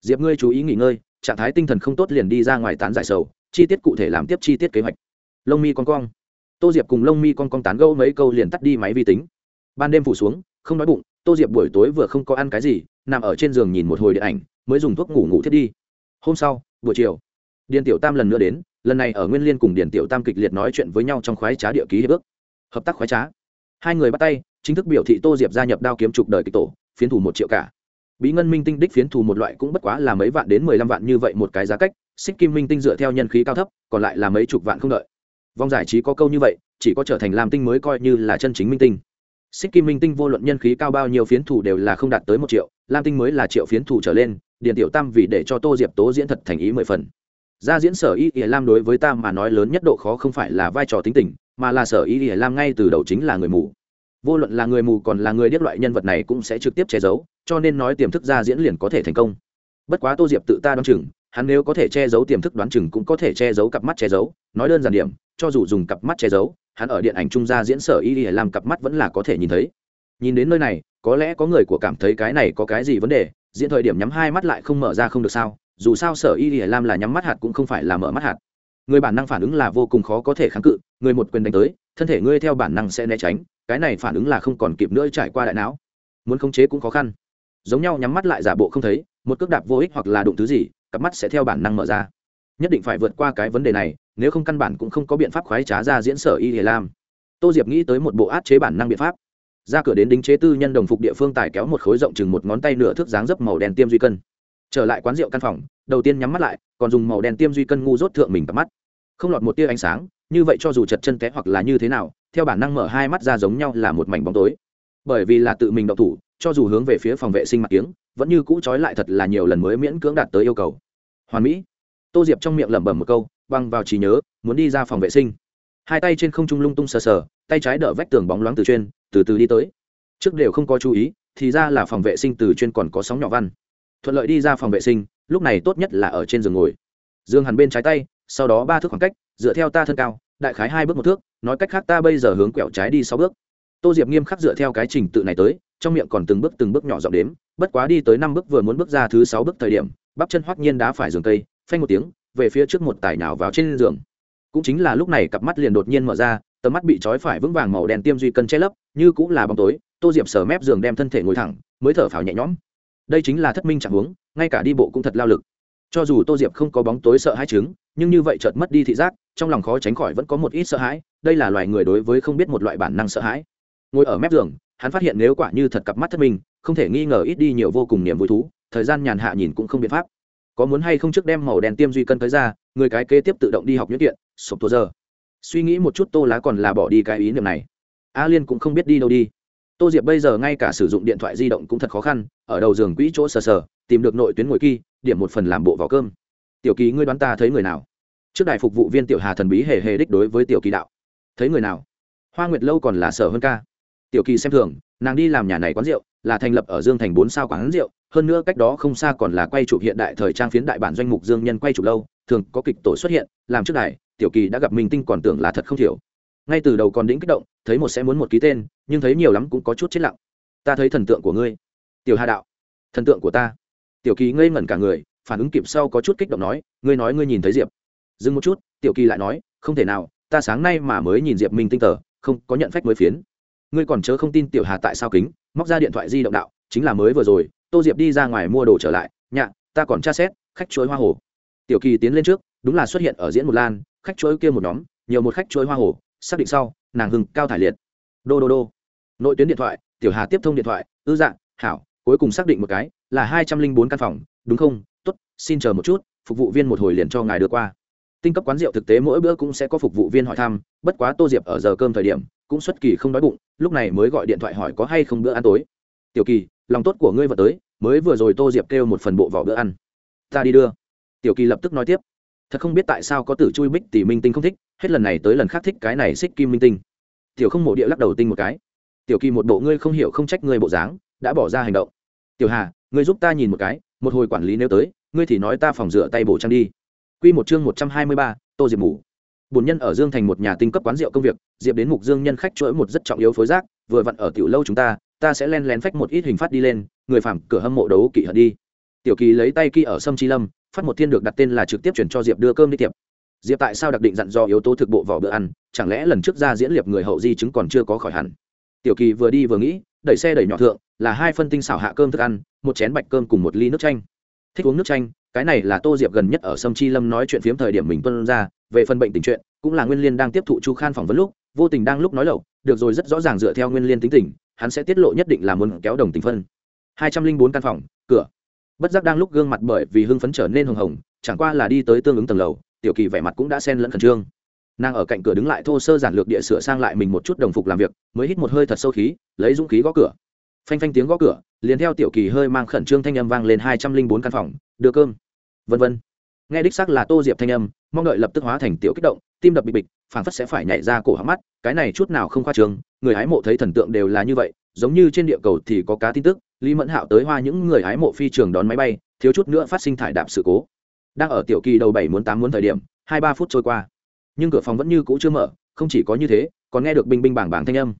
Diệp ngươi chú ý nghỉ ngơi, trạng thái tinh thần không tốt liền đi ra ngoài tán giải sầu, chi tiết cụ thể làm tiếp chi tiết kế hoạch. Lông mi con cong tô diệp cùng lông mi con con tán gâu mấy câu liền tắt đi máy vi tính. Ban đêm phủ xuống, không đói bụng, tô diệp buổi tối vừa không có ăn cái gì, nằm ở trên giường nhìn một hồi điện ảnh, mới dùng thuốc ngủ ngủ thiết đi. Hôm sau, buổi chiều, điền tiểu tam lần nữa đến, lần này ở nguyên liên cùng điền tiểu tam kịch liệt nói chuyện với nhau trong khoái trá địa ký hiệp ước. Hợp tác khoái trá. Hai người bắt tay, chính thức biểu thị tô diệp gia nhập đao kiếm trục đời kịch tổ, phiến thủ một triệu cả. Bí ngân minh tinh đích phiến thủ một loại cũng bất quá là mấy vạn đến mười lăm vạn như vậy một cái giá cách xích kim minh tinh dựa theo nhân khí cao thấp, còn lại là mấy chục vạn không đợi vòng giải trí có câu như vậy, chỉ có trở thành làm tinh mới coi như là chân chính minh tinh. Xích kim minh tinh vô luận nhân khí cao bao nhiêu phiến thủ đều là không đạt tới một triệu, lam tinh mới là triệu phiến thủ trở lên, Điền tiểu tam vì để cho tô diệp tố diễn thật thành ý mười phần. Ra diễn sở y ỉa lam đối với ta mà nói lớn nhất độ khó không phải là vai trò tính tình, mà là sở y ỉa lam ngay từ đầu chính là người mù. Vô luận là người mù còn là người điếc loại nhân vật này cũng sẽ trực tiếp che giấu, cho nên nói tiềm thức ra diễn liền có thể thành công. Bất quá tô diệp tự ta đoán chừng, hắn nếu có thể che giấu tiềm thức đoán chừng cũng có thể che giấu cặp mắt che giấu, nói đơn giản điểm cho dù dùng cặp mắt che giấu, hắn ở điện ảnh trung gia diễn sở y y làm cặp mắt vẫn là có thể nhìn thấy. Nhìn đến nơi này, có lẽ có người của cảm thấy cái này có cái gì vấn đề, diễn thời điểm nhắm hai mắt lại không mở ra không được sao, dù sao sở y y làm là nhắm mắt hạt cũng không phải là mở mắt hạt. Người bản năng phản ứng là vô cùng khó có thể kháng cự, người một quyền đánh tới, thân thể ngươi theo bản năng sẽ né tránh, cái này phản ứng là không còn kịp nữa trải qua đại não. Muốn khống chế cũng khó khăn. Giống nhau nhắm mắt lại giả bộ không thấy, một cước đạp vô ích hoặc là đụng thứ gì, cặp mắt sẽ theo bản năng mở ra. Nhất định phải vượt qua cái vấn đề này nếu không căn bản cũng không có biện pháp khoái trá ra diễn sở y hề lam. Tô diệp nghĩ tới một bộ át chế bản năng biện pháp. Ra cửa đến đính chế tư nhân đồng phục địa phương tài kéo một khối rộng chừng một ngón tay nửa thước dáng dấp màu đen tiêm duy cân. Trở lại quán rượu căn phòng, đầu tiên nhắm mắt lại, còn dùng màu đen tiêm duy cân ngu rốt thượng mình cặp mắt. Không lọt một tia ánh sáng, như vậy cho dù chật chân té hoặc là như thế nào, theo bản năng mở hai mắt ra giống nhau là một mảnh bóng tối. Bởi vì là tự mình đậu thủ, cho dù hướng về phía phòng vệ sinh mặt tiếng vẫn như cũ trói lại thật là nhiều lần mới miễn cưỡng đạt tới yêu cầu. Hoàn mỹ. Tô diệp trong miệng lẩm bẩm một câu băng vào trí nhớ, muốn đi ra phòng vệ sinh. Hai tay trên không trung lung tung sờ sờ, tay trái đỡ vách tường bóng loáng từ chuyên từ từ đi tới. Trước đều không có chú ý, thì ra là phòng vệ sinh từ chuyên còn có sóng nhỏ văn. Thuận lợi đi ra phòng vệ sinh, lúc này tốt nhất là ở trên giường ngồi. Dương hẳn bên trái tay, sau đó ba thước khoảng cách, dựa theo ta thân cao, đại khái hai bước một thước, nói cách khác ta bây giờ hướng quẹo trái đi sáu bước. Tô diệp nghiêm khắc dựa theo cái trình tự này tới, trong miệng còn từng bước từng bước nhỏ giọng đếm, bất quá đi tới năm bước vừa muốn bước ra thứ sáu bước thời điểm, bắp chân hoắc nhiên đá phải giường cây phanh một tiếng về phía trước một tài nào vào trên giường. Cũng chính là lúc này cặp mắt liền đột nhiên mở ra, tầm mắt bị trói phải vững vàng màu đen tiêm duy cân che lấp, như cũng là bóng tối, tô diệp sờ mép giường đem thân thể ngồi thẳng, mới thở phào nhẹ nhõm. Đây chính là thất minh chẳng huống, ngay cả đi bộ cũng thật lao lực. Cho dù tô diệp không có bóng tối sợ hai chứng, nhưng như vậy chợt mất đi thị giác, trong lòng khó tránh khỏi vẫn có một ít sợ hãi, đây là loài người đối với không biết một loại bản năng sợ hãi. Ngồi ở mép giường, hắn phát hiện nếu quả như thật cặp mắt thất minh, không thể nghi ngờ ít đi nhiều vô cùng niềm vui thú, thời gian nhàn hạ nhìn cũng không biện pháp có muốn hay không trước đem màu đen tiêm duy cân tới ra, người cái kế tiếp tự động đi học nhuyễn kiện sộp tua giờ. Suy nghĩ một chút tô lá còn là bỏ đi cái ý niệm này. A liên cũng không biết đi đâu đi. Tô diệp bây giờ ngay cả sử dụng điện thoại di động cũng thật khó khăn, ở đầu giường quỹ chỗ sờ sờ, tìm được nội tuyến ngồi kỳ điểm một phần làm bộ vào cơm. Tiểu kỳ, ngươi đoán ta thấy người nào? Trước đài phục vụ viên tiểu hà thần bí hề hề đích đối với tiểu kỳ đạo. Thấy người nào? Hoa nguyệt lâu còn là sở hơn ca. Tiểu kỳ xem thường, nàng đi làm nhà này quán rượu, là thành lập ở dương thành bốn sao quán rượu hơn nữa cách đó không xa còn là quay chụp hiện đại thời trang phiến đại bản doanh mục dương nhân quay chụp lâu, thường có kịch tổ xuất hiện, làm trước đài, tiểu kỳ đã gặp minh tinh còn tưởng là thật không thiểu ngay từ đầu còn đĩnh kích động, thấy một sẽ muốn một ký tên, nhưng thấy nhiều lắm cũng có chút chết lặng. Ta thấy thần tượng của ngươi. Tiểu hà đạo. Thần tượng của ta. Tiểu kỳ ngây ngẩn cả người, phản ứng kịp sau có chút kích động nói, ngươi nói ngươi nhìn thấy diệp. Dừng một chút, tiểu kỳ lại nói, không thể nào, ta sáng nay mà mới nhìn diệp minh tinh tờ, không có nhận phách mới phiến. Ngươi còn chớ không tin tiểu hà tại sao kính, móc ra điện thoại di động đạo, chính là mới vừa rồi tô diệp đi ra ngoài mua đồ trở lại, nhạ, ta còn tra xét, khách chuối hoa hồ. Tiểu kỳ tiến lên trước, đúng là xuất hiện ở diễn một lan, khách chuối kia một nhóm, nhiều một khách chuối hoa hồ, xác định sau, nàng hưng cao thải liệt. Đô đô đô. Nội tuyến điện thoại, tiểu hà tiếp thông điện thoại, ư dạng hảo, cuối cùng xác định một cái, là hai trăm linh bốn căn phòng, đúng không? T ố t xin chờ một chút, phục vụ viên một hồi liền cho ngài đưa qua. Tinh cấp quán rượu thực tế mỗi bữa cũng sẽ có phục vụ viên hỏi thăm, bất quá tô diệp ở giờ cơm thời điểm, cũng xuất kỳ không đói bụng, lúc này mới gọi điện thoại hỏi có hay không bữa ăn tối. Tiểu kỳ lòng tốt của ngươi vật tới, mới vừa rồi tô diệp kêu một phần bộ vỏ bữa ăn. Ta đi đưa. Tiểu kỳ lập tức nói tiếp. Thật không biết tại sao có tử chui bích tỷ minh tinh không thích, hết lần này tới lần khác thích cái này xích kim minh tinh. Tiểu không mộ địa lắc đầu tinh một cái. Tiểu kỳ một bộ ngươi không hiểu không trách ngươi bộ dáng, đã bỏ ra hành động. Tiểu hà, ngươi giúp ta nhìn một cái, một hồi quản lý nếu tới, ngươi thì nói ta phòng rửa tay bổ trang đi. Q một chương một trăm hai mươi ba, tô diệp ngủ. bổn nhân ở dương thành một nhà tinh cấp quán rượu công việc, diệp đến mục dương nhân khách chuỗi một rất trọng yếu phối giác vừa vặn ở tiểu lâu chúng ta ta sẽ len lén phách một ít hình phát đi lên, người phạm cửa hâm mộ đấu kỵ hận đi. Tiểu kỳ lấy tay kỳ ở sâm chi lâm, phát một thiên được đặt tên là trực tiếp chuyển cho diệp đưa cơm đi tiệp. Diệp tại sao đặc định dặn do yếu tố thực bộ vỏ bữa ăn, chẳng lẽ lần trước ra diễn liệp người hậu di chứng còn chưa có khỏi hẳn? Tiểu kỳ vừa đi vừa nghĩ, đẩy xe đẩy nhỏ thượng, là hai phân tinh xảo hạ cơm thức ăn, một chén bạch cơm cùng một ly nước chanh. Thích uống nước chanh, cái này là tô diệp gần nhất ở sâm chi lâm nói chuyện phiếm thời điểm mình tuân ra, về phần bệnh tình chuyện, cũng là nguyên liên đang tiếp thụ chu khan phỏng vấn lúc, vô tình đang lúc nói lậu được rồi rất rõ ràng dựa theo nguyên liên tính tình hắn sẽ tiết lộ nhất định là muốn kéo đồng tình phân. Hai trăm linh bốn căn phòng, cửa. Bất giác đang lúc gương mặt bởi vì hưng phấn trở nên hồng hồng, chẳng qua là đi tới tương ứng tầng lầu, tiểu kỳ vẻ mặt cũng đã xen lẫn khẩn trương. Nàng ở cạnh cửa đứng lại thô sơ giản lược địa sửa sang lại mình một chút đồng phục làm việc, mới hít một hơi thật sâu khí, lấy dũng khí gõ cửa. Phanh phanh tiếng gõ cửa, liền theo tiểu kỳ hơi mang khẩn trương thanh âm vang lên hai trăm linh bốn căn phòng, đưa cơm. Vân vân. Nghe đích xác là tô diệp thanh âm, mong đợi lập tức hóa thành tiểu kích động, tim đập bịch bịch, phảng phất sẽ phải nhảy ra cổ hắm mắt, cái này chút nào không khoa trương người hái mộ thấy thần tượng đều là như vậy, giống như trên địa cầu thì có cá tin tức, lý mẫn hạo tới hoa những người hái mộ phi trường đón máy bay, thiếu chút nữa phát sinh thải đạp sự cố. Đang ở tiểu kỳ đầu bảy muốn tám muốn thời điểm, hai ba phút trôi qua. Nhưng cửa phòng vẫn như cũ chưa mở, không chỉ có như thế, còn nghe được binh binh bảng bảng thanh âm.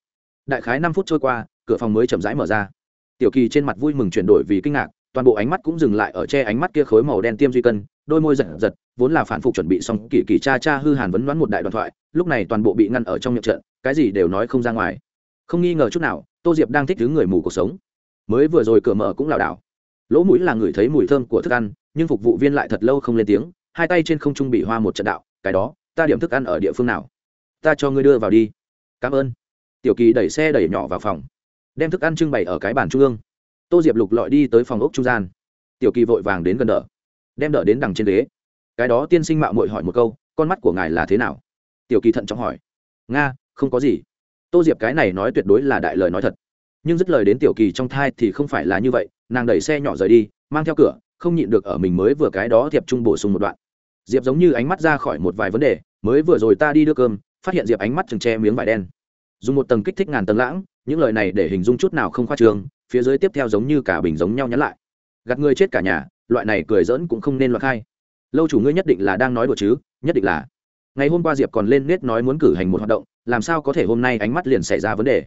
Đại khái năm phút trôi qua, cửa phòng mới chậm rãi mở ra. Tiểu kỳ trên mặt vui mừng chuyển đổi vì kinh ngạc, toàn bộ ánh mắt cũng dừng lại ở che ánh mắt kia khối màu đen tiêm duy cân, đôi môi giật giật, vốn là phản phục chuẩn bị xong kỳ kỳ cha cha hư hàn vấn đoán một đại đoàn thoại, lúc này toàn bộ bị ngăn ở trong miệng trận cái gì đều nói không ra ngoài. Không nghi ngờ chút nào, tô diệp đang thích thứ người mù cuộc sống. Mới vừa rồi cửa mở cũng lảo đảo. Lỗ mũi là người thấy mùi thơm của thức ăn, nhưng phục vụ viên lại thật lâu không lên tiếng, hai tay trên không trung bị hoa một trận đạo, cái đó, ta điểm thức ăn ở địa phương nào? Ta cho ngươi đưa vào đi. Cảm ơn. Tiểu kỳ đẩy xe đẩy nhỏ vào phòng, đem thức ăn trưng bày ở cái bàn trung ương. Tô diệp lục lọi đi tới phòng ốc trung gian. Tiểu kỳ vội vàng đến gần đỡ, đem đỡ đến đằng trên ghế. Cái đó tiên sinh mạo mội hỏi một câu, con mắt của ngài là thế nào? Tiểu kỳ thận trọng hỏi. Nga không có gì. Tô diệp cái này nói tuyệt đối là đại lời nói thật. Nhưng dứt lời đến tiểu kỳ trong thai thì không phải là như vậy, nàng đẩy xe nhỏ rời đi, mang theo cửa, không nhịn được ở mình mới vừa cái đó thiệp trung bổ sung một đoạn. Diệp giống như ánh mắt ra khỏi một vài vấn đề, mới vừa rồi ta đi đưa cơm, phát hiện diệp ánh mắt chừng che miếng vải đen. Dùng một tầng kích thích ngàn tầng lãng, những lời này để hình dung chút nào không khoa trương, phía dưới tiếp theo giống như cả bình giống nhau nhắn lại. Gặt người chết cả nhà, loại này cười dỡn cũng không nên loại khai. Lâu chủ ngươi nhất định là đang nói đùa chứ, nhất định là. Ngày hôm qua diệp còn lên nết nói muốn cử hành một hoạt động làm sao có thể hôm nay ánh mắt liền xảy ra vấn đề?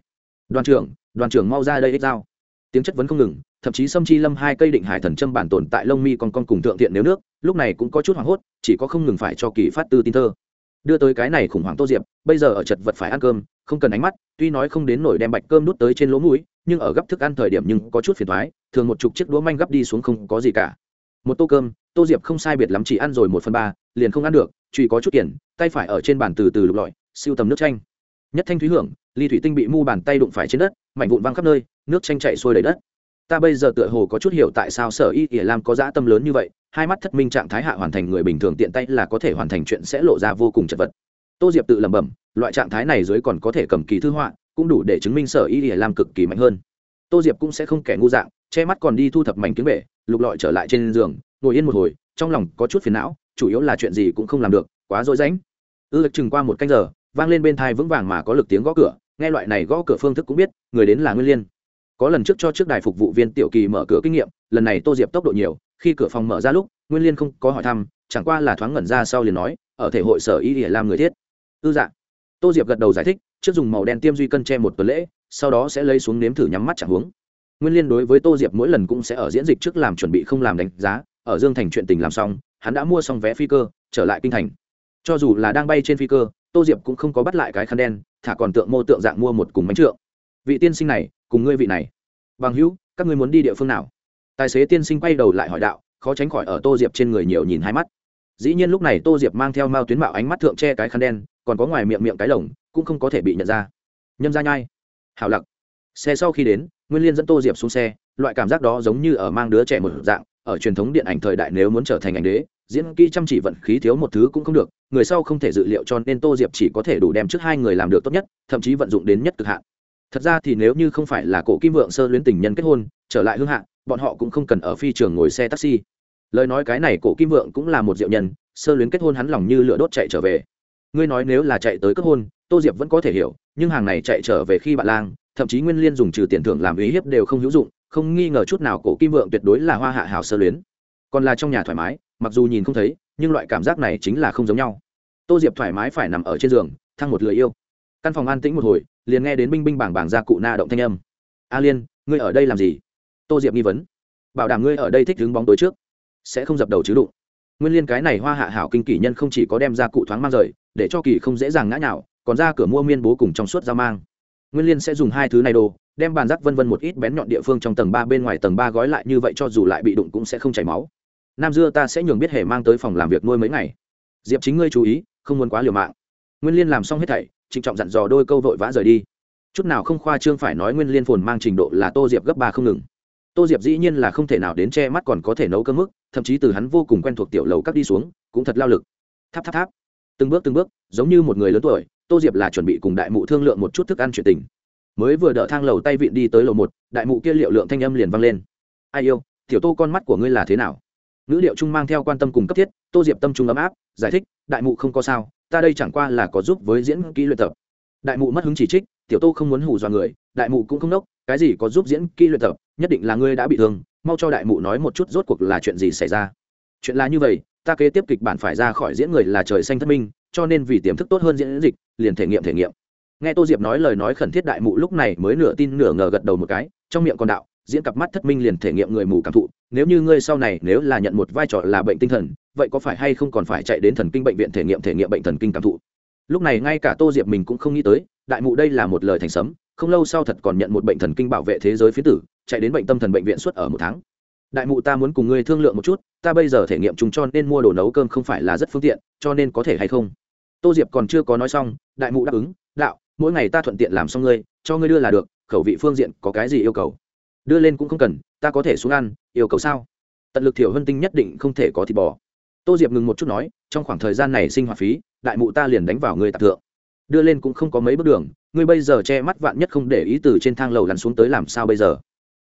Đoàn trưởng đoàn trưởng mau ra đây ích giao tiếng chất vấn không ngừng thậm chí sâm chi lâm hai cây định hải thần châm bản tồn tại lông mi còn con cùng thượng thiện nếu nước lúc này cũng có chút hoảng hốt chỉ có không ngừng phải cho kỳ phát tư tin thơ. Đưa tới cái này khủng hoảng tô diệp bây giờ ở chật vật phải ăn cơm không cần ánh mắt tuy nói không đến nổi đem bạch cơm nút tới trên lỗ mũi nhưng ở gấp thức ăn thời điểm nhưng có chút phiền thoái thường một chục chiếc đũa manh gấp đi xuống không có gì cả. Một tô cơm tô diệp không sai biệt lắm chỉ ăn rồi một phần ba liền không ăn được truy có chút tiền, tay phải ở trên bàn từ từ lục lọi siêu tầm nước chanh. Nhất thanh thúy hưởng, ly thủy tinh bị mu bàn tay đụng phải trên đất, mảnh vụn văng khắp nơi, nước chanh chạy xuôi đầy đất. Ta bây giờ tựa hồ có chút hiểu tại sao sở y ỉa lam có dã tâm lớn như vậy, hai mắt thất minh trạng thái hạ hoàn thành người bình thường tiện tay là có thể hoàn thành chuyện sẽ lộ ra vô cùng chật vật. Tô diệp tự lẩm bẩm, loại trạng thái này dưới còn có thể cầm kỳ thư họa, cũng đủ để chứng minh sở y ỉa lam cực kỳ mạnh hơn. Tô diệp cũng sẽ không kẻ ngu dạng, che mắt còn đi thu thập mảnh kiếm bể, lục lọi trở lại trên giường, ngồi yên một hồi, trong lòng có chút phiền não, chủ yếu là chuyện gì cũng không làm được, quá dối rãnh ư lực chừng qua một canh giờ vang lên bên thai vững vàng mà có lực tiếng gõ cửa, nghe loại này gõ cửa phương thức cũng biết, người đến là nguyên liên. Có lần trước cho trước đài phục vụ viên tiểu kỳ mở cửa kinh nghiệm, lần này tô diệp tốc độ nhiều, khi cửa phòng mở ra lúc, nguyên liên không có hỏi thăm, chẳng qua là thoáng ngẩn ra sau liền nói, ở thể hội sở y để làm người thiết. Ư dạ. Tô diệp gật đầu giải thích, trước dùng màu đen tiêm duy cân che một tuần lễ, sau đó sẽ lấy xuống nếm thử nhắm mắt chẳng hướng nguyên liên đối với tô diệp mỗi lần cũng sẽ ở diễn dịch trước làm chuẩn bị không làm đánh giá, ở dương thành chuyện tình làm xong, hắn đã mua xong vé phi cơ, trở lại kinh thành. Cho dù là đang bay trên phi cơ tô diệp cũng không có bắt lại cái khăn đen, thả còn tượng mô tượng dạng mua một cùng bánh trượng. Vị tiên sinh này, cùng ngươi vị này. Bằng hữu, các ngươi muốn đi địa phương nào? Tài xế tiên sinh quay đầu lại hỏi đạo, khó tránh khỏi ở tô diệp trên người nhiều nhìn hai mắt. Dĩ nhiên lúc này tô diệp mang theo mao tuyến mạo ánh mắt thượng che cái khăn đen, còn có ngoài miệng miệng cái lồng, cũng không có thể bị nhận ra. Nhâm ra nhai. Hảo lặc. Xe sau khi đến, nguyên liên dẫn tô diệp xuống xe, loại cảm giác đó giống như ở mang đứa trẻ một dạng ở truyền thống điện ảnh thời đại nếu muốn trở thành ảnh đế, diễn kỹ chăm chỉ vận khí thiếu một thứ cũng không được, người sau không thể dự liệu cho nên tô diệp chỉ có thể đủ đem trước hai người làm được tốt nhất, thậm chí vận dụng đến nhất cực hạn. Thật ra thì nếu như không phải là cổ kim vượng sơ luyến tình nhân kết hôn, trở lại hương hạ, bọn họ cũng không cần ở phi trường ngồi xe taxi. Lời nói cái này cổ kim vượng cũng là một diệu nhân, sơ luyến kết hôn hắn lòng như lửa đốt chạy trở về. Ngươi nói nếu là chạy tới kết hôn, tô diệp vẫn có thể hiểu, nhưng hàng này chạy trở về khi bạn lang thậm chí nguyên liên dùng trừ tiền thưởng làm ý hiếp đều không hữu dụng, không nghi ngờ chút nào cổ kim vượng tuyệt đối là hoa hạ hảo sơ luyến. Còn là trong nhà thoải mái, mặc dù nhìn không thấy, nhưng loại cảm giác này chính là không giống nhau. Tô diệp thoải mái phải nằm ở trên giường, thăng một lười yêu. Căn phòng an tĩnh một hồi, liền nghe đến binh binh bảng bảng ra cụ na động thanh âm. A liên, ngươi ở đây làm gì? Tô diệp nghi vấn. Bảo đảm ngươi ở đây thích đứng bóng tối trước, sẽ không dập đầu chứ đụng. Nguyên liên cái này hoa hạ hảo kinh kỷ nhân không chỉ có đem ra cụ thoáng mang rời, để cho kỳ không dễ dàng ngã nhào, còn ra cửa mua miên bố cùng trong suốt giao mang nguyên liên sẽ dùng hai thứ này đồ, đem bàn giác vân vân một ít bén nhọn địa phương trong tầng ba bên ngoài tầng ba gói lại như vậy cho dù lại bị đụng cũng sẽ không chảy máu. Nam dưa ta sẽ nhường biết hề mang tới phòng làm việc nuôi mấy ngày. Diệp chính ngươi chú ý, không muốn quá liều mạng. Nguyên liên làm xong hết thảy, trịnh trọng dặn dò đôi câu vội vã rời đi. Chút nào không khoa trương phải nói nguyên liên phồn mang trình độ là tô diệp gấp ba không ngừng. Tô diệp dĩ nhiên là không thể nào đến che mắt còn có thể nấu cơm mức, thậm chí từ hắn vô cùng quen thuộc tiểu lầu các đi xuống, cũng thật lao lực. Tháp tháp tháp. Từng bước từng bước, giống như một người lớn tuổi tô diệp là chuẩn bị cùng đại mụ thương lượng một chút thức ăn chuyện tình. Mới vừa đỡ thang lầu tay vịn đi tới lầu một, đại mụ kia liệu lượng thanh âm liền vang lên. Ai yêu, tiểu tô con mắt của ngươi là thế nào? Ngữ liệu trung mang theo quan tâm cùng cấp thiết, tô diệp tâm trung ấm áp, giải thích, đại mụ không có sao, ta đây chẳng qua là có giúp với diễn kỹ luyện tập. Đại mụ mất hứng chỉ trích, tiểu tô không muốn hù dọa người, đại mụ cũng không nốc cái gì có giúp diễn kỹ luyện tập, nhất định là ngươi đã bị thương, mau cho đại mụ nói một chút rốt cuộc là chuyện gì xảy ra. Chuyện là như vậy, ta kế tiếp kịch bản phải ra khỏi diễn người là trời xanh thất minh cho nên vì tiềm thức tốt hơn diễn dịch, liền thể nghiệm thể nghiệm. Nghe tô diệp nói lời nói khẩn thiết đại mụ lúc này mới nửa tin nửa ngờ gật đầu một cái, trong miệng còn đạo, diễn cặp mắt thất minh liền thể nghiệm người mù cảm thụ, nếu như ngươi sau này nếu là nhận một vai trò là bệnh tinh thần, vậy có phải hay không còn phải chạy đến thần kinh bệnh viện thể nghiệm thể nghiệm bệnh thần kinh cảm thụ? Lúc này ngay cả tô diệp mình cũng không nghĩ tới, đại mụ đây là một lời thành sấm, không lâu sau thật còn nhận một bệnh thần kinh bảo vệ thế giới phía tử, chạy đến bệnh tâm thần bệnh viện suốt ở một tháng. Đại mụ ta muốn cùng ngươi thương lượng một chút, ta bây giờ thể nghiệm chúng cho nên mua đồ nấu cơm không phải là rất phương tiện, cho nên có thể hay không? Tô diệp còn chưa có nói xong, đại mụ đáp ứng, đạo, mỗi ngày ta thuận tiện làm xong ngươi, cho ngươi đưa là được, khẩu vị phương diện có cái gì yêu cầu? Đưa lên cũng không cần, ta có thể xuống ăn, yêu cầu sao? Tận lực thiểu hân tinh nhất định không thể có thịt bò. Tô diệp ngừng một chút nói, trong khoảng thời gian này sinh hoạt phí, đại mụ ta liền đánh vào ngươi tạp thượng. Đưa lên cũng không có mấy bước đường, ngươi bây giờ che mắt vạn nhất không để ý từ trên thang lầu lăn xuống tới làm sao bây giờ?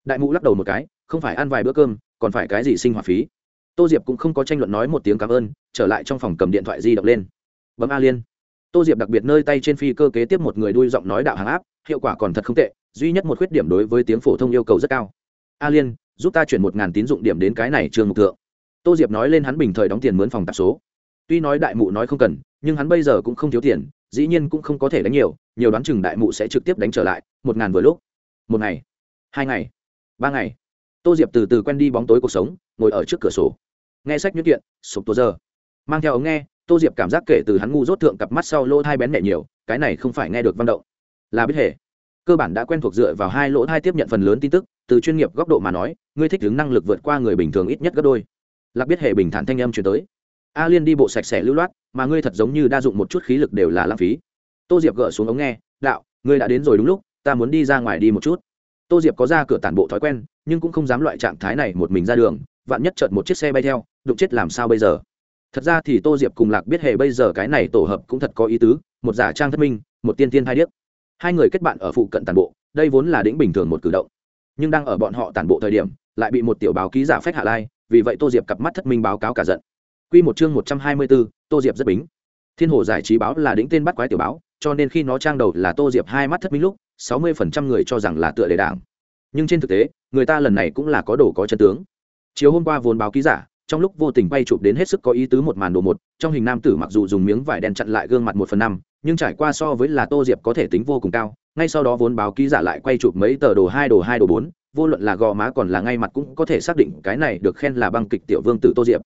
Đại mụ lắc đầu một cái, không phải ăn vài bữa cơm, còn phải cái gì sinh hoạt phí? Tô diệp cũng không có tranh luận nói một tiếng cảm ơn, trở lại trong phòng cầm điện thoại di động lên bấm a liên. Tô diệp đặc biệt nơi tay trên phi cơ kế tiếp một người đuôi giọng nói đạo hàng áp, hiệu quả còn thật không tệ, duy nhất một khuyết điểm đối với tiếng phổ thông yêu cầu rất cao. A liên, giúp ta chuyển một ngàn tín dụng điểm đến cái này trường mục thượng. Tô diệp nói lên hắn bình thời đóng tiền mướn phòng tạp số. Tuy nói đại mụ nói không cần, nhưng hắn bây giờ cũng không thiếu tiền, dĩ nhiên cũng không có thể đánh nhiều nhiều đoán chừng đại mụ sẽ trực tiếp đánh trở lại, một ngàn vừa lúc. Một ngày, hai ngày, ba ngày. Tô diệp từ từ quen đi bóng tối cuộc sống, ngồi ở trước cửa sổ. Nghe sách nhuyễn kiện, sụp tô giờ. Mang theo ống nghe tô diệp cảm giác kể từ hắn ngu rốt thượng cặp mắt sau lỗ hai bén nhẹ nhiều, cái này không phải nghe được văn động. Là biết hệ cơ bản đã quen thuộc dựa vào hai lỗ hai tiếp nhận phần lớn tin tức, từ chuyên nghiệp góc độ mà nói, ngươi thích ứng năng lực vượt qua người bình thường ít nhất gấp đôi. Lạc biết hệ bình thản thanh âm chuyển tới. A liên đi bộ sạch sẽ lưu loát, mà ngươi thật giống như đa dụng một chút khí lực đều là lãng phí. Tô diệp gỡ xuống ống nghe, đạo, ngươi đã đến rồi đúng lúc, ta muốn đi ra ngoài đi một chút. Tô diệp có ra cửa tản bộ thói quen, nhưng cũng không dám loại trạng thái này một mình ra đường, vạn nhất chợt một chiếc xe bay theo, đụng chết làm sao bây giờ? Thật ra thì tô diệp cùng lạc biết hệ bây giờ cái này tổ hợp cũng thật có ý tứ, một giả trang thất minh, một tiên tiên hai điếc. Hai người kết bạn ở phụ cận tàn bộ, đây vốn là đĩnh bình thường một cử động. Nhưng đang ở bọn họ tàn bộ thời điểm, lại bị một tiểu báo ký giả phách hạ lai, vì vậy tô diệp cặp mắt thất minh báo cáo cả giận. Q một chương một trăm hai mươi bốn, tô diệp rất bính. Thiên hồ giải trí báo là đĩnh tên bắt quái tiểu báo, cho nên khi nó trang đầu là tô diệp hai mắt thất minh lúc, sáu mươi phần trăm người cho rằng là tựa đề đảng. Nhưng trên thực tế, người ta lần này cũng là có đồ có chân tướng. Chiều hôm qua vốn báo ký giả trong lúc vô tình bay chụp đến hết sức có ý tứ một màn đồ một, trong hình nam tử mặc dù dùng miếng vải đen chặn lại gương mặt một phần năm, nhưng trải qua so với là tô diệp có thể tính vô cùng cao, ngay sau đó vốn báo ký giả lại quay chụp mấy tờ đồ hai đồ hai, đồ bốn, vô luận là gò má còn là ngay mặt cũng có thể xác định cái này được khen là băng kịch tiểu vương tử tô diệp.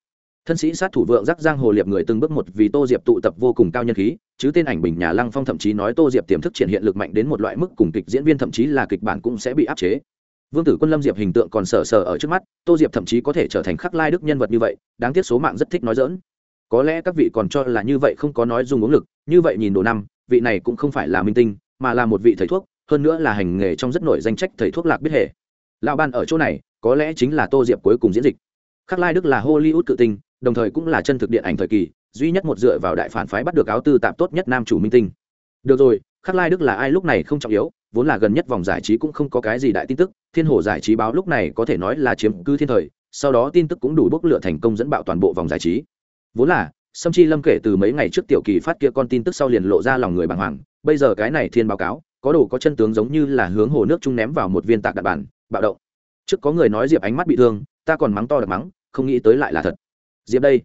Thân sĩ sát thủ vượng giác giang hồ liệp người từng bước một vì tô diệp tụ tập vô cùng cao nhân khí, chứ tên ảnh bình nhà lăng phong thậm chí nói tô diệp tiềm thức triển hiện lực mạnh đến một loại mức cùng kịch diễn viên thậm chí là kịch bản cũng sẽ bị áp chế vương tử quân lâm diệp hình tượng còn sờ sờ ở trước mắt, tô diệp thậm chí có thể trở thành khắc lai đức nhân vật như vậy, đáng tiếc số mạng rất thích nói dỡn có lẽ các vị còn cho là như vậy không có nói dùng uống lực, như vậy nhìn đồ năm, vị này cũng không phải là minh tinh, mà là một vị thầy thuốc, hơn nữa là hành nghề trong rất nổi danh trách thầy thuốc lạc biết hệ lão ban ở chỗ này, có lẽ chính là tô diệp cuối cùng diễn dịch. Khắc lai đức là hollywood cự tinh, đồng thời cũng là chân thực điện ảnh thời kỳ, duy nhất một dựa vào đại phản phái bắt được áo tư tạm tốt nhất nam chủ minh tinh. Được rồi, khắc lai đức là ai lúc này không trọng yếu vốn là gần nhất vòng giải trí cũng không có cái gì đại tin tức, thiên hồ giải trí báo lúc này có thể nói là chiếm cứ thiên thời, sau đó tin tức cũng đủ bốc lửa thành công dẫn bạo toàn bộ vòng giải trí. Vốn là, sâm chi lâm kể từ mấy ngày trước tiểu kỳ phát kia con tin tức sau liền lộ ra lòng người bàng hoàng, bây giờ cái này thiên báo cáo, có đồ có chân tướng giống như là hướng hồ nước chung ném vào một viên tạc đạn bản, bạo động. Trước có người nói diệp ánh mắt bị thương, ta còn mắng to được mắng, không nghĩ tới lại là thật. Diệp đây,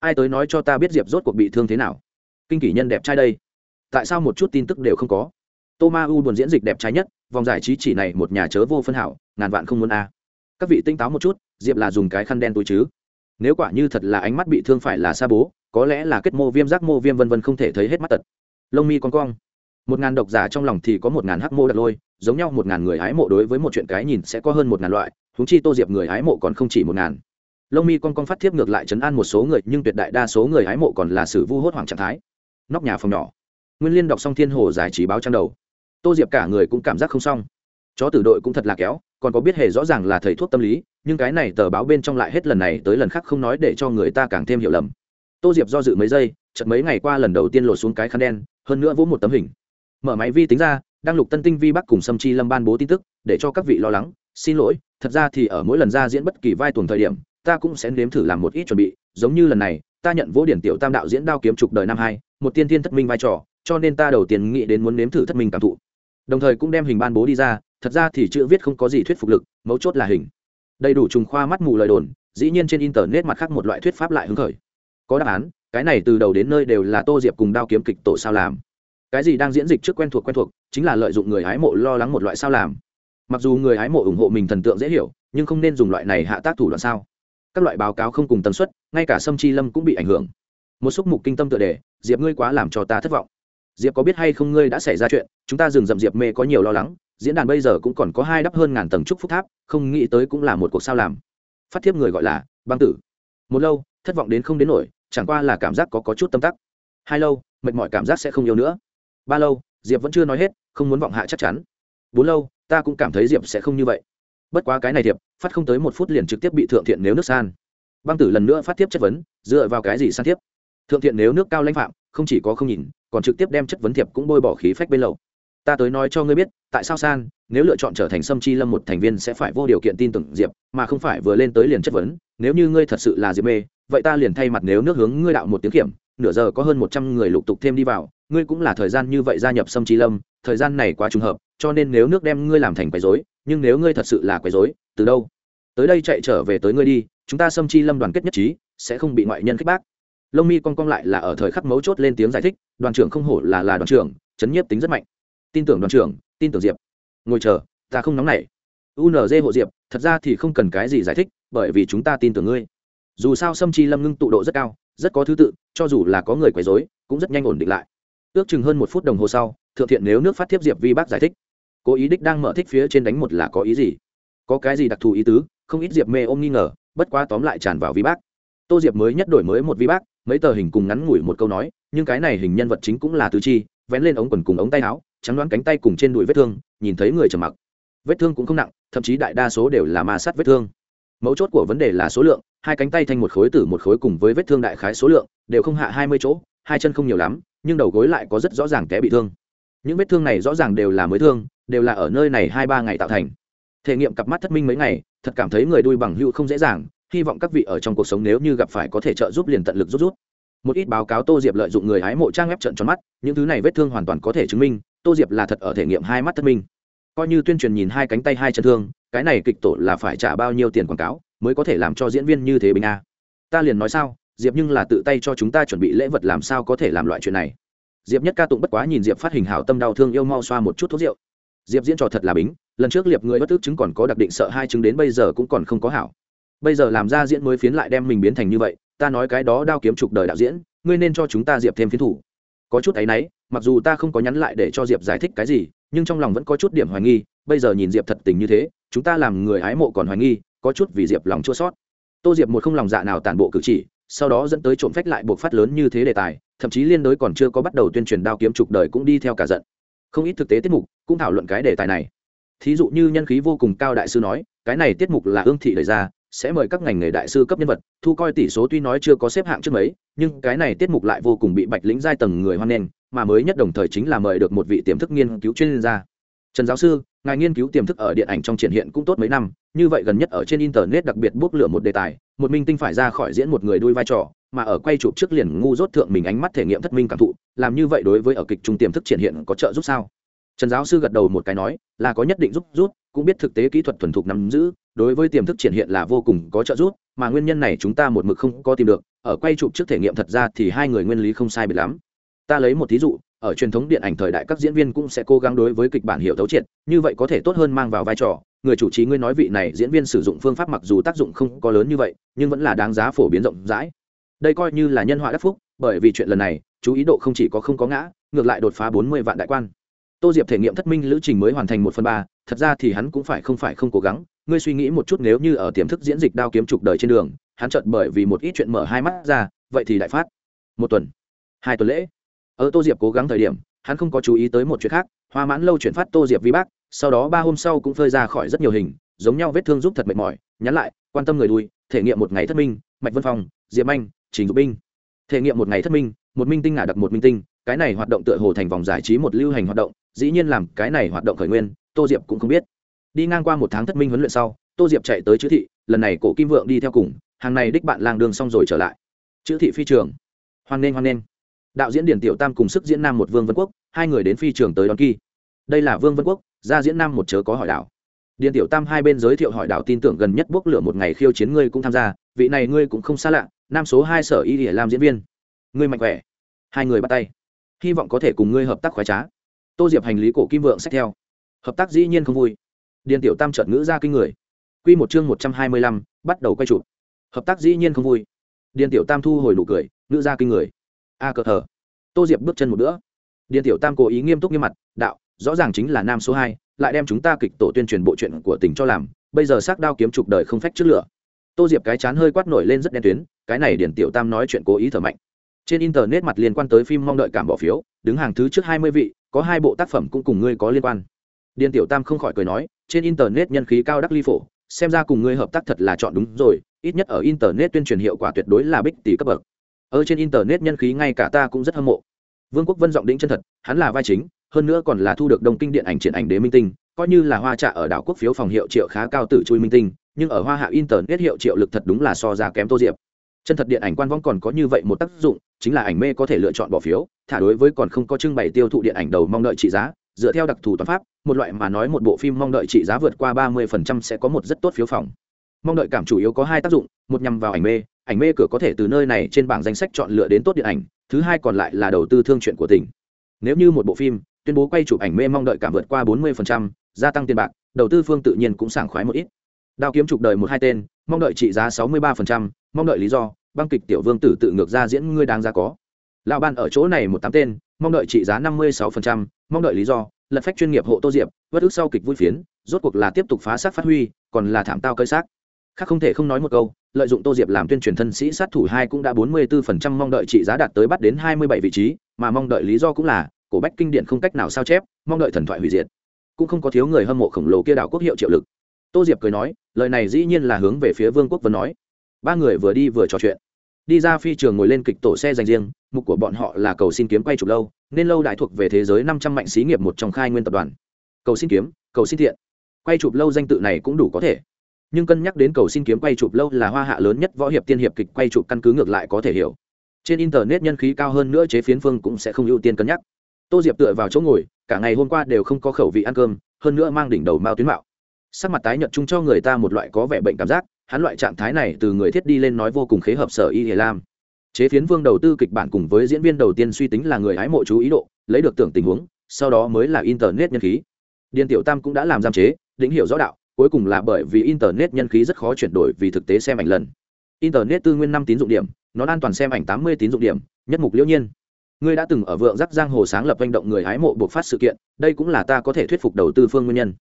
ai tới nói cho ta biết diệp rốt cuộc bị thương thế nào? Kinh kỷ nhân đẹp trai đây. Tại sao một chút tin tức đều không có? Tô ma u buồn diễn dịch đẹp trái nhất, vòng giải trí chỉ này một nhà chớ vô phân hảo, ngàn vạn không muốn a. Các vị tinh táo một chút, diệp là dùng cái khăn đen túi chứ? Nếu quả như thật là ánh mắt bị thương phải là xa bố, có lẽ là kết mô viêm giác mô viêm vân vân không thể thấy hết mắt tật. Lông mi con cong. Một ngàn độc giả trong lòng thì có một ngàn hắc mô đặt lôi, giống nhau một ngàn người hái mộ đối với một chuyện cái nhìn sẽ có hơn một ngàn loại húng chi tô diệp người hái mộ còn không chỉ một ngàn. Lông mi con cong phát thiếp ngược lại chấn an một số người, nhưng tuyệt đại đa số người hái mộ còn là sự vu hốt hoảng trạng thái. Nóc nhà phòng nhỏ. Nguyên liên đọc xong thiên hồ giải trí báo trang đầu tô diệp cả người cũng cảm giác không xong. Chó tử đội cũng thật là kéo, còn có biết hề rõ ràng là thầy thuốc tâm lý, nhưng cái này tờ báo bên trong lại hết lần này tới lần khác không nói để cho người ta càng thêm hiểu lầm. Tô diệp do dự mấy giây chật mấy ngày qua lần đầu tiên lột xuống cái khăn đen, hơn nữa vỗ một tấm hình. Mở máy vi tính ra đang lục tân tinh vi bắc cùng sâm chi lâm ban bố tin tức, để cho các vị lo lắng, xin lỗi, thật ra thì ở mỗi lần ra diễn bất kỳ vai tuần thời điểm, ta cũng sẽ nếm thử làm một ít chuẩn bị, giống như lần này, ta nhận vô điển tiểu tam đạo diễn đao kiếm trục đời năm hai, một tiên thiên thất minh vai trò, cho nên ta đầu tiên nghĩ đến muốn nếm thử thất minh cảm thụ đồng thời cũng đem hình ban bố đi ra, thật ra thì chữ viết không có gì thuyết phục lực, mấu chốt là hình. Đầy đủ trùng khoa mắt mù lời đồn, dĩ nhiên trên internet mặt khác một loại thuyết pháp lại hứng khởi. Có đáp án, cái này từ đầu đến nơi đều là tô diệp cùng đao kiếm kịch tổ sao làm. Cái gì đang diễn dịch trước quen thuộc quen thuộc, chính là lợi dụng người hái mộ lo lắng một loại sao làm. Mặc dù người hái mộ ủng hộ mình thần tượng dễ hiểu, nhưng không nên dùng loại này hạ tác thủ đoạn sao. Các loại báo cáo không cùng tần suất, ngay cả sâm chi lâm cũng bị ảnh hưởng. Một xúc mục kinh tâm tựa đề, diệp ngươi quá làm cho ta thất vọng diệp có biết hay không ngươi đã xảy ra chuyện chúng ta dừng dậm diệp mê có nhiều lo lắng diễn đàn bây giờ cũng còn có hai đắp hơn ngàn tầng trúc phúc tháp không nghĩ tới cũng là một cuộc sao làm. Phát thiếp người gọi là băng tử. Một lâu thất vọng đến không đến nổi chẳng qua là cảm giác có, có chút tâm tắc. Hai lâu mệt mỏi cảm giác sẽ không yêu nữa. Ba lâu diệp vẫn chưa nói hết không muốn vọng hạ chắc chắn. Bốn lâu ta cũng cảm thấy diệp sẽ không như vậy. Bất quá cái này thiệp phát không tới một phút liền trực tiếp bị thượng thiện nếu nước san. Băng tử lần nữa phát tiếp chất vấn dựa vào cái gì san tiếp thượng thiện nếu nước cao lãnh phạm không chỉ có không nhìn còn trực tiếp đem chất vấn thiệp cũng bôi bỏ khí phách bên lầu. Ta tới nói cho ngươi biết tại sao san nếu lựa chọn trở thành sâm chi lâm một thành viên sẽ phải vô điều kiện tin tưởng diệp mà không phải vừa lên tới liền chất vấn nếu như ngươi thật sự là diệp mê vậy ta liền thay mặt nếu nước hướng ngươi đạo một tiếng kiểm nửa giờ có hơn một trăm người lục tục thêm đi vào ngươi cũng là thời gian như vậy gia nhập sâm chi lâm thời gian này quá trùng hợp cho nên nếu nước đem ngươi làm thành quấy dối, nhưng nếu ngươi thật sự là quấy dối, từ đâu? Tới đây chạy trở về tới ngươi đi chúng ta sâm chi lâm đoàn kết nhất trí sẽ không bị ngoại nhân khích bác lông mi con cong lại là ở thời khắc mấu chốt lên tiếng giải thích, đoàn trưởng không hổ là là đoàn trưởng, chấn nhiếp tính rất mạnh. Tin tưởng đoàn trưởng, tin tưởng diệp. Ngồi chờ, ta không nóng nảy. Unz hộ diệp, thật ra thì không cần cái gì giải thích, bởi vì chúng ta tin tưởng ngươi. Dù sao sâm chi lâm ngưng tụ độ rất cao, rất có thứ tự, cho dù là có người quấy dối cũng rất nhanh ổn định lại. Ước chừng hơn một phút đồng hồ sau, thượng thiện nếu nước phát thiếp diệp vi bác giải thích. Cố ý đích đang mở thích phía trên đánh một là có ý gì? Có cái gì đặc thù ý tứ? Không ít diệp mê ôm nghi ngờ, bất quá tóm lại tràn vào vi bác. Tô diệp mới nhất đổi mới một vi bác mấy tờ hình cùng ngắn ngủi một câu nói, nhưng cái này hình nhân vật chính cũng là tứ chi, vén lên ống quần cùng ống tay áo, trắng đoán cánh tay cùng trên đùi vết thương, nhìn thấy người trầm mặc. Vết thương cũng không nặng, thậm chí đại đa số đều là ma sát vết thương. Mấu chốt của vấn đề là số lượng, hai cánh tay thành một khối tử một khối cùng với vết thương đại khái số lượng, đều không hạ hai mươi chỗ, hai chân không nhiều lắm, nhưng đầu gối lại có rất rõ ràng té bị thương. Những vết thương này rõ ràng đều là mới thương, đều là ở nơi này hai ba ngày tạo thành. Thể nghiệm cặp mắt thất minh mấy ngày, thật cảm thấy người đuôi bằng hữu không dễ dàng hy vọng các vị ở trong cuộc sống nếu như gặp phải có thể trợ giúp liền tận lực rút rút. Một ít báo cáo tô diệp lợi dụng người hái mộ trang web trận tròn mắt, những thứ này vết thương hoàn toàn có thể chứng minh, tô diệp là thật ở thể nghiệm hai mắt thất minh. Coi như tuyên truyền nhìn hai cánh tay hai chân thương, cái này kịch tổ là phải trả bao nhiêu tiền quảng cáo mới có thể làm cho diễn viên như thế bình a? Ta liền nói sao, diệp nhưng là tự tay cho chúng ta chuẩn bị lễ vật làm sao có thể làm loại chuyện này? Diệp nhất ca tụng bất quá nhìn diệp phát hình hảo tâm đau thương yêu mau xoa một chút thuốc rượu. Diệp diễn trò thật là bính, lần trước liệp người bất tức chứng còn có đặc định sợ hai chứng đến bây giờ cũng còn không có hảo bây giờ làm ra diễn mới phiến lại đem mình biến thành như vậy, ta nói cái đó đao kiếm trục đời đạo diễn, ngươi nên cho chúng ta diệp thêm phiến thủ. Có chút áy náy, mặc dù ta không có nhắn lại để cho diệp giải thích cái gì, nhưng trong lòng vẫn có chút điểm hoài nghi, bây giờ nhìn diệp thật tình như thế, chúng ta làm người ái mộ còn hoài nghi, có chút vì diệp lòng chua sót. Tô diệp một không lòng dạ nào tản bộ cử chỉ, sau đó dẫn tới trộm phách lại buộc phát lớn như thế đề tài, thậm chí liên đối còn chưa có bắt đầu tuyên truyền đao kiếm trục đời cũng đi theo cả giận. Không ít thực tế tiết mục cũng thảo luận cái đề tài này. Thí dụ như nhân khí vô cùng cao đại sư nói, cái này tiết mục là ương thị đề ra sẽ mời các ngành nghề đại sư cấp nhân vật, thu coi tỷ số tuy nói chưa có xếp hạng trước mấy, nhưng cái này tiết mục lại vô cùng bị bạch lĩnh giai tầng người hoan nghênh, mà mới nhất đồng thời chính là mời được một vị tiềm thức nghiên cứu chuyên gia. Trần giáo sư, ngài nghiên cứu tiềm thức ở điện ảnh trong triển hiện cũng tốt mấy năm, như vậy gần nhất ở trên internet đặc biệt bốc lửa một đề tài, một minh tinh phải ra khỏi diễn một người đuôi vai trò, mà ở quay chụp trước liền ngu dốt thượng mình ánh mắt thể nghiệm thất minh cảm thụ, làm như vậy đối với ở kịch trung tiềm thức triển hiện có trợ giúp sao? Trần giáo sư gật đầu một cái nói, là có nhất định giúp rút cũng biết thực tế kỹ thuật thuần thục nắm giữ đối với tiềm thức triển hiện là vô cùng có trợ giúp, mà nguyên nhân này chúng ta một mực không có tìm được, ở quay chụp trước thể nghiệm thật ra thì hai người nguyên lý không sai biệt lắm. Ta lấy một thí dụ, ở truyền thống điện ảnh thời đại các diễn viên cũng sẽ cố gắng đối với kịch bản hiểu thấu triệt, như vậy có thể tốt hơn mang vào vai trò. Người chủ trì ngươi nói vị này diễn viên sử dụng phương pháp mặc dù tác dụng không có lớn như vậy, nhưng vẫn là đáng giá phổ biến rộng rãi. Đây coi như là nhân họa đắc phúc, bởi vì chuyện lần này, chú ý độ không chỉ có không có ngã, ngược lại đột phá bốn mươi vạn đại quan. Tô diệp thể nghiệm thất minh lữ trình mới hoàn thành một phần ba thật ra thì hắn cũng phải không phải không cố gắng. Ngươi suy nghĩ một chút nếu như ở tiềm thức diễn dịch đao kiếm trục đời trên đường, hắn chợt bởi vì một ít chuyện mở hai mắt ra, vậy thì đại phát. Một tuần, hai tuần lễ. Ở tô diệp cố gắng thời điểm, hắn không có chú ý tới một chuyện khác, hoa mãn lâu chuyển phát tô diệp vi bác sau đó ba hôm sau cũng phơi ra khỏi rất nhiều hình, giống nhau vết thương giúp thật mệt mỏi, nhắn lại, quan tâm người đuôi thể nghiệm một ngày thất minh, mạch vân phong, diệp anh, trình dục binh. Thể nghiệm một ngày thất minh, một minh tinh ngả đặc một minh tinh, cái này hoạt động tựa hồ thành vòng giải trí một lưu hành hoạt động, dĩ nhiên làm cái này hoạt động khởi nguyên tô diệp cũng không biết. Đi ngang qua một tháng thất minh huấn luyện sau, tô diệp chạy tới chữ thị, lần này cổ kim vượng đi theo cùng, hàng này đích bạn lang đường xong rồi trở lại. Chữ thị phi trường. Hoan nghênh hoan nghênh. Đạo diễn điển tiểu tam cùng sức diễn nam một vương vân quốc, hai người đến phi trường tới đón kỳ. Đây là vương vân quốc, ra diễn nam một chớ có hỏi đảo điển tiểu tam hai bên giới thiệu hỏi đảo tin tưởng gần nhất bốc lửa một ngày khiêu chiến ngươi cũng tham gia, vị này ngươi cũng không xa lạ, nam số hai sở y để làm diễn viên. Ngươi mạnh khỏe. Hai người bắt tay. Hy vọng có thể cùng ngươi hợp tác khoái trá. Tô diệp hành lý cổ kim vượng sách theo hợp tác dĩ nhiên không vui. Điền tiểu tam trợt ngữ ra kinh người. Q một chương một trăm hai mươi lăm, bắt đầu quay chụp. Hợp tác dĩ nhiên không vui. Điền tiểu tam thu hồi nụ cười, ngữ ra kinh người. A cờ thờ. Tô diệp bước chân một nữa điền tiểu tam cố ý nghiêm túc nghiêm mặt, đạo, rõ ràng chính là nam số hai, lại đem chúng ta kịch tổ tuyên truyền bộ chuyện của tỉnh cho làm, bây giờ xác đao kiếm trục đời không phách trước lửa. Tô diệp cái chán hơi quát nổi lên rất đen tuyến, cái này điển tiểu tam nói chuyện cố ý thở mạnh. Trên internet mặt liên quan tới phim mong đợi cảm bỏ phiếu, đứng hàng thứ trước hai mươi vị, có hai bộ tác phẩm cũng cùng ngươi có liên quan điền tiểu tam không khỏi cười nói, trên internet nhân khí cao đắc ly phổ, xem ra cùng ngươi hợp tác thật là chọn đúng rồi, ít nhất ở internet tuyên truyền hiệu quả tuyệt đối là bích tỷ cấp bậc. Ở trên internet nhân khí ngay cả ta cũng rất hâm mộ. Vương quốc vân giọng đĩnh chân thật, hắn là vai chính, hơn nữa còn là thu được đồng kinh điện ảnh triển ảnh đế minh tinh, coi như là hoa trạ ở đảo quốc phiếu phòng hiệu triệu khá cao tử chui minh tinh, nhưng ở hoa hạ internet hiệu triệu lực thật đúng là so ra kém tô diệp. Chân thật điện ảnh quan vong còn có như vậy một tác dụng, chính là ảnh mê có thể lựa chọn bỏ phiếu, thả đối với còn không có trưng bày tiêu thụ điện ảnh đầu mong đợi trị giá dựa theo đặc thù toán pháp, một loại mà nói một bộ phim mong đợi trị giá vượt qua ba mươi phần trăm sẽ có một rất tốt phiếu phòng. Mong đợi cảm chủ yếu có hai tác dụng, một nhằm vào ảnh mê ảnh mê cửa có thể từ nơi này trên bảng danh sách chọn lựa đến tốt điện ảnh, thứ hai còn lại là đầu tư thương chuyện của tỉnh. Nếu như một bộ phim tuyên bố quay chụp ảnh mê mong đợi cảm vượt qua bốn mươi gia tăng tiền bạc, đầu tư phương tự nhiên cũng sảng khoái một ít. Đao kiếm chụp đời một hai tên, mong đợi trị giá sáu mươi ba mong đợi lý do, băng kịch tiểu vương tử tự ngược ra diễn ngươi đáng ra có lão ban ở chỗ này một tám tên, mong đợi trị giá năm mươi sáu mong đợi lý do, lật phách chuyên nghiệp hộ tô diệp, vất ức sau kịch vui phiến, rốt cuộc là tiếp tục phá xác phát huy, còn là thảm tao cơi xác. Khác không thể không nói một câu, lợi dụng tô diệp làm tuyên truyền thân sĩ sát thủ hai cũng đã bốn mươi bốn mong đợi trị giá đạt tới bắt đến hai mươi bảy vị trí, mà mong đợi lý do cũng là, cổ bách kinh điển không cách nào sao chép, mong đợi thần thoại hủy diệt. Cũng không có thiếu người hâm mộ khổng lồ kia đảo quốc hiệu triệu lực. Tô diệp cười nói, lời này dĩ nhiên là hướng về phía vương quốc vân nói. Ba người vừa đi vừa trò chuyện đi ra phi trường ngồi lên kịch tổ xe dành riêng, mục của bọn họ là cầu xin kiếm quay chụp lâu, nên lâu đại thuộc về thế giới năm trăm mạnh xí nghiệp một trong khai nguyên tập đoàn. Cầu xin kiếm, cầu xin thiện. Quay chụp lâu danh tự này cũng đủ có thể. Nhưng cân nhắc đến cầu xin kiếm quay chụp lâu là hoa hạ lớn nhất võ hiệp tiên hiệp kịch quay chụp căn cứ ngược lại có thể hiểu. Trên internet nhân khí cao hơn nữa chế phiến phương cũng sẽ không ưu tiên cân nhắc. Tô diệp tựa vào chỗ ngồi, cả ngày hôm qua đều không có khẩu vị ăn cơm, hơn nữa mang đỉnh đầu mao tuyến mạo. Sắc mặt tái nhợt chung cho người ta một loại có vẻ bệnh cảm giác hắn loại trạng thái này từ người thiết đi lên nói vô cùng khế hợp sở y hề lam. Chế phiến vương đầu tư kịch bản cùng với diễn viên đầu tiên suy tính là người hái mộ chú ý độ, lấy được tưởng tình huống, sau đó mới là internet nhân khí. Điền tiểu tam cũng đã làm giam chế, định hiểu rõ đạo, cuối cùng là bởi vì internet nhân khí rất khó chuyển đổi vì thực tế xem ảnh lần. Internet tư nguyên năm tín dụng điểm, nó an toàn xem ảnh tám mươi tín dụng điểm, nhất mục liễu nhiên. Ngươi đã từng ở vượng giác giang hồ sáng lập hành động người hái mộ buộc phát sự kiện, đây cũng là ta có thể thuyết phục đầu tư phương nguyên nhân.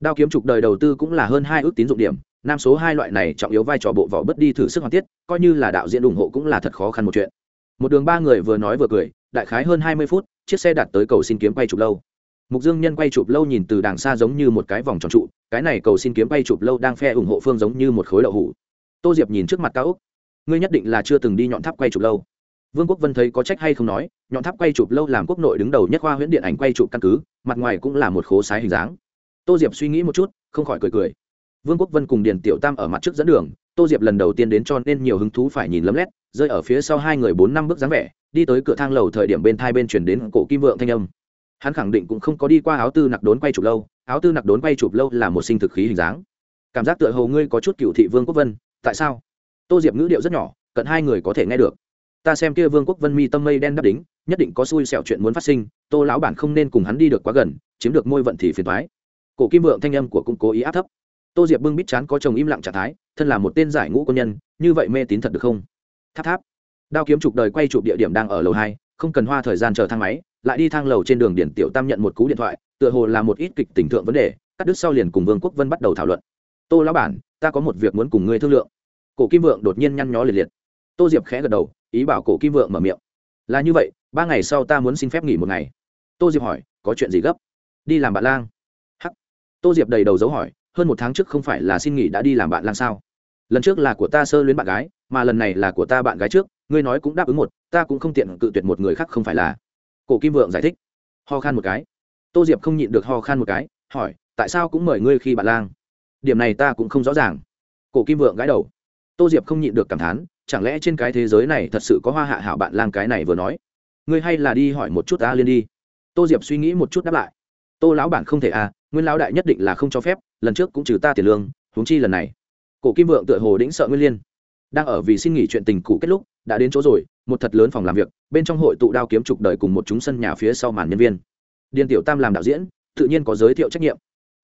Đao kiếm trục đời đầu tư cũng là hơn hai ước tín dụng điểm nam số hai loại này trọng yếu vai trò bộ vỏ bớt đi thử sức hoàn tiết, coi như là đạo diễn ủng hộ cũng là thật khó khăn một chuyện. Một đường ba người vừa nói vừa cười, đại khái hơn hai mươi phút, chiếc xe đặt tới cầu xin kiếm quay chụp lâu. Mục dương nhân quay chụp lâu nhìn từ đàng xa giống như một cái vòng tròn trụ, cái này cầu xin kiếm quay chụp lâu đang phe ủng hộ phương giống như một khối đậu hủ tô diệp nhìn trước mặt cao úc, ngươi nhất định là chưa từng đi nhọn tháp quay chụp lâu. Vương quốc vân thấy có trách hay không nói, nhọn tháp quay chụp lâu làm quốc nội đứng đầu nhất khoa huyễn điện ảnh quay chụp căn cứ, mặt ngoài cũng là một khố sái hình dáng. Tô diệp suy nghĩ một chút, không khỏi cười cười vương quốc vân cùng điền tiểu tam ở mặt trước dẫn đường, tô diệp lần đầu tiên đến cho nên nhiều hứng thú phải nhìn lấm lét, rơi ở phía sau hai người bốn năm bước dáng vẻ, đi tới cửa thang lầu thời điểm bên thai bên chuyển đến cổ kim vượng thanh âm. Hắn khẳng định cũng không có đi qua áo tư nặc đốn quay chụp lâu, áo tư nặc đốn quay chụp lâu là một sinh thực khí hình dáng. Cảm giác tựa hồ ngươi có chút cựu thị vương quốc vân, tại sao? Tô diệp ngữ điệu rất nhỏ, cận hai người có thể nghe được. Ta xem kia vương quốc vân mi tâm mây đen đắp đính, nhất định có xui xẻo chuyện muốn phát sinh, tô lão bản không nên cùng hắn đi được quá gần, chiếm được môi vận thì phiền thoái cổ kim vượng thanh âm của cũng cố ý áp thấp tô diệp bưng bít chán có chồng im lặng trạng thái, thân là một tên giải ngũ quân nhân, như vậy mê tín thật được không? Tháp tháp. Đao kiếm chụp đời quay chụp địa điểm đang ở lầu hai, không cần hoa thời gian chờ thang máy, lại đi thang lầu trên đường điển tiểu tam nhận một cú điện thoại, tựa hồ là một ít kịch tình thượng vấn đề, cắt đứt sau liền cùng vương quốc vân bắt đầu thảo luận. Tô lão bản, ta có một việc muốn cùng ngươi thương lượng. Cổ kim vượng đột nhiên nhăn nhó liệt liệt. Tô diệp khẽ gật đầu, ý bảo cổ kim vượng mở miệng. Là như vậy, ba ngày sau ta muốn xin phép nghỉ một ngày. Tô diệp hỏi, có chuyện gì gấp? Đi làm bạn lang. Hắc. Tô diệp đầy đầu dấu hỏi hơn một tháng trước không phải là xin nghỉ đã đi làm bạn lang sao? Lần trước là của ta sơ luyến bạn gái, mà lần này là của ta bạn gái trước, ngươi nói cũng đáp ứng một, ta cũng không tiện cự tuyệt một người khác không phải là. Cổ kim vượng giải thích. Ho khan một cái. Tô diệp không nhịn được ho khan một cái, hỏi, tại sao cũng mời ngươi khi bạn lang? Điểm này ta cũng không rõ ràng. Cổ kim vượng gãi đầu. Tô diệp không nhịn được cảm thán, chẳng lẽ trên cái thế giới này thật sự có hoa hạ hảo bạn lang cái này vừa nói? Ngươi hay là đi hỏi một chút ta liên đi. Tô diệp suy nghĩ một chút đáp lại tô lão bản không thể à nguyên lão đại nhất định là không cho phép, lần trước cũng trừ ta tiền lương, huống chi lần này. Cổ kim vượng tựa hồ đĩnh sợ nguyên liên. Đang ở vì xin nghỉ chuyện tình cũ kết lúc, đã đến chỗ rồi, một thật lớn phòng làm việc, bên trong hội tụ đao kiếm trục đời cùng một chúng sân nhà phía sau màn nhân viên. Điền tiểu tam làm đạo diễn, tự nhiên có giới thiệu trách nhiệm.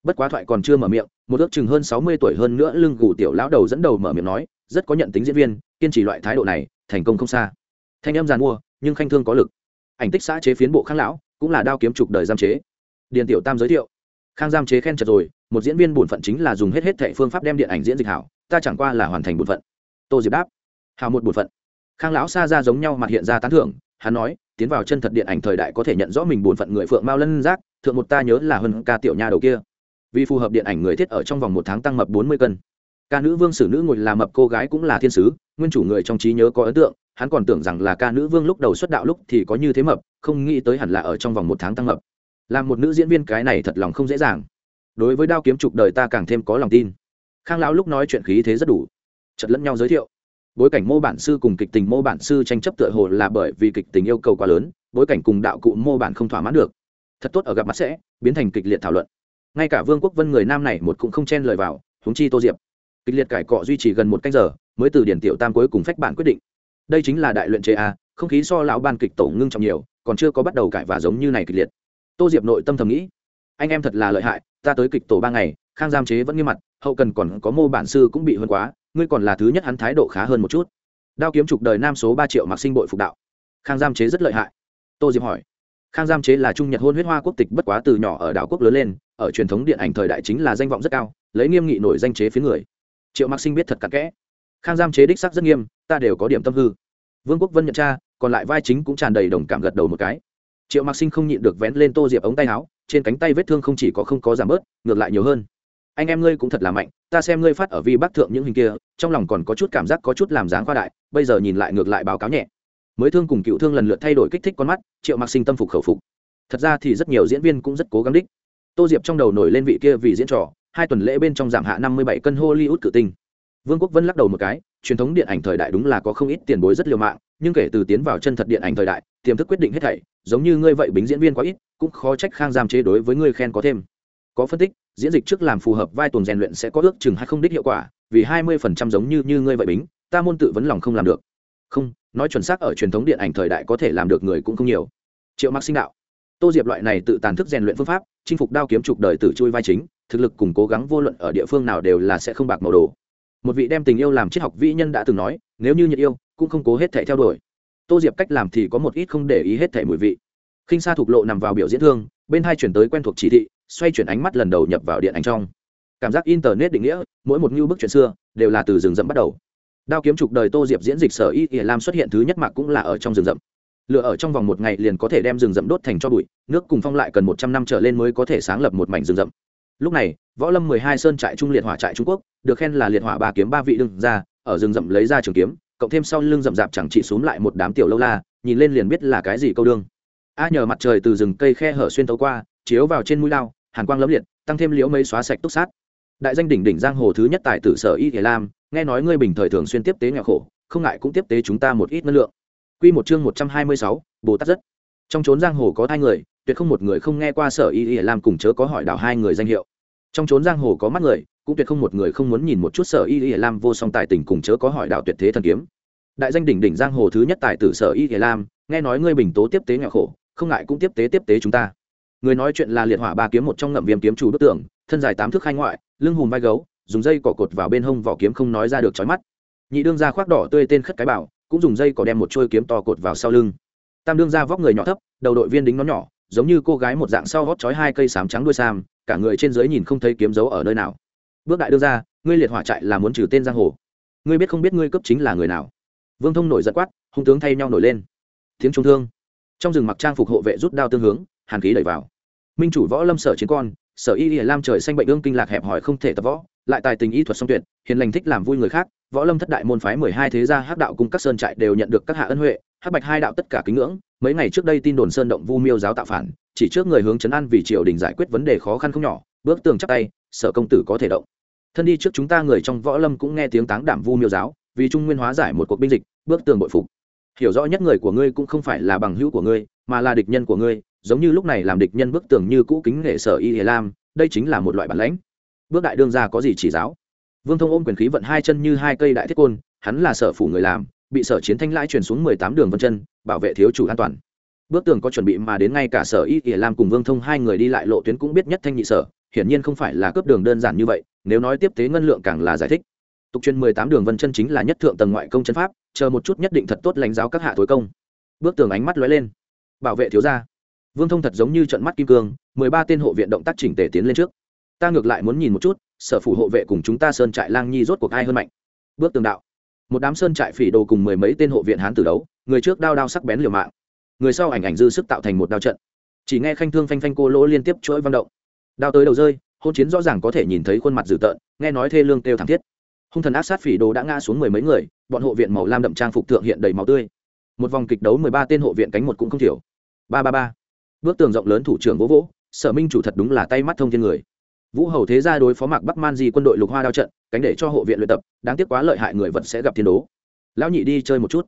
Bất quá thoại còn chưa mở miệng, một ước chừng hơn sáu mươi tuổi hơn nữa lưng gù tiểu lão đầu dẫn đầu mở miệng nói, rất có nhận tính diễn viên, kiên trì loại thái độ này, thành công không xa. Thanh em giàn mua, nhưng khanh thương có lực. Ảnh tích xã chế phiến bộ kháng lão, cũng là đao kiếm trục đời giam chế điền tiểu tam giới thiệu. Khang giam chế khen chật rồi, một diễn viên bổn phận chính là dùng hết hết thệ phương pháp đem điện ảnh diễn dịch hảo, ta chẳng qua là hoàn thành bổn phận. Tô diệp đáp. Hào một bổn phận. Khang lão xa ra giống nhau mặt hiện ra tán thưởng, hắn nói, tiến vào chân thật điện ảnh thời đại có thể nhận rõ mình bổn phận người phượng mao lân giác, thượng một ta nhớ là hơn ca tiểu nha đầu kia. Vì phù hợp điện ảnh người thiết ở trong vòng một tháng tăng mập bốn mươi cân. Ca nữ vương sử nữ ngồi làm mập cô gái cũng là thiên sứ, nguyên chủ người trong trí nhớ có ấn tượng, hắn còn tưởng rằng là ca nữ vương lúc đầu xuất đạo lúc thì có như thế mập, không nghĩ tới hẳn là ở trong vòng một tháng tăng mập làm một nữ diễn viên cái này thật lòng không dễ dàng. Đối với đao kiếm trục đời ta càng thêm có lòng tin. Khang lão lúc nói chuyện khí thế rất đủ. Chật lẫn nhau giới thiệu. Bối cảnh mô bản sư cùng kịch tình mô bản sư tranh chấp tựa hồ là bởi vì kịch tình yêu cầu quá lớn, bối cảnh cùng đạo cụ mô bản không thỏa mãn được. Thật tốt, ở gặp mặt sẽ biến thành kịch liệt thảo luận. Ngay cả vương quốc vân người nam này một cũng không chen lời vào húng chi tô diệp. Kịch liệt cải cọ duy trì gần một canh giờ, mới từ điển tiểu tam cuối cùng phách bản quyết định. Đây chính là đại luyện chế a, không khí so lão ban kịch tổ ngưng trọng nhiều, còn chưa có bắt đầu cải và giống như này kịch liệt tô diệp nội tâm thầm nghĩ, anh em thật là lợi hại, ta tới kịch tổ ba ngày, khang giam chế vẫn nghiêm mặt, hậu cần còn có mô bản sư cũng bị hơn quá, ngươi còn là thứ nhất hắn thái độ khá hơn một chút. Đao kiếm trục đời nam số ba triệu mặc sinh bội phục đạo. Khang giam chế rất lợi hại. Tô diệp hỏi, khang giam chế là trung nhật hôn huyết hoa quốc tịch bất quá từ nhỏ ở đảo quốc lớn lên, ở truyền thống điện ảnh thời đại chính là danh vọng rất cao, lấy nghiêm nghị nổi danh chế phía người. Triệu mặc sinh biết thật cặn kẽ. Khang giam chế đích sắc rất nghiêm, ta đều có điểm tâm hư. Vương quốc vân nhận cha, còn lại vai chính cũng tràn đầy đồng cảm gật đầu một cái triệu mặc sinh không nhịn được vén lên tô diệp ống tay áo, trên cánh tay vết thương không chỉ có không có giảm bớt, ngược lại nhiều hơn. Anh em ngươi cũng thật là mạnh, ta xem ngươi phát ở vi bắc thượng những hình kia, trong lòng còn có chút cảm giác có chút làm dáng khoa đại, bây giờ nhìn lại ngược lại báo cáo nhẹ. Mới thương cùng cựu thương lần lượt thay đổi kích thích con mắt, triệu mặc sinh tâm phục khẩu phục. Thật ra thì rất nhiều diễn viên cũng rất cố gắng đích. Tô diệp trong đầu nổi lên vị kia vì diễn trò, hai tuần lễ bên trong giảm hạ năm mươi bảy cân hollywood cự tinh vương quốc vân lắc đầu một cái, truyền thống điện ảnh thời đại đúng là có không ít tiền bối rất liều mạng, nhưng kể từ tiến vào chân thật điện ảnh thời đại, tiềm thức quyết định hết thảy, giống như ngươi vậy bính diễn viên quá ít, cũng khó trách khang giam chế đối với ngươi khen có thêm. Có phân tích, diễn dịch trước làm phù hợp vai tuần rèn luyện sẽ có ước chừng hay không đích hiệu quả, vì hai mươi phần trăm giống như như ngươi vậy bính, ta môn tự vấn lòng không làm được. Không, nói chuẩn xác ở truyền thống điện ảnh thời đại có thể làm được người cũng không nhiều. Triệu mắc sinh đạo. Tô diệp loại này tự tàn thức rèn luyện phương pháp, chinh phục đao kiếm trục đời tử chui vai chính, thực lực cùng cố gắng vô luận ở địa phương nào đều là sẽ không bạc màu đồ một vị đem tình yêu làm triết học vĩ nhân đã từng nói, nếu như nhiệt yêu, cũng không cố hết thể theo đuổi. Tô diệp cách làm thì có một ít không để ý hết thể mùi vị. Khinh sa thục lộ nằm vào biểu diễn thương, bên hai chuyển tới quen thuộc chỉ thị, xoay chuyển ánh mắt lần đầu nhập vào điện ảnh trong. Cảm giác internet định nghĩa, mỗi một ngưu bức chuyện xưa, đều là từ rừng rậm bắt đầu. Đao kiếm trục đời tô diệp diễn dịch sở y ỉa lam xuất hiện thứ nhất mạc cũng là ở trong rừng rậm. Lửa ở trong vòng một ngày liền có thể đem rừng rậm đốt thành cho bụi, nước cùng phong lại cần một trăm năm trở lên mới có thể sáng lập một mảnh rừng rậm lúc này võ lâm mười hai sơn trại trung liệt hỏa trại trung quốc được khen là liệt hỏa ba kiếm ba vị đương ra ở rừng rậm lấy ra trường kiếm cộng thêm sau lưng rậm rạp chẳng chỉ xuống lại một đám tiểu lâu la nhìn lên liền biết là cái gì câu đương. A nhờ mặt trời từ rừng cây khe hở xuyên tấu qua chiếu vào trên mũi lao hàn quang lấm liệt tăng thêm liễu mây xóa sạch túc sát. Đại danh đỉnh đỉnh giang hồ thứ nhất tại tử sở y thể lam nghe nói ngươi bình thời thường xuyên tiếp tế nghèo khổ không ngại cũng tiếp tế chúng ta một ít năng lượng. Quy một chương một trăm hai mươi sáu, Bồ Tát rất. Trong chốn giang hồ có hai người, tuyệt không một người không nghe qua Sở Y Y Lam cùng chớ có hỏi đảo hai người danh hiệu. Trong chốn giang hồ có mắt người, cũng tuyệt không một người không muốn nhìn một chút Sở Y Y Lam vô song tài tình cùng chớ có hỏi đảo tuyệt thế thần kiếm. Đại danh đỉnh đỉnh giang hồ thứ nhất tài tử Sở Y Y Lam, nghe nói ngươi bình tố tiếp tế nghèo khổ, không ngại cũng tiếp tế tiếp tế chúng ta. Người nói chuyện là liệt hỏa ba kiếm một trong ngậm viêm kiếm chủ bức tường thân dài tám thước khai ngoại, lưng hùm vai gấu, dùng dây cỏ cột vào bên hông vỏ kiếm không nói ra được chói mắt. Nhị đương gia khoác đỏ tươi tên khất cái bảo, cũng dùng dây cỏ đem một trôi kiếm to cột vào sau lưng tam đương ra vóc người nhỏ thấp đầu đội viên đính nó nhỏ giống như cô gái một dạng sau gót chói hai cây sám trắng đuôi sam, cả người trên dưới nhìn không thấy kiếm dấu ở nơi nào. Bước đại đưa ra, ngươi liệt hỏa trại là muốn trừ tên giang hồ. Ngươi biết không biết ngươi cấp chính là người nào? Vương thông nổi giận quát, hung tướng thay nhau nổi lên. Tiếng trung thương. Trong rừng mặc trang phục hộ vệ rút đao tương hướng, hàn khí đẩy vào. Minh chủ võ lâm sở chiến con, sở y lam trời xanh bệnh ương kinh lạc hẹp hỏi không thể tập võ, lại tài tình y thuật song tuyệt, hiền lành thích làm vui người khác, võ lâm thất đại môn phái mười hai thế gia hắc đạo cùng các sơn trại đều nhận được các hạ ân huệ hắc bạch hai đạo tất cả kính ngưỡng, mấy ngày trước đây tin đồn sơn động vu miêu giáo tạo phản, chỉ trước người hướng chấn an vì triều đình giải quyết vấn đề khó khăn không nhỏ, bước tường chắc tay, sở công tử có thể động. Thân đi trước chúng ta người trong võ lâm cũng nghe tiếng táng đảm vu miêu giáo, vì trung nguyên hóa giải một cuộc binh dịch, bước tường bội phục. Hiểu rõ nhất người của ngươi cũng không phải là bằng hữu của ngươi, mà là địch nhân của ngươi, giống như lúc này làm địch nhân bức tường như cũ kính nghệ sở y hề lam, đây chính là một loại bản lãnh. Bước đại đương ra có gì chỉ giáo? Vương thông ôm quyền khí vận hai chân như hai cây đại thiết côn, hắn là sở phủ người làm bị sở chiến thanh lãi chuyển xuống mười tám đường vân chân, bảo vệ thiếu chủ an toàn. Bước tường có chuẩn bị mà đến ngay cả sở y ỉa lam cùng vương thông hai người đi lại lộ tuyến cũng biết nhất thanh nhị sở, hiển nhiên không phải là cướp đường đơn giản như vậy, nếu nói tiếp tế ngân lượng càng là giải thích. Tục truyền mười tám đường vân chân chính là nhất thượng tầng ngoại công chân pháp, chờ một chút nhất định thật tốt lãnh giáo các hạ tối công. Bước tường ánh mắt lóe lên. Bảo vệ thiếu gia. Vương thông thật giống như trận mắt kim cương, mười ba tên hộ viện động tác chỉnh tề tiến lên trước. Ta ngược lại muốn nhìn một chút, sở phủ hộ vệ cùng chúng ta sơn trại lang nhi rốt cuộc ai hơn mạnh. Bước tường đạo một đám sơn trại phỉ đồ cùng mười mấy tên hộ viện hán tử đấu, người trước đao đao sắc bén liều mạng. Người sau ảnh ảnh dư sức tạo thành một đao trận. Chỉ nghe khanh thương phanh phanh cô lỗ liên tiếp chuỗi vang động. Đao tới đầu rơi, hôn chiến rõ ràng có thể nhìn thấy khuôn mặt dữ tợn, nghe nói thê lương kêu thảm thiết. Hung thần áp sát phỉ đồ đã ngã xuống mười mấy người, bọn hộ viện màu lam đậm trang phục thượng hiện đầy máu tươi. Một vòng kịch đấu mười ba tên hộ viện cánh một cũng không thiểu. Ba ba ba. Bước tường rộng lớn thủ trưởng vỗ vỗ, sở minh chủ thật đúng là tay mắt thông thiên người vũ hầu thế gia đối phó mạc bắc man di quân đội lục hoa đao trận, cánh để cho hộ viện luyện tập, đáng tiếc quá lợi hại người vật sẽ gặp thiên đố. Lão nhị đi chơi một chút.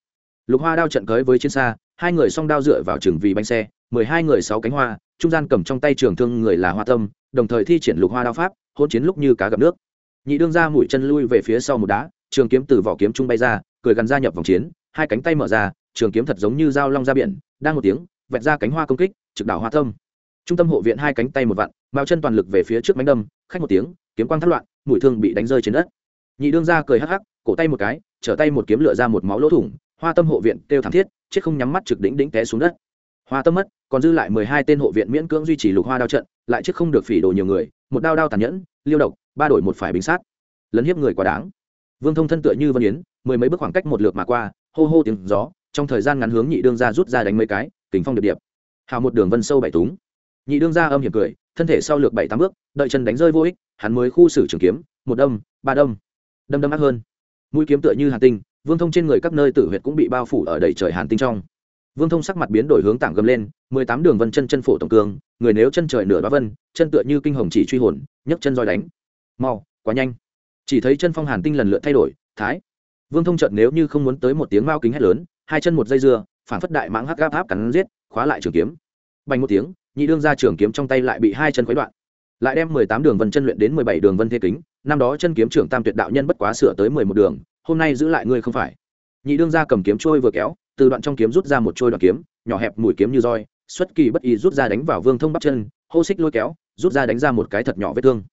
Lục hoa đao trận cưới với chiến xa, hai người song đao dựa vào trường vì bánh xe, mười hai người sáu cánh hoa, trung gian cầm trong tay trường thương người là hoa tâm, đồng thời thi triển lục hoa đao pháp hôn chiến lúc như cá gặp nước. Nhị đương ra mũi chân lui về phía sau một đá, trường kiếm từ vỏ kiếm trung bay ra, cười gắn gia nhập vòng chiến, hai cánh tay mở ra, trường kiếm thật giống như dao long ra biển, đang một tiếng, vẹt ra cánh hoa công kích, trực đảo hoa tâm. Trung tâm hộ viện hai cánh tay một vặn mao chân toàn lực về phía trước mánh đâm, khách một tiếng, kiếm quang thất loạn, mũi thương bị đánh rơi trên đất. Nhị đương ra cười hắc hắc, cổ tay một cái, trở tay một kiếm lựa ra một máu lỗ thủng, hoa tâm hộ viện kêu thảm thiết, chết không nhắm mắt trực đỉnh đỉnh té xuống đất. Hoa tâm mất, còn dư lại mười hai tên hộ viện miễn cưỡng duy trì lục hoa đao trận, lại chết không được phỉ đồ nhiều người, một đao đao tàn nhẫn, liêu độc, ba đổi một phải bình sát. Lấn hiếp người quá đáng. Vương thông thân tựa như vân yến, mười mấy bước khoảng cách một lượt mà qua, hô hô tiếng gió, trong thời gian ngắn hướng nhị đương ra rút ra đánh mấy cái kính phong điệp điệp. Hào một đường vân sâu bảy túng. Nhị đương ra âm hiểm cười thân thể sau lược bảy tám bước, đợi chân đánh rơi vô ích, hắn mới khu xử trường kiếm, một đâm, ba đâm. Đâm đâm ác hơn. Mũi kiếm tựa như hàn tinh, vương thông trên người các nơi tử huyệt cũng bị bao phủ ở đầy trời hàn tinh trong. Vương thông sắc mặt biến đổi hướng tảng gầm lên, mười tám đường vân chân chân phổ tổng cương, người nếu chân trời nửa đoá vân, chân tựa như kinh hồng chỉ truy hồn, nhấc chân roi đánh. Mau, quá nhanh. Chỉ thấy chân phong hàn tinh lần lượt thay đổi, thái. Vương thông chợt nếu như không muốn tới một tiếng mao kính hét lớn, hai chân một dây dưa, phản phất đại mãng hắc gáp áp cắn giết, khóa lại trường kiếm. Bành một tiếng nhị đương ra trường kiếm trong tay lại bị hai chân khuấy đoạn. Lại đem mười tám đường vân chân luyện đến mười bảy đường vân thế kính, năm đó chân kiếm trưởng tam tuyệt đạo nhân bất quá sửa tới mười một đường, hôm nay giữ lại ngươi không phải. Nhị đương ra cầm kiếm trôi vừa kéo, từ đoạn trong kiếm rút ra một trôi đoạn kiếm, nhỏ hẹp mũi kiếm như roi, xuất kỳ bất ý rút ra đánh vào vương thông bắt chân, hô xích lôi kéo, rút ra đánh ra một cái thật nhỏ vết thương.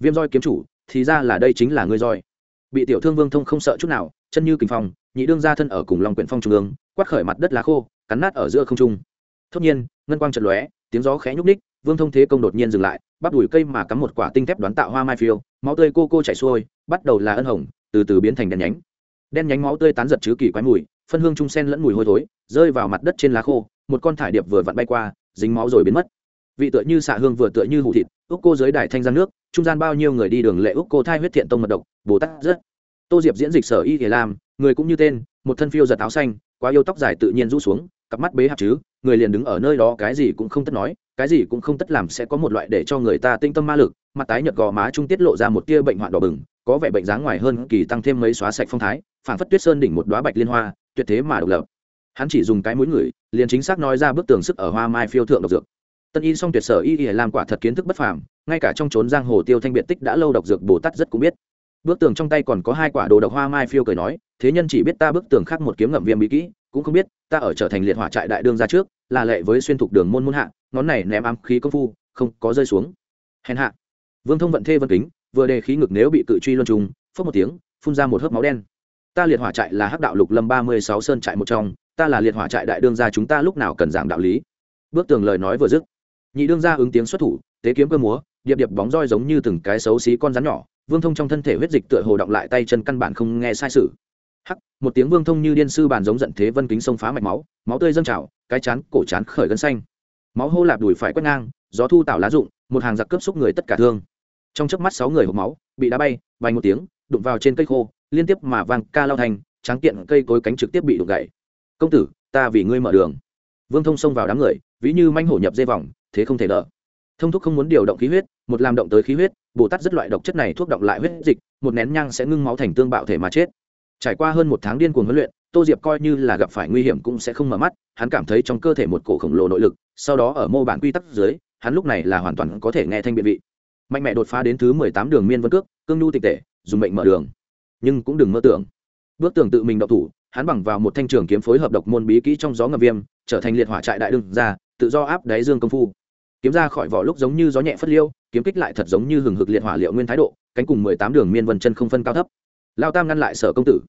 Viêm roi kiếm chủ, thì ra là đây chính là ngươi roi. Bị tiểu thương vương thông không sợ chút nào, chân như kinh phong, nhị đương ra thân ở cùng lòng quyển phong trung ương, quát khởi mặt đất lá khô, cắn nát ở giữa không trung. Thốt nhiên, ngân quang trận lóe tiếng gió khẽ nhúc ních vương thông thế công đột nhiên dừng lại bắt đùi cây mà cắm một quả tinh thép đoán tạo hoa mai phiêu, máu tươi cô cô chảy xuôi, bắt đầu là ân hồng, từ từ biến thành đen nhánh. Đen nhánh máu tươi tán giật chứ kỳ quái mùi, phân hương trung sen lẫn mùi hôi thối, rơi vào mặt đất trên lá khô, một con thải điệp vừa vặn bay qua, dính máu rồi biến mất. Vị tựa như xạ hương vừa tựa như hủ thịt úc cô dưới đài thanh gian nước, trung gian bao nhiêu người đi đường lệ úc cô thai huyết thiện tông mật độc, bồ tát rất. Tô diệp diễn dịch sở y thể làm người cũng như tên, một thân phiêu giật áo xanh, quá yêu tóc dài tự nhiên rũ xuống, cặp mắt bế hạt chứ người liền đứng ở nơi đó, cái gì cũng không tất nói, cái gì cũng không tất làm sẽ có một loại để cho người ta tinh tâm ma lực. Mặt tái nhợt gò má trung tiết lộ ra một tia bệnh hoạn đỏ bừng, có vẻ bệnh dáng ngoài hơn kỳ tăng thêm mấy xóa sạch phong thái phản phất tuyết sơn đỉnh một đoá bạch liên hoa, tuyệt thế mà độc lập. Hắn chỉ dùng cái mũi người, liền chính xác nói ra bức tường sức ở hoa mai phiêu thượng độc dược. Tân y song tuyệt sở y y làm quả thật kiến thức bất phàm, ngay cả trong trốn giang hồ tiêu thanh biện tích đã lâu độc dược bồ tát rất cũng biết. Bức tường trong tay còn có hai quả đồ độc hoa mai phiêu cười nói, thế nhân chỉ biết ta bức tường khác một kiếm ngậm viêm bí kỹ cũng không biết, ta ở trở thành liệt hỏa trại đại đương ra trước, là lệ với xuyên thục đường môn môn hạ, ngón này ném ám khí công phu, không có rơi xuống. Hèn hạ. Vương thông vận thê vân kính, vừa đề khí ngực nếu bị cự truy luân trùng phớt một tiếng, phun ra một hớp máu đen. Ta liệt hỏa trại là hắc đạo lục lâm ba mươi sáu sơn trại một trong, ta là liệt hỏa trại đại đương gia chúng ta lúc nào cần giảng đạo lý. Bước tường lời nói vừa dứt, nhị đương gia ứng tiếng xuất thủ, tế kiếm cơ múa, điệp điệp bóng roi giống như từng cái xấu xí con rắn nhỏ. Vương thông trong thân thể huyết dịch tựa hồ động lại tay chân căn bản không nghe sai sự hắc, một tiếng vương thông như điên sư bàn giống giận thế vân kính sông phá mạch máu máu tươi dâng trào, cái chán cổ chán khởi gân xanh. Máu hô lạp đùi phải quét ngang, gió thu tạo lá rụng, một hàng giặc cướp xúc người tất cả thương. Trong chớp mắt sáu người hộp máu, bị đá bay, vài một tiếng, đụng vào trên cây khô, liên tiếp mà vang ca lao thành, tráng kiện cây cối cánh trực tiếp bị đụng gãy. Công tử, ta vì ngươi mở đường. Vương thông xông vào đám người, ví như manh hổ nhập dây vòng, thế không thể đỡ. Thông thúc không muốn điều động khí huyết, một làm động tới khí huyết, bồ tát rất loại độc chất này thuốc động lại huyết dịch, một nén nhang sẽ ngưng máu thành tương bạo thể mà chết trải qua hơn một tháng điên cuồng huấn luyện, tô diệp coi như là gặp phải nguy hiểm cũng sẽ không mở mắt, hắn cảm thấy trong cơ thể một cổ khổng lồ nội lực, sau đó ở mô bản quy tắc dưới, hắn lúc này là hoàn toàn có thể nghe thanh biện vị. Mạnh mẽ đột phá đến thứ mười tám đường miên vân cước, cương nhu tịch tệ, dùng mệnh mở đường. Nhưng cũng đừng mơ tưởng. Bước tưởng tự mình đậu thủ, hắn bằng vào một thanh trường kiếm phối hợp độc môn bí kỹ trong gió ngầm viêm, trở thành liệt hỏa trại đại đương ra tự do áp đáy dương công phu. Kiếm ra khỏi vỏ lúc giống như gió nhẹ phất liêu, kiếm kích lại thật giống như hừng hực liệt hỏa liệu nguyên thái độ, cánh cùng mười tám đường miên vân chân không phân cao thấp lao tam ngăn lại sở công tử.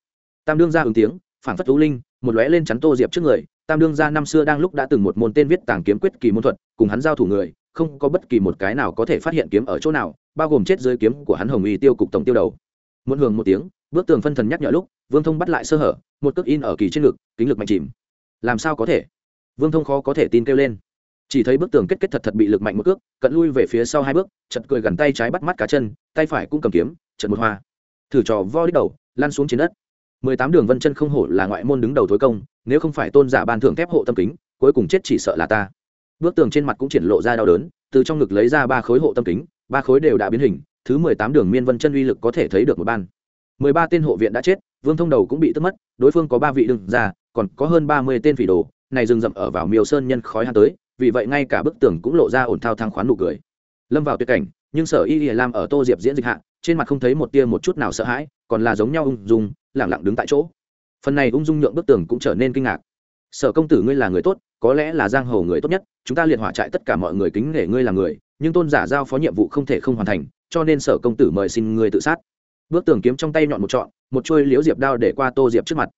Tam đương ra ứng tiếng phản phất thú linh, một lóe lên chắn tô diệp trước người. Tam đương ra năm xưa đang lúc đã từng một môn tên viết tàng kiếm quyết kỳ môn thuật, cùng hắn giao thủ người, không có bất kỳ một cái nào có thể phát hiện kiếm ở chỗ nào, bao gồm chết dưới kiếm của hắn hồng y tiêu cục tổng tiêu đầu. Muốn hưởng một tiếng, bước tường phân thần nhắc nhở lúc, vương thông bắt lại sơ hở, một cước in ở kỳ trên ngực, kính lực mạnh chìm. Làm sao có thể? Vương thông khó có thể tin kêu lên. Chỉ thấy bức tường kết kết thật thật bị lực mạnh một cước, cận lui về phía sau hai bước, chật cười gần tay trái bắt mắt cá chân, tay phải cũng cầm kiếm, chật một hoa thử trò vo đích đầu, lăn xuống trên đất. Mười tám đường vân chân không hổ là ngoại môn đứng đầu thối công, nếu không phải tôn giả ban thưởng thép hộ tâm kính, cuối cùng chết chỉ sợ là ta. Bước tường trên mặt cũng triển lộ ra đau đớn, từ trong ngực lấy ra ba khối hộ tâm kính, ba khối đều đã biến hình, thứ mười tám đường miên vân chân uy lực có thể thấy được một ban. Mười ba tên hộ viện đã chết, vương thông đầu cũng bị tức mất, đối phương có ba vị đừng ra, còn có hơn ba mươi tên phỉ đồ, này dừng dậm ở vào miều sơn nhân khói hắn tới, vì vậy ngay cả bức tường cũng lộ ra ổn thao thang khoán nụ cười. Lâm vào tuyệt cảnh, nhưng sở y y lam ở tô diệp diễn dịch hạ trên mặt không thấy một tia một chút nào sợ hãi, còn là giống nhau ung dung, lẳng lặng đứng tại chỗ. Phần này ung dung nhượng bức tường cũng trở nên kinh ngạc. Sở công tử ngươi là người tốt, có lẽ là giang hồ người tốt nhất, chúng ta liệt hỏa trại tất cả mọi người kính nể ngươi là người, nhưng tôn giả giao phó nhiệm vụ không thể không hoàn thành, cho nên sở công tử mời xin ngươi tự sát. Bước tường kiếm trong tay nhọn một trọn, một chuôi liễu diệp đao để qua tô diệp trước mặt.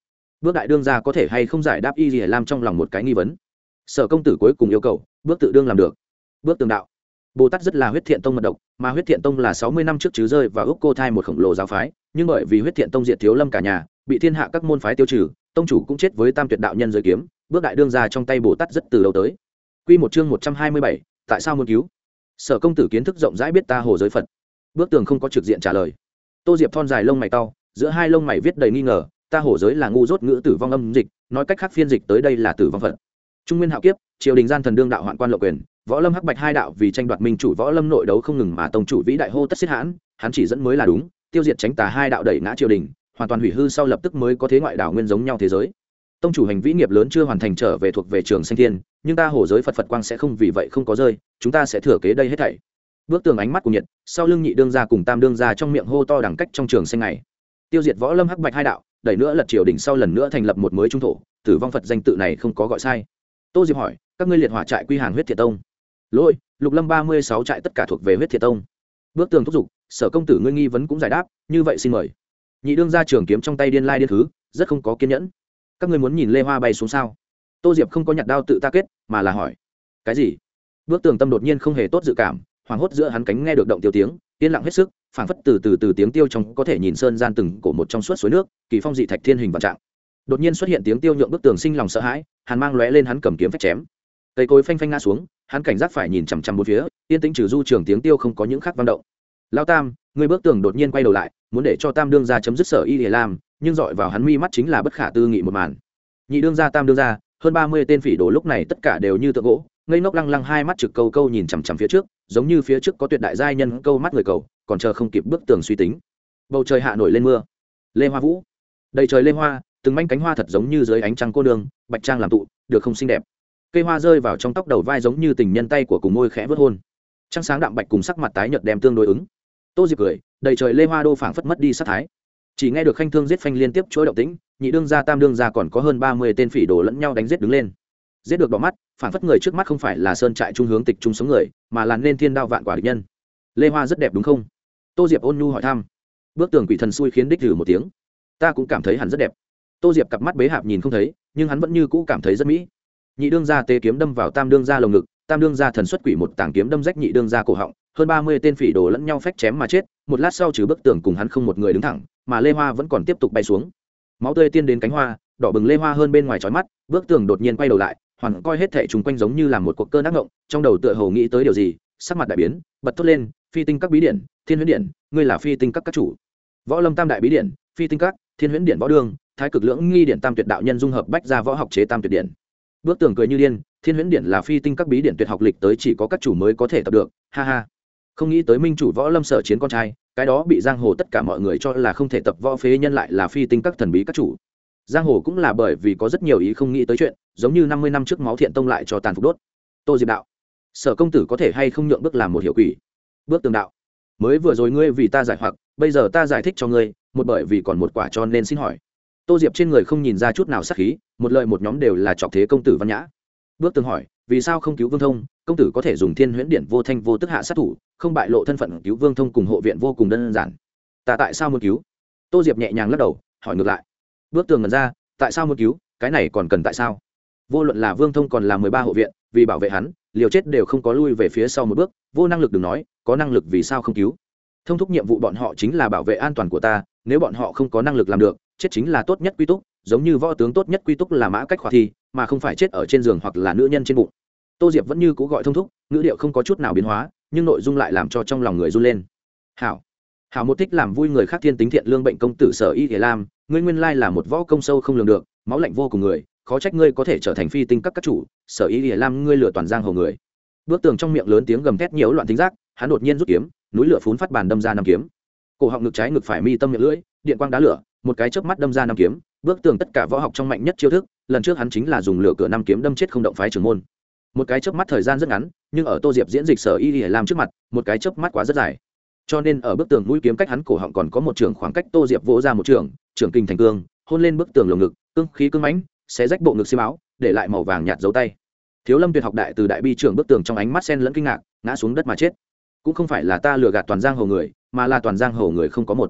Bước đại đương ra có thể hay không giải đáp y gì làm trong lòng một cái nghi vấn. Sở công tử cuối cùng yêu cầu, bước tự đương làm được. Bước tường đạo bồ tát rất là huyết thiện tông mật độc, mà huyết thiện tông là sáu mươi năm trước chứ rơi và úc cô thai một khổng lồ giáo phái, nhưng bởi vì huyết thiện tông diệt thiếu lâm cả nhà, bị thiên hạ các môn phái tiêu trừ, tông chủ cũng chết với tam tuyệt đạo nhân giới kiếm, bước đại đương ra trong tay bồ tát rất từ đầu tới. Quy một chương một trăm hai mươi bảy, tại sao muốn cứu? Sở công tử kiến thức rộng rãi biết ta hồ giới phật. Bước tường không có trực diện trả lời. Tô diệp thon dài lông mày to giữa hai lông mày viết đầy nghi ngờ, ta hổ giới là ngu dốt ngữ tử vong âm dịch, nói cách khác phiên dịch tới đây là tử vong phật. Trung nguyên hạo kiếp, triều đình gian thần đương đạo hoạn quan lộ quyền võ lâm hắc bạch hai đạo vì tranh đoạt minh chủ võ lâm nội đấu không ngừng mà tông chủ vĩ đại hô tất xiết hãn, hắn chỉ dẫn mới là đúng, tiêu diệt tránh tà hai đạo đẩy ngã triều đình, hoàn toàn hủy hư sau lập tức mới có thế ngoại đảo nguyên giống nhau thế giới. Tông chủ hành vĩ nghiệp lớn chưa hoàn thành trở về thuộc về trường sanh thiên, nhưng ta hổ giới phật phật quang sẽ không vì vậy không có rơi, chúng ta sẽ thừa kế đây hết thảy. Bước tường ánh mắt của nhiệt, sau lưng nhị đương ra cùng tam đương ra trong miệng hô to đẳng cách trong trường xanh này tiêu diệt võ lâm hắc bạch hai đạo, đẩy nữa lật triều đình sau lần nữa thành lập một mới trung thổ, tử vong phật danh tự này không có gọi sai. Tô diệp hỏi, các ngươi liệt hỏa trại quy hàng huyết thiệt tông? Lỗi lục lâm ba mươi sáu trại tất cả thuộc về huyết thiệt tông. Bước tường thúc giục, sở công tử ngươi nghi vấn cũng giải đáp, như vậy xin mời. Nhị đương ra trường kiếm trong tay điên lai điên thứ, rất không có kiên nhẫn. Các ngươi muốn nhìn lê hoa bay xuống sao? Tô diệp không có nhặt đao tự ta kết, mà là hỏi. Cái gì? Bước tường tâm đột nhiên không hề tốt dự cảm, hoảng hốt giữa hắn cánh nghe được động tiêu tiếng, yên lặng hết sức, phảng phất từ từ từ tiếng tiêu trong có thể nhìn sơn gian từng cổ một trong suốt suối nước, kỳ phong dị thạch thiên hình vạn trạng. Đột nhiên xuất hiện tiếng tiêu nhượng bức tường sinh lòng sợ hãi, hàn mang lóe lên hắn cầm kiếm phách chém. Cây cối phanh phanh ngã xuống hắn cảnh giác phải nhìn chằm chằm một phía, yên tĩnh trừ du trường tiếng tiêu không có những khác văn động. Lao tam, người bước tường đột nhiên quay đầu lại, muốn để cho tam đương ra chấm dứt sở y để làm, nhưng dọi vào hắn mi mắt chính là bất khả tư nghị một màn. Nhị đương ra tam đương ra hơn ba mươi tên phỉ đồ lúc này tất cả đều như tượng gỗ, ngây ngốc lăng lăng hai mắt trực câu câu nhìn chằm chằm phía trước, giống như phía trước có tuyệt đại giai nhân câu mắt người cầu, còn chờ không kịp bước tường suy tính. Bầu trời hạ nổi lên mưa. Lê hoa vũ. Đầy trời lê hoa, từng manh cánh hoa thật giống như dưới ánh trăng cô đường bạch trang làm tụ, được không xinh đẹp cây hoa rơi vào trong tóc đầu vai giống như tình nhân tay của cùng môi khẽ vớt hôn. Trăng sáng đạm bạch cùng sắc mặt tái nhợt đem tương đối ứng. Tô diệp cười, đầy trời lê hoa đô phảng phất mất đi sát thái. Chỉ nghe được khanh thương giết phanh liên tiếp chuỗi động tĩnh, nhị đương gia tam đương gia còn có hơn ba mươi tên phỉ đồ lẫn nhau đánh giết đứng lên. Giết được đỏ mắt, phảng phất người trước mắt không phải là sơn trại trung hướng tịch trung sống người, mà là nên thiên đao vạn quả địch nhân. Lê hoa rất đẹp đúng không? Tô diệp ôn nhu hỏi thăm. Bước tường quỷ thần xui khiến đích thử một tiếng. Ta cũng cảm thấy hắn rất đẹp. Tô diệp cặp mắt bế hạp nhìn không thấy, nhưng hắn vẫn như cũ cảm thấy rất mỹ nhị đương gia tê kiếm đâm vào tam đương gia lồng ngực, tam đương gia thần xuất quỷ một tảng kiếm đâm rách nhị đương gia cổ họng, hơn ba mươi tên phỉ đồ lẫn nhau phách chém mà chết, một lát sau trừ bức tường cùng hắn không một người đứng thẳng, mà lê hoa vẫn còn tiếp tục bay xuống. Máu tươi tiên đến cánh hoa, đỏ bừng lê hoa hơn bên ngoài trói mắt, bức tường đột nhiên quay đầu lại, hoàn coi hết thệ chúng quanh giống như là một cuộc cơn ác ngộng, trong đầu tựa hồ nghĩ tới điều gì, sắc mặt đại biến, bật thốt lên, phi tinh các bí điển, thiên huyễn điện ngươi là phi tinh các các chủ. Võ lâm tam đại bí điển, phi tinh các, thiên huyễn điện võ đương, thái cực lưỡng nghi điện tam tuyệt đạo nhân dung hợp bách ra võ học chế tam tuyệt điện bước tường cười như điên, thiên huyễn điện là phi tinh các bí điện tuyệt học lịch tới chỉ có các chủ mới có thể tập được, ha ha. Không nghĩ tới minh chủ võ lâm sở chiến con trai, cái đó bị giang hồ tất cả mọi người cho là không thể tập võ phế nhân lại là phi tinh các thần bí các chủ. Giang hồ cũng là bởi vì có rất nhiều ý không nghĩ tới chuyện, giống như năm mươi năm trước máu thiện tông lại cho tàn phục đốt. Tô diệp đạo, sở công tử có thể hay không nhượng bước làm một hiệu quỷ? Bước tường đạo, mới vừa rồi ngươi vì ta giải hoặc, bây giờ ta giải thích cho ngươi, một bởi vì còn một quả cho nên xin hỏi tô diệp trên người không nhìn ra chút nào sắc khí, một lợi một nhóm đều là chọc thế công tử văn nhã. Bước tường hỏi, vì sao không cứu vương thông, công tử có thể dùng thiên huyễn điện vô thanh vô tức hạ sát thủ, không bại lộ thân phận cứu vương thông cùng hộ viện vô cùng đơn giản. Ta tại sao muốn cứu? Tô diệp nhẹ nhàng lắc đầu, hỏi ngược lại. Bước tường ngần ra, tại sao muốn cứu? Cái này còn cần tại sao? Vô luận là vương thông còn là mười ba hộ viện, vì bảo vệ hắn, liều chết đều không có lui về phía sau một bước, vô năng lực đừng nói, có năng lực vì sao không cứu? Thông thúc nhiệm vụ bọn họ chính là bảo vệ an toàn của ta, nếu bọn họ không có năng lực làm được chết chính là tốt nhất quy túc, giống như võ tướng tốt nhất quy túc là mã cách khỏa thi, mà không phải chết ở trên giường hoặc là nữ nhân trên bụng. Tô diệp vẫn như cũ gọi thông thúc, ngữ điệu không có chút nào biến hóa, nhưng nội dung lại làm cho trong lòng người run lên. Hảo hảo một thích làm vui người khác thiên tính thiện lương bệnh công tử sở y thể lam, ngươi nguyên lai là một võ công sâu không lường được, máu lạnh vô cùng người, khó trách ngươi có thể trở thành phi tinh các các chủ, sở y thể lam ngươi lừa toàn giang hầu người. Bước tường trong miệng lớn tiếng gầm thét nhiễu loạn thính giác, hắn đột nhiên rút kiếm, núi lửa phún phát bàn đâm ra năm kiếm. Cổ họng ngực trái ngực phải mi tâm miệng lưỡi, điện quang đá lửa một cái chớp mắt đâm ra năm kiếm, bước tường tất cả võ học trong mạnh nhất chiêu thức, lần trước hắn chính là dùng lửa cửa năm kiếm đâm chết không động phái trưởng môn. Một cái chớp mắt thời gian rất ngắn, nhưng ở tô diệp diễn dịch sở y y làm trước mặt, một cái chớp mắt quá rất dài. Cho nên ở bức tường mũi kiếm cách hắn cổ họng còn có một trường khoảng cách tô diệp vỗ ra một trường trường kinh thành cương, hôn lên bức tường lồng ngực, cương khí cương mãnh, xé rách bộ ngực xi máu để lại màu vàng nhạt dấu tay. Thiếu lâm tuyệt học đại từ đại bi trưởng bức tường trong ánh mắt sen lẫn kinh ngạc, ngã xuống đất mà chết. Cũng không phải là ta lừa gạt toàn giang hồ người, mà là toàn giang hồ người không có một.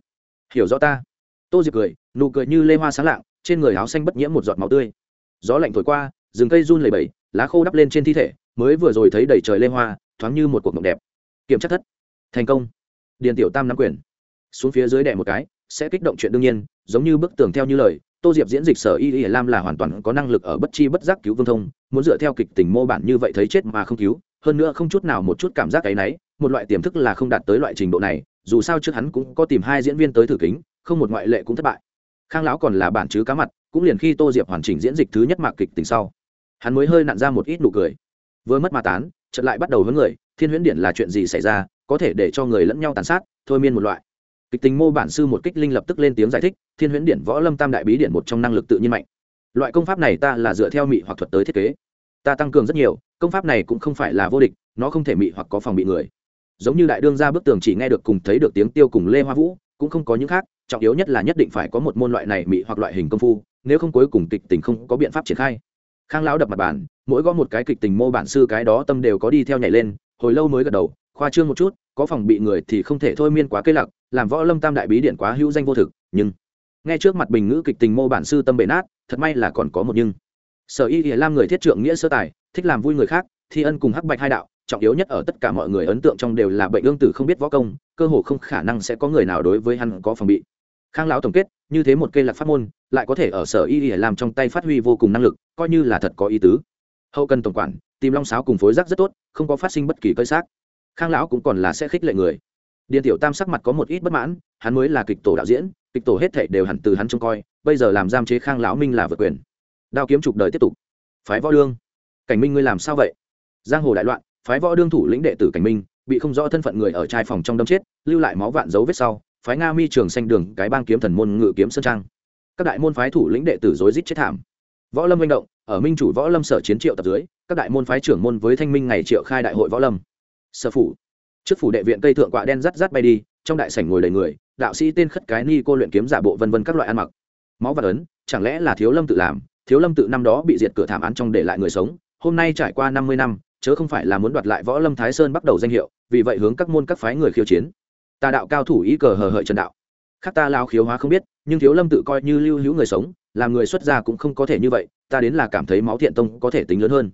Hiểu rõ ta? Tô diệp cười nụ cười như lê hoa sáng lạng trên người áo xanh bất nhiễm một giọt máu tươi. Gió lạnh thổi qua rừng cây run lầy bẩy, lá khô đắp lên trên thi thể mới vừa rồi thấy đầy trời lê hoa thoáng như một cuộc mộng đẹp. Kiểm tra thất. Thành công. Điền tiểu tam nắm quyền. Xuống phía dưới đè một cái sẽ kích động chuyện đương nhiên giống như bức tường theo như lời tô diệp diễn dịch sở y y lam là hoàn toàn có năng lực ở bất chi bất giác cứu vương thông muốn dựa theo kịch tình mô bản như vậy thấy chết mà không cứu hơn nữa không chút nào một chút cảm giác cái náy một loại tiềm thức là không đạt tới loại trình độ này dù sao trước hắn cũng có tìm hai diễn viên tới thử kính không một ngoại lệ cũng thất bại. Khang lão còn là bản chứ cá mặt, cũng liền khi tô diệp hoàn chỉnh diễn dịch thứ nhất mạc kịch tình sau, hắn mới hơi nặn ra một ít nụ cười. Vừa mất ma tán, chợt lại bắt đầu với người, thiên huyễn điện là chuyện gì xảy ra, có thể để cho người lẫn nhau tàn sát, thôi miên một loại. Kịch tình mô bản sư một kích linh lập tức lên tiếng giải thích, thiên huyễn điện võ lâm tam đại bí điện một trong năng lực tự nhiên mạnh. Loại công pháp này ta là dựa theo mị hoặc thuật tới thiết kế. Ta tăng cường rất nhiều, công pháp này cũng không phải là vô địch, nó không thể mị hoặc có phòng bị người. Giống như đại đương ra bức tường chỉ nghe được cùng thấy được tiếng tiêu cùng lê hoa vũ, cũng không có những khác trọng yếu nhất là nhất định phải có một môn loại này mị hoặc loại hình công phu, nếu không cuối cùng kịch tình không có biện pháp triển khai. Khang lão đập mặt bản mỗi gõ một cái kịch tình mô bản sư cái đó tâm đều có đi theo nhảy lên, hồi lâu mới gật đầu, khoa trương một chút, có phòng bị người thì không thể thôi miên quá cây lặc, làm võ lâm tam đại bí điện quá hữu danh vô thực, nhưng nghe trước mặt bình ngữ kịch tình mô bản sư tâm bể nát, thật may là còn có một nhưng. Sở y ỉa lam người thiết trượng nghĩa sơ tài, thích làm vui người khác, thi ân cùng hắc bạch hai đạo, trọng yếu nhất ở tất cả mọi người ấn tượng trong đều là bệnh ương tử không biết võ công, cơ hồ không khả năng sẽ có người nào đối với hắn có phòng bị khang lão tổng kết, như thế một cây lạc pháp môn, lại có thể ở sở y để làm trong tay phát huy vô cùng năng lực, coi như là thật có ý tứ. Hậu cần tổng quản, tìm long sáo cùng phối rác rất tốt, không có phát sinh bất kỳ cơi xác. Khang lão cũng còn là sẽ khích lệ người. Điện tiểu tam sắc mặt có một ít bất mãn, hắn mới là kịch tổ đạo diễn, kịch tổ hết thảy đều hẳn từ hắn trông coi, bây giờ làm giam chế khang lão minh là vượt quyền. Đao kiếm trục đời tiếp tục. Phái võ đương. Cảnh minh ngươi làm sao vậy? Giang hồ đại loạn, phái võ đương thủ lĩnh đệ tử cảnh minh, bị không rõ thân phận người ở trai phòng trong đâm chết, lưu lại máu vạn dấu vết sau phái nga mi trường xanh đường, cái bang kiếm thần môn ngự kiếm sơn trang. Các đại môn phái thủ lĩnh đệ tử rối rít chết thảm. Võ lâm manh động, ở minh chủ võ lâm sở chiến triệu tập dưới, các đại môn phái trưởng môn với thanh minh ngày triệu khai đại hội võ lâm. Sở phủ. Trước phủ đệ viện cây thượng quạ đen rắt rắt bay đi, trong đại sảnh ngồi đầy người, đạo sĩ tên khất cái ni cô luyện kiếm giả bộ vân vân các loại ăn mặc. Máu và ấn, chẳng lẽ là thiếu lâm tự làm? Thiếu lâm tự năm đó bị diệt cửa thảm án trong để lại người sống, hôm nay trải qua năm mươi năm, chớ không phải là muốn đoạt lại võ lâm thái sơn bắt đầu danh hiệu, vì vậy hướng các môn các phái người khiêu chiến tà đạo cao thủ ý cờ hờ hợi trần đạo. Khác ta lao khiếu hóa không biết, nhưng thiếu lâm tự coi như lưu hữu người sống, làm người xuất gia cũng không có thể như vậy, ta đến là cảm thấy máu thiện tông có thể tính lớn hơn.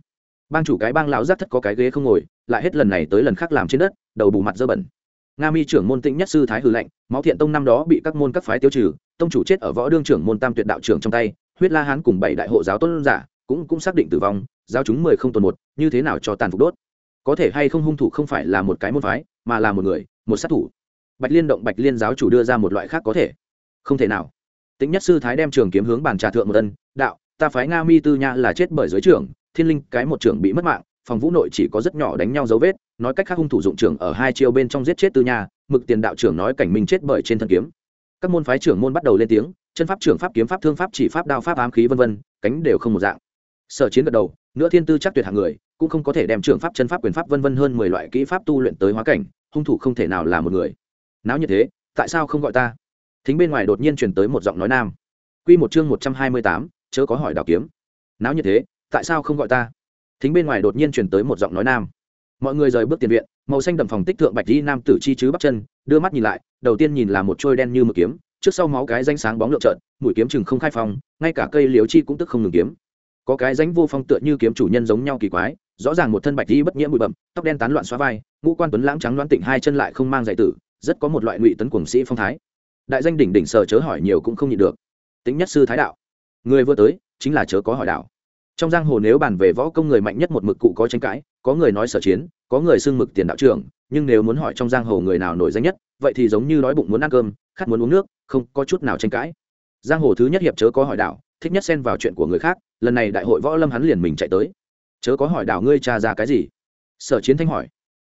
Bang chủ cái bang lão giác thất có cái ghế không ngồi, lại hết lần này tới lần khác làm trên đất, đầu bù mặt dơ bẩn. Nga mi trưởng môn tĩnh nhất sư thái hư lệnh, máu thiện tông năm đó bị các môn các phái tiêu trừ, tông chủ chết ở võ đương trưởng môn tam tuyệt đạo trưởng trong tay, huyết la hán cùng bảy đại hộ giáo tôn giả cũng cũng xác định tử vong giao chúng mười không tuần một, như thế nào cho tàn phục đốt? Có thể hay không hung thủ không phải là một cái môn phái, mà là một người, một sát thủ bạch liên động bạch liên giáo chủ đưa ra một loại khác có thể. Không thể nào. Tính nhất sư thái đem trường kiếm hướng bàn trà thượng một tân đạo, ta phái nga mi tư nha là chết bởi giới trưởng, thiên linh cái một trưởng bị mất mạng, phòng vũ nội chỉ có rất nhỏ đánh nhau dấu vết, nói cách khác hung thủ dụng trưởng ở hai chiêu bên trong giết chết tư nha, mực tiền đạo trưởng nói cảnh minh chết bởi trên thân kiếm. Các môn phái trưởng môn bắt đầu lên tiếng, chân pháp, trưởng pháp, kiếm pháp, thương pháp, chỉ pháp, đao pháp, ám khí vân vân, cánh đều không một dạng. Sở chiến gật đầu, nữa thiên tư chắc tuyệt hạng người, cũng không có thể đem trưởng pháp, chân pháp, quyền pháp vân vân hơn mười loại kỹ pháp tu luyện tới hóa cảnh, hung thủ không thể nào là một người náo như thế, tại sao không gọi ta? Thính bên ngoài đột nhiên truyền tới một giọng nói nam. Quy một chương một trăm hai mươi tám, chớ có hỏi đào kiếm. Náo như thế, tại sao không gọi ta? Thính bên ngoài đột nhiên truyền tới một giọng nói nam. Mọi người rời bước tiền viện, màu xanh đậm phòng tích thượng bạch di nam tử chi chứ bắp chân, đưa mắt nhìn lại, đầu tiên nhìn là một trôi đen như mực kiếm, trước sau máu cái danh sáng bóng lượn trợn, mũi kiếm chừng không khai phong, ngay cả cây liếu chi cũng tức không ngừng kiếm. Có cái danh vô phong tựa như kiếm chủ nhân giống nhau kỳ quái, rõ ràng một thân bạch di bất nhiễm bụi bẩm tóc đen tán loạn xóa vai, ngũ quan tuấn lãng trắng loan tịnh hai chân lại không mang giải tử rất có một loại ngụy tấn cuồng sĩ phong thái. Đại danh đỉnh đỉnh sờ chớ hỏi nhiều cũng không nhịn được. Tính nhất sư thái đạo. Người vừa tới, chính là chớ có hỏi đạo. Trong giang hồ nếu bàn về võ công người mạnh nhất một mực cụ có tranh cãi, có người nói sở chiến, có người xưng mực tiền đạo trưởng, nhưng nếu muốn hỏi trong giang hồ người nào nổi danh nhất, vậy thì giống như đói bụng muốn ăn cơm, khát muốn uống nước, không có chút nào tranh cãi. Giang hồ thứ nhất hiệp chớ có hỏi đạo, thích nhất xen vào chuyện của người khác, lần này đại hội võ lâm hắn liền mình chạy tới. Chớ có hỏi đạo ngươi cha ra cái gì? Sở chiến thanh hỏi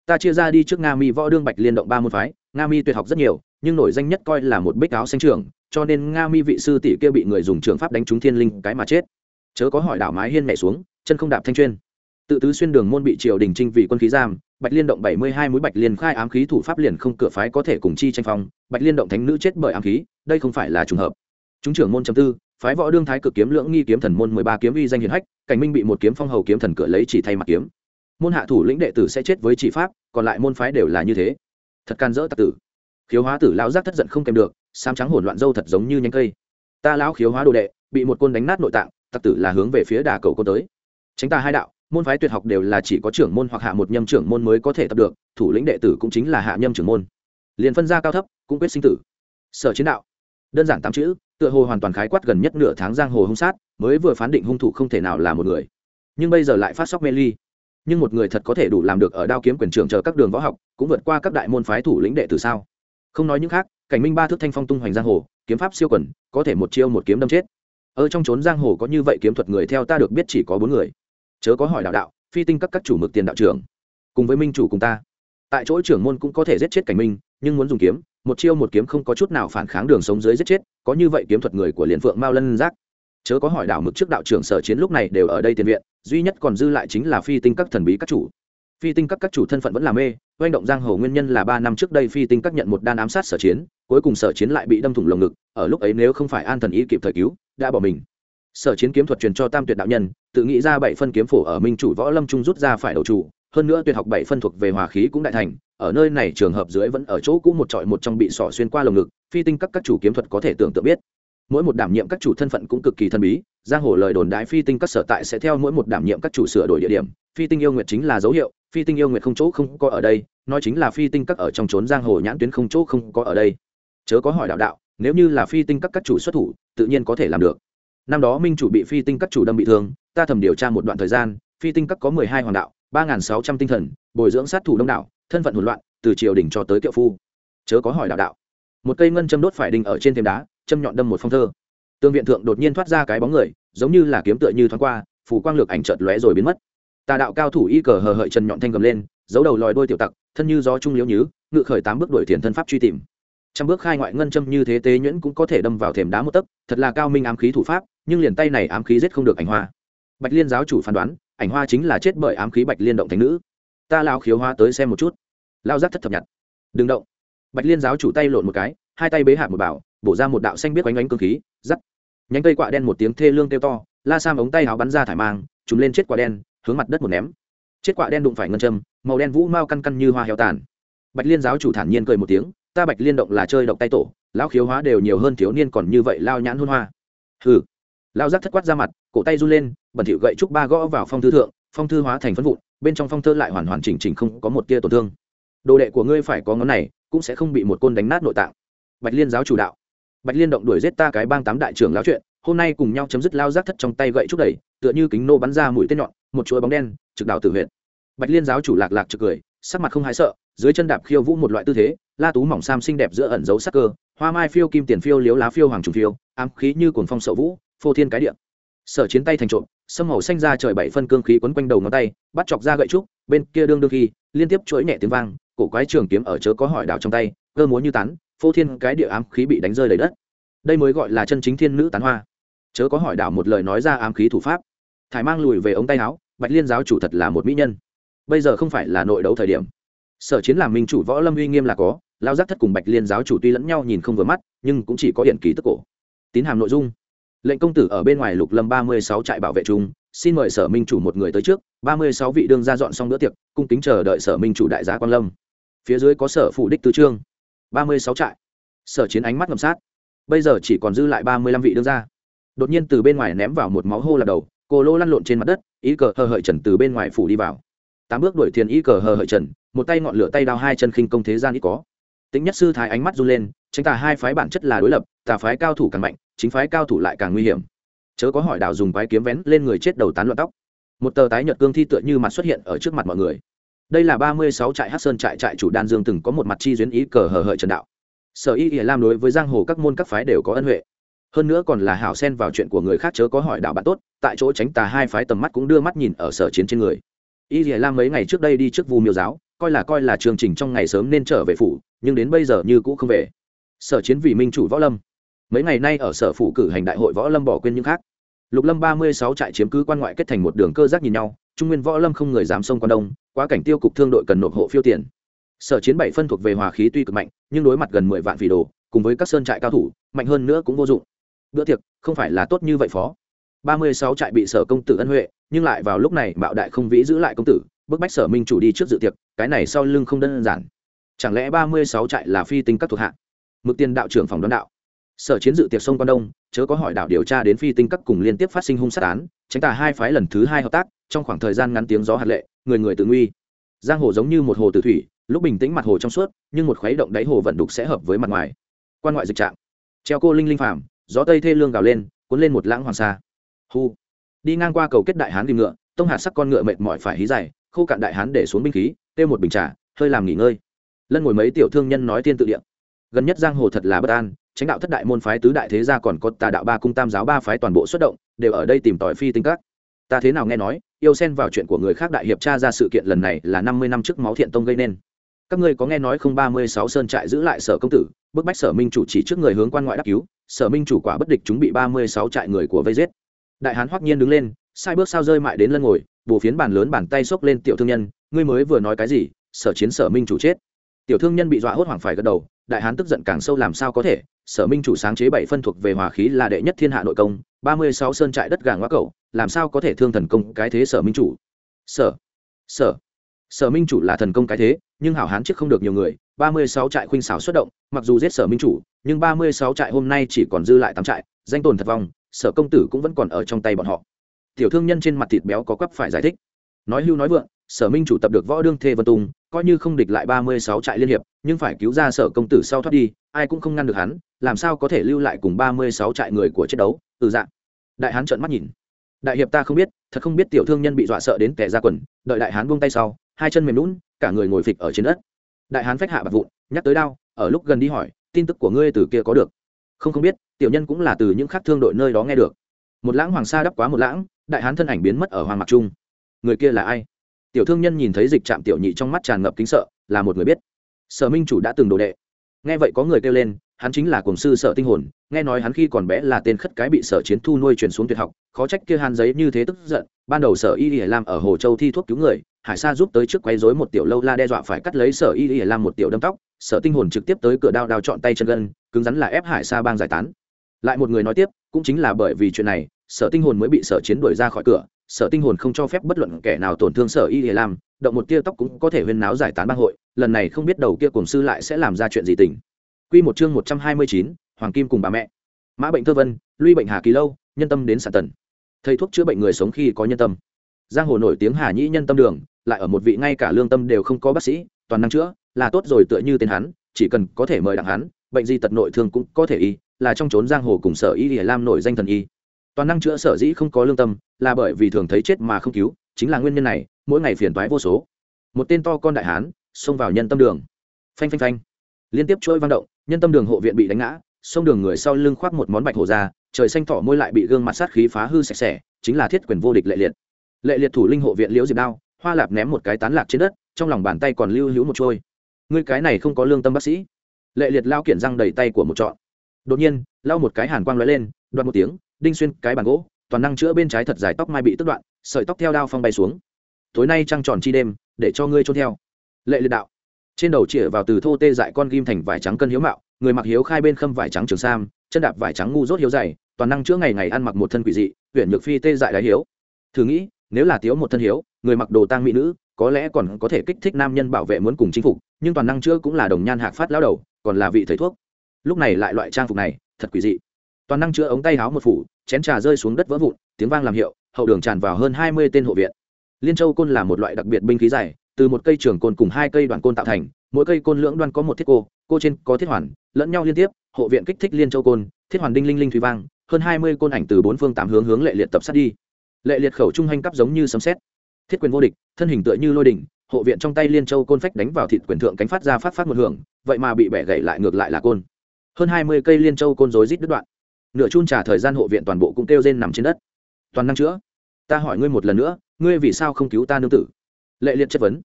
ta chia ra đi trước nga mi võ đương bạch liên động ba môn phái, nga mi tuyệt học rất nhiều, nhưng nổi danh nhất coi là một bích áo xanh trường, cho nên nga mi vị sư tỷ kia bị người dùng trường pháp đánh trúng thiên linh cái mà chết. Chớ có hỏi đảo mái hiên mẹ xuống, chân không đạp thanh chuyên. Tự tứ xuyên đường môn bị triều đình trinh vì quân khí giam, bạch liên động bảy mươi hai mũi bạch liên khai ám khí thủ pháp liền không cửa phái có thể cùng chi tranh phong, bạch liên động thánh nữ chết bởi ám khí, đây không phải là trùng hợp. Chúng trưởng môn chấm tư, phái võ đương thái cực kiếm lưỡng nghi kiếm thần môn mười ba kiếm uy danh hiển hách, cảnh minh bị một kiếm phong hầu kiếm thần cửa lấy chỉ thay mặt kiếm môn hạ thủ lĩnh đệ tử sẽ chết với chỉ pháp, còn lại môn phái đều là như thế. Thật can dỡ tặc tử. Khiếu hóa tử lao giác thất giận không kèm được sam trắng hỗn loạn dâu thật giống như nhánh cây. Ta lão khiếu hóa đồ đệ, bị một côn đánh nát nội tạng, tặc tử là hướng về phía đà cầu cô tới. Tránh ta hai đạo, môn phái tuyệt học đều là chỉ có trưởng môn hoặc hạ một nhâm trưởng môn mới có thể tập được, thủ lĩnh đệ tử cũng chính là hạ nhâm trưởng môn. Liền phân ra cao thấp, cũng quyết sinh tử. Sở chiến đạo. Đơn giản tám chữ, tựa hồ hoàn toàn khái quát gần nhất nửa tháng giang hồ hung sát, mới vừa phán định hung thủ không thể nào là một người. Nhưng bây giờ lại phát sóc mê ly nhưng một người thật có thể đủ làm được ở đao kiếm quyền trường chờ các đường võ học, cũng vượt qua các đại môn phái thủ lĩnh đệ tử sao? Không nói những khác, cảnh minh ba thước thanh phong tung hoành giang hồ, kiếm pháp siêu quần, có thể một chiêu một kiếm đâm chết. Ở trong trốn giang hồ có như vậy kiếm thuật người theo ta được biết chỉ có bốn người. Chớ có hỏi đạo đạo, phi tinh các các chủ mực tiền đạo trưởng. Cùng với minh chủ cùng ta. Tại chỗ trưởng môn cũng có thể giết chết cảnh minh, nhưng muốn dùng kiếm, một chiêu một kiếm không có chút nào phản kháng đường sống dưới giết chết, có như vậy kiếm thuật người của liền phượng mao lân giác. Chớ có hỏi đạo mực trước đạo trưởng sở chiến lúc này đều ở đây tiền viện duy nhất còn dư lại chính là phi tinh các thần bí các chủ. Phi tinh các các chủ thân phận vẫn là mê oanh động giang hồ nguyên nhân là ba năm trước đây phi tinh các nhận một đan ám sát sở chiến, cuối cùng sở chiến lại bị đâm thủng lồng ngực, ở lúc ấy nếu không phải an thần y kịp thời cứu, đã bỏ mình. Sở chiến kiếm thuật truyền cho tam tuyệt đạo nhân, tự nghĩ ra bảy phân kiếm phổ ở minh chủ võ lâm trung rút ra phải đầu chủ, hơn nữa tuyệt học bảy phân thuộc về hòa khí cũng đại thành, ở nơi này trường hợp dưới vẫn ở chỗ cũ một trọi một trong bị sỏ xuyên qua lồng ngực, phi tinh các các chủ kiếm thuật có thể tưởng tượng biết mỗi một đảm nhiệm các chủ thân phận cũng cực kỳ thần bí, giang hồ lời đồn đại phi tinh các sở tại sẽ theo mỗi một đảm nhiệm các chủ sửa đổi địa điểm, phi tinh yêu nguyệt chính là dấu hiệu, phi tinh yêu nguyệt không chỗ không có ở đây, nói chính là phi tinh các ở trong trốn giang hồ nhãn tuyến không chỗ không có ở đây. Chớ có hỏi đạo đạo, nếu như là phi tinh các các chủ xuất thủ, tự nhiên có thể làm được. Năm đó minh chủ bị phi tinh các chủ đâm bị thương, ta thầm điều tra một đoạn thời gian, phi tinh các có mười hai hoàng đạo, ba n g h n sáu trăm tinh thần, bồi dưỡng sát thủ đông đảo, thân phận hỗn loạn, từ triều đình cho tới kiệu phu. Chớ có hỏi đạo đạo. Một cây ngân châm đốt phải đinh ở trên thềm đá châm nhọn đâm một phong thơ. Tương viện thượng đột nhiên thoát ra cái bóng người, giống như là kiếm tựa như thoáng qua phủ quang lược ảnh chợt lóe rồi biến mất. Tà đạo cao thủ y cờ hờ hợi trần nhọn thanh cầm lên, giấu đầu lòi đôi tiểu tặc, thân như gió trung liễu nhứ, ngự khởi tám bước đổi tiền thân pháp truy tìm. Trăm bước khai ngoại ngân châm như thế tế nhuyễn cũng có thể đâm vào thềm đá một tấc, thật là cao minh ám khí thủ pháp, nhưng liền tay này ám khí giết không được ảnh hoa. Bạch liên giáo chủ phán đoán, ảnh hoa chính là chết bởi ám khí bạch liên động thành nữ. Ta lao khiếu hoa tới xem một chút. Lao giác thất thập nhặt. Đừng động. Bạch liên giáo chủ tay lộn một cái, hai tay bế hạ một bảo bổ ra một đạo xanh biết oanh oanh cơ khí giắt nhánh cây quạ đen một tiếng thê lương kêu to, la sam ống tay áo bắn ra thải mang chúng lên chết quả đen, hướng mặt đất một ném. Chết quả đen đụng phải ngân châm, màu đen vũ mau căn căn như hoa heo tàn. Bạch liên giáo chủ thản nhiên cười một tiếng, ta bạch liên động là chơi động tay tổ, lão khiếu hóa đều nhiều hơn thiếu niên còn như vậy lao nhãn hôn hoa. Hừ. Lao giác thất quát ra mặt, cổ tay run lên, bẩn thỉu gậy trúc ba gõ vào phong thư thượng, phong thư hóa thành phân vụn, bên trong phong thơ lại hoàn hoàn chỉnh chỉnh không có một tia tổn thương. Đồ đệ của ngươi phải có ngón này, cũng sẽ không bị một côn đánh nát nội tạng. Bạch liên giáo chủ đạo bạch liên động đuổi giết ta cái bang tám đại trưởng lão chuyện, hôm nay cùng nhau chấm dứt lao giác thất trong tay gậy trúc đẩy, tựa như kính nô bắn ra mũi tên nhọn, một chuỗi bóng đen, trực đảo tử huyện bạch liên giáo chủ lạc lạc trực cười, sắc mặt không hái sợ, dưới chân đạp khiêu vũ một loại tư thế, la tú mỏng sam xinh đẹp giữa ẩn dấu sắc cơ, hoa mai phiêu kim tiền phiêu liếu lá phiêu hoàng trùng phiêu, ám khí như cồn phong sậu vũ, phô thiên cái điện sở chiến tay thành trộm, sâm màu xanh ra trời bảy phân cương khí quấn quanh đầu ngón tay, bắt chọc ra gậy trúc, bên kia đương đương khi, liên tiếp chuỗi nhẹ tiếng vang, cổ quái trường kiếm ở chớ có hỏi đảo trong tay, cơ múa như tán phô thiên cái địa ám khí bị đánh rơi đầy đất. Đây mới gọi là chân chính thiên nữ tán hoa. Chớ có hỏi đảo một lời nói ra ám khí thủ pháp. Thải mang lùi về ống tay áo, bạch liên giáo chủ thật là một mỹ nhân. Bây giờ không phải là nội đấu thời điểm. Sở chiến làm minh chủ võ lâm uy nghiêm là có lao giác thất cùng bạch liên giáo chủ tuy lẫn nhau nhìn không vừa mắt, nhưng cũng chỉ có hiện ký tức cổ. Tín hàm nội dung. Lệnh công tử ở bên ngoài lục lâm ba mươi sáu trại bảo vệ chung, xin mời sở minh chủ một người tới trước, ba mươi sáu vị đương ra dọn xong bữa tiệc, cung kính chờ đợi sở minh chủ đại giá quan lâm. Phía dưới có sở phủ đích tư trương ba mươi sáu trại. Sở chiến ánh mắt ngầm sát. Bây giờ chỉ còn dư lại ba mươi lăm vị đương ra đột nhiên từ bên ngoài ném vào một máu hô là đầu, cô lô lăn lộn trên mặt đất, ý cờ hờ hợi trần từ bên ngoài phủ đi vào. Tám bước đuổi thiền ý cờ hờ hợi trần, một tay ngọn lửa tay đao hai chân khinh công thế gian ít có. Tính nhất sư thái ánh mắt run lên, tránh tà hai phái bản chất là đối lập, tà phái cao thủ càng mạnh, chính phái cao thủ lại càng nguy hiểm. Chớ có hỏi đào dùng quái kiếm vén lên người chết đầu tán loạn tóc. Một tờ tái nhợt cương thi tựa như mặt xuất hiện ở trước mặt mọi người đây là ba mươi sáu trại hát sơn trại trại chủ đan dương từng có một mặt chi duyên ý cờ hờ hợi trần đạo. Sở y ỉa lam đối với giang hồ các môn các phái đều có ân huệ. Hơn nữa còn là hảo xen vào chuyện của người khác chớ có hỏi đạo bạn tốt, tại chỗ tránh tà hai phái tầm mắt cũng đưa mắt nhìn ở sở chiến trên người. Y ỉa lam mấy ngày trước đây đi trước vu miêu giáo, coi là coi là chương trình trong ngày sớm nên trở về phủ, nhưng đến bây giờ như cũ không về. Sở chiến vì minh chủ võ lâm. Mấy ngày nay ở sở phủ cử hành đại hội võ lâm bỏ quên những khác. Lục lâm ba mươi sáu trại chiếm cứ quan ngoại kết thành một đường cơ giác nhìn nhau trung nguyên võ lâm không người dám xông quan đông, quá cảnh tiêu cục thương đội cần nộp hộ phiêu tiền. Sở chiến bảy phân thuộc về hòa khí tuy cực mạnh, nhưng đối mặt gần mười vạn phỉ đồ, cùng với các sơn trại cao thủ, mạnh hơn nữa cũng vô dụng. Bữa tiệc, không phải là tốt như vậy phó. Ba mươi sáu trại bị sở công tử ân huệ, nhưng lại vào lúc này bạo đại không vĩ giữ lại công tử, bức bách sở minh chủ đi trước dự tiệc, cái này sau lưng không đơn giản. Chẳng lẽ ba mươi sáu trại là phi tinh các thuộc hạ? Mực tiền đạo trưởng phòng đón đạo. Sở chiến dự tiệc sông quan đông, chớ có hỏi đạo điều tra đến phi tinh các cùng liên tiếp phát sinh hung sát án, tránh tà hai phái lần thứ hai hợp tác trong khoảng thời gian ngắn tiếng gió hạt lệ, người người tự nguy. Giang hồ giống như một hồ tử thủy, lúc bình tĩnh mặt hồ trong suốt, nhưng một khuấy động đáy hồ vận đục sẽ hợp với mặt ngoài. Quan ngoại dịch trạng. Treo cô linh linh phàm, gió tây thê lương gào lên, cuốn lên một lãng hoàng sa. Hu. Đi ngang qua cầu kết đại hán tìm ngựa, tông hạt sắc con ngựa mệt mỏi phải hí dài, khô cạn đại hán để xuống binh khí têu một bình trà, hơi làm nghỉ ngơi. Lân ngồi mấy tiểu thương nhân nói tiên tự điện gần nhất giang hồ thật là bất an tránh đạo thất đại môn phái tứ đại thế gia còn có tà đạo ba cung tam giáo ba phái toàn bộ xuất động, đều ở đây tìm tòi phi tinh các. Ta thế nào nghe nói yêu xen vào chuyện của người khác đại hiệp tra ra sự kiện lần này là năm mươi năm trước máu thiện tông gây nên. Các ngươi có nghe nói không ba mươi sáu sơn trại giữ lại sở công tử, bức bách sở minh chủ chỉ trước người hướng quan ngoại đắc cứu, sở minh chủ quả bất địch chúng bị ba mươi sáu trại người của vây giết. Đại hán hoắc nhiên đứng lên, sai bước sao rơi mại đến lân ngồi bổ phiến bàn lớn bàn tay xốc lên tiểu thương nhân, ngươi mới vừa nói cái gì, sở chiến sở minh chủ chết. Tiểu thương nhân bị dọa hốt hoảng phải gật đầu, đại hán tức giận càng sâu làm sao có thể, sở minh chủ sáng chế bảy phân thuộc về hòa khí là đệ nhất thiên hạ nội công, ba mươi sáu sơn trại đất gàng ngoác cậu làm sao có thể thương thần công cái thế sở minh chủ? Sở sở sở minh chủ là thần công cái thế, nhưng hảo hán trước không được nhiều người, ba mươi sáu trại khuynh xảo xuất động, mặc dù giết sở minh chủ, nhưng ba mươi sáu trại hôm nay chỉ còn dư lại tám trại, danh tồn thật vong, sở công tử cũng vẫn còn ở trong tay bọn họ. Tiểu thương nhân trên mặt thịt béo có quắp phải giải thích. Nói hưu nói vượng, sở minh chủ tập được võ đương thê vân tùng, coi như không địch lại ba mươi sáu trại liên hiệp, nhưng phải cứu ra sở công tử sau thoát đi, ai cũng không ngăn được hắn, làm sao có thể lưu lại cùng ba mươi sáu trại người của chiến đấu? Từ dạng đại hán trợn mắt nhìn đại hiệp ta không biết thật không biết tiểu thương nhân bị dọa sợ đến kẻ ra quần đợi đại hán buông tay sau hai chân mềm lún cả người ngồi phịch ở trên đất. Đại hán phách hạ bạc vụn nhắc tới đao, ở lúc gần đi hỏi tin tức của ngươi từ kia có được? Không không biết tiểu nhân cũng là từ những khác thương đội nơi đó nghe được. Một lãng hoàng sa đắp quá một lãng đại hán thân ảnh biến mất ở hoàng mặc trung người kia là ai? Tiểu thương nhân nhìn thấy dịch trạm tiểu nhị trong mắt tràn ngập kính sợ là một người biết. Sở minh chủ đã từng đồ đệ. Nghe vậy có người kêu lên hắn chính là cổng sư sở tinh hồn, nghe nói hắn khi còn bé là tên khất cái bị sở chiến thu nuôi truyền xuống tuyệt học, khó trách kia hàn giấy như thế tức giận, ban đầu sở y y lam ở hồ châu thi thuốc cứu người, hải sa giúp tới trước quấy rối một tiểu lâu la đe dọa phải cắt lấy sở y y lam một tiểu đâm tóc, sở tinh hồn trực tiếp tới cửa đao đao chọn tay chân gân, cứng rắn là ép hải sa bang giải tán. Lại một người nói tiếp, cũng chính là bởi vì chuyện này, sở tinh hồn mới bị sở chiến đuổi ra khỏi cửa, sở tinh hồn không cho phép bất luận kẻ nào tổn thương sở y y lam động một tia tóc cũng có thể huyên náo giải tán bang hội, lần này không biết đầu kia cùng sư lại sẽ làm ra chuyện gì tình. Quy một chương 129, Hoàng Kim cùng bà mẹ. Mã bệnh thơ vân, Lui bệnh Hà Kỳ lâu, nhân tâm đến sản tần. Thầy thuốc chữa bệnh người sống khi có nhân tâm. Giang hồ nổi tiếng Hà Nhĩ nhân tâm đường, lại ở một vị ngay cả lương tâm đều không có bác sĩ, toàn năng chữa, là tốt rồi tựa như tên hắn, chỉ cần có thể mời đặng hắn, bệnh gì tật nội thương cũng có thể y, là trong chốn giang hồ cùng sở y Liễu Lam nổi danh thần y. Toàn năng chữa sở dĩ không có lương tâm, là bởi vì thường thấy chết mà không cứu, chính là nguyên nhân này, mỗi ngày phiền toái vô số. Một tên to con đại hán, xông vào nhân tâm đường. Phanh phanh phanh. Liên tiếp chuỗi vang động, nhân tâm đường hộ viện bị đánh ngã, sông đường người sau lưng khoác một món bạch hổ ra, trời xanh thỏ môi lại bị gương mặt sát khí phá hư sạch sẽ, chính là thiết quyền vô địch lệ liệt. Lệ liệt thủ linh hộ viện liễu diệp đao, hoa lạp ném một cái tán lạc trên đất, trong lòng bàn tay còn lưu hữu một trôi ngươi cái này không có lương tâm bác sĩ. Lệ liệt lao kiện răng đầy tay của một trọn. Đột nhiên, lao một cái hàn quang lóe lên, đoạt một tiếng, đinh xuyên cái bàn gỗ, toàn năng chữa bên trái thật dài tóc mai bị tức đoạn, sợi tóc theo đao phong bay xuống. Tối nay trăng tròn chi đêm, để cho ngươi trôn theo. Lệ liệt đạo trên đầu chĩa vào từ thô tê dại con ghim thành vải trắng cân hiếu mạo, người mặc hiếu khai bên khâm vải trắng trường sam, chân đạp vải trắng ngu dốt hiếu dày, toàn năng chữa ngày ngày ăn mặc một thân quỷ dị huyện nhược phi tê dại đái hiếu. Thử nghĩ, nếu là thiếu một thân hiếu, người mặc đồ tang mỹ nữ, có lẽ còn có thể kích thích nam nhân bảo vệ muốn cùng chinh phục, nhưng toàn năng chữa cũng là đồng nhan hạc phát lao đầu, còn là vị thầy thuốc. Lúc này lại loại trang phục này, thật quỷ dị. Toàn năng chữa ống tay háo một phủ, chén trà rơi xuống đất vỡ vụn, tiếng vang làm hiệu, hậu đường tràn vào hơn hai mươi tên hộ viện. Liên châu côn là một loại đặc biệt binh khí dài từ một cây trường côn cùng hai cây đoạn côn tạo thành, mỗi cây côn lưỡng đoan có một thiết cô cô trên có thiết hoàn, lẫn nhau liên tiếp, hộ viện kích thích liên châu côn, thiết hoàn đinh linh linh thủy vang, hơn hai mươi côn ảnh từ bốn phương tám hướng hướng lệ liệt tập sát đi. Lệ liệt khẩu trung hành cấp giống như sấm xét thiết quyền vô địch, thân hình tựa như lôi đỉnh, hộ viện trong tay liên châu côn phách đánh vào thịt quyền thượng cánh phát ra phát phát một hưởng, vậy mà bị bẻ gãy lại ngược lại là côn. Hơn hai mươi cây liên châu côn rối rít đứt đoạn. Nửa chun trả thời gian hộ viện toàn bộ cũng kêu rên nằm trên đất. Toàn năng chữa. Ta hỏi ngươi một lần nữa, ngươi vì sao không cứu ta nương tử? Lệ liệt chất vấn.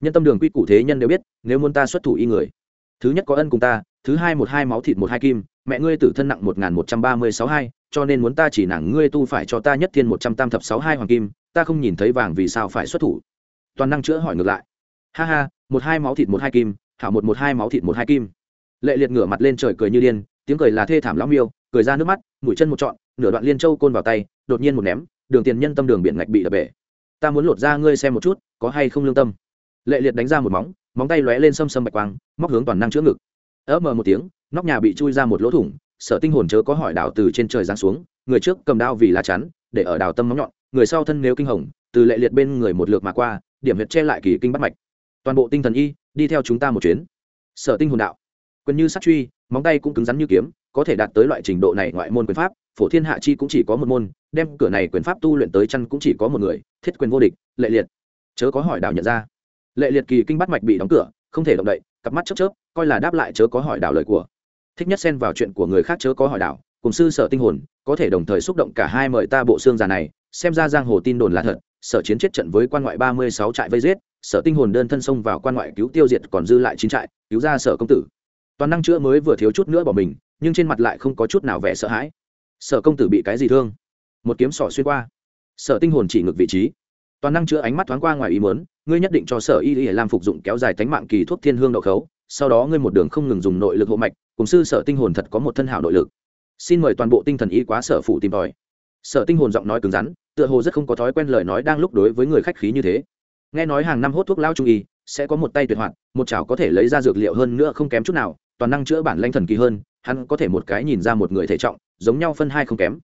Nhân tâm đường quy củ thế nhân đều biết, nếu muốn ta xuất thủ y người. Thứ nhất có ân cùng ta, thứ hai một hai máu thịt một hai kim, mẹ ngươi tử thân nặng một nghìn một trăm ba mươi sáu hai, cho nên muốn ta chỉ nặng ngươi tu phải cho ta nhất thiên một trăm tam thập sáu hai hoàng kim, ta không nhìn thấy vàng vì sao phải xuất thủ. Toàn năng chữa hỏi ngược lại. Ha ha, một hai máu thịt một hai kim, hảo một một hai máu thịt một hai kim. Lệ liệt ngửa mặt lên trời cười như điên, tiếng cười là thê thảm lão miêu, cười ra nước mắt, mũi chân một trọn, nửa đoạn liên châu côn vào tay, đột nhiên một ném, đường tiền nhân tâm đường biển ngạch bị đập bể ta muốn lột ra ngươi xem một chút, có hay không lương tâm. Lệ liệt đánh ra một móng móng tay lóe lên xâm xâm bạch quang, móc hướng toàn năng chữa ngực. Ớ mờ một tiếng, nóc nhà bị chui ra một lỗ thủng, sở tinh hồn chớ có hỏi đảo từ trên trời giáng xuống, người trước cầm đao vì lá chắn, để ở đảo tâm móng nhọn, người sau thân nếu kinh hồng, từ lệ liệt bên người một lượt mà qua, điểm huyệt che lại kỳ kinh bắt mạch. Toàn bộ tinh thần y, đi theo chúng ta một chuyến. Sở tinh hồn đạo. Quyền như sát truy, móng tay cũng cứng rắn như kiếm, có thể đạt tới loại trình độ này ngoại môn quyền pháp phổ thiên hạ chi cũng chỉ có một môn, đem cửa này quyền pháp tu luyện tới chăn cũng chỉ có một người, thiết quyền vô địch, lệ liệt. Chớ có hỏi đảo nhận ra. Lệ liệt kỳ kinh bắt mạch bị đóng cửa, không thể động đậy, cặp mắt chớp chớp, coi là đáp lại chớ có hỏi đảo lời của. Thích nhất xen vào chuyện của người khác chớ có hỏi đảo, cùng sư sở tinh hồn, có thể đồng thời xúc động cả hai mời ta bộ xương già này, xem ra giang hồ tin đồn là thật, sở chiến chết trận với quan ngoại ba mươi sáu trại vây giết, sở tinh hồn đơn thân xông vào quan ngoại cứu tiêu diệt còn dư lại chín trại, cứu ra sở công tử. Toàn năng chữa mới vừa thiếu chút nữa bỏ mình, nhưng trên mặt lại không có chút nào vẻ sợ hãi sở công tử bị cái gì thương? Một kiếm sỏ xuyên qua. Sở tinh hồn chỉ ngược vị trí. Toàn năng chữa ánh mắt thoáng qua ngoài ý muốn, ngươi nhất định cho sở y y làm phục dụng kéo dài tánh mạng kỳ thuốc thiên hương đậu khấu, sau đó ngươi một đường không ngừng dùng nội lực hộ mạch, cùng sư sở tinh hồn thật có một thân hảo nội lực. Xin mời toàn bộ tinh thần y quá sở phụ tìm tòi. Sở tinh hồn giọng nói cứng rắn, tựa hồ rất không có thói quen lời nói đang lúc đối với người khách khí như thế. Nghe nói hàng năm hốt thuốc lao trung y, sẽ có một tay tuyệt hoạt, một chảo có thể lấy ra dược liệu hơn nữa không kém chút nào, toàn năng chữa bản lanh thần kỳ hơn, hắn có thể một cái nhìn ra một người thể trọng giống nhau phân hai không kém.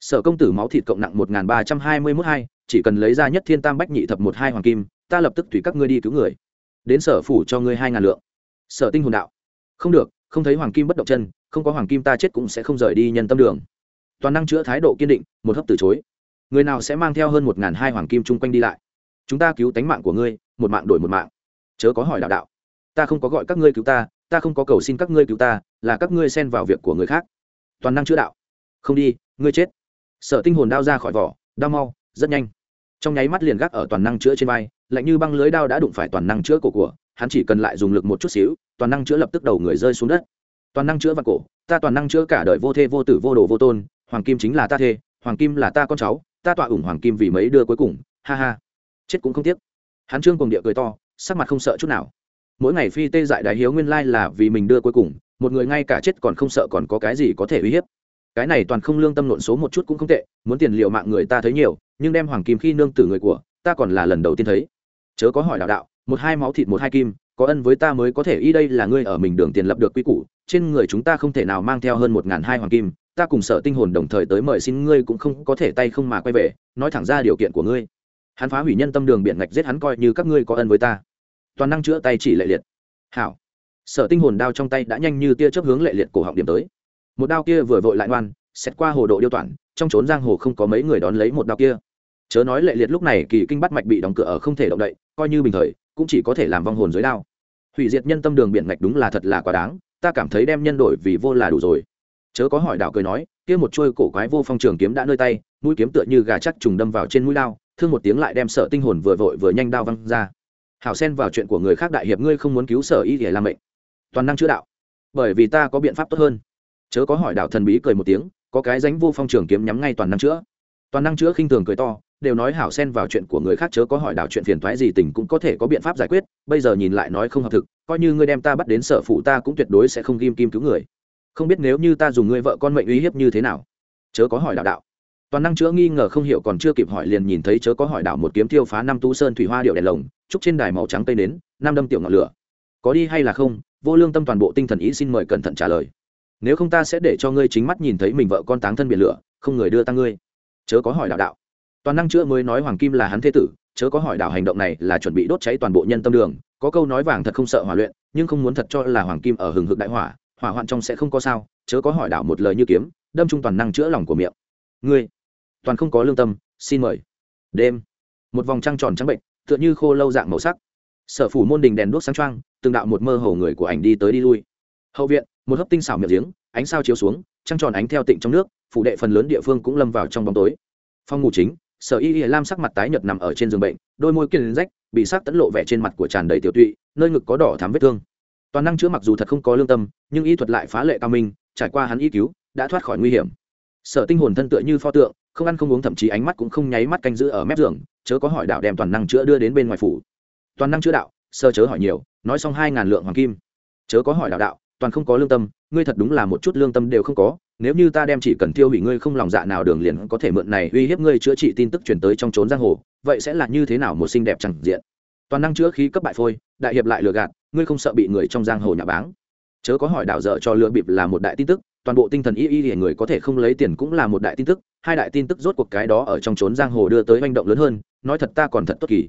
Sở công tử máu thịt cộng nặng một ba trăm hai mươi mốt hai, chỉ cần lấy ra nhất thiên tam bách nhị thập một hai hoàng kim, ta lập tức tùy các ngươi đi cứu người. Đến sở phủ cho ngươi hai ngàn lượng. Sở tinh hồn đạo. Không được, không thấy hoàng kim bất động chân, không có hoàng kim ta chết cũng sẽ không rời đi nhân tâm đường. Toàn năng chữa thái độ kiên định, một hấp từ chối. Người nào sẽ mang theo hơn một ngàn hai hoàng kim chung quanh đi lại? Chúng ta cứu tánh mạng của ngươi, một mạng đổi một mạng. Chớ có hỏi đạo đạo. Ta không có gọi các ngươi cứu ta ta không có cầu xin các ngươi cứu ta, là các ngươi xen vào việc của người khác toàn năng chữa đạo. Không đi, ngươi chết. Sở tinh hồn đao ra khỏi vỏ đao mau, rất nhanh. Trong nháy mắt liền gác ở toàn năng chữa trên vai, lạnh như băng lưới đao đã đụng phải toàn năng chữa cổ của, hắn chỉ cần lại dùng lực một chút xíu, toàn năng chữa lập tức đầu người rơi xuống đất. Toàn năng chữa vào cổ, ta toàn năng chữa cả đời vô thê vô tử vô đồ vô tôn, hoàng kim chính là ta thê, hoàng kim là ta con cháu, ta tọa ủng hoàng kim vì mấy đưa cuối cùng, ha ha. Chết cũng không tiếc. Hắn trương cùng địa cười to, sắc mặt không sợ chút nào. Mỗi ngày phi tê dại đại hiếu nguyên lai là vì mình đưa cuối cùng một người ngay cả chết còn không sợ còn có cái gì có thể uy hiếp. Cái này toàn không lương tâm nộn số một chút cũng không tệ, muốn tiền liệu mạng người ta thấy nhiều, nhưng đem hoàng kim khi nương tử người của ta còn là lần đầu tiên thấy. Chớ có hỏi đạo đạo, một hai máu thịt một hai kim, có ân với ta mới có thể, y đây là ngươi ở mình đường tiền lập được quy củ, trên người chúng ta không thể nào mang theo hơn một ngàn hai hoàng kim, ta cùng sở tinh hồn đồng thời tới mời xin ngươi cũng không có thể tay không mà quay về, nói thẳng ra điều kiện của ngươi. Hắn phá hủy nhân tâm đường biển ngạch giết hắn coi như các ngươi có ân với ta. Toàn năng chữa tay chỉ lệ liệt. Hảo sở tinh hồn đao trong tay đã nhanh như tia chớp hướng lệ liệt cổ họng điểm tới. Một đao kia vừa vội lại ngoan xét qua hồ độ điêu toản trong trốn giang hồ không có mấy người đón lấy một đao kia. Chớ nói lệ liệt lúc này kỳ kinh bắt mạch bị đóng cửa ở không thể động đậy, coi như bình thời, cũng chỉ có thể làm vong hồn dưới đao. Hủy diệt nhân tâm đường biển ngạch đúng là thật là quá đáng, ta cảm thấy đem nhân đổi vì vô là đủ rồi. Chớ có hỏi đạo cười nói, kia một chuôi cổ quái vô phong trường kiếm đã nơi tay, mũi kiếm tựa như gà chắc trùng đâm vào trên mũi đao, thương một tiếng lại đem sợ tinh hồn vừa vội vừa nhanh đao văng ra. Hảo xen vào chuyện của người khác đại hiệp ngươi không muốn cứu sở y để làm mệnh toàn năng chữa đạo. Bởi vì ta có biện pháp tốt hơn. Chớ có hỏi đạo thần bí cười một tiếng, có cái ránh vô phong trường kiếm nhắm ngay toàn năng chữa. Toàn năng chữa khinh thường cười to, đều nói hảo xen vào chuyện của người khác, chớ có hỏi đạo chuyện phiền thoái gì tình cũng có thể có biện pháp giải quyết, bây giờ nhìn lại nói không hợp thực, coi như ngươi đem ta bắt đến sở phụ ta cũng tuyệt đối sẽ không ghim kim cứu người. Không biết nếu như ta dùng ngươi vợ con mệnh uy hiếp như thế nào? Chớ có hỏi đạo đạo. Toàn năng chữa nghi ngờ không hiểu còn chưa kịp hỏi liền nhìn thấy chớ có hỏi đạo một kiếm tiêu phá năm tú sơn thủy hoa điệu đèn lồng, trúc trên đài màu trắng tây nến, năm đâm tiểu ngọn lửa. Có đi hay là không vô lương tâm toàn bộ tinh thần ý xin mời cẩn thận trả lời. Nếu không ta sẽ để cho ngươi chính mắt nhìn thấy mình vợ con táng thân biển lửa, không người đưa ta ngươi. Chớ có hỏi đạo đạo. Toàn năng chữa mới nói hoàng kim là hắn thế tử, chớ có hỏi đạo hành động này là chuẩn bị đốt cháy toàn bộ nhân tâm đường. Có câu nói vàng thật không sợ hỏa luyện, nhưng không muốn thật cho là hoàng kim ở hừng hực đại hỏa hỏa hoạn trong sẽ không có sao, chớ có hỏi đạo một lời như kiếm, đâm trung toàn năng chữa lòng của miệng. Ngươi, toàn không có lương tâm, xin mời. Đêm, một vòng trăng tròn trắng bệnh tựa như khô lâu dạng màu sắc sở phủ môn đình đèn đuốc sáng trăng từng đạo một mơ hồ người của ảnh đi tới đi lui. Hậu viện, một hấp tinh xảo miệng giếng, ánh sao chiếu xuống, trăng tròn ánh theo tịnh trong nước, phủ đệ phần lớn địa phương cũng lâm vào trong bóng tối. Phòng ngủ chính, sở y y lam sắc mặt tái nhợt nằm ở trên giường bệnh, đôi môi kiên rách, bị sắc tẫn lộ vẻ trên mặt của tràn đầy tiểu tụy, nơi ngực có đỏ thắm vết thương. Toàn năng chữa mặc dù thật không có lương tâm, nhưng y thuật lại phá lệ cao minh, trải qua hắn y cứu, đã thoát khỏi nguy hiểm. Sở tinh hồn thân tựa như pho tượng, không ăn không uống thậm chí ánh mắt cũng không nháy mắt canh giữ ở mép giường, chớ có hỏi đạo đem toàn năng chữa đưa đến bên ngoài phủ toàn năng chữa đạo, sơ chớ hỏi nhiều, nói xong hai ngàn lượng hoàng kim. Chớ có hỏi đạo đạo, toàn không có lương tâm, ngươi thật đúng là một chút lương tâm đều không có, nếu như ta đem chỉ cần tiêu hủy ngươi không lòng dạ nào đường liền có thể mượn này uy hiếp ngươi chữa trị tin tức truyền tới trong trốn giang hồ, vậy sẽ là như thế nào một xinh đẹp chẳng diện? Toàn năng chữa khí cấp bại phôi, đại hiệp lại lừa gạt, ngươi không sợ bị người trong giang hồ nhà báng. Chớ có hỏi đạo dở cho lừa bịp là một đại tin tức, toàn bộ tinh thần y y thì người có thể không lấy tiền cũng là một đại tin tức, hai đại tin tức rốt cuộc cái đó ở trong trốn giang hồ đưa tới manh động lớn hơn, nói thật ta còn thật tốt kỳ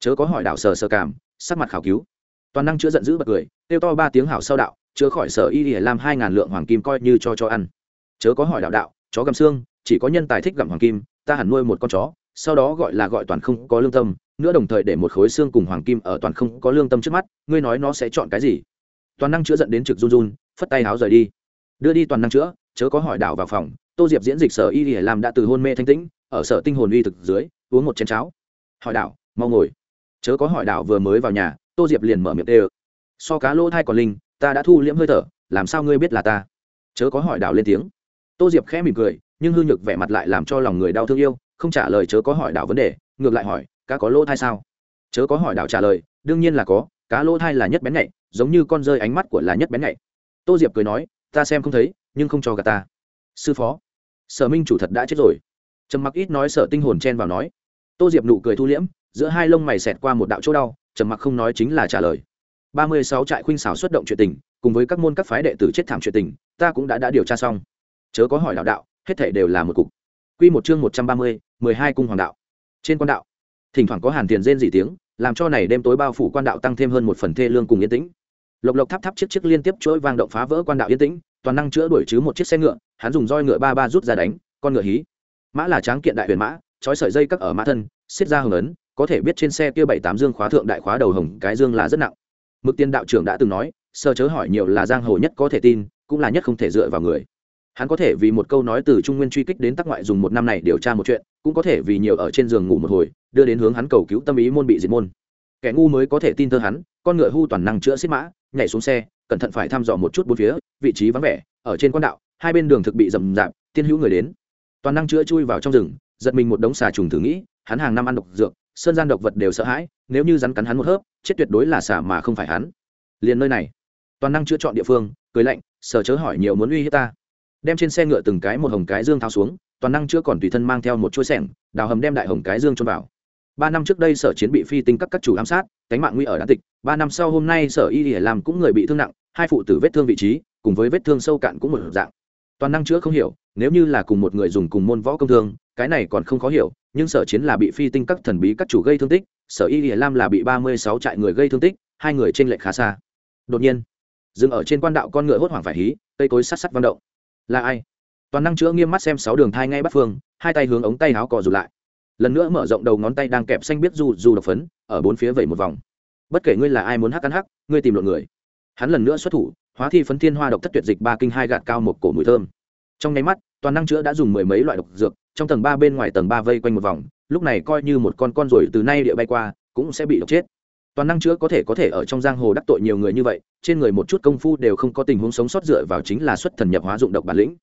chớ có hỏi đạo sờ sờ cảm, sắc mặt khảo cứu. Toàn năng chữa giận dữ bật cười, kêu to ba tiếng hảo sau đạo chữa khỏi sở y y làm hai ngàn lượng hoàng kim coi như cho cho ăn. Chớ có hỏi đạo đạo, chó gặm xương, chỉ có nhân tài thích gặm hoàng kim, ta hẳn nuôi một con chó, sau đó gọi là gọi toàn không có lương tâm, nữa đồng thời để một khối xương cùng hoàng kim ở toàn không có lương tâm trước mắt, ngươi nói nó sẽ chọn cái gì? Toàn năng chữa dẫn đến trực run run, phất tay háo rời đi. Đưa đi toàn năng chữa, chớ có hỏi đạo vào phòng, tô diệp diễn dịch sở y để làm đã từ hôn mê thanh tĩnh, ở sở tinh hồn uy thực dưới, uống một chén cháo. Hỏi đạo mau ngồi chớ có hỏi đảo vừa mới vào nhà, tô diệp liền mở miệng tê ơ so cá lỗ thai còn linh, ta đã thu liễm hơi thở, làm sao ngươi biết là ta? Chớ có hỏi đảo lên tiếng. Tô diệp khẽ mỉm cười, nhưng hư nhược vẻ mặt lại làm cho lòng người đau thương yêu, không trả lời chớ có hỏi đảo vấn đề, ngược lại hỏi, cá có lỗ thai sao? Chớ có hỏi đảo trả lời, đương nhiên là có, cá lỗ thai là nhất bén nhạy, giống như con rơi ánh mắt của là nhất bén nhạy. Tô diệp cười nói, ta xem không thấy, nhưng không cho gà ta. Sư phó, sở minh chủ thật đã chết rồi. Trầm mặc ít nói sở tinh hồn chen vào nói. Tô diệp nụ cười thu liễm giữa hai lông mày xẹt qua một đạo chỗ đau, trầm mặc không nói chính là trả lời. Ba mươi sáu trại khuynh xảo xuất động chuyện tình, cùng với các môn các phái đệ tử chết thảm chuyện tình, ta cũng đã đã điều tra xong. Chớ có hỏi đạo đạo, hết thể đều là một cục. Quy một chương một trăm ba mươi, mười hai cung hoàng đạo. Trên quan đạo, thỉnh thoảng có hàn tiền rên dị tiếng, làm cho này đêm tối bao phủ quan đạo tăng thêm hơn một phần thê lương cùng yên tĩnh. Lộc lộc tháp tháp chiếc chiếc liên tiếp chuỗi vang động phá vỡ quan đạo yên tĩnh, toàn năng chữa đuổi chứ một chiếc xe ngựa, hắn dùng roi ngựa ba ba rút ra đánh, con ngựa hí. Mã là tráng kiện đại huyền mã, trói sợi dây cắt ở mã thân, xiết ra hồng ấn có thể biết trên xe kia bảy tám dương khóa thượng đại khóa đầu hồng, cái dương là rất nặng. Mực tiên đạo trưởng đã từng nói, sơ chớ hỏi nhiều là giang hồ nhất có thể tin, cũng là nhất không thể dựa vào người. Hắn có thể vì một câu nói từ trung nguyên truy kích đến tắc ngoại dùng một năm này điều tra một chuyện, cũng có thể vì nhiều ở trên giường ngủ một hồi, đưa đến hướng hắn cầu cứu tâm ý môn bị diệt môn. Kẻ ngu mới có thể tin thơ hắn, con ngựa hưu toàn năng chữa xích mã, nhảy xuống xe, cẩn thận phải thăm dò một chút bốn phía, vị trí vắng vẻ, ở trên quan đạo, hai bên đường thực bị rầm rạp, tiên hữu người đến. Toàn năng chữa chui vào trong rừng, giật mình một đống xà trùng thử nghĩ, hắn hàng năm ăn độc dược sơn gian độc vật đều sợ hãi, nếu như rắn cắn hắn một hớp, chết tuyệt đối là xả mà không phải hắn. Liền nơi này, toàn năng chữa chọn địa phương, cười lạnh, sở chớ hỏi nhiều muốn uy hiếp ta. Đem trên xe ngựa từng cái một hồng cái dương tháo xuống, toàn năng chữa còn tùy thân mang theo một chuỗi sẻng, đào hầm đem đại hồng cái dương trôn vào. Ba năm trước đây sở chiến bị phi tinh các các chủ ám sát, cánh mạng nguy ở đã tịch, ba năm sau hôm nay sở y để làm cũng người bị thương nặng, hai phụ tử vết thương vị trí, cùng với vết thương sâu cạn cũng một dạng. Toàn năng chữa không hiểu, nếu như là cùng một người dùng cùng môn võ công thương cái này còn không khó hiểu, nhưng sở chiến là bị phi tinh các thần bí các chủ gây thương tích, sở y hiển lam là bị ba mươi sáu trại người gây thương tích, hai người trên lệch khá xa. Đột nhiên, dừng ở trên quan đạo con ngựa hốt hoảng phải hí, cây cối sắt sắt văng động. Là ai? Toàn năng chữa nghiêm mắt xem sáu đường thai ngay bắt phương, hai tay hướng ống tay áo cò dù lại. Lần nữa mở rộng đầu ngón tay đang kẹp xanh biết du du độc phấn, ở bốn phía vẩy một vòng. Bất kể ngươi là ai muốn hắc ăn hắc, ngươi tìm lộn người. Hắn lần nữa xuất thủ, hóa thi phấn thiên hoa độc thất tuyệt dịch ba kinh hai gạt cao một cổ mùi thơm. Trong nháy mắt toàn năng chữa đã dùng mười mấy loại độc dược, trong tầng ba bên ngoài tầng ba vây quanh một vòng, lúc này coi như một con con rồi từ nay địa bay qua, cũng sẽ bị độc chết. Toàn năng chữa có thể có thể ở trong giang hồ đắc tội nhiều người như vậy, trên người một chút công phu đều không có tình huống sống sót dựa vào chính là xuất thần nhập hóa dụng độc bản lĩnh.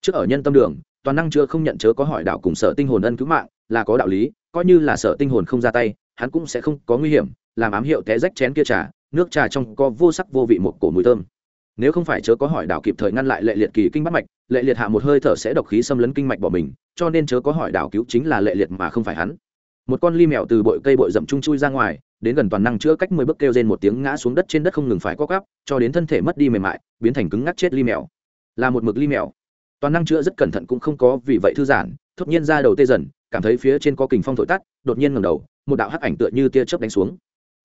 Trước ở nhân tâm đường, toàn năng chữa không nhận chớ có hỏi đạo cùng sở tinh hồn ân cứu mạng, là có đạo lý, coi như là sở tinh hồn không ra tay, hắn cũng sẽ không có nguy hiểm, làm ám hiệu té rách chén kia trà, nước trà trong có vô sắc vô vị một cổ mùi thơm. Nếu không phải chớ có hỏi đạo kịp thời ngăn lại lệ liệt kỳ kinh bắt mạch lệ liệt hạ một hơi thở sẽ độc khí xâm lấn kinh mạch bỏ mình, cho nên chớ có hỏi đảo cứu chính là lệ liệt mà không phải hắn. Một con ly mèo từ bội cây bội rậm chung chui ra ngoài, đến gần toàn năng chữa cách mười bước kêu trên một tiếng ngã xuống đất trên đất không ngừng phải co cắp cho đến thân thể mất đi mềm mại, biến thành cứng ngắc chết ly mèo. Là một mực ly mèo. Toàn năng chữa rất cẩn thận cũng không có vì vậy thư giãn, thốt nhiên ra đầu tê dần, cảm thấy phía trên có kình phong thổi tắt, đột nhiên ngẩng đầu, một đạo hắc ảnh tựa như tia chớp đánh xuống.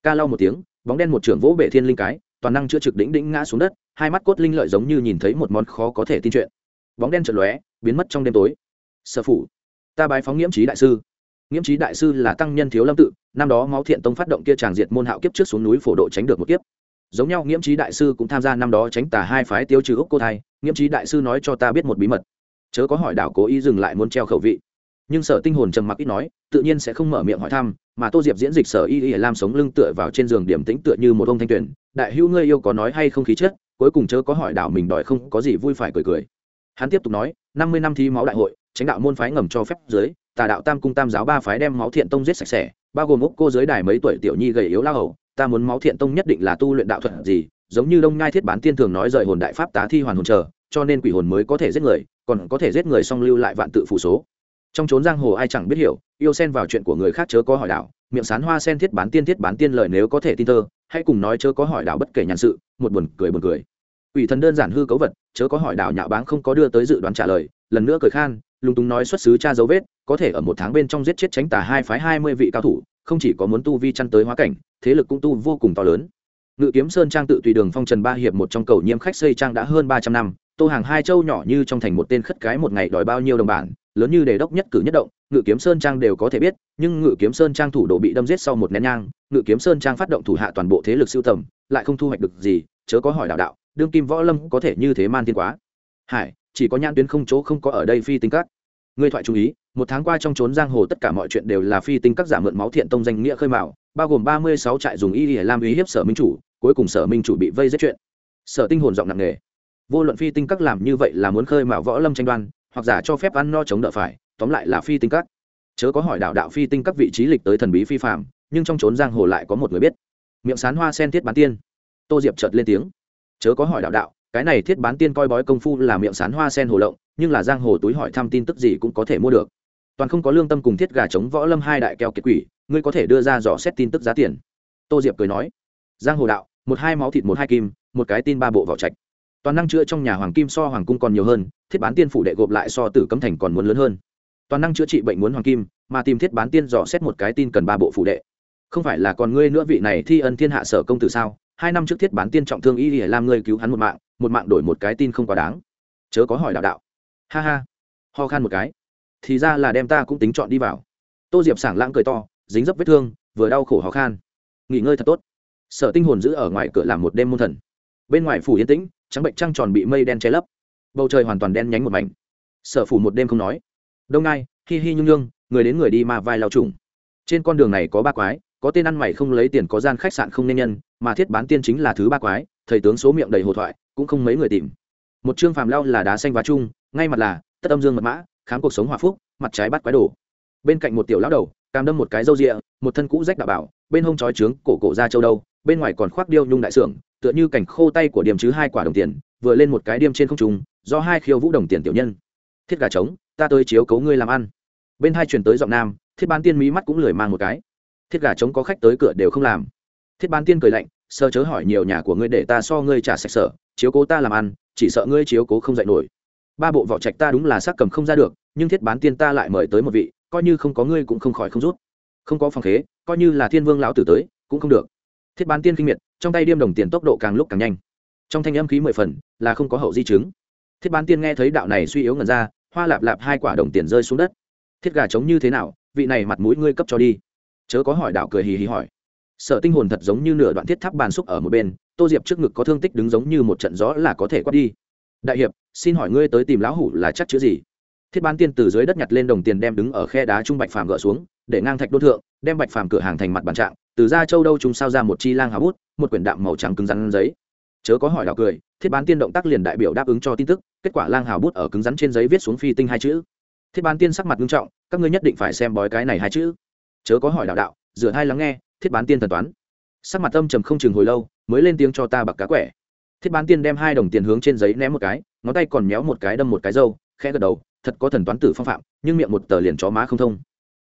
Ca lau một tiếng, bóng đen một trưởng vỗ bệ thiên linh cái, toàn năng chữa trực đỉnh đỉnh ngã xuống đất, hai mắt cốt linh lợi giống như nhìn thấy một món khó có thể tin chuyện bóng đen chợt lóe, biến mất trong đêm tối. Sở phủ, ta bái phóng nghiễm trí đại sư. Nghiễm trí đại sư là tăng nhân thiếu lâm tự, năm đó máu thiện tông phát động kia tràng diệt môn hạo kiếp trước xuống núi phổ độ tránh được một kiếp. Giống nhau, nghiễm trí đại sư cũng tham gia năm đó tránh tà hai phái tiêu trừ ốc cô thai. Nghiễm trí đại sư nói cho ta biết một bí mật. Chớ có hỏi đảo cố ý dừng lại muốn treo khẩu vị. Nhưng sở tinh hồn trầm mặc ít nói, tự nhiên sẽ không mở miệng hỏi thăm, mà tô diệp diễn dịch sở y y làm sống lưng tựa vào trên giường điểm tĩnh tựa như một ông thanh tuyển đại hữu ngươi yêu có nói hay không khí chết cuối cùng chớ có hỏi đảo mình đòi không có gì vui phải cười cười hắn tiếp tục nói, năm mươi năm thi máu đại hội tránh đạo môn phái ngầm cho phép dưới, tà đạo tam cung tam giáo ba phái đem máu thiện tông giết sạch sẽ, bao gồm úc cô giới đài mấy tuổi tiểu nhi gầy yếu lao hầu, ta muốn máu thiện tông nhất định là tu luyện đạo thuật gì, giống như đông ngai thiết bán tiên thường nói rời hồn đại pháp tá thi hoàn hồn chờ, cho nên quỷ hồn mới có thể giết người, còn có thể giết người song lưu lại vạn tự phụ số. Trong trốn giang hồ ai chẳng biết hiểu, yêu xen vào chuyện của người khác chớ có hỏi đạo, miệng sán hoa sen thiết bán tiên thiết bán tiên lời nếu có thể tin tơ hãy cùng nói chớ có hỏi đạo bất kể nhàn sự, một buồn cười buồn cười. Ủy thần đơn giản hư cấu vật chớ có hỏi đảo nhạo báng không có đưa tới dự đoán trả lời, lần nữa cười khan, lúng túng nói xuất xứ cha dấu vết, có thể ở một tháng bên trong giết chết tránh tà hai phái hai mươi vị cao thủ, không chỉ có muốn tu vi chăn tới hóa cảnh, thế lực cũng tu vô cùng to lớn. Ngự kiếm sơn trang tự tùy đường phong trần ba hiệp một trong cầu nhiễm khách xây trang đã hơn ba trăm năm, tô hàng hai châu nhỏ như trong thành một tên khất cái một ngày đòi bao nhiêu đồng bản, lớn như đề đốc nhất cử nhất động, ngự kiếm sơn trang đều có thể biết, nhưng ngự kiếm sơn trang thủ đồ bị đâm giết sau một nén nhang, ngự kiếm sơn trang phát động thủ hạ toàn bộ thế lực siêu tầm, lại không thu hoạch được gì, chớ có hỏi đạo đạo đương kim võ lâm có thể như thế man thiên quá. Hải, chỉ có nhãn tuyến không chỗ không có ở đây phi tinh các. Ngươi thoại chú ý, một tháng qua trong trốn giang hồ tất cả mọi chuyện đều là phi tinh các giả mượn máu thiện tông danh nghĩa khơi mạo bao gồm ba mươi sáu trại dùng y để làm uy hiếp sở minh chủ, cuối cùng sở minh chủ bị vây giết chuyện. Sở tinh hồn giọng nặng nề. Vô luận phi tinh các làm như vậy là muốn khơi mạo võ lâm tranh đoan, hoặc giả cho phép ăn no chống đỡ phải, tóm lại là phi tinh các. Chớ có hỏi đạo đạo phi tinh các vị trí lịch tới thần bí phi phạm nhưng trong trốn giang hồ lại có một người biết. Miệng sán hoa sen thiết bán tiên. Tô diệp chợt lên tiếng chớ có hỏi đạo đạo, cái này thiết bán tiên coi bói công phu là miệng sán hoa sen hồ lộng, nhưng là giang hồ túi hỏi thăm tin tức gì cũng có thể mua được. Toàn không có lương tâm cùng thiết gà chống võ lâm hai đại keo kiệt quỷ, ngươi có thể đưa ra dò xét tin tức giá tiền. Tô diệp cười nói. Giang hồ đạo, một hai máu thịt một hai kim, một cái tin ba bộ vỏ trạch. Toàn năng chữa trong nhà hoàng kim so hoàng cung còn nhiều hơn, thiết bán tiên phủ đệ gộp lại so tử cấm thành còn muốn lớn hơn. Toàn năng chữa trị bệnh muốn hoàng kim, mà tìm thiết bán tiên dò xét một cái tin cần ba bộ phủ đệ. Không phải là còn ngươi nữa vị này thi ân thiên hạ sở công tử sao? Hai năm trước thiết bán tiên trọng thương y để làm ngươi cứu hắn một mạng một mạng đổi một cái tin không quá đáng. Chớ có hỏi đạo đạo. Ha ha. Ho khan một cái. Thì ra là đem ta cũng tính chọn đi vào. Tô diệp sảng lãng cười to, dính dấp vết thương, vừa đau khổ ho khan. Nghỉ ngơi thật tốt. Sở tinh hồn giữ ở ngoài cửa làm một đêm môn thần. Bên ngoài phủ yên tĩnh, trắng bệnh trăng tròn bị mây đen che lấp. Bầu trời hoàn toàn đen nhánh một mảnh. Sở phủ một đêm không nói. Đông nai hi hi nhung nhung, người đến người đi mà vai lao trùng. Trên con đường này có ba quái có tên ăn mày không lấy tiền có gian khách sạn không nên nhân, mà thiết bán tiên chính là thứ ba quái, thầy tướng số miệng đầy hồ thoại, cũng không mấy người tìm. Một chương phàm lao là đá xanh vá chung, ngay mặt là tất âm dương mật mã, khám cuộc sống hòa phúc, mặt trái bắt quái đồ. Bên cạnh một tiểu lão đầu, cam đâm một cái râu rịa, một thân cũ rách đạo bảo, bên hông trói trướng, cổ cổ ra châu đâu, bên ngoài còn khoác điêu nhung đại xưởng tựa như cảnh khô tay của điểm chứ hai quả đồng tiền, vừa lên một cái điêm trên không trung, do hai khiêu vũ đồng tiền tiểu nhân. Thiết gà trống, ta tới chiếu cấu ngươi làm ăn. Bên hai chuyển tới giọng nam, thiết bán tiên mí mắt cũng lười mang một cái thiết gà trống có khách tới cửa đều không làm. Thiết bán tiên cười lạnh, sơ chớ hỏi nhiều nhà của ngươi để ta so ngươi trả sạch sở, chiếu cố ta làm ăn, chỉ sợ ngươi chiếu cố không dạy nổi. Ba bộ vỏ trạch ta đúng là xác cầm không ra được, nhưng thiết bán tiên ta lại mời tới một vị, coi như không có ngươi cũng không khỏi không rút. Không có phòng khế, coi như là thiên vương lão tử tới, cũng không được. Thiết bán tiên kinh miệt, trong tay điêm đồng tiền tốc độ càng lúc càng nhanh. Trong thanh âm khí mười phần, là không có hậu di chứng. Thiết bán tiên nghe thấy đạo này suy yếu ngần ra, hoa lạp lạp hai quả đồng tiền rơi xuống đất. Thiết gà trống như thế nào, vị này mặt mũi ngươi cấp cho đi chớ có hỏi đạo cười hì hì hỏi. Sợ tinh hồn thật giống như nửa đoạn thiết tháp bàn xúc ở một bên, tô diệp trước ngực có thương tích đứng giống như một trận gió là có thể quát đi. Đại hiệp, xin hỏi ngươi tới tìm lão hủ là chắc chữ gì? Thiết bán tiên từ dưới đất nhặt lên đồng tiền đem đứng ở khe đá trung bạch phàm gỡ xuống, để ngang thạch đô thượng, đem bạch phàm cửa hàng thành mặt bàn trạng, từ ra châu đâu chúng sao ra một chi lang hào bút, một quyển đạm màu trắng cứng rắn giấy. Chớ có hỏi đạo cười, thiết bán tiên động tác liền đại biểu đáp ứng cho tin tức, kết quả lang hào bút ở cứng rắn trên giấy viết xuống phi tinh hai chữ. Thiết bán tiên sắc mặt nghiêm trọng, các ngươi nhất định phải xem bói cái này hai chữ chớ có hỏi đạo đạo, rửa hai lắng nghe, thiết bán tiên thần toán. Sắc mặt tâm trầm không chừng hồi lâu, mới lên tiếng cho ta bạc cá quẻ. Thiết bán tiên đem hai đồng tiền hướng trên giấy ném một cái, ngón tay còn méo một cái đâm một cái dâu khẽ gật đầu, thật có thần toán tử phong phạm, nhưng miệng một tờ liền chó má không thông.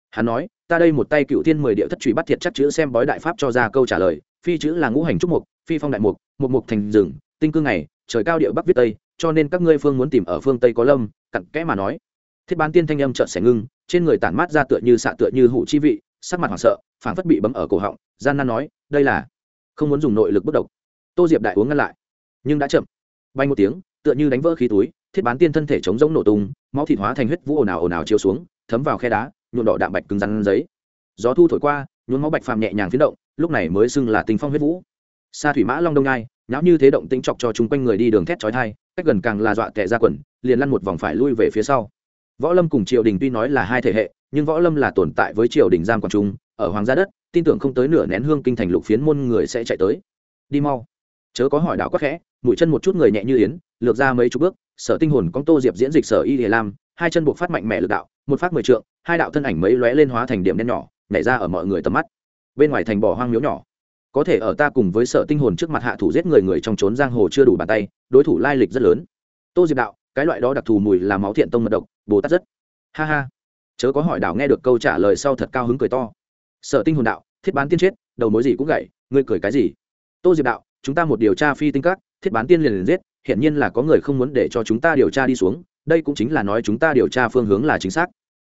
Hắn nói, ta đây một tay cựu thiên mười địa thất truy bắt thiệt chắc chữ xem bói đại pháp cho ra câu trả lời, phi chữ là ngũ hành trúc mục, phi phong đại mục mục mục thành rừng, tinh cương này trời cao địa bắc viết tây, cho nên các ngươi phương muốn tìm ở phương tây có lâm, cặn kẽ mà nói. Thiết bán tiên thanh âm trợn sẻ ngưng, trên người tản mát ra tựa như xạ tựa như hụ chi vị sắc mặt hoảng sợ, phảng phất bị bấm ở cổ họng, gian nan nói, đây là, không muốn dùng nội lực bất độc. Tô diệp đại uống ngăn lại, nhưng đã chậm. Bay một tiếng, tựa như đánh vỡ khí túi, thiết bán tiên thân thể chống giống nổ tung, máu thịt hóa thành huyết vũ ồn ào ồn ào chiếu xuống, thấm vào khe đá, nhuộm đỏ đạm bạch cứng rắn giấy. Gió thu thổi qua nhuốm máu bạch phàm nhẹ nhàng phiến động, lúc này mới xưng là tình phong huyết vũ. Xa thủy mã long đông ngai, nháo như thế động tĩnh chọc cho chúng quanh người đi đường thét chói thai cách gần càng là dọa tệ ra quần, liền lăn một vòng phải lui về phía sau. Võ lâm cùng triều đình tuy nói là hai thể hệ nhưng võ lâm là tồn tại với triều đình giam quảng trung, ở hoàng gia đất, tin tưởng không tới nửa nén hương kinh thành lục phiến môn người sẽ chạy tới. Đi mau. Chớ có hỏi đạo quắc khẽ, mũi chân một chút người nhẹ như yến, lược ra mấy chục bước, sở tinh hồn con tô diệp diễn dịch sở y hề lam, hai chân buộc phát mạnh mẽ lực đạo, một phát mười trượng, hai đạo thân ảnh mấy lóe lên hóa thành điểm đen nhỏ, nhảy ra ở mọi người tầm mắt. Bên ngoài thành bỏ hoang miếu nhỏ. Có thể ở ta cùng với sở tinh hồn trước mặt hạ thủ giết người người trong trốn giang hồ chưa đủ bàn tay, đối thủ lai lịch rất lớn. Tô diệp đạo, cái loại đó đặc thù mùi là máu thiện tông mật độc, bồ tát rất. Ha ha chớ có hỏi đạo nghe được câu trả lời sau thật cao hứng cười to. Sở tinh hồn đạo, thiết bán tiên chết, đầu mối gì cũng gậy ngươi cười cái gì? Tô diệp đạo, chúng ta một điều tra phi tinh các, thiết bán tiên liền liền giết hiện nhiên là có người không muốn để cho chúng ta điều tra đi xuống, đây cũng chính là nói chúng ta điều tra phương hướng là chính xác.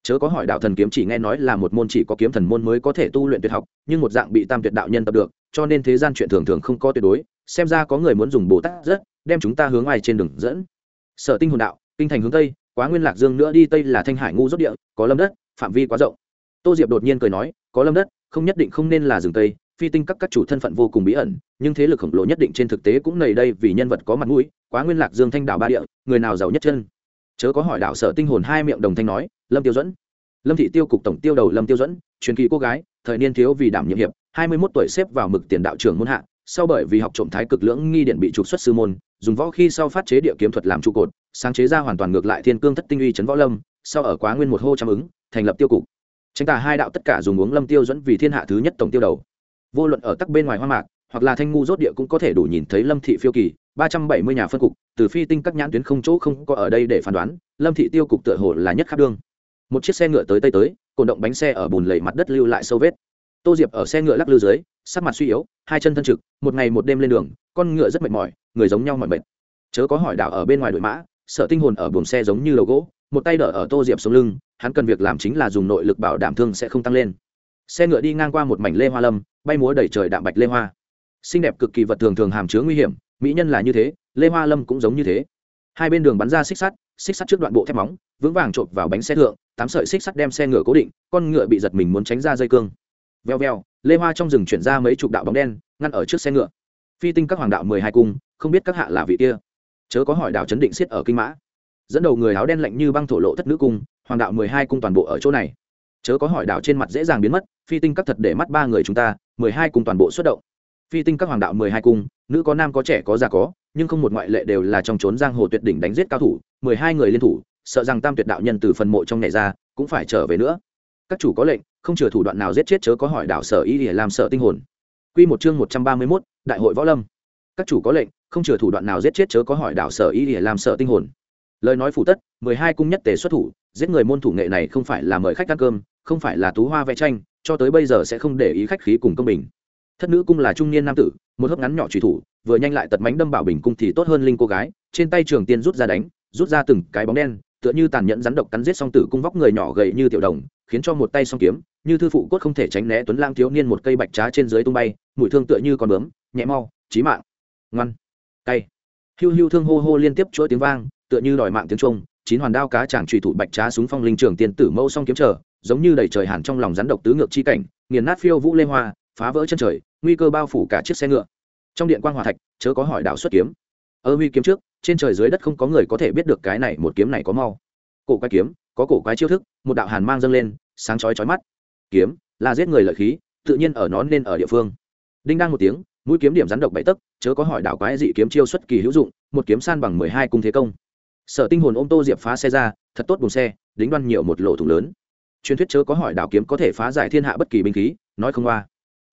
Chớ có hỏi đạo thần kiếm chỉ nghe nói là một môn chỉ có kiếm thần môn mới có thể tu luyện tuyệt học, nhưng một dạng bị tam tuyệt đạo nhân tập được, cho nên thế gian chuyện thường thường không có tuyệt đối, xem ra có người muốn dùng bồ tát rất, đem chúng ta hướng ngoài trên đường dẫn. Sở tinh hồn đạo, kinh thành hướng tây quá nguyên lạc dương nữa đi, tây là thanh hải ngu rốt địa, có lâm đất, phạm vi quá rộng. Tô diệp đột nhiên cười nói, có lâm đất, không nhất định không nên là rừng tây, phi tinh các các chủ thân phận vô cùng bí ẩn, nhưng thế lực khổng lồ nhất định trên thực tế cũng nầy đây vì nhân vật có mặt mũi, quá nguyên lạc dương thanh đảo ba địa, người nào giàu nhất chân? Chớ có hỏi đạo sở tinh hồn hai miệng đồng thanh nói, lâm tiêu dẫn lâm thị tiêu cục tổng tiêu đầu lâm tiêu dẫn truyền kỳ cô gái, thời niên thiếu vì đảm nhiệm hiệp, hai mươi 21 tuổi xếp vào mực tiền đạo trưởng môn hạ, sau bởi vì học trộm thái cực lưỡng nghi điện bị trục xuất sư môn, dùng võ khi sau phát chế địa kiếm thuật làm trụ cột sáng chế ra hoàn toàn ngược lại thiên cương thất tinh uy trấn võ lâm, sau ở quá nguyên một hô chăm ứng, thành lập tiêu cục. Tranh tả hai đạo tất cả dùng uống lâm tiêu dẫn vì thiên hạ thứ nhất tổng tiêu đầu. Vô luận ở tắc bên ngoài hoa mạc, hoặc là thanh ngu rốt địa cũng có thể đủ nhìn thấy lâm thị phiêu kỳ, ba trăm bảy mươi nhà phân cục, từ phi tinh các nhãn tuyến không chỗ không có ở đây để phán đoán, lâm thị tiêu cục tựa hồ là nhất khắp đương một chiếc xe ngựa tới tây tới cồn động bánh xe ở bùn lầy mặt đất lưu lại sâu vết. Tô diệp ở xe ngựa lắc lư dưới, sắc mặt suy yếu, hai chân thân trực, một ngày một đêm lên đường, con ngựa rất mệt mỏi, người giống nhau mọi mệt. Chớ có hỏi đảo ở bên ngoài đội mã sợ tinh hồn ở buồng xe giống như đầu gỗ, một tay đỡ ở tô diệp xuống lưng, hắn cần việc làm chính là dùng nội lực bảo đảm thương sẽ không tăng lên. Xe ngựa đi ngang qua một mảnh lê hoa lâm, bay múa đầy trời đạm bạch lê hoa. Xinh đẹp cực kỳ vật thường thường hàm chứa nguy hiểm, mỹ nhân là như thế, lê hoa lâm cũng giống như thế. Hai bên đường bắn ra xích sắt xích sắt trước đoạn bộ thép móng, vững vàng trộm vào bánh xe thượng, tám sợi xích sắt đem xe ngựa cố định, con ngựa bị giật mình muốn tránh ra dây cương. Veo veo lê hoa trong rừng chuyển ra mấy chục đạo bóng đen, ngăn ở trước xe ngựa. Phi tinh các hoàng đạo mười hai cung, không biết các hạ là vị kia chớ có hỏi đảo chấn định xiết ở kinh mã. Dẫn đầu người áo đen lạnh như băng thổ lộ thất nữ cung hoàng đạo mười hai cung toàn bộ ở chỗ này. Chớ có hỏi đảo trên mặt dễ dàng biến mất phi tinh các thật để mắt ba người chúng ta mười hai cung toàn bộ xuất động. Phi tinh các hoàng đạo mười hai cung nữ có nam có trẻ có già có nhưng không một ngoại lệ đều là trong trốn giang hồ tuyệt đỉnh đánh giết cao thủ mười hai người liên thủ sợ rằng tam tuyệt đạo nhân từ phần mộ trong nhảy ra cũng phải trở về nữa. Các chủ có lệnh không chừa thủ đoạn nào giết chết chớ có hỏi đảo sở ý để làm sợ tinh hồn. Quy một chương một trăm ba mươi 131, đại hội võ lâm. Các chủ có lệnh, không chừa thủ đoạn nào giết chết chớ có hỏi đảo sở ý để làm sợ tinh hồn. Lời nói phủ tất, mười hai cung nhất tề xuất thủ, giết người môn thủ nghệ này không phải là mời khách ăn cơm, không phải là tú hoa vẽ tranh, cho tới bây giờ sẽ không để ý khách khí cùng công bình. Thất nữ cung là trung niên nam tử, một hớp ngắn nhỏ chủy thủ, vừa nhanh lại tật mánh đâm bảo bình cung thì tốt hơn linh cô gái, trên tay trường tiên rút ra đánh, rút ra từng cái bóng đen, tựa như tàn nhẫn rắn độc cắn giết song tử cung vóc người nhỏ gầy như tiểu đồng khiến cho một tay song kiếm như thư phụ cốt không thể tránh né tuấn lang thiếu niên một cây bạch trá trên dưới tung bay mùi thương tựa như con bướm nhẹ mau chí mạng ngoan. Cay. Hiu hiu thương hô hô liên tiếp chuỗi tiếng vang, tựa như đòi mạng tiếng trung chín hoàn đao cá chàng trùy thủ bạch trá súng phong linh trường tiên tử mâu song kiếm trở, giống như đầy trời hàn trong lòng rắn độc tứ ngược chi cảnh, nghiền nát phiêu vũ lê hoa, phá vỡ chân trời, nguy cơ bao phủ cả chiếc xe ngựa. Trong điện quan hòa thạch, chớ có hỏi đạo xuất kiếm. Ơ huy kiếm trước, trên trời dưới đất không có người có thể biết được cái này một kiếm này có mau. Cổ quái kiếm, có cổ quái chiêu thức, một đạo hàn mang dâng lên, sáng chói chói mắt. Kiếm, là giết người lợi khí, tự nhiên ở nó nên ở địa phương. Đinh đang một tiếng mũi kiếm điểm rắn độc bảy tấc, chớ có hỏi đạo quái dị kiếm chiêu xuất kỳ hữu dụng, một kiếm san bằng mười hai cung thế công. Sở tinh hồn ôm tô diệp phá xe ra, thật tốt bùng xe, đính đoan nhiều một lỗ thủng lớn. Truyền thuyết chớ có hỏi đạo kiếm có thể phá giải thiên hạ bất kỳ binh khí, nói không qua.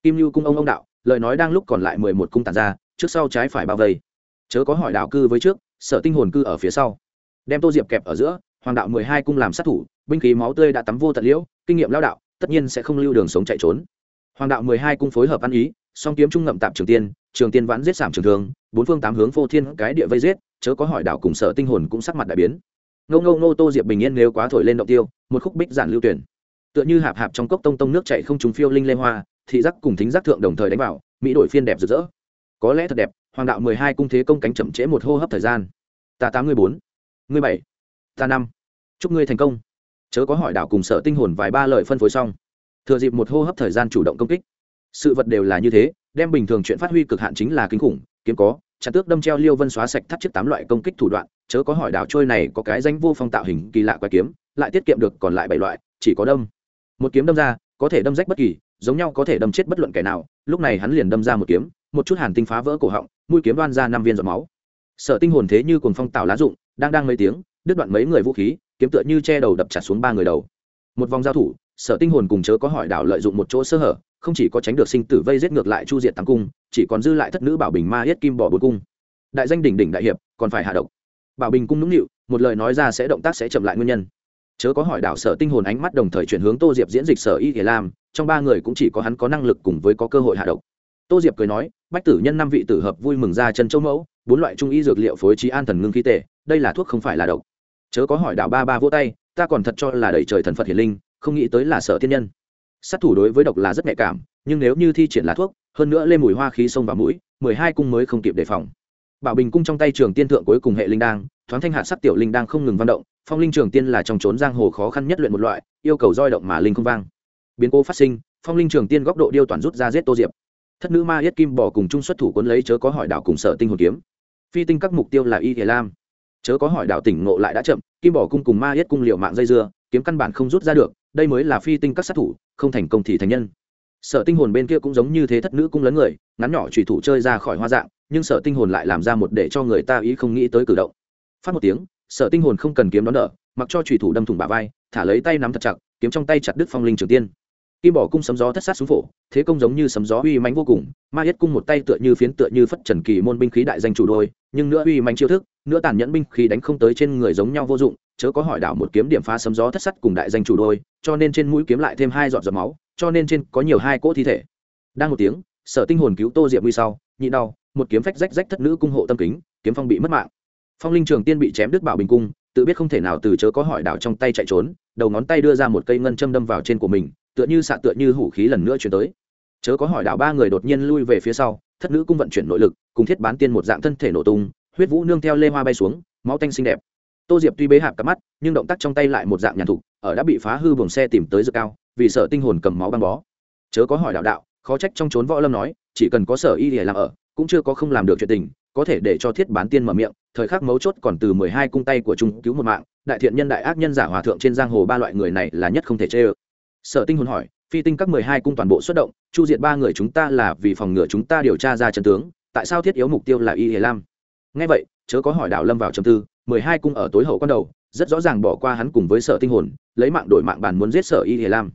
Kim lưu cung ông ông đạo, lời nói đang lúc còn lại mười một cung tàn ra, trước sau trái phải bao vây. Chớ có hỏi đạo cư với trước, sở tinh hồn cư ở phía sau. Đem tô diệp kẹp ở giữa, hoàng đạo mười hai cung làm sát thủ, binh khí máu tươi đã tắm vô tận liễu, kinh nghiệm lao đạo, tất nhiên sẽ không lưu đường sống chạy trốn. Hoàng đạo mười hai cung phối hợp ăn ý song kiếm trung ngậm tạm trường tiên trường tiên vãn giết sảm trường thương, bốn phương tám hướng phô thiên cái địa vây giết, chớ có hỏi đạo cùng sở tinh hồn cũng sắc mặt đại biến. Ngâu ngâu ngô tô diệp bình yên nếu quá thổi lên động tiêu, một khúc bích giản lưu tuyển. Tựa như hạp hạp trong cốc tông tông nước chảy không trùng phiêu linh lê hoa, thị giác cùng thính giác thượng đồng thời đánh vào, mỹ đổi phiên đẹp rực rỡ. Có lẽ thật đẹp, hoàng đạo mười hai cung thế công cánh chậm trễ một hô hấp thời gian. Ta tám mươi bốn, ngươi bảy, ta năm. Chúc ngươi thành công. Chớ có hỏi đạo cùng sợ tinh hồn vài ba lời phân phối xong. Thừa dịp một hô hấp thời gian chủ động công kích sự vật đều là như thế, đem bình thường chuyện phát huy cực hạn chính là kinh khủng, kiếm có, chặt tước đâm treo liêu vân xóa sạch thắt chiếc tám loại công kích thủ đoạn, chớ có hỏi đảo trôi này có cái danh vô phong tạo hình kỳ lạ quái kiếm, lại tiết kiệm được còn lại bảy loại, chỉ có đâm. Một kiếm đâm ra, có thể đâm rách bất kỳ, giống nhau có thể đâm chết bất luận kẻ nào, lúc này hắn liền đâm ra một kiếm, một chút hàn tinh phá vỡ cổ họng, mũi kiếm đoan ra năm viên giọt máu. Sợ tinh hồn thế như cồn phong tạo lá dụng, đang đang mấy tiếng, đứt đoạn mấy người vũ khí, kiếm tựa như che đầu đập chặt xuống ba người đầu. Một vòng giao thủ, sở tinh hồn cùng chớ có hỏi đảo lợi dụng một chỗ sơ hở không chỉ có tránh được sinh tử vây giết ngược lại chu diệt tám cung, chỉ còn dư lại thất nữ bảo bình ma yết kim bỏ bốn cung. Đại danh đỉnh đỉnh đại hiệp, còn phải hạ độc. Bảo bình cung nũng nịu, một lời nói ra sẽ động tác sẽ chậm lại nguyên nhân. Chớ có hỏi đảo sở tinh hồn ánh mắt đồng thời chuyển hướng tô diệp diễn dịch sở y thể lam, trong ba người cũng chỉ có hắn có năng lực cùng với có cơ hội hạ độc. Tô diệp cười nói, bách tử nhân năm vị tử hợp vui mừng ra chân châu mẫu, bốn loại trung y dược liệu phối trí an thần ngưng khí tệ đây là thuốc không phải là độc. Chớ có hỏi đảo ba ba vỗ tay, ta còn thật cho là đẩy trời thần phật hiền linh, không nghĩ tới là sở thiên nhân sát thủ đối với độc là rất nhạy cảm, nhưng nếu như thi triển lá thuốc, hơn nữa lên mùi hoa khí sông vào mũi, mười hai cung mới không kịp đề phòng. Bảo bình cung trong tay trường tiên thượng cuối cùng hệ linh đang thoáng thanh hạ sắc tiểu linh đang không ngừng văn động, phong linh trường tiên là trong trốn giang hồ khó khăn nhất luyện một loại, yêu cầu roi động mà linh không vang. Biến cố phát sinh, phong linh trường tiên góc độ điêu toàn rút ra giết tô diệp. Thất nữ ma yết kim bỏ cùng chung xuất thủ cuốn lấy chớ có hỏi đạo cùng sở tinh hồn kiếm. Phi tinh các mục tiêu là y thể lam. Chớ có hỏi đạo tỉnh ngộ lại đã chậm, kim bỏ cung cùng ma yết cung liệu mạng dây dưa, kiếm căn bản không rút ra được, đây mới là phi tinh các sát thủ không thành công thì thành nhân. Sở tinh hồn bên kia cũng giống như thế thất nữ cung lấn người, ngắn nhỏ trùy thủ chơi ra khỏi hoa dạng, nhưng sở tinh hồn lại làm ra một để cho người ta ý không nghĩ tới cử động. Phát một tiếng, sở tinh hồn không cần kiếm đón đỡ, mặc cho trùy thủ đâm thủng bả vai, thả lấy tay nắm thật chặt, kiếm trong tay chặt đứt phong linh trường tiên. Kim bỏ cung sấm gió thất sát xuống phổ, thế công giống như sấm gió uy mãnh vô cùng, ma yết cung một tay tựa như phiến tựa như phất trần kỳ môn binh khí đại danh chủ đôi, nhưng nữa uy mãnh chiêu thức, nữa tàn nhẫn binh khí đánh không tới trên người giống nhau vô dụng chớ có hỏi đảo một kiếm điểm phá sấm gió thất sắt cùng đại danh chủ đôi, cho nên trên mũi kiếm lại thêm hai giọt giọt máu, cho nên trên có nhiều hai cỗ thi thể. Đang một tiếng, sở tinh hồn cứu tô diệp nguy sau nhị đau, một kiếm phách rách rách thất nữ cung hộ tâm kính, kiếm phong bị mất mạng. Phong linh trường tiên bị chém đứt bảo bình cung, tự biết không thể nào từ chớ có hỏi đảo trong tay chạy trốn, đầu ngón tay đưa ra một cây ngân châm đâm vào trên của mình, tựa như xạ tựa như hủ khí lần nữa chuyển tới. Chớ có hỏi đảo ba người đột nhiên lui về phía sau, thất nữ cung vận chuyển nội lực, cùng thiết bán tiên một dạng thân thể nổ tung, huyết vũ nương theo lê hoa bay xuống, máu tanh xinh đẹp tô diệp tuy bế hạp cắp mắt, nhưng động tác trong tay lại một dạng nhàn thục, ở đã bị phá hư buồng xe tìm tới dược cao, vì sợ tinh hồn cầm máu băng bó. Chớ có hỏi đạo đạo, khó trách trong trốn võ lâm nói, chỉ cần có sở y để làm ở, cũng chưa có không làm được chuyện tình, có thể để cho thiết bán tiên mở miệng, thời khắc mấu chốt còn từ mười hai cung tay của trung cứu một mạng, đại thiện nhân đại ác nhân giả hòa thượng trên giang hồ ba loại người này là nhất không thể chê ơ. Sở tinh hồn hỏi, phi tinh các mười hai cung toàn bộ xuất động, chu diệt ba người chúng ta là vì phòng ngừa chúng ta điều tra ra trận tướng, tại sao thiết yếu mục tiêu là y hề lam ngay vậy, chớ có hỏi đạo lâm vào trầm tư mười hai cung ở tối hậu con đầu, rất rõ ràng bỏ qua hắn cùng với sở tinh hồn, lấy mạng đổi mạng bàn muốn giết sở y hề lam.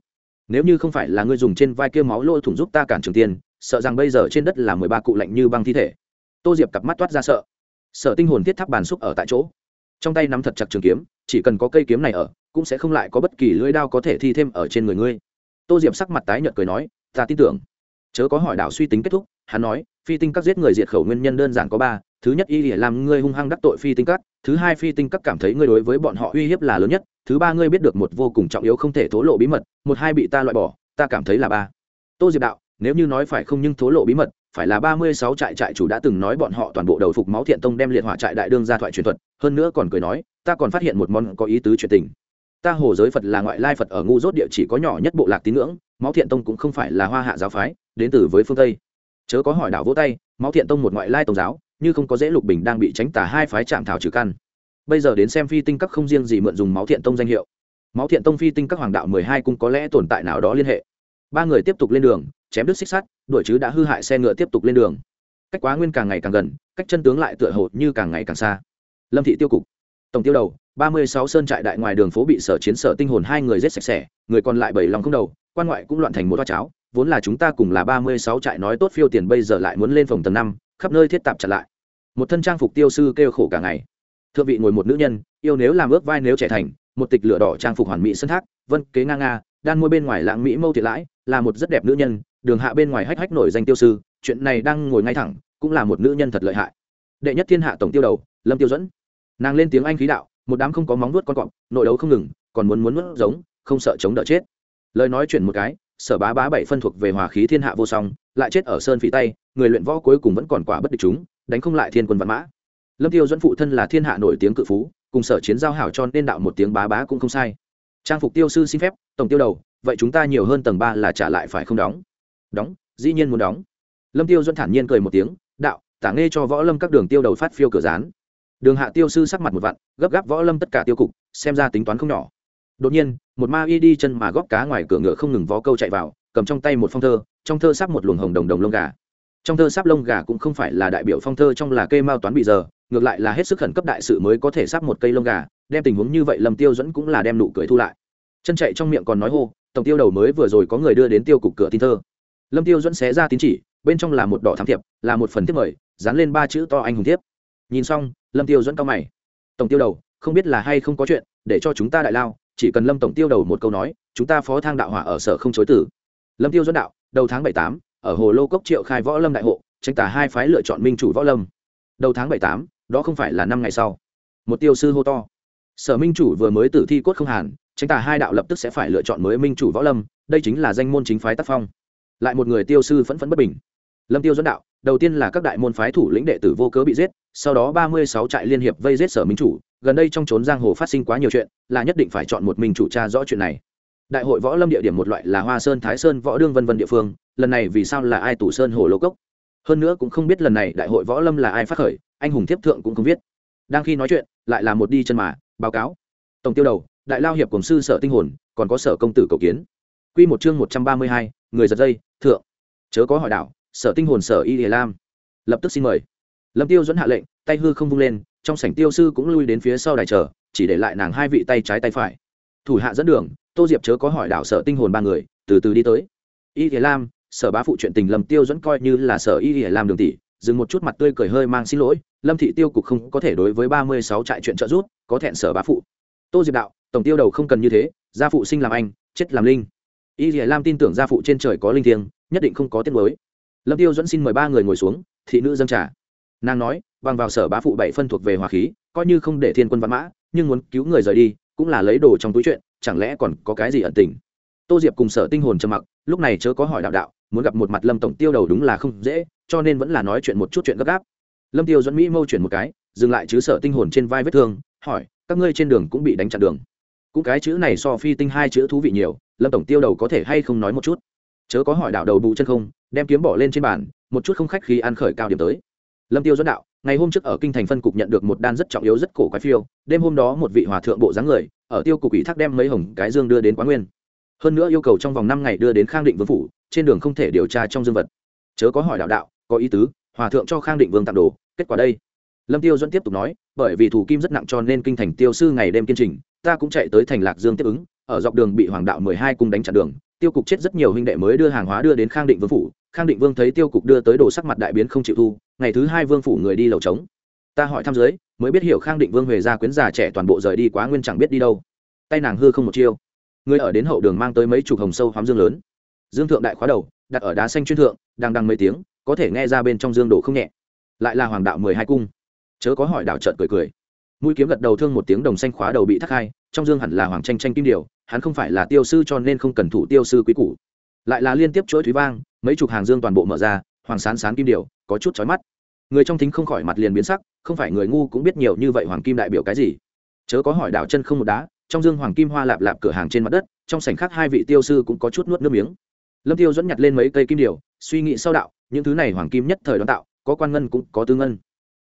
Nếu như không phải là ngươi dùng trên vai kia máu lỗ thủng giúp ta cản trường tiên sợ rằng bây giờ trên đất là mười ba cụ lạnh như băng thi thể. Tô diệp cặp mắt toát ra sợ. Sở tinh hồn thiết tháp bàn xúc ở tại chỗ. Trong tay nắm thật chặt trường kiếm, chỉ cần có cây kiếm này ở, cũng sẽ không lại có bất kỳ lưỡi đao có thể thi thêm ở trên người ngươi. Tô diệp sắc mặt tái nhợt cười nói, ta tin tưởng. Chớ có hỏi đạo suy tính kết thúc, hắn nói, phi tinh các giết người diệt khẩu nguyên nhân đơn giản có ba, thứ nhất y để làm ngươi hung hăng đắc tội phi tinh các thứ hai phi tinh các cảm thấy ngươi đối với bọn họ uy hiếp là lớn nhất, thứ ba ngươi biết được một vô cùng trọng yếu không thể thố lộ bí mật, một hai bị ta loại bỏ, ta cảm thấy là ba. Tô diệp đạo, nếu như nói phải không nhưng thố lộ bí mật, phải là ba mươi sáu trại trại chủ đã từng nói bọn họ toàn bộ đầu phục máu thiện tông đem liệt hỏa trại đại đương ra thoại truyền thuật, hơn nữa còn cười nói, ta còn phát hiện một món có ý tứ chuyện tình. Ta hồ giới phật là ngoại lai phật ở ngu dốt địa chỉ có nhỏ nhất bộ lạc tín ngưỡng, máu thiện tông cũng không phải là hoa hạ giáo phái, đến từ với phương tây. Chớ có hỏi đảo vỗ tay, máu thiện tông một ngoại lai tôn giáo như không có dễ lục bình đang bị tránh tả hai phái chạm thảo trừ căn. Bây giờ đến xem phi tinh các không riêng gì mượn dùng máu thiện tông danh hiệu. Máu thiện tông phi tinh các hoàng đạo mười hai cung có lẽ tồn tại nào đó liên hệ. Ba người tiếp tục lên đường, chém đứt xích sắt, đuổi chứ đã hư hại xe ngựa tiếp tục lên đường. Cách quá nguyên càng ngày càng gần, cách chân tướng lại tựa hồ như càng ngày càng xa. Lâm thị tiêu cục. Tổng tiêu đầu, ba mươi sáu sơn trại đại ngoài đường phố bị sở chiến sở tinh hồn hai người giết sạch sẽ, người còn lại bảy lòng không đầu, quan ngoại cũng loạn thành một toa cháo. Vốn là chúng ta cùng là ba mươi sáu trại nói tốt phiêu tiền bây giờ lại muốn lên phòng tầng năm, khắp nơi thiết tạp chặt lại một thân trang phục tiêu sư kêu khổ cả ngày. Thượng vị ngồi một nữ nhân, yêu nếu làm ước vai nếu trẻ thành, một tịch lửa đỏ trang phục hoàn mỹ sân thác, vân, kế nga nga, đan môi bên ngoài lãng mỹ mâu thiệt lãi, là một rất đẹp nữ nhân, đường hạ bên ngoài hách hách nổi danh tiêu sư, chuyện này đang ngồi ngay thẳng, cũng là một nữ nhân thật lợi hại. Đệ nhất thiên hạ tổng tiêu đầu, lâm tiêu dẫn nàng lên tiếng anh khí đạo, một đám không có móng nuốt con cọp, nội đấu không ngừng, còn muốn muốn nuốt giống, không sợ chống đỡ chết. Lời nói chuyển một cái, sở bá bá bảy phân thuộc về hòa khí thiên hạ vô song, lại chết ở sơn phỉ tay, người luyện võ cuối cùng vẫn còn quả bất địch chúng đánh không lại thiên quân văn mã. Lâm tiêu dẫn phụ thân là thiên hạ nổi tiếng cự phú, cùng sở chiến giao hảo cho nên đạo một tiếng bá bá cũng không sai. Trang phục tiêu sư xin phép, tổng tiêu đầu, vậy chúng ta nhiều hơn tầng ba là trả lại phải không đóng? Đóng, dĩ nhiên muốn đóng. Lâm tiêu dẫn thản nhiên cười một tiếng, đạo, tả nghe cho võ lâm các đường tiêu đầu phát phiêu cửa rán đường hạ tiêu sư sắc mặt một vặn gấp gáp võ lâm tất cả tiêu cục, xem ra tính toán không nhỏ. Đột nhiên, một ma y đi chân mà góp cá ngoài cửa ngựa không ngừng vó câu chạy vào, cầm trong tay một phong thơ, trong thơ sắc một luồng hồng đồng đồng lông gà trong thơ sắp lông gà cũng không phải là đại biểu phong thơ, trong là cây mao toán bị giờ, ngược lại là hết sức khẩn cấp đại sự mới có thể sắp một cây lông gà, đem tình huống như vậy lâm tiêu dẫn cũng là đem nụ cười thu lại. Chân chạy trong miệng còn nói hô, tổng tiêu đầu mới vừa rồi có người đưa đến tiêu cục cửa tin thơ. Lâm tiêu dẫn xé ra tín chỉ, bên trong là một đỏ thám thiệp, là một phần thiếp mời, dán lên ba chữ to anh hùng thiếp. Nhìn xong, lâm tiêu dẫn cao mày. Tổng tiêu đầu, không biết là hay không có chuyện, để cho chúng ta đại lao, chỉ cần lâm tổng tiêu đầu một câu nói, chúng ta phó thang đạo hỏa ở sở không chối tử lâm tiêu dẫn đạo, đầu tháng bảy tám ở hồ lô cốc triệu khai võ lâm đại hộ tranh tả hai phái lựa chọn minh chủ võ lâm. Đầu tháng bảy tám, đó không phải là năm ngày sau. Một tiêu sư hô to. Sở minh chủ vừa mới tử thi cốt không hàn tranh tả hai đạo lập tức sẽ phải lựa chọn mới minh chủ võ lâm, đây chính là danh môn chính phái tác phong. Lại một người tiêu sư phẫn phẫn bất bình. Lâm tiêu dẫn đạo, đầu tiên là các đại môn phái thủ lĩnh đệ tử vô cớ bị giết, sau đó ba mươi sáu trại liên hiệp vây giết sở minh chủ, gần đây trong trốn giang hồ phát sinh quá nhiều chuyện, là nhất định phải chọn một minh chủ tra rõ chuyện này. Đại hội võ lâm địa điểm một loại là hoa sơn, thái sơn, võ đương vân vân địa phương lần này vì sao là ai tủ sơn hồ lô cốc? Hơn nữa cũng không biết lần này đại hội võ lâm là ai phát khởi, anh hùng thiếp thượng cũng không biết. Đang khi nói chuyện, lại là một đi chân mà, báo cáo. Tổng tiêu đầu, đại lao hiệp cổng sư sở tinh hồn, còn có sở công tử cầu kiến. Quy một chương một trăm ba mươi hai, người giật dây, thượng. Chớ có hỏi đạo, sở tinh hồn, sở y hề lam. Lập tức xin mời. Lâm tiêu dẫn hạ lệnh, tay hư không vung lên, trong sảnh tiêu sư cũng lui đến phía sau đài chờ, chỉ để lại nàng hai vị tay trái tay phải. Thủ hạ dẫn đường, tô diệp chớ có hỏi đảo sở tinh hồn ba người, từ từ đi tới. Y thế lam sở bá phụ chuyện tình lâm tiêu dẫn coi như là sở y hề lam đường tỷ, dừng một chút mặt tươi cười hơi mang xin lỗi, lâm thị tiêu cục không có thể đối với ba mươi sáu trại chuyện trợ giúp, có thẹn sở bá phụ. Tô diệp đạo, tổng tiêu đầu không cần như thế, gia phụ sinh làm anh, chết làm linh. Y hề lam tin tưởng gia phụ trên trời có linh thiêng, nhất định không có tiết mới lâm tiêu dẫn xin mời ba người ngồi xuống, thị nữ dâng trà. Nàng nói bằng vào sở bá phụ bảy phân thuộc về hòa khí, coi như không để thiên quân văn mã, nhưng muốn cứu người rời đi, cũng là lấy đồ trong túi chuyện, chẳng lẽ còn có cái gì ẩn tình? Tô diệp cùng sở tinh hồn trầm mặc, lúc này chớ có hỏi đạo đạo muốn gặp một mặt lâm tổng tiêu đầu đúng là không dễ, cho nên vẫn là nói chuyện một chút chuyện gấp gáp. Lâm tiêu dẫn mỹ mâu chuyển một cái, dừng lại chứ sở tinh hồn trên vai vết thương, hỏi, các ngươi trên đường cũng bị đánh chặn đường. Cũng cái chữ này so phi tinh hai chữ thú vị nhiều, lâm tổng tiêu đầu có thể hay không nói một chút? Chớ có hỏi đạo đầu bù chân không, đem kiếm bỏ lên trên bàn, một chút không khách khi ăn khởi cao điểm tới. Lâm tiêu dẫn đạo, ngày hôm trước ở kinh thành phân cục nhận được một đan rất trọng yếu rất cổ quái phiêu, đêm hôm đó một vị hòa thượng bộ dáng người, ở tiêu cục ủy thác đem mấy hồng cái dương đưa đến quán nguyên. Hơn nữa yêu cầu trong vòng năm ngày đưa đến khang định vương phủ trên đường không thể điều tra trong dương vật. Chớ có hỏi đạo đạo, có ý tứ, hòa thượng cho khang định vương tặng đồ, kết quả đây. Lâm tiêu dẫn tiếp tục nói, bởi vì thủ kim rất nặng cho nên kinh thành tiêu sư ngày đêm kiên trình, ta cũng chạy tới thành lạc dương tiếp ứng, ở dọc đường bị hoàng đạo mười hai cung đánh chặn đường, tiêu cục chết rất nhiều huynh đệ mới đưa hàng hóa đưa đến khang định vương phủ, khang định vương thấy tiêu cục đưa tới đồ sắc mặt đại biến không chịu thu, ngày thứ hai vương phủ người đi lầu trống. Ta hỏi thăm dưới, mới biết hiểu khang định vương huề ra quyến già trẻ toàn bộ rời đi quá nguyên chẳng biết đi đâu. Tay nàng hư không một chiêu. Người ở đến hậu đường mang tới mấy chục hồng sâu hoắm dương lớn dương thượng đại khóa đầu, đặt ở đá xanh chuyên thượng, đang đăng mấy tiếng, có thể nghe ra bên trong dương đổ không nhẹ. Lại là hoàng đạo mười hai cung. Chớ có hỏi đảo trợn cười cười. Mũi kiếm gật đầu thương một tiếng đồng xanh khóa đầu bị thắt hai, trong dương hẳn là hoàng tranh tranh kim điều, hắn không phải là tiêu sư cho nên không cần thủ tiêu sư quý cũ lại là liên tiếp chuỗi thúy vang, mấy chục hàng dương toàn bộ mở ra, hoàng sán sán kim điều, có chút chói mắt. Người trong thính không khỏi mặt liền biến sắc, không phải người ngu cũng biết nhiều như vậy hoàng kim đại biểu cái gì. Chớ có hỏi đảo chân không một đá, trong dương hoàng kim hoa lạp lạp cửa hàng trên mặt đất, trong sảnh khác hai vị tiêu sư cũng có chút nuốt nước miếng lâm tiêu dẫn nhặt lên mấy cây kim điều, suy nghĩ sau đạo, những thứ này hoàng kim nhất thời đón tạo, có quan ngân cũng có tư ngân.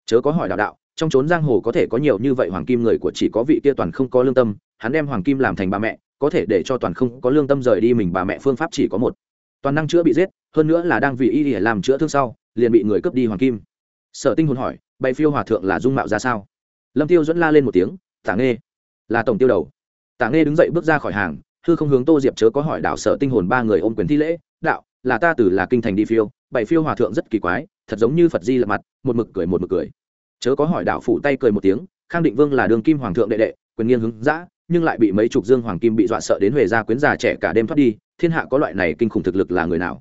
Chớ có hỏi đạo đạo, trong trốn giang hồ có thể có nhiều như vậy hoàng kim người của chỉ có vị kia toàn không có lương tâm, hắn đem hoàng kim làm thành bà mẹ, có thể để cho toàn không có lương tâm rời đi mình bà mẹ phương pháp chỉ có một. Toàn năng chữa bị giết, hơn nữa là đang vì y để làm chữa thương sau, liền bị người cướp đi hoàng kim. Sở tinh hồn hỏi bay phiêu hòa thượng là dung mạo ra sao? Lâm tiêu dẫn la lên một tiếng, tả nghê. Là tổng tiêu đầu. Tả nghê đứng dậy bước ra khỏi hàng hư không hướng tô diệp chớ có hỏi đạo sở tinh hồn ba người ôm quyền thi lễ, đạo, là ta từ là kinh thành đi phiêu, bảy phiêu hòa thượng rất kỳ quái, thật giống như phật di lật mặt, một mực cười một mực cười. Chớ có hỏi đạo phủ tay cười một tiếng, khang định vương là đường kim hoàng thượng đệ đệ, quyền nghiêng hướng dã, nhưng lại bị mấy chục dương hoàng kim bị dọa sợ đến huề ra quyến già trẻ cả đêm thoát đi, thiên hạ có loại này kinh khủng thực lực là người nào?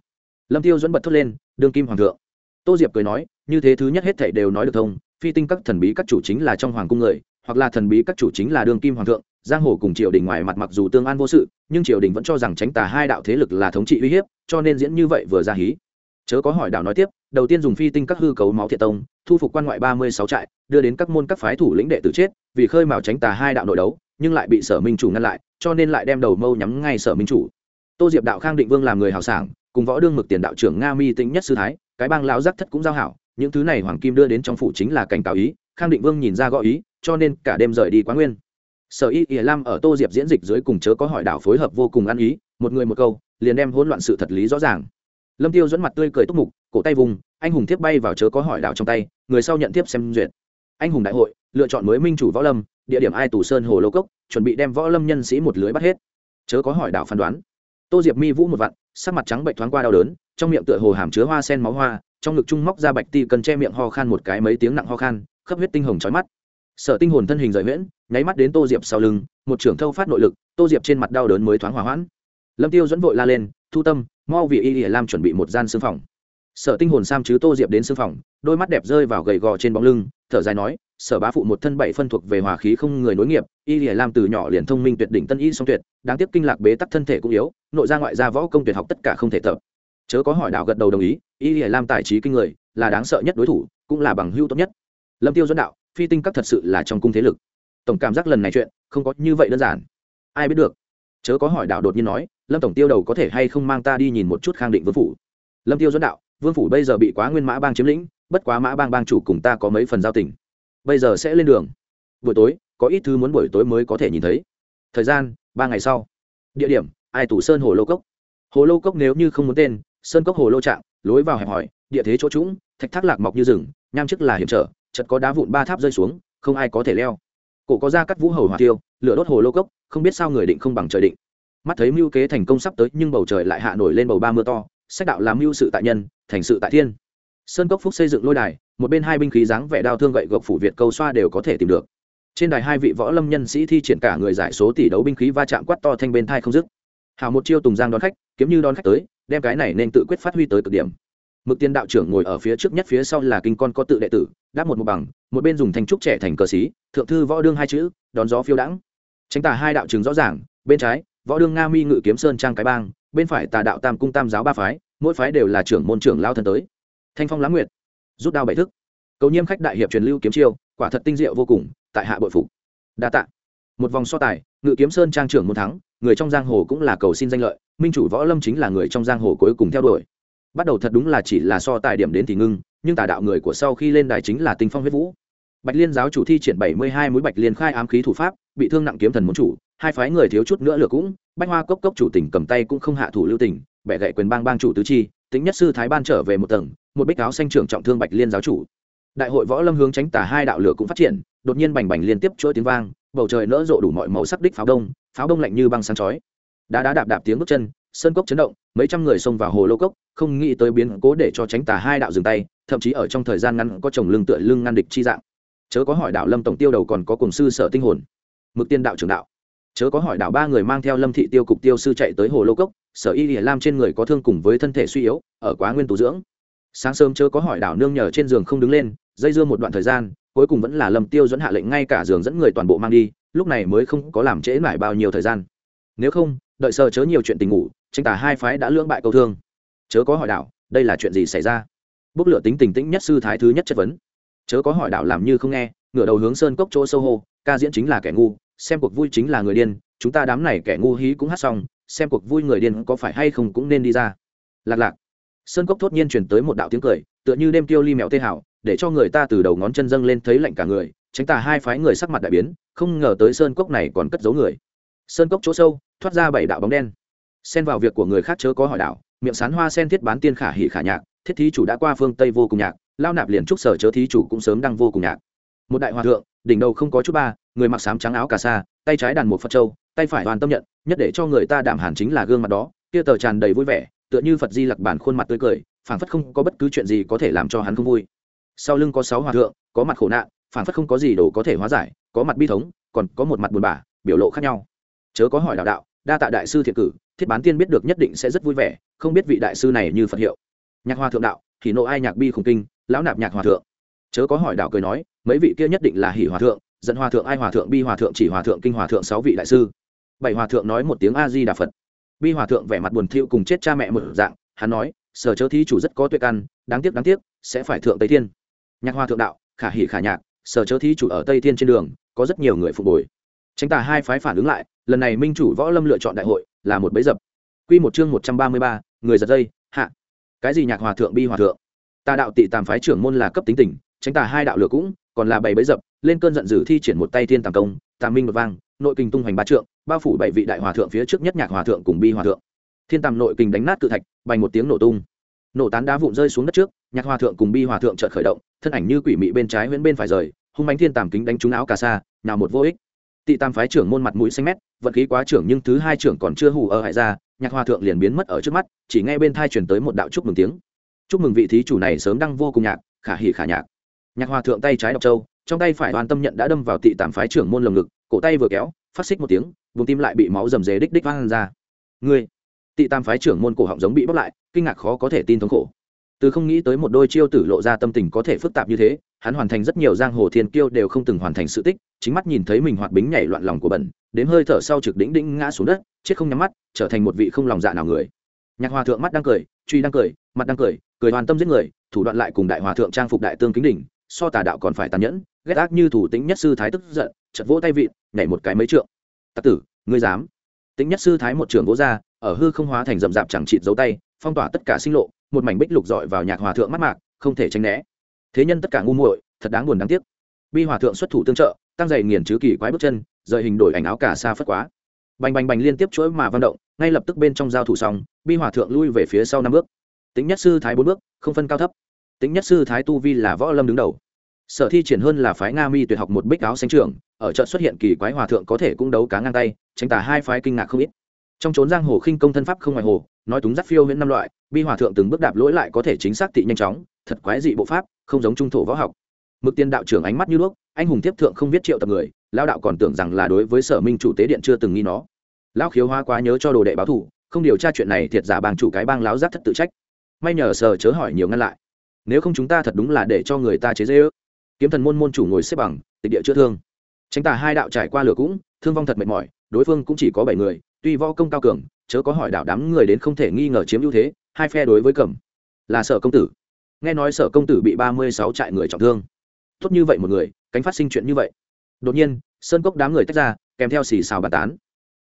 Lâm tiêu dẫn bật thốt lên đương kim hoàng thượng. Tô diệp cười nói, như thế thứ nhất hết thảy đều nói được thông, phi tinh các thần bí các chủ chính là trong hoàng cung người, hoặc là thần bí các chủ chính là đương kim hoàng thượng giang hồ cùng triều đình ngoài mặt mặc dù tương an vô sự, nhưng triều đình vẫn cho rằng tránh tà hai đạo thế lực là thống trị uy hiếp, cho nên diễn như vậy vừa ra hí. Chớ có hỏi đạo nói tiếp, đầu tiên dùng phi tinh các hư cấu máu thiệt tông, thu phục quan ngoại ba mươi sáu trại, đưa đến các môn các phái thủ lĩnh đệ tử chết, vì khơi mào tránh tà hai đạo nội đấu, nhưng lại bị sở minh chủ ngăn lại, cho nên lại đem đầu mâu nhắm ngay sở minh chủ. Tô diệp đạo khang định vương làm người hào sảng, cùng võ đương mực tiền đạo trưởng nga mi tính nhất sư thái, cái bang lão giác thất cũng giao hảo, những thứ này hoàng kim đưa đến trong phủ chính là cảnh cáo ý, khang định vương nhìn ra gõ ý, cho nên cả đêm rời đi quá nguyên sở y ỉa lam ở tô diệp diễn dịch dưới cùng chớ có hỏi đảo phối hợp vô cùng ăn ý, một người một câu, liền đem hỗn loạn sự thật lý rõ ràng. Lâm tiêu dẫn mặt tươi cười túc mục, cổ tay vùng, anh hùng tiếp bay vào chớ có hỏi đảo trong tay, người sau nhận tiếp xem duyệt. Anh hùng đại hội, lựa chọn mới minh chủ võ lâm, địa điểm ai tù sơn hồ lô cốc, chuẩn bị đem võ lâm nhân sĩ một lưới bắt hết. Chớ có hỏi đảo phán đoán. Tô diệp mi vũ một vặn, sắc mặt trắng bệnh thoáng qua đau đớn, trong miệng tựa hồ hàm chứa hoa sen máu hoa, trong ngực trung móc ra bạch ti cần che miệng ho khan một cái mấy tiếng nặng ho khan khắp huyết tinh hồng trói mắt sở tinh hồn thân hình rời nguyễn nháy mắt đến tô diệp sau lưng, một trưởng thâu phát nội lực, tô diệp trên mặt đau đớn mới thoáng hỏa hoãn. Lâm tiêu dẫn vội la lên, thu tâm, mau vì y ỉa lam chuẩn bị một gian xương phòng. Sở tinh hồn sam chứ tô diệp đến xương phòng, đôi mắt đẹp rơi vào gầy gò trên bóng lưng, thở dài nói, sở bá phụ một thân bảy phân thuộc về hòa khí không người nối nghiệp, y ỉa lam từ nhỏ liền thông minh tuyệt đỉnh tân y song tuyệt, đáng tiếc kinh lạc bế tắc thân thể cũng yếu, nội ra ngoại ra võ công tuyệt học tất cả không thể tập. Chớ có hỏi đạo gật đầu đồng ý, y ỉa lam tài trí kinh người, là đáng sợ nhất đối thủ, cũng là bằng hưu tốt nhất. Lâm tiêu dẫn đạo phi tinh các thật sự là trong cung thế lực. Tổng cảm giác lần này chuyện, không có như vậy đơn giản. Ai biết được? Chớ có hỏi đạo đột nhiên nói, lâm tổng tiêu đầu có thể hay không mang ta đi nhìn một chút khang định vương phủ? Lâm tiêu dẫn đạo, vương phủ bây giờ bị quá nguyên mã bang chiếm lĩnh, bất quá mã bang bang chủ cùng ta có mấy phần giao tình. Bây giờ sẽ lên đường. Buổi tối, có ít thứ muốn buổi tối mới có thể nhìn thấy. Thời gian, ba ngày sau. Địa điểm, ai tủ sơn hồ lô cốc. Hồ lô cốc nếu như không muốn tên, sơn cốc hồ lô trạng, lối vào hẹp hỏi, địa thế chỗ trũng, thạch thác lạc mọc như rừng, nham chức là hiểm trở chật có đá vụn ba tháp rơi xuống, không ai có thể leo. Cổ có ra cắt vũ hầu hỏa tiêu lửa đốt hồ lô cốc, không biết sao người định không bằng trời định. Mắt thấy mưu kế thành công sắp tới, nhưng bầu trời lại hạ nổi lên bầu ba mưa to, sách đạo làm mưu sự tại nhân, thành sự tại thiên. Sơn cốc phúc xây dựng lôi đài, một bên hai binh khí dáng vẻ đao thương gậy gộc phủ việt câu xoa đều có thể tìm được. Trên đài hai vị võ lâm nhân sĩ thi triển cả người giải số tỷ đấu binh khí va chạm quát to thanh bên thai không dứt. Hào một chiêu tùng giang đón khách, kiếm như đón khách tới, đem cái này nên tự quyết phát huy tới cực điểm mực tiên đạo trưởng ngồi ở phía trước nhất phía sau là kinh con có tự đệ tử, đáp một một bằng, một bên dùng thanh trúc trẻ thành cờ xí, thượng thư võ đương hai chữ, đón gió phiêu đãng. Tránh tà hai đạo trường rõ ràng, bên trái, võ đương nga mi ngự kiếm sơn trang cái bang, bên phải tà đạo tam cung tam giáo ba phái, mỗi phái đều là trưởng môn trưởng lao thân tới. Thanh phong lãng nguyệt, rút đao bảy thức. Cầu nhiêm khách đại hiệp truyền lưu kiếm chiêu, quả thật tinh diệu vô cùng, tại hạ bội phục. Đa tạ. Một vòng so tài, ngự kiếm sơn trang trưởng môn thắng, người trong giang hồ cũng là cầu xin danh lợi, minh chủ võ lâm chính là người trong giang hồ cuối cùng theo đuổi bắt đầu thật đúng là chỉ là so tài điểm đến thì ngưng, nhưng tà đạo người của sau khi lên đài chính là tinh phong huyết vũ. Bạch liên giáo chủ thi triển bảy mươi hai mũi bạch liên khai ám khí thủ pháp, bị thương nặng kiếm thần muốn chủ, hai phái người thiếu chút nữa lửa cũng, bách hoa cốc cốc chủ tỉnh cầm tay cũng không hạ thủ lưu tỉnh bẻ gậy quyền bang bang chủ tứ chi, tính nhất sư thái ban trở về một tầng, một bích áo xanh trưởng trọng thương bạch liên giáo chủ. Đại hội võ lâm hướng tránh tả hai đạo lửa cũng phát triển, đột nhiên bành bành liên tiếp chuỗi tiếng vang, bầu trời nỡ rộ đủ mọi màu sắc đích pháo đông pháo đông lạnh như băng sáng chói đá đá đạp đạp tiếng bước chân sơn cốc chấn động, mấy trăm người xông vào hồ lô cốc, không nghĩ tới biến cố để cho tránh tà hai đạo dừng tay, thậm chí ở trong thời gian ngắn có chồng lưng tựa lưng ngăn địch chi dạng. Chớ có hỏi đạo lâm tổng tiêu đầu còn có cùng sư sở tinh hồn. Mực tiên đạo trưởng đạo. Chớ có hỏi đạo ba người mang theo lâm thị tiêu cục tiêu sư chạy tới hồ lô cốc, sở y hiển lam trên người có thương cùng với thân thể suy yếu, ở quá nguyên tù dưỡng. Sáng sớm chớ có hỏi đạo nương nhờ trên giường không đứng lên, dây dưa một đoạn thời gian, cuối cùng vẫn là lâm tiêu dẫn hạ lệnh ngay cả giường dẫn người toàn bộ mang đi, lúc này mới không có làm trễ mãi bao nhiêu thời gian. Nếu không đợi sờ chớ nhiều chuyện tình ngủ, tranh tả hai phái đã lưỡng bại câu thương. Chớ có hỏi đạo đây là chuyện gì xảy ra? Bốc lửa tính tình tĩnh nhất sư thái thứ nhất chất vấn. Chớ có hỏi đạo làm như không nghe, ngửa đầu hướng sơn cốc chỗ sâu hô, ca diễn chính là kẻ ngu, xem cuộc vui chính là người điên, chúng ta đám này kẻ ngu hí cũng hát xong, xem cuộc vui người điên có phải hay không cũng nên đi ra. Lạc lạc. Sơn cốc thốt nhiên chuyển tới một đạo tiếng cười, tựa như đêm tiêu ly mèo tê hảo để cho người ta từ đầu ngón chân dâng lên thấy lạnh cả người, tránh tà hai phái người sắc mặt đại biến, không ngờ tới sơn cốc này còn cất giấu người. Sơn cốc chỗ sâu thoát ra bảy đạo bóng đen. Xen vào việc của người khác chớ có hỏi đạo, miệng sán hoa sen thiết bán tiên khả hỉ khả nhạc, thiết thí chủ đã qua phương tây vô cùng nhạc, lao nạp liền trúc sở chớ thí chủ cũng sớm đang vô cùng nhạc. Một đại hòa thượng, đỉnh đầu không có chút ba, người mặc sám trắng áo cà sa, tay trái đàn một phật châu, tay phải hoàn tâm nhận, nhất để cho người ta đảm hẳn chính là gương mặt đó, kia tờ tràn đầy vui vẻ, tựa như phật di lặc bản khuôn mặt tươi cười, phảng phất không có bất cứ chuyện gì có thể làm cho hắn không vui. Sau lưng có sáu hòa thượng, có mặt khổ nạn, phảng phất không có gì đồ có thể hóa giải, có mặt bi thống, còn có một mặt buồn bã, biểu lộ khác nhau chớ có hỏi đạo đạo đa tạ đại sư thiện cử thiết bán tiên biết được nhất định sẽ rất vui vẻ không biết vị đại sư này như phật hiệu. Nhạc hòa thượng đạo thì nộ ai nhạc bi khủng kinh lão nạp nhạc hòa thượng. Chớ có hỏi đạo cười nói mấy vị kia nhất định là hỷ hòa thượng dẫn hòa thượng ai hòa thượng bi hòa thượng chỉ hòa thượng kinh hòa thượng sáu vị đại sư. Bảy hòa thượng nói một tiếng a di đà phật. Bi hòa thượng vẻ mặt buồn thiu cùng chết cha mẹ một dạng hắn nói sở chớ thí chủ rất có tuệ căn đáng tiếc đáng tiếc sẽ phải thượng tây thiên. Nhạc hòa thượng đạo khả hỷ khả nhạc sở chớ thí chủ ở tây thiên trên đường có rất nhiều người phục bồi, tránh tà hai phái phản ứng lại lần này minh chủ võ lâm lựa chọn đại hội là một bấy dập. Q một chương một trăm ba mươi ba, người giật dây, hạ. Cái gì nhạc hòa thượng bi hòa thượng? Tà đạo tị tàm phái trưởng môn là cấp tính tình tránh tà hai đạo lửa cũng, còn là bảy bấy dập, lên cơn giận dữ thi triển một tay thiên tàng công, tàm minh một vang, nội kinh tung hoành ba trượng, bao phủ bảy vị đại hòa thượng phía trước nhất nhạc hòa thượng cùng bi hòa thượng. Thiên tàm nội kinh đánh nát cự thạch, bành một tiếng nổ tung. Nổ tán đá vụn rơi xuống đất trước, nhạc hòa thượng cùng bi hòa thượng chợt khởi động, thân ảnh như quỷ mị bên trái huyễn bên phải rời, hung bánh thiên tàm kính đánh trúng áo cà sa nào một vô ích tị tam phái trưởng môn mặt mũi xanh mét, vận khí quá trưởng nhưng thứ hai trưởng còn chưa hù ở hại ra, nhạc hòa thượng liền biến mất ở trước mắt, chỉ nghe bên thai chuyển tới một đạo chúc mừng tiếng. Chúc mừng vị thí chủ này sớm đăng vô cùng nhạc, khả hỉ khả nhạc. Nhạc hòa thượng tay trái đọc châu, trong tay phải đoàn tâm nhận đã đâm vào tị Tam phái trưởng môn lồng ngực, cổ tay vừa kéo, phát xích một tiếng, vùng tim lại bị máu rầm rề đích đích vang ra. Ngươi! Tị tam phái trưởng môn cổ họng giống bị bóc lại, kinh ngạc khó có thể tin thống khổ từ không nghĩ tới một đôi chiêu tử lộ ra tâm tình có thể phức tạp như thế, hắn hoàn thành rất nhiều giang hồ thiên kiêu đều không từng hoàn thành sự tích, chính mắt nhìn thấy mình hoạt bính nhảy loạn lòng của bẩn, đến hơi thở sau trực đỉnh đĩnh ngã xuống đất, chết không nhắm mắt, trở thành một vị không lòng dạ nào người. Nhạc hòa thượng mắt đang cười, truy đang cười, mặt đang cười cười hoàn tâm giết người, thủ đoạn lại cùng đại hòa thượng trang phục đại tương kính đỉnh, so tà đạo còn phải tàn nhẫn, ghét ác như thủ tính nhất sư thái tức giận chật vỗ tay vịn, nhảy một cái mấy trượng. Tặc tử, ngươi dám? Tính nhất sư thái một trường vỗ ra, ở hư không hóa thành rậm rạp chẳng chịt dấu tay phong tỏa tất cả sinh lộ, một mảnh bích lục dọi vào nhạc hòa thượng mắt mạc, không thể tránh né. Thế nhân tất cả ngu muội, thật đáng buồn đáng tiếc. Bi hòa thượng xuất thủ tương trợ, tăng dày nghiền chứ kỳ quái bước chân, rời hình đổi ảnh áo cả xa phất quá. Bành bành bành liên tiếp chuỗi mà văn động, ngay lập tức bên trong giao thủ xong, bi hòa thượng lui về phía sau năm bước. Tính nhất sư thái bốn bước, không phân cao thấp. Tính nhất sư thái tu vi là võ lâm đứng đầu. Sở thi triển hơn là phái nga mi tuyệt học một bích áo xanh trường, ở trận xuất hiện kỳ quái hòa thượng có thể cũng đấu cá ngang tay, tránh tả hai phái kinh ngạc không ít. Trong trốn giang hồ khinh công thân pháp không ngoài hồ nói túng giáp phiêu huyễn năm loại, bi hòa thượng từng bước đạp lỗi lại có thể chính xác tị nhanh chóng, thật quái dị bộ pháp, không giống trung thổ võ học. Mực tiên đạo trưởng ánh mắt như đuốc, anh hùng tiếp thượng không biết triệu tập người lao đạo còn tưởng rằng là đối với sở minh chủ tế điện chưa từng nghi nó. Lao khiếu hoa quá nhớ cho đồ đệ báo thủ không điều tra chuyện này thiệt giả bang chủ cái bang láo giác thất tự trách. May nhờ sở chớ hỏi nhiều ngăn lại. Nếu không chúng ta thật đúng là để cho người ta chế dễ ước kiếm thần môn môn chủ ngồi xếp bằng, tịch địa chữa thương. Tránh tà hai đạo trải qua lửa cũng, thương vong thật mệt mỏi, đối phương cũng chỉ có bảy người tuy võ công cao cường, chớ có hỏi đảo đám người đến không thể nghi ngờ chiếm ưu thế, hai phe đối với cẩm là sở công tử. Nghe nói sở công tử bị ba mươi sáu trại người trọng thương. Tốt như vậy một người, cánh phát sinh chuyện như vậy. Đột nhiên, sơn cốc đám người tách ra, kèm theo xì xào bàn tán.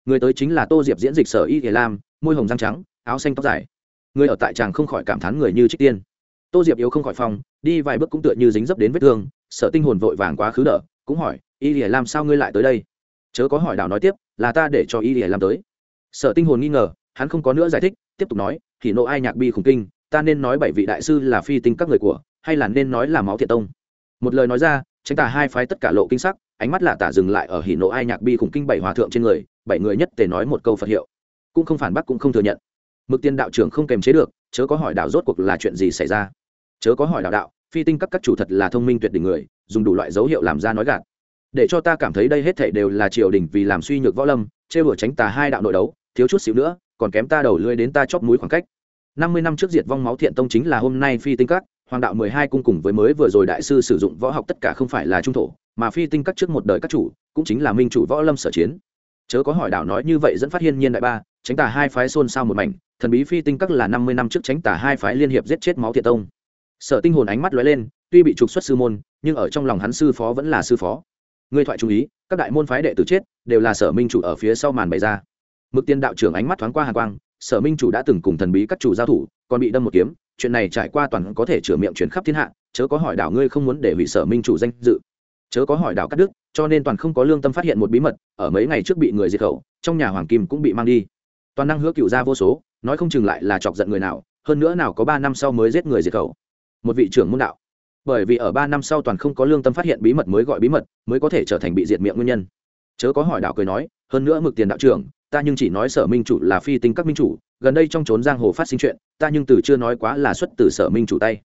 Người tới chính là tô diệp diễn dịch sở y thể lam, môi hồng răng trắng, áo xanh tóc dài. Người ở tại tràng không khỏi cảm thán người như trích tiên. Tô diệp yếu không khỏi phòng, đi vài bước cũng tựa như dính dấp đến vết thương, sở tinh hồn vội vàng quá khứ đỡ, cũng hỏi, y thể lam sao ngươi lại tới đây? Chớ có hỏi đảo nói tiếp, là ta để cho y thể lam tới sở tinh hồn nghi ngờ, hắn không có nữa giải thích, tiếp tục nói thì nộ ai nhạc bi khủng kinh, ta nên nói bảy vị đại sư là phi tinh các người của, hay là nên nói là máu thiện tông? Một lời nói ra, tránh tả hai phái tất cả lộ kinh sắc, ánh mắt là tả dừng lại ở hỉ nộ ai nhạc bi khủng kinh bảy hòa thượng trên người, bảy người nhất tề nói một câu phật hiệu. Cũng không phản bác cũng không thừa nhận. Mực tiên đạo trưởng không kềm chế được, chớ có hỏi đạo rốt cuộc là chuyện gì xảy ra. Chớ có hỏi đạo đạo, phi tinh các các chủ thật là thông minh tuyệt đỉnh người, dùng đủ loại dấu hiệu làm ra nói gạt. Để cho ta cảm thấy đây hết thảy đều là triều đình vì làm suy nhược võ lâm chê bửa tránh tà hai đạo nội đấu thiếu chút xíu nữa, còn kém ta đầu lưỡi đến ta chóp mũi khoảng cách. Năm mươi năm trước diệt vong máu thiện tông chính là hôm nay phi tinh các, hoàng đạo mười hai cung cùng với mới vừa rồi đại sư sử dụng võ học tất cả không phải là trung thổ, mà phi tinh các trước một đời các chủ, cũng chính là minh chủ võ lâm sở chiến. Chớ có hỏi đạo nói như vậy dẫn phát hiên nhiên đại ba, tránh tà hai phái xôn xao một mảnh, thần bí phi tinh các là năm mươi năm trước tránh tà hai phái liên hiệp giết chết máu thiện tông. Sở tinh hồn ánh mắt lóe lên, tuy bị trục xuất sư môn, nhưng ở trong lòng hắn sư phó vẫn là sư phó. Người thoại chú ý, các đại môn phái đệ tử chết, đều là sở minh chủ ở phía sau màn bày ra mực tiên đạo trưởng ánh mắt thoáng qua hà quang, sở minh chủ đã từng cùng thần bí các chủ giao thủ, còn bị đâm một kiếm, chuyện này trải qua toàn có thể chữa miệng chuyển khắp thiên hạ, chớ có hỏi đảo ngươi không muốn để hủy sở minh chủ danh dự. Chớ có hỏi đảo cắt đức cho nên toàn không có lương tâm phát hiện một bí mật, ở mấy ngày trước bị người diệt khẩu, trong nhà hoàng kim cũng bị mang đi. Toàn năng hứa cựu ra vô số, nói không chừng lại là chọc giận người nào, hơn nữa nào có ba năm sau mới giết người diệt khẩu. Một vị trưởng môn đạo. Bởi vì ở ba năm sau toàn không có lương tâm phát hiện bí mật mới gọi bí mật, mới có thể trở thành bị diệt miệng nguyên nhân. Chớ có hỏi đạo cười nói, hơn nữa mực tiền đạo trưởng ta nhưng chỉ nói sở minh chủ là phi tinh các minh chủ, gần đây trong trốn giang hồ phát sinh chuyện, ta nhưng từ chưa nói quá là xuất từ sở minh chủ tay.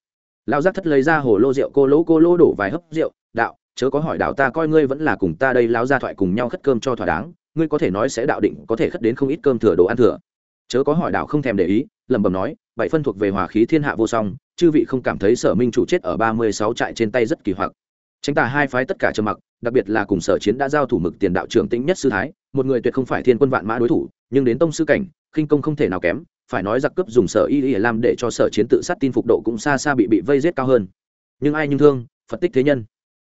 Lão giác thất lấy ra hồ lô rượu, cô lỗ cô lỗ đổ vài hớp rượu. Đạo, chớ có hỏi đạo ta coi ngươi vẫn là cùng ta đây lão gia thoại cùng nhau khất cơm cho thỏa đáng, ngươi có thể nói sẽ đạo định, có thể khất đến không ít cơm thừa đồ ăn thừa. Chớ có hỏi đạo không thèm để ý, lẩm bẩm nói, bảy phân thuộc về hòa khí thiên hạ vô song, chư vị không cảm thấy sở minh chủ chết ở ba mươi sáu trại trên tay rất kỳ hoặc tránh tà hai phái tất cả trầm mặc, đặc biệt là cùng sở chiến đã giao thủ mực tiền đạo trưởng tĩnh nhất sư thái, một người tuyệt không phải thiên quân vạn mã đối thủ, nhưng đến tông sư cảnh, khinh công không thể nào kém, phải nói giặc cướp dùng sở y y làm để cho sở chiến tự sát tin phục độ cũng xa xa bị bị vây giết cao hơn. Nhưng ai nhưng thương, phật tích thế nhân.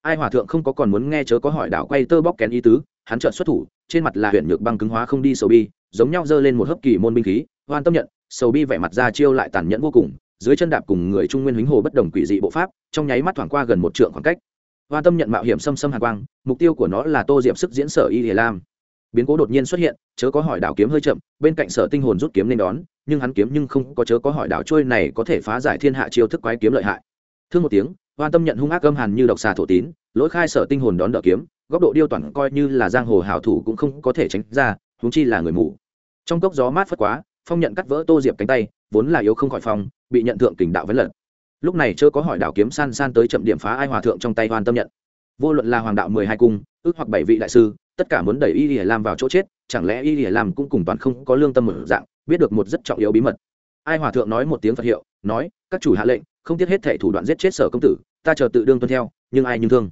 Ai hòa thượng không có còn muốn nghe chớ có hỏi đảo quay tơ bóc kén ý tứ, hắn trợn xuất thủ, trên mặt là huyện nhược băng cứng hóa không đi sầu bi, giống nhau giơ lên một hấp kỳ môn binh khí, hoan tâm nhận, sầu bi vẻ mặt ra chiêu lại tàn nhẫn vô cùng, dưới chân đạp cùng người trung nguyên hính hồ bất đồng quỷ dị bộ pháp, trong nháy mắt thoảng qua gần một trượng khoảng cách hoa tâm nhận mạo hiểm xâm xâm hàn quang, mục tiêu của nó là tô diệp sức diễn sở y hề lam. Biến cố đột nhiên xuất hiện, chớ có hỏi đảo kiếm hơi chậm, bên cạnh sở tinh hồn rút kiếm nên đón, nhưng hắn kiếm nhưng không có chớ có hỏi đảo trôi này có thể phá giải thiên hạ chiêu thức quái kiếm lợi hại. Thương một tiếng, hoa tâm nhận hung ác âm hàn như độc xà thổ tín, lỗi khai sở tinh hồn đón đỡ kiếm, góc độ điêu toàn coi như là giang hồ hảo thủ cũng không có thể tránh ra, huống chi là người mù. Trong cốc gió mát phất quá, phong nhận cắt vỡ tô diệp cánh tay, vốn là yếu không khỏi phòng, bị nhận thượng kình đạo vấn lật lúc này chớ có hỏi đảo kiếm san san tới chậm điểm phá ai hòa thượng trong tay hoàn tâm nhận. Vô luận là hoàng đạo mười hai cung, ước hoặc bảy vị đại sư, tất cả muốn đẩy y lìa lam vào chỗ chết, chẳng lẽ y lìa lam cũng cùng toàn không có lương tâm một dạng, biết được một rất trọng yếu bí mật. Ai hòa thượng nói một tiếng phật hiệu, nói, các chủ hạ lệnh, không tiếc hết thệ thủ đoạn giết chết sở công tử, ta chờ tự đương tuân theo, nhưng ai nhưng thương?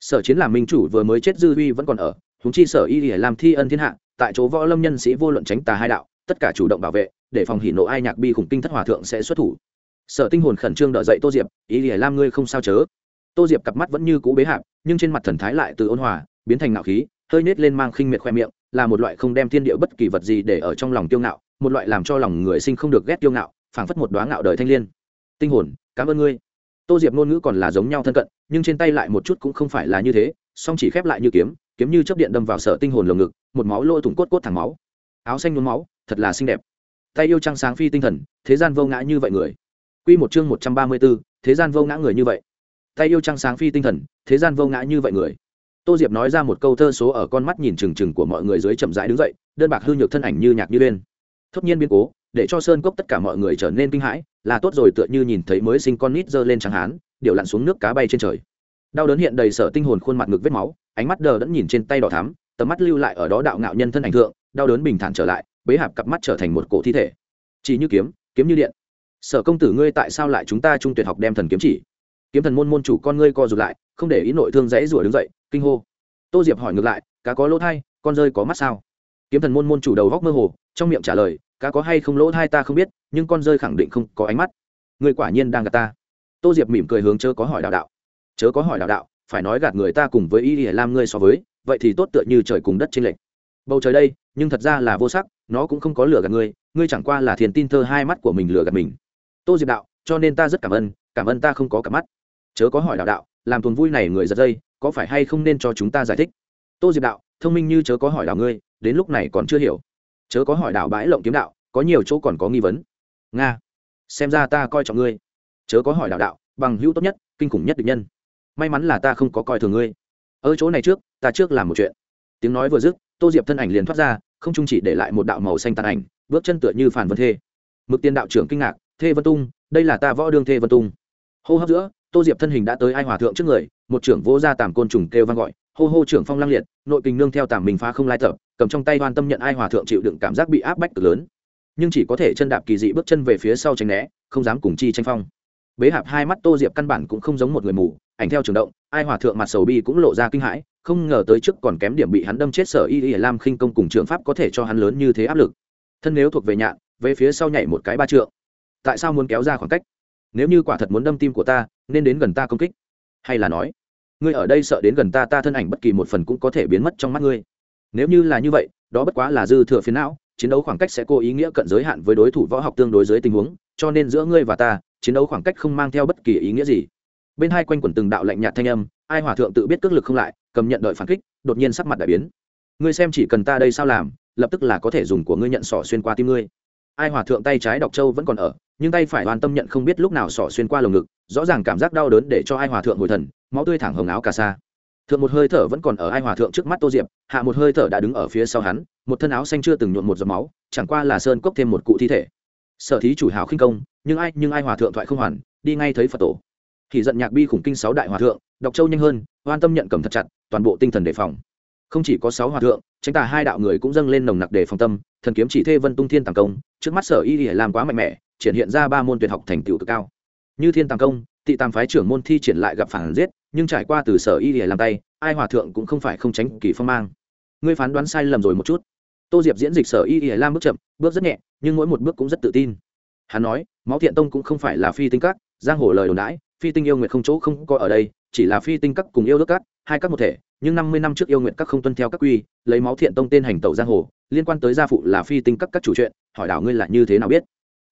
Sở chiến làm minh chủ vừa mới chết dư huy vẫn còn ở húng chi sở y lìa lam thi ân thiên hạ, tại chỗ võ lâm nhân sĩ vô luận tránh tà hai đạo, tất cả chủ động bảo vệ, để phòng hỉ nộ ai nhạc bi khủng kinh thất hòa thượng sẽ xuất thủ sở tinh hồn khẩn trương đợi dậy tô diệp, ý ỉa lam ngươi không sao chớ? Tô diệp cặp mắt vẫn như cũ bế hạp nhưng trên mặt thần thái lại từ ôn hòa, biến thành nạo khí, hơi nết lên mang khinh miệt khoe miệng, là một loại không đem thiên địa bất kỳ vật gì để ở trong lòng tiêu ngạo, một loại làm cho lòng người sinh không được ghét tiêu ngạo, phảng phất một đoá ngạo đời thanh liên. Tinh hồn, cảm ơn ngươi. Tô diệp ngôn ngữ còn là giống nhau thân cận, nhưng trên tay lại một chút cũng không phải là như thế, song chỉ khép lại như kiếm kiếm như chấp điện đâm vào sở tinh hồn lồng ngực, một máu lôi thủng cốt cốt thẳng máu. Áo xanh nhuốm máu, thật là xinh đẹp. Tay yêu trăng sáng phi tinh thần, thế gian vô ngã như vậy người quy một chương một trăm ba mươi 134, thế gian vô ngã người như vậy. Tay yêu trăng sáng phi tinh thần thế gian vô ngã như vậy người. Tô diệp nói ra một câu thơ số ở con mắt nhìn chừng chừng của mọi người dưới chậm rãi đứng dậy đơn bạc hư nhược thân ảnh như nhạc như lên. Thốt nhiên biến cố để cho sơn cốc tất cả mọi người trở nên kinh hãi là tốt rồi tựa như nhìn thấy mới sinh con nít giơ lên trắng hán điều lặn xuống nước cá bay trên trời. Đau đớn hiện đầy sở tinh hồn khuôn mặt ngực vết máu ánh mắt đờ đẫn nhìn trên tay đỏ thắm tầm mắt lưu lại ở đó đạo ngạo nhân thân ảnh thượng đau đớn bình thản trở lại bế hạp cặp mắt trở thành một cổ thi thể. Chỉ như kiếm kiếm như điện sở công tử ngươi tại sao lại chúng ta trung tuyệt học đem thần kiếm chỉ? Kiếm thần môn môn chủ con ngươi co rụt lại, không để ý nội thương dãy rủa đứng dậy, kinh hô. Tô diệp hỏi ngược lại, cá có lỗ thai, con rơi có mắt sao? Kiếm thần môn môn chủ đầu góc mơ hồ, trong miệng trả lời, cá có hay không lỗ thai ta không biết, nhưng con rơi khẳng định không có ánh mắt. Người quả nhiên đang gạt ta. Tô diệp mỉm cười hướng chớ có hỏi đạo đạo. Chớ có hỏi đạo đạo, phải nói gạt người ta cùng với y ỉa lam ngươi so với, vậy thì tốt tựa như trời cùng đất trên lệch. Bầu trời đây, nhưng thật ra là vô sắc, nó cũng không có lửa gạt ngươi ngươi chẳng qua là thiền tin thơ hai mắt của mình lửa gạt mình tô diệp đạo, cho nên ta rất cảm ơn cảm ơn ta không có cả mắt. Chớ có hỏi đạo đạo, làm tuần vui này người giật dây, có phải hay không nên cho chúng ta giải thích? Tô diệp đạo, thông minh như chớ có hỏi đạo ngươi, đến lúc này còn chưa hiểu. Chớ có hỏi đạo bãi lộng kiếm đạo, có nhiều chỗ còn có nghi vấn. Nga, xem ra ta coi trọng ngươi. Chớ có hỏi đạo đạo, bằng hữu tốt nhất, kinh khủng nhất định nhân. May mắn là ta không có coi thường ngươi. Ở chỗ này trước, ta trước làm một chuyện. Tiếng nói vừa dứt, tô diệp thân ảnh liền thoát ra, không chung chỉ để lại một đạo màu xanh tàn ảnh, bước chân tựa như phản vân thê. Mực tiên đạo trưởng kinh ngạc thê vân tung, đây là ta võ đương thê vân tung. Hô hấp giữa, tô diệp thân hình đã tới ai hòa thượng trước người, một trưởng vô gia tàm côn trùng kêu vang gọi, hô hô trưởng phong lăng liệt, nội kình nương theo tàm mình phá không lai tập, cầm trong tay đoan tâm nhận ai hòa thượng chịu đựng cảm giác bị áp bách cực lớn. Nhưng chỉ có thể chân đạp kỳ dị bước chân về phía sau tránh né, không dám cùng chi tranh phong. Bế hạp hai mắt tô diệp căn bản cũng không giống một người mù, ảnh theo trường động, ai hòa thượng mặt sầu bi cũng lộ ra kinh hãi, không ngờ tới trước còn kém điểm bị hắn đâm chết sở y y lam khinh công cùng trường pháp có thể cho hắn lớn như thế áp lực. Thân nếu thuộc về nhạn, về phía sau nhảy một cái ba trượng tại sao muốn kéo ra khoảng cách? Nếu như quả thật muốn đâm tim của ta, nên đến gần ta công kích. Hay là nói, ngươi ở đây sợ đến gần ta ta thân ảnh bất kỳ một phần cũng có thể biến mất trong mắt ngươi. Nếu như là như vậy, đó bất quá là dư thừa phiến não, chiến đấu khoảng cách sẽ cố ý nghĩa cận giới hạn với đối thủ võ học tương đối dưới tình huống, cho nên giữa ngươi và ta, chiến đấu khoảng cách không mang theo bất kỳ ý nghĩa gì. Bên hai quanh quẩn từng đạo lạnh nhạt thanh âm, ai hòa thượng tự biết cước lực không lại, cầm nhận đợi phản kích, đột nhiên sắc mặt đại biến. Ngươi xem chỉ cần ta đây sao làm, lập tức là có thể dùng của ngươi nhận sỏ xuyên qua tim ngươi. Ai hòa thượng tay trái đọc châu vẫn còn ở nhưng tay phải hoàn tâm nhận không biết lúc nào sỏ xuyên qua lồng ngực, rõ ràng cảm giác đau đớn để cho ai hòa thượng hồi thần, máu tươi thẳng hồng áo cà sa thượng một hơi thở vẫn còn ở ai hòa thượng trước mắt tô diệp, hạ một hơi thở đã đứng ở phía sau hắn, một thân áo xanh chưa từng nhuộn một giọt máu, chẳng qua là sơn cốc thêm một cụ thi thể. Sở thí chủ hào khinh công, nhưng ai nhưng ai hòa thượng thoại không hoàn, đi ngay thấy phật tổ. Thì giận nhạc bi khủng kinh sáu đại hòa thượng, đọc châu nhanh hơn hoan tâm nhận cầm thật chặt, toàn bộ tinh thần đề phòng. Không chỉ có sáu hòa thượng tránh tà hai đạo người cũng dâng lên nồng nặc đề phòng tâm, thần kiếm chỉ thê vân tung thiên tàng công, trước mắt sở y làm quá mạnh mẽ triển hiện ra ba môn tuyệt học thành tựu cực cao. Như thiên tàng công, tị tàng phái trưởng môn thi triển lại gặp phản giết, nhưng trải qua từ sở y làm tay, ai hòa thượng cũng không phải không tránh kỳ phong mang. Ngươi phán đoán sai lầm rồi một chút. Tô diệp diễn dịch sở y y lam bước chậm, bước rất nhẹ, nhưng mỗi một bước cũng rất tự tin. Hắn nói, máu thiện tông cũng không phải là phi tinh các, giang hồ lời đồn đãi, phi tinh yêu nguyệt không chỗ không có ở đây, chỉ là phi tinh các cùng yêu đức các, hai các một thể, nhưng năm mươi năm trước yêu nguyện các không tuân theo các quy, lấy máu thiện tông tên hành tẩu giang hồ, liên quan tới gia phụ là phi tinh các các chủ chuyện, hỏi đảo ngươi là như thế nào biết?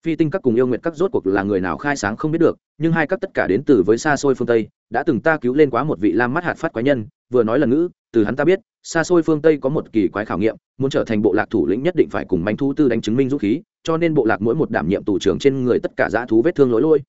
Phi tinh các cùng yêu nguyện các rốt cuộc là người nào khai sáng không biết được, nhưng hai các tất cả đến từ với xa xôi phương tây, đã từng ta cứu lên quá một vị lam mắt hạt phát quái nhân, vừa nói lần ngữ, từ hắn ta biết xa xôi phương tây có một kỳ quái khảo nghiệm, muốn trở thành bộ lạc thủ lĩnh nhất định phải cùng manh thu tư đánh chứng minh dũng khí, cho nên bộ lạc mỗi một đảm nhiệm tù trưởng trên người tất cả dã thú vết thương lỗi lôi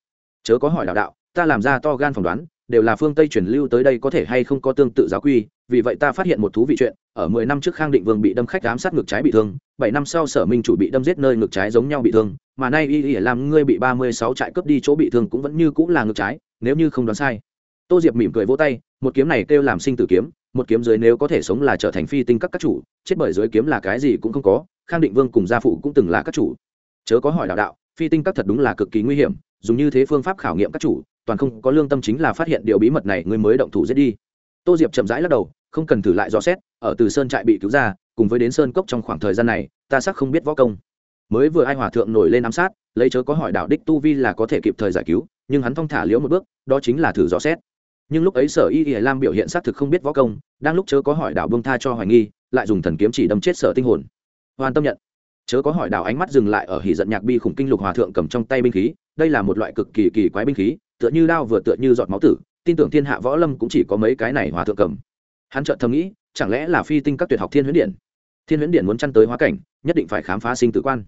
chớ có hỏi đạo đạo, ta làm ra to gan phỏng đoán đều là phương tây truyền lưu tới đây có thể hay không có tương tự giáo quy, vì vậy ta phát hiện một thú vị chuyện, ở mười năm trước khang định vương bị đâm khách ám sát ngược trái bị thương, bảy năm sau sở minh chủ bị đâm giết nơi ngược trái giống nhau bị thương, mà nay y y làm ngươi bị ba mươi sáu trại cướp đi chỗ bị thương cũng vẫn như cũng là ngược trái, nếu như không đoán sai. Tô diệp mỉm cười vỗ tay, một kiếm này kêu làm sinh tử kiếm, một kiếm dưới nếu có thể sống là trở thành phi tinh các các chủ, chết bởi dưới kiếm là cái gì cũng không có, khang định vương cùng gia phụ cũng từng là các chủ. Chớ có hỏi đạo đạo, phi tinh các thật đúng là cực kỳ nguy hiểm, dùng như thế phương pháp khảo nghiệm các chủ toàn không có lương tâm chính là phát hiện điều bí mật này, ngươi mới động thủ giết đi. Tô diệp chậm rãi lắc đầu, không cần thử lại dò xét, ở từ sơn trại bị cứu ra, cùng với đến sơn cốc trong khoảng thời gian này, ta xác không biết võ công. Mới vừa ai hòa thượng nổi lên ám sát, lấy chớ có hỏi đạo đích tu vi là có thể kịp thời giải cứu, nhưng hắn thong thả liễu một bước, đó chính là thử dò xét. Nhưng lúc ấy sở y y lam biểu hiện xác thực không biết võ công, đang lúc chớ có hỏi đạo bông tha cho hoài nghi, lại dùng thần kiếm chỉ đâm chết sở tinh hồn. Hoàn tâm nhận. Chớ có hỏi đạo ánh mắt dừng lại ở hỉ giận nhạc bi khủng kinh lục hòa thượng cầm trong tay binh khí, đây là một loại cực kỳ kỳ quái binh khí tựa như đao vừa tựa như giọt máu tử, tin tưởng thiên hạ võ lâm cũng chỉ có mấy cái này hòa thượng cầm. Hắn chợt thầm nghĩ, chẳng lẽ là phi tinh các tuyệt học thiên huyễn điện? Thiên huyễn điện muốn chăn tới hóa cảnh, nhất định phải khám phá sinh tử quan.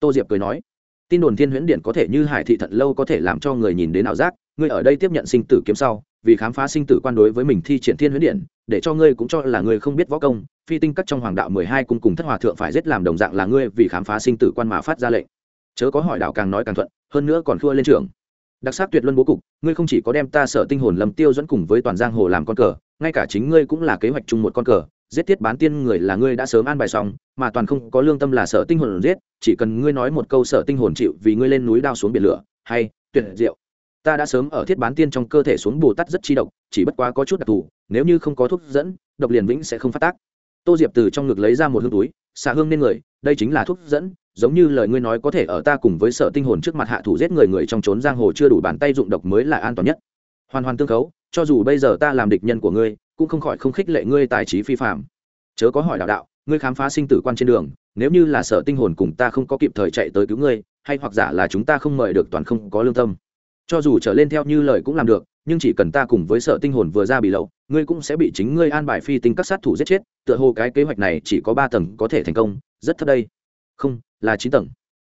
Tô diệp cười nói, tin đồn thiên huyễn điện có thể như hải thị thận lâu có thể làm cho người nhìn đến ảo giác, ngươi ở đây tiếp nhận sinh tử kiếm sau, vì khám phá sinh tử quan đối với mình thi triển thiên huyễn điện, để cho ngươi cũng cho là ngươi không biết võ công, phi tinh các trong hoàng đạo mười hai cung cùng thất hòa thượng phải giết làm đồng dạng là ngươi vì khám phá sinh tử quan mà phát ra lệnh. Chớ có hỏi đạo càng nói càng thuận, hơn nữa còn khua lên trường đặc sắc tuyệt luân bố cục, ngươi không chỉ có đem ta sở tinh hồn lầm tiêu dẫn cùng với toàn giang hồ làm con cờ, ngay cả chính ngươi cũng là kế hoạch chung một con cờ, giết tiết bán tiên người là ngươi đã sớm an bài xong, mà toàn không có lương tâm là sở tinh hồn giết, chỉ cần ngươi nói một câu sở tinh hồn chịu vì ngươi lên núi đao xuống biển lửa, hay, tuyệt diệu. Ta đã sớm ở thiết bán tiên trong cơ thể xuống bù tát rất chi độc, chỉ bất quá có chút đặc thù, nếu như không có thuốc dẫn, độc liền vĩnh sẽ không phát tác. Tô diệp từ trong ngực lấy ra một hương túi, xả hương nên người, đây chính là thuốc dẫn giống như lời ngươi nói có thể ở ta cùng với sở tinh hồn trước mặt hạ thủ giết người người trong trốn giang hồ chưa đủ bàn tay dụng độc mới là an toàn nhất. Hoàn hoàn tương khấu, cho dù bây giờ ta làm địch nhân của ngươi, cũng không khỏi không khích lệ ngươi tài trí phi phạm. Chớ có hỏi đạo đạo, ngươi khám phá sinh tử quan trên đường, nếu như là sở tinh hồn cùng ta không có kịp thời chạy tới cứu ngươi, hay hoặc giả là chúng ta không mời được toàn không có lương tâm. Cho dù trở lên theo như lời cũng làm được, nhưng chỉ cần ta cùng với sở tinh hồn vừa ra bị lậu, ngươi cũng sẽ bị chính ngươi an bài phi tinh các sát thủ giết chết, tựa hồ cái kế hoạch này chỉ có ba tầng có thể thành công, rất thấp đây. Không là chín tầng.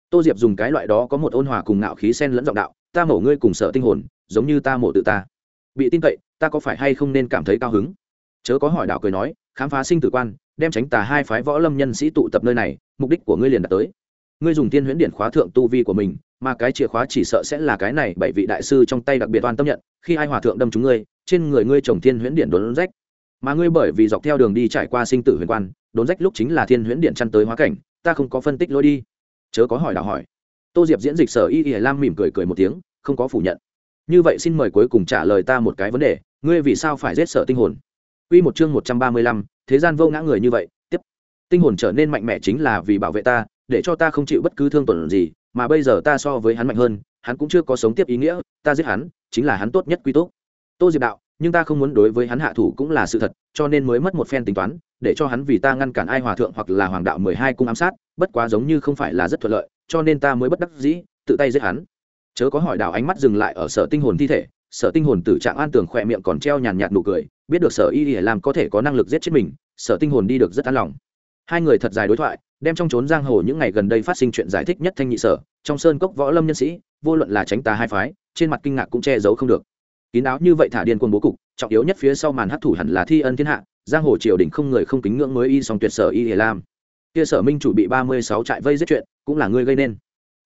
Tô diệp dùng cái loại đó có một ôn hòa cùng ngạo khí sen lẫn giọng đạo, ta mổ ngươi cùng sợ tinh hồn, giống như ta mổ tự ta. Bị tin cậy, ta có phải hay không nên cảm thấy cao hứng? Chớ có hỏi đạo cười nói, khám phá sinh tử quan, đem tránh tà hai phái võ lâm nhân sĩ tụ tập nơi này, mục đích của ngươi liền đạt tới. Ngươi dùng tiên huyễn điện khóa thượng tu vi của mình, mà cái chìa khóa chỉ sợ sẽ là cái này bảy vị đại sư trong tay đặc biệt toàn tâm nhận, khi ai hòa thượng đâm chúng ngươi, trên người ngươi trồng thiên huyễn điện đốn rách. Mà ngươi bởi vì dọc theo đường đi trải qua sinh tử huyền quan, đốn rách lúc chính là thiên huyễn điện chăn tới hóa cảnh ta không có phân tích lối đi chớ có hỏi đào hỏi tô diệp diễn dịch sở y y lam mỉm cười cười một tiếng không có phủ nhận như vậy xin mời cuối cùng trả lời ta một cái vấn đề ngươi vì sao phải giết sở tinh hồn Quy một chương một trăm ba mươi lăm, thế gian vô ngã người như vậy, tiếp. Tinh hồn trở nên mạnh mẽ chính là vì bảo vệ ta, để cho ta không chịu bất cứ thương tổn gì, mà bây giờ ta so với hắn mạnh hơn, hắn cũng chưa có sống tiếp ý nghĩa, ta giết hắn, chính là hắn tốt nhất quy tốt. Tô Diệp đạo, nhưng ta không muốn đối với hắn hạ thủ cũng là sự thật, cho nên mới mất một phen tính toán, để cho hắn vì ta ngăn cản ai hòa thượng hoặc là hoàng đạo mười hai cung ám sát, bất quá giống như không phải là rất thuận lợi, cho nên ta mới bất đắc dĩ, tự tay giết hắn. Chớ có hỏi đạo ánh mắt dừng lại ở sở tinh hồn thi thể, sở tinh hồn tử trạng an tường khỏe miệng còn treo nhàn nhạt nụ cười biết được sở y để làm có thể có năng lực giết chết mình sở tinh hồn đi được rất an lòng hai người thật dài đối thoại đem trong trốn giang hồ những ngày gần đây phát sinh chuyện giải thích nhất thanh nhị sở trong sơn cốc võ lâm nhân sĩ vô luận là tránh tà hai phái trên mặt kinh ngạc cũng che giấu không được kín đáo như vậy thả điên quân bố cục, trọng yếu nhất phía sau màn hấp thủ hẳn là thi ân thiên hạ, giang hồ triều đình không người không kính ngưỡng mới y song tuyệt sở y hề lam. Kia sở minh chủ bị ba mươi sáu trại vây giết chuyện, cũng là ngươi gây nên.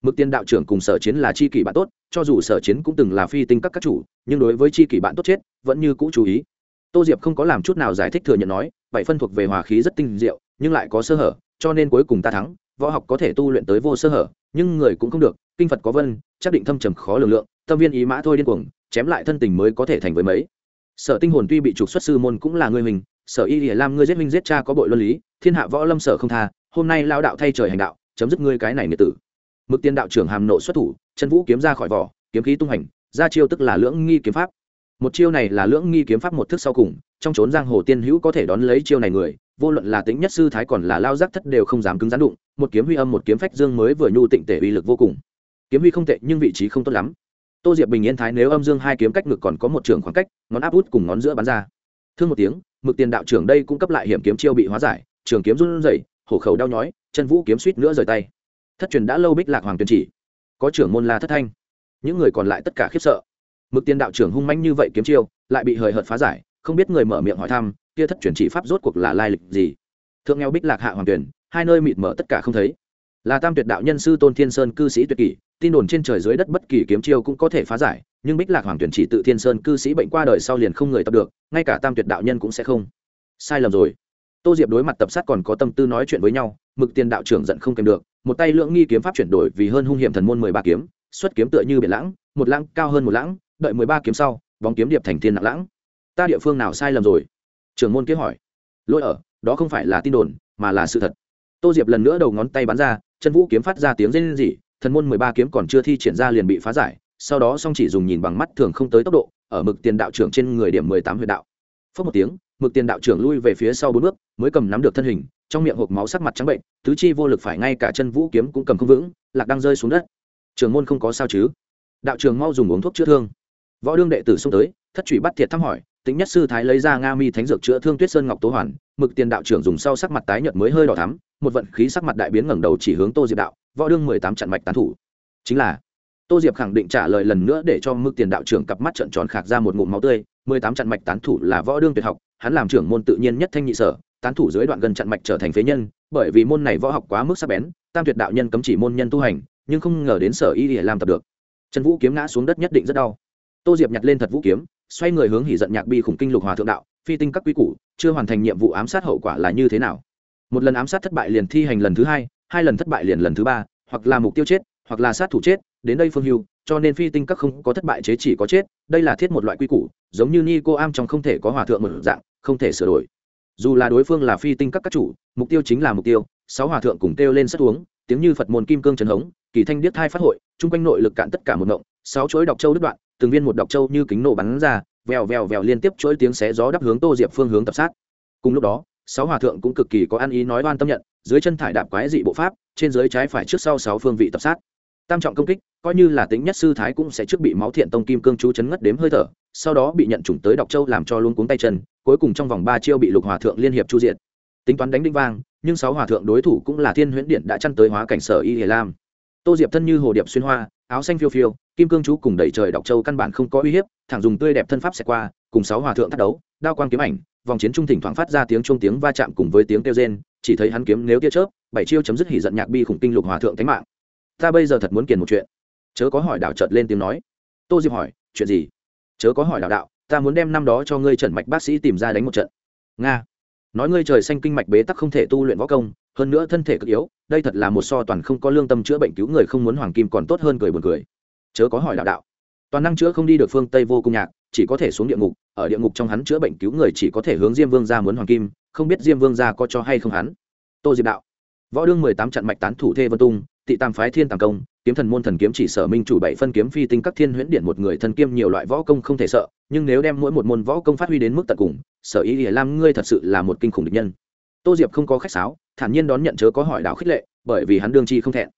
Mực tiên đạo trưởng cùng sở chiến là chi kỷ bạn tốt, cho dù sở chiến cũng từng là phi tinh các các chủ, nhưng đối với chi kỷ bạn tốt chết, vẫn như cũ chú ý. Tô diệp không có làm chút nào giải thích thừa nhận nói vậy phân thuộc về hòa khí rất tinh diệu, nhưng lại có sơ hở, cho nên cuối cùng ta thắng, võ học có thể tu luyện tới vô sơ hở, nhưng người cũng không được, kinh phật có vân, chắc định thâm trầm khó lường lượng, tâm viên ý mã thôi điên cuồng chém lại thân tình mới có thể thành với mấy. Sở tinh hồn tuy bị trục xuất sư môn cũng là người mình, sở y hiển lam ngươi giết minh giết cha có bội luân lý, thiên hạ võ lâm sở không tha, hôm nay lao đạo thay trời hành đạo, chấm dứt ngươi cái này nghĩa tử. Mực tiên đạo trưởng hàm nộ xuất thủ, chân vũ kiếm ra khỏi vỏ, kiếm khí tung hành, ra chiêu tức là lưỡng nghi kiếm pháp. Một chiêu này là lưỡng nghi kiếm pháp một thức sau cùng, trong trốn giang hồ tiên hữu có thể đón lấy chiêu này người, vô luận là tính nhất sư thái còn là lao giác thất đều không dám cứng rắn đụng, một kiếm huy âm một kiếm phách dương mới vừa nhu tịnh tể uy lực vô cùng. Kiếm huy không tệ nhưng vị trí không tốt lắm tô diệp bình yên thái nếu âm dương hai kiếm cách ngực còn có một trường khoảng cách, ngón áp út cùng ngón giữa bắn ra. Thương một tiếng, mực tiền đạo trưởng đây cũng cấp lại hiểm kiếm chiêu bị hóa giải, trường kiếm run rẩy, hổ khẩu đau nhói, chân vũ kiếm suýt nữa rời tay. Thất truyền đã lâu bích lạc hoàng tuyền chỉ. Có trưởng môn la thất thanh. Những người còn lại tất cả khiếp sợ. Mực tiền đạo trưởng hung manh như vậy kiếm chiêu, lại bị hời hợt phá giải, không biết người mở miệng hỏi thăm, kia thất truyền chỉ pháp rốt cuộc là lai lịch gì? Thượng nghèo bích lạc hạ hoàng tuyển, hai nơi mịt mở tất cả không thấy. Là tam tuyệt đạo nhân sư tôn thiên sơn cư sĩ tuyệt kỷ tin đồn trên trời dưới đất bất kỳ kiếm chiêu cũng có thể phá giải, nhưng bích lạc hoàng tuyển chỉ tự thiên sơn cư sĩ bệnh qua đời sau liền không người tập được, ngay cả tam tuyệt đạo nhân cũng sẽ không. Sai lầm rồi. Tô diệp đối mặt tập sát còn có tâm tư nói chuyện với nhau, mực tiền đạo trưởng giận không kèm được, một tay lưỡng nghi kiếm pháp chuyển đổi vì hơn hung hiểm thần môn mười ba kiếm, xuất kiếm tựa như biển lãng, một lãng cao hơn một lãng, đợi mười ba kiếm sau, bóng kiếm điệp thành thiên nặng lãng. Ta địa phương nào sai lầm rồi? Trưởng môn kế hỏi. Lỗi ở, đó không phải là tin đồn, mà là sự thật. Tô diệp lần nữa đầu ngón tay bắn ra, chân vũ kiếm phát ra tiếng rên rỉ thần môn mười ba kiếm còn chưa thi triển ra liền bị phá giải, sau đó song chỉ dùng nhìn bằng mắt thường không tới tốc độ, ở mực tiền đạo trưởng trên người điểm mười tám huyệt đạo. Phớt một tiếng, mực tiền đạo trưởng lui về phía sau bốn bước, mới cầm nắm được thân hình, trong miệng hộp máu sắc mặt trắng bệnh, tứ chi vô lực phải ngay cả chân vũ kiếm cũng cầm không vững, lạc đang rơi xuống đất. Trường môn không có sao chứ? Đạo trường mau dùng uống thuốc chữa thương. Võ đương đệ tử xông tới, thất trụy bắt thiệt thăm hỏi, tính nhất sư thái lấy ra nga mi thánh dược chữa thương tuyết sơn ngọc tố hoàn, mực tiền đạo trưởng dùng sau sắc mặt tái nhợt mới hơi đỏ thắm, một vận khí sắc mặt đại biến ngẩng đầu chỉ hướng tô diệp đạo võ đương mười tám trận mạch tán thủ. Chính là, tô diệp khẳng định trả lời lần nữa để cho mực tiền đạo trưởng cặp mắt trận tròn khạc ra một ngụm máu tươi. Mười tám trận mạch tán thủ là võ đương tuyệt học, hắn làm trưởng môn tự nhiên nhất thanh nhị sở, tán thủ dưới đoạn gần trận mạch trở thành phế nhân, bởi vì môn này võ học quá mức sắc bén, tam tuyệt đạo nhân cấm chỉ môn nhân tu hành, nhưng không ngờ đến sở y để làm tập được. Trần vũ kiếm ngã xuống đất nhất định rất đau. Tô diệp nhặt lên thật vũ kiếm, xoay người hướng hỉ giận nhạc bi khủng kinh lục hòa thượng đạo, phi tinh các quy củ, chưa hoàn thành nhiệm vụ ám sát hậu quả là như thế nào? Một lần ám sát thất bại liền thi hành lần thứ hai hai lần thất bại liền lần thứ ba, hoặc là mục tiêu chết, hoặc là sát thủ chết, đến đây phương hưu, cho nên phi tinh các không có thất bại chế chỉ có chết, đây là thiết một loại quy củ, giống như ni cô am trong không thể có hòa thượng một dạng, không thể sửa đổi. Dù là đối phương là phi tinh các các chủ, mục tiêu chính là mục tiêu, sáu hòa thượng cùng kêu lên sắt uống, tiếng như phật môn kim cương trần hống, kỳ thanh điếc thai phát hội, chung quanh nội lực cạn tất cả một ngộng sáu chuỗi đọc châu đứt đoạn, từng viên một đọc châu như kính nổ bắn ra, vèo vèo vèo liên tiếp chuỗi tiếng xé gió đắp hướng tô diệp phương hướng tập sát. Cùng lúc đó sáu hòa thượng cũng cực kỳ có ăn ý nói oan tâm nhận, dưới chân thải đạp quái dị bộ pháp, trên dưới trái phải trước sau sáu phương vị tập sát. Tam trọng công kích, coi như là tính nhất sư thái cũng sẽ trước bị máu thiện tông kim cương chú chấn ngất đếm hơi thở, sau đó bị nhận chủng tới đọc châu làm cho luôn cuống tay chân, cuối cùng trong vòng ba chiêu bị lục hòa thượng liên hiệp chu diện tính toán đánh đinh vang, nhưng sáu hòa thượng đối thủ cũng là thiên huyễn điện đã chăn tới hóa cảnh sở y hề lam. Tô diệp thân như hồ điệp xuyên hoa, áo xanh phiêu phiêu, kim cương chú cùng đẩy trời đọc châu căn bản không có uy hiếp, thẳng dùng tươi đẹp thân pháp xẹt qua, cùng sáu hòa thượng thắt đấu, đao quang kiếm ảnh vòng chiến trung thỉnh thoảng phát ra tiếng chuông tiếng va chạm cùng với tiếng kêu rên, chỉ thấy hắn kiếm nếu tia chớp, bảy chiêu chấm dứt hỉ giận nhạc bi khủng kinh lục hòa thượng thánh mạng. Ta bây giờ thật muốn kiền một chuyện. Chớ có hỏi đạo chợt lên tiếng nói. Tô diệp hỏi, chuyện gì? Chớ có hỏi đạo đạo, ta muốn đem năm đó cho ngươi trần mạch bác sĩ tìm ra đánh một trận. Nga. Nói ngươi trời xanh kinh mạch bế tắc không thể tu luyện võ công, hơn nữa thân thể cực yếu, đây thật là một so toàn không có lương tâm chữa bệnh cứu người không muốn hoàng kim còn tốt hơn cười buồn cười. Chớ có hỏi đạo đạo toàn năng chữa không đi được phương tây vô cùng nhạc, chỉ có thể xuống địa ngục, ở địa ngục trong hắn chữa bệnh cứu người chỉ có thể hướng diêm vương ra muốn hoàng kim, không biết diêm vương ra có cho hay không hắn. Tô diệp đạo, võ đương mười tám trận mạch tán thủ thê vân tung, tị tam phái thiên tàng công, kiếm thần môn thần kiếm chỉ sở minh chủ bảy phân kiếm phi tinh các thiên huyễn điện một người thân kiêm nhiều loại võ công không thể sợ, nhưng nếu đem mỗi một môn võ công phát huy đến mức tận cùng, sở ý ỉa lam ngươi thật sự là một kinh khủng địch nhân. Tô diệp không có khách sáo, thản nhiên đón nhận chớ có hỏi đạo khích lệ, bởi vì hắn đương chi không thẹn.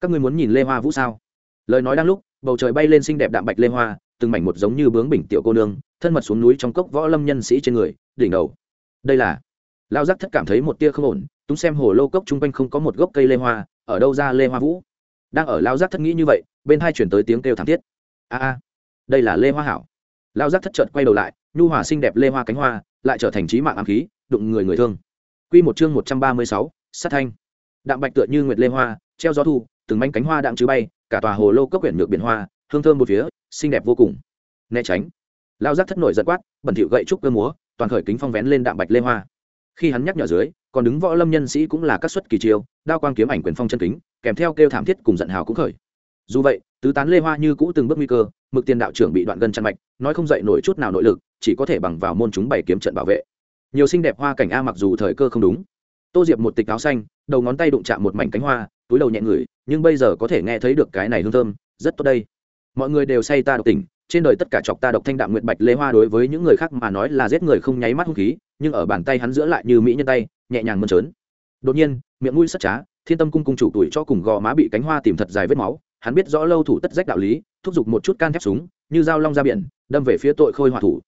Các ngươi muốn nhìn lê hoa vũ sao? Lời nói đang lúc bầu trời bay lên xinh đẹp đạm bạch lê hoa từng mảnh một giống như bướng bình tiểu cô nương thân mật xuống núi trong cốc võ lâm nhân sĩ trên người đỉnh đầu. Đây là lao giác thất cảm thấy một tia không ổn túng xem hồ lô cốc chung quanh không có một gốc cây lê hoa ở đâu ra lê hoa vũ? Đang ở lao giác thất nghĩ như vậy bên hai chuyển tới tiếng kêu thảm thiết. A a đây là lê hoa hảo. Lao giác thất chợt quay đầu lại nhu hòa xinh đẹp lê hoa cánh hoa lại trở thành trí mạng ám khí đụng người người thương. Quy một chương một trăm ba mươi sáu, sát thanh. Đạm bạch tựa như nguyệt lê hoa, treo gió thu, từng manh cánh hoa đang chứ bay, cả tòa hồ lô cốc quyển nhược biển hoa, hương thơm một phía, xinh đẹp vô cùng. Né tránh. Lao giác thất nổi giận quát, bẩn thỉu gậy trúc cơ múa, toàn khởi kính phong vén lên đạm bạch lê hoa. Khi hắn nhắc nhở dưới, còn đứng võ lâm nhân sĩ cũng là các suất kỳ chiêu, đao quang kiếm ảnh quyền phong chân kính, kèm theo kêu thảm thiết cùng giận hào cũng khởi. Dù vậy, tứ tán lê hoa như cũ từng bước nguy cơ, mực tiền đạo trưởng bị đoạn gân chăn mạch, nói không dậy nổi chút nào nội lực, chỉ có thể bằng vào môn chúng bảy kiếm trận bảo vệ. Nhiều xinh đẹp hoa cảnh a mặc dù thời cơ không đúng, tô diệp một tịch áo xanh đầu ngón tay đụng chạm một mảnh cánh hoa túi đầu nhẹ ngửi nhưng bây giờ có thể nghe thấy được cái này hương thơm, rất tốt đây. Mọi người đều say ta độc tình trên đời tất cả chọc ta độc thanh đạm nguyện bạch lê hoa đối với những người khác mà nói là giết người không nháy mắt hung khí, nhưng ở bàn tay hắn giữa lại như mỹ nhân tay, nhẹ nhàng mơn trớn. Đột nhiên, miệng mũi sắt trá, thiên tâm cung cung chủ tuổi cho cùng gò má bị cánh hoa tìm thật dài vết máu, hắn biết rõ lâu thủ tất rách đạo lý, thúc giục một chút can thép súng, như dao long ra biển, đâm về phía tội khôi hòa thủ.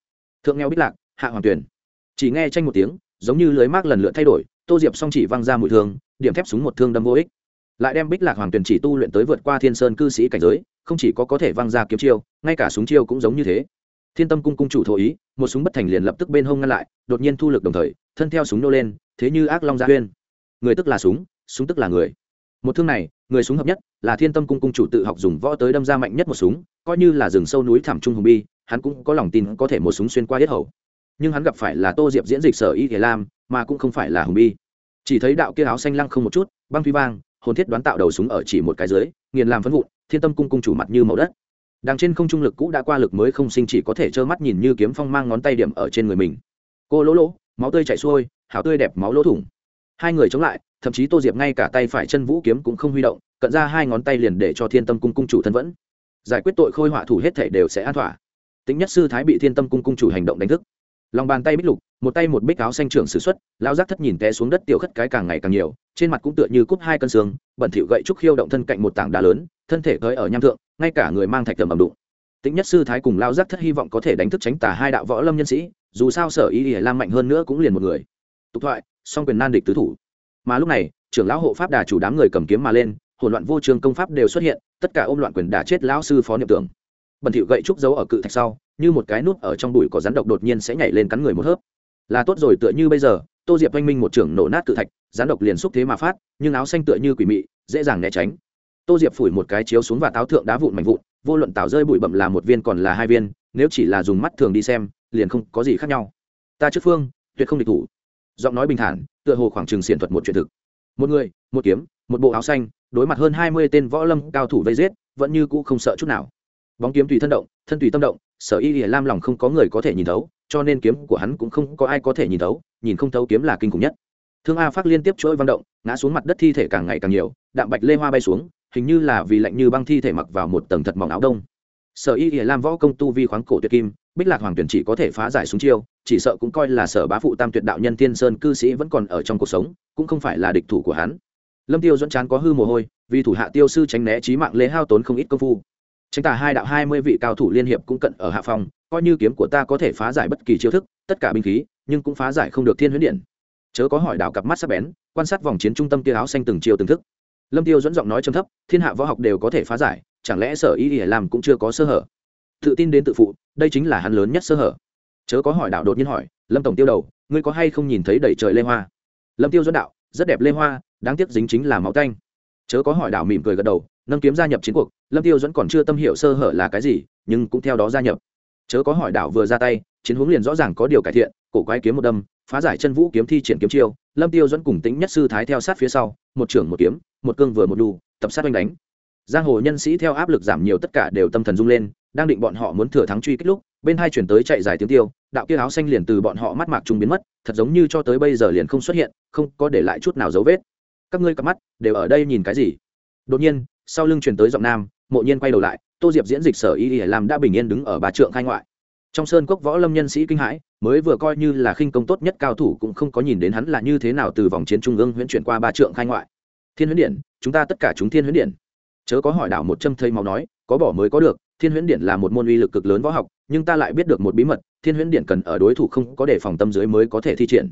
Thượng nghèo bích lạc, hạ hoàng tuyển. Chỉ nghe tranh một tiếng, giống như lưới mác lần lượt thay đổi, tô diệp song chỉ văng ra mùi thương, điểm thép súng một thương đâm vô ích lại đem bích lạc hoàng tuyển chỉ tu luyện tới vượt qua thiên sơn cư sĩ cảnh giới, không chỉ có có thể văng ra kiếm chiêu, ngay cả súng chiêu cũng giống như thế. Thiên tâm cung cung chủ thổ ý, một súng bất thành liền lập tức bên hông ngăn lại, đột nhiên thu lực đồng thời, thân theo súng nô lên, thế như ác long gia huyên. Người tức là súng súng tức là người. Một thương này, người súng hợp nhất, là thiên tâm cung cung chủ tự học dùng võ tới đâm ra mạnh nhất một súng, coi như là rừng sâu núi thảm trung hùng bi, hắn cũng có lòng tin có thể một súng xuyên qua hết hầu. Nhưng hắn gặp phải là tô diệp diễn dịch sở y thể lam, mà cũng không phải là hùng bi. Chỉ thấy đạo kia áo xanh lăng không một chút, băng phi vang hồn thiết đoán tạo đầu súng ở chỉ một cái dưới, nghiền làm phấn vụn, thiên tâm cung cung chủ mặt như màu đất. Đằng trên không trung lực cũ đã qua lực mới không sinh chỉ có thể trơ mắt nhìn như kiếm phong mang ngón tay điểm ở trên người mình. Cô lỗ lỗ, máu tươi chảy xuôi, hảo tươi đẹp máu lỗ thủng. Hai người chống lại, thậm chí tô diệp ngay cả tay phải chân vũ kiếm cũng không huy động, cận ra hai ngón tay liền để cho thiên tâm cung cung chủ thân vẫn. Giải quyết tội khôi họa thủ hết thể đều sẽ an thỏa. Tính nhất sư thái bị thiên tâm cung cung chủ hành động đánh thức. Lòng bàn tay bích lục một tay một bích áo xanh trưởng sử xuất lao giác thất nhìn té xuống đất tiểu khất cái càng ngày càng nhiều, trên mặt cũng tựa như cúp hai cân xương, bẩn thỉu gậy trúc khiêu động thân cạnh một tảng đá lớn, thân thể tới ở nham thượng, ngay cả người mang thạch tầm ẩm đụng. Tĩnh nhất sư thái cùng lao giác thất hy vọng có thể đánh thức tránh tả hai đạo võ lâm nhân sĩ, dù sao sở ý ỉa lam mạnh hơn nữa cũng liền một người. Tục thoại, song quyền nan địch tứ thủ. Mà lúc này, trưởng lão hộ pháp đà chủ đám người cầm kiếm mà lên, hỗn loạn vô trường công pháp đều xuất hiện, tất cả ôm loạn quyền đả chết lão sư phó niệm tưởng. Bẩn thỉu gậy trúc giấu ở cự thạch sau, như một cái nút ở trong bụi có rắn độc đột nhiên sẽ nhảy lên cắn người một hớp là tốt rồi tựa như bây giờ, tô diệp oanh minh một trưởng nổ nát cự thạch, gián độc liền xúc thế mà phát, nhưng áo xanh tựa như quỷ mị, dễ dàng né tránh. Tô diệp phủi một cái chiếu xuống và táo thượng đá vụn mạnh vụn, vô luận tảo rơi bụi bậm là một viên còn là hai viên, nếu chỉ là dùng mắt thường đi xem, liền không có gì khác nhau. Ta trước phương, tuyệt không địch thủ. Giọng nói bình thản, tựa hồ khoảng trừng xiển thuật một chuyện thực. Một người, một kiếm, một bộ áo xanh, đối mặt hơn hai mươi tên võ lâm cao thủ vây giết, vẫn như cũ không sợ chút nào. Bóng kiếm tùy thân động, thân tùy tâm động, sở y lam lòng không có người có thể nhìn thấu cho nên kiếm của hắn cũng không có ai có thể nhìn thấu, nhìn không thấu kiếm là kinh khủng nhất. Thương a phát liên tiếp chuỗi văn động, ngã xuống mặt đất thi thể càng ngày càng nhiều, đạm bạch lê hoa bay xuống, hình như là vì lạnh như băng thi thể mặc vào một tầng thật mỏng áo đông. Sở y ỉa lam võ công tu vi khoáng cổ tuyệt kim, bích lạc hoàng tuyển chỉ có thể phá giải súng chiêu, chỉ sợ cũng coi là sở bá phụ tam tuyệt đạo nhân Thiên sơn cư sĩ vẫn còn ở trong cuộc sống, cũng không phải là địch thủ của hắn. Lâm tiêu dẫn chán có hư mồ hôi, vì thủ hạ tiêu sư tránh né trí mạng lê hao tốn không ít công phu. Tránh tả hai đạo hai mươi vị cao thủ liên hiệp cũng cận ở hạ phòng coi như kiếm của ta có thể phá giải bất kỳ chiêu thức, tất cả binh khí, nhưng cũng phá giải không được thiên huyễn điện. Chớ có hỏi đạo cặp mắt sắc bén, quan sát vòng chiến trung tâm kia áo xanh từng chiều từng thức. Lâm tiêu dẫn giọng nói trầm thấp, thiên hạ võ học đều có thể phá giải, chẳng lẽ sở y y làm cũng chưa có sơ hở? Tự tin đến tự phụ, đây chính là hắn lớn nhất sơ hở. Chớ có hỏi đạo đột nhiên hỏi, lâm tổng tiêu đầu, ngươi có hay không nhìn thấy đầy trời lê hoa? Lâm tiêu dẫn đạo, rất đẹp lê hoa, đáng tiếc dính chính là máu tanh. Chớ có hỏi đạo mỉm cười gật đầu, nâng kiếm gia nhập chiến cuộc, lâm tiêu Dẫn còn chưa tâm hiểu sơ hở là cái gì, nhưng cũng theo đó gia nhập chớ có hỏi đạo vừa ra tay, chiến hướng liền rõ ràng có điều cải thiện, cổ quái kiếm một đâm, phá giải chân vũ kiếm thi triển kiếm chiêu, lâm tiêu dẫn cùng tính nhất sư thái theo sát phía sau, một trưởng một kiếm, một cương vừa một đu, tập sát oanh đánh. Giang hồ nhân sĩ theo áp lực giảm nhiều tất cả đều tâm thần rung lên, đang định bọn họ muốn thừa thắng truy kích lúc, bên hai chuyển tới chạy dài tiếng tiêu, đạo kia áo xanh liền từ bọn họ mắt mạc trung biến mất, thật giống như cho tới bây giờ liền không xuất hiện, không có để lại chút nào dấu vết. Các ngươi cặp mắt đều ở đây nhìn cái gì? Đột nhiên, sau lưng chuyển tới giọng nam, mộ nhiên quay đầu lại tô diệp diễn dịch sở y y làm đã bình yên đứng ở bà trượng khai ngoại. Trong sơn cốc võ lâm nhân sĩ kinh hãi, mới vừa coi như là khinh công tốt nhất cao thủ cũng không có nhìn đến hắn là như thế nào từ vòng chiến trung ương huyễn chuyển qua ba trượng khai ngoại. Thiên huyễn điện, chúng ta tất cả chúng thiên huyễn điện. Chớ có hỏi đảo một châm thây máu nói, có bỏ mới có được, thiên huyễn điện là một môn uy lực cực lớn võ học, nhưng ta lại biết được một bí mật, thiên huyễn điện cần ở đối thủ không có để phòng tâm dưới mới có thể thi triển.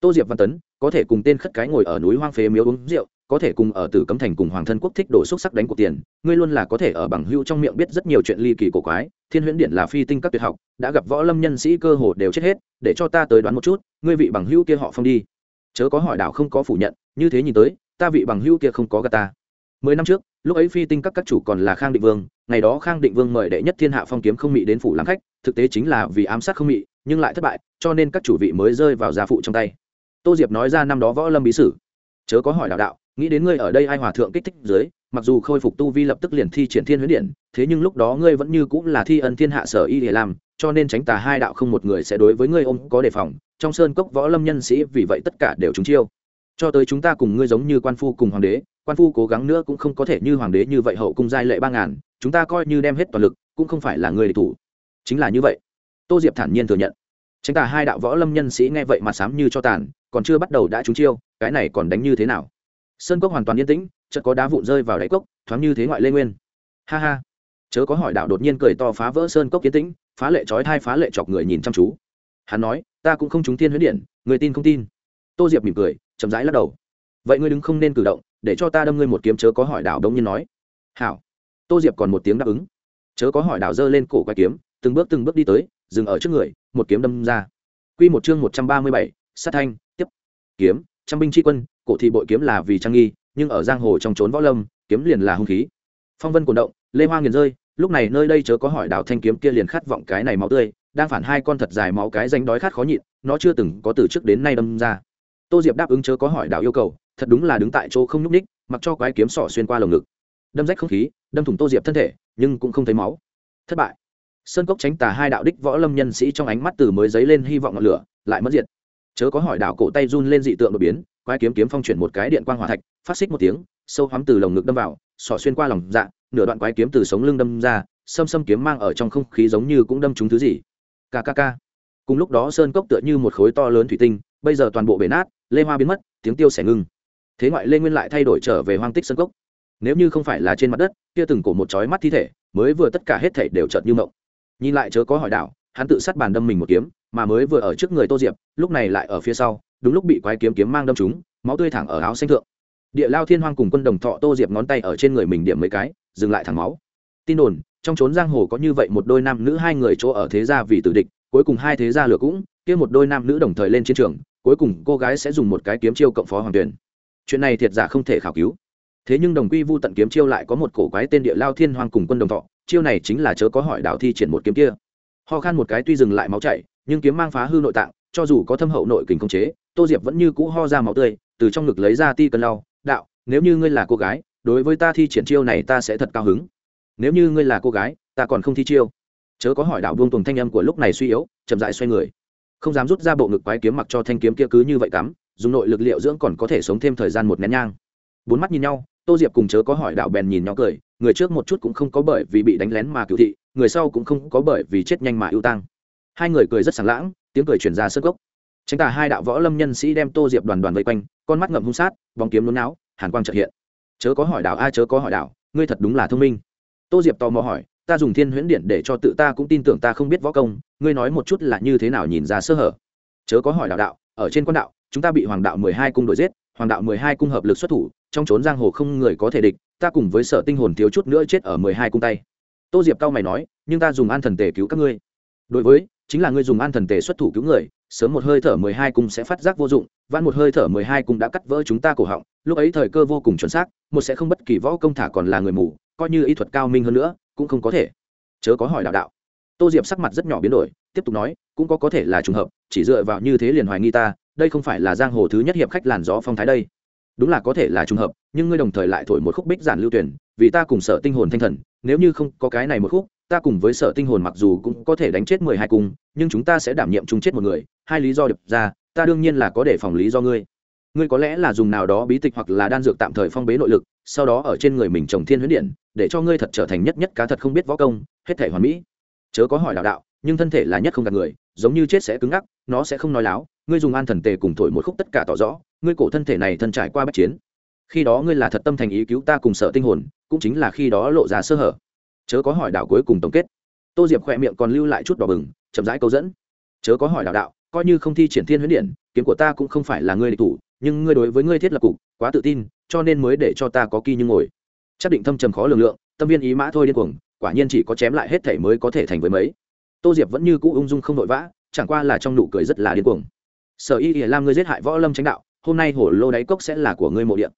Tô diệp văn tấn, có thể cùng tên khất cái ngồi ở núi hoang phế miếu uống rượu có thể cùng ở tử cấm thành cùng hoàng thân quốc thích đổ xúc sắc đánh cuộc tiền, ngươi luôn là có thể ở bằng hưu trong miệng biết rất nhiều chuyện ly kỳ cổ quái, thiên huyễn điện là phi tinh các tuyệt học, đã gặp võ lâm nhân sĩ cơ hồ đều chết hết, để cho ta tới đoán một chút, ngươi vị bằng hưu kia họ phong đi. Chớ có hỏi đảo không có phủ nhận, như thế nhìn tới, ta vị bằng hưu kia không có gà ta. Mười năm trước, lúc ấy phi tinh các các chủ còn là khang định vương, ngày đó khang định vương mời đệ nhất thiên hạ phong kiếm không mị đến phủ làm khách, thực tế chính là vì ám sát không mị, nhưng lại thất bại, cho nên các chủ vị mới rơi vào gia phụ trong tay. Tô diệp nói ra năm đó võ lâm bí sử chớ có hỏi đạo đạo, nghĩ đến ngươi ở đây ai hòa thượng kích thích dưới, mặc dù khôi phục tu vi lập tức liền thi triển thiên huyết điện, thế nhưng lúc đó ngươi vẫn như cũng là thi ân thiên hạ sở y để làm, cho nên tránh tà hai đạo không một người sẽ đối với ngươi ông có đề phòng, trong sơn cốc võ lâm nhân sĩ vì vậy tất cả đều trúng chiêu. Cho tới chúng ta cùng ngươi giống như quan phu cùng hoàng đế, quan phu cố gắng nữa cũng không có thể như hoàng đế như vậy hậu cung giai lệ ba ngàn, chúng ta coi như đem hết toàn lực, cũng không phải là người địch thủ. Chính là như vậy. Tô diệp thản nhiên thừa nhận. Tránh tà hai đạo võ lâm nhân sĩ nghe vậy mà sám như cho tàn, còn chưa bắt đầu đã trúng chiêu cái này còn đánh như thế nào? Sơn cốc hoàn toàn yên tĩnh, chợt có đá vụn rơi vào đáy cốc, thoáng như thế ngoại lê nguyên. Ha ha. Chớ có hỏi đạo đột nhiên cười to phá vỡ sơn cốc yên tĩnh, phá lệ trói thai phá lệ chọc người nhìn chăm chú. Hắn nói, ta cũng không trúng tiên huyết điện, người tin không tin. Tô diệp mỉm cười, chậm rãi lắc đầu. Vậy ngươi đứng không nên cử động, để cho ta đâm ngươi một kiếm chớ có hỏi đạo đông nhiên nói. Hảo. Tô diệp còn một tiếng đáp ứng. Chớ có hỏi đạo giơ lên cổ quay kiếm, từng bước từng bước đi tới, dừng ở trước người, một kiếm đâm ra. Q một chương một trăm ba mươi bảy, sát thanh, tiếp. Kiếm trăm binh tri quân, cổ thị bội kiếm là vì trang nghi, nhưng ở giang hồ trong trốn võ lâm, kiếm liền là hung khí. Phong vân cuồn động, lê hoa nghiền rơi, lúc này nơi đây chớ có hỏi đạo thanh kiếm kia liền khát vọng cái này máu tươi, đang phản hai con thật dài máu cái danh đói khát khó nhịn, nó chưa từng có từ trước đến nay đâm ra. Tô diệp đáp ứng chớ có hỏi đạo yêu cầu, thật đúng là đứng tại chỗ không nhúc ních mặc cho quái kiếm sỏ xuyên qua lồng ngực. Đâm rách không khí, đâm thủng tô diệp thân thể, nhưng cũng không thấy máu. Thất bại. Sơn cốc tránh tà hai đạo đích võ lâm nhân sĩ trong ánh mắt từ mới dấy lên hy vọng ngọn lửa, lại mất diệt chớ có hỏi đảo cổ tay run lên dị tượng đột biến, quái kiếm kiếm phong chuyển một cái điện quang hỏa thạch, phát xích một tiếng, sâu hắm từ lồng ngực đâm vào, xỏ xuyên qua lòng dạ nửa đoạn quái kiếm từ sống lưng đâm ra, xâm xâm kiếm mang ở trong không khí giống như cũng đâm trúng thứ gì. Kkk cùng lúc đó sơn cốc tựa như một khối to lớn thủy tinh, bây giờ toàn bộ bể nát, lê hoa biến mất, tiếng tiêu sẽ ngưng. Thế ngoại lê nguyên lại thay đổi trở về hoang tích sơn cốc. Nếu như không phải là trên mặt đất, kia từng cổ một chói mắt thi thể, mới vừa tất cả hết thể đều chợt như mộng. Nhìn lại chớ có hỏi đảo, hắn tự sát bàn đâm mình một kiếm mà mới vừa ở trước người tô diệp, lúc này lại ở phía sau, đúng lúc bị quái kiếm kiếm mang đâm trúng, máu tươi thẳng ở áo xanh thượng. Địa lao thiên hoang cùng quân đồng thọ tô diệp ngón tay ở trên người mình điểm mấy cái, dừng lại thẳng máu. Tin đồn, trong trốn giang hồ có như vậy một đôi nam nữ hai người chỗ ở thế gia vì tử địch, cuối cùng hai thế gia lửa cũng, kia một đôi nam nữ đồng thời lên chiến trường, cuối cùng cô gái sẽ dùng một cái kiếm chiêu cộng phó hoàng tuyển. Chuyện này thiệt giả không thể khảo cứu. Thế nhưng đồng quy vu tận kiếm chiêu lại có một cổ quái tên địa lao thiên Hoang cùng quân đồng thọ, chiêu này chính là chớ có hỏi đạo thi triển một kiếm kia. Ho khan một cái tuy dừng lại máu chảy nhưng kiếm mang phá hư nội tạng, cho dù có thâm hậu nội kình công chế, tô diệp vẫn như cũ ho ra máu tươi, từ trong ngực lấy ra ti cân lau, đạo, nếu như ngươi là cô gái, đối với ta thi triển chiêu này ta sẽ thật cao hứng. Nếu như ngươi là cô gái, ta còn không thi chiêu. Chớ có hỏi đạo vương tuồng thanh âm của lúc này suy yếu, chậm dại xoay người. Không dám rút ra bộ ngực quái kiếm mặc cho thanh kiếm kia cứ như vậy cắm, dùng nội lực liệu dưỡng còn có thể sống thêm thời gian một nén nhang. Bốn mắt nhìn nhau, tô diệp cùng chớ có hỏi đạo bèn nhìn nhau cười, người trước một chút cũng không có bởi vì bị đánh lén mà cựu thị, người sau cũng không có bởi vì chết nhanh mà ưu tăng hai người cười rất sảng lãng, tiếng cười chuyển ra sơ gốc. Tránh tà hai đạo võ lâm nhân sĩ đem tô diệp đoàn đoàn vây quanh, con mắt ngậm hung sát, bóng kiếm nôn não hàn quang trợ hiện. Chớ có hỏi đạo a, chớ có hỏi đạo, ngươi thật đúng là thông minh. Tô diệp tò mò hỏi, ta dùng thiên huyễn điện để cho tự ta cũng tin tưởng ta không biết võ công, ngươi nói một chút là như thế nào nhìn ra sơ hở? Chớ có hỏi đạo đạo, ở trên quan đạo, chúng ta bị hoàng đạo mười hai cung đuổi giết, hoàng đạo mười hai cung hợp lực xuất thủ, trong trốn giang hồ không người có thể địch, ta cùng với sở tinh hồn thiếu chút nữa chết ở mười hai cung tay. Tô diệp cao mày nói, nhưng ta dùng an thần tề cứu các ngươi. Đối với chính là ngươi dùng an thần tề xuất thủ cứu người, sớm một hơi thở mười hai cung sẽ phát giác vô dụng van một hơi thở mười hai cung đã cắt vỡ chúng ta cổ họng, lúc ấy thời cơ vô cùng chuẩn xác, một sẽ không bất kỳ võ công thả còn là người mù, coi như ý thuật cao minh hơn nữa, cũng không có thể. Chớ có hỏi đạo đạo. Tô diệp sắc mặt rất nhỏ biến đổi, tiếp tục nói, cũng có có thể là trùng hợp, chỉ dựa vào như thế liền hoài nghi ta, đây không phải là giang hồ thứ nhất hiệp khách làn gió phong thái đây. Đúng là có thể là trùng hợp, nhưng ngươi đồng thời lại thổi một khúc bích giản lưu tuyển, vì ta cùng sở tinh hồn thanh thần, nếu như không có cái này một khúc ta cùng với sở tinh hồn mặc dù cũng có thể đánh chết mười hai cung, nhưng chúng ta sẽ đảm nhiệm chung chết một người. Hai lý do đập ra, ta đương nhiên là có để phòng lý do ngươi. Ngươi có lẽ là dùng nào đó bí tịch hoặc là đan dược tạm thời phong bế nội lực, sau đó ở trên người mình trồng thiên huyết điện, để cho ngươi thật trở thành nhất nhất cá thật không biết võ công, hết thể hoàn mỹ. Chớ có hỏi đạo đạo, nhưng thân thể là nhất không gạt người, giống như chết sẽ cứng ngắc, nó sẽ không nói láo. Ngươi dùng an thần tề cùng thổi một khúc tất cả tỏ rõ, ngươi cổ thân thể này thân trải qua bất chiến. Khi đó ngươi là thật tâm thành ý cứu ta cùng sợ tinh hồn, cũng chính là khi đó lộ ra sơ hở chớ có hỏi đạo cuối cùng tổng kết. Tô diệp khỏe miệng còn lưu lại chút đỏ bừng, chậm rãi câu dẫn. Chớ có hỏi đạo đạo, coi như không thi triển thiên huyết điện, kiếm của ta cũng không phải là ngươi địch thủ, nhưng ngươi đối với ngươi thiết lập cục, quá tự tin, cho nên mới để cho ta có kỳ như ngồi. Chắc định thâm trầm khó lường lượng, tâm viên ý mã thôi điên cuồng, quả nhiên chỉ có chém lại hết thể mới có thể thành với mấy. Tô diệp vẫn như cũ ung dung không vội vã, chẳng qua là trong nụ cười rất là điên cuồng. Sở y ỉa lam ngươi giết hại võ lâm tránh đạo, hôm nay hổ lô đáy cốc sẽ là của ngươi mộ điện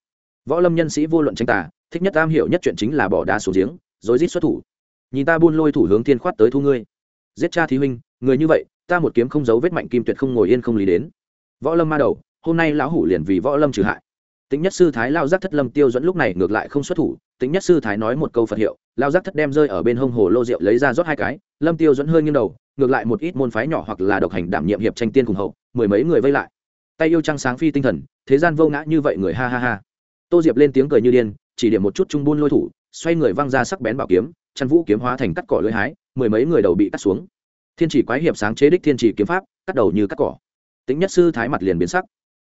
võ lâm nhân sĩ vô luận tranh tà, thích nhất am hiểu nhất chuyện chính là bỏ đá xuống giếng rồi rít xuất thủ. Nhìn ta buôn lôi thủ hướng thiên khoát tới thu ngươi. Giết cha thí huynh, người như vậy, ta một kiếm không giấu vết mạnh kim tuyệt không ngồi yên không lý đến. Võ lâm ma đầu, hôm nay lão hủ liền vì võ lâm trừ hại. Tính nhất sư thái lao giác thất lâm tiêu dẫn lúc này ngược lại không xuất thủ tính nhất sư thái nói một câu phật hiệu, lao giác thất đem rơi ở bên hông hồ lô rượu lấy ra rót hai cái, lâm tiêu dẫn hơi nghiêng đầu, ngược lại một ít môn phái nhỏ hoặc là độc hành đảm nhiệm hiệp tranh tiên cùng hậu, mười mấy người vây lại. Tay yêu trăng sáng phi tinh thần, thế gian vô ngã như vậy người ha ha ha. Tô diệp lên tiếng cười như điên, chỉ điểm một chút trung buôn lôi thủ xoay người văng ra sắc bén bảo kiếm, chăn vũ kiếm hóa thành cắt cỏ lưỡi hái, mười mấy người đầu bị cắt xuống. Thiên chỉ quái hiệp sáng chế đích thiên chỉ kiếm pháp, cắt đầu như cắt cỏ. Tính nhất sư thái mặt liền biến sắc.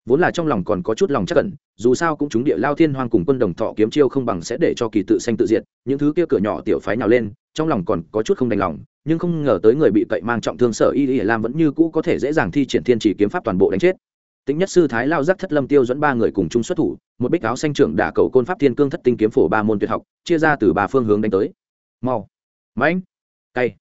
Vốn là trong lòng còn có chút lòng chắc cẩn dù sao cũng chúng địa lao thiên hoang cùng quân đồng thọ kiếm chiêu không bằng sẽ để cho kỳ tự xanh tự diệt, những thứ kia cửa nhỏ tiểu phái nào lên, trong lòng còn có chút không đành lòng, nhưng không ngờ tới người bị cậy mang trọng thương sở y y lam vẫn như cũ có thể dễ dàng thi triển thiên chỉ kiếm pháp toàn bộ đánh chết tính nhất sư thái lao giác thất lâm tiêu dẫn ba người cùng chung xuất thủ, một bích áo xanh trưởng đả cầu côn pháp thiên cương thất tinh kiếm phổ ba môn tuyệt học, chia ra từ ba phương hướng đánh tới. Mau. Mãnh. Cay.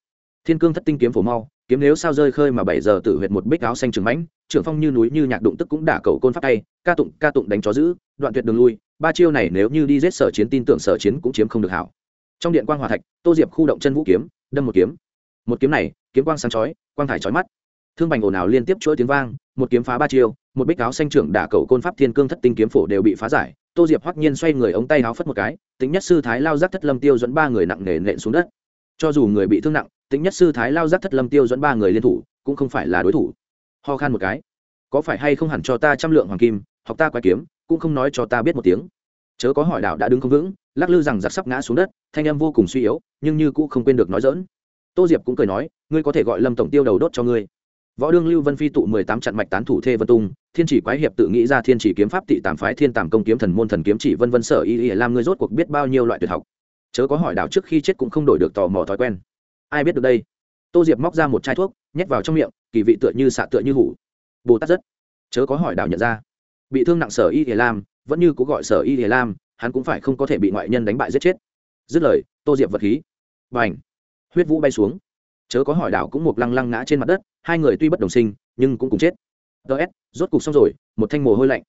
Thiên cương thất tinh kiếm phổ mau, kiếm nếu sao rơi khơi mà bảy giờ tự huyệt một bích áo xanh trường mãnh, trưởng phong như núi như nhạc đụng tức cũng đả cầu côn pháp tay ca tụng ca tụng đánh chó giữ đoạn tuyệt đường lui, ba chiêu này nếu như đi giết sở chiến tin tưởng sở chiến cũng chiếm không được hảo. Trong điện quang hòa thạch, tô diệp khu động chân vũ kiếm, đâm một kiếm. Một kiếm này, kiếm quang sáng chói, quang thải chói mắt. Thương bành ồn ào liên tiếp chuỗi tiếng vang, một kiếm phá ba chiêu một bích áo xanh trưởng đả cầu côn pháp thiên cương thất tinh kiếm phổ đều bị phá giải, tô diệp hoắc nhiên xoay người ống tay áo phất một cái, tính nhất sư thái lao giác thất lâm tiêu dẫn ba người nặng nề nện xuống đất. Cho dù người bị thương nặng, tính nhất sư thái lao giác thất lâm tiêu dẫn ba người liên thủ, cũng không phải là đối thủ. Ho khan một cái. Có phải hay không hẳn cho ta trăm lượng hoàng kim, học ta quái kiếm, cũng không nói cho ta biết một tiếng. Chớ có hỏi đạo đã đứng không vững, lắc lư rằng giặc sắp ngã xuống đất, thanh em vô cùng suy yếu, nhưng như cũng không quên được nói dỡn tô diệp cũng cười nói, ngươi có thể gọi lâm tổng tiêu đầu đốt cho ngươi võ đương lưu vân phi tụ mười tám trận mạch tán thủ thê vân tung, thiên chỉ quái hiệp tự nghĩ ra thiên chỉ kiếm pháp tị tàm phái, thiên tàm công kiếm thần môn thần kiếm chỉ vân vân sở y y làm ngươi rốt cuộc biết bao nhiêu loại tuyệt học? Chớ có hỏi đạo trước khi chết cũng không đổi được tò mò thói quen. Ai biết được đây? Tô diệp móc ra một chai thuốc, nhét vào trong miệng, kỳ vị tựa như xạ tựa như hủ. Bồ tát rất. Chớ có hỏi đạo nhận ra. Bị thương nặng sở y y lam, vẫn như cũng gọi sở y y lam, hắn cũng phải không có thể bị ngoại nhân đánh bại giết chết. Dứt lời, tô diệp vật khí. Và ảnh huyết vũ bay xuống chớ có hỏi đảo cũng một lăng lăng ngã trên mặt đất, hai người tuy bất đồng sinh, nhưng cũng cùng chết. Ts rốt cục xong rồi, một thanh mồ hôi lạnh.